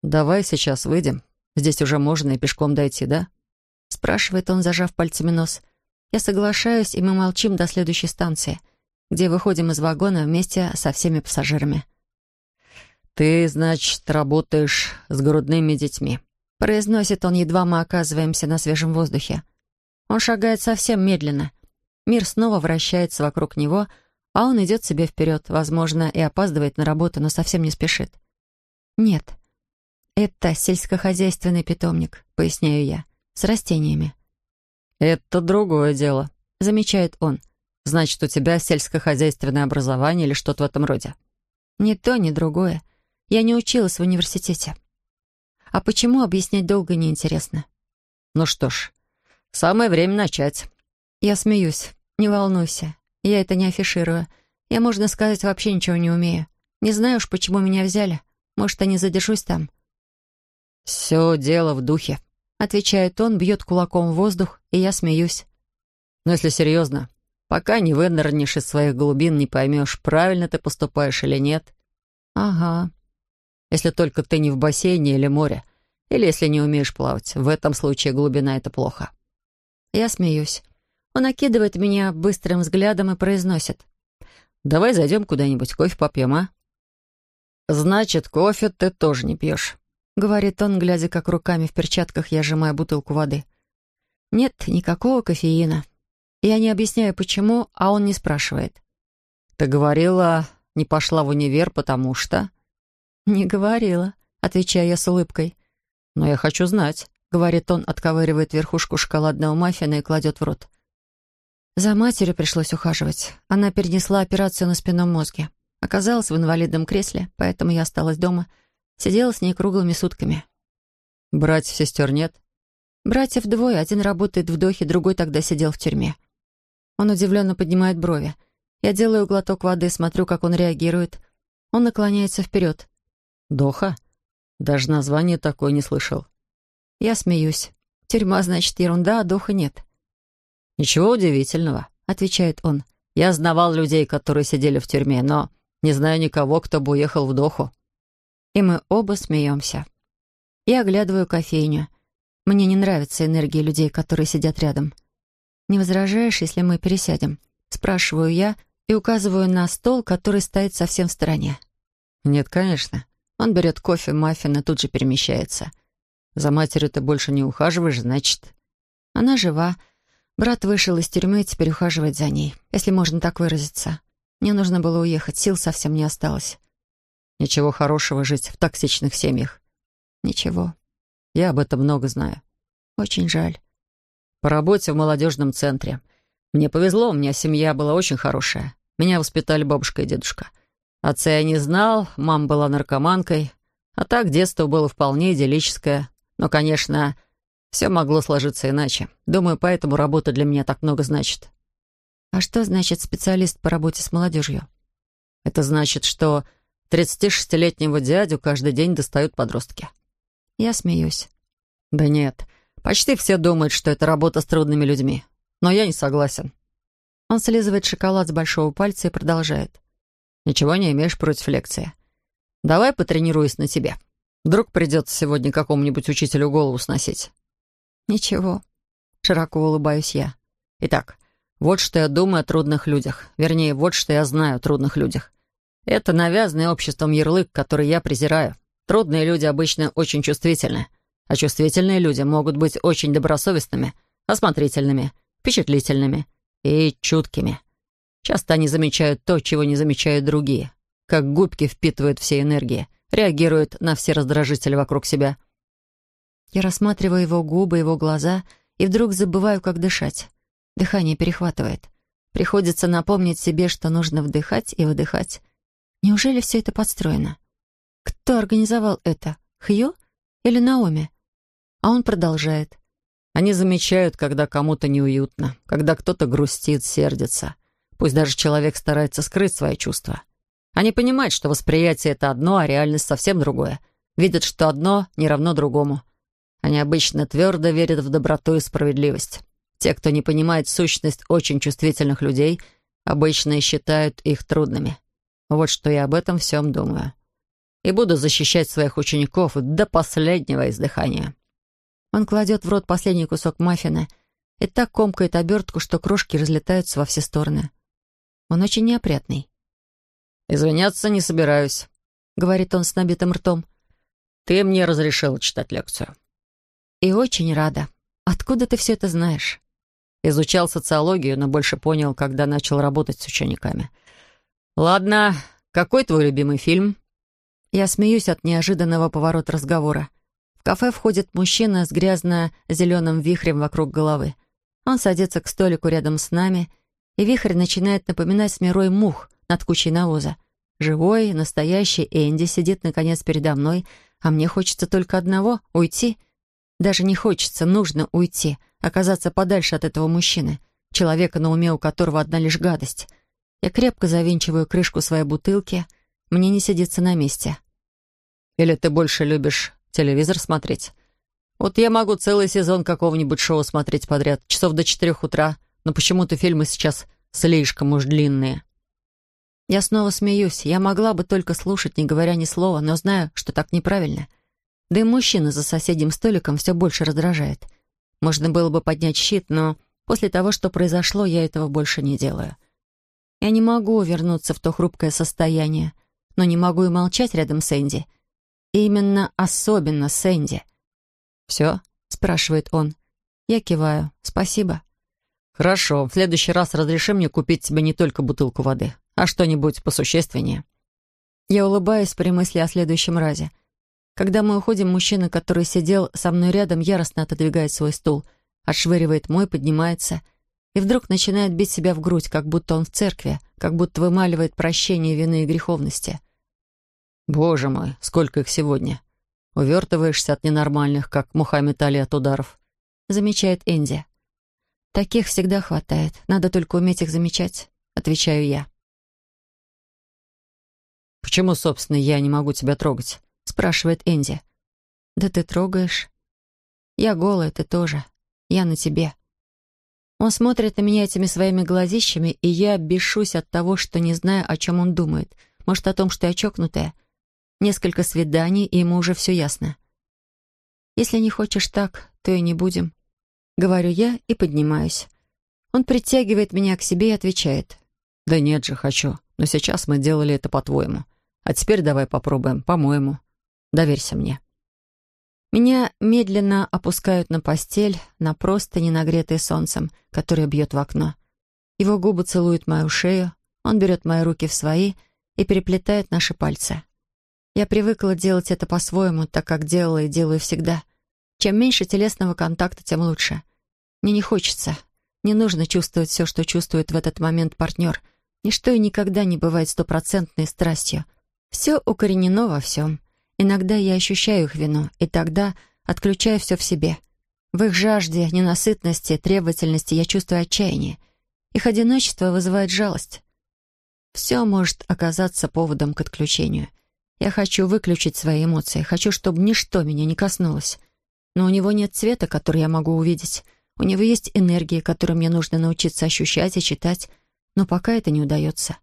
«Давай сейчас выйдем. Здесь уже можно и пешком дойти, да?» Спрашивает он, зажав пальцами нос. Я соглашаюсь, и мы молчим до следующей станции, где выходим из вагона вместе со всеми пассажирами. «Ты, значит, работаешь с грудными детьми», — произносит он, едва мы оказываемся на свежем воздухе. Он шагает совсем медленно. Мир снова вращается вокруг него, а он идет себе вперед, возможно, и опаздывает на работу, но совсем не спешит. «Нет, «Это сельскохозяйственный питомник», — поясняю я, — «с растениями». «Это другое дело», — замечает он. «Значит, у тебя сельскохозяйственное образование или что-то в этом роде?» «Ни то, ни другое. Я не училась в университете». «А почему объяснять долго неинтересно?» «Ну что ж, самое время начать». Я смеюсь. «Не волнуйся. Я это не афиширую. Я, можно сказать, вообще ничего не умею. Не знаю уж, почему меня взяли. Может, я не задержусь там. «Все дело в духе», — отвечает он, бьет кулаком в воздух, и я смеюсь. «Но если серьезно, пока не вынырнешь из своих глубин, не поймешь, правильно ты поступаешь или нет». «Ага». «Если только ты не в бассейне или море, или если не умеешь плавать. В этом случае глубина — это плохо». Я смеюсь. Он окидывает меня быстрым взглядом и произносит. «Давай зайдем куда-нибудь, кофе попьем, а?» «Значит, кофе ты тоже не пьешь». — говорит он, глядя, как руками в перчатках я сжимаю бутылку воды. «Нет никакого кофеина. Я не объясняю, почему, а он не спрашивает». «Ты говорила, не пошла в универ, потому что...» «Не говорила», — отвечаю я с улыбкой. «Но я хочу знать», — говорит он, отковыривает верхушку шоколадного маффина и кладет в рот. За матерью пришлось ухаживать. Она перенесла операцию на спинном мозге. Оказалась в инвалидном кресле, поэтому я осталась дома — Сидела с ней круглыми сутками. «Братьев, сестер нет?» Братьев двое, один работает в Дохе, другой тогда сидел в тюрьме. Он удивленно поднимает брови. Я делаю глоток воды, смотрю, как он реагирует. Он наклоняется вперед. «Доха? Даже название такое не слышал». Я смеюсь. Тюрьма, значит, ерунда, а Доха нет. «Ничего удивительного», — отвечает он. «Я знавал людей, которые сидели в тюрьме, но не знаю никого, кто бы уехал в Доху». И мы оба смеемся. Я оглядываю кофейню. Мне не нравится энергия людей, которые сидят рядом. «Не возражаешь, если мы пересядем?» Спрашиваю я и указываю на стол, который стоит совсем в стороне. «Нет, конечно». Он берет кофе, маффин и тут же перемещается. «За матерью ты больше не ухаживаешь, значит...» Она жива. Брат вышел из тюрьмы и теперь ухаживает за ней, если можно так выразиться. Мне нужно было уехать, сил совсем не осталось. Ничего хорошего жить в токсичных семьях. Ничего. Я об этом много знаю. Очень жаль. По работе в молодежном центре. Мне повезло, у меня семья была очень хорошая. Меня воспитали бабушка и дедушка. Отца я не знал, мама была наркоманкой. А так, детство было вполне идиллическое. Но, конечно, все могло сложиться иначе. Думаю, поэтому работа для меня так много значит. А что значит специалист по работе с молодежью? Это значит, что 36-летнего дядю каждый день достают подростки. Я смеюсь. Да нет, почти все думают, что это работа с трудными людьми. Но я не согласен. Он слизывает шоколад с большого пальца и продолжает. Ничего не имеешь против лекции. Давай потренируюсь на тебе. Вдруг придется сегодня какому-нибудь учителю голову сносить. Ничего. Широко улыбаюсь я. Итак, вот что я думаю о трудных людях. Вернее, вот что я знаю о трудных людях. Это навязанный обществом ярлык, который я презираю. Трудные люди обычно очень чувствительны, а чувствительные люди могут быть очень добросовестными, осмотрительными, впечатлительными и чуткими. Часто они замечают то, чего не замечают другие, как губки впитывают все энергии, реагируют на все раздражители вокруг себя. Я рассматриваю его губы, его глаза и вдруг забываю, как дышать. Дыхание перехватывает. Приходится напомнить себе, что нужно вдыхать и выдыхать, Неужели все это подстроено? Кто организовал это? Хью или Наоми? А он продолжает. Они замечают, когда кому-то неуютно, когда кто-то грустит, сердится. Пусть даже человек старается скрыть свои чувства. Они понимают, что восприятие — это одно, а реальность совсем другое. Видят, что одно не равно другому. Они обычно твердо верят в доброту и справедливость. Те, кто не понимает сущность очень чувствительных людей, обычно считают их трудными. Вот что я об этом всем думаю. И буду защищать своих учеников до последнего издыхания. Он кладет в рот последний кусок маффина и так комкает обертку, что крошки разлетаются во все стороны. Он очень неопрятный. «Извиняться не собираюсь», — говорит он с набитым ртом. «Ты мне разрешил читать лекцию». «И очень рада. Откуда ты все это знаешь?» Изучал социологию, но больше понял, когда начал работать с учениками. «Ладно, какой твой любимый фильм?» Я смеюсь от неожиданного поворота разговора. В кафе входит мужчина с грязно-зеленым вихрем вокруг головы. Он садится к столику рядом с нами, и вихрь начинает напоминать смирой мух над кучей навоза. Живой, настоящий Энди сидит, наконец, передо мной, а мне хочется только одного — уйти. Даже не хочется, нужно уйти, оказаться подальше от этого мужчины, человека, на уме у которого одна лишь гадость — я крепко завинчиваю крышку своей бутылки. Мне не сидится на месте. Или ты больше любишь телевизор смотреть? Вот я могу целый сезон какого-нибудь шоу смотреть подряд, часов до четырех утра, но почему-то фильмы сейчас слишком уж длинные. Я снова смеюсь. Я могла бы только слушать, не говоря ни слова, но знаю, что так неправильно. Да и мужчина за соседним столиком все больше раздражает. Можно было бы поднять щит, но после того, что произошло, я этого больше не делаю. Я не могу вернуться в то хрупкое состояние, но не могу и молчать рядом с Энди. Именно особенно с Энди. «Все?» — спрашивает он. Я киваю. «Спасибо». «Хорошо. В следующий раз разреши мне купить тебе не только бутылку воды, а что-нибудь посущественнее». Я улыбаюсь при мысли о следующем разе. Когда мы уходим, мужчина, который сидел со мной рядом, яростно отодвигает свой стул, отшвыривает мой, поднимается — и вдруг начинает бить себя в грудь, как будто он в церкви, как будто вымаливает прощение вины и греховности. «Боже мой, сколько их сегодня! Увертываешься от ненормальных, как Мухаммед Али от ударов. — замечает Энди. «Таких всегда хватает. Надо только уметь их замечать», — отвечаю я. «Почему, собственно, я не могу тебя трогать?» — спрашивает Энди. «Да ты трогаешь. Я голая, ты тоже. Я на тебе». Он смотрит на меня этими своими глазищами, и я бешусь от того, что не знаю, о чем он думает. Может, о том, что я чокнутая. Несколько свиданий, и ему уже все ясно. «Если не хочешь так, то и не будем», — говорю я и поднимаюсь. Он притягивает меня к себе и отвечает. «Да нет же, хочу. Но сейчас мы делали это по-твоему. А теперь давай попробуем, по-моему. Доверься мне». Меня медленно опускают на постель, на простыни, нагретые солнцем, которое бьет в окно. Его губы целуют мою шею, он берет мои руки в свои и переплетает наши пальцы. Я привыкла делать это по-своему, так как делала и делаю всегда. Чем меньше телесного контакта, тем лучше. Мне не хочется, не нужно чувствовать все, что чувствует в этот момент партнер. Ничто и никогда не бывает стопроцентной страстью. Все укоренено во всем. Иногда я ощущаю их вину, и тогда отключаю все в себе. В их жажде, ненасытности, требовательности я чувствую отчаяние. Их одиночество вызывает жалость. Все может оказаться поводом к отключению. Я хочу выключить свои эмоции, хочу, чтобы ничто меня не коснулось. Но у него нет цвета, который я могу увидеть. У него есть энергия, которую мне нужно научиться ощущать и читать, но пока это не удается.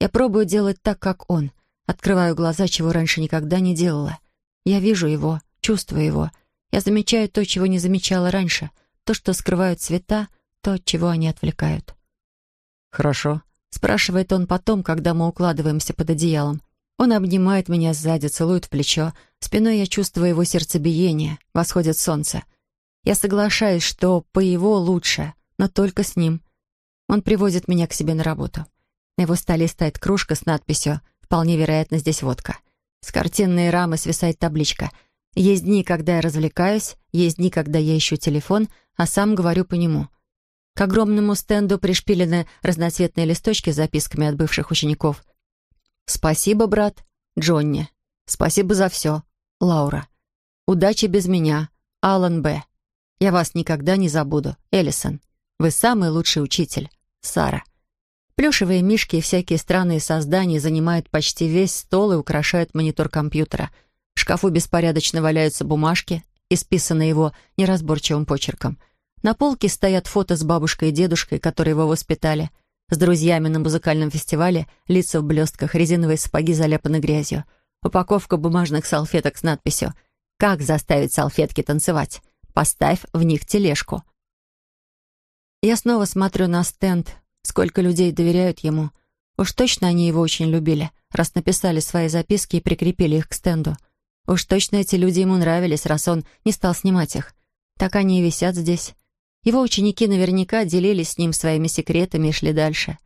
Я пробую делать так, как он — Открываю глаза, чего раньше никогда не делала. Я вижу его, чувствую его. Я замечаю то, чего не замечала раньше. То, что скрывают цвета, то, от чего они отвлекают. «Хорошо», — спрашивает он потом, когда мы укладываемся под одеялом. Он обнимает меня сзади, целует в плечо. Спиной я чувствую его сердцебиение. Восходит солнце. Я соглашаюсь, что по его лучше, но только с ним. Он приводит меня к себе на работу. На его столе стоит кружка с надписью Вполне вероятно, здесь водка. С картинной рамы свисает табличка. Есть дни, когда я развлекаюсь, есть дни, когда я ищу телефон, а сам говорю по нему. К огромному стенду пришпилены разноцветные листочки с записками от бывших учеников. «Спасибо, брат. Джонни. Спасибо за все. Лаура. Удачи без меня. Алан Б. Я вас никогда не забуду. Эллисон. Вы самый лучший учитель. Сара». Плюшевые мишки и всякие странные создания занимают почти весь стол и украшают монитор компьютера. В шкафу беспорядочно валяются бумажки, исписанные его неразборчивым почерком. На полке стоят фото с бабушкой и дедушкой, которые его воспитали. С друзьями на музыкальном фестивале, лица в блестках, резиновые сапоги заляпаны грязью. Упаковка бумажных салфеток с надписью «Как заставить салфетки танцевать? Поставь в них тележку». Я снова смотрю на стенд, Сколько людей доверяют ему. Уж точно они его очень любили, раз написали свои записки и прикрепили их к стенду. Уж точно эти люди ему нравились, раз он не стал снимать их. Так они и висят здесь. Его ученики наверняка делились с ним своими секретами и шли дальше.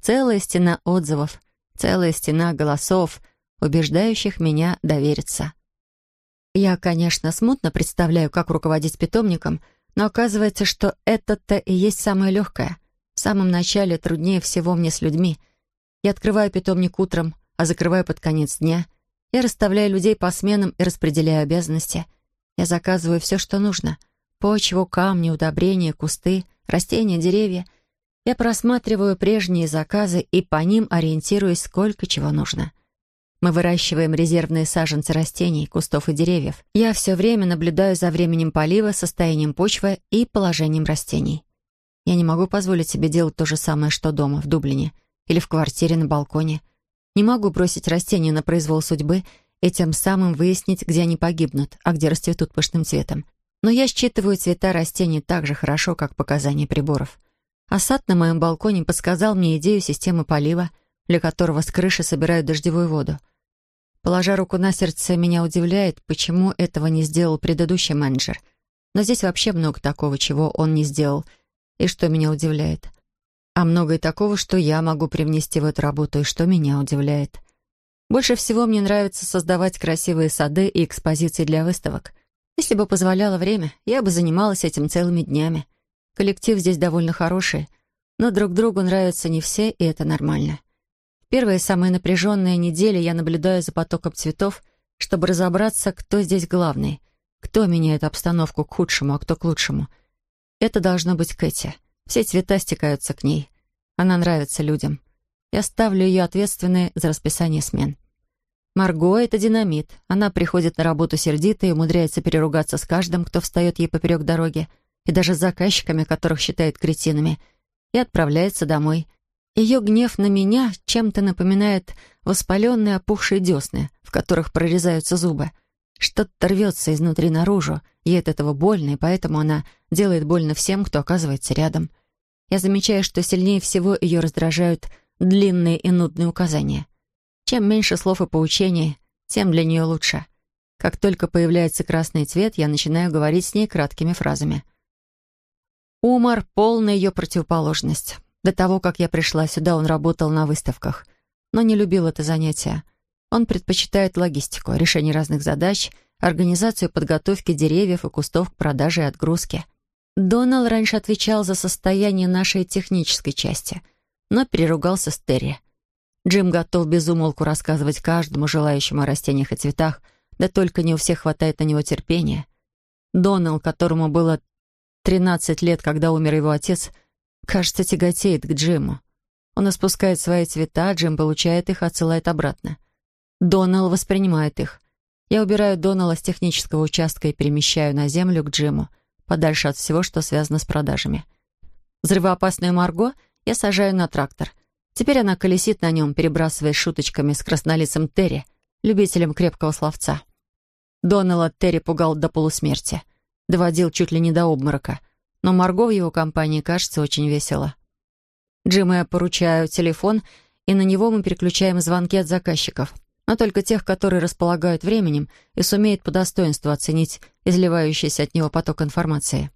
Целая стена отзывов, целая стена голосов, убеждающих меня довериться. Я, конечно, смутно представляю, как руководить питомником, но оказывается, что это-то и есть самое легкое — в самом начале труднее всего мне с людьми. Я открываю питомник утром, а закрываю под конец дня. Я расставляю людей по сменам и распределяю обязанности. Я заказываю все, что нужно. Почву, камни, удобрения, кусты, растения, деревья. Я просматриваю прежние заказы и по ним ориентируюсь, сколько чего нужно. Мы выращиваем резервные саженцы растений, кустов и деревьев. Я все время наблюдаю за временем полива, состоянием почвы и положением растений. Я не могу позволить себе делать то же самое, что дома, в Дублине, или в квартире на балконе. Не могу бросить растения на произвол судьбы и тем самым выяснить, где они погибнут, а где расцветут пышным цветом. Но я считываю цвета растений так же хорошо, как показания приборов. А сад на моем балконе подсказал мне идею системы полива, для которого с крыши собирают дождевую воду. Положа руку на сердце, меня удивляет, почему этого не сделал предыдущий менеджер. Но здесь вообще много такого, чего он не сделал — и что меня удивляет. А многое такого, что я могу привнести в эту работу и что меня удивляет. Больше всего мне нравится создавать красивые сады и экспозиции для выставок. Если бы позволяло время, я бы занималась этим целыми днями. Коллектив здесь довольно хороший, но друг другу нравятся не все, и это нормально. Первые самые напряженные недели я наблюдаю за потоком цветов, чтобы разобраться, кто здесь главный, кто меняет обстановку к худшему, а кто к лучшему — Это должно быть Кэти. Все цвета стекаются к ней. Она нравится людям. Я ставлю ее ответственной за расписание смен. Марго — это динамит. Она приходит на работу сердито и умудряется переругаться с каждым, кто встает ей поперек дороги, и даже с заказчиками, которых считает кретинами, и отправляется домой. Ее гнев на меня чем-то напоминает воспаленные опухшие десны, в которых прорезаются зубы. Что-то рвется изнутри наружу, ей от этого больно, и поэтому она делает больно всем, кто оказывается рядом. Я замечаю, что сильнее всего ее раздражают длинные и нудные указания. Чем меньше слов и поучений, тем для нее лучше. Как только появляется красный цвет, я начинаю говорить с ней краткими фразами. Умар — полная ее противоположность. До того, как я пришла сюда, он работал на выставках, но не любил это занятие. Он предпочитает логистику, решение разных задач, организацию подготовки деревьев и кустов к продаже и отгрузке. Донал раньше отвечал за состояние нашей технической части, но переругался с Терри. Джим готов без умолку рассказывать каждому желающему о растениях и цветах, да только не у всех хватает на него терпения. Донал, которому было 13 лет, когда умер его отец, кажется, тяготеет к Джиму. Он испускает свои цвета, Джим получает их, отсылает обратно. Донал воспринимает их. Я убираю Донала с технического участка и перемещаю на землю к Джиму, подальше от всего, что связано с продажами. Взрывоопасную Марго я сажаю на трактор. Теперь она колесит на нем, перебрасываясь шуточками с краснолицем Терри, любителем крепкого словца. Донала Терри пугал до полусмерти, доводил чуть ли не до обморока, но Марго в его компании кажется очень весело. Джиму я поручаю телефон, и на него мы переключаем звонки от заказчиков — но только тех, которые располагают временем и сумеют по достоинству оценить изливающийся от него поток информации.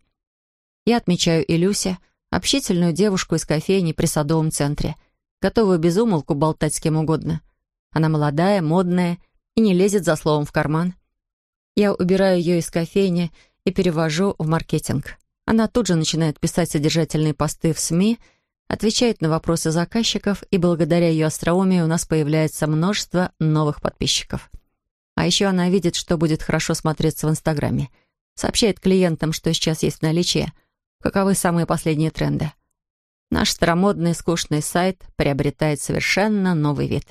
Я отмечаю Илюся, общительную девушку из кофейни при садовом центре, готовую без умолку болтать с кем угодно. Она молодая, модная и не лезет за словом в карман. Я убираю ее из кофейни и перевожу в маркетинг. Она тут же начинает писать содержательные посты в СМИ — отвечает на вопросы заказчиков, и благодаря ее остроумию у нас появляется множество новых подписчиков. А еще она видит, что будет хорошо смотреться в Инстаграме. Сообщает клиентам, что сейчас есть в наличии, каковы самые последние тренды. Наш старомодный скучный сайт приобретает совершенно новый вид.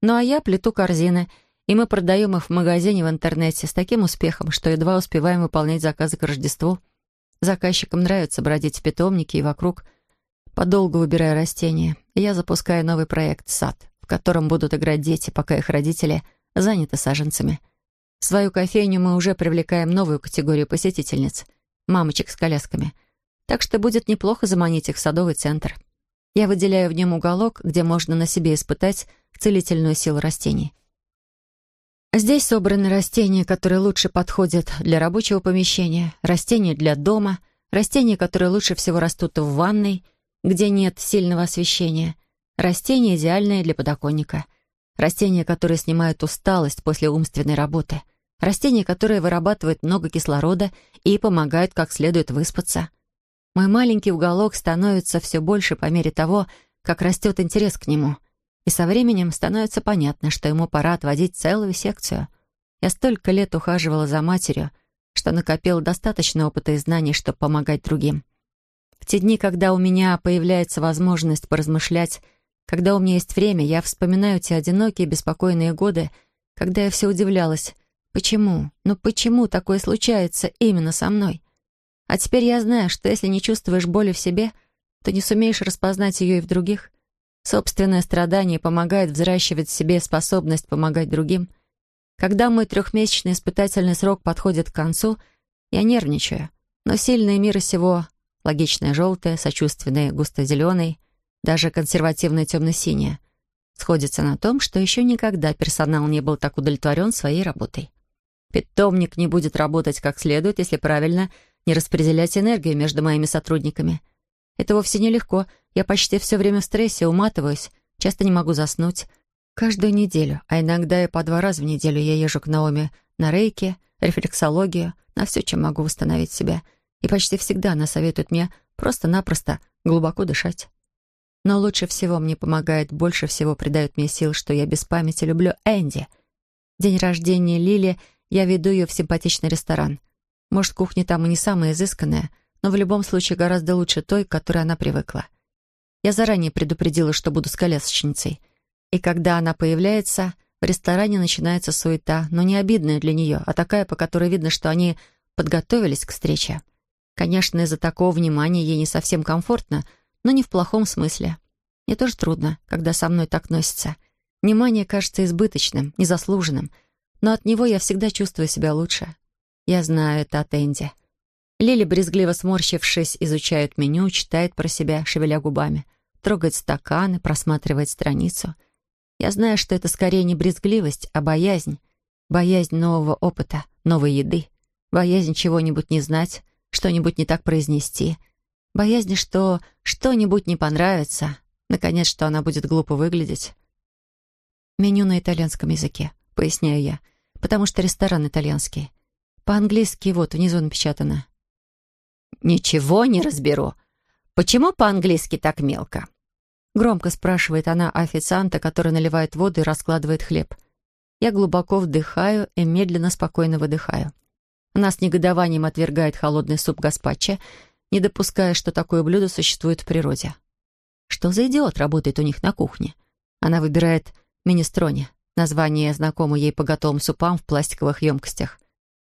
Ну а я плету корзины, и мы продаем их в магазине в интернете с таким успехом, что едва успеваем выполнять заказы к Рождеству. Заказчикам нравится бродить в питомнике и вокруг – Подолгу выбирая растения, я запускаю новый проект «Сад», в котором будут играть дети, пока их родители заняты саженцами. В свою кофейню мы уже привлекаем новую категорию посетительниц — мамочек с колясками. Так что будет неплохо заманить их в садовый центр. Я выделяю в нем уголок, где можно на себе испытать целительную силу растений. Здесь собраны растения, которые лучше подходят для рабочего помещения, растения для дома, растения, которые лучше всего растут в ванной — где нет сильного освещения. Растения идеальные для подоконника. Растения, которые снимают усталость после умственной работы. Растения, которые вырабатывают много кислорода и помогают как следует выспаться. Мой маленький уголок становится все больше по мере того, как растет интерес к нему. И со временем становится понятно, что ему пора отводить целую секцию. Я столько лет ухаживала за матерью, что накопила достаточно опыта и знаний, чтобы помогать другим. В те дни, когда у меня появляется возможность поразмышлять, когда у меня есть время, я вспоминаю те одинокие, беспокойные годы, когда я все удивлялась. Почему? Ну почему такое случается именно со мной? А теперь я знаю, что если не чувствуешь боли в себе, то не сумеешь распознать ее и в других. Собственное страдание помогает взращивать в себе способность помогать другим. Когда мой трехмесячный испытательный срок подходит к концу, я нервничаю, но сильные мира сего логичное желтое, сочувственное густо-зеленый, даже консервативное темно-синее, сходится на том, что еще никогда персонал не был так удовлетворен своей работой. Питомник не будет работать как следует, если правильно не распределять энергию между моими сотрудниками. Это вовсе нелегко. Я почти все время в стрессе, уматываюсь, часто не могу заснуть. Каждую неделю, а иногда и по два раза в неделю я езжу к Наоми на рейки, рефлексологию, на все, чем могу восстановить себя — и почти всегда она советует мне просто-напросто глубоко дышать. Но лучше всего мне помогает, больше всего придает мне сил, что я без памяти люблю Энди. День рождения Лили я веду ее в симпатичный ресторан. Может, кухня там и не самая изысканная, но в любом случае гораздо лучше той, к которой она привыкла. Я заранее предупредила, что буду с колясочницей. И когда она появляется, в ресторане начинается суета, но не обидная для нее, а такая, по которой видно, что они подготовились к встрече. Конечно, из-за такого внимания ей не совсем комфортно, но не в плохом смысле. Мне тоже трудно, когда со мной так носятся. Внимание кажется избыточным, незаслуженным, но от него я всегда чувствую себя лучше. Я знаю это от Энди. Лили, брезгливо сморщившись, изучает меню, читает про себя, шевеля губами, трогает стаканы, просматривает страницу. Я знаю, что это скорее не брезгливость, а боязнь. Боязнь нового опыта, новой еды. Боязнь чего-нибудь не знать, что-нибудь не так произнести. Боязнь, что что-нибудь не понравится. Наконец, что она будет глупо выглядеть. Меню на итальянском языке, поясняю я, потому что ресторан итальянский. По-английски вот внизу напечатано. «Ничего не разберу. Почему по-английски так мелко?» Громко спрашивает она официанта, который наливает воду и раскладывает хлеб. Я глубоко вдыхаю и медленно, спокойно выдыхаю. Она с негодованием отвергает холодный суп гаспачо, не допуская, что такое блюдо существует в природе. Что за идиот работает у них на кухне? Она выбирает министроне, название знакомо ей по готовым супам в пластиковых емкостях.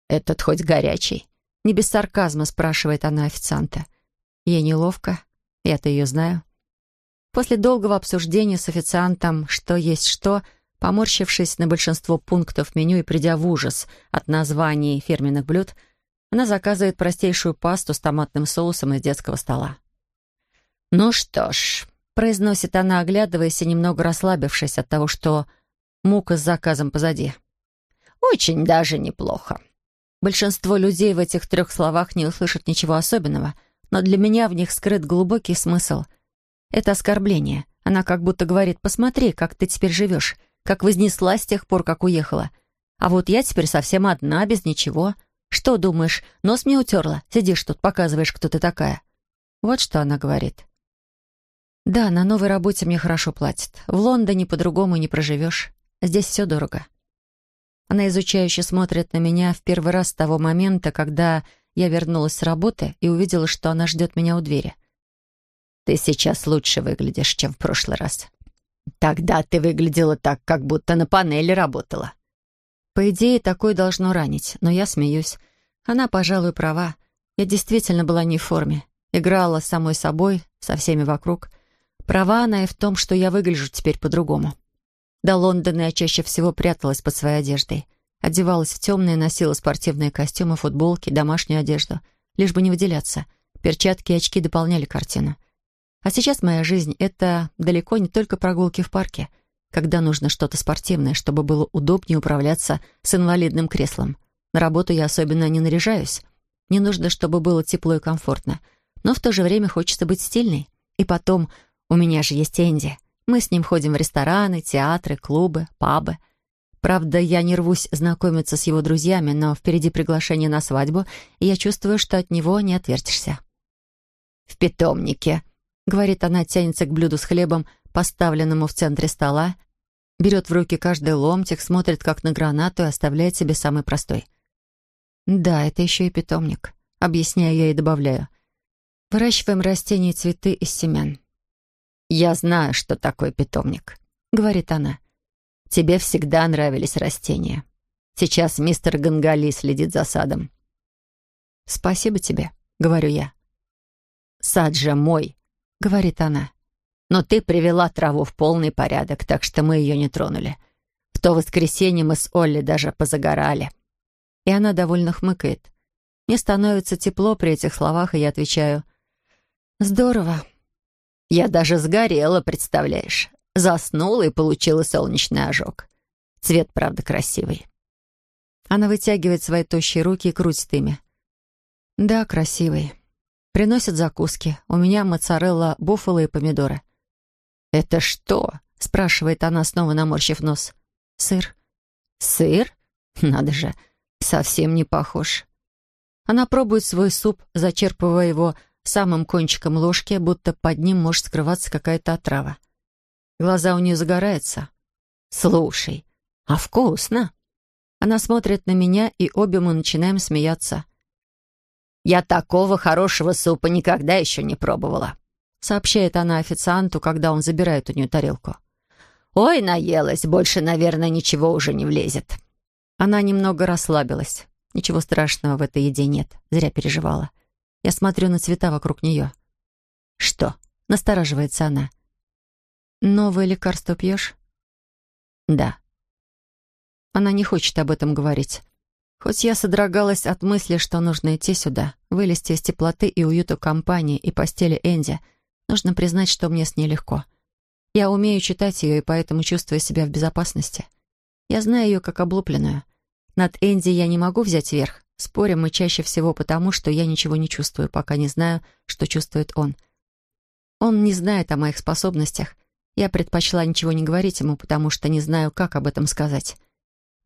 «Этот хоть горячий?» Не без сарказма спрашивает она официанта. Ей неловко, я-то ее знаю. После долгого обсуждения с официантом «что есть что», поморщившись на большинство пунктов меню и придя в ужас от названий фирменных блюд, она заказывает простейшую пасту с томатным соусом из детского стола. «Ну что ж», — произносит она, оглядываясь и немного расслабившись от того, что мука с заказом позади. «Очень даже неплохо. Большинство людей в этих трех словах не услышат ничего особенного, но для меня в них скрыт глубокий смысл. Это оскорбление. Она как будто говорит «посмотри, как ты теперь живешь, как вознеслась с тех пор, как уехала. А вот я теперь совсем одна, без ничего. Что думаешь, нос мне утерла? Сидишь тут, показываешь, кто ты такая». Вот что она говорит. «Да, на новой работе мне хорошо платят. В Лондоне по-другому не проживешь. Здесь все дорого. Она изучающе смотрит на меня в первый раз с того момента, когда я вернулась с работы и увидела, что она ждет меня у двери. «Ты сейчас лучше выглядишь, чем в прошлый раз. Тогда ты выглядела так, как будто на панели работала». По идее, такое должно ранить, но я смеюсь. Она, пожалуй, права. Я действительно была не в форме. Играла с самой собой, со всеми вокруг. Права она и в том, что я выгляжу теперь по-другому. До Лондона я чаще всего пряталась под своей одеждой. Одевалась в темные, носила спортивные костюмы, футболки, домашнюю одежду, лишь бы не выделяться. Перчатки и очки дополняли картину. А сейчас моя жизнь — это далеко не только прогулки в парке, когда нужно что-то спортивное, чтобы было удобнее управляться с инвалидным креслом. На работу я особенно не наряжаюсь. Мне нужно, чтобы было тепло и комфортно. Но в то же время хочется быть стильной. И потом, у меня же есть Энди — мы с ним ходим в рестораны, театры, клубы, пабы. Правда, я не рвусь знакомиться с его друзьями, но впереди приглашение на свадьбу, и я чувствую, что от него не отвертишься. «В питомнике», — говорит она, тянется к блюду с хлебом, поставленному в центре стола, берет в руки каждый ломтик, смотрит как на гранату и оставляет себе самый простой. «Да, это еще и питомник», — объясняю я и добавляю. «Выращиваем растения и цветы из семян. «Я знаю, что такое питомник», — говорит она. «Тебе всегда нравились растения. Сейчас мистер Гангали следит за садом». «Спасибо тебе», — говорю я. «Сад же мой», — говорит она. «Но ты привела траву в полный порядок, так что мы ее не тронули. В то воскресенье мы с Олли даже позагорали». И она довольно хмыкает. Мне становится тепло при этих словах, и я отвечаю. «Здорово. Я даже сгорела, представляешь. Заснула и получила солнечный ожог. Цвет, правда, красивый. Она вытягивает свои тощие руки и крутит ими. Да, красивый. Приносят закуски. У меня моцарелла, буффало и помидоры. «Это что?» — спрашивает она, снова наморщив нос. «Сыр». «Сыр? Надо же, совсем не похож». Она пробует свой суп, зачерпывая его самым кончиком ложки, будто под ним может скрываться какая-то отрава. Глаза у нее загораются. «Слушай, а вкусно?» Она смотрит на меня, и обе мы начинаем смеяться. «Я такого хорошего супа никогда еще не пробовала», сообщает она официанту, когда он забирает у нее тарелку. «Ой, наелась, больше, наверное, ничего уже не влезет». Она немного расслабилась. Ничего страшного в этой еде нет. Зря переживала. Я смотрю на цвета вокруг нее. «Что?» — настораживается она. «Новое лекарство пьешь?» «Да». Она не хочет об этом говорить. Хоть я содрогалась от мысли, что нужно идти сюда, вылезти из теплоты и уюта компании и постели Энди, нужно признать, что мне с ней легко. Я умею читать ее и поэтому чувствую себя в безопасности. Я знаю ее как облупленную. Над Энди я не могу взять верх. Спорим мы чаще всего потому, что я ничего не чувствую, пока не знаю, что чувствует он. Он не знает о моих способностях. Я предпочла ничего не говорить ему, потому что не знаю, как об этом сказать.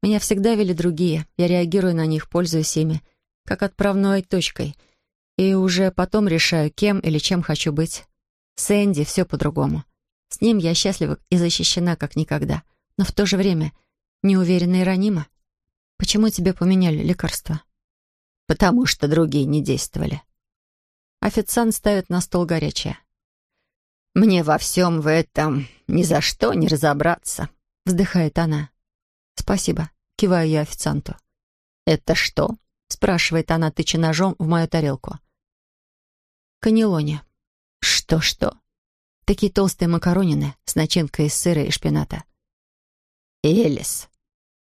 Меня всегда вели другие, я реагирую на них, пользуюсь ими, как отправной точкой, и уже потом решаю, кем или чем хочу быть. С Энди все по-другому. С ним я счастлива и защищена, как никогда, но в то же время неуверена и ранима. Почему тебе поменяли лекарства? Потому что другие не действовали. Официант ставит на стол горячее. «Мне во всем в этом ни за что не разобраться», — вздыхает она. «Спасибо», — киваю я официанту. «Это что?» — спрашивает она, тыча ножом в мою тарелку. «Канелоне». «Что-что?» Такие толстые макаронины с начинкой из сыра и шпината. «Элис».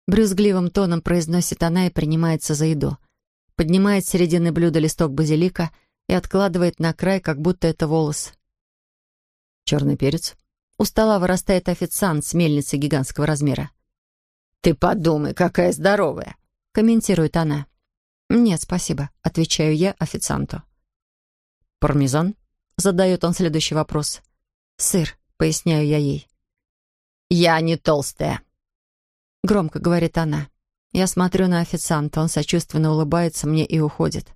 Брюзгливым тоном произносит она и принимается за еду. Поднимает с середины блюда листок базилика и откладывает на край, как будто это волос. Черный перец. У стола вырастает официант с мельницей гигантского размера. «Ты подумай, какая здоровая!» — комментирует она. «Нет, спасибо», — отвечаю я официанту. «Пармезан?» — задает он следующий вопрос. «Сыр», — поясняю я ей. «Я не толстая», — громко говорит она. Я смотрю на официанта, он сочувственно улыбается мне и уходит.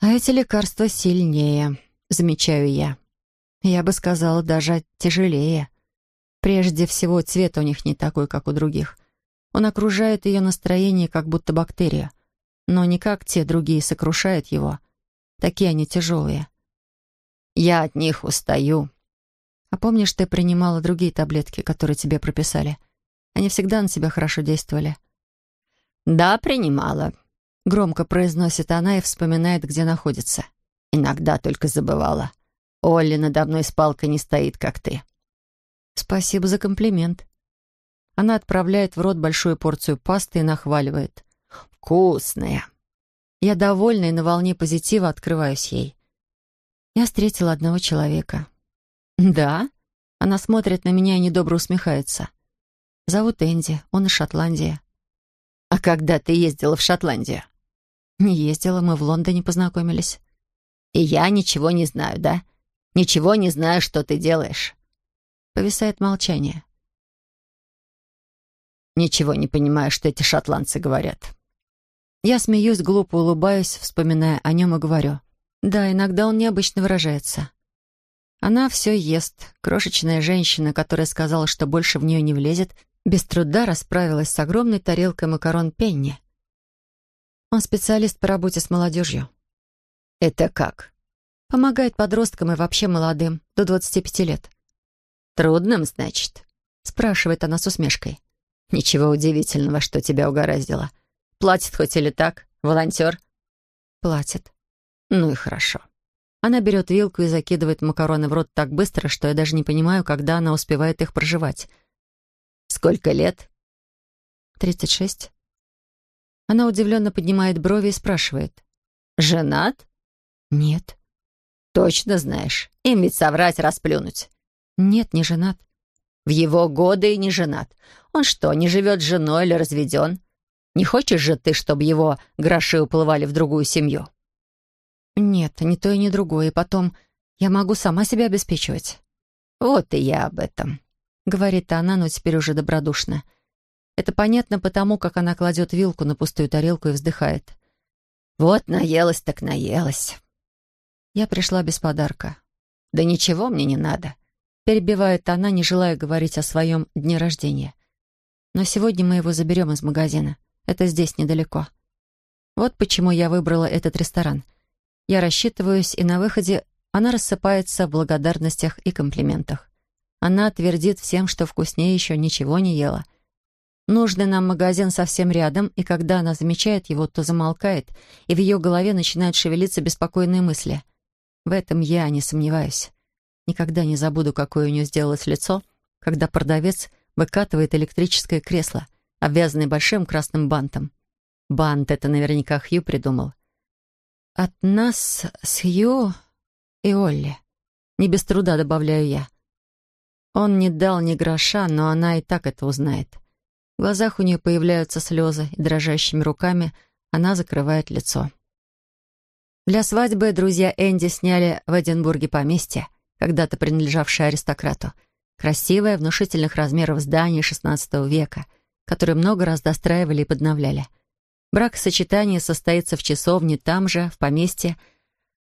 «А эти лекарства сильнее», — замечаю я. Я бы сказала, даже тяжелее. Прежде всего, цвет у них не такой, как у других. Он окружает ее настроение, как будто бактерия. Но не как те другие сокрушают его. Такие они тяжелые. Я от них устаю. А помнишь, ты принимала другие таблетки, которые тебе прописали? Они всегда на тебя хорошо действовали. Да, принимала. Громко произносит она и вспоминает, где находится. Иногда только забывала. Олли надо мной с палкой не стоит, как ты. «Спасибо за комплимент». Она отправляет в рот большую порцию пасты и нахваливает. «Вкусная!» Я довольна и на волне позитива открываюсь ей. Я встретила одного человека. «Да?» Она смотрит на меня и недобро усмехается. «Зовут Энди, он из Шотландии». «А когда ты ездила в Шотландию?» «Не ездила, мы в Лондоне познакомились». «И я ничего не знаю, да? Ничего не знаю, что ты делаешь». Повисает молчание. Ничего не понимаю, что эти шотландцы говорят. Я смеюсь, глупо улыбаюсь, вспоминая о нем и говорю. Да, иногда он необычно выражается. Она все ест. Крошечная женщина, которая сказала, что больше в нее не влезет, без труда расправилась с огромной тарелкой макарон Пенни. Он специалист по работе с молодежью. Это как? Помогает подросткам и вообще молодым, до 25 лет. «Трудным, значит?» — спрашивает она с усмешкой. «Ничего удивительного, что тебя угораздило. Платит хоть или так? Волонтер?» «Платит». «Ну и хорошо». Она берет вилку и закидывает макароны в рот так быстро, что я даже не понимаю, когда она успевает их проживать. «Сколько лет?» «Тридцать шесть». Она удивленно поднимает брови и спрашивает. «Женат?» «Нет». «Точно знаешь. Им ведь соврать, расплюнуть. «Нет, не женат». «В его годы и не женат. Он что, не живет с женой или разведен? Не хочешь же ты, чтобы его гроши уплывали в другую семью?» «Нет, ни то и ни другое. И потом, я могу сама себя обеспечивать». «Вот и я об этом», — говорит она, но теперь уже добродушно. Это понятно потому, как она кладет вилку на пустую тарелку и вздыхает. «Вот наелась так наелась». Я пришла без подарка. «Да ничего мне не надо перебивает она, не желая говорить о своем дне рождения. «Но сегодня мы его заберем из магазина. Это здесь, недалеко». Вот почему я выбрала этот ресторан. Я рассчитываюсь, и на выходе она рассыпается в благодарностях и комплиментах. Она твердит всем, что вкуснее еще ничего не ела. Нужный нам магазин совсем рядом, и когда она замечает его, то замолкает, и в ее голове начинают шевелиться беспокойные мысли. В этом я не сомневаюсь. Никогда не забуду, какое у нее сделалось лицо, когда продавец выкатывает электрическое кресло, обвязанное большим красным бантом. Бант это наверняка Хью придумал. От нас с Хью и Олли. Не без труда добавляю я. Он не дал ни гроша, но она и так это узнает. В глазах у нее появляются слезы, и дрожащими руками она закрывает лицо. Для свадьбы друзья Энди сняли в Эдинбурге поместье, когда-то принадлежавшее аристократу. Красивое, внушительных размеров здание XVI века, которое много раз достраивали и подновляли — Бракосочетание состоится в часовне там же, в поместье,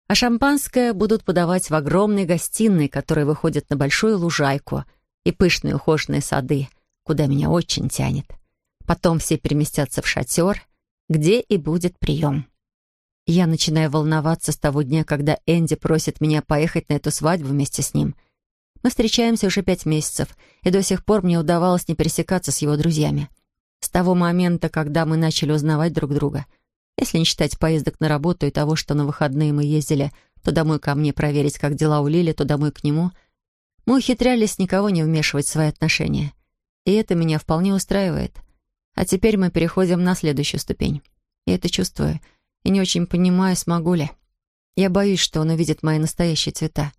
а шампанское будут подавать в огромной гостиной, которая выходит на большую лужайку и пышные ухоженные сады, куда меня очень тянет. Потом все переместятся в шатер, где и будет прием. Я начинаю волноваться с того дня, когда Энди просит меня поехать на эту свадьбу вместе с ним. Мы встречаемся уже пять месяцев, и до сих пор мне удавалось не пересекаться с его друзьями. С того момента, когда мы начали узнавать друг друга. Если не считать поездок на работу и того, что на выходные мы ездили то домой ко мне проверить, как дела у Лили, то домой к нему, мы ухитрялись никого не вмешивать в свои отношения. И это меня вполне устраивает. А теперь мы переходим на следующую ступень. Я это чувствую и не очень понимаю, смогу ли. Я боюсь, что он увидит мои настоящие цвета.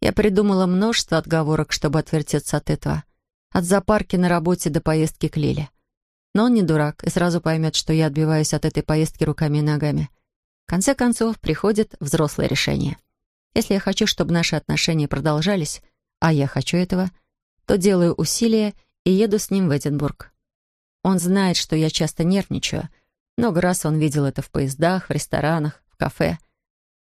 Я придумала множество отговорок, чтобы отвертеться от этого. От запарки на работе до поездки к Лиле. Но он не дурак и сразу поймет, что я отбиваюсь от этой поездки руками и ногами. В конце концов, приходит взрослое решение. Если я хочу, чтобы наши отношения продолжались, а я хочу этого, то делаю усилия и еду с ним в Эдинбург. Он знает, что я часто нервничаю. Много раз он видел это в поездах, в ресторанах, в кафе.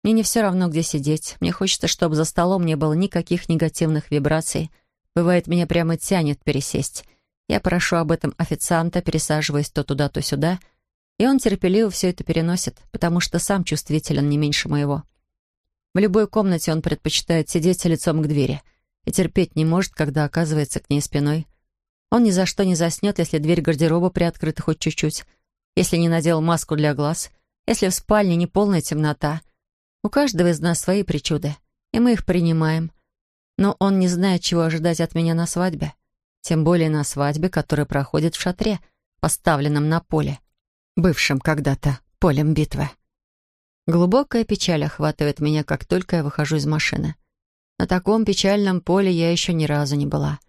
Мне не все равно, где сидеть. Мне хочется, чтобы за столом не было никаких негативных вибраций. Бывает, меня прямо тянет пересесть — я прошу об этом официанта, пересаживаясь то туда, то сюда, и он терпеливо все это переносит, потому что сам чувствителен не меньше моего. В любой комнате он предпочитает сидеть лицом к двери и терпеть не может, когда оказывается к ней спиной. Он ни за что не заснет, если дверь гардероба приоткрыта хоть чуть-чуть, если не надел маску для глаз, если в спальне не полная темнота. У каждого из нас свои причуды, и мы их принимаем. Но он не знает, чего ожидать от меня на свадьбе. Тем более на свадьбе, которая проходит в шатре, поставленном на поле, бывшем когда-то полем битвы. Глубокая печаль охватывает меня, как только я выхожу из машины. На таком печальном поле я еще ни разу не была.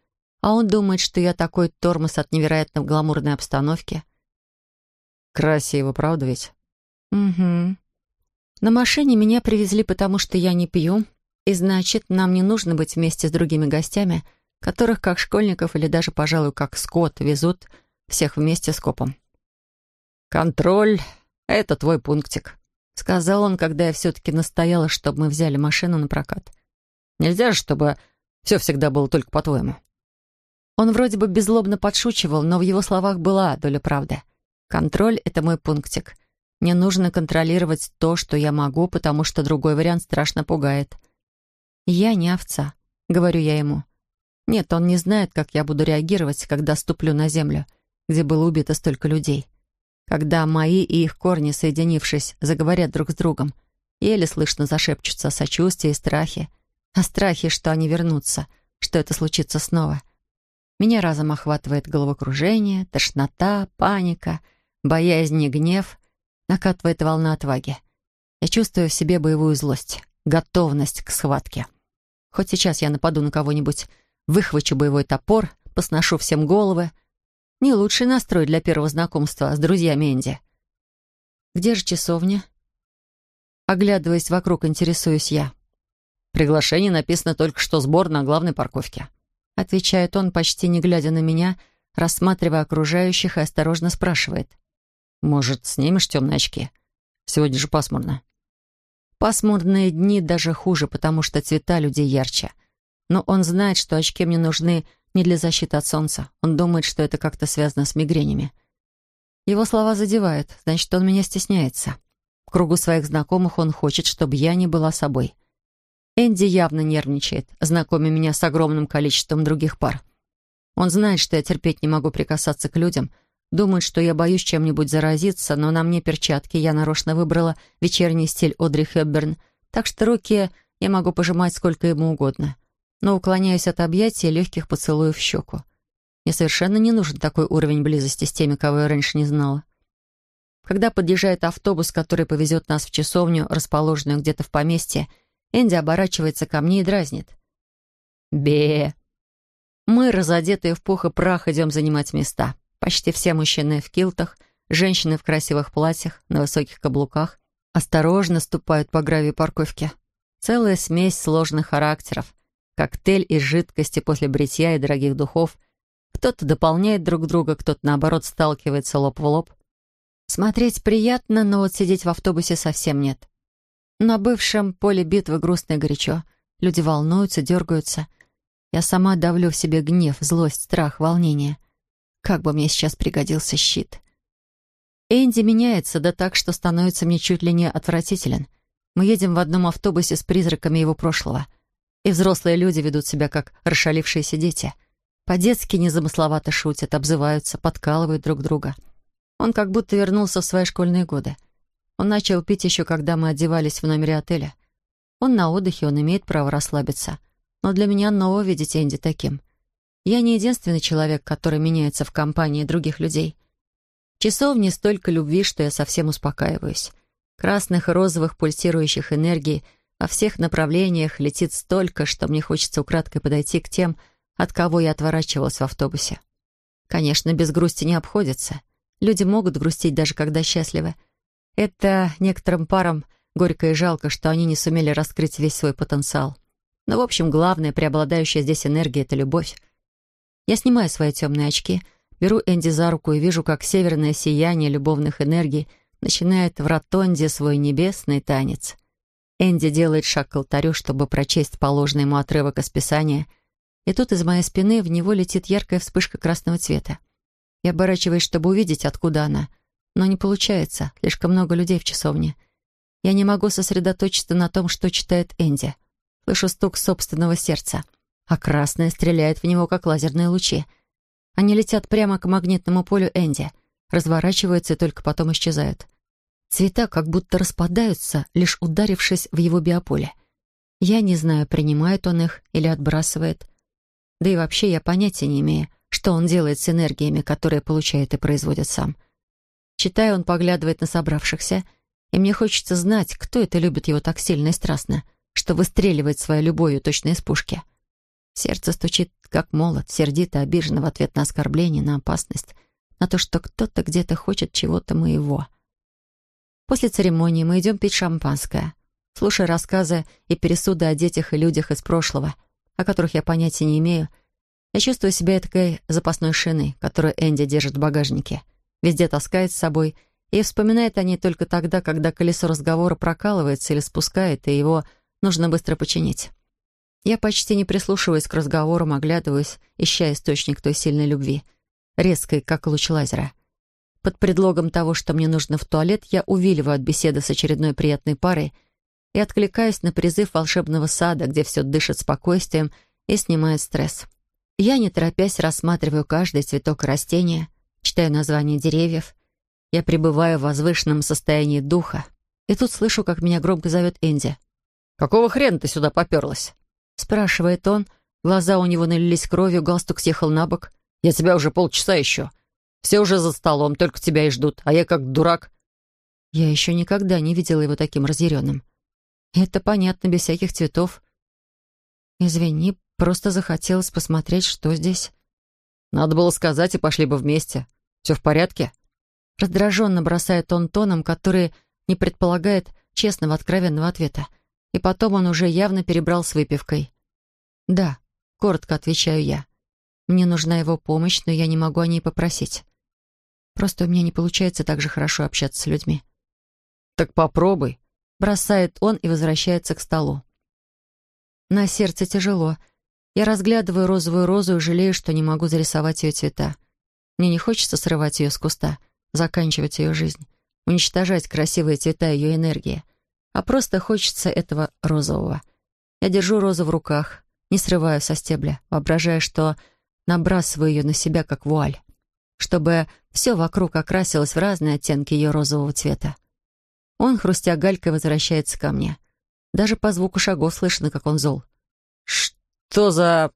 А он думает, что я такой тормоз от невероятно гламурной обстановки. Красиво, правда ведь? Угу. На машине меня привезли, потому что я не пью, и значит, нам не нужно быть вместе с другими гостями — которых, как школьников или даже, пожалуй, как скот, везут всех вместе с копом. «Контроль — это твой пунктик», — сказал он, когда я все-таки настояла, чтобы мы взяли машину на прокат. «Нельзя же, чтобы все всегда было только по-твоему». Он вроде бы беззлобно подшучивал, но в его словах была доля правды. «Контроль — это мой пунктик. Мне нужно контролировать то, что я могу, потому что другой вариант страшно пугает. Я не овца», — говорю я ему. Нет, он не знает, как я буду реагировать, когда ступлю на землю, где было убито столько людей. Когда мои и их корни, соединившись, заговорят друг с другом, еле слышно зашепчутся о сочувствии и страхе. О страхе, что они вернутся, что это случится снова. Меня разом охватывает головокружение, тошнота, паника, боязнь и гнев. Накатывает волна отваги. Я чувствую в себе боевую злость, готовность к схватке. Хоть сейчас я нападу на кого-нибудь, выхвачу боевой топор, посношу всем головы. Не лучший настрой для первого знакомства с друзьями Энди. Где же часовня? Оглядываясь вокруг, интересуюсь я. «Приглашение написано только что сбор на главной парковке», отвечает он, почти не глядя на меня, рассматривая окружающих и осторожно спрашивает. «Может, снимешь темные очки? Сегодня же пасмурно». Пасмурные дни даже хуже, потому что цвета людей ярче — но он знает, что очки мне нужны не для защиты от солнца. Он думает, что это как-то связано с мигренями. Его слова задевают, значит, он меня стесняется. В кругу своих знакомых он хочет, чтобы я не была собой. Энди явно нервничает, знакомя меня с огромным количеством других пар. Он знает, что я терпеть не могу прикасаться к людям, думает, что я боюсь чем-нибудь заразиться, но на мне перчатки, я нарочно выбрала вечерний стиль Одри Хепберн, так что руки я могу пожимать сколько ему угодно, но уклоняюсь от объятия легких поцелуев в щеку. Мне совершенно не нужен такой уровень близости с теми, кого я раньше не знала. Когда подъезжает автобус, который повезет нас в часовню, расположенную где-то в поместье, Энди оборачивается ко мне и дразнит. «Бе!» Мы, разодетые в пух и прах, идем занимать места. Почти все мужчины в килтах, женщины в красивых платьях, на высоких каблуках, осторожно ступают по гравию парковки. Целая смесь сложных характеров. Коктейль из жидкости после бритья и дорогих духов — кто-то дополняет друг друга, кто-то, наоборот, сталкивается лоб в лоб. Смотреть приятно, но вот сидеть в автобусе совсем нет. На бывшем поле битвы грустно и горячо. Люди волнуются, дергаются. Я сама давлю в себе гнев, злость, страх, волнение. Как бы мне сейчас пригодился щит. Энди меняется, да так, что становится мне чуть ли не отвратителен. Мы едем в одном автобусе с призраками его прошлого. И взрослые люди ведут себя как расшалившиеся дети — по-детски незамысловато шутят, обзываются, подкалывают друг друга. Он как будто вернулся в свои школьные годы. Он начал пить еще, когда мы одевались в номере отеля. Он на отдыхе, он имеет право расслабиться. Но для меня ново видеть Энди таким. Я не единственный человек, который меняется в компании других людей. В часовне столько любви, что я совсем успокаиваюсь. Красных и розовых пульсирующих энергий во всех направлениях летит столько, что мне хочется украдкой подойти к тем, от кого я отворачивалась в автобусе. Конечно, без грусти не обходится. Люди могут грустить, даже когда счастливы. Это некоторым парам горько и жалко, что они не сумели раскрыть весь свой потенциал. Но, в общем, главная преобладающая здесь энергия — это любовь. Я снимаю свои темные очки, беру Энди за руку и вижу, как северное сияние любовных энергий начинает в ротонде свой небесный танец. Энди делает шаг к алтарю, чтобы прочесть положенный ему отрывок из Писания — и тут из моей спины в него летит яркая вспышка красного цвета. Я оборачиваюсь, чтобы увидеть, откуда она. Но не получается, слишком много людей в часовне. Я не могу сосредоточиться на том, что читает Энди. Слышу стук собственного сердца, а красное стреляет в него, как лазерные лучи. Они летят прямо к магнитному полю Энди, разворачиваются и только потом исчезают. Цвета как будто распадаются, лишь ударившись в его биополе. Я не знаю, принимает он их или отбрасывает. Да и вообще я понятия не имею, что он делает с энергиями, которые получает и производит сам. Читая, он поглядывает на собравшихся, и мне хочется знать, кто это любит его так сильно и страстно, что выстреливает своей любовью точно из пушки. Сердце стучит, как молот, сердито, обиженно в ответ на оскорбление, на опасность, на то, что кто-то где-то хочет чего-то моего. После церемонии мы идем пить шампанское, слушая рассказы и пересуды о детях и людях из прошлого — о которых я понятия не имею, я чувствую себя такой запасной шиной, которую Энди держит в багажнике. Везде таскает с собой и вспоминает о ней только тогда, когда колесо разговора прокалывается или спускает, и его нужно быстро починить. Я почти не прислушиваюсь к разговорам, оглядываюсь, ища источник той сильной любви, резкой, как луч лазера. Под предлогом того, что мне нужно в туалет, я увиливаю от беседы с очередной приятной парой — и откликаюсь на призыв волшебного сада, где все дышит спокойствием и снимает стресс. Я, не торопясь, рассматриваю каждый цветок растения, читаю названия деревьев. Я пребываю в возвышенном состоянии духа. И тут слышу, как меня громко зовет Энди. «Какого хрена ты сюда поперлась?» Спрашивает он. Глаза у него налились кровью, галстук съехал на бок. «Я тебя уже полчаса ищу. Все уже за столом, только тебя и ждут, а я как дурак». Я еще никогда не видела его таким разъяренным. Это понятно, без всяких цветов. Извини, просто захотелось посмотреть, что здесь. Надо было сказать, и пошли бы вместе. Все в порядке? Раздраженно бросает он тоном, который не предполагает честного, откровенного ответа. И потом он уже явно перебрал с выпивкой. «Да», — коротко отвечаю я. «Мне нужна его помощь, но я не могу о ней попросить. Просто у меня не получается так же хорошо общаться с людьми». «Так попробуй», Бросает он и возвращается к столу. На сердце тяжело. Я разглядываю розовую розу и жалею, что не могу зарисовать ее цвета. Мне не хочется срывать ее с куста. заканчивать ее жизнь, уничтожать красивые цвета ее энергии, а просто хочется этого розового. Я держу розу в руках, не срываю со стебля, воображая, что набрасываю ее на себя, как вуаль, чтобы все вокруг окрасилось в разные оттенки ее розового цвета. Он, хрустя галькой, возвращается ко мне. Даже по звуку шагов слышно, как он зол. «Что за...»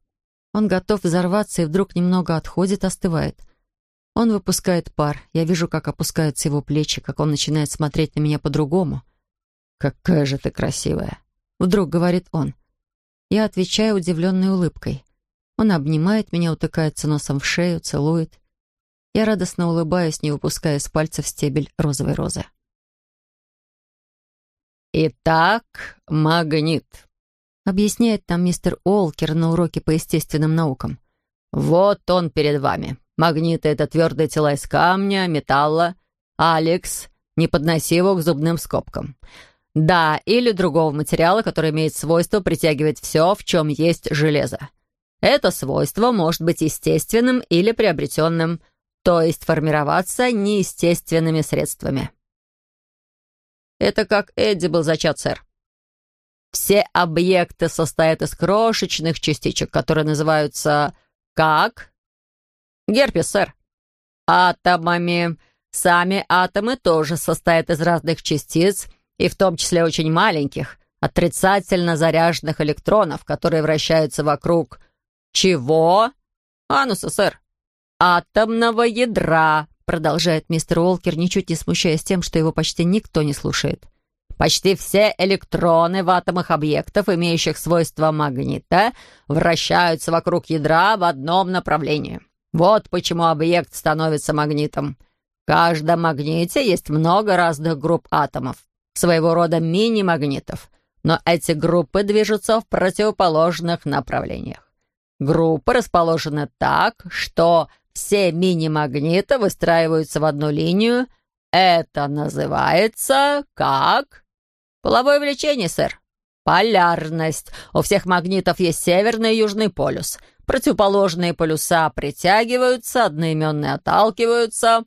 Он готов взорваться и вдруг немного отходит, остывает. Он выпускает пар. Я вижу, как опускаются его плечи, как он начинает смотреть на меня по-другому. «Какая же ты красивая!» Вдруг говорит он. Я отвечаю удивленной улыбкой. Он обнимает меня, утыкается носом в шею, целует. Я радостно улыбаюсь, не выпуская из пальцев стебель розовой розы. «Итак, магнит», — объясняет нам мистер Олкер на уроке по естественным наукам. «Вот он перед вами. Магниты — это твердые тела из камня, металла. Алекс, не подноси его к зубным скобкам. Да, или другого материала, который имеет свойство притягивать все, в чем есть железо. Это свойство может быть естественным или приобретенным, то есть формироваться неестественными средствами. Это как Эдди был зачат, сэр. Все объекты состоят из крошечных частичек, которые называются как? Герпес, сэр. Атомами. Сами атомы тоже состоят из разных частиц, и в том числе очень маленьких, отрицательно заряженных электронов, которые вращаются вокруг чего? Ануса, сэр. Атомного ядра, продолжает мистер Уолкер, ничуть не смущаясь тем, что его почти никто не слушает. Почти все электроны в атомах объектов, имеющих свойства магнита, вращаются вокруг ядра в одном направлении. Вот почему объект становится магнитом. В каждом магните есть много разных групп атомов, своего рода мини-магнитов, но эти группы движутся в противоположных направлениях. Группы расположены так, что все мини-магниты выстраиваются в одну линию. Это называется как... «Половое влечение, сэр». «Полярность. У всех магнитов есть северный и южный полюс. Противоположные полюса притягиваются, одноименные отталкиваются.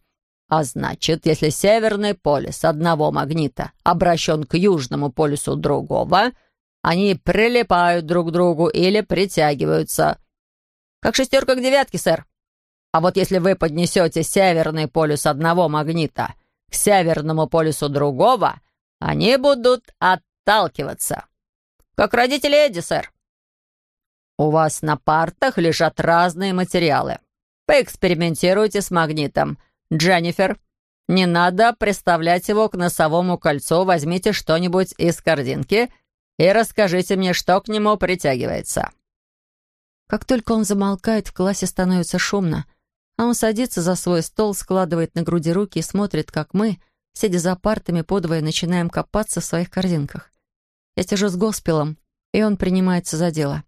А значит, если северный полюс одного магнита обращен к южному полюсу другого, они прилипают друг к другу или притягиваются. Как шестерка к девятке, сэр. А вот если вы поднесете северный полюс одного магнита к северному полюсу другого, они будут отталкиваться. Как родители Эдди, сэр. У вас на партах лежат разные материалы. Поэкспериментируйте с магнитом. Дженнифер, не надо приставлять его к носовому кольцу. Возьмите что-нибудь из корзинки и расскажите мне, что к нему притягивается. Как только он замолкает, в классе становится шумно, а он садится за свой стол, складывает на груди руки и смотрит, как мы — Сидя за партами, подвое начинаем копаться в своих корзинках. Я сижу с Госпелом, и он принимается за дело.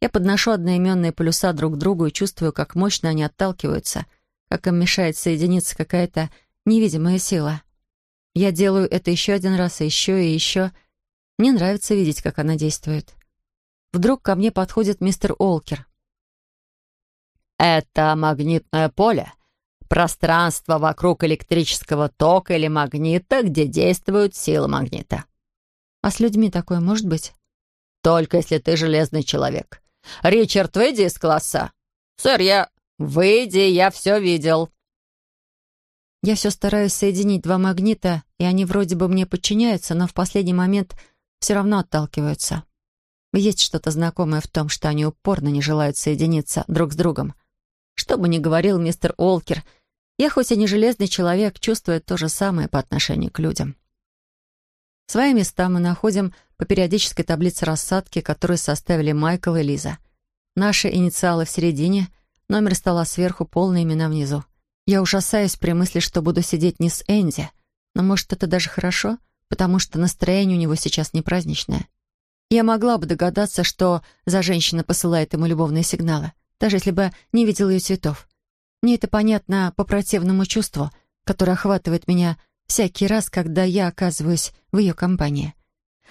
Я подношу одноименные полюса друг к другу и чувствую, как мощно они отталкиваются, как им мешает соединиться какая-то невидимая сила. Я делаю это еще один раз, и еще, и еще. Мне нравится видеть, как она действует. Вдруг ко мне подходит мистер Олкер. «Это магнитное поле», пространство вокруг электрического тока или магнита, где действуют силы магнита. А с людьми такое может быть? Только если ты железный человек. Ричард, выйди из класса. Сэр, я... Выйди, я все видел. Я все стараюсь соединить два магнита, и они вроде бы мне подчиняются, но в последний момент все равно отталкиваются. Есть что-то знакомое в том, что они упорно не желают соединиться друг с другом. Что бы ни говорил мистер Олкер, я хоть и не железный человек, чувствую то же самое по отношению к людям. Свои места мы находим по периодической таблице рассадки, которую составили Майкл и Лиза. Наши инициалы в середине, номер стола сверху, полные имена внизу. Я ужасаюсь при мысли, что буду сидеть не с Энди, но, может, это даже хорошо, потому что настроение у него сейчас не праздничное. Я могла бы догадаться, что за женщина посылает ему любовные сигналы, даже если бы не видела ее цветов. Мне это понятно по противному чувству, которое охватывает меня всякий раз, когда я оказываюсь в ее компании.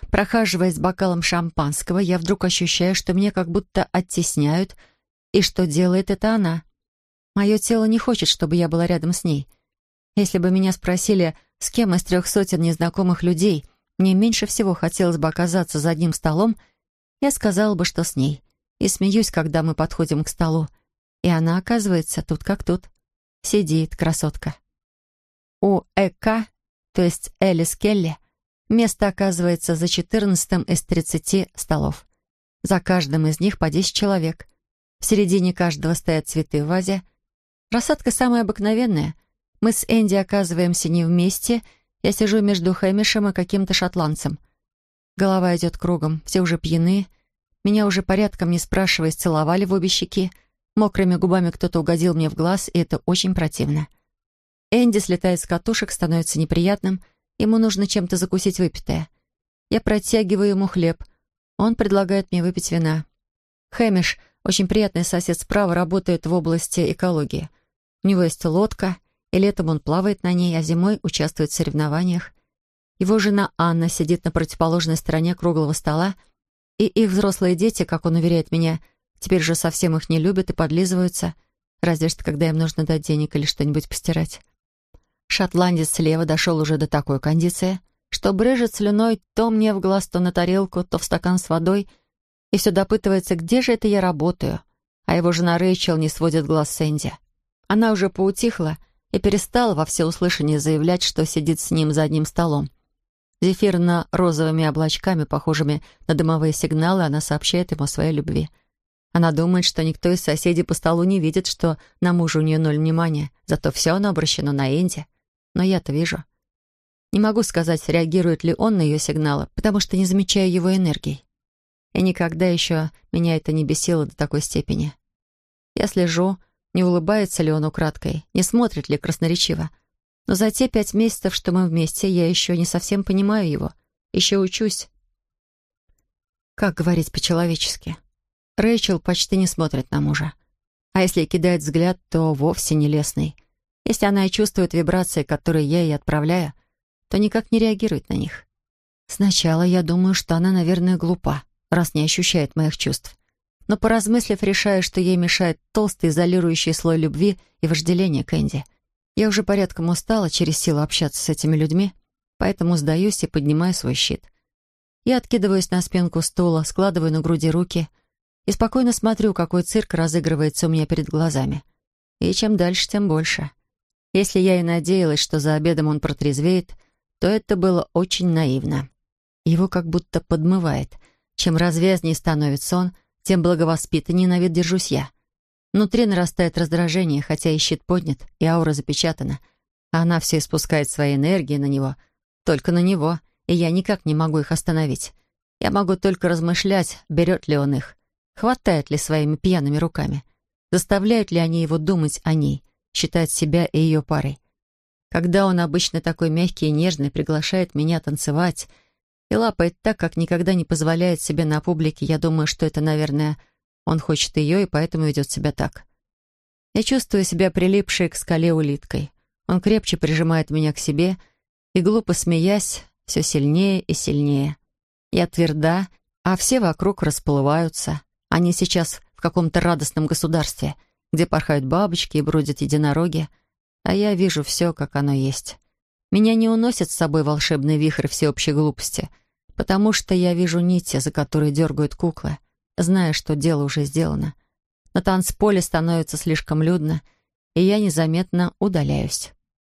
Прохаживаясь с бокалом шампанского, я вдруг ощущаю, что меня как будто оттесняют, и что делает это она. Мое тело не хочет, чтобы я была рядом с ней. Если бы меня спросили, с кем из трех сотен незнакомых людей мне меньше всего хотелось бы оказаться за одним столом, я сказала бы, что с ней. И смеюсь, когда мы подходим к столу. И она, оказывается, тут как тут. Сидит, красотка. У ЭК, то есть Элис Келли, место оказывается за четырнадцатым из тридцати столов. За каждым из них по десять человек. В середине каждого стоят цветы в вазе. Рассадка самая обыкновенная. Мы с Энди оказываемся не вместе. Я сижу между Хэмишем и каким-то шотландцем. Голова идет кругом, все уже пьяны. Меня уже порядком, не спрашивая, целовали в обе щеки. Мокрыми губами кто-то угодил мне в глаз, и это очень противно. Энди слетает с катушек, становится неприятным. Ему нужно чем-то закусить выпитое. Я протягиваю ему хлеб. Он предлагает мне выпить вина. Хэмиш, очень приятный сосед справа, работает в области экологии. У него есть лодка — и летом он плавает на ней, а зимой участвует в соревнованиях. Его жена Анна сидит на противоположной стороне круглого стола, и их взрослые дети, как он уверяет меня, теперь же совсем их не любят и подлизываются, разве что когда им нужно дать денег или что-нибудь постирать. Шотландец слева дошел уже до такой кондиции, что брыжет слюной то мне в глаз, то на тарелку, то в стакан с водой, и все допытывается, где же это я работаю, а его жена Рэйчел не сводит глаз с Энди. Она уже поутихла, и перестала во всеуслышание заявлять, что сидит с ним за одним столом. Зефирно-розовыми облачками, похожими на дымовые сигналы, она сообщает ему о своей любви. Она думает, что никто из соседей по столу не видит, что на мужа у нее ноль внимания, зато все оно обращено на Энди. Но я-то вижу. Не могу сказать, реагирует ли он на ее сигналы, потому что не замечаю его энергии. И никогда еще меня это не бесило до такой степени. Я слежу, не улыбается ли он украдкой, не смотрит ли красноречиво. Но за те пять месяцев, что мы вместе, я еще не совсем понимаю его. Еще учусь. Как говорить по-человечески? Рэйчел почти не смотрит на мужа. А если кидает взгляд, то вовсе не лесный. Если она и чувствует вибрации, которые я ей отправляю, то никак не реагирует на них. Сначала я думаю, что она, наверное, глупа, раз не ощущает моих чувств но, поразмыслив, решаю, что ей мешает толстый изолирующий слой любви и вожделения Кэнди. Я уже порядком устала через силу общаться с этими людьми, поэтому сдаюсь и поднимаю свой щит. Я откидываюсь на спинку стула, складываю на груди руки и спокойно смотрю, какой цирк разыгрывается у меня перед глазами. И чем дальше, тем больше. Если я и надеялась, что за обедом он протрезвеет, то это было очень наивно. Его как будто подмывает. Чем развязнее становится он, тем благовоспитаннее на вид держусь я. Внутри нарастает раздражение, хотя и щит поднят, и аура запечатана. Она все испускает свои энергии на него. Только на него, и я никак не могу их остановить. Я могу только размышлять, берет ли он их, хватает ли своими пьяными руками, заставляют ли они его думать о ней, считать себя и ее парой. Когда он обычно такой мягкий и нежный, приглашает меня танцевать — и лапает так, как никогда не позволяет себе на публике. Я думаю, что это, наверное, он хочет ее и поэтому ведет себя так. Я чувствую себя прилипшей к скале улиткой. Он крепче прижимает меня к себе и, глупо смеясь, все сильнее и сильнее. Я тверда, а все вокруг расплываются. Они сейчас в каком-то радостном государстве, где порхают бабочки и бродят единороги, а я вижу все, как оно есть. Меня не уносит с собой волшебный вихрь всеобщей глупости — потому что я вижу нити, за которые дергают куклы, зная, что дело уже сделано. На танцполе становится слишком людно, и я незаметно удаляюсь.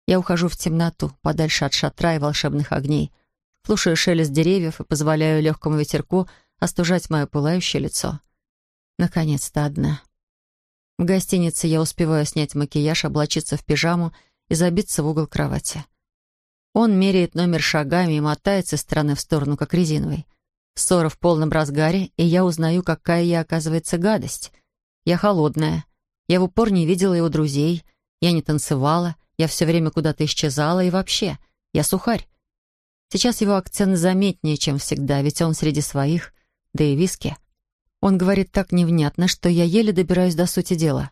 Я ухожу в темноту, подальше от шатра и волшебных огней, слушаю шелест деревьев и позволяю легкому ветерку остужать мое пылающее лицо. Наконец-то одна. В гостинице я успеваю снять макияж, облачиться в пижаму и забиться в угол кровати. Он меряет номер шагами и мотается из стороны в сторону, как резиновый. Ссора в полном разгаре, и я узнаю, какая я, оказывается, гадость. Я холодная. Я в упор не видела его друзей. Я не танцевала. Я все время куда-то исчезала. И вообще, я сухарь. Сейчас его акцент заметнее, чем всегда, ведь он среди своих, да и виски. Он говорит так невнятно, что я еле добираюсь до сути дела.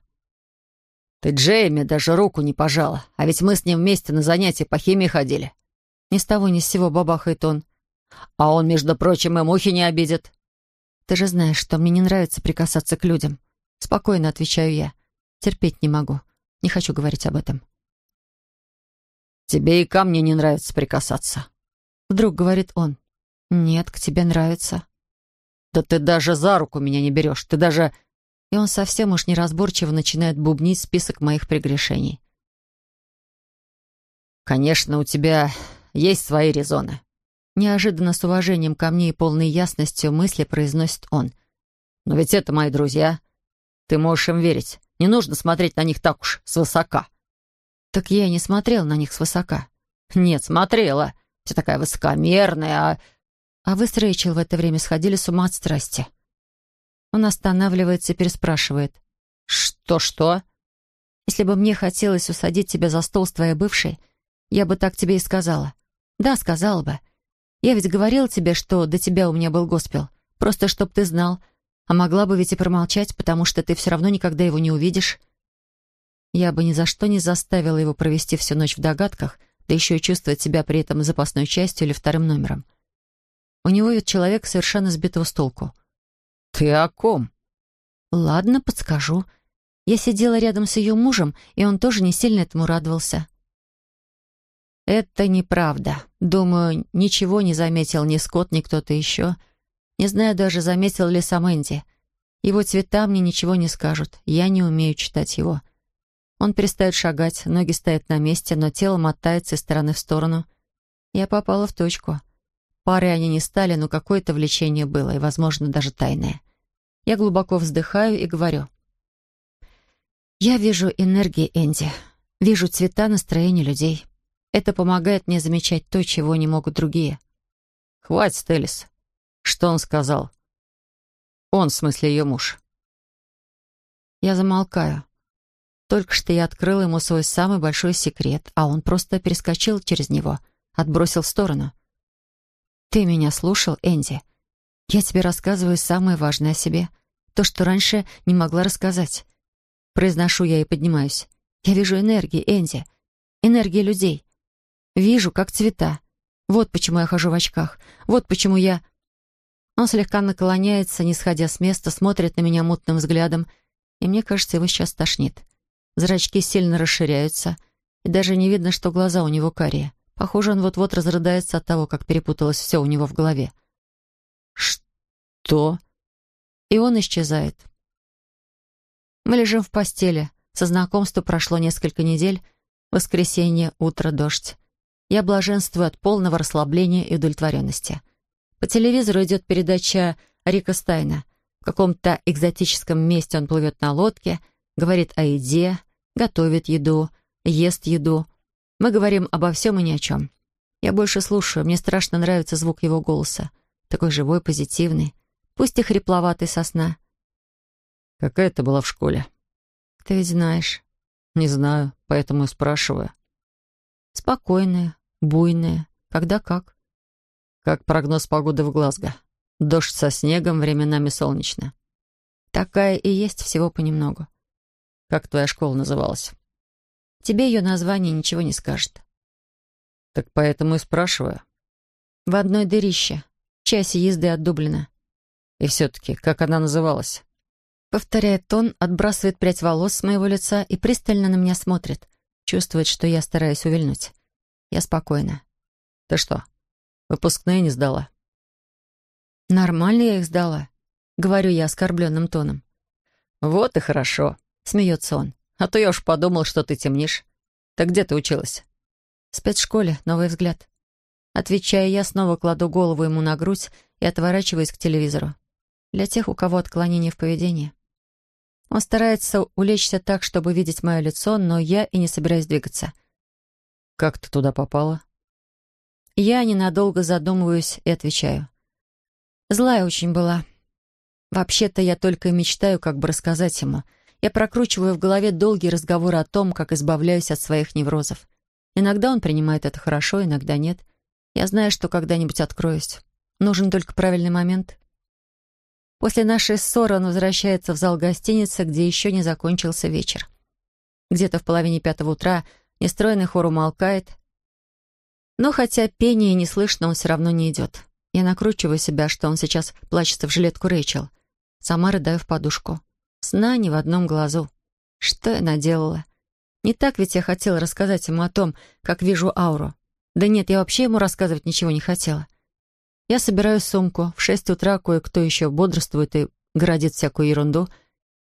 «Ты Джейми даже руку не пожала, а ведь мы с ним вместе на занятия по химии ходили». Ни с того ни с сего бабахает он. «А он, между прочим, и мухи не обидит». «Ты же знаешь, что мне не нравится прикасаться к людям». Спокойно отвечаю я. Терпеть не могу. Не хочу говорить об этом. «Тебе и ко мне не нравится прикасаться», — вдруг говорит он. «Нет, к тебе нравится». «Да ты даже за руку меня не берешь, ты даже...» И он совсем уж неразборчиво начинает бубнить список моих прегрешений. «Конечно, у тебя есть свои резоны». Неожиданно с уважением ко мне и полной ясностью мысли произносит он. «Но ведь это мои друзья. Ты можешь им верить. Не нужно смотреть на них так уж свысока». «Так я и не смотрел на них свысока». «Нет, смотрела. Вся такая высокомерная, а...» «А вы с Рэйчел в это время сходили с ума от страсти». Он останавливается и переспрашивает. «Что-что?» «Если бы мне хотелось усадить тебя за стол с твоей бывшей, я бы так тебе и сказала. Да, сказала бы. Я ведь говорила тебе, что до тебя у меня был госпел. Просто чтоб ты знал. А могла бы ведь и промолчать, потому что ты все равно никогда его не увидишь. Я бы ни за что не заставила его провести всю ночь в догадках, да еще и чувствовать себя при этом запасной частью или вторым номером. У него ведь человек совершенно сбитого с толку. «Ты о ком?» «Ладно, подскажу. Я сидела рядом с ее мужем, и он тоже не сильно этому радовался. Это неправда. Думаю, ничего не заметил ни Скотт, ни кто-то еще. Не знаю даже, заметил ли сам Энди. Его цвета мне ничего не скажут. Я не умею читать его. Он перестает шагать, ноги стоят на месте, но тело мотается из стороны в сторону. Я попала в точку. Пары они не стали, но какое-то влечение было, и, возможно, даже тайное. Я глубоко вздыхаю и говорю. Я вижу энергии Энди. Вижу цвета настроения людей. Это помогает мне замечать то, чего не могут другие. «Хватит, Элис. Что он сказал?» «Он, в смысле, ее муж». Я замолкаю. Только что я открыла ему свой самый большой секрет, а он просто перескочил через него, отбросил в сторону. «Ты меня слушал, Энди? Я тебе рассказываю самое важное о себе. То, что раньше не могла рассказать. Произношу я и поднимаюсь. Я вижу энергии, Энди. Энергии людей. Вижу, как цвета. Вот почему я хожу в очках. Вот почему я... Он слегка наклоняется, не сходя с места, смотрит на меня мутным взглядом, и мне кажется, его сейчас тошнит. Зрачки сильно расширяются, и даже не видно, что глаза у него карие. Похоже, он вот-вот разрыдается от того, как перепуталось все у него в голове. «Что?» И он исчезает. Мы лежим в постели. Со знакомства прошло несколько недель. Воскресенье, утро, дождь. Я блаженствую от полного расслабления и удовлетворенности. По телевизору идет передача Рика Стайна. В каком-то экзотическом месте он плывет на лодке, говорит о еде, готовит еду, ест еду. Мы говорим обо всем и ни о чем. Я больше слушаю, мне страшно нравится звук его голоса. Такой живой, позитивный, пусть и хрипловатый сосна. «Какая ты была в школе?» «Ты ведь знаешь». «Не знаю, поэтому и спрашиваю». «Спокойная, буйная. Когда как. Как прогноз погоды в Глазго. Дождь со снегом, временами солнечно. Такая и есть всего понемногу. Как твоя школа называлась? Тебе ее название ничего не скажет. Так поэтому и спрашиваю. В одной дырище, в часе езды от Дублина. И все-таки, как она называлась? Повторяет он, отбрасывает прядь волос с моего лица и пристально на меня смотрит. Чувствует, что я стараюсь увильнуть. Я спокойна. Ты что, выпускные не сдала? Нормально я их сдала. Говорю я оскорбленным тоном. Вот и хорошо, смеется он. А то я уж подумал, что ты темнишь. Так где ты училась? В спецшколе, новый взгляд. Отвечая, я снова кладу голову ему на грудь и отворачиваюсь к телевизору. Для тех, у кого отклонение в поведении. Он старается улечься так, чтобы видеть мое лицо, но я и не собираюсь двигаться. «Как ты туда попала?» Я ненадолго задумываюсь и отвечаю. Злая очень была. Вообще-то я только и мечтаю, как бы рассказать ему. Я прокручиваю в голове долгие разговоры о том, как избавляюсь от своих неврозов. Иногда он принимает это хорошо, иногда нет. Я знаю, что когда-нибудь откроюсь. Нужен только правильный момент. После нашей ссоры он возвращается в зал гостиницы, где еще не закончился вечер. Где-то в половине пятого утра Нестройный хор умолкает. Но хотя пение не слышно, он все равно не идет. Я накручиваю себя, что он сейчас плачется в жилетку Рэйчел. Сама рыдаю в подушку. Сна ни в одном глазу. Что я наделала? Не так ведь я хотела рассказать ему о том, как вижу ауру. Да нет, я вообще ему рассказывать ничего не хотела. Я собираю сумку. В шесть утра кое-кто еще бодрствует и городит всякую ерунду.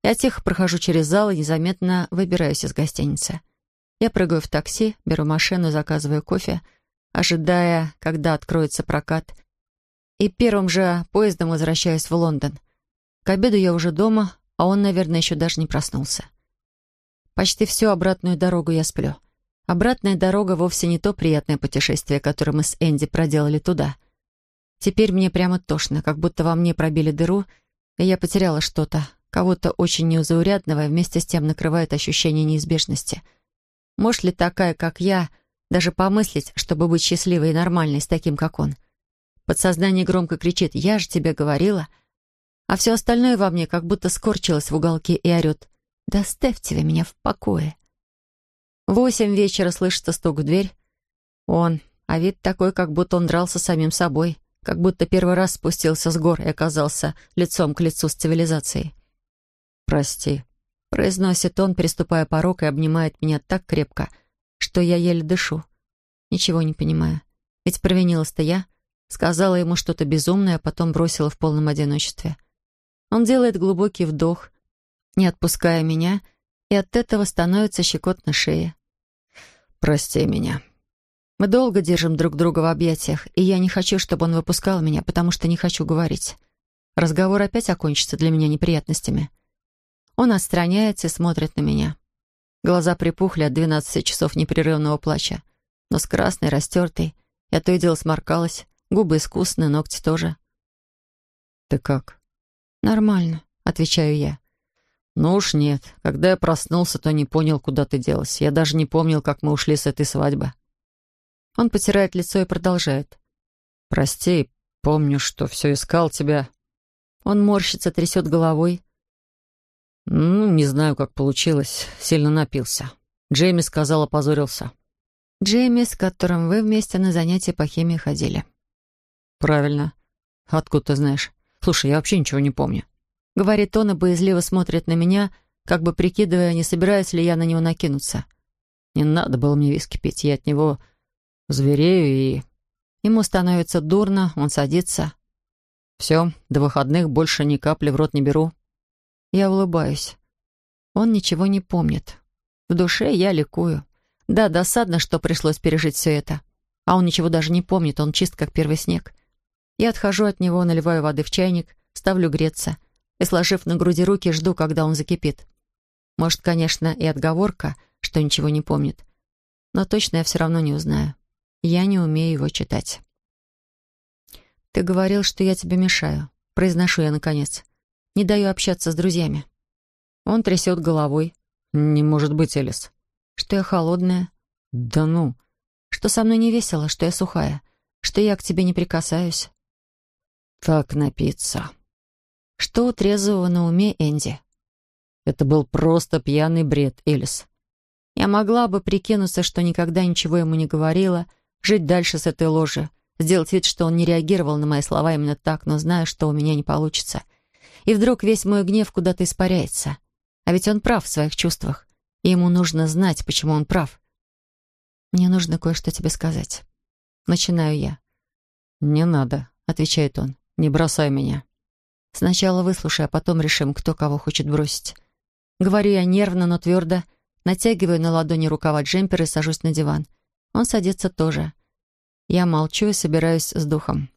Я тихо прохожу через зал и незаметно выбираюсь из гостиницы. Я прыгаю в такси, беру машину, заказываю кофе, ожидая, когда откроется прокат. И первым же поездом возвращаюсь в Лондон. К обеду я уже дома, а он, наверное, еще даже не проснулся. Почти всю обратную дорогу я сплю. Обратная дорога вовсе не то приятное путешествие, которое мы с Энди проделали туда. Теперь мне прямо тошно, как будто во мне пробили дыру, и я потеряла что-то, кого-то очень неузаурядного, и вместе с тем накрывает ощущение неизбежности. Может ли такая, как я, даже помыслить, чтобы быть счастливой и нормальной с таким, как он? Подсознание громко кричит «Я же тебе говорила!» А все остальное во мне как будто скорчилось в уголке и орет «Доставьте вы меня в покое!» Восемь вечера слышится стук в дверь. Он, а вид такой, как будто он дрался самим собой, как будто первый раз спустился с гор и оказался лицом к лицу с цивилизацией. «Прости», — произносит он, переступая порог и обнимает меня так крепко, что я еле дышу. Ничего не понимаю. Ведь провинилась-то я, сказала ему что-то безумное, а потом бросила в полном одиночестве. Он делает глубокий вдох, не отпуская меня, и от этого становится щекотно шея. «Прости меня». Мы долго держим друг друга в объятиях, и я не хочу, чтобы он выпускал меня, потому что не хочу говорить. Разговор опять окончится для меня неприятностями. Он отстраняется и смотрит на меня. Глаза припухли от двенадцати часов непрерывного плача. Нос красный, растертый. Я то и дело сморкалась. Губы искусные, ногти тоже. «Ты как?» «Нормально», — отвечаю я. «Ну уж нет. Когда я проснулся, то не понял, куда ты делась. Я даже не помнил, как мы ушли с этой свадьбы». Он потирает лицо и продолжает. «Прости, помню, что все искал тебя». Он морщится, трясет головой. «Ну, не знаю, как получилось. Сильно напился. Джейми сказал, опозорился». «Джейми, с которым вы вместе на занятия по химии ходили». «Правильно. Откуда ты знаешь? Слушай, я вообще ничего не помню». Говорит он и боязливо смотрит на меня, как бы прикидывая, не собираюсь ли я на него накинуться. Не надо было мне виски пить, я от него зверею и... Ему становится дурно, он садится. Все, до выходных больше ни капли в рот не беру. Я улыбаюсь. Он ничего не помнит. В душе я ликую. Да, досадно, что пришлось пережить все это. А он ничего даже не помнит, он чист, как первый снег. Я отхожу от него, наливаю воды в чайник, ставлю греться и, сложив на груди руки, жду, когда он закипит. Может, конечно, и отговорка, что ничего не помнит. Но точно я все равно не узнаю. Я не умею его читать. «Ты говорил, что я тебе мешаю», — произношу я наконец. «Не даю общаться с друзьями». Он трясет головой. «Не может быть, Элис». «Что я холодная». «Да ну». «Что со мной не весело, что я сухая, что я к тебе не прикасаюсь». «Так напиться», что у трезвого на уме Энди? Это был просто пьяный бред, Элис. Я могла бы прикинуться, что никогда ничего ему не говорила, жить дальше с этой ложи, сделать вид, что он не реагировал на мои слова именно так, но знаю, что у меня не получится. И вдруг весь мой гнев куда-то испаряется. А ведь он прав в своих чувствах, и ему нужно знать, почему он прав. «Мне нужно кое-что тебе сказать». Начинаю я. «Не надо», — отвечает он. «Не бросай меня». Сначала выслушай, а потом решим, кто кого хочет бросить. Говорю я нервно, но твердо, натягиваю на ладони рукава джемпера и сажусь на диван. Он садится тоже. Я молчу и собираюсь с духом.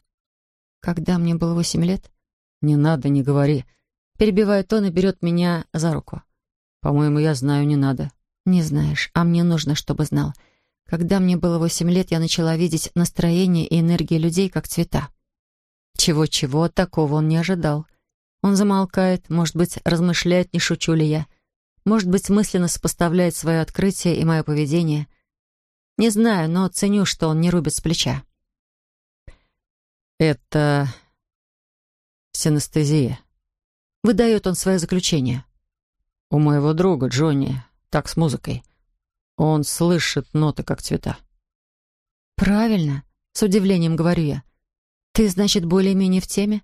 Когда мне было восемь лет? «Не надо, не говори». Перебивает он и берет меня за руку. «По-моему, я знаю, не надо». «Не знаешь, а мне нужно, чтобы знал. Когда мне было восемь лет, я начала видеть настроение и энергии людей как цвета. Чего-чего, такого он не ожидал. Он замолкает, может быть, размышляет, не шучу ли я. Может быть, мысленно сопоставляет свое открытие и мое поведение. Не знаю, но ценю, что он не рубит с плеча. «Это синестезия», — выдает он свое заключение. «У моего друга Джонни, так с музыкой. Он слышит ноты, как цвета». «Правильно», — с удивлением говорю я. «Ты, значит, более-менее в теме?»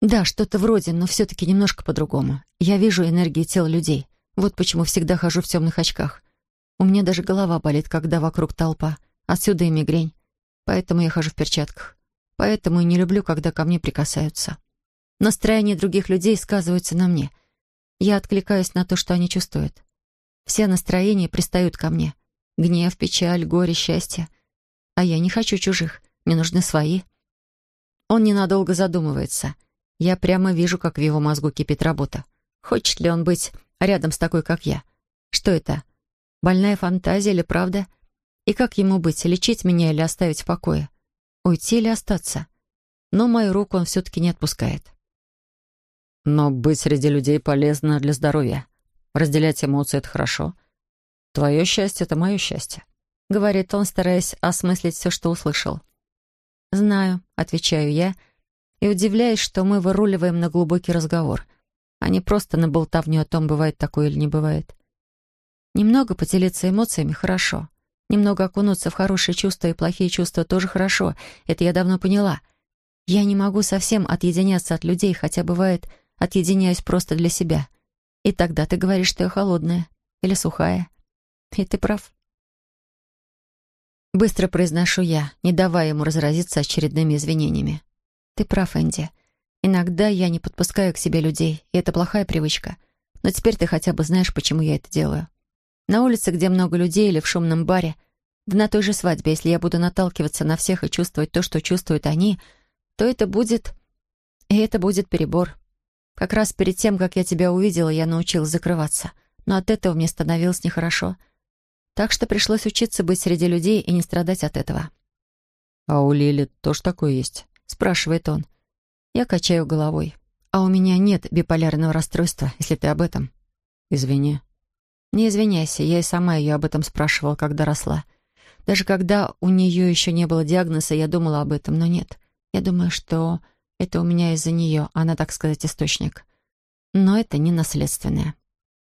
«Да, что-то вроде, но все-таки немножко по-другому. Я вижу энергии тел людей. Вот почему всегда хожу в темных очках. У меня даже голова болит, когда вокруг толпа. Отсюда и мигрень. Поэтому я хожу в перчатках. Поэтому и не люблю, когда ко мне прикасаются. Настроение других людей сказывается на мне. Я откликаюсь на то, что они чувствуют. Все настроения пристают ко мне. Гнев, печаль, горе, счастье. А я не хочу чужих. Мне нужны свои. Он ненадолго задумывается. Я прямо вижу, как в его мозгу кипит работа. Хочет ли он быть рядом с такой, как я? Что это? Больная фантазия или правда? И как ему быть, лечить меня или оставить в покое? Уйти или остаться? Но мою руку он все-таки не отпускает. Но быть среди людей полезно для здоровья. Разделять эмоции — это хорошо. Твое счастье — это мое счастье. — говорит он, стараясь осмыслить все, что услышал. «Знаю», — отвечаю я, и удивляюсь, что мы выруливаем на глубокий разговор, а не просто на болтовню о том, бывает такое или не бывает. Немного поделиться эмоциями — хорошо. Немного окунуться в хорошие чувства и плохие чувства тоже хорошо. Это я давно поняла. Я не могу совсем отъединяться от людей, хотя бывает, отъединяюсь просто для себя. И тогда ты говоришь, что я холодная или сухая. И ты прав. Быстро произношу я, не давая ему разразиться очередными извинениями. Ты прав, Энди. Иногда я не подпускаю к себе людей, и это плохая привычка. Но теперь ты хотя бы знаешь, почему я это делаю. На улице, где много людей или в шумном баре, да на той же свадьбе, если я буду наталкиваться на всех и чувствовать то, что чувствуют они, то это будет... И это будет перебор. Как раз перед тем, как я тебя увидела, я научилась закрываться. Но от этого мне становилось нехорошо. Так что пришлось учиться быть среди людей и не страдать от этого. «А у Лили тоже такое есть?» — спрашивает он. Я качаю головой. «А у меня нет биполярного расстройства, если ты об этом». «Извини». Не извиняйся, я и сама ее об этом спрашивала, когда росла. Даже когда у нее еще не было диагноза, я думала об этом, но нет. Я думаю, что это у меня из-за нее, она, так сказать, источник. Но это не наследственное.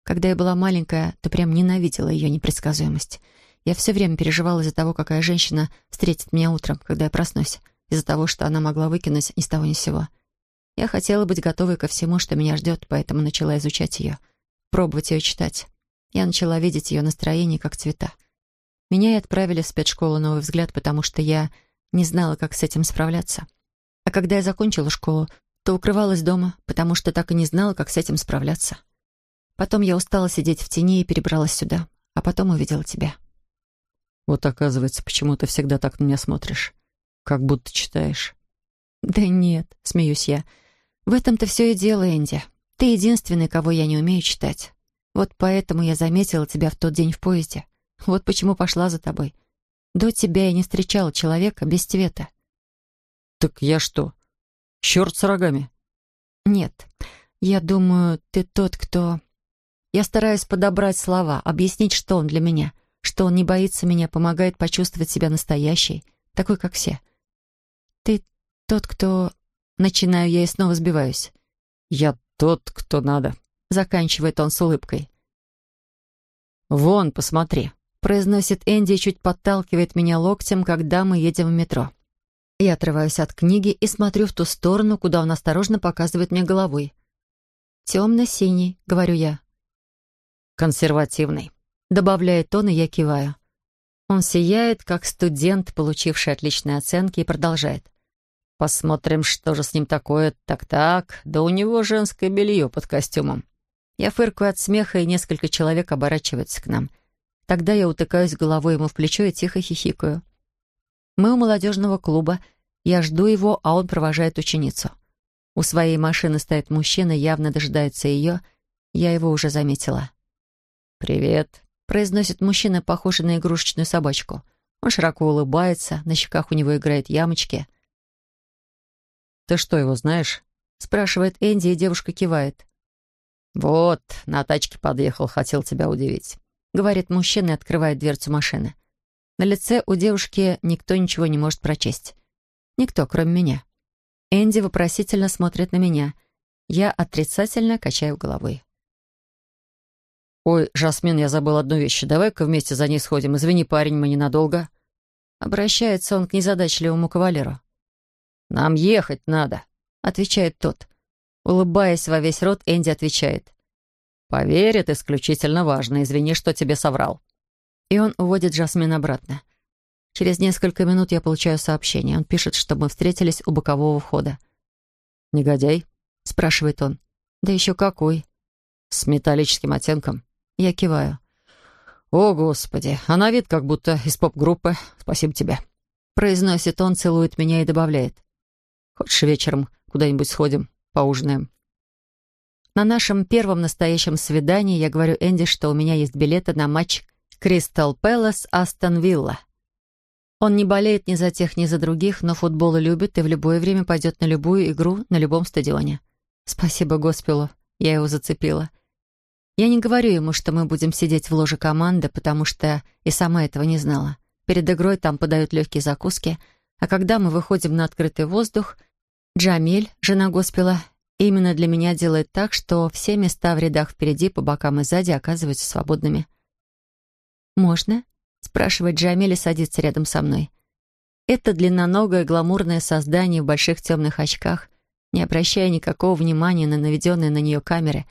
Когда я была маленькая, то прям ненавидела ее непредсказуемость. Я все время переживала из-за того, какая женщина встретит меня утром, когда я проснусь, из-за того, что она могла выкинуть ни с того ни с сего. Я хотела быть готовой ко всему, что меня ждет, поэтому начала изучать ее, пробовать ее читать. Я начала видеть ее настроение как цвета. Меня и отправили в спецшколу «Новый взгляд», потому что я не знала, как с этим справляться. А когда я закончила школу, то укрывалась дома, потому что так и не знала, как с этим справляться. Потом я устала сидеть в тени и перебралась сюда, а потом увидела тебя. Вот оказывается, почему ты всегда так на меня смотришь. Как будто читаешь. Да нет, смеюсь я. В этом-то все и дело, Энди. Ты единственный, кого я не умею читать. Вот поэтому я заметила тебя в тот день в поезде. Вот почему пошла за тобой. До тебя я не встречала человека без цвета. Так я что, черт с рогами? Нет, я думаю, ты тот, кто... Я стараюсь подобрать слова, объяснить, что он для меня, что он не боится меня, помогает почувствовать себя настоящей, такой, как все. Ты тот, кто... Начинаю я и снова сбиваюсь. Я тот, кто надо. Заканчивает он с улыбкой. «Вон, посмотри», — произносит Энди и чуть подталкивает меня локтем, когда мы едем в метро. Я отрываюсь от книги и смотрю в ту сторону, куда он осторожно показывает мне головой. «Темно-синий», — говорю я. «Консервативный», — добавляет он, и я киваю. Он сияет, как студент, получивший отличные оценки, и продолжает. «Посмотрим, что же с ним такое. Так-так, да у него женское белье под костюмом. Я фыркаю от смеха, и несколько человек оборачиваются к нам. Тогда я утыкаюсь головой ему в плечо и тихо хихикаю. Мы у молодежного клуба. Я жду его, а он провожает ученицу. У своей машины стоит мужчина, явно дожидается ее. Я его уже заметила. «Привет», — произносит мужчина, похожий на игрушечную собачку. Он широко улыбается, на щеках у него играют ямочки. «Ты что, его знаешь?» — спрашивает Энди, и девушка кивает. «Вот, на тачке подъехал, хотел тебя удивить», — говорит мужчина и открывает дверцу машины. На лице у девушки никто ничего не может прочесть. Никто, кроме меня. Энди вопросительно смотрит на меня. Я отрицательно качаю головой. «Ой, Жасмин, я забыл одну вещь. Давай-ка вместе за ней сходим. Извини, парень, мы ненадолго». Обращается он к незадачливому кавалеру. «Нам ехать надо», — отвечает тот. Улыбаясь во весь рот, Энди отвечает. «Поверь, это исключительно важно. Извини, что тебе соврал». И он уводит Жасмин обратно. Через несколько минут я получаю сообщение. Он пишет, что мы встретились у бокового входа. «Негодяй?» — спрашивает он. «Да еще какой?» «С металлическим оттенком». Я киваю. «О, Господи, а на вид как будто из поп-группы. Спасибо тебе». Произносит он, целует меня и добавляет. «Хочешь вечером куда-нибудь сходим, поужинаем?» На нашем первом настоящем свидании я говорю Энди, что у меня есть билеты на матч Кристал Пэлас Астон Вилла. Он не болеет ни за тех, ни за других, но футбол любит и в любое время пойдет на любую игру на любом стадионе. Спасибо Госпелу, я его зацепила. Я не говорю ему, что мы будем сидеть в ложе команды, потому что и сама этого не знала. Перед игрой там подают легкие закуски, а когда мы выходим на открытый воздух, Джамиль, жена Госпела, именно для меня делает так, что все места в рядах впереди, по бокам и сзади оказываются свободными. «Можно?» — спрашивает Джамиль и садится рядом со мной. Это длинноногое гламурное создание в больших темных очках, не обращая никакого внимания на наведенные на нее камеры,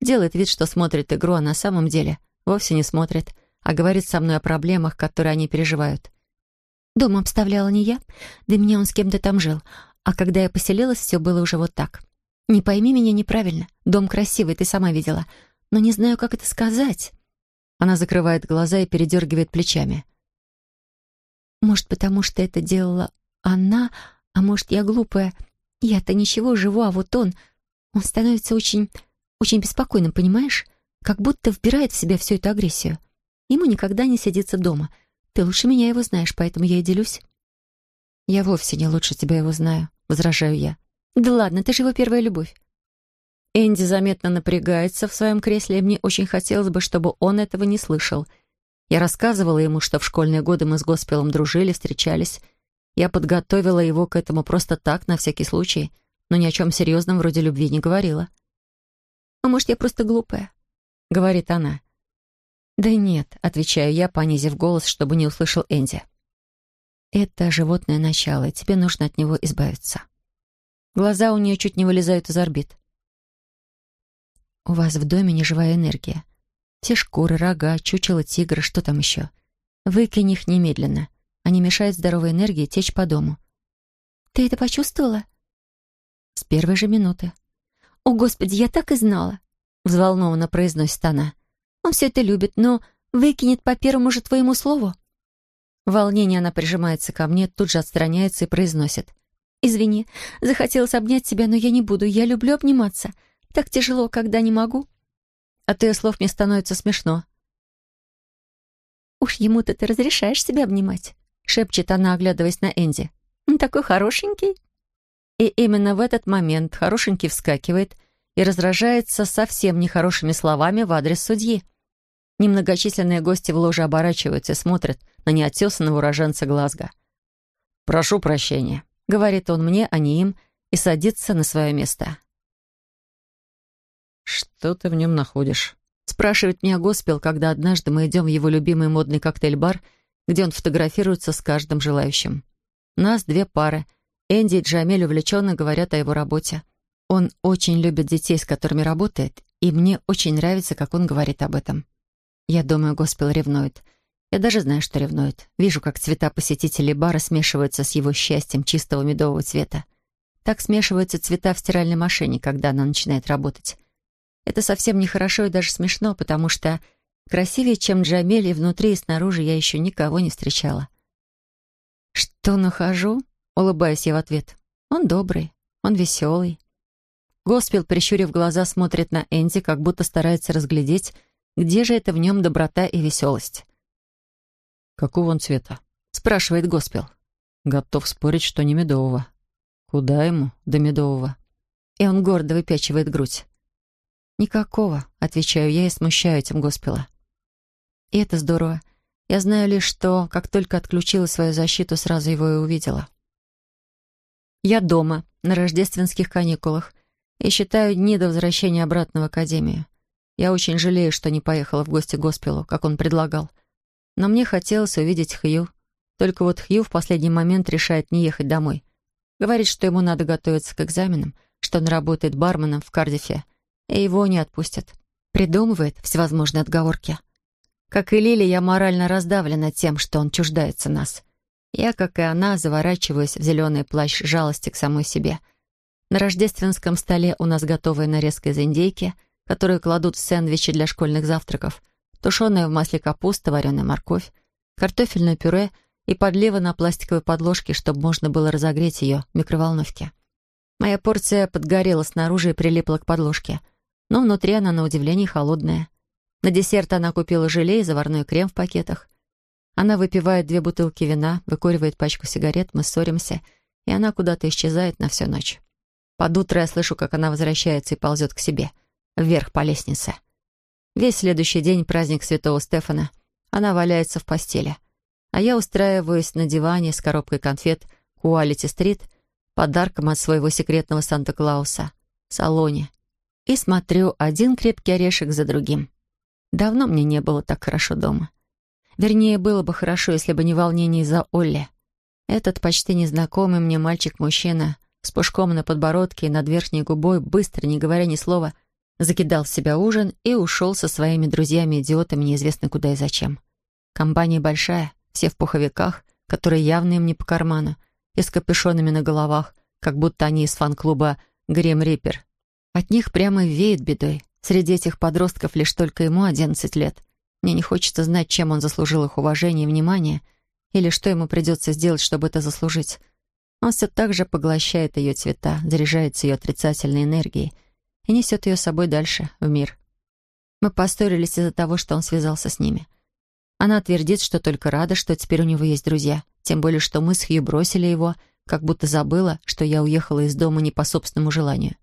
делает вид, что смотрит игру, а на самом деле вовсе не смотрит, а говорит со мной о проблемах, которые они переживают. Дом обставляла не я, до меня он с кем-то там жил, а когда я поселилась, все было уже вот так. Не пойми меня неправильно, дом красивый, ты сама видела, но не знаю, как это сказать. Она закрывает глаза и передергивает плечами. Может, потому что это делала она, а может, я глупая. Я-то ничего, живу, а вот он... Он становится очень... очень беспокойным, понимаешь? Как будто вбирает в себя всю эту агрессию. Ему никогда не сидится дома. Ты лучше меня его знаешь, поэтому я и делюсь. Я вовсе не лучше тебя его знаю, возражаю я. Да ладно, ты же его первая любовь. Энди заметно напрягается в своем кресле, и мне очень хотелось бы, чтобы он этого не слышал. Я рассказывала ему, что в школьные годы мы с Госпелом дружили, встречались. Я подготовила его к этому просто так, на всякий случай, но ни о чем серьезном вроде любви не говорила. «А может, я просто глупая?» — говорит она. «Да нет», — отвечаю я, понизив голос, чтобы не услышал Энди. «Это животное начало, и тебе нужно от него избавиться». Глаза у нее чуть не вылезают из орбит. У вас в доме неживая энергия. Все шкуры, рога, чучело тигра, что там еще. Выкинь их немедленно. Они мешают здоровой энергии течь по дому. Ты это почувствовала? С первой же минуты. «О, Господи, я так и знала!» Взволнованно произносит она. «Он все это любит, но выкинет по первому же твоему слову». В волнении она прижимается ко мне, тут же отстраняется и произносит. «Извини, захотелось обнять тебя, но я не буду. Я люблю обниматься. Так тяжело, когда не могу. От ее слов мне становится смешно. «Уж ему-то ты разрешаешь себя обнимать», — шепчет она, оглядываясь на Энди. «Он такой хорошенький». И именно в этот момент хорошенький вскакивает и раздражается совсем нехорошими словами в адрес судьи. Немногочисленные гости в ложе оборачиваются и смотрят на неотесанного уроженца Глазго. «Прошу прощения», — говорит он мне, а не им, и садится на свое место. «Что ты в нем находишь?» Спрашивает меня Госпел, когда однажды мы идем в его любимый модный коктейль-бар, где он фотографируется с каждым желающим. Нас две пары. Энди и Джамель увлеченно говорят о его работе. Он очень любит детей, с которыми работает, и мне очень нравится, как он говорит об этом. Я думаю, Госпел ревнует. Я даже знаю, что ревнует. Вижу, как цвета посетителей бара смешиваются с его счастьем чистого медового цвета. Так смешиваются цвета в стиральной машине, когда она начинает работать. Это совсем нехорошо и даже смешно, потому что красивее, чем Джамель, и внутри и снаружи я еще никого не встречала. «Что нахожу?» — улыбаюсь я в ответ. «Он добрый, он веселый». Госпел, прищурив глаза, смотрит на Энди, как будто старается разглядеть, где же это в нем доброта и веселость. «Какого он цвета?» — спрашивает Госпел. «Готов спорить, что не медового. Куда ему до медового?» И он гордо выпячивает грудь. «Никакого», — отвечаю я и смущаю этим Госпела. И это здорово. Я знаю лишь, что, как только отключила свою защиту, сразу его и увидела. Я дома, на рождественских каникулах, и считаю дни до возвращения обратно в академию. Я очень жалею, что не поехала в гости к Госпелу, как он предлагал. Но мне хотелось увидеть Хью. Только вот Хью в последний момент решает не ехать домой. Говорит, что ему надо готовиться к экзаменам, что он работает барменом в Кардифе, и его не отпустят. Придумывает всевозможные отговорки. Как и Лили, я морально раздавлена тем, что он чуждается нас. Я, как и она, заворачиваюсь в зеленый плащ жалости к самой себе. На рождественском столе у нас готовая нарезка из индейки, которую кладут в сэндвичи для школьных завтраков, тушеная в масле капуста, вареная морковь, картофельное пюре и подлива на пластиковой подложке, чтобы можно было разогреть ее в микроволновке. Моя порция подгорела снаружи и прилипла к подложке, но внутри она, на удивление, холодная. На десерт она купила желе и заварной крем в пакетах. Она выпивает две бутылки вина, выкуривает пачку сигарет, мы ссоримся, и она куда-то исчезает на всю ночь. Под утро я слышу, как она возвращается и ползет к себе, вверх по лестнице. Весь следующий день праздник Святого Стефана. Она валяется в постели. А я устраиваюсь на диване с коробкой конфет «Куалити-стрит», подарком от своего секретного Санта-Клауса, в салоне, и смотрю один крепкий орешек за другим. Давно мне не было так хорошо дома. Вернее, было бы хорошо, если бы не волнение из-за Олли. Этот почти незнакомый мне мальчик-мужчина с пушком на подбородке и над верхней губой, быстро, не говоря ни слова, закидал в себя ужин и ушел со своими друзьями-идиотами неизвестно куда и зачем. Компания большая, все в пуховиках, которые явно им не по карману, и с капюшонами на головах, как будто они из фан-клуба «Грим Риппер». От них прямо веет бедой. Среди этих подростков лишь только ему 11 лет. Мне не хочется знать, чем он заслужил их уважение и внимание, или что ему придется сделать, чтобы это заслужить. Он все так же поглощает ее цвета, заряжается ее отрицательной энергией и несет ее с собой дальше, в мир. Мы поссорились из-за того, что он связался с ними. Она твердит, что только рада, что теперь у него есть друзья, тем более, что мы с Хью бросили его, как будто забыла, что я уехала из дома не по собственному желанию.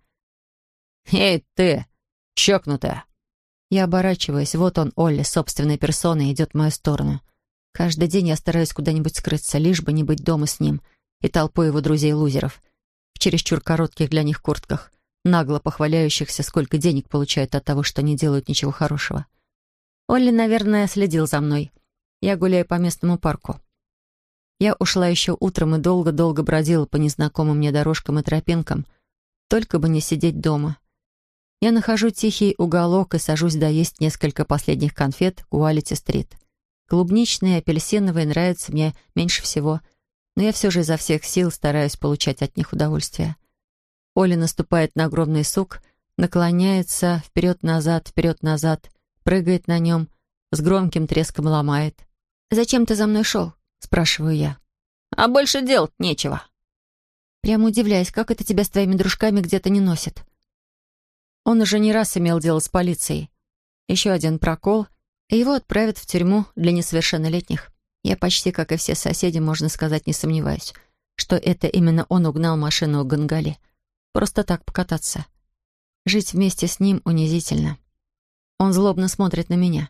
«Эй, ты!» чокнутая». Я оборачиваюсь, вот он, Олли, собственной персоной, идет в мою сторону. Каждый день я стараюсь куда-нибудь скрыться, лишь бы не быть дома с ним и толпой его друзей-лузеров в чересчур коротких для них куртках, нагло похваляющихся, сколько денег получают от того, что не делают ничего хорошего. Олли, наверное, следил за мной. Я гуляю по местному парку. Я ушла еще утром и долго-долго бродила по незнакомым мне дорожкам и тропинкам, только бы не сидеть дома. Я нахожу тихий уголок и сажусь доесть несколько последних конфет Гуалити-стрит. Клубничные и апельсиновые нравятся мне меньше всего, но я все же изо всех сил стараюсь получать от них удовольствие. Оля наступает на огромный сук, наклоняется вперед-назад, вперед-назад, прыгает на нем, с громким треском ломает. «Зачем ты за мной шел?» — спрашиваю я. «А больше делать нечего». Прямо удивляюсь, как это тебя с твоими дружками где-то не носит. Он уже не раз имел дело с полицией. Еще один прокол, и его отправят в тюрьму для несовершеннолетних. Я почти, как и все соседи, можно сказать, не сомневаюсь, что это именно он угнал машину у Гангали. Просто так покататься. Жить вместе с ним унизительно. Он злобно смотрит на меня.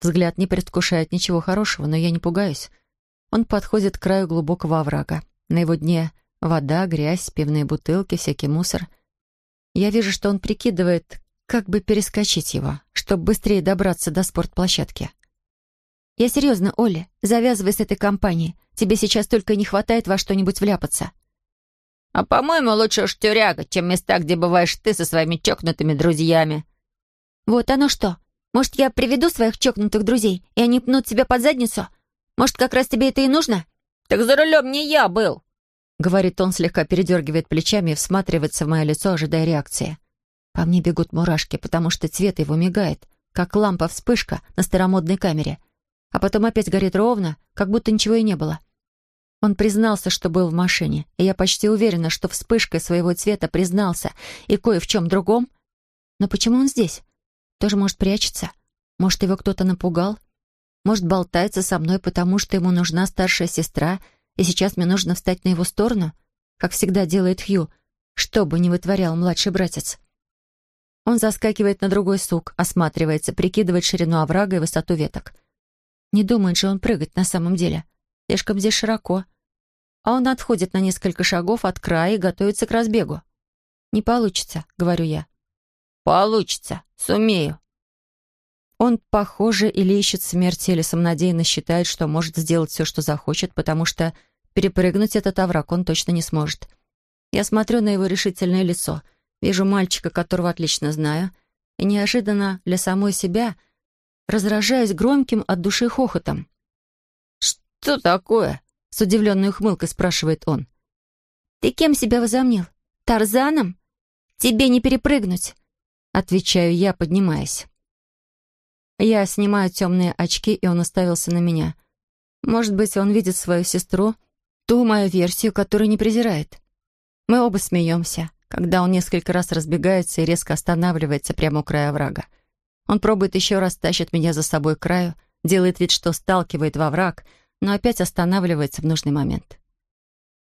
Взгляд не предвкушает ничего хорошего, но я не пугаюсь. Он подходит к краю глубокого оврага. На его дне вода, грязь, пивные бутылки, всякий мусор — я вижу, что он прикидывает, как бы перескочить его, чтобы быстрее добраться до спортплощадки. «Я серьезно, Оля, завязывай с этой компанией. Тебе сейчас только не хватает во что-нибудь вляпаться». «А, по-моему, лучше уж тюряга, чем места, где бываешь ты со своими чокнутыми друзьями». «Вот оно что. Может, я приведу своих чокнутых друзей, и они пнут тебя под задницу? Может, как раз тебе это и нужно?» «Так за рулем не я был». — говорит он, слегка передергивает плечами и всматривается в мое лицо, ожидая реакции. По мне бегут мурашки, потому что цвет его мигает, как лампа-вспышка на старомодной камере. А потом опять горит ровно, как будто ничего и не было. Он признался, что был в машине, и я почти уверена, что вспышкой своего цвета признался и кое в чем другом. Но почему он здесь? Тоже может прячется? Может, его кто-то напугал? Может, болтается со мной, потому что ему нужна старшая сестра — и сейчас мне нужно встать на его сторону, как всегда делает Хью, что бы ни вытворял младший братец. Он заскакивает на другой сук, осматривается, прикидывает ширину оврага и высоту веток. Не думает же он прыгать на самом деле. Слишком здесь широко. А он отходит на несколько шагов от края и готовится к разбегу. «Не получится», — говорю я. «Получится. Сумею». Он, похоже, или ищет смерти, или самонадеянно считает, что может сделать все, что захочет, потому что перепрыгнуть этот овраг он точно не сможет. Я смотрю на его решительное лицо, вижу мальчика, которого отлично знаю, и неожиданно для самой себя разражаясь громким от души хохотом. «Что такое?» — с удивленной ухмылкой спрашивает он. «Ты кем себя возомнил? Тарзаном? Тебе не перепрыгнуть!» Отвечаю я, поднимаясь. Я снимаю темные очки, и он уставился на меня. Может быть, он видит свою сестру, ту мою версию, которую не презирает. Мы оба смеемся, когда он несколько раз разбегается и резко останавливается прямо у края врага. Он пробует еще раз, тащит меня за собой к краю, делает вид, что сталкивает во враг, но опять останавливается в нужный момент.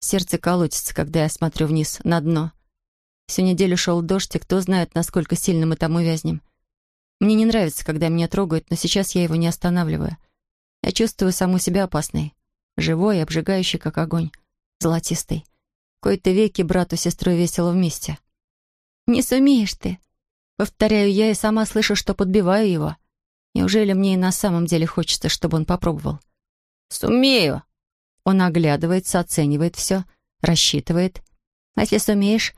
Сердце колотится, когда я смотрю вниз, на дно. Всю неделю шел дождь, и кто знает, насколько сильно мы там увязнем. Мне не нравится, когда меня трогают, но сейчас я его не останавливаю. Я чувствую саму себя опасной. Живой обжигающий, как огонь. Золотистый. Кое-то веки брату с сестрой весело вместе. «Не сумеешь ты!» Повторяю я и сама слышу, что подбиваю его. Неужели мне и на самом деле хочется, чтобы он попробовал? «Сумею!» Он оглядывается, оценивает все, рассчитывает. «А если сумеешь,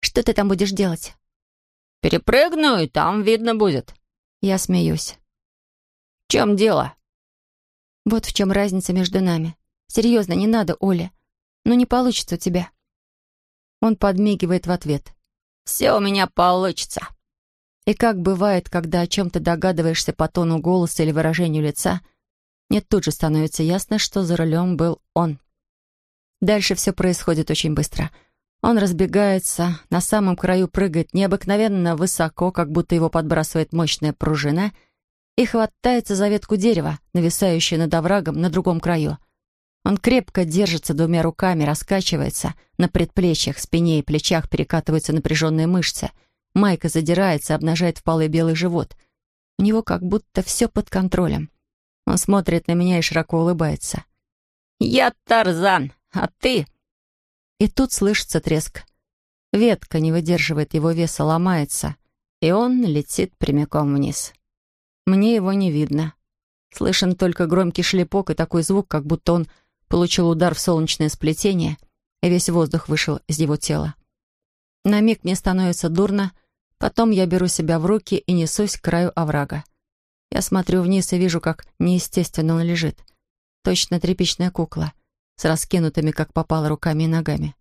что ты там будешь делать?» «Перепрыгну, и там видно будет». Я смеюсь. «В чем дело?» Вот в чем разница между нами. Серьезно, не надо, Оля. Ну не получится у тебя. Он подмигивает в ответ. «Все у меня получится». И как бывает, когда о чем-то догадываешься по тону голоса или выражению лица, мне тут же становится ясно, что за рулем был он. Дальше все происходит очень быстро — он разбегается, на самом краю прыгает необыкновенно высоко, как будто его подбрасывает мощная пружина, и хватается за ветку дерева, нависающую над оврагом на другом краю. Он крепко держится двумя руками, раскачивается, на предплечьях, спине и плечах перекатываются напряженные мышцы. Майка задирается, обнажает впалый белый живот. У него как будто все под контролем. Он смотрит на меня и широко улыбается. «Я Тарзан, а ты и тут слышится треск. Ветка не выдерживает его веса, ломается, и он летит прямиком вниз. Мне его не видно. Слышен только громкий шлепок и такой звук, как будто он получил удар в солнечное сплетение, и весь воздух вышел из его тела. На миг мне становится дурно, потом я беру себя в руки и несусь к краю оврага. Я смотрю вниз и вижу, как неестественно он лежит. Точно тряпичная кукла — с раскинутыми, как попало, руками и ногами.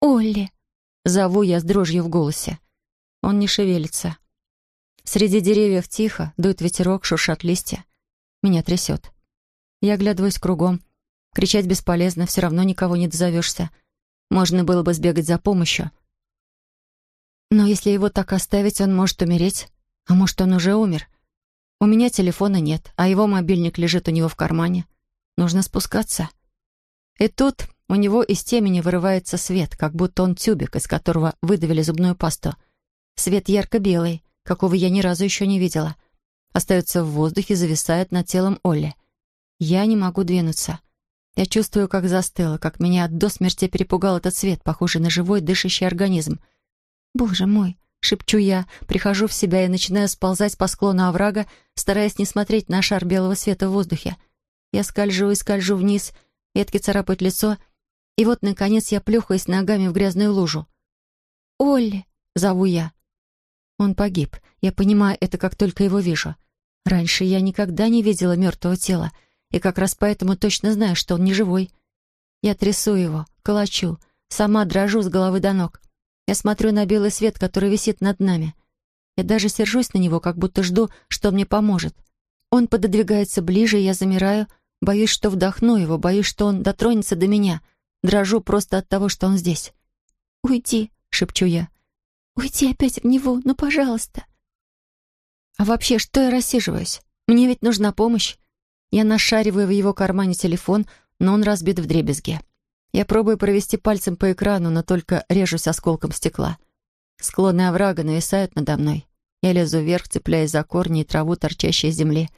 «Олли!» — зову я с дрожью в голосе. Он не шевелится. Среди деревьев тихо, дует ветерок, шуршат листья. Меня трясет. Я оглядываюсь кругом. Кричать бесполезно, все равно никого не дозовешься. Можно было бы сбегать за помощью. Но если его так оставить, он может умереть. А может, он уже умер. У меня телефона нет, а его мобильник лежит у него в кармане. Нужно спускаться. И тут у него из темени вырывается свет, как будто он тюбик, из которого выдавили зубную пасту. Свет ярко-белый, какого я ни разу еще не видела. Остается в воздухе, зависает над телом Олли. Я не могу двинуться. Я чувствую, как застыла, как меня до смерти перепугал этот свет, похожий на живой дышащий организм. «Боже мой!» — шепчу я, прихожу в себя и начинаю сползать по склону оврага, стараясь не смотреть на шар белого света в воздухе. Я скольжу и скольжу вниз — ветки царапают лицо, и вот, наконец, я плюхаюсь ногами в грязную лужу. «Олли!» — зову я. Он погиб. Я понимаю это, как только его вижу. Раньше я никогда не видела мертвого тела, и как раз поэтому точно знаю, что он не живой. Я трясу его, колочу, сама дрожу с головы до ног. Я смотрю на белый свет, который висит над нами. Я даже сержусь на него, как будто жду, что мне поможет. Он пододвигается ближе, и я замираю — Боюсь, что вдохну его, боюсь, что он дотронется до меня. Дрожу просто от того, что он здесь. «Уйди», — шепчу я. «Уйди опять в него, ну, пожалуйста». А вообще, что я рассиживаюсь? Мне ведь нужна помощь. Я нашариваю в его кармане телефон, но он разбит в дребезге. Я пробую провести пальцем по экрану, но только режусь осколком стекла. Склоны оврага нависают надо мной. Я лезу вверх, цепляясь за корни и траву, торчащие из земли.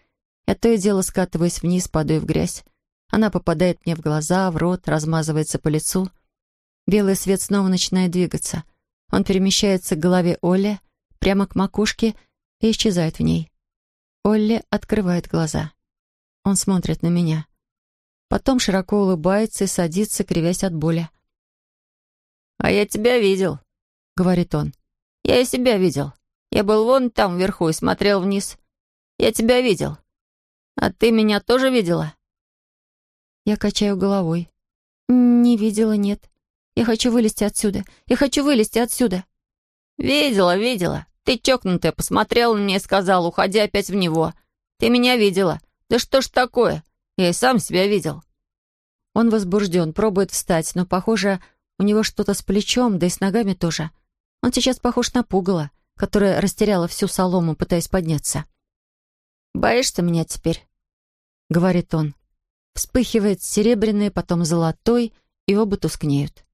Я то и дело скатываюсь вниз, падаю в грязь. Она попадает мне в глаза, в рот, размазывается по лицу. Белый свет снова начинает двигаться. Он перемещается к голове Олли, прямо к макушке и исчезает в ней. Олли открывает глаза. Он смотрит на меня. Потом широко улыбается и садится, кривясь от боли. «А я тебя видел», — говорит он. «Я и себя видел. Я был вон там вверху и смотрел вниз. Я тебя видел. А ты меня тоже видела?» Я качаю головой. «Не видела, нет. Я хочу вылезти отсюда. Я хочу вылезти отсюда». «Видела, видела. Ты чокнутая, посмотрела на меня и сказала, уходи опять в него. Ты меня видела. Да что ж такое? Я и сам себя видел». Он возбужден, пробует встать, но, похоже, у него что-то с плечом, да и с ногами тоже. Он сейчас похож на пугало, которое растеряло всю солому, пытаясь подняться. «Боишься меня теперь?» — говорит он. Вспыхивает серебряный, потом золотой, и оба тускнеют.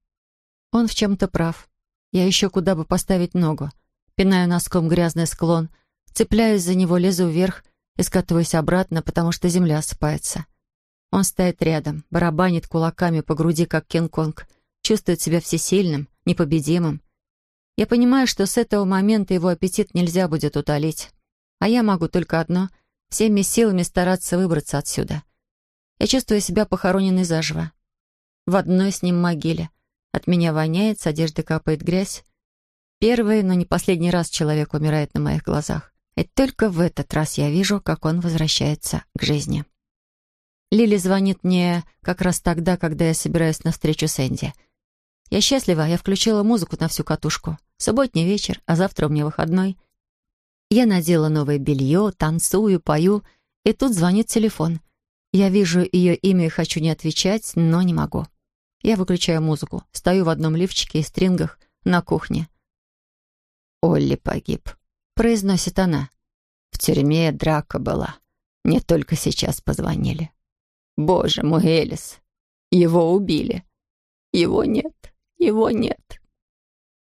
Он в чем-то прав. Я ищу, куда бы поставить ногу. Пинаю носком грязный склон, цепляюсь за него, лезу вверх и скатываюсь обратно, потому что земля осыпается. Он стоит рядом, барабанит кулаками по груди, как Кинг-Конг, чувствует себя всесильным, непобедимым. Я понимаю, что с этого момента его аппетит нельзя будет утолить. А я могу только одно — всеми силами стараться выбраться отсюда. Я чувствую себя похороненной заживо. В одной с ним могиле. От меня воняет, с одежды капает грязь. Первый, но не последний раз человек умирает на моих глазах. И только в этот раз я вижу, как он возвращается к жизни. Лили звонит мне как раз тогда, когда я собираюсь на встречу с Энди. Я счастлива, я включила музыку на всю катушку. Субботний вечер, а завтра у меня выходной. Я надела новое белье, танцую, пою, и тут звонит телефон. Я вижу ее имя и хочу не отвечать, но не могу. Я выключаю музыку, стою в одном лифчике и стрингах на кухне. «Олли погиб», — произносит она. «В тюрьме драка была. Мне только сейчас позвонили». Боже мой, Элис, его убили. Его нет, его нет.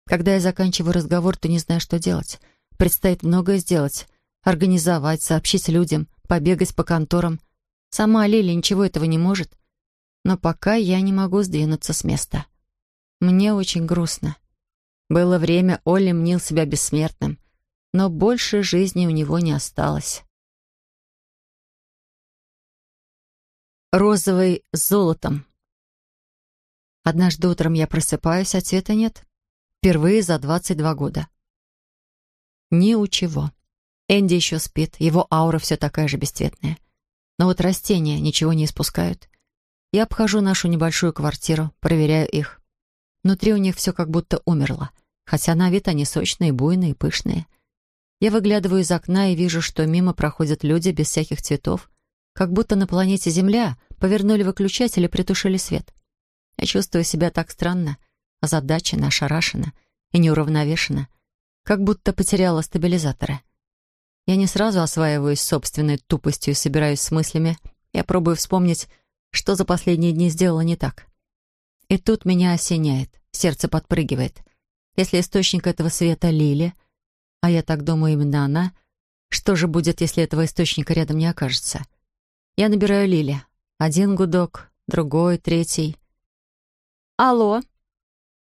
Когда я заканчиваю разговор, то не знаю, что делать. Предстоит многое сделать. Организовать, сообщить людям, побегать по конторам. Сама Лили ничего этого не может. Но пока я не могу сдвинуться с места. Мне очень грустно. Было время, Олли мнил себя бессмертным, но больше жизни у него не осталось. розовый с золотом. Однажды утром я просыпаюсь, а цвета нет. Впервые за 22 года. Ни у чего. Энди еще спит, его аура все такая же бесцветная. Но вот растения ничего не испускают. Я обхожу нашу небольшую квартиру, проверяю их. Внутри у них все как будто умерло, хотя на вид они сочные, буйные, пышные. Я выглядываю из окна и вижу, что мимо проходят люди без всяких цветов, как будто на планете Земля повернули выключатель и притушили свет. Я чувствую себя так странно, озадачена, ошарашена и неуравновешена, как будто потеряла стабилизаторы. Я не сразу осваиваюсь собственной тупостью и собираюсь с мыслями. Я пробую вспомнить, что за последние дни сделала не так. И тут меня осеняет, сердце подпрыгивает. Если источник этого света — Лили, а я так думаю, именно она, что же будет, если этого источника рядом не окажется? — я набираю Лили. Один гудок, другой, третий. «Алло!»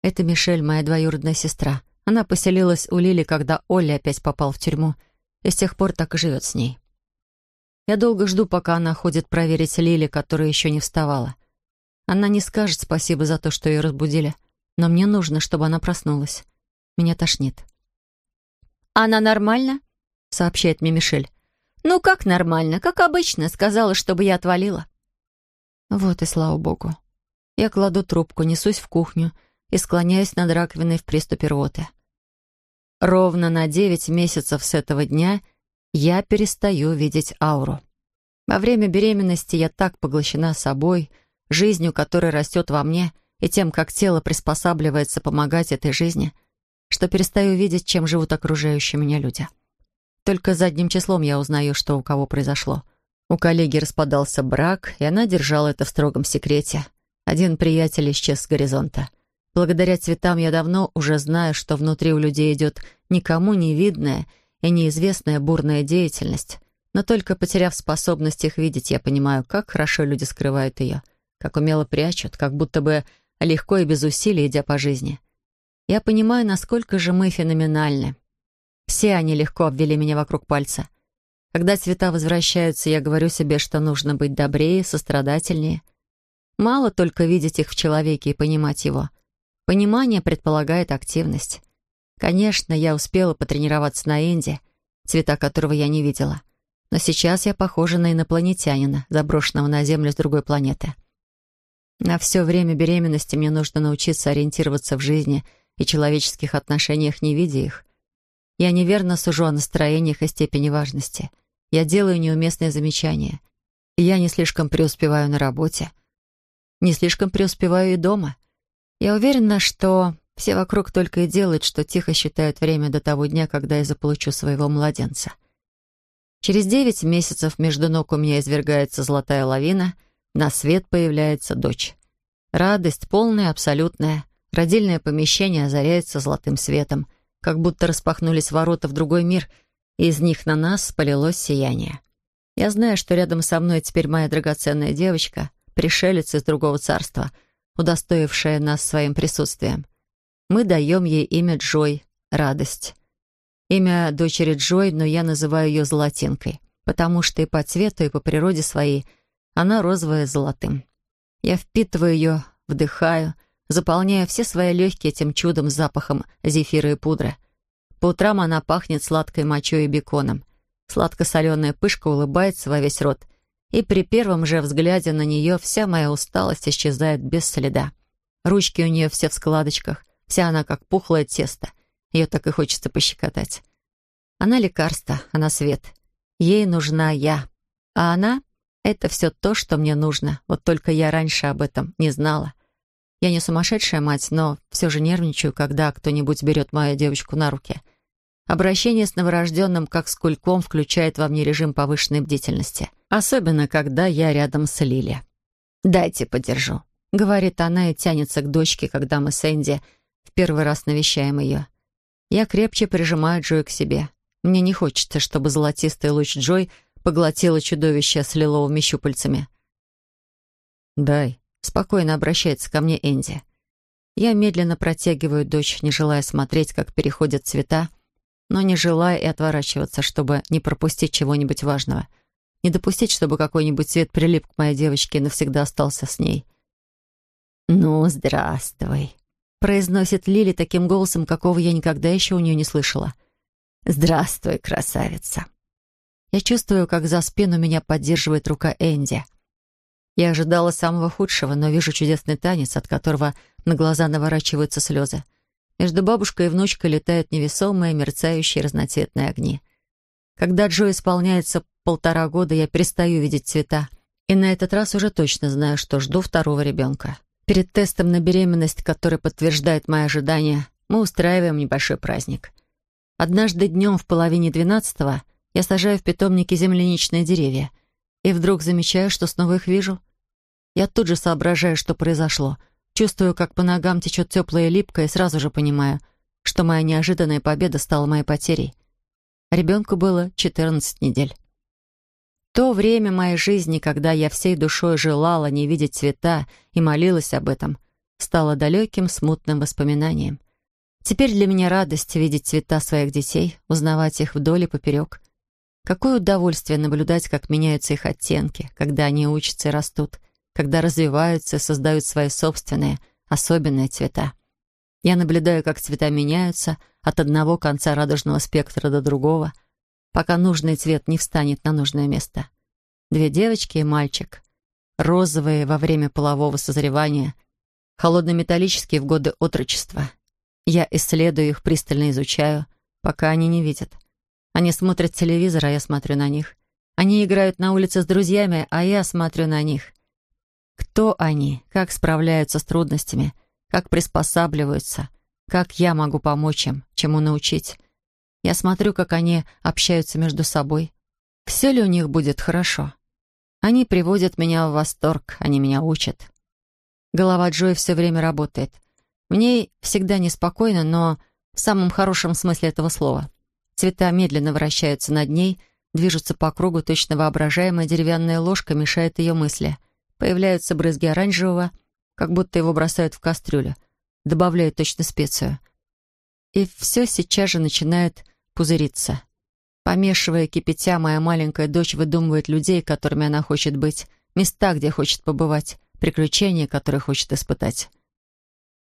Это Мишель, моя двоюродная сестра. Она поселилась у Лили, когда Олли опять попал в тюрьму, и с тех пор так и живет с ней. Я долго жду, пока она ходит проверить Лили, которая еще не вставала. Она не скажет спасибо за то, что ее разбудили, но мне нужно, чтобы она проснулась. Меня тошнит. «Она нормально?» — сообщает мне Мишель. «Ну, как нормально, как обычно. Сказала, чтобы я отвалила». Вот и слава богу. Я кладу трубку, несусь в кухню и склоняюсь над раковиной в приступе рвоты. Ровно на девять месяцев с этого дня я перестаю видеть ауру. Во время беременности я так поглощена собой, жизнью, которая растет во мне, и тем, как тело приспосабливается помогать этой жизни, что перестаю видеть, чем живут окружающие меня люди. Только задним числом я узнаю, что у кого произошло. У коллеги распадался брак, и она держала это в строгом секрете. Один приятель исчез с горизонта. Благодаря цветам я давно уже знаю, что внутри у людей идет никому не видная и неизвестная бурная деятельность. Но только потеряв способность их видеть, я понимаю, как хорошо люди скрывают ее, как умело прячут, как будто бы легко и без усилий, идя по жизни. Я понимаю, насколько же мы феноменальны, все они легко обвели меня вокруг пальца. Когда цвета возвращаются, я говорю себе, что нужно быть добрее, сострадательнее. Мало только видеть их в человеке и понимать его. Понимание предполагает активность. Конечно, я успела потренироваться на Энди, цвета которого я не видела. Но сейчас я похожа на инопланетянина, заброшенного на Землю с другой планеты. На все время беременности мне нужно научиться ориентироваться в жизни и человеческих отношениях, не видя их. Я неверно сужу о настроениях и степени важности. Я делаю неуместные замечания. Я не слишком преуспеваю на работе. Не слишком преуспеваю и дома. Я уверена, что все вокруг только и делают, что тихо считают время до того дня, когда я заполучу своего младенца. Через девять месяцев между ног у меня извергается золотая лавина, на свет появляется дочь. Радость полная, абсолютная. Родильное помещение озаряется золотым светом, как будто распахнулись ворота в другой мир, и из них на нас полилось сияние. Я знаю, что рядом со мной теперь моя драгоценная девочка, пришелец из другого царства, удостоившая нас своим присутствием. Мы даем ей имя Джой, радость. Имя дочери Джой, но я называю ее Золотинкой, потому что и по цвету, и по природе своей она розовая с золотым. Я впитываю ее, вдыхаю, заполняя все свои легкие этим чудом запахом зефира и пудры. По утрам она пахнет сладкой мочой и беконом. Сладко-соленая пышка улыбается во весь рот, и при первом же взгляде на нее вся моя усталость исчезает без следа. Ручки у нее все в складочках, вся она как пухлое тесто. Ее так и хочется пощекотать. Она лекарство, она свет. Ей нужна я. А она — это все то, что мне нужно. Вот только я раньше об этом не знала. Я не сумасшедшая мать, но все же нервничаю, когда кто-нибудь берет мою девочку на руки. Обращение с новорожденным, как с кульком, включает во мне режим повышенной бдительности. Особенно, когда я рядом с Лили. «Дайте подержу», — говорит она и тянется к дочке, когда мы с Энди в первый раз навещаем ее. Я крепче прижимаю Джой к себе. Мне не хочется, чтобы золотистый луч Джой поглотило чудовище с лиловыми щупальцами. «Дай», — спокойно обращается ко мне Энди. Я медленно протягиваю дочь, не желая смотреть, как переходят цвета, но не желая и отворачиваться, чтобы не пропустить чего-нибудь важного. Не допустить, чтобы какой-нибудь цвет прилип к моей девочке и навсегда остался с ней. «Ну, здравствуй», — произносит Лили таким голосом, какого я никогда еще у нее не слышала. «Здравствуй, красавица». Я чувствую, как за спину меня поддерживает рука Энди. Я ожидала самого худшего, но вижу чудесный танец, от которого на глаза наворачиваются слезы. Между бабушкой и внучкой летают невесомые, мерцающие разноцветные огни. Когда Джо исполняется полтора года, я перестаю видеть цвета. И на этот раз уже точно знаю, что жду второго ребенка. Перед тестом на беременность, который подтверждает мои ожидания, мы устраиваем небольшой праздник. Однажды днем в половине двенадцатого я сажаю в питомнике земляничные деревья. И вдруг замечаю, что снова их вижу. Я тут же соображаю, что произошло — Чувствую, как по ногам течет теплая липкая, и сразу же понимаю, что моя неожиданная победа стала моей потерей. Ребенку было 14 недель. То время моей жизни, когда я всей душой желала не видеть цвета и молилась об этом, стало далеким, смутным воспоминанием. Теперь для меня радость видеть цвета своих детей, узнавать их вдоль и поперек. Какое удовольствие наблюдать, как меняются их оттенки, когда они учатся и растут — когда развиваются создают свои собственные, особенные цвета. Я наблюдаю, как цвета меняются от одного конца радужного спектра до другого, пока нужный цвет не встанет на нужное место. Две девочки и мальчик. Розовые во время полового созревания, холодно-металлические в годы отрочества. Я исследую их, пристально изучаю, пока они не видят. Они смотрят телевизор, а я смотрю на них. Они играют на улице с друзьями, а я смотрю на них. Кто они, как справляются с трудностями, как приспосабливаются, как я могу помочь им, чему научить. Я смотрю, как они общаются между собой. Все ли у них будет хорошо? Они приводят меня в восторг, они меня учат. Голова Джои все время работает. В ней всегда неспокойно, но в самом хорошем смысле этого слова. Цвета медленно вращаются над ней, движутся по кругу, точно воображаемая деревянная ложка мешает ее мысли — Появляются брызги оранжевого, как будто его бросают в кастрюлю, добавляют точно специю. И все сейчас же начинает пузыриться. Помешивая кипятя, моя маленькая дочь выдумывает людей, которыми она хочет быть, места, где хочет побывать, приключения, которые хочет испытать.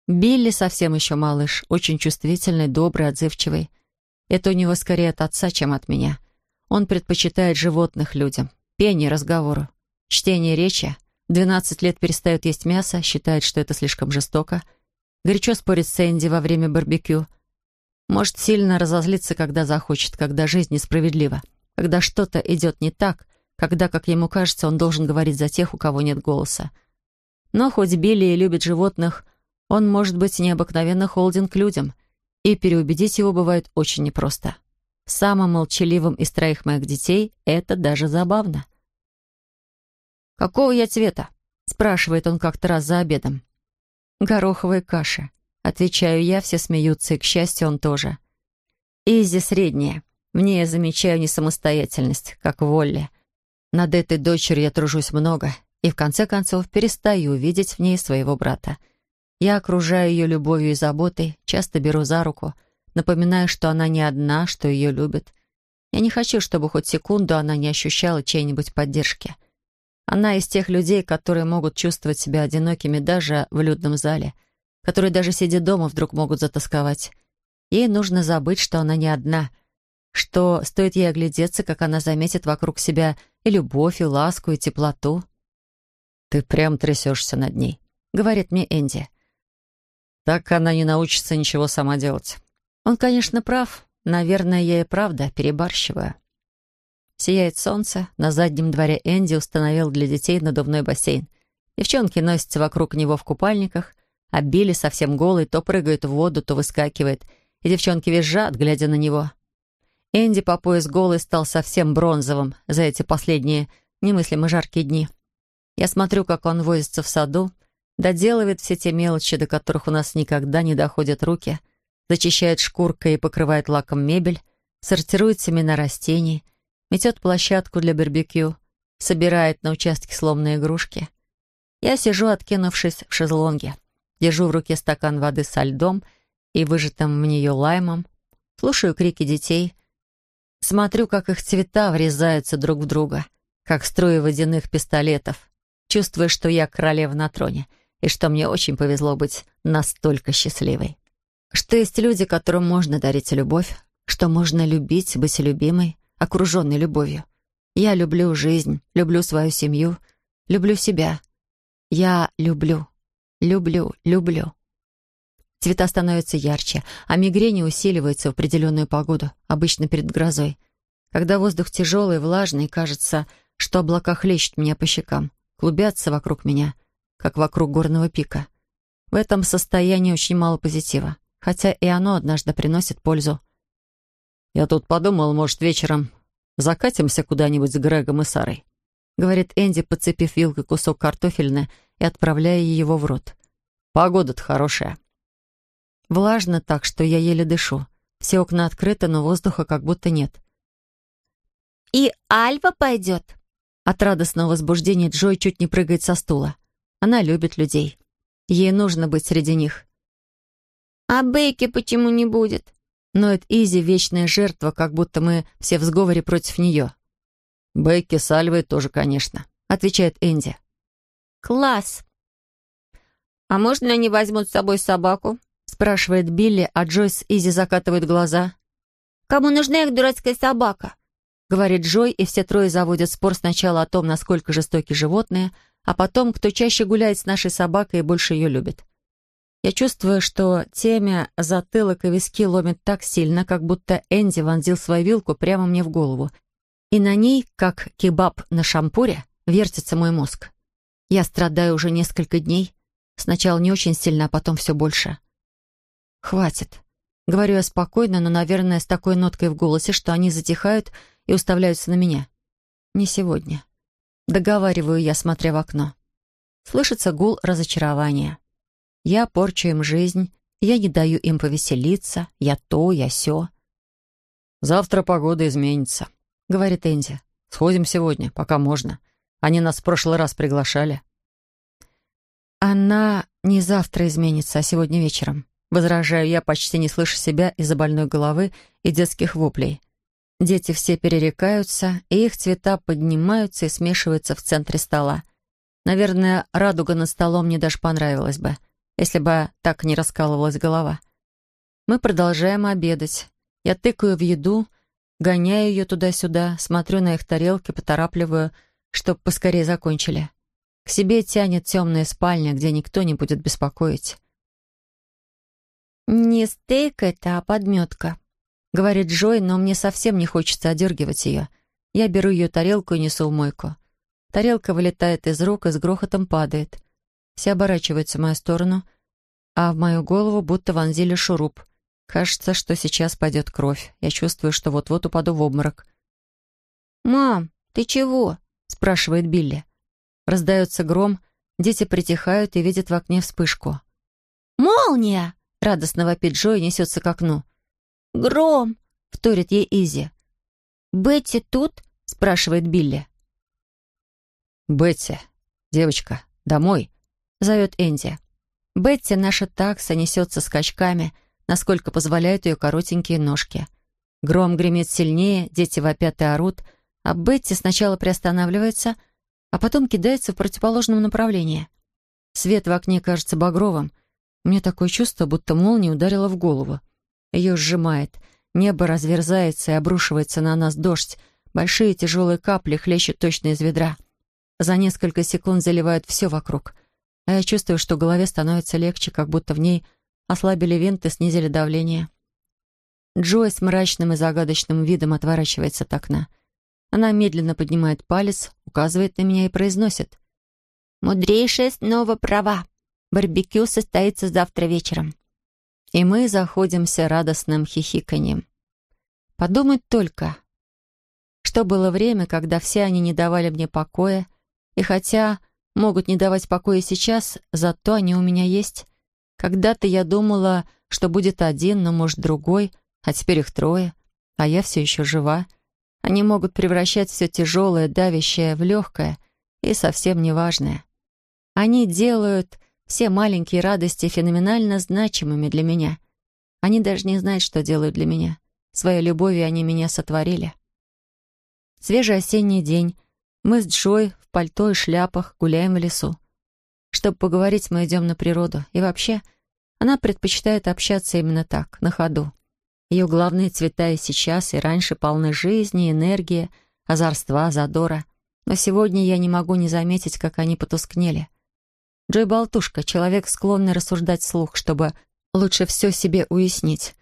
Билли совсем еще малыш, очень чувствительный, добрый, отзывчивый. Это у него скорее от отца, чем от меня. Он предпочитает животных людям, пение разговору, чтение речи. 12 лет перестает есть мясо, считает, что это слишком жестоко. Горячо спорит с Энди во время барбекю. Может сильно разозлиться, когда захочет, когда жизнь несправедлива, когда что-то идет не так, когда, как ему кажется, он должен говорить за тех, у кого нет голоса. Но хоть Билли и любит животных, он может быть необыкновенно холден к людям, и переубедить его бывает очень непросто. Самым молчаливым из троих моих детей это даже забавно. «Какого я цвета?» — спрашивает он как-то раз за обедом. «Гороховая каша». Отвечаю я, все смеются, и, к счастью, он тоже. Изи средняя. В ней я замечаю несамостоятельность, как в. Над этой дочерью я тружусь много, и в конце концов перестаю видеть в ней своего брата. Я окружаю ее любовью и заботой, часто беру за руку, напоминаю, что она не одна, что ее любят. Я не хочу, чтобы хоть секунду она не ощущала чьей-нибудь поддержки. Она из тех людей, которые могут чувствовать себя одинокими даже в людном зале, которые даже сидя дома вдруг могут затасковать. Ей нужно забыть, что она не одна, что стоит ей оглядеться, как она заметит вокруг себя и любовь, и ласку, и теплоту. «Ты прям трясешься над ней», — говорит мне Энди. «Так она не научится ничего сама делать». Он, конечно, прав. Наверное, я и правда перебарщиваю. Сияет солнце. На заднем дворе Энди установил для детей надувной бассейн. Девчонки носятся вокруг него в купальниках, а Билли совсем голый то прыгает в воду, то выскакивает, и девчонки визжат, глядя на него. Энди по пояс голый стал совсем бронзовым за эти последние немыслимо жаркие дни. Я смотрю, как он возится в саду, доделывает все те мелочи, до которых у нас никогда не доходят руки, зачищает шкуркой и покрывает лаком мебель, сортирует семена растений, метет площадку для барбекю, собирает на участке сломанные игрушки. Я сижу, откинувшись в шезлонге, держу в руке стакан воды со льдом и выжатым в нее лаймом, слушаю крики детей, смотрю, как их цвета врезаются друг в друга, как струи водяных пистолетов, чувствуя, что я королева на троне и что мне очень повезло быть настолько счастливой. Что есть люди, которым можно дарить любовь, что можно любить, быть любимой, окруженной любовью. Я люблю жизнь, люблю свою семью, люблю себя. Я люблю, люблю, люблю. Цвета становятся ярче, а мигрени усиливаются в определенную погоду, обычно перед грозой. Когда воздух тяжелый, влажный, кажется, что облака хлещут меня по щекам клубятся вокруг меня, как вокруг горного пика. В этом состоянии очень мало позитива, хотя и оно однажды приносит пользу. «Я тут подумал, может, вечером закатимся куда-нибудь с Грегом и Сарой», говорит Энди, подцепив вилкой кусок картофельны и отправляя его в рот. «Погода-то хорошая». Влажно так, что я еле дышу. Все окна открыты, но воздуха как будто нет. «И Альва пойдет?» От радостного возбуждения Джой чуть не прыгает со стула. Она любит людей. Ей нужно быть среди них. «А Бейки почему не будет?» Ноет Изи вечная жертва, как будто мы все в сговоре против нее. «Бейки с Альвой тоже, конечно», — отвечает Энди. «Класс!» «А можно они возьмут с собой собаку?» — спрашивает Билли, а Джойс Изи закатывает глаза. «Кому нужна их дурацкая собака?» говорит Джой, и все трое заводят спор сначала о том, насколько жестоки животные, а потом, кто чаще гуляет с нашей собакой и больше ее любит. Я чувствую, что темя затылок и виски ломит так сильно, как будто Энди вонзил свою вилку прямо мне в голову. И на ней, как кебаб на шампуре, вертится мой мозг. Я страдаю уже несколько дней. Сначала не очень сильно, а потом все больше. «Хватит». Говорю я спокойно, но, наверное, с такой ноткой в голосе, что они затихают и уставляются на меня. Не сегодня. Договариваю я, смотря в окно. Слышится гул разочарования. Я порчу им жизнь, я не даю им повеселиться, я то, я сё. «Завтра погода изменится», — говорит Энди. «Сходим сегодня, пока можно. Они нас в прошлый раз приглашали». «Она не завтра изменится, а сегодня вечером», — возражаю я, почти не слыша себя из-за больной головы и детских воплей. Дети все перерекаются, и их цвета поднимаются и смешиваются в центре стола. Наверное, радуга над столом мне даже понравилась бы, если бы так не раскалывалась голова. Мы продолжаем обедать. Я тыкаю в еду, Гоняю ее туда-сюда, смотрю на их тарелки, поторапливаю, чтоб поскорее закончили. К себе тянет темная спальня, где никто не будет беспокоить. «Не стейк это, а подметка», — говорит Джой, но мне совсем не хочется одергивать ее. Я беру ее тарелку и несу в мойку. Тарелка вылетает из рук и с грохотом падает. Все оборачиваются в мою сторону, а в мою голову будто вонзили шуруп. Кажется, что сейчас пойдет кровь. Я чувствую, что вот-вот упаду в обморок. «Мам, ты чего?» — спрашивает Билли. Раздается гром, дети притихают и видят в окне вспышку. «Молния!» — радостно вопит Джо и несется к окну. «Гром!» — вторит ей Изи. «Бетти тут?» — спрашивает Билли. «Бетти, девочка, домой!» — зовет Энди. Бетти, наша такса, несется скачками, насколько позволяют ее коротенькие ножки. Гром гремит сильнее, дети вопят и орут, а Бетти сначала приостанавливается, а потом кидается в противоположном направлении. Свет в окне кажется багровым. Мне такое чувство, будто молния ударила в голову. Ее сжимает. Небо разверзается и обрушивается на нас дождь. Большие тяжелые капли хлещут точно из ведра. За несколько секунд заливают все вокруг. А я чувствую, что голове становится легче, как будто в ней ослабили винты, снизили давление. Джой с мрачным и загадочным видом отворачивается от окна. Она медленно поднимает палец, указывает на меня и произносит. «Мудрейшая снова права. Барбекю состоится завтра вечером». И мы заходимся радостным хихиканьем. Подумать только, что было время, когда все они не давали мне покоя, и хотя могут не давать покоя сейчас, зато они у меня есть. Когда-то я думала, что будет один, но, может, другой, а теперь их трое, а я все еще жива. Они могут превращать все тяжелое, давящее в легкое и совсем неважное. Они делают все маленькие радости феноменально значимыми для меня. Они даже не знают, что делают для меня. Своей любовью они меня сотворили. Свежий осенний день. Мы с Джой пальто и шляпах гуляем в лесу. Чтобы поговорить, мы идем на природу. И вообще, она предпочитает общаться именно так, на ходу. Ее главные цвета и сейчас, и раньше полны жизни, энергии, озорства, задора. Но сегодня я не могу не заметить, как они потускнели. Джой болтушка, человек, склонный рассуждать вслух, чтобы лучше все себе уяснить.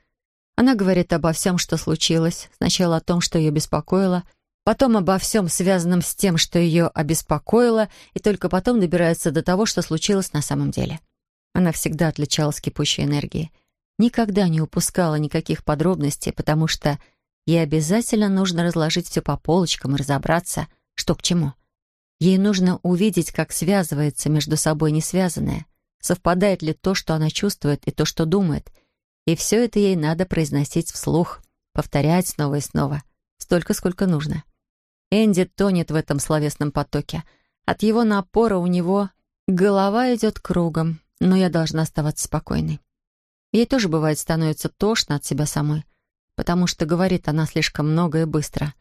Она говорит обо всем, что случилось, сначала о том, что ее беспокоило, потом обо всем, связанном с тем, что ее обеспокоило, и только потом добирается до того, что случилось на самом деле. Она всегда отличалась кипучей энергией, никогда не упускала никаких подробностей, потому что ей обязательно нужно разложить все по полочкам и разобраться, что к чему. Ей нужно увидеть, как связывается между собой несвязанное, совпадает ли то, что она чувствует, и то, что думает. И все это ей надо произносить вслух, повторять снова и снова, столько, сколько нужно. Энди тонет в этом словесном потоке. От его напора у него голова идет кругом, но я должна оставаться спокойной. Ей тоже, бывает, становится тошно от себя самой, потому что говорит она слишком много и быстро.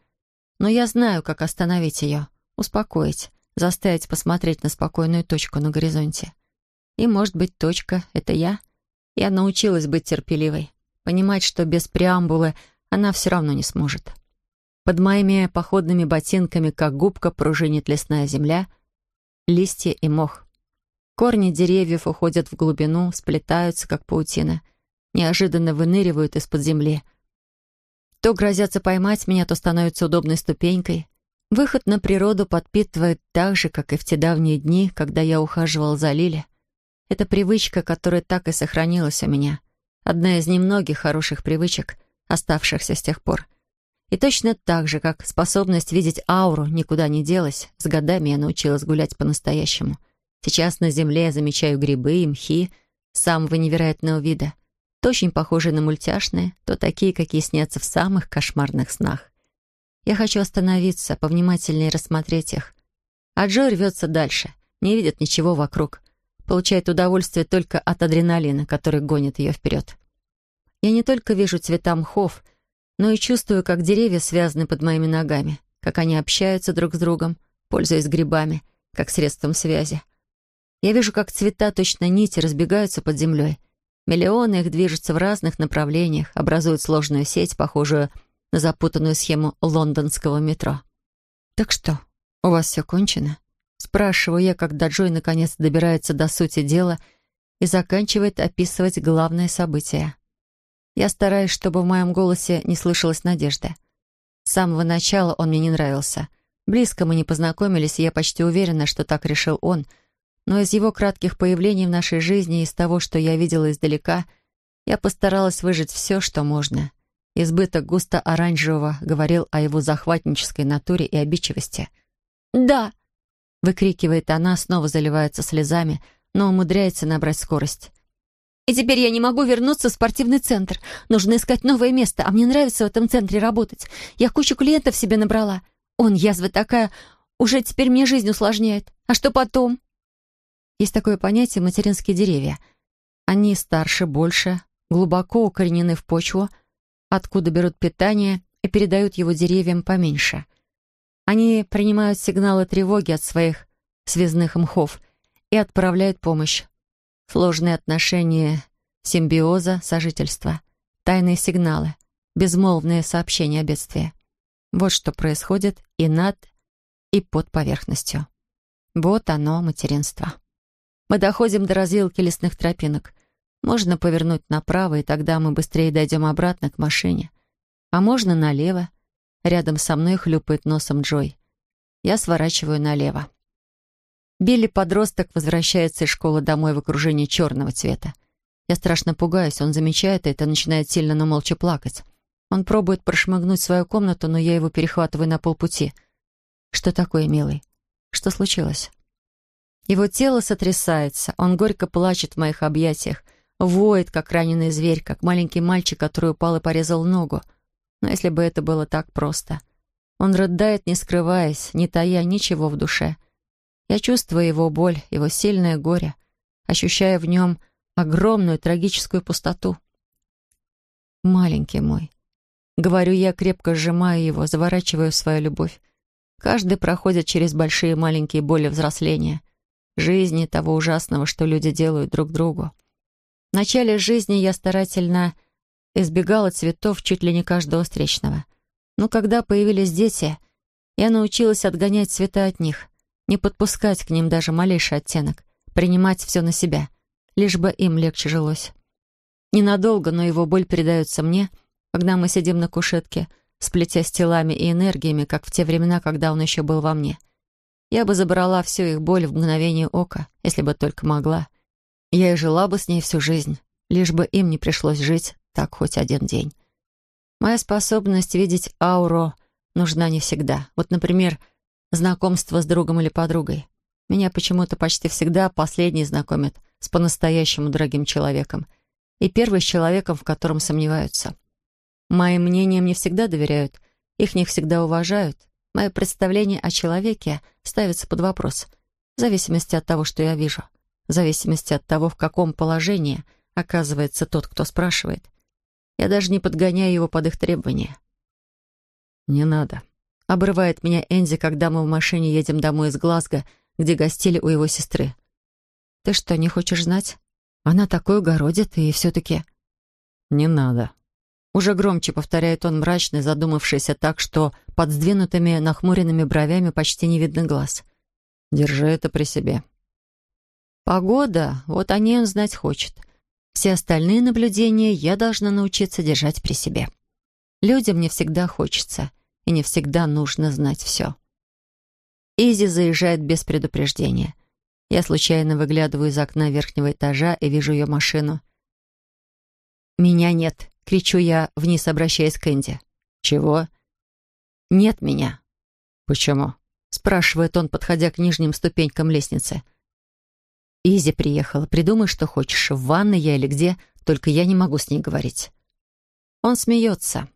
Но я знаю, как остановить ее — успокоить, заставить посмотреть на спокойную точку на горизонте. И, может быть, точка — это я? Я научилась быть терпеливой, понимать, что без преамбулы она все равно не сможет. Под моими походными ботинками, как губка, пружинит лесная земля, листья и мох. Корни деревьев уходят в глубину, сплетаются, как паутина, неожиданно выныривают из-под земли. То грозятся поймать меня, то становятся удобной ступенькой, Выход на природу подпитывает так же, как и в те давние дни, когда я ухаживал за Лили. Это привычка, которая так и сохранилась у меня. Одна из немногих хороших привычек, оставшихся с тех пор. И точно так же, как способность видеть ауру никуда не делась, с годами я научилась гулять по-настоящему. Сейчас на земле я замечаю грибы и мхи самого невероятного вида. То очень похожие на мультяшные, то такие, какие снятся в самых кошмарных снах. Я хочу остановиться, повнимательнее рассмотреть их. А Джо рвется дальше, не видит ничего вокруг. Получает удовольствие только от адреналина, который гонит ее вперед. Я не только вижу цвета мхов, но и чувствую, как деревья связаны под моими ногами, как они общаются друг с другом, пользуясь грибами, как средством связи. Я вижу, как цвета точно нити разбегаются под землей. Миллионы их движутся в разных направлениях, образуют сложную сеть, похожую на запутанную схему лондонского метро. «Так что, у вас все кончено?» Спрашиваю я, когда Джой наконец добирается до сути дела и заканчивает описывать главное событие. Я стараюсь, чтобы в моем голосе не слышалась надежда. С самого начала он мне не нравился. Близко мы не познакомились, и я почти уверена, что так решил он. Но из его кратких появлений в нашей жизни и из того, что я видела издалека, я постаралась выжить все, что можно. Избыток густо-оранжевого говорил о его захватнической натуре и обидчивости. «Да!» — выкрикивает она, снова заливается слезами, но умудряется набрать скорость. «И теперь я не могу вернуться в спортивный центр. Нужно искать новое место, а мне нравится в этом центре работать. Я кучу клиентов себе набрала. Он, язва такая, уже теперь мне жизнь усложняет. А что потом?» Есть такое понятие «материнские деревья». Они старше, больше, глубоко укоренены в почву, откуда берут питание и передают его деревьям поменьше. Они принимают сигналы тревоги от своих связных мхов и отправляют помощь. Сложные отношения симбиоза, сожительства, тайные сигналы, безмолвные сообщения о бедствии. Вот что происходит и над, и под поверхностью. Вот оно, материнство. Мы доходим до развилки лесных тропинок. Можно повернуть направо, и тогда мы быстрее дойдем обратно к машине. А можно налево. Рядом со мной хлюпает носом Джой. Я сворачиваю налево. Билли подросток возвращается из школы домой в окружении черного цвета. Я страшно пугаюсь, он замечает это начинает сильно, но молча плакать. Он пробует прошмыгнуть в свою комнату, но я его перехватываю на полпути. «Что такое, милый? Что случилось?» Его тело сотрясается, он горько плачет в моих объятиях, воет, как раненый зверь, как маленький мальчик, который упал и порезал ногу. Но если бы это было так просто. Он рыдает, не скрываясь, не тая ничего в душе. Я чувствую его боль, его сильное горе, ощущая в нем огромную трагическую пустоту. «Маленький мой», — говорю я, крепко сжимаю его, заворачиваю свою любовь. Каждый проходит через большие и маленькие боли взросления, жизни, того ужасного, что люди делают друг другу. В начале жизни я старательно избегала цветов чуть ли не каждого встречного. Но когда появились дети, я научилась отгонять цвета от них, не подпускать к ним даже малейший оттенок, принимать все на себя, лишь бы им легче жилось. Ненадолго, но его боль передается мне, когда мы сидим на кушетке, сплетясь телами и энергиями, как в те времена, когда он еще был во мне. Я бы забрала всю их боль в мгновение ока, если бы только могла. Я и жила бы с ней всю жизнь, лишь бы им не пришлось жить так хоть один день. Моя способность видеть ауру нужна не всегда. Вот, например, знакомство с другом или подругой. Меня почему-то почти всегда последний знакомят с по-настоящему дорогим человеком и первый с человеком, в котором сомневаются. Моим мнениям не всегда доверяют, их не всегда уважают. Мое представление о человеке ставится под вопрос, в зависимости от того, что я вижу в зависимости от того, в каком положении оказывается тот, кто спрашивает. Я даже не подгоняю его под их требования. «Не надо», — обрывает меня Энди, когда мы в машине едем домой из Глазго, где гостили у его сестры. «Ты что, не хочешь знать? Она такое городит, и все-таки...» «Не надо», уже громче повторяет он мрачно, задумавшийся так, что под сдвинутыми нахмуренными бровями почти не видно глаз. «Держи это при себе. Погода, вот о ней он знать хочет. Все остальные наблюдения я должна научиться держать при себе. Людям не всегда хочется, и не всегда нужно знать все. Изи заезжает без предупреждения. Я случайно выглядываю из окна верхнего этажа и вижу ее машину. «Меня нет!» — кричу я, вниз обращаясь к Энди. «Чего?» «Нет меня». «Почему?» — спрашивает он, подходя к нижним ступенькам лестницы. Изи приехала. Придумай, что хочешь. В ванной я или где, только я не могу с ней говорить. Он смеется.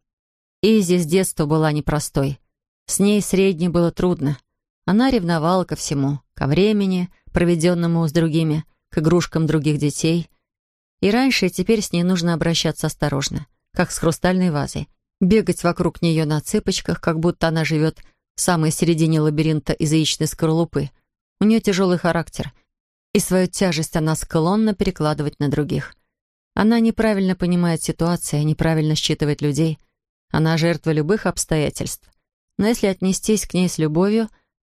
Изи с детства была непростой. С ней средней было трудно. Она ревновала ко всему. Ко времени, проведенному с другими, к игрушкам других детей. И раньше, и теперь с ней нужно обращаться осторожно, как с хрустальной вазой. Бегать вокруг нее на цыпочках, как будто она живет в самой середине лабиринта из яичной скорлупы. У нее тяжелый характер — и свою тяжесть она склонна перекладывать на других. Она неправильно понимает ситуацию, неправильно считывает людей. Она жертва любых обстоятельств. Но если отнестись к ней с любовью,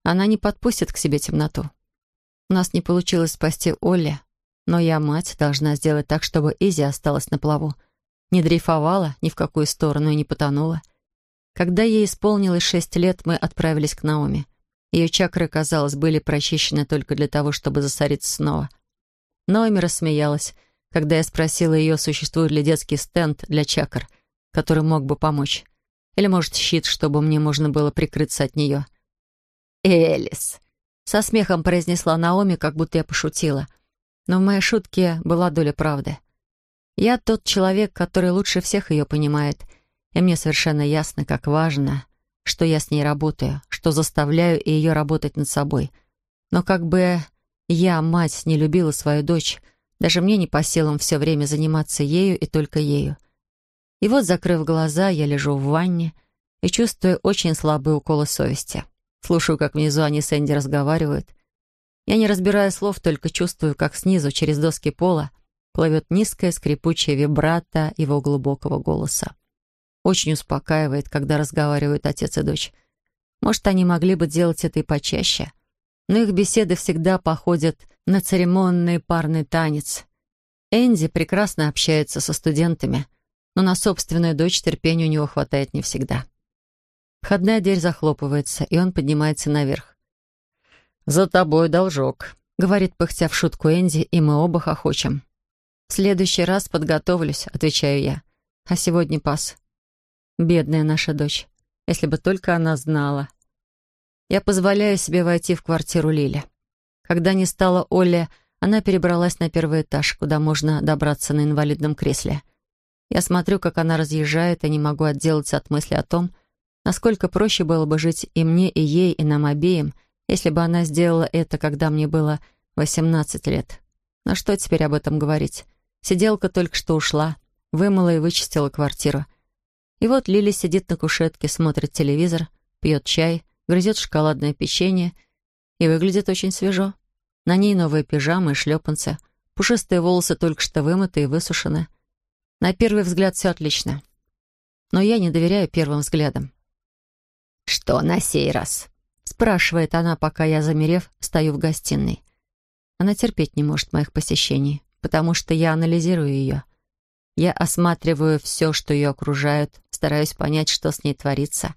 она не подпустит к себе темноту. У нас не получилось спасти Олли, но я, мать, должна сделать так, чтобы Изи осталась на плаву. Не дрейфовала ни в какую сторону и не потонула. Когда ей исполнилось шесть лет, мы отправились к Наоми. Ее чакры, казалось, были прочищены только для того, чтобы засориться снова. Наоми рассмеялась, когда я спросила ее, существует ли детский стенд для чакр, который мог бы помочь. Или, может, щит, чтобы мне можно было прикрыться от нее. «Элис!» — со смехом произнесла Наоми, как будто я пошутила. Но в моей шутке была доля правды. Я тот человек, который лучше всех ее понимает, и мне совершенно ясно, как важно, что я с ней работаю, что заставляю ее работать над собой. Но как бы я, мать, не любила свою дочь, даже мне не по силам все время заниматься ею и только ею. И вот, закрыв глаза, я лежу в ванне и чувствую очень слабые уколы совести. Слушаю, как внизу они с Энди разговаривают. Я не разбираю слов, только чувствую, как снизу, через доски пола, плывет низкая скрипучая вибрато его глубокого голоса. Очень успокаивает, когда разговаривают отец и дочь. Может, они могли бы делать это и почаще, но их беседы всегда походят на церемонный парный танец. Энди прекрасно общается со студентами, но на собственную дочь терпения у него хватает не всегда. Входная дверь захлопывается, и он поднимается наверх. «За тобой должок», — говорит пыхтя в шутку Энди, и мы оба хохочем. «В следующий раз подготовлюсь», — отвечаю я. «А сегодня пас». Бедная наша дочь. Если бы только она знала. Я позволяю себе войти в квартиру Лили. Когда не стала Олли, она перебралась на первый этаж, куда можно добраться на инвалидном кресле. Я смотрю, как она разъезжает, и не могу отделаться от мысли о том, насколько проще было бы жить и мне, и ей, и нам обеим, если бы она сделала это, когда мне было 18 лет. Но что теперь об этом говорить? Сиделка только что ушла, вымыла и вычистила квартиру. И вот Лили сидит на кушетке, смотрит телевизор, пьет чай, грызет шоколадное печенье и выглядит очень свежо. На ней новые пижамы и шлепанцы, пушистые волосы только что вымыты и высушены. На первый взгляд все отлично. Но я не доверяю первым взглядам. «Что на сей раз?» — спрашивает она, пока я, замерев, стою в гостиной. Она терпеть не может моих посещений потому что я анализирую ее. Я осматриваю все, что ее окружает, стараюсь понять, что с ней творится.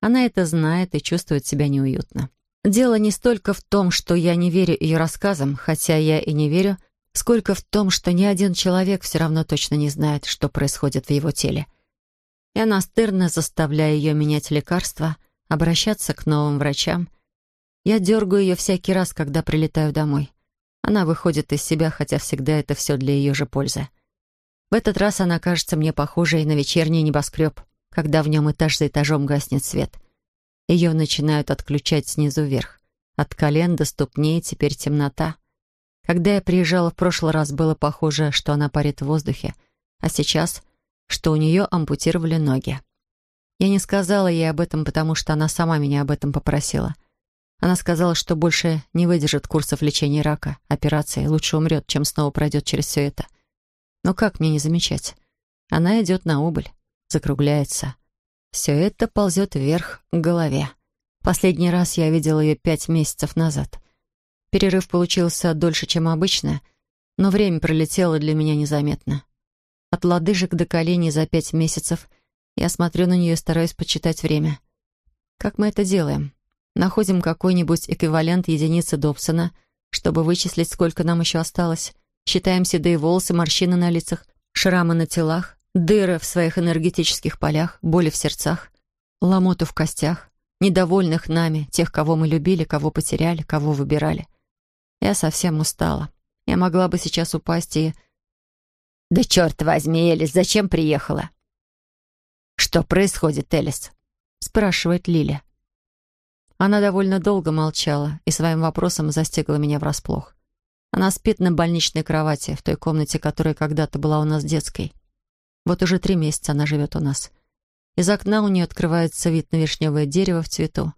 Она это знает и чувствует себя неуютно. Дело не столько в том, что я не верю ее рассказам, хотя я и не верю, сколько в том, что ни один человек все равно точно не знает, что происходит в его теле. Я настырно заставляю ее менять лекарства, обращаться к новым врачам. Я дергаю ее всякий раз, когда прилетаю домой. Она выходит из себя, хотя всегда это все для ее же пользы. В этот раз она кажется мне похожей на вечерний небоскреб, когда в нем этаж за этажом гаснет свет. Ее начинают отключать снизу вверх. От колен до ступней теперь темнота. Когда я приезжала в прошлый раз, было похоже, что она парит в воздухе, а сейчас, что у нее ампутировали ноги. Я не сказала ей об этом, потому что она сама меня об этом попросила. Она сказала, что больше не выдержит курсов лечения рака, операции, лучше умрет, чем снова пройдет через все это. Но как мне не замечать? Она идет на убыль, закругляется. Все это ползет вверх к голове. Последний раз я видела ее пять месяцев назад. Перерыв получился дольше, чем обычно, но время пролетело для меня незаметно. От лодыжек до коленей за пять месяцев я смотрю на нее и стараюсь почитать время. Как мы это делаем? Находим какой-нибудь эквивалент единицы Добсона, чтобы вычислить, сколько нам еще осталось. Считаем седые волосы, морщины на лицах, шрамы на телах, дыры в своих энергетических полях, боли в сердцах, ломоту в костях, недовольных нами, тех, кого мы любили, кого потеряли, кого выбирали. Я совсем устала. Я могла бы сейчас упасть и... «Да черт возьми, Элис, зачем приехала?» «Что происходит, Элис?» — спрашивает Лиля. Она довольно долго молчала и своим вопросом застегла меня врасплох. Она спит на больничной кровати, в той комнате, которая когда-то была у нас детской. Вот уже три месяца она живет у нас. Из окна у нее открывается вид на вишневое дерево в цвету.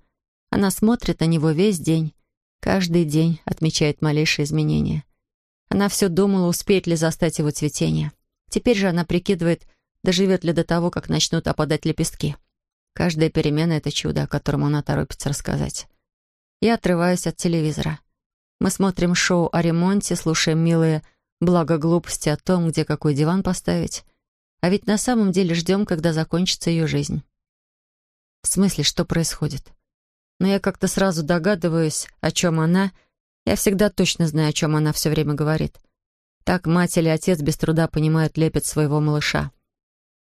Она смотрит на него весь день. Каждый день отмечает малейшие изменения. Она все думала, успеет ли застать его цветение. Теперь же она прикидывает, доживет ли до того, как начнут опадать лепестки. Каждая перемена — это чудо, о котором она торопится рассказать. Я отрываюсь от телевизора. Мы смотрим шоу о ремонте, слушаем милые благо глупости о том, где какой диван поставить. А ведь на самом деле ждем, когда закончится ее жизнь. В смысле, что происходит? Но я как-то сразу догадываюсь, о чем она. Я всегда точно знаю, о чем она все время говорит. Так мать или отец без труда понимают лепет своего малыша.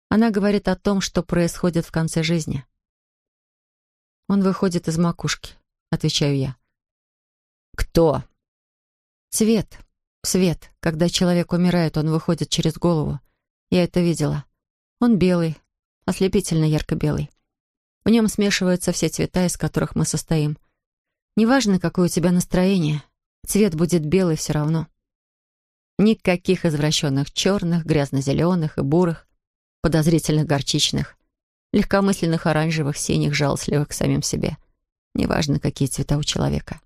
Она говорит о том, что происходит в конце жизни. «Он выходит из макушки», — отвечаю я. «Кто?» «Цвет. Свет. Когда человек умирает, он выходит через голову. Я это видела. Он белый, ослепительно ярко-белый. В нем смешиваются все цвета, из которых мы состоим. Неважно, какое у тебя настроение, цвет будет белый все равно. Никаких извращенных черных, грязно-зеленых и бурых, подозрительных горчичных, легкомысленных оранжевых, синих, жалостливых к самим себе. Неважно, какие цвета у человека.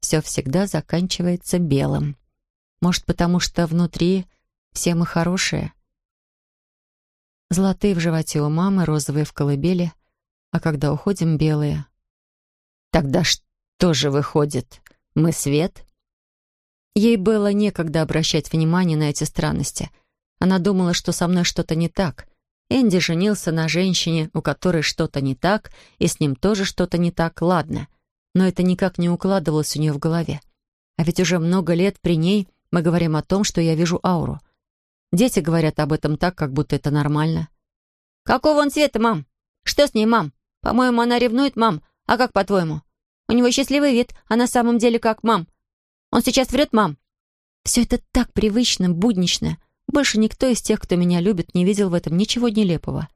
Все всегда заканчивается белым. Может, потому что внутри все мы хорошие? Золотые в животе у мамы, розовые в колыбели, а когда уходим, белые. Тогда что же выходит? Мы свет? Ей было некогда обращать внимание на эти странности. Она думала, что со мной что-то не так. Энди женился на женщине, у которой что-то не так, и с ним тоже что-то не так, ладно. Но это никак не укладывалось у нее в голове. А ведь уже много лет при ней мы говорим о том, что я вижу ауру. Дети говорят об этом так, как будто это нормально. «Какого он цвета, мам? Что с ней, мам? По-моему, она ревнует, мам. А как по-твоему? У него счастливый вид, а на самом деле как, мам? Он сейчас врет, мам?» Все это так привычно, буднично. Больше никто из тех, кто меня любит, не видел в этом ничего нелепого.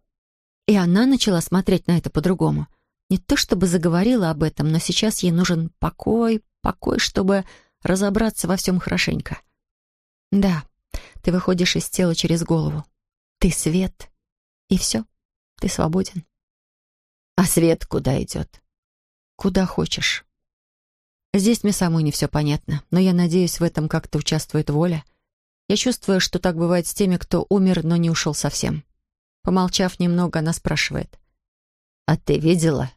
И она начала смотреть на это по-другому. Не то чтобы заговорила об этом, но сейчас ей нужен покой, покой, чтобы разобраться во всем хорошенько. Да, ты выходишь из тела через голову. Ты свет. И все, ты свободен. А свет куда идет? Куда хочешь. Здесь мне самой не все понятно, но я надеюсь, в этом как-то участвует воля. Я чувствую, что так бывает с теми, кто умер, но не ушел совсем. Помолчав немного, она спрашивает. «А ты видела,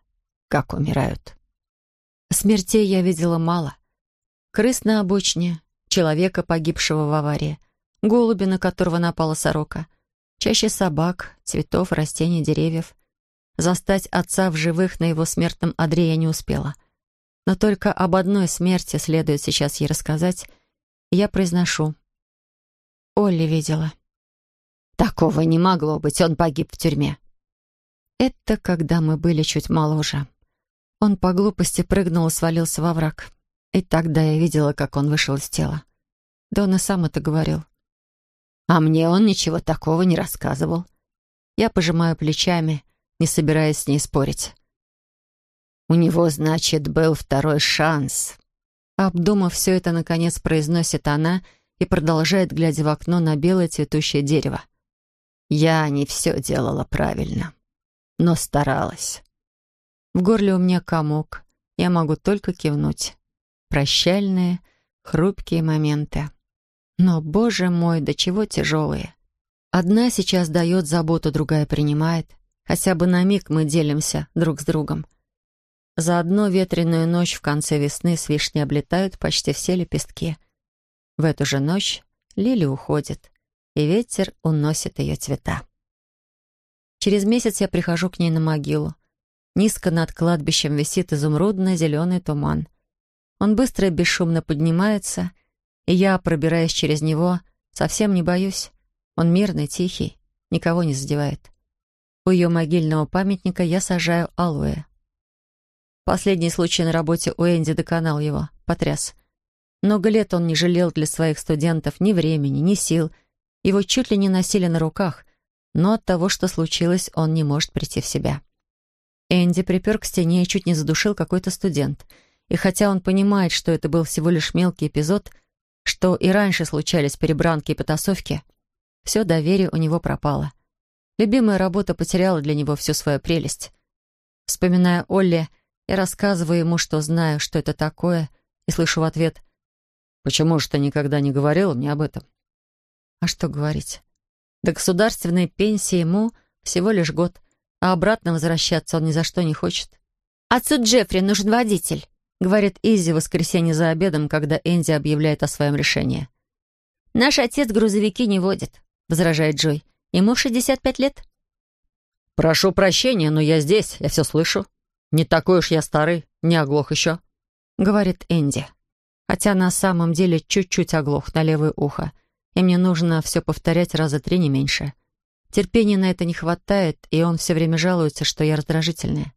как умирают?» Смертей я видела мало. Крыс на обочине, человека, погибшего в аварии, голуби, на которого напала сорока, чаще собак, цветов, растений, деревьев. Застать отца в живых на его смертном одре я не успела. Но только об одной смерти следует сейчас ей рассказать, я произношу. Олли видела. Такого не могло быть, он погиб в тюрьме. Это когда мы были чуть моложе. Он по глупости прыгнул и свалился во враг. И тогда я видела, как он вышел из тела. Да он и сам это говорил. А мне он ничего такого не рассказывал. Я пожимаю плечами, не собираясь с ней спорить. У него, значит, был второй шанс. Обдумав все это, наконец произносит она и продолжает, глядя в окно на белое цветущее дерево. Я не все делала правильно, но старалась. В горле у меня комок. Я могу только кивнуть. Прощальные, хрупкие моменты. Но, боже мой, до чего тяжелые. Одна сейчас дает заботу, другая принимает. Хотя бы на миг мы делимся друг с другом. За одну ветреную ночь в конце весны с вишни облетают почти все лепестки. В эту же ночь Лили уходит, и ветер уносит ее цвета. Через месяц я прихожу к ней на могилу. Низко над кладбищем висит изумрудно-зеленый туман. Он быстро и бесшумно поднимается, и я, пробираясь через него, совсем не боюсь. Он мирный, тихий, никого не задевает. У ее могильного памятника я сажаю алоэ. Последний случай на работе у Энди доконал его, потряс. Много лет он не жалел для своих студентов ни времени, ни сил. Его чуть ли не носили на руках, но от того, что случилось, он не может прийти в себя. Энди припер к стене и чуть не задушил какой-то студент — и хотя он понимает, что это был всего лишь мелкий эпизод, что и раньше случались перебранки и потасовки, все доверие у него пропало. Любимая работа потеряла для него всю свою прелесть. Вспоминая Олли, я рассказываю ему, что знаю, что это такое, и слышу в ответ «Почему же ты никогда не говорила мне об этом?» А что говорить? До государственной пенсии ему всего лишь год, а обратно возвращаться он ни за что не хочет. «Отцу Джеффри нужен водитель», — говорит Изи в воскресенье за обедом, когда Энди объявляет о своем решении. «Наш отец грузовики не водит», — возражает Джой. «Ему 65 лет». «Прошу прощения, но я здесь, я все слышу. Не такой уж я старый, не оглох еще», — говорит Энди. Хотя на самом деле чуть-чуть оглох на левое ухо, и мне нужно все повторять раза три, не меньше. Терпения на это не хватает, и он все время жалуется, что я раздражительная.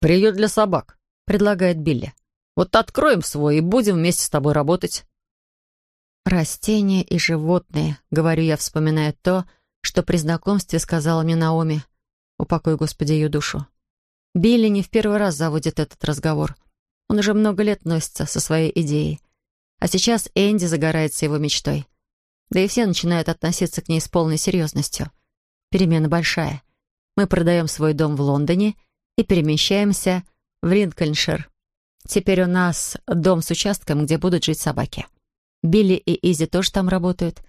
«Приют для собак», — предлагает Билли. «Вот откроем свой и будем вместе с тобой работать». «Растения и животные», — говорю я, вспоминая то, что при знакомстве сказала мне Наоми. Упокой, Господи, ее душу. Билли не в первый раз заводит этот разговор. Он уже много лет носится со своей идеей. А сейчас Энди загорается его мечтой. Да и все начинают относиться к ней с полной серьезностью. Перемена большая. Мы продаем свой дом в Лондоне и перемещаемся в Линкольншир. Теперь у нас дом с участком, где будут жить собаки. Билли и Изи тоже там работают.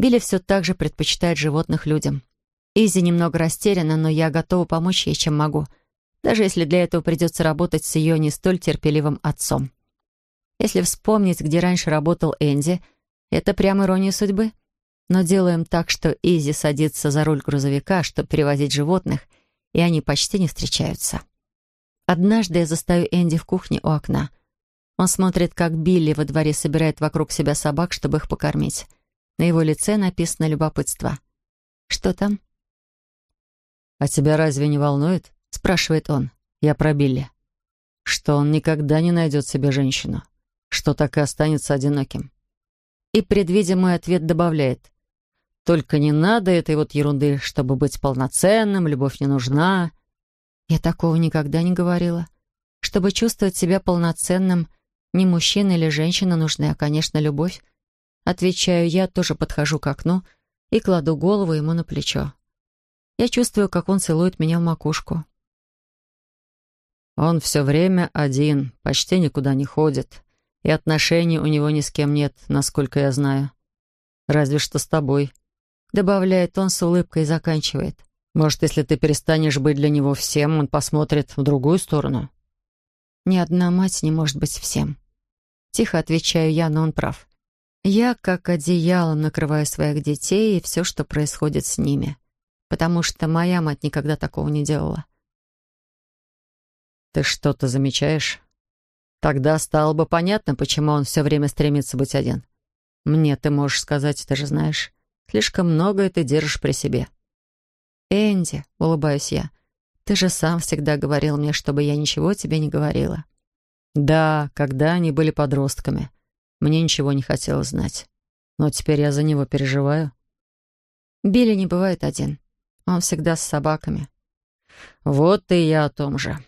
Билли все так же предпочитает животных людям. Изи немного растеряна, но я готова помочь ей, чем могу, даже если для этого придется работать с ее не столь терпеливым отцом. Если вспомнить, где раньше работал Энди, это прямо ирония судьбы но делаем так, что Изи садится за руль грузовика, чтобы перевозить животных, и они почти не встречаются. Однажды я застаю Энди в кухне у окна. Он смотрит, как Билли во дворе собирает вокруг себя собак, чтобы их покормить. На его лице написано любопытство. «Что там?» «А тебя разве не волнует?» — спрашивает он. «Я про Билли. Что он никогда не найдет себе женщину. Что так и останется одиноким». И, предвидя мой ответ, добавляет. Только не надо этой вот ерунды, чтобы быть полноценным, любовь не нужна. Я такого никогда не говорила. Чтобы чувствовать себя полноценным, не мужчина или женщина нужны, а, конечно, любовь. Отвечаю я, тоже подхожу к окну и кладу голову ему на плечо. Я чувствую, как он целует меня в макушку. Он все время один, почти никуда не ходит, и отношений у него ни с кем нет, насколько я знаю. Разве что с тобой. Добавляет он с улыбкой и заканчивает. Может, если ты перестанешь быть для него всем, он посмотрит в другую сторону? Ни одна мать не может быть всем. Тихо отвечаю я, но он прав. Я как одеялом накрываю своих детей и все, что происходит с ними. Потому что моя мать никогда такого не делала. Ты что-то замечаешь? Тогда стало бы понятно, почему он все время стремится быть один. Мне ты можешь сказать, ты же знаешь. Слишком многое ты держишь при себе». «Энди», — улыбаюсь я, — «ты же сам всегда говорил мне, чтобы я ничего тебе не говорила». «Да, когда они были подростками. Мне ничего не хотелось знать. Но теперь я за него переживаю». Билли не бывает один. Он всегда с собаками. «Вот и я о том же».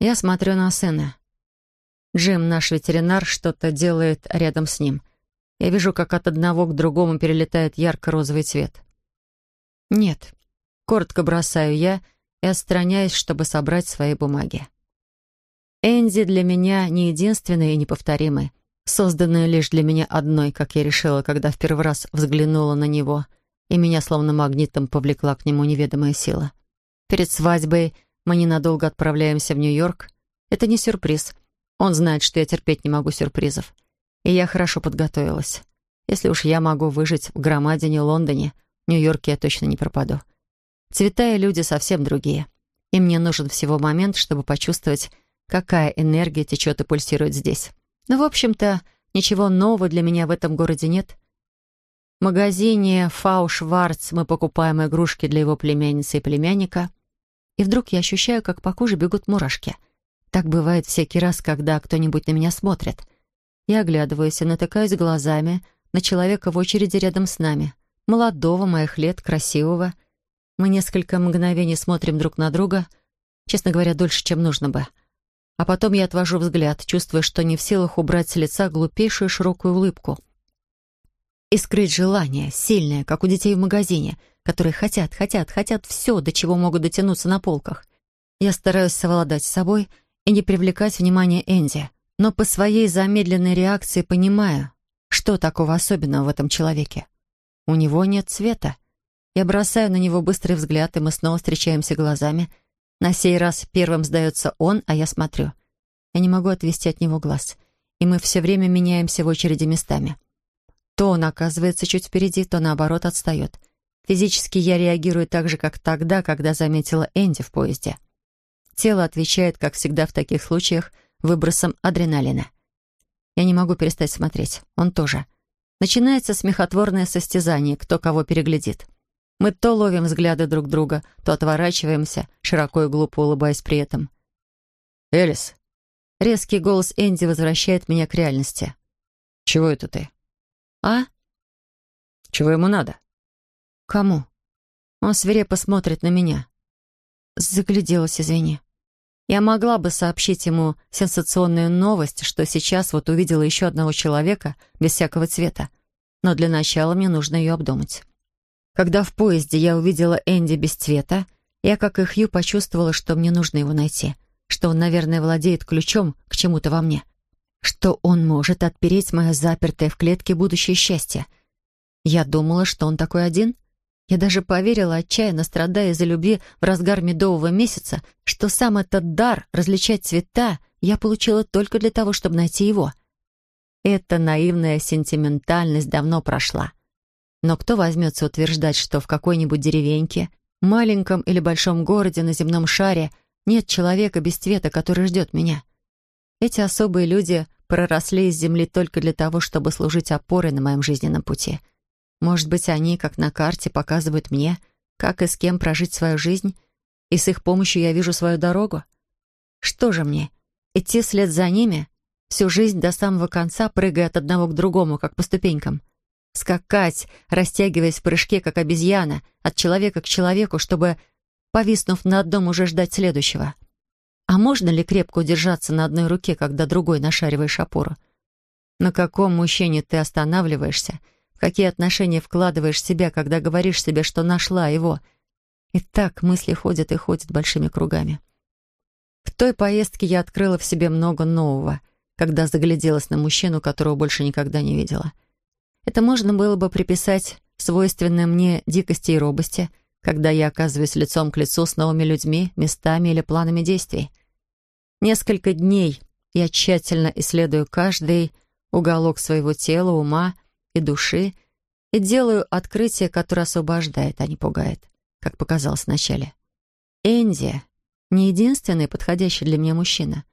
Я смотрю на сына. Джим, наш ветеринар, что-то делает рядом с ним — я вижу, как от одного к другому перелетает ярко-розовый цвет. «Нет», — коротко бросаю я и отстраняюсь, чтобы собрать свои бумаги. Энди для меня не единственный и неповторимый, созданный лишь для меня одной, как я решила, когда в первый раз взглянула на него, и меня словно магнитом повлекла к нему неведомая сила. Перед свадьбой мы ненадолго отправляемся в Нью-Йорк. Это не сюрприз. Он знает, что я терпеть не могу сюрпризов. И я хорошо подготовилась. Если уж я могу выжить в громадине Лондоне, в Нью-Йорке я точно не пропаду. Цвета и люди совсем другие. И мне нужен всего момент, чтобы почувствовать, какая энергия течет и пульсирует здесь. Но, в общем-то, ничего нового для меня в этом городе нет. В магазине «Фау Шварц» мы покупаем игрушки для его племянницы и племянника. И вдруг я ощущаю, как по коже бегут мурашки. Так бывает всякий раз, когда кто-нибудь на меня смотрит — я оглядываюсь и натыкаюсь глазами на человека в очереди рядом с нами. Молодого, моих лет, красивого. Мы несколько мгновений смотрим друг на друга, честно говоря, дольше, чем нужно бы. А потом я отвожу взгляд, чувствуя, что не в силах убрать с лица глупейшую широкую улыбку. И скрыть желание, сильное, как у детей в магазине, которые хотят, хотят, хотят все, до чего могут дотянуться на полках. Я стараюсь совладать с собой и не привлекать внимание Энди но по своей замедленной реакции понимаю, что такого особенного в этом человеке. У него нет цвета, Я бросаю на него быстрый взгляд, и мы снова встречаемся глазами. На сей раз первым сдается он, а я смотрю. Я не могу отвести от него глаз. И мы все время меняемся в очереди местами. То он оказывается чуть впереди, то наоборот отстает. Физически я реагирую так же, как тогда, когда заметила Энди в поезде. Тело отвечает, как всегда в таких случаях, выбросом адреналина. Я не могу перестать смотреть. Он тоже. Начинается смехотворное состязание, кто кого переглядит. Мы то ловим взгляды друг друга, то отворачиваемся, широко и глупо улыбаясь при этом. «Элис!» Резкий голос Энди возвращает меня к реальности. «Чего это ты?» «А?» «Чего ему надо?» «Кому?» Он свирепо смотрит на меня. Загляделась, извини. Я могла бы сообщить ему сенсационную новость, что сейчас вот увидела еще одного человека без всякого цвета. Но для начала мне нужно ее обдумать. Когда в поезде я увидела Энди без цвета, я, как и Хью, почувствовала, что мне нужно его найти, что он, наверное, владеет ключом к чему-то во мне, что он может отпереть мое запертое в клетке будущее счастье. Я думала, что он такой один. Я даже поверила, отчаянно страдая из-за любви в разгар медового месяца, что сам этот дар различать цвета я получила только для того, чтобы найти его. Эта наивная сентиментальность давно прошла — но кто возьмется утверждать, что в какой-нибудь деревеньке, маленьком или большом городе на земном шаре нет человека без цвета, который ждет меня? Эти особые люди проросли из земли только для того, чтобы служить опорой на моем жизненном пути. Может быть, они, как на карте, показывают мне, как и с кем прожить свою жизнь, и с их помощью я вижу свою дорогу? Что же мне, идти вслед за ними, всю жизнь до самого конца, прыгая от одного к другому, как по ступенькам — скакать, растягиваясь в прыжке, как обезьяна, от человека к человеку, чтобы, повиснув на одном, уже ждать следующего. А можно ли крепко удержаться на одной руке, когда другой нашариваешь опору? На каком мужчине ты останавливаешься? В какие отношения вкладываешь себя, когда говоришь себе, что нашла его? И так мысли ходят и ходят большими кругами. В той поездке я открыла в себе много нового, когда загляделась на мужчину, которого больше никогда не видела — это можно было бы приписать свойственной мне дикости и робости, когда я оказываюсь лицом к лицу с новыми людьми, местами или планами действий. Несколько дней я тщательно исследую каждый уголок своего тела, ума и души и делаю открытие, которое освобождает, а не пугает, как показалось вначале. Энди — не единственный подходящий для меня мужчина,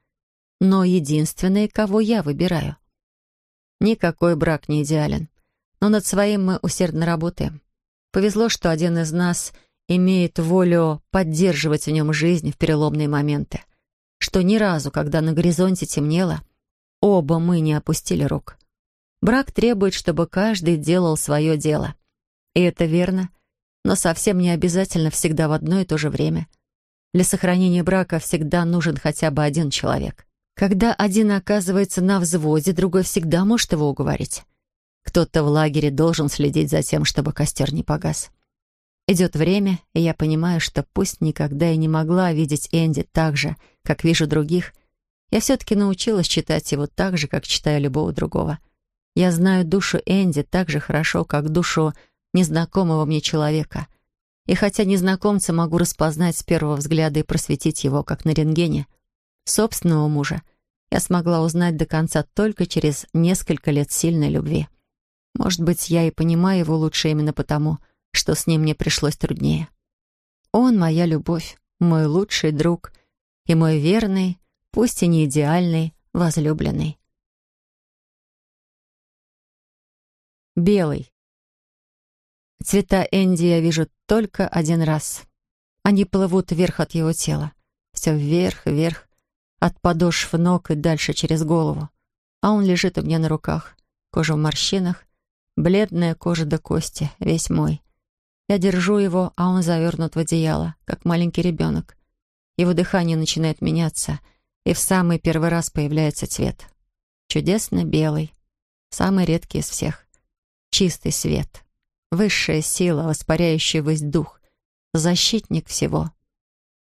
но единственный, кого я выбираю. Никакой брак не идеален но над своим мы усердно работаем. Повезло, что один из нас имеет волю поддерживать в нем жизнь в переломные моменты, что ни разу, когда на горизонте темнело, оба мы не опустили рук. Брак требует, чтобы каждый делал свое дело. И это верно, но совсем не обязательно всегда в одно и то же время. Для сохранения брака всегда нужен хотя бы один человек. Когда один оказывается на взводе, другой всегда может его уговорить. Кто-то в лагере должен следить за тем, чтобы костер не погас. Идет время, и я понимаю, что пусть никогда и не могла видеть Энди так же, как вижу других, я все-таки научилась читать его так же, как читаю любого другого. Я знаю душу Энди так же хорошо, как душу незнакомого мне человека. И хотя незнакомца могу распознать с первого взгляда и просветить его, как на рентгене, собственного мужа я смогла узнать до конца только через несколько лет сильной любви. Может быть, я и понимаю его лучше именно потому, что с ним мне пришлось труднее. Он моя любовь, мой лучший друг и мой верный, пусть и не идеальный, возлюбленный. Белый. Цвета Энди я вижу только один раз. Они плывут вверх от его тела. Все вверх, вверх, от подошв ног и дальше через голову. А он лежит у меня на руках, кожа в морщинах, Бледная кожа до кости, весь мой. Я держу его, а он завернут в одеяло, как маленький ребенок. Его дыхание начинает меняться, и в самый первый раз появляется цвет. Чудесно белый, самый редкий из всех. Чистый свет, высшая сила, воспаряющая весь дух, защитник всего.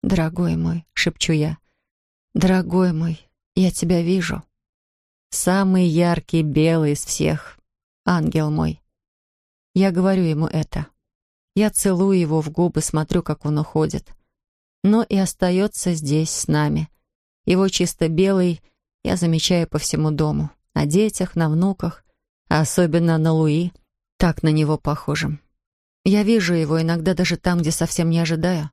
«Дорогой мой», — шепчу я, — «дорогой мой, я тебя вижу». Самый яркий белый из всех, ангел мой. Я говорю ему это. Я целую его в губы, смотрю, как он уходит. Но и остается здесь с нами. Его чисто белый я замечаю по всему дому. На детях, на внуках, а особенно на Луи, так на него похожим. Я вижу его иногда даже там, где совсем не ожидаю.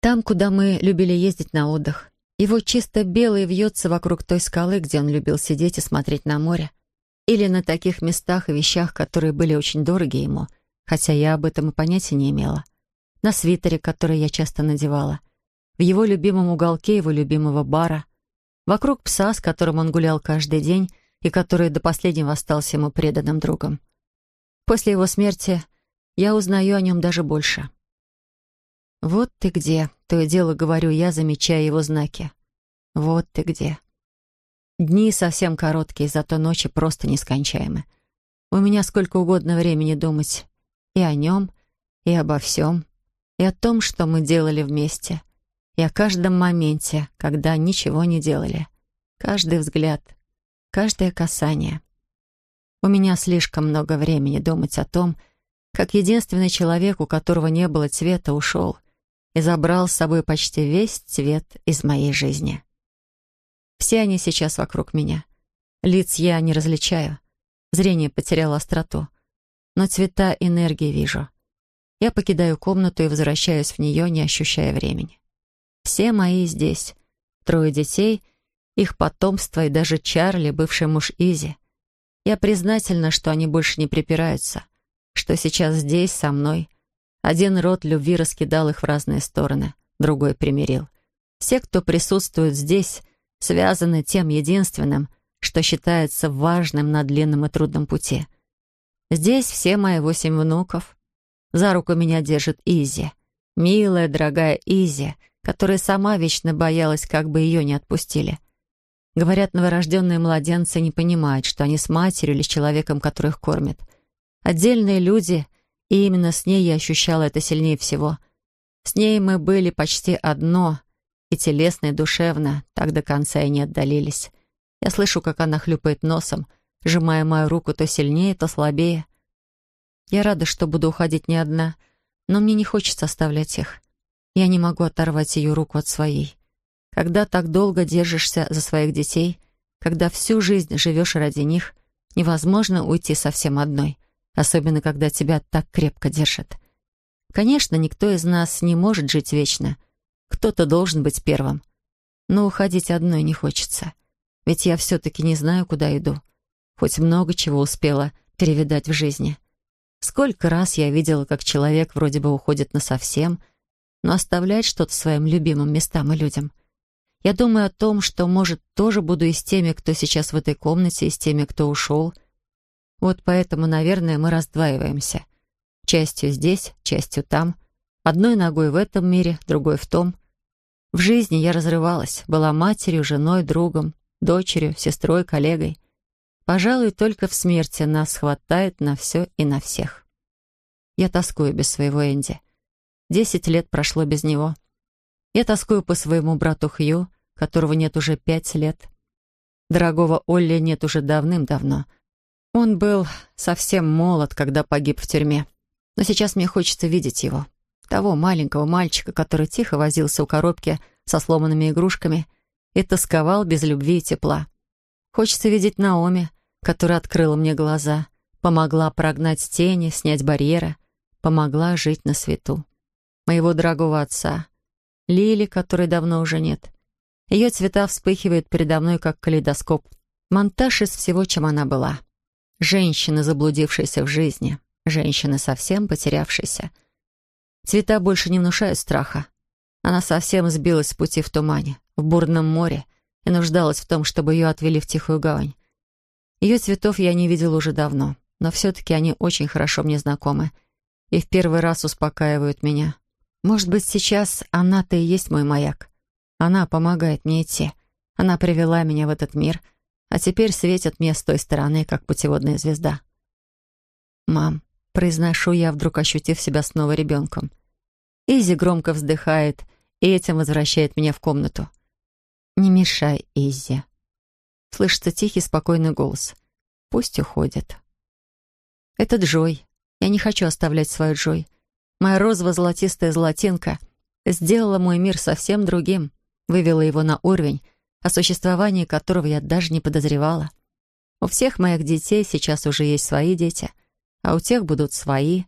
Там, куда мы любили ездить на отдых. Его чисто белый вьется вокруг той скалы, где он любил сидеть и смотреть на море. Или на таких местах и вещах, которые были очень дороги ему, хотя я об этом и понятия не имела. На свитере, который я часто надевала. В его любимом уголке его любимого бара. Вокруг пса, с которым он гулял каждый день и который до последнего остался ему преданным другом. После его смерти я узнаю о нем даже больше. «Вот ты где», — то и дело говорю я, замечая его знаки. «Вот ты где». Дни совсем короткие, зато ночи просто нескончаемы. У меня сколько угодно времени думать и о нем, и обо всем, и о том, что мы делали вместе, и о каждом моменте, когда ничего не делали. Каждый взгляд, каждое касание. У меня слишком много времени думать о том, как единственный человек, у которого не было цвета, ушел, и забрал с собой почти весь цвет из моей жизни. Все они сейчас вокруг меня. Лиц я не различаю. Зрение потеряло остроту. Но цвета энергии вижу. Я покидаю комнату и возвращаюсь в нее, не ощущая времени. Все мои здесь. Трое детей, их потомство и даже Чарли, бывший муж Изи. Я признательна, что они больше не припираются, что сейчас здесь, со мной, один род любви раскидал их в разные стороны, другой примирил. Все, кто присутствует здесь, связаны тем единственным, что считается важным на длинном и трудном пути. Здесь все мои восемь внуков. За руку меня держит Изи. Милая, дорогая Изи, которая сама вечно боялась, как бы ее не отпустили. Говорят, новорожденные младенцы не понимают, что они с матерью или с человеком, который их кормит. Отдельные люди и именно с ней я ощущала это сильнее всего. С ней мы были почти одно, и телесно, и душевно, так до конца и не отдалились. Я слышу, как она хлюпает носом, сжимая мою руку то сильнее, то слабее. Я рада, что буду уходить не одна, но мне не хочется оставлять их. Я не могу оторвать ее руку от своей. Когда так долго держишься за своих детей, когда всю жизнь живешь ради них, невозможно уйти совсем одной особенно когда тебя так крепко держат. Конечно, никто из нас не может жить вечно. Кто-то должен быть первым. Но уходить одной не хочется. Ведь я все-таки не знаю, куда иду. Хоть много чего успела перевидать в жизни. Сколько раз я видела, как человек вроде бы уходит насовсем, но оставляет что-то своим любимым местам и людям. Я думаю о том, что, может, тоже буду и с теми, кто сейчас в этой комнате, и с теми, кто ушел — вот поэтому, наверное, мы раздваиваемся. Частью здесь, частью там. Одной ногой в этом мире, другой в том. В жизни я разрывалась. Была матерью, женой, другом, дочерью, сестрой, коллегой. Пожалуй, только в смерти нас хватает на все и на всех. Я тоскую без своего Энди. Десять лет прошло без него. Я тоскую по своему брату Хью, которого нет уже пять лет. Дорогого Олли нет уже давным-давно — он был совсем молод, когда погиб в тюрьме. Но сейчас мне хочется видеть его. Того маленького мальчика, который тихо возился у коробки со сломанными игрушками и тосковал без любви и тепла. Хочется видеть Наоми, которая открыла мне глаза, помогла прогнать тени, снять барьеры, помогла жить на свету. Моего дорогого отца, Лили, которой давно уже нет. Ее цвета вспыхивают передо мной, как калейдоскоп. Монтаж из всего, чем она была. Женщина, заблудившаяся в жизни. Женщина, совсем потерявшаяся. Цвета больше не внушают страха. Она совсем сбилась с пути в тумане, в бурном море, и нуждалась в том, чтобы ее отвели в тихую гавань. Ее цветов я не видел уже давно, но все-таки они очень хорошо мне знакомы и в первый раз успокаивают меня. Может быть, сейчас она-то и есть мой маяк. Она помогает мне идти. Она привела меня в этот мир — а теперь светит мне с той стороны, как путеводная звезда. «Мам», — произношу я, вдруг ощутив себя снова ребенком. Изи громко вздыхает и этим возвращает меня в комнату. «Не мешай, Изи». Слышится тихий, спокойный голос. «Пусть уходит». «Это Джой. Я не хочу оставлять свою Джой. Моя розово-золотистая золотинка сделала мой мир совсем другим, вывела его на уровень, о существовании которого я даже не подозревала. У всех моих детей сейчас уже есть свои дети, а у тех будут свои.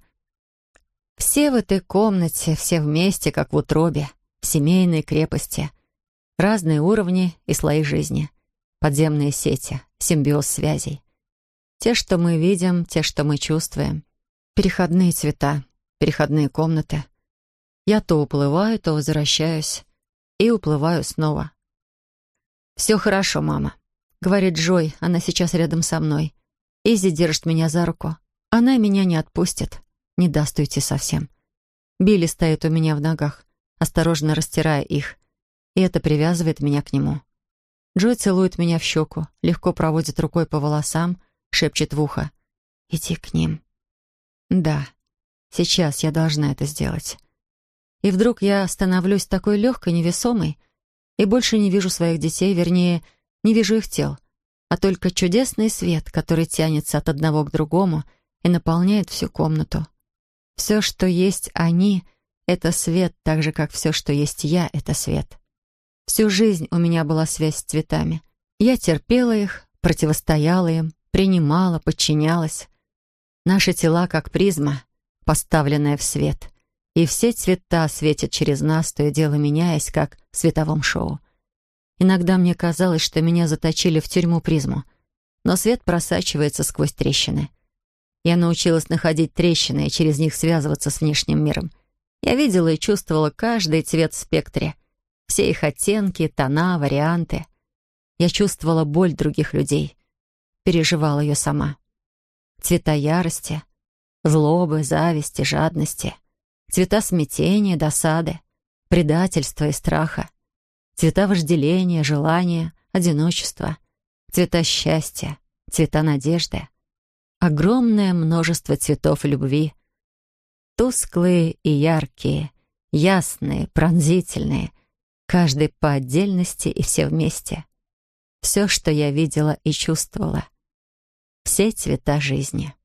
Все в этой комнате, все вместе, как в утробе, в семейной крепости. Разные уровни и слои жизни. Подземные сети, симбиоз связей. Те, что мы видим, те, что мы чувствуем. Переходные цвета, переходные комнаты. Я то уплываю, то возвращаюсь. И уплываю снова. «Все хорошо, мама», — говорит Джой, она сейчас рядом со мной. Изи держит меня за руку. Она меня не отпустит, не даст уйти совсем. Билли стоит у меня в ногах, осторожно растирая их, и это привязывает меня к нему. Джой целует меня в щеку, легко проводит рукой по волосам, шепчет в ухо. «Иди к ним». «Да, сейчас я должна это сделать». И вдруг я становлюсь такой легкой, невесомой, и больше не вижу своих детей, вернее, не вижу их тел, а только чудесный свет, который тянется от одного к другому и наполняет всю комнату. Все, что есть они, — это свет, так же, как все, что есть я, — это свет. Всю жизнь у меня была связь с цветами. Я терпела их, противостояла им, принимала, подчинялась. Наши тела как призма, поставленная в свет — и все цвета светят через нас, то и дело меняясь, как в световом шоу. Иногда мне казалось, что меня заточили в тюрьму-призму, но свет просачивается сквозь трещины. Я научилась находить трещины и через них связываться с внешним миром. Я видела и чувствовала каждый цвет в спектре, все их оттенки, тона, варианты. Я чувствовала боль других людей, переживала ее сама. Цвета ярости, злобы, зависти, жадности — цвета смятения, досады, предательства и страха, цвета вожделения, желания, одиночества, цвета счастья, цвета надежды. Огромное множество цветов любви. Тусклые и яркие, ясные, пронзительные, каждый по отдельности и все вместе. Все, что я видела и чувствовала. Все цвета жизни.